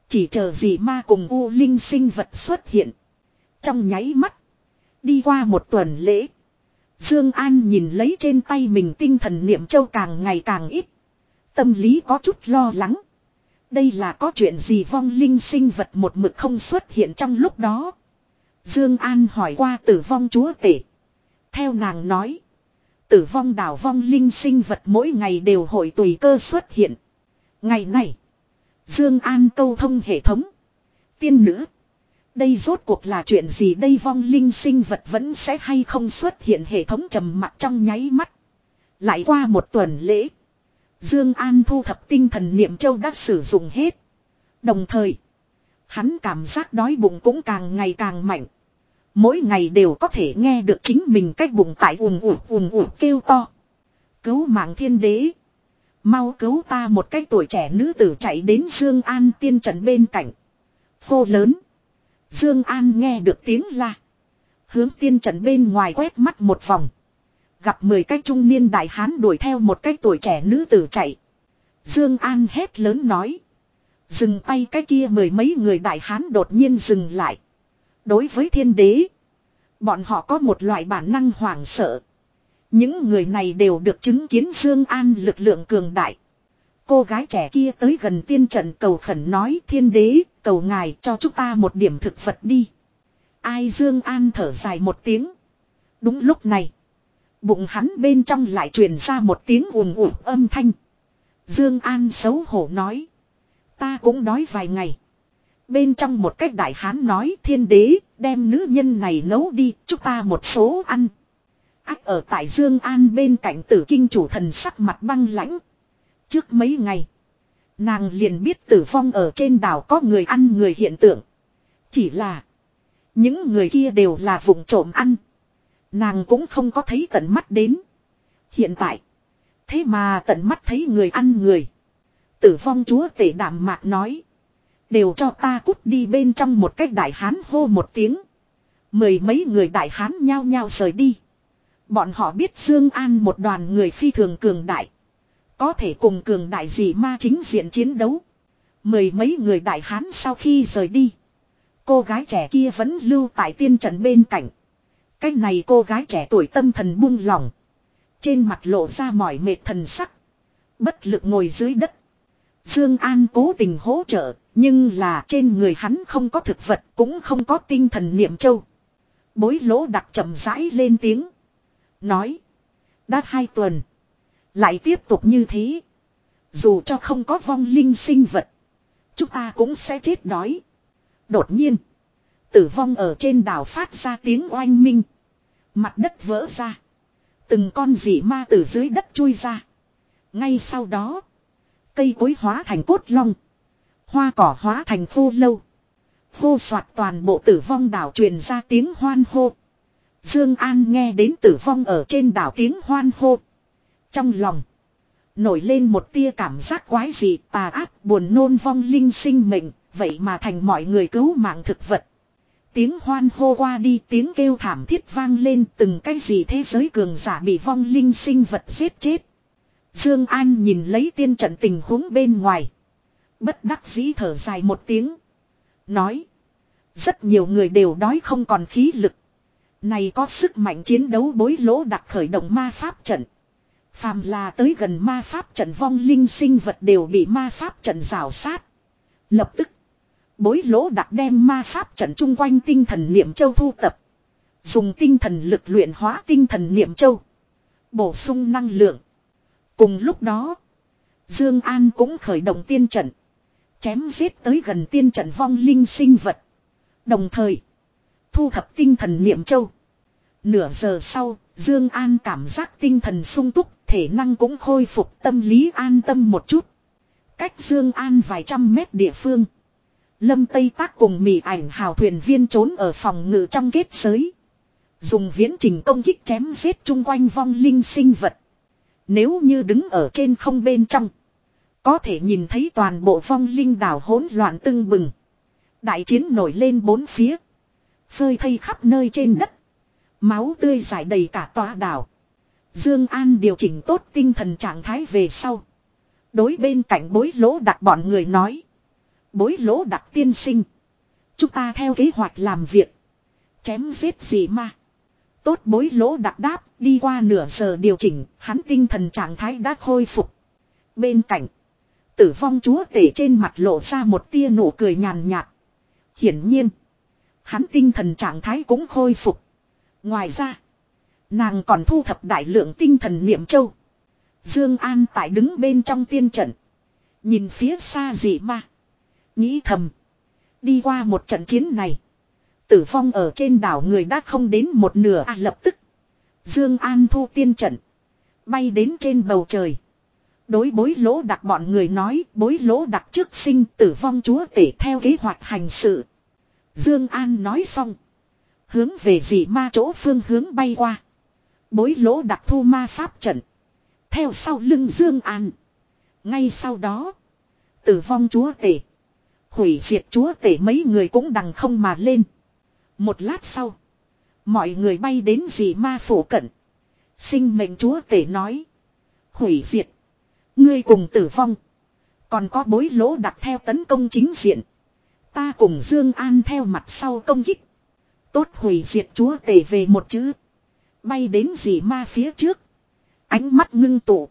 Speaker 1: Chỉ chờ gì ma cùng U Linh sinh vật xuất hiện. Trong nháy mắt. Đi qua một tuần lễ. Dương An nhìn lấy trên tay mình tinh thần niệm châu càng ngày càng ít. Tâm lý có chút lo lắng. Đây là có chuyện gì vong linh sinh vật một mực không xuất hiện trong lúc đó. Dương An hỏi qua tử vong chúa tể. Theo nàng nói. Tử vong đảo vong linh sinh vật mỗi ngày đều hội tùy cơ xuất hiện. Ngày này. Dương An câu thông hệ thống. Tiên nữ. Đây rốt cuộc là chuyện gì đây vong linh sinh vật vẫn sẽ hay không xuất hiện hệ thống trầm mặc trong nháy mắt. Lại qua một tuần lễ. Dương An thu thập tinh thần niệm châu đã sử dụng hết. Đồng thời. Hắn cảm giác đói bụng cũng càng ngày càng mạnh. Mỗi ngày đều có thể nghe được chính mình cách bụng tại ùm ùm ùm ùm kêu to. Cứu mạng thiên đế. Mau cứu ta một cách tuổi trẻ nữ tử chạy đến Dương An tiên trận bên cạnh. Phô lớn. Dương An nghe được tiếng la. Hướng tiên trận bên ngoài quét mắt một vòng. Gặp 10 cách trung niên đại hán đuổi theo một cách tuổi trẻ nữ tử chạy. Dương An hét lớn nói. Dừng tay cái kia mười mấy người đại hán đột nhiên dừng lại. Đối với thiên đế, bọn họ có một loại bản năng hoảng sợ. Những người này đều được chứng kiến Dương An lực lượng cường đại. Cô gái trẻ kia tới gần tiên trận cầu khẩn nói thiên đế, cầu ngài cho chúng ta một điểm thực vật đi. Ai Dương An thở dài một tiếng. Đúng lúc này, bụng hắn bên trong lại truyền ra một tiếng ùm ùm âm thanh. Dương An xấu hổ nói, ta cũng đói vài ngày. Bên trong một cách đại hán nói thiên đế, đem nữ nhân này nấu đi, chúng ta một số ăn. Ác ở tại Dương An bên cạnh tử kinh chủ thần sắc mặt băng lãnh. Trước mấy ngày, nàng liền biết tử phong ở trên đảo có người ăn người hiện tượng. Chỉ là, những người kia đều là vùng trộm ăn. Nàng cũng không có thấy tận mắt đến. Hiện tại, thế mà tận mắt thấy người ăn người. Tử phong chúa tể đảm mạc nói. Đều cho ta cút đi bên trong một cách đại hán hô một tiếng. Mười mấy người đại hán nhao nhao rời đi. Bọn họ biết Dương An một đoàn người phi thường cường đại. Có thể cùng cường đại gì ma chính diện chiến đấu. Mười mấy người đại hán sau khi rời đi. Cô gái trẻ kia vẫn lưu tại tiên trận bên cạnh. Cách này cô gái trẻ tuổi tâm thần buông lỏng. Trên mặt lộ ra mỏi mệt thần sắc. Bất lực ngồi dưới đất. Dương An cố tình hỗ trợ, nhưng là trên người hắn không có thực vật, cũng không có tinh thần niệm châu. Bối lỗ đặc chậm rãi lên tiếng, nói: "Đã hai tuần, lại tiếp tục như thế, dù cho không có vong linh sinh vật, chúng ta cũng sẽ chết đói." Đột nhiên, tử vong ở trên đảo phát ra tiếng oanh minh, mặt đất vỡ ra, từng con dị ma từ dưới đất chui ra. Ngay sau đó, Cây cối hóa thành cốt long. Hoa cỏ hóa thành khô lâu. Khô soạt toàn bộ tử vong đảo truyền ra tiếng hoan hô. Dương An nghe đến tử vong ở trên đảo tiếng hoan hô. Trong lòng. Nổi lên một tia cảm giác quái dị tà ác buồn nôn vong linh sinh mệnh. Vậy mà thành mọi người cứu mạng thực vật. Tiếng hoan hô qua đi tiếng kêu thảm thiết vang lên từng cái gì thế giới cường giả bị vong linh sinh vật giết chết. Dương An nhìn lấy tiên trận tình huống bên ngoài, bất đắc dĩ thở dài một tiếng, nói: "Rất nhiều người đều đói không còn khí lực, này có sức mạnh chiến đấu bối lỗ đặc khởi động ma pháp trận." Phàm là tới gần ma pháp trận vong linh sinh vật đều bị ma pháp trận rào sát. Lập tức, bối lỗ đặc đem ma pháp trận chung quanh tinh thần niệm châu thu tập. Dùng tinh thần lực luyện hóa tinh thần niệm châu. Bổ sung năng lượng. Cùng lúc đó, Dương An cũng khởi động tiên trận, chém giết tới gần tiên trận vong linh sinh vật. Đồng thời, thu thập tinh thần niệm châu. Nửa giờ sau, Dương An cảm giác tinh thần sung túc, thể năng cũng khôi phục, tâm lý an tâm một chút. Cách Dương An vài trăm mét địa phương, Lâm Tây Tác cùng mỉ ảnh hào thuyền viên trốn ở phòng ngự trong kết giới. Dùng viễn trình công kích chém giết chung quanh vong linh sinh vật. Nếu như đứng ở trên không bên trong. Có thể nhìn thấy toàn bộ phong linh đảo hỗn loạn tưng bừng. Đại chiến nổi lên bốn phía. Phơi thây khắp nơi trên đất. Máu tươi giải đầy cả tòa đảo. Dương An điều chỉnh tốt tinh thần trạng thái về sau. Đối bên cạnh bối lỗ đặt bọn người nói. Bối lỗ đặt tiên sinh. Chúng ta theo kế hoạch làm việc. Chém giết gì mà? tốt bối lỗ đặc đáp, đi qua nửa giờ điều chỉnh, hắn tinh thần trạng thái đã khôi phục. Bên cạnh, tử vong chúa tể trên mặt lộ ra một tia nụ cười nhàn nhạt. Hiển nhiên, hắn tinh thần trạng thái cũng khôi phục. Ngoài ra, nàng còn thu thập đại lượng tinh thần niệm châu. Dương An tại đứng bên trong tiên trận, nhìn phía xa dị ma, nghĩ thầm, đi qua một trận chiến này, Tử vong ở trên đảo người đã không đến một nửa à lập tức. Dương An thu tiên trận. Bay đến trên bầu trời. Đối bối lỗ đặc bọn người nói bối lỗ đặc trước sinh tử vong chúa tể theo kế hoạch hành sự. Dương An nói xong. Hướng về dị ma chỗ phương hướng bay qua. Bối lỗ đặc thu ma pháp trận. Theo sau lưng Dương An. Ngay sau đó. Tử vong chúa tể. Hủy diệt chúa tể mấy người cũng đằng không mà lên. Một lát sau. Mọi người bay đến dị ma phủ cận. Sinh mệnh chúa tể nói. Hủy diệt. Ngươi cùng tử vong. Còn có bối lỗ đặt theo tấn công chính diện. Ta cùng Dương An theo mặt sau công kích. Tốt hủy diệt chúa tể về một chữ. Bay đến dị ma phía trước. Ánh mắt ngưng tụ.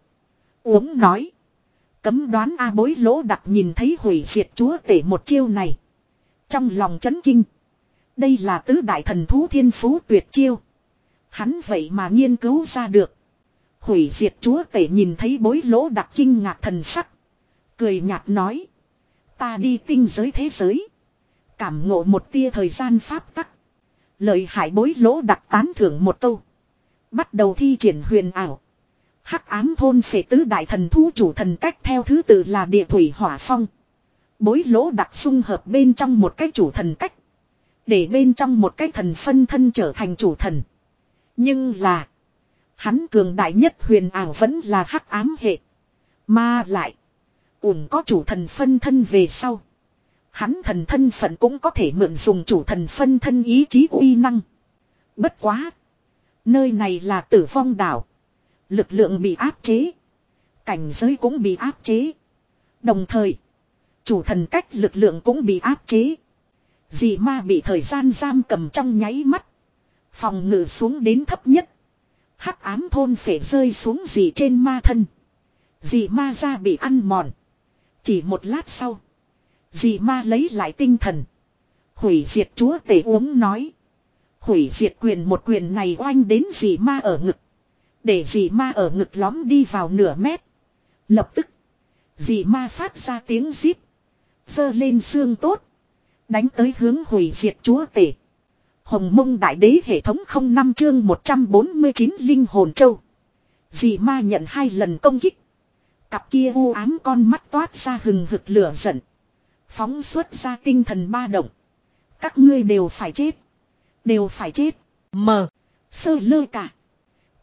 Speaker 1: Uống nói. Cấm đoán A bối lỗ đặt nhìn thấy hủy diệt chúa tể một chiêu này. Trong lòng chấn kinh. Đây là tứ đại thần thú thiên phú tuyệt chiêu. Hắn vậy mà nghiên cứu ra được. Hủy diệt chúa tể nhìn thấy bối lỗ đặc kinh ngạc thần sắc. Cười nhạt nói. Ta đi tinh giới thế giới. Cảm ngộ một tia thời gian pháp tắc. Lời hại bối lỗ đặc tán thưởng một câu. Bắt đầu thi triển huyền ảo. Hắc ám thôn phệ tứ đại thần thú chủ thần cách theo thứ tự là địa thủy hỏa phong. Bối lỗ đặc xung hợp bên trong một cái chủ thần cách. Để bên trong một cái thần phân thân trở thành chủ thần. Nhưng là. Hắn cường đại nhất huyền ảo vẫn là hắc ám hệ. Mà lại. ủng có chủ thần phân thân về sau. Hắn thần thân phận cũng có thể mượn dùng chủ thần phân thân ý chí uy năng. Bất quá. Nơi này là tử vong đảo. Lực lượng bị áp chế. Cảnh giới cũng bị áp chế. Đồng thời. Chủ thần cách lực lượng cũng bị áp chế dì ma bị thời gian giam cầm trong nháy mắt. Phòng ngự xuống đến thấp nhất. Hắc ám thôn phải rơi xuống dì trên ma thân. dì ma ra bị ăn mòn. Chỉ một lát sau. dì ma lấy lại tinh thần. Hủy diệt chúa tể uống nói. Hủy diệt quyền một quyền này oanh đến dì ma ở ngực. Để dì ma ở ngực lõm đi vào nửa mét. Lập tức. dì ma phát ra tiếng rít. Dơ lên xương tốt. Đánh tới hướng hủy diệt chúa tể. Hồng mông đại đế hệ thống không năm chương 149 linh hồn châu. Dì ma nhận hai lần công kích. Cặp kia u ám con mắt toát ra hừng hực lửa giận. Phóng xuất ra tinh thần ba động. Các ngươi đều phải chết. Đều phải chết. Mờ. Sơ lơ cả.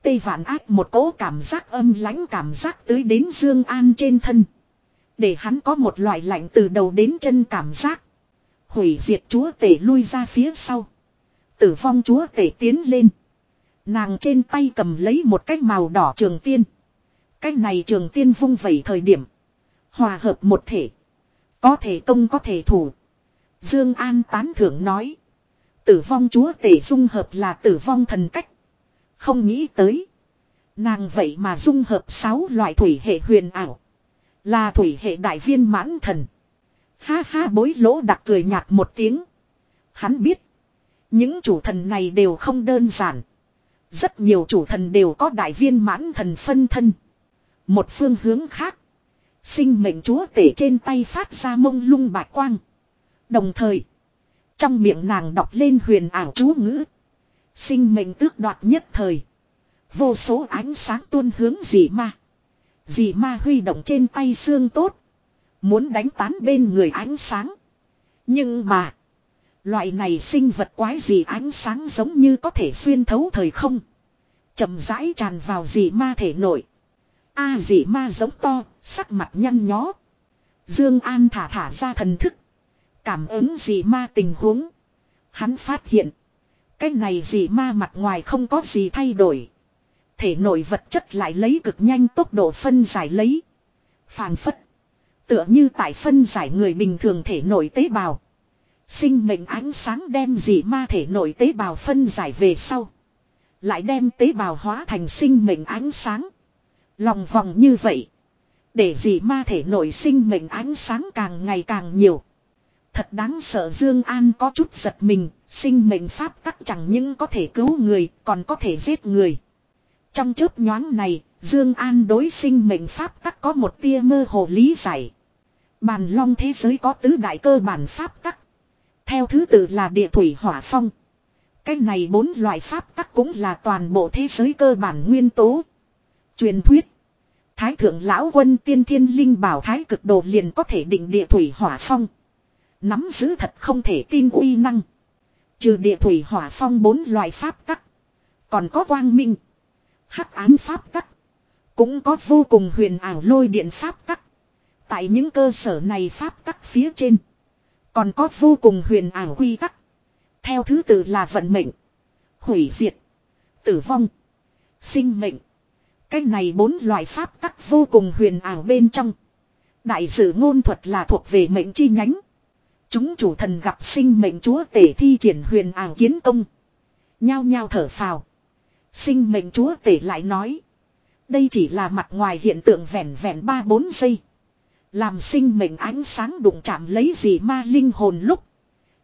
Speaker 1: Tây vạn ác một cỗ cảm giác âm lãnh cảm giác tới đến Dương An trên thân. Để hắn có một loại lạnh từ đầu đến chân cảm giác. Hủy diệt chúa tể lui ra phía sau. Tử vong chúa tể tiến lên. Nàng trên tay cầm lấy một cái màu đỏ trường tiên. Cái này trường tiên vung vẩy thời điểm. Hòa hợp một thể. Có thể công có thể thủ. Dương An tán thưởng nói. Tử vong chúa tể dung hợp là tử vong thần cách. Không nghĩ tới. Nàng vậy mà dung hợp sáu loại thủy hệ huyền ảo. Là thủy hệ đại viên mãn thần. Ha ha bối lỗ đặc cười nhạt một tiếng. Hắn biết. Những chủ thần này đều không đơn giản. Rất nhiều chủ thần đều có đại viên mãn thần phân thân. Một phương hướng khác. Sinh mệnh chúa tể trên tay phát ra mông lung bạc quang. Đồng thời. Trong miệng nàng đọc lên huyền ảo chú ngữ. Sinh mệnh tước đoạt nhất thời. Vô số ánh sáng tuôn hướng dị ma. Dị ma huy động trên tay xương tốt. Muốn đánh tán bên người ánh sáng. Nhưng mà. Loại này sinh vật quái gì ánh sáng giống như có thể xuyên thấu thời không. chậm rãi tràn vào dị ma thể nội. A à, dị ma giống to, sắc mặt nhăn nhó. Dương An thả thả ra thần thức. Cảm ứng dị ma tình huống. Hắn phát hiện. Cái này dị ma mặt ngoài không có gì thay đổi. Thể nội vật chất lại lấy cực nhanh tốc độ phân giải lấy. Phàng phất. Tựa như tại phân giải người bình thường thể nội tế bào. Sinh mệnh ánh sáng đem dị ma thể nội tế bào phân giải về sau. Lại đem tế bào hóa thành sinh mệnh ánh sáng. Lòng vòng như vậy. Để dị ma thể nội sinh mệnh ánh sáng càng ngày càng nhiều. Thật đáng sợ Dương An có chút giật mình, sinh mệnh pháp tắc chẳng những có thể cứu người, còn có thể giết người. Trong chớp nhoáng này, Dương An đối sinh mệnh pháp tắc có một tia mơ hồ lý giải. Bàn long thế giới có tứ đại cơ bản pháp tắc. Theo thứ tự là địa thủy hỏa phong. Cái này bốn loại pháp tắc cũng là toàn bộ thế giới cơ bản nguyên tố. Truyền thuyết. Thái thượng lão quân tiên thiên linh bảo thái cực đồ liền có thể định địa thủy hỏa phong. Nắm giữ thật không thể tin uy năng. Trừ địa thủy hỏa phong bốn loại pháp tắc. Còn có quang minh. Hắc ám pháp tắc. Cũng có vô cùng huyền ảo lôi điện pháp tắc. Tại những cơ sở này pháp tắc phía trên. Còn có vô cùng huyền ảo quy tắc. Theo thứ tự là vận mệnh. Hủy diệt. Tử vong. Sinh mệnh. Cái này bốn loại pháp tắc vô cùng huyền ảo bên trong. Đại sử ngôn thuật là thuộc về mệnh chi nhánh. Chúng chủ thần gặp sinh mệnh chúa tể thi triển huyền ảo kiến công. Nhao nhao thở phào. Sinh mệnh chúa tể lại nói. Đây chỉ là mặt ngoài hiện tượng vẻn vẹn 3-4 giây. Làm sinh mệnh ánh sáng đụng chạm lấy dị ma linh hồn lúc.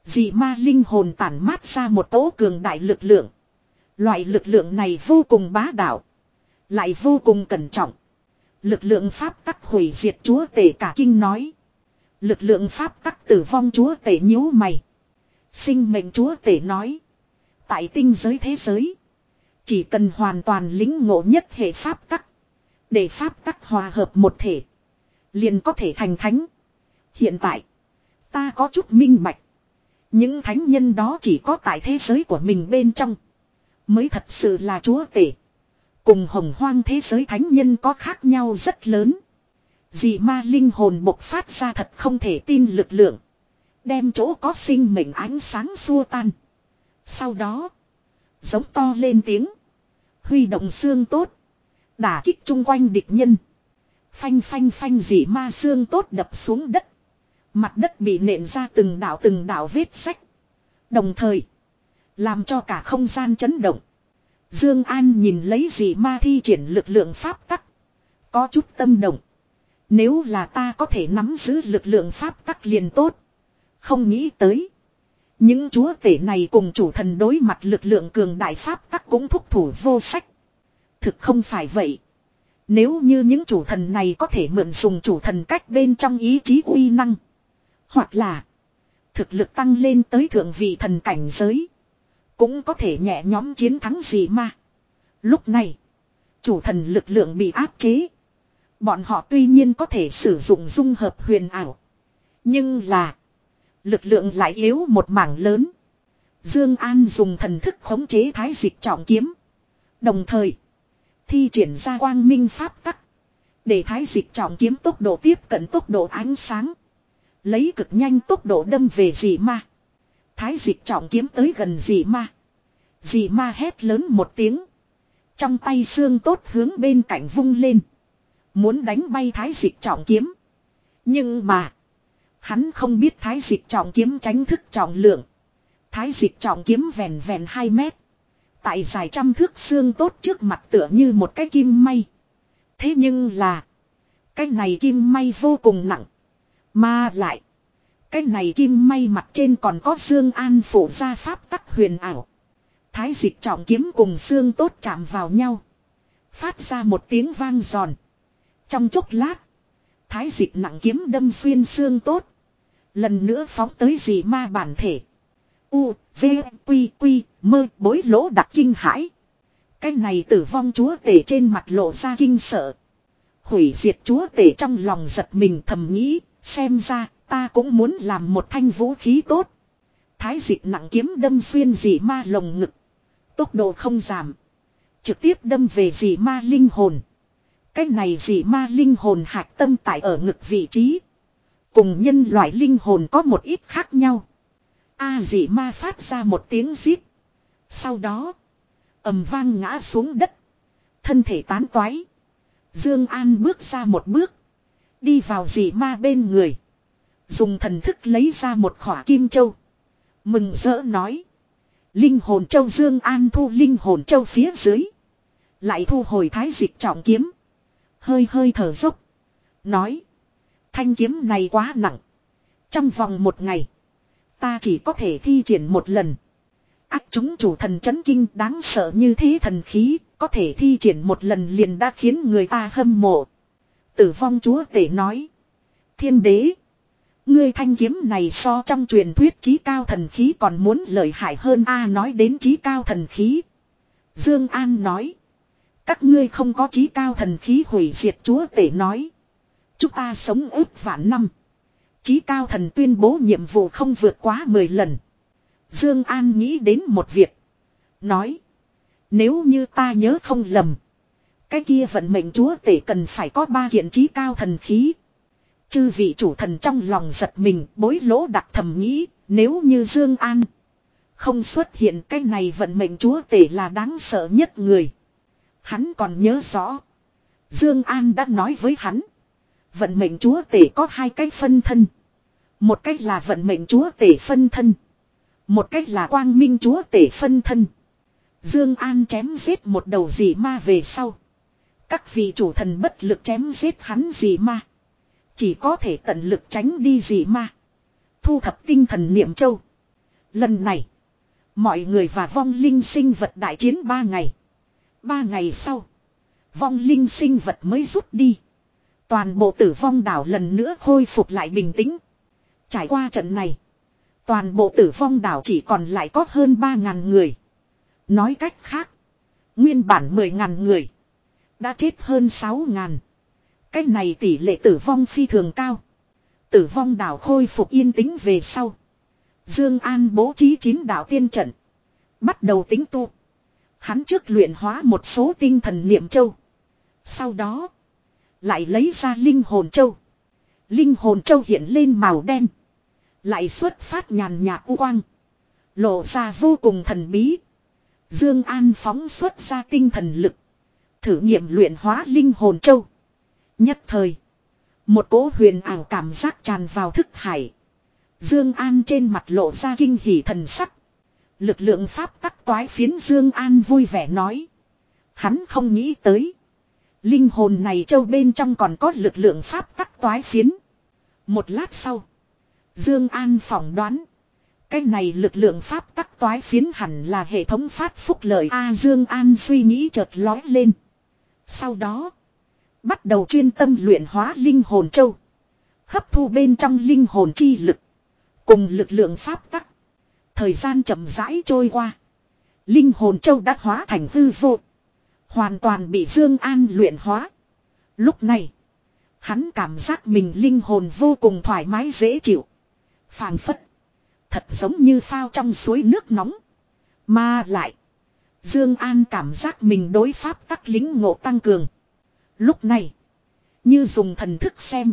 Speaker 1: Dị ma linh hồn tản mát ra một tố cường đại lực lượng. Loại lực lượng này vô cùng bá đạo. Lại vô cùng cẩn trọng. Lực lượng pháp tắc hủy diệt chúa tể cả kinh nói. Lực lượng pháp tắc tử vong chúa tể nhíu mày. Sinh mệnh chúa tể nói. Tại tinh giới thế giới. Chỉ cần hoàn toàn lính ngộ nhất hệ pháp tắc. Để pháp tắc hòa hợp một thể. Liền có thể thành thánh. Hiện tại. Ta có chút minh bạch. Những thánh nhân đó chỉ có tại thế giới của mình bên trong. Mới thật sự là chúa tể. Cùng hồng hoang thế giới thánh nhân có khác nhau rất lớn. Dì ma linh hồn bộc phát ra thật không thể tin lực lượng. Đem chỗ có sinh mệnh ánh sáng xua tan. Sau đó. Giống to lên tiếng. Huy động xương tốt. Đả kích chung quanh địch nhân. Phanh phanh phanh dị ma xương tốt đập xuống đất. Mặt đất bị nện ra từng đảo từng đảo vết sách. Đồng thời. Làm cho cả không gian chấn động. Dương An nhìn lấy dị ma thi triển lực lượng pháp tắc. Có chút tâm động. Nếu là ta có thể nắm giữ lực lượng pháp tắc liền tốt. Không nghĩ tới. Những chúa tể này cùng chủ thần đối mặt lực lượng cường đại pháp tắc cũng thúc thủ vô sách. Thực không phải vậy. Nếu như những chủ thần này có thể mượn dùng chủ thần cách bên trong ý chí uy năng. Hoặc là thực lực tăng lên tới thượng vị thần cảnh giới. Cũng có thể nhẹ nhóm chiến thắng gì mà. Lúc này, chủ thần lực lượng bị áp chế. Bọn họ tuy nhiên có thể sử dụng dung hợp huyền ảo. Nhưng là, Lực lượng lại yếu một mảng lớn. Dương An dùng thần thức khống chế thái dịch trọng kiếm. Đồng thời, thi triển ra quang minh pháp tắc. Để thái dịch trọng kiếm tốc độ tiếp cận tốc độ ánh sáng. Lấy cực nhanh tốc độ đâm về dị ma. Thái dịch trọng kiếm tới gần dị ma. Dị ma hét lớn một tiếng. Trong tay xương tốt hướng bên cạnh vung lên. Muốn đánh bay thái dịch trọng kiếm. Nhưng mà. Hắn không biết thái dịch trọng kiếm tránh thức trọng lượng. Thái dịch trọng kiếm vèn vèn 2 mét. Tại dài trăm thước xương tốt trước mặt tựa như một cái kim may. Thế nhưng là. Cái này kim may vô cùng nặng. Mà lại. Cái này kim may mặt trên còn có xương an phủ ra pháp tắc huyền ảo. Thái dịch trọng kiếm cùng xương tốt chạm vào nhau. Phát ra một tiếng vang giòn. Trong chốc lát. Thái dịch nặng kiếm đâm xuyên xương tốt. Lần nữa phóng tới dị ma bản thể. U, V, Quy, Quy, mơ bối lỗ đặc kinh hãi. Cái này tử vong chúa tể trên mặt lộ ra kinh sợ. Hủy diệt chúa tể trong lòng giật mình thầm nghĩ, xem ra ta cũng muốn làm một thanh vũ khí tốt. Thái dịch nặng kiếm đâm xuyên dị ma lồng ngực. Tốc độ không giảm. Trực tiếp đâm về dị ma linh hồn. Cái này dị ma linh hồn hạt tâm tại ở ngực vị trí. Cùng nhân loại linh hồn có một ít khác nhau. A dị ma phát ra một tiếng rít. Sau đó. ầm vang ngã xuống đất. Thân thể tán toái. Dương An bước ra một bước. Đi vào dị ma bên người. Dùng thần thức lấy ra một khỏa kim châu. Mừng rỡ nói. Linh hồn châu Dương An thu linh hồn châu phía dưới. Lại thu hồi thái dịch trọng kiếm. Hơi hơi thở dốc. Nói. Thanh kiếm này quá nặng. Trong vòng một ngày. Ta chỉ có thể thi triển một lần. Ác chúng chủ thần chấn kinh đáng sợ như thế thần khí. Có thể thi triển một lần liền đã khiến người ta hâm mộ. Tử vong chúa tể nói. Thiên đế. Ngươi thanh kiếm này so trong truyền thuyết trí cao thần khí còn muốn lợi hại hơn a nói đến trí cao thần khí. Dương An nói. Các ngươi không có trí cao thần khí hủy diệt chúa tể nói. Chúng ta sống ước vạn năm. Chí cao thần tuyên bố nhiệm vụ không vượt quá 10 lần. Dương An nghĩ đến một việc. Nói. Nếu như ta nhớ không lầm. Cái kia vận mệnh chúa tể cần phải có ba kiện chí cao thần khí. Chư vị chủ thần trong lòng giật mình bối lỗ đặc thầm nghĩ. Nếu như Dương An. Không xuất hiện cái này vận mệnh chúa tể là đáng sợ nhất người. Hắn còn nhớ rõ. Dương An đã nói với hắn. Vận mệnh chúa tể có hai cái phân thân. Một cách là vận mệnh chúa tể phân thân. Một cách là quang minh chúa tể phân thân. Dương An chém giết một đầu dị ma về sau. Các vị chủ thần bất lực chém giết hắn dị ma. Chỉ có thể tận lực tránh đi dị ma. Thu thập tinh thần niệm châu. Lần này. Mọi người và vong linh sinh vật đại chiến ba ngày. Ba ngày sau. Vong linh sinh vật mới rút đi. Toàn bộ tử vong đảo lần nữa khôi phục lại bình tĩnh. Trải qua trận này. Toàn bộ tử vong đảo chỉ còn lại có hơn 3.000 người. Nói cách khác. Nguyên bản 10.000 người. Đã chết hơn 6.000. Cách này tỷ lệ tử vong phi thường cao. Tử vong đảo khôi phục yên tĩnh về sau. Dương An bố trí chín đạo tiên trận. Bắt đầu tính tu. Hắn trước luyện hóa một số tinh thần niệm châu. Sau đó. Lại lấy ra linh hồn châu. Linh hồn châu hiện lên màu đen. Lại xuất phát nhàn nhạt u quang. Lộ ra vô cùng thần bí. Dương An phóng xuất ra tinh thần lực. Thử nghiệm luyện hóa linh hồn châu. Nhất thời. Một cỗ huyền ảo cảm giác tràn vào thức hải. Dương An trên mặt lộ ra kinh hỉ thần sắc. Lực lượng pháp tắc toái phiến Dương An vui vẻ nói. Hắn không nghĩ tới. Linh hồn này châu bên trong còn có lực lượng pháp tắc toái phiến. Một lát sau. Dương An phỏng đoán. Cái này lực lượng pháp tắc toái phiến hẳn là hệ thống phát phúc lợi A Dương An suy nghĩ chợt lói lên. Sau đó. Bắt đầu chuyên tâm luyện hóa linh hồn châu. Hấp thu bên trong linh hồn chi lực. Cùng lực lượng pháp tắc. Thời gian chậm rãi trôi qua. Linh hồn châu đã hóa thành hư vô. Hoàn toàn bị Dương An luyện hóa. Lúc này, hắn cảm giác mình linh hồn vô cùng thoải mái dễ chịu. Phàng phất. Thật giống như phao trong suối nước nóng. Mà lại, Dương An cảm giác mình đối pháp tắc lĩnh ngộ tăng cường. Lúc này, như dùng thần thức xem,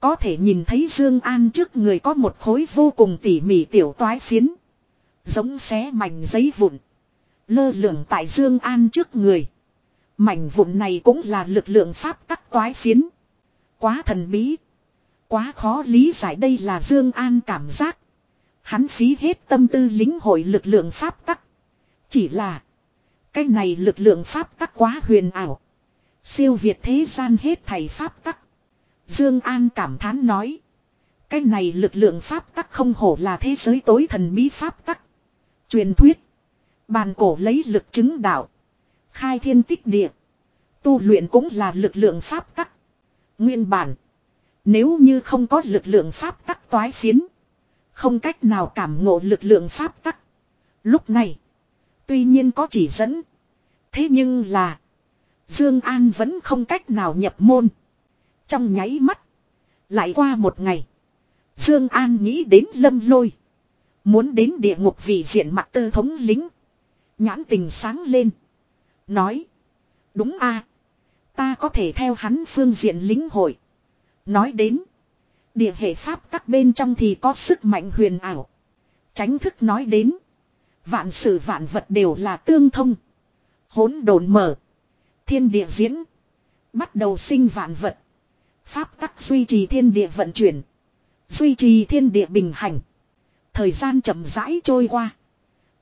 Speaker 1: có thể nhìn thấy Dương An trước người có một khối vô cùng tỉ mỉ tiểu toái phiến, giống xé mảnh giấy vụn, lơ lửng tại Dương An trước người. Mảnh vụn này cũng là lực lượng pháp tắc toái phiến. Quá thần bí. Quá khó lý giải đây là Dương An cảm giác. Hắn phí hết tâm tư lĩnh hội lực lượng pháp tắc. Chỉ là. Cái này lực lượng pháp tắc quá huyền ảo. Siêu việt thế gian hết thầy pháp tắc. Dương An cảm thán nói. Cái này lực lượng pháp tắc không hổ là thế giới tối thần bí pháp tắc. Truyền thuyết. Bàn cổ lấy lực chứng đạo. Khai thiên tích địa. Tu luyện cũng là lực lượng pháp tắc. Nguyên bản. Nếu như không có lực lượng pháp tắc toái phiến. Không cách nào cảm ngộ lực lượng pháp tắc. Lúc này. Tuy nhiên có chỉ dẫn. Thế nhưng là. Dương An vẫn không cách nào nhập môn. Trong nháy mắt. Lại qua một ngày. Dương An nghĩ đến lâm lôi. Muốn đến địa ngục vì diện mặt tư thống lính. Nhãn tình sáng lên. Nói. Đúng a Ta có thể theo hắn phương diện lính hội. Nói đến. Địa hệ pháp các bên trong thì có sức mạnh huyền ảo. Tránh thức nói đến. Vạn sự vạn vật đều là tương thông. hỗn độn mở. Thiên địa diễn. Bắt đầu sinh vạn vật. Pháp tắc duy trì thiên địa vận chuyển. Duy trì thiên địa bình hành. Thời gian chậm rãi trôi qua.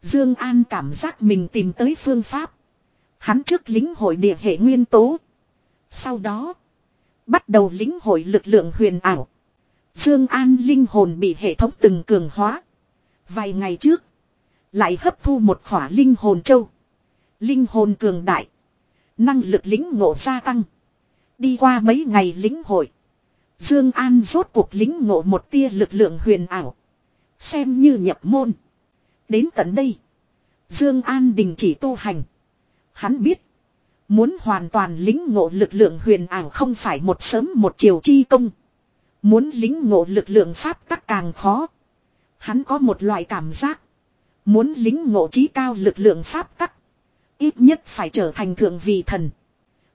Speaker 1: Dương An cảm giác mình tìm tới phương pháp. Hắn trước lính hội địa hệ nguyên tố. Sau đó. Bắt đầu lính hội lực lượng huyền ảo. Dương An linh hồn bị hệ thống từng cường hóa. Vài ngày trước. Lại hấp thu một khỏa linh hồn châu. Linh hồn cường đại. Năng lực lính ngộ gia tăng. Đi qua mấy ngày lính hội. Dương An rốt cuộc lính ngộ một tia lực lượng huyền ảo. Xem như nhập môn. Đến tận đây. Dương An đình chỉ tu hành. Hắn biết. Muốn hoàn toàn lính ngộ lực lượng huyền ảo không phải một sớm một chiều chi công. Muốn lính ngộ lực lượng pháp tắc càng khó. Hắn có một loại cảm giác. Muốn lính ngộ trí cao lực lượng pháp tắc. Ít nhất phải trở thành thượng vị thần.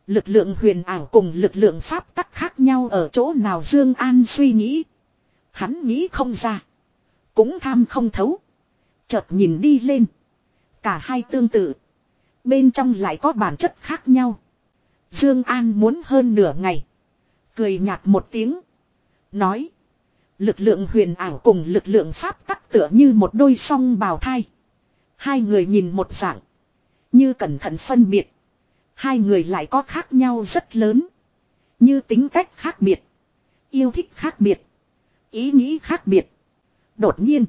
Speaker 1: Lực lượng huyền ảo cùng lực lượng pháp tắc khác nhau ở chỗ nào Dương An suy nghĩ. Hắn nghĩ không ra. Cũng tham không thấu. Chợt nhìn đi lên. Cả hai tương tự. Bên trong lại có bản chất khác nhau. Dương An muốn hơn nửa ngày. Cười nhạt một tiếng. Nói. Lực lượng huyền ảo cùng lực lượng pháp tắc tựa như một đôi song bào thai. Hai người nhìn một dạng. Như cẩn thận phân biệt. Hai người lại có khác nhau rất lớn. Như tính cách khác biệt. Yêu thích khác biệt. Ý nghĩ khác biệt. Đột nhiên.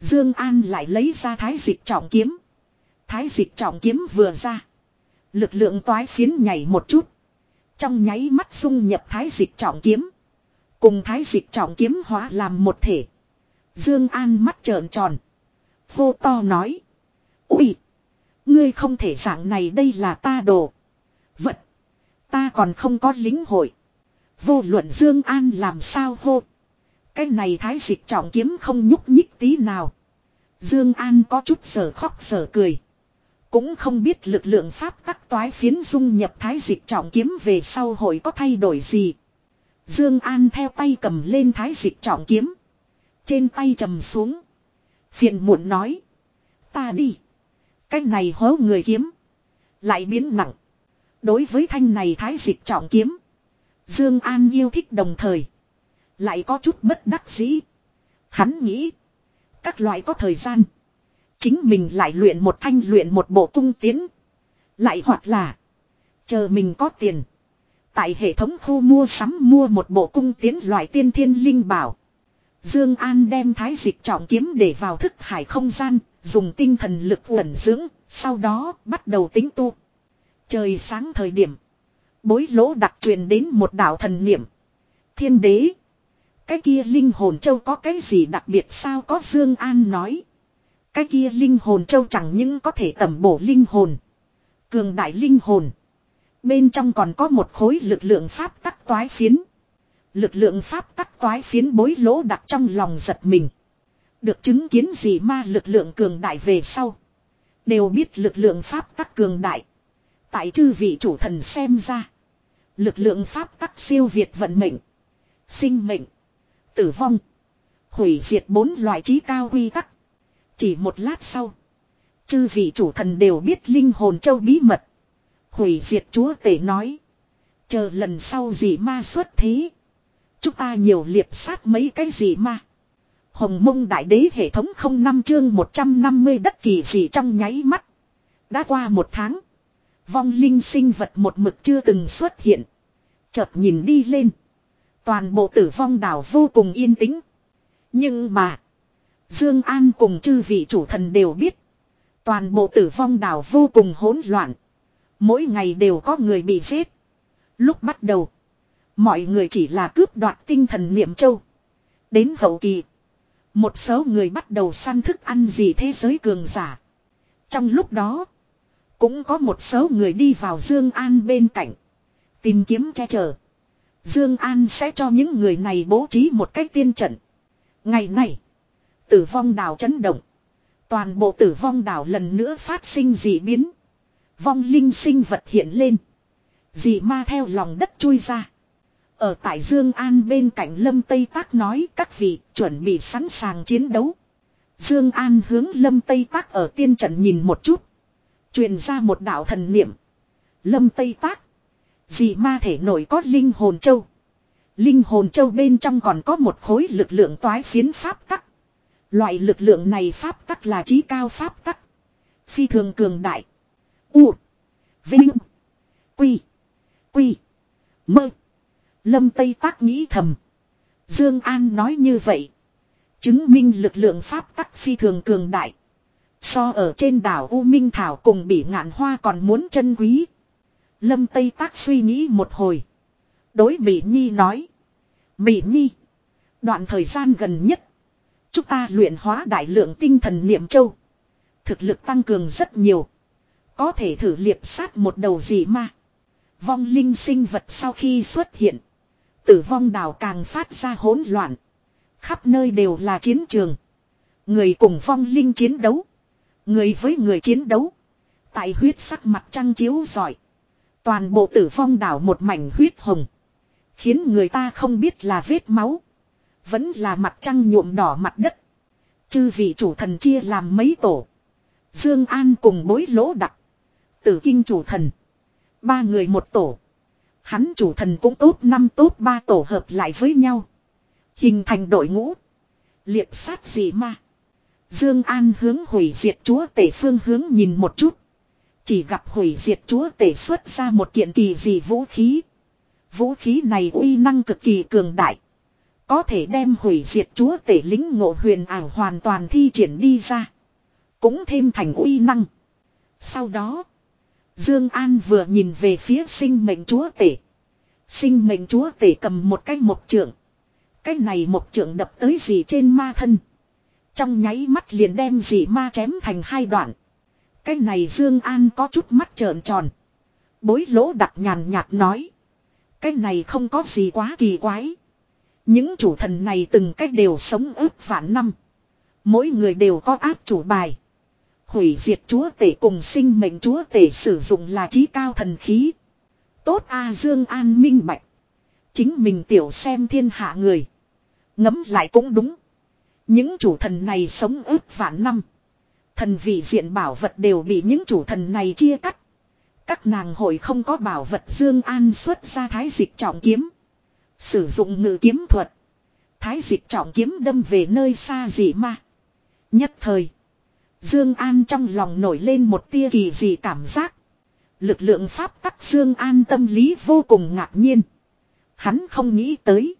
Speaker 1: Dương An lại lấy ra thái dịch trọng kiếm thái dịch trọng kiếm vừa ra. Lực lượng toái phiến nhảy một chút. Trong nháy mắt dung nhập thái dịch trọng kiếm. Cùng thái dịch trọng kiếm hóa làm một thể. Dương An mắt trợn tròn. Vô to nói. Úi! Ngươi không thể dạng này đây là ta đồ. Vật! Ta còn không có lính hội. Vô luận Dương An làm sao hô. Cái này thái dịch trọng kiếm không nhúc nhích tí nào. Dương An có chút sở khóc sở cười. Cũng không biết lực lượng pháp tắc toái phiến dung nhập thái dịch trọng kiếm về sau hội có thay đổi gì. Dương An theo tay cầm lên thái dịch trọng kiếm. Trên tay trầm xuống. Phiền muộn nói. Ta đi. Cái này hố người kiếm. Lại biến nặng. Đối với thanh này thái dịch trọng kiếm. Dương An yêu thích đồng thời. Lại có chút bất đắc dĩ. Hắn nghĩ. Các loại có thời gian. Chính mình lại luyện một thanh luyện một bộ cung tiến. Lại hoặc là. Chờ mình có tiền. Tại hệ thống khu mua sắm mua một bộ cung tiến loại tiên thiên linh bảo. Dương An đem thái dịch trọng kiếm để vào thức hải không gian, dùng tinh thần lực ẩn dưỡng, sau đó bắt đầu tính tu. Trời sáng thời điểm, bối lỗ đặc truyền đến một đạo thần niệm. Thiên đế, cái kia linh hồn châu có cái gì đặc biệt sao có Dương An nói. Cái kia linh hồn châu chẳng những có thể tẩm bổ linh hồn. Cường đại linh hồn. Bên trong còn có một khối lực lượng pháp tắc toái phiến. Lực lượng pháp tắc toái phiến bối lỗ đặt trong lòng giật mình. Được chứng kiến gì ma lực lượng cường đại về sau. Đều biết lực lượng pháp tắc cường đại. Tại chư vị chủ thần xem ra. Lực lượng pháp tắc siêu việt vận mệnh. Sinh mệnh. Tử vong. Hủy diệt bốn loại trí cao quy tắc. Chỉ một lát sau. Chư vị chủ thần đều biết linh hồn châu bí mật. Hủy diệt chúa tể nói. Chờ lần sau gì ma xuất thế. Chúng ta nhiều liệp sát mấy cái gì ma. Hồng mông đại đế hệ thống không năm chương 150 đất kỳ gì trong nháy mắt. Đã qua một tháng. Vong linh sinh vật một mực chưa từng xuất hiện. Chợt nhìn đi lên. Toàn bộ tử vong đảo vô cùng yên tĩnh. Nhưng mà. Dương An cùng chư vị chủ thần đều biết, toàn bộ tử vong đảo vô cùng hỗn loạn, mỗi ngày đều có người bị giết. Lúc bắt đầu, mọi người chỉ là cướp đoạt tinh thần niệm châu. Đến hậu kỳ, một số người bắt đầu săn thức ăn gì thế giới cường giả. Trong lúc đó, cũng có một số người đi vào Dương An bên cạnh, tìm kiếm che chở. Dương An sẽ cho những người này bố trí một cách tiên trận. Ngày này, Tử vong đảo chấn động. Toàn bộ tử vong đảo lần nữa phát sinh dị biến. Vong linh sinh vật hiện lên. Dị ma theo lòng đất chui ra. Ở tại Dương An bên cạnh Lâm Tây Tác nói các vị chuẩn bị sẵn sàng chiến đấu. Dương An hướng Lâm Tây Tác ở tiên trận nhìn một chút. Truyền ra một đạo thần niệm. Lâm Tây Tác. Dị ma thể nổi có linh hồn châu. Linh hồn châu bên trong còn có một khối lực lượng toái phiến pháp tắc. Loại lực lượng này pháp tắc là trí cao pháp tắc. Phi thường cường đại. U. Vinh. Quy. Quy. Mơ. Lâm Tây Tác nghĩ thầm. Dương An nói như vậy. Chứng minh lực lượng pháp tắc phi thường cường đại. So ở trên đảo U Minh Thảo cùng bị ngạn hoa còn muốn chân quý. Lâm Tây Tác suy nghĩ một hồi. Đối Mỹ Nhi nói. Mỹ Nhi. Đoạn thời gian gần nhất. Chúng ta luyện hóa đại lượng tinh thần niệm châu. Thực lực tăng cường rất nhiều. Có thể thử liệp sát một đầu gì mà. Vong linh sinh vật sau khi xuất hiện. Tử vong đảo càng phát ra hỗn loạn. Khắp nơi đều là chiến trường. Người cùng vong linh chiến đấu. Người với người chiến đấu. Tại huyết sắc mặt trăng chiếu giỏi. Toàn bộ tử vong đảo một mảnh huyết hồng. Khiến người ta không biết là vết máu. Vẫn là mặt trăng nhuộm đỏ mặt đất. Chư vị chủ thần chia làm mấy tổ. Dương An cùng bối lỗ đặc. Tử kinh chủ thần. Ba người một tổ. Hắn chủ thần cũng tốt năm tốt ba tổ hợp lại với nhau. Hình thành đội ngũ. Liệp sát gì mà Dương An hướng hủy diệt chúa tể phương hướng nhìn một chút. Chỉ gặp hủy diệt chúa tể xuất ra một kiện kỳ gì vũ khí. Vũ khí này uy năng cực kỳ cường đại. Có thể đem hủy diệt chúa tể lính ngộ huyền ảo hoàn toàn thi triển đi ra. Cũng thêm thành uy năng. Sau đó. Dương An vừa nhìn về phía sinh mệnh chúa tể. Sinh mệnh chúa tể cầm một cái mộc trượng. Cái này mộc trượng đập tới gì trên ma thân. Trong nháy mắt liền đem dị ma chém thành hai đoạn. Cái này Dương An có chút mắt trợn tròn. Bối lỗ đặc nhàn nhạt nói. Cái này không có gì quá kỳ quái. Những chủ thần này từng cách đều sống ước vạn năm. Mỗi người đều có áp chủ bài. Hủy diệt chúa tể cùng sinh mệnh chúa tể sử dụng là trí cao thần khí. Tốt A Dương An minh bạch. Chính mình tiểu xem thiên hạ người. Ngấm lại cũng đúng. Những chủ thần này sống ước vạn năm. Thần vị diện bảo vật đều bị những chủ thần này chia cắt. Các nàng hội không có bảo vật Dương An xuất ra thái dịch trọng kiếm. Sử dụng ngự kiếm thuật. Thái dịch trọng kiếm đâm về nơi xa dị ma. Nhất thời. Dương An trong lòng nổi lên một tia kỳ dị cảm giác. Lực lượng pháp tắc Dương An tâm lý vô cùng ngạc nhiên. Hắn không nghĩ tới.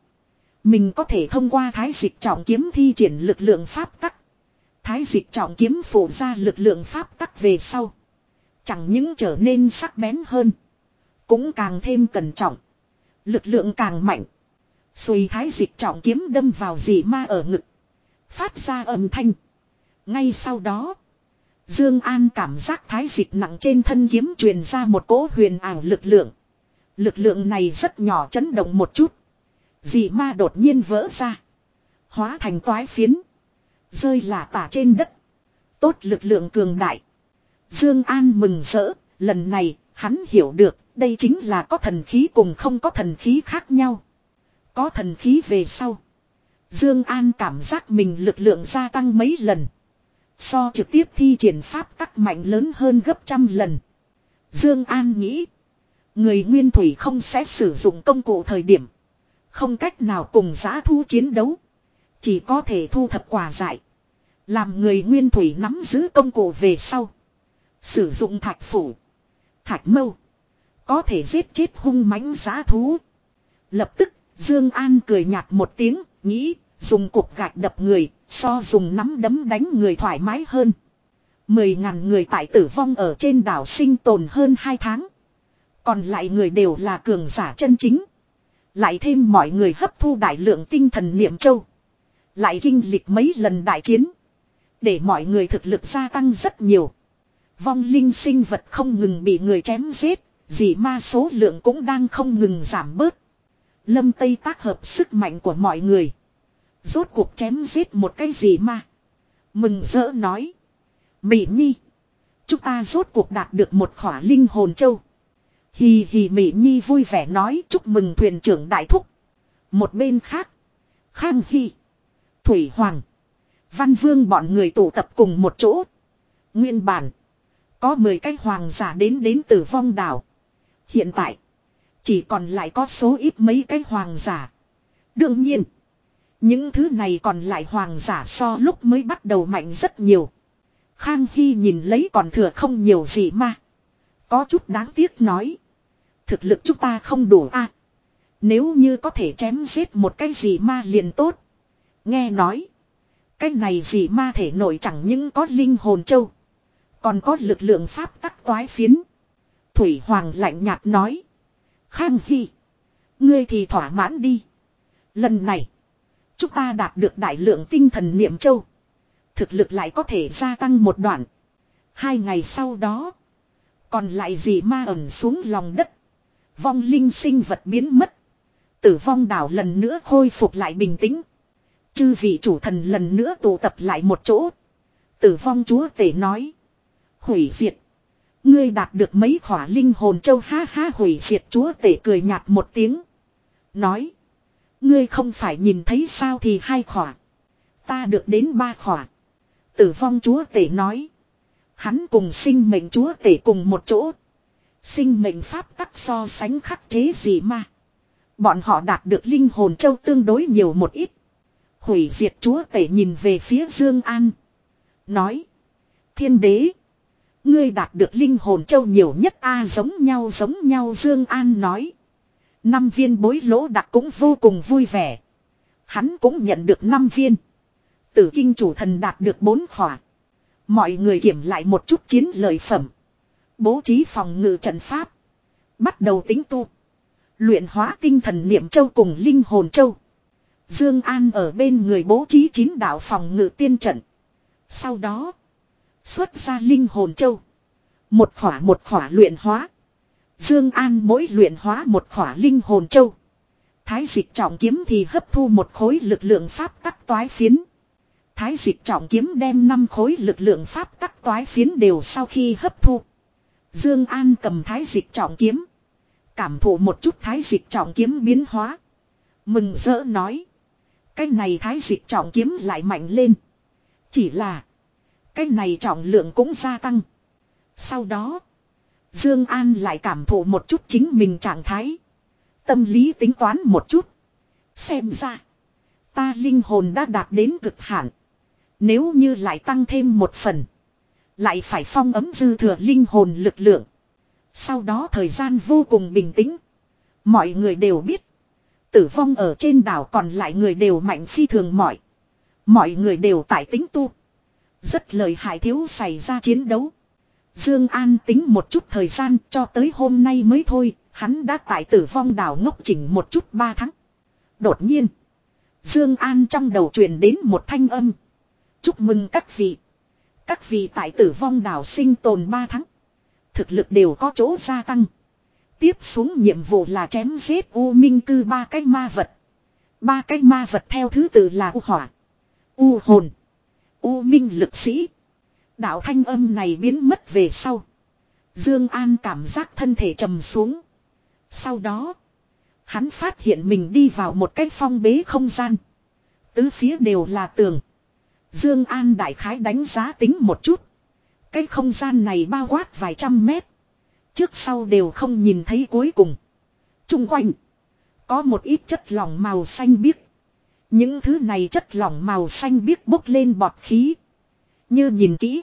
Speaker 1: Mình có thể thông qua thái dịch trọng kiếm thi triển lực lượng pháp tắc. Thái dịch trọng kiếm phổ ra lực lượng pháp tắc về sau. Chẳng những trở nên sắc bén hơn. Cũng càng thêm cẩn trọng. Lực lượng càng mạnh. Xùi thái dịch trọng kiếm đâm vào dị ma ở ngực. Phát ra âm thanh. Ngay sau đó. Dương An cảm giác thái dịch nặng trên thân kiếm truyền ra một cỗ huyền ảo lực lượng. Lực lượng này rất nhỏ chấn động một chút. Dị ma đột nhiên vỡ ra. Hóa thành toái phiến. Rơi lả tả trên đất. Tốt lực lượng cường đại. Dương An mừng rỡ. Lần này hắn hiểu được đây chính là có thần khí cùng không có thần khí khác nhau. Có thần khí về sau. Dương An cảm giác mình lực lượng gia tăng mấy lần. So trực tiếp thi triển pháp tắc mạnh lớn hơn gấp trăm lần. Dương An nghĩ. Người nguyên thủy không sẽ sử dụng công cụ thời điểm. Không cách nào cùng giã thu chiến đấu. Chỉ có thể thu thập quả dại. Làm người nguyên thủy nắm giữ công cụ về sau. Sử dụng thạch phủ. Thạch mâu. Có thể giết chết hung mãnh giá thú. Lập tức, Dương An cười nhạt một tiếng, nghĩ, dùng cục gạch đập người, so dùng nắm đấm đánh người thoải mái hơn. Mười ngàn người tại tử vong ở trên đảo sinh tồn hơn hai tháng. Còn lại người đều là cường giả chân chính. Lại thêm mọi người hấp thu đại lượng tinh thần niệm châu. Lại kinh lịch mấy lần đại chiến. Để mọi người thực lực gia tăng rất nhiều. Vong linh sinh vật không ngừng bị người chém giết, Dị ma số lượng cũng đang không ngừng giảm bớt. Lâm Tây tác hợp sức mạnh của mọi người. Rốt cuộc chém giết một cái gì ma. Mừng rỡ nói. Mỹ Nhi. Chúng ta rốt cuộc đạt được một khỏa linh hồn châu. Hì hì Mỹ Nhi vui vẻ nói chúc mừng thuyền trưởng đại thúc. Một bên khác. Khang Hy. Thủy Hoàng. Văn Vương bọn người tụ tập cùng một chỗ. Nguyên bản. Có 10 cái hoàng giả đến đến từ vong đảo. Hiện tại, chỉ còn lại có số ít mấy cái hoàng giả. Đương nhiên, những thứ này còn lại hoàng giả so lúc mới bắt đầu mạnh rất nhiều. Khang Hy nhìn lấy còn thừa không nhiều gì mà. Có chút đáng tiếc nói. Thực lực chúng ta không đủ a. nếu như có thể chém giết một cái gì ma liền tốt. Nghe nói. Cái này gì ma thể nổi chẳng những có linh hồn châu. Còn có lực lượng pháp tắc toái phiến. Thủy Hoàng lạnh nhạt nói. Khang Hy. Ngươi thì thỏa mãn đi. Lần này. Chúng ta đạt được đại lượng tinh thần niệm châu. Thực lực lại có thể gia tăng một đoạn. Hai ngày sau đó. Còn lại gì ma ẩn xuống lòng đất. Vong linh sinh vật biến mất. Tử vong đảo lần nữa khôi phục lại bình tĩnh. Chư vị chủ thần lần nữa tụ tập lại một chỗ. Tử vong chúa tể nói. Hủy diệt. Ngươi đạt được mấy khỏa linh hồn châu ha ha hủy diệt chúa tể cười nhạt một tiếng. Nói. Ngươi không phải nhìn thấy sao thì hai khỏa. Ta được đến ba khỏa. Tử vong chúa tể nói. Hắn cùng sinh mệnh chúa tể cùng một chỗ. Sinh mệnh pháp tắc so sánh khắc chế gì mà. Bọn họ đạt được linh hồn châu tương đối nhiều một ít. Hủy diệt chúa tể nhìn về phía Dương An. Nói. Thiên đế. Ngươi đạt được linh hồn châu nhiều nhất a giống nhau giống nhau Dương An nói. Năm viên bối lỗ đặc cũng vô cùng vui vẻ. Hắn cũng nhận được năm viên. Tử kinh chủ thần đạt được bốn khỏa. Mọi người kiểm lại một chút chiến lợi phẩm. Bố trí phòng ngự trận pháp. Bắt đầu tính tu. Luyện hóa tinh thần niệm châu cùng linh hồn châu. Dương An ở bên người bố trí chín đạo phòng ngự tiên trận. Sau đó, Xuất ra linh hồn châu. Một khỏa một khỏa luyện hóa. Dương An mỗi luyện hóa một khỏa linh hồn châu. Thái dịch trọng kiếm thì hấp thu một khối lực lượng pháp tắc toái phiến. Thái dịch trọng kiếm đem năm khối lực lượng pháp tắc toái phiến đều sau khi hấp thu. Dương An cầm thái dịch trọng kiếm. Cảm thụ một chút thái dịch trọng kiếm biến hóa. Mừng rỡ nói. Cái này thái dịch trọng kiếm lại mạnh lên. Chỉ là. Cái này trọng lượng cũng gia tăng. Sau đó, Dương An lại cảm thụ một chút chính mình trạng thái. Tâm lý tính toán một chút. Xem ra, ta linh hồn đã đạt đến cực hạn. Nếu như lại tăng thêm một phần, lại phải phong ấm dư thừa linh hồn lực lượng. Sau đó thời gian vô cùng bình tĩnh. Mọi người đều biết, tử phong ở trên đảo còn lại người đều mạnh phi thường mọi. Mọi người đều tại tính tu. Rất lời hại thiếu xảy ra chiến đấu. Dương An tính một chút thời gian cho tới hôm nay mới thôi, hắn đã tại tử Phong đảo ngốc chỉnh một chút ba tháng. Đột nhiên, Dương An trong đầu truyền đến một thanh âm. Chúc mừng các vị. Các vị tại tử Phong đảo sinh tồn 3 tháng. Thực lực đều có chỗ gia tăng. Tiếp xuống nhiệm vụ là chém giết U Minh Cư ba cái ma vật. Ba cái ma vật theo thứ tự là U Hỏa, U Hồn U minh lực sĩ. Đạo thanh âm này biến mất về sau. Dương An cảm giác thân thể trầm xuống. Sau đó, hắn phát hiện mình đi vào một cái phong bế không gian. Tứ phía đều là tường. Dương An đại khái đánh giá tính một chút. Cái không gian này bao quát vài trăm mét. Trước sau đều không nhìn thấy cuối cùng. Trung quanh. Có một ít chất lỏng màu xanh biếc. Những thứ này chất lỏng màu xanh biết bốc lên bọt khí. Như nhìn kỹ.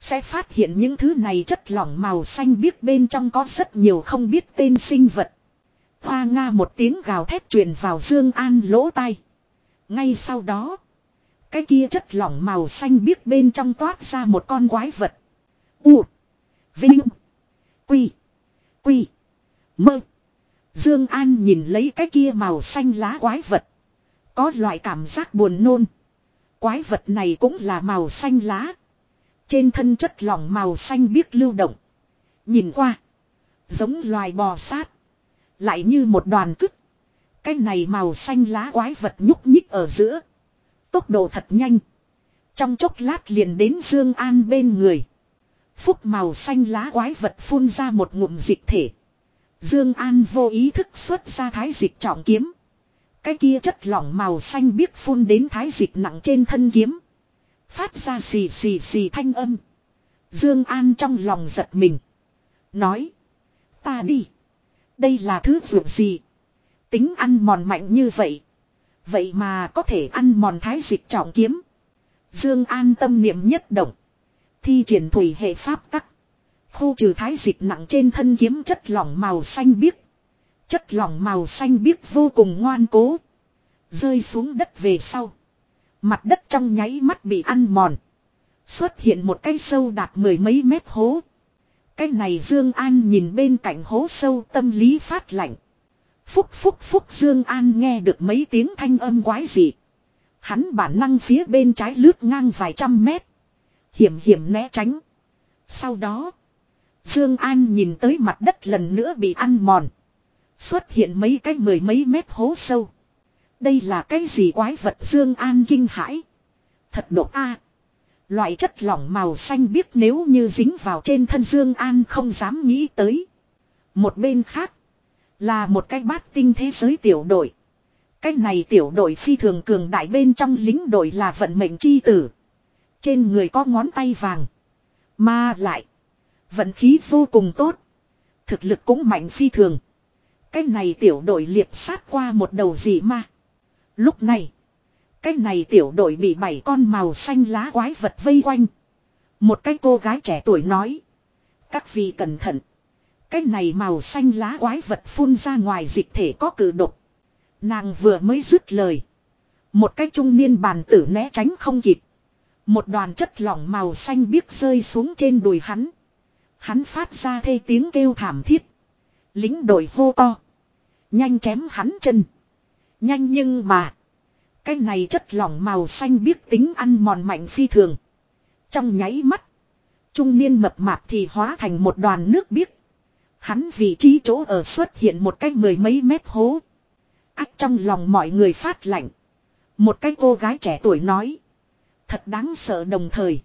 Speaker 1: Sẽ phát hiện những thứ này chất lỏng màu xanh biết bên trong có rất nhiều không biết tên sinh vật. Hoa Nga một tiếng gào thét truyền vào Dương An lỗ tai. Ngay sau đó. Cái kia chất lỏng màu xanh biết bên trong toát ra một con quái vật. U. Vinh. Quy. Quy. Mơ. Dương An nhìn lấy cái kia màu xanh lá quái vật. Có loại cảm giác buồn nôn. Quái vật này cũng là màu xanh lá. Trên thân chất lỏng màu xanh biếc lưu động. Nhìn qua. Giống loài bò sát. Lại như một đoàn cứt. Cái này màu xanh lá quái vật nhúc nhích ở giữa. Tốc độ thật nhanh. Trong chốc lát liền đến Dương An bên người. Phúc màu xanh lá quái vật phun ra một ngụm dịch thể. Dương An vô ý thức xuất ra thái dịch trọng kiếm. Cái kia chất lỏng màu xanh biếc phun đến thái dịch nặng trên thân kiếm. Phát ra xì xì xì thanh âm. Dương An trong lòng giật mình. Nói. Ta đi. Đây là thứ dụng gì. Tính ăn mòn mạnh như vậy. Vậy mà có thể ăn mòn thái dịch trọng kiếm. Dương An tâm niệm nhất động. Thi triển thủy hệ pháp tắc. Khu trừ thái dịch nặng trên thân kiếm chất lỏng màu xanh biếc. Chất lỏng màu xanh biếc vô cùng ngoan cố. Rơi xuống đất về sau. Mặt đất trong nháy mắt bị ăn mòn. Xuất hiện một cái sâu đạt mười mấy mét hố. Cái này Dương An nhìn bên cạnh hố sâu tâm lý phát lạnh. Phúc phúc phúc Dương An nghe được mấy tiếng thanh âm quái dị. Hắn bản năng phía bên trái lướt ngang vài trăm mét. Hiểm hiểm né tránh. Sau đó. Dương An nhìn tới mặt đất lần nữa bị ăn mòn. Xuất hiện mấy cái mười mấy mét hố sâu. Đây là cái gì quái vật Dương An kinh hãi. Thật độc a. Loại chất lỏng màu xanh biết nếu như dính vào trên thân Dương An không dám nghĩ tới. Một bên khác là một cái bát tinh thế giới tiểu đội. Cái này tiểu đội phi thường cường đại bên trong lính đội là vận mệnh chi tử. Trên người có ngón tay vàng. Mà lại. Vận khí vô cùng tốt. Thực lực cũng mạnh phi thường. Cái này tiểu đội liệt sát qua một đầu gì mà. Lúc này. Cái này tiểu đội bị bảy con màu xanh lá quái vật vây quanh. Một cái cô gái trẻ tuổi nói. Các vị cẩn thận. Cái này màu xanh lá quái vật phun ra ngoài dịch thể có cử độc. Nàng vừa mới dứt lời. Một cái trung niên bàn tử né tránh không kịp. Một đoàn chất lỏng màu xanh biếc rơi xuống trên đùi hắn. Hắn phát ra thê tiếng kêu thảm thiết. Lính đội hô to. Nhanh chém hắn chân. Nhanh nhưng mà. Cái này chất lỏng màu xanh biết tính ăn mòn mạnh phi thường. Trong nháy mắt. Trung niên mập mạp thì hóa thành một đoàn nước biết, Hắn vị trí chỗ ở xuất hiện một cái mười mấy mét hố. ắt trong lòng mọi người phát lạnh. Một cái cô gái trẻ tuổi nói. Thật đáng sợ đồng thời.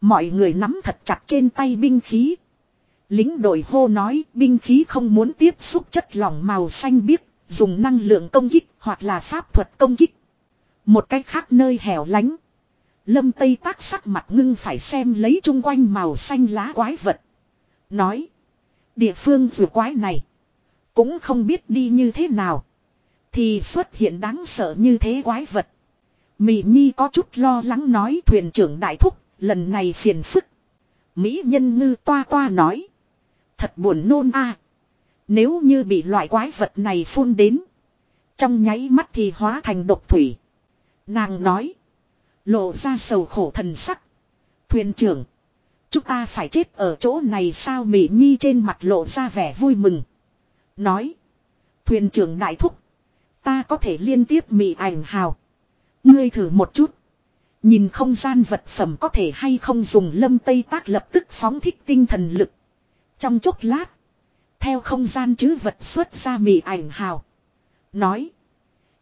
Speaker 1: Mọi người nắm thật chặt trên tay binh khí. Lính đội hô nói binh khí không muốn tiếp xúc chất lỏng màu xanh biếc, dùng năng lượng công kích hoặc là pháp thuật công kích. Một cách khác nơi hẻo lánh. Lâm Tây tác sắc mặt ngưng phải xem lấy chung quanh màu xanh lá quái vật. Nói. Địa phương vừa quái này. Cũng không biết đi như thế nào. Thì xuất hiện đáng sợ như thế quái vật. Mỹ Nhi có chút lo lắng nói thuyền trưởng đại thúc. Lần này phiền phức. Mỹ nhân ngư toa toa nói. Thật buồn nôn a. Nếu như bị loại quái vật này phun đến. Trong nháy mắt thì hóa thành độc thủy. Nàng nói. Lộ ra sầu khổ thần sắc. Thuyền trưởng. Chúng ta phải chết ở chỗ này sao Mỹ Nhi trên mặt lộ ra vẻ vui mừng. Nói. Thuyền trưởng đại thúc. Ta có thể liên tiếp mị ảnh hào. Ngươi thử một chút. Nhìn không gian vật phẩm có thể hay không dùng lâm tây tác lập tức phóng thích tinh thần lực. Trong chốc lát. Theo không gian chứ vật xuất ra mị ảnh hào. Nói.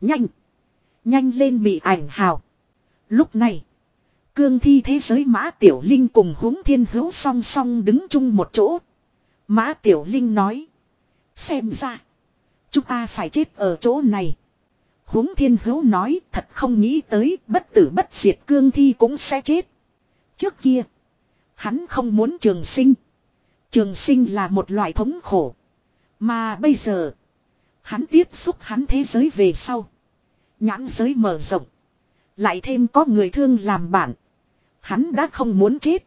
Speaker 1: Nhanh. Nhanh lên mị ảnh hào. Lúc này. Cương thi thế giới Mã Tiểu Linh cùng huống thiên hữu song song đứng chung một chỗ. Mã Tiểu Linh nói. Xem ra. Chúng ta phải chết ở chỗ này. huống thiên hữu nói thật không nghĩ tới bất tử bất diệt cương thi cũng sẽ chết. Trước kia. Hắn không muốn trường sinh. Trường sinh là một loại thống khổ. Mà bây giờ. Hắn tiếp xúc hắn thế giới về sau. Nhãn giới mở rộng. Lại thêm có người thương làm bạn. Hắn đã không muốn chết.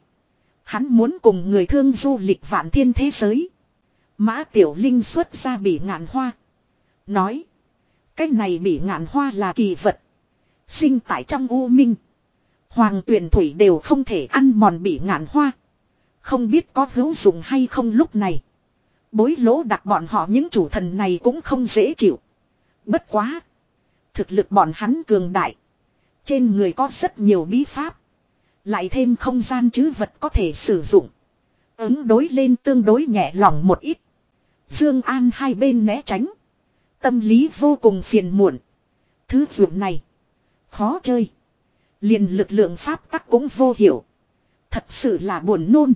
Speaker 1: Hắn muốn cùng người thương du lịch vạn thiên thế giới. Mã Tiểu Linh xuất ra bỉ ngạn hoa. Nói. Cái này bỉ ngạn hoa là kỳ vật. Sinh tại trong u minh. Hoàng tuyển thủy đều không thể ăn mòn bỉ ngạn hoa. Không biết có hữu dụng hay không lúc này. Bối lỗ đặt bọn họ những chủ thần này cũng không dễ chịu. Bất quá. Thực lực bọn hắn cường đại. Trên người có rất nhiều bí pháp. Lại thêm không gian chứ vật có thể sử dụng. Ứng đối lên tương đối nhẹ lòng một ít. Dương An hai bên né tránh. Tâm lý vô cùng phiền muộn. Thứ dụng này. Khó chơi. Liền lực lượng pháp tắc cũng vô hiểu. Thật sự là buồn nôn.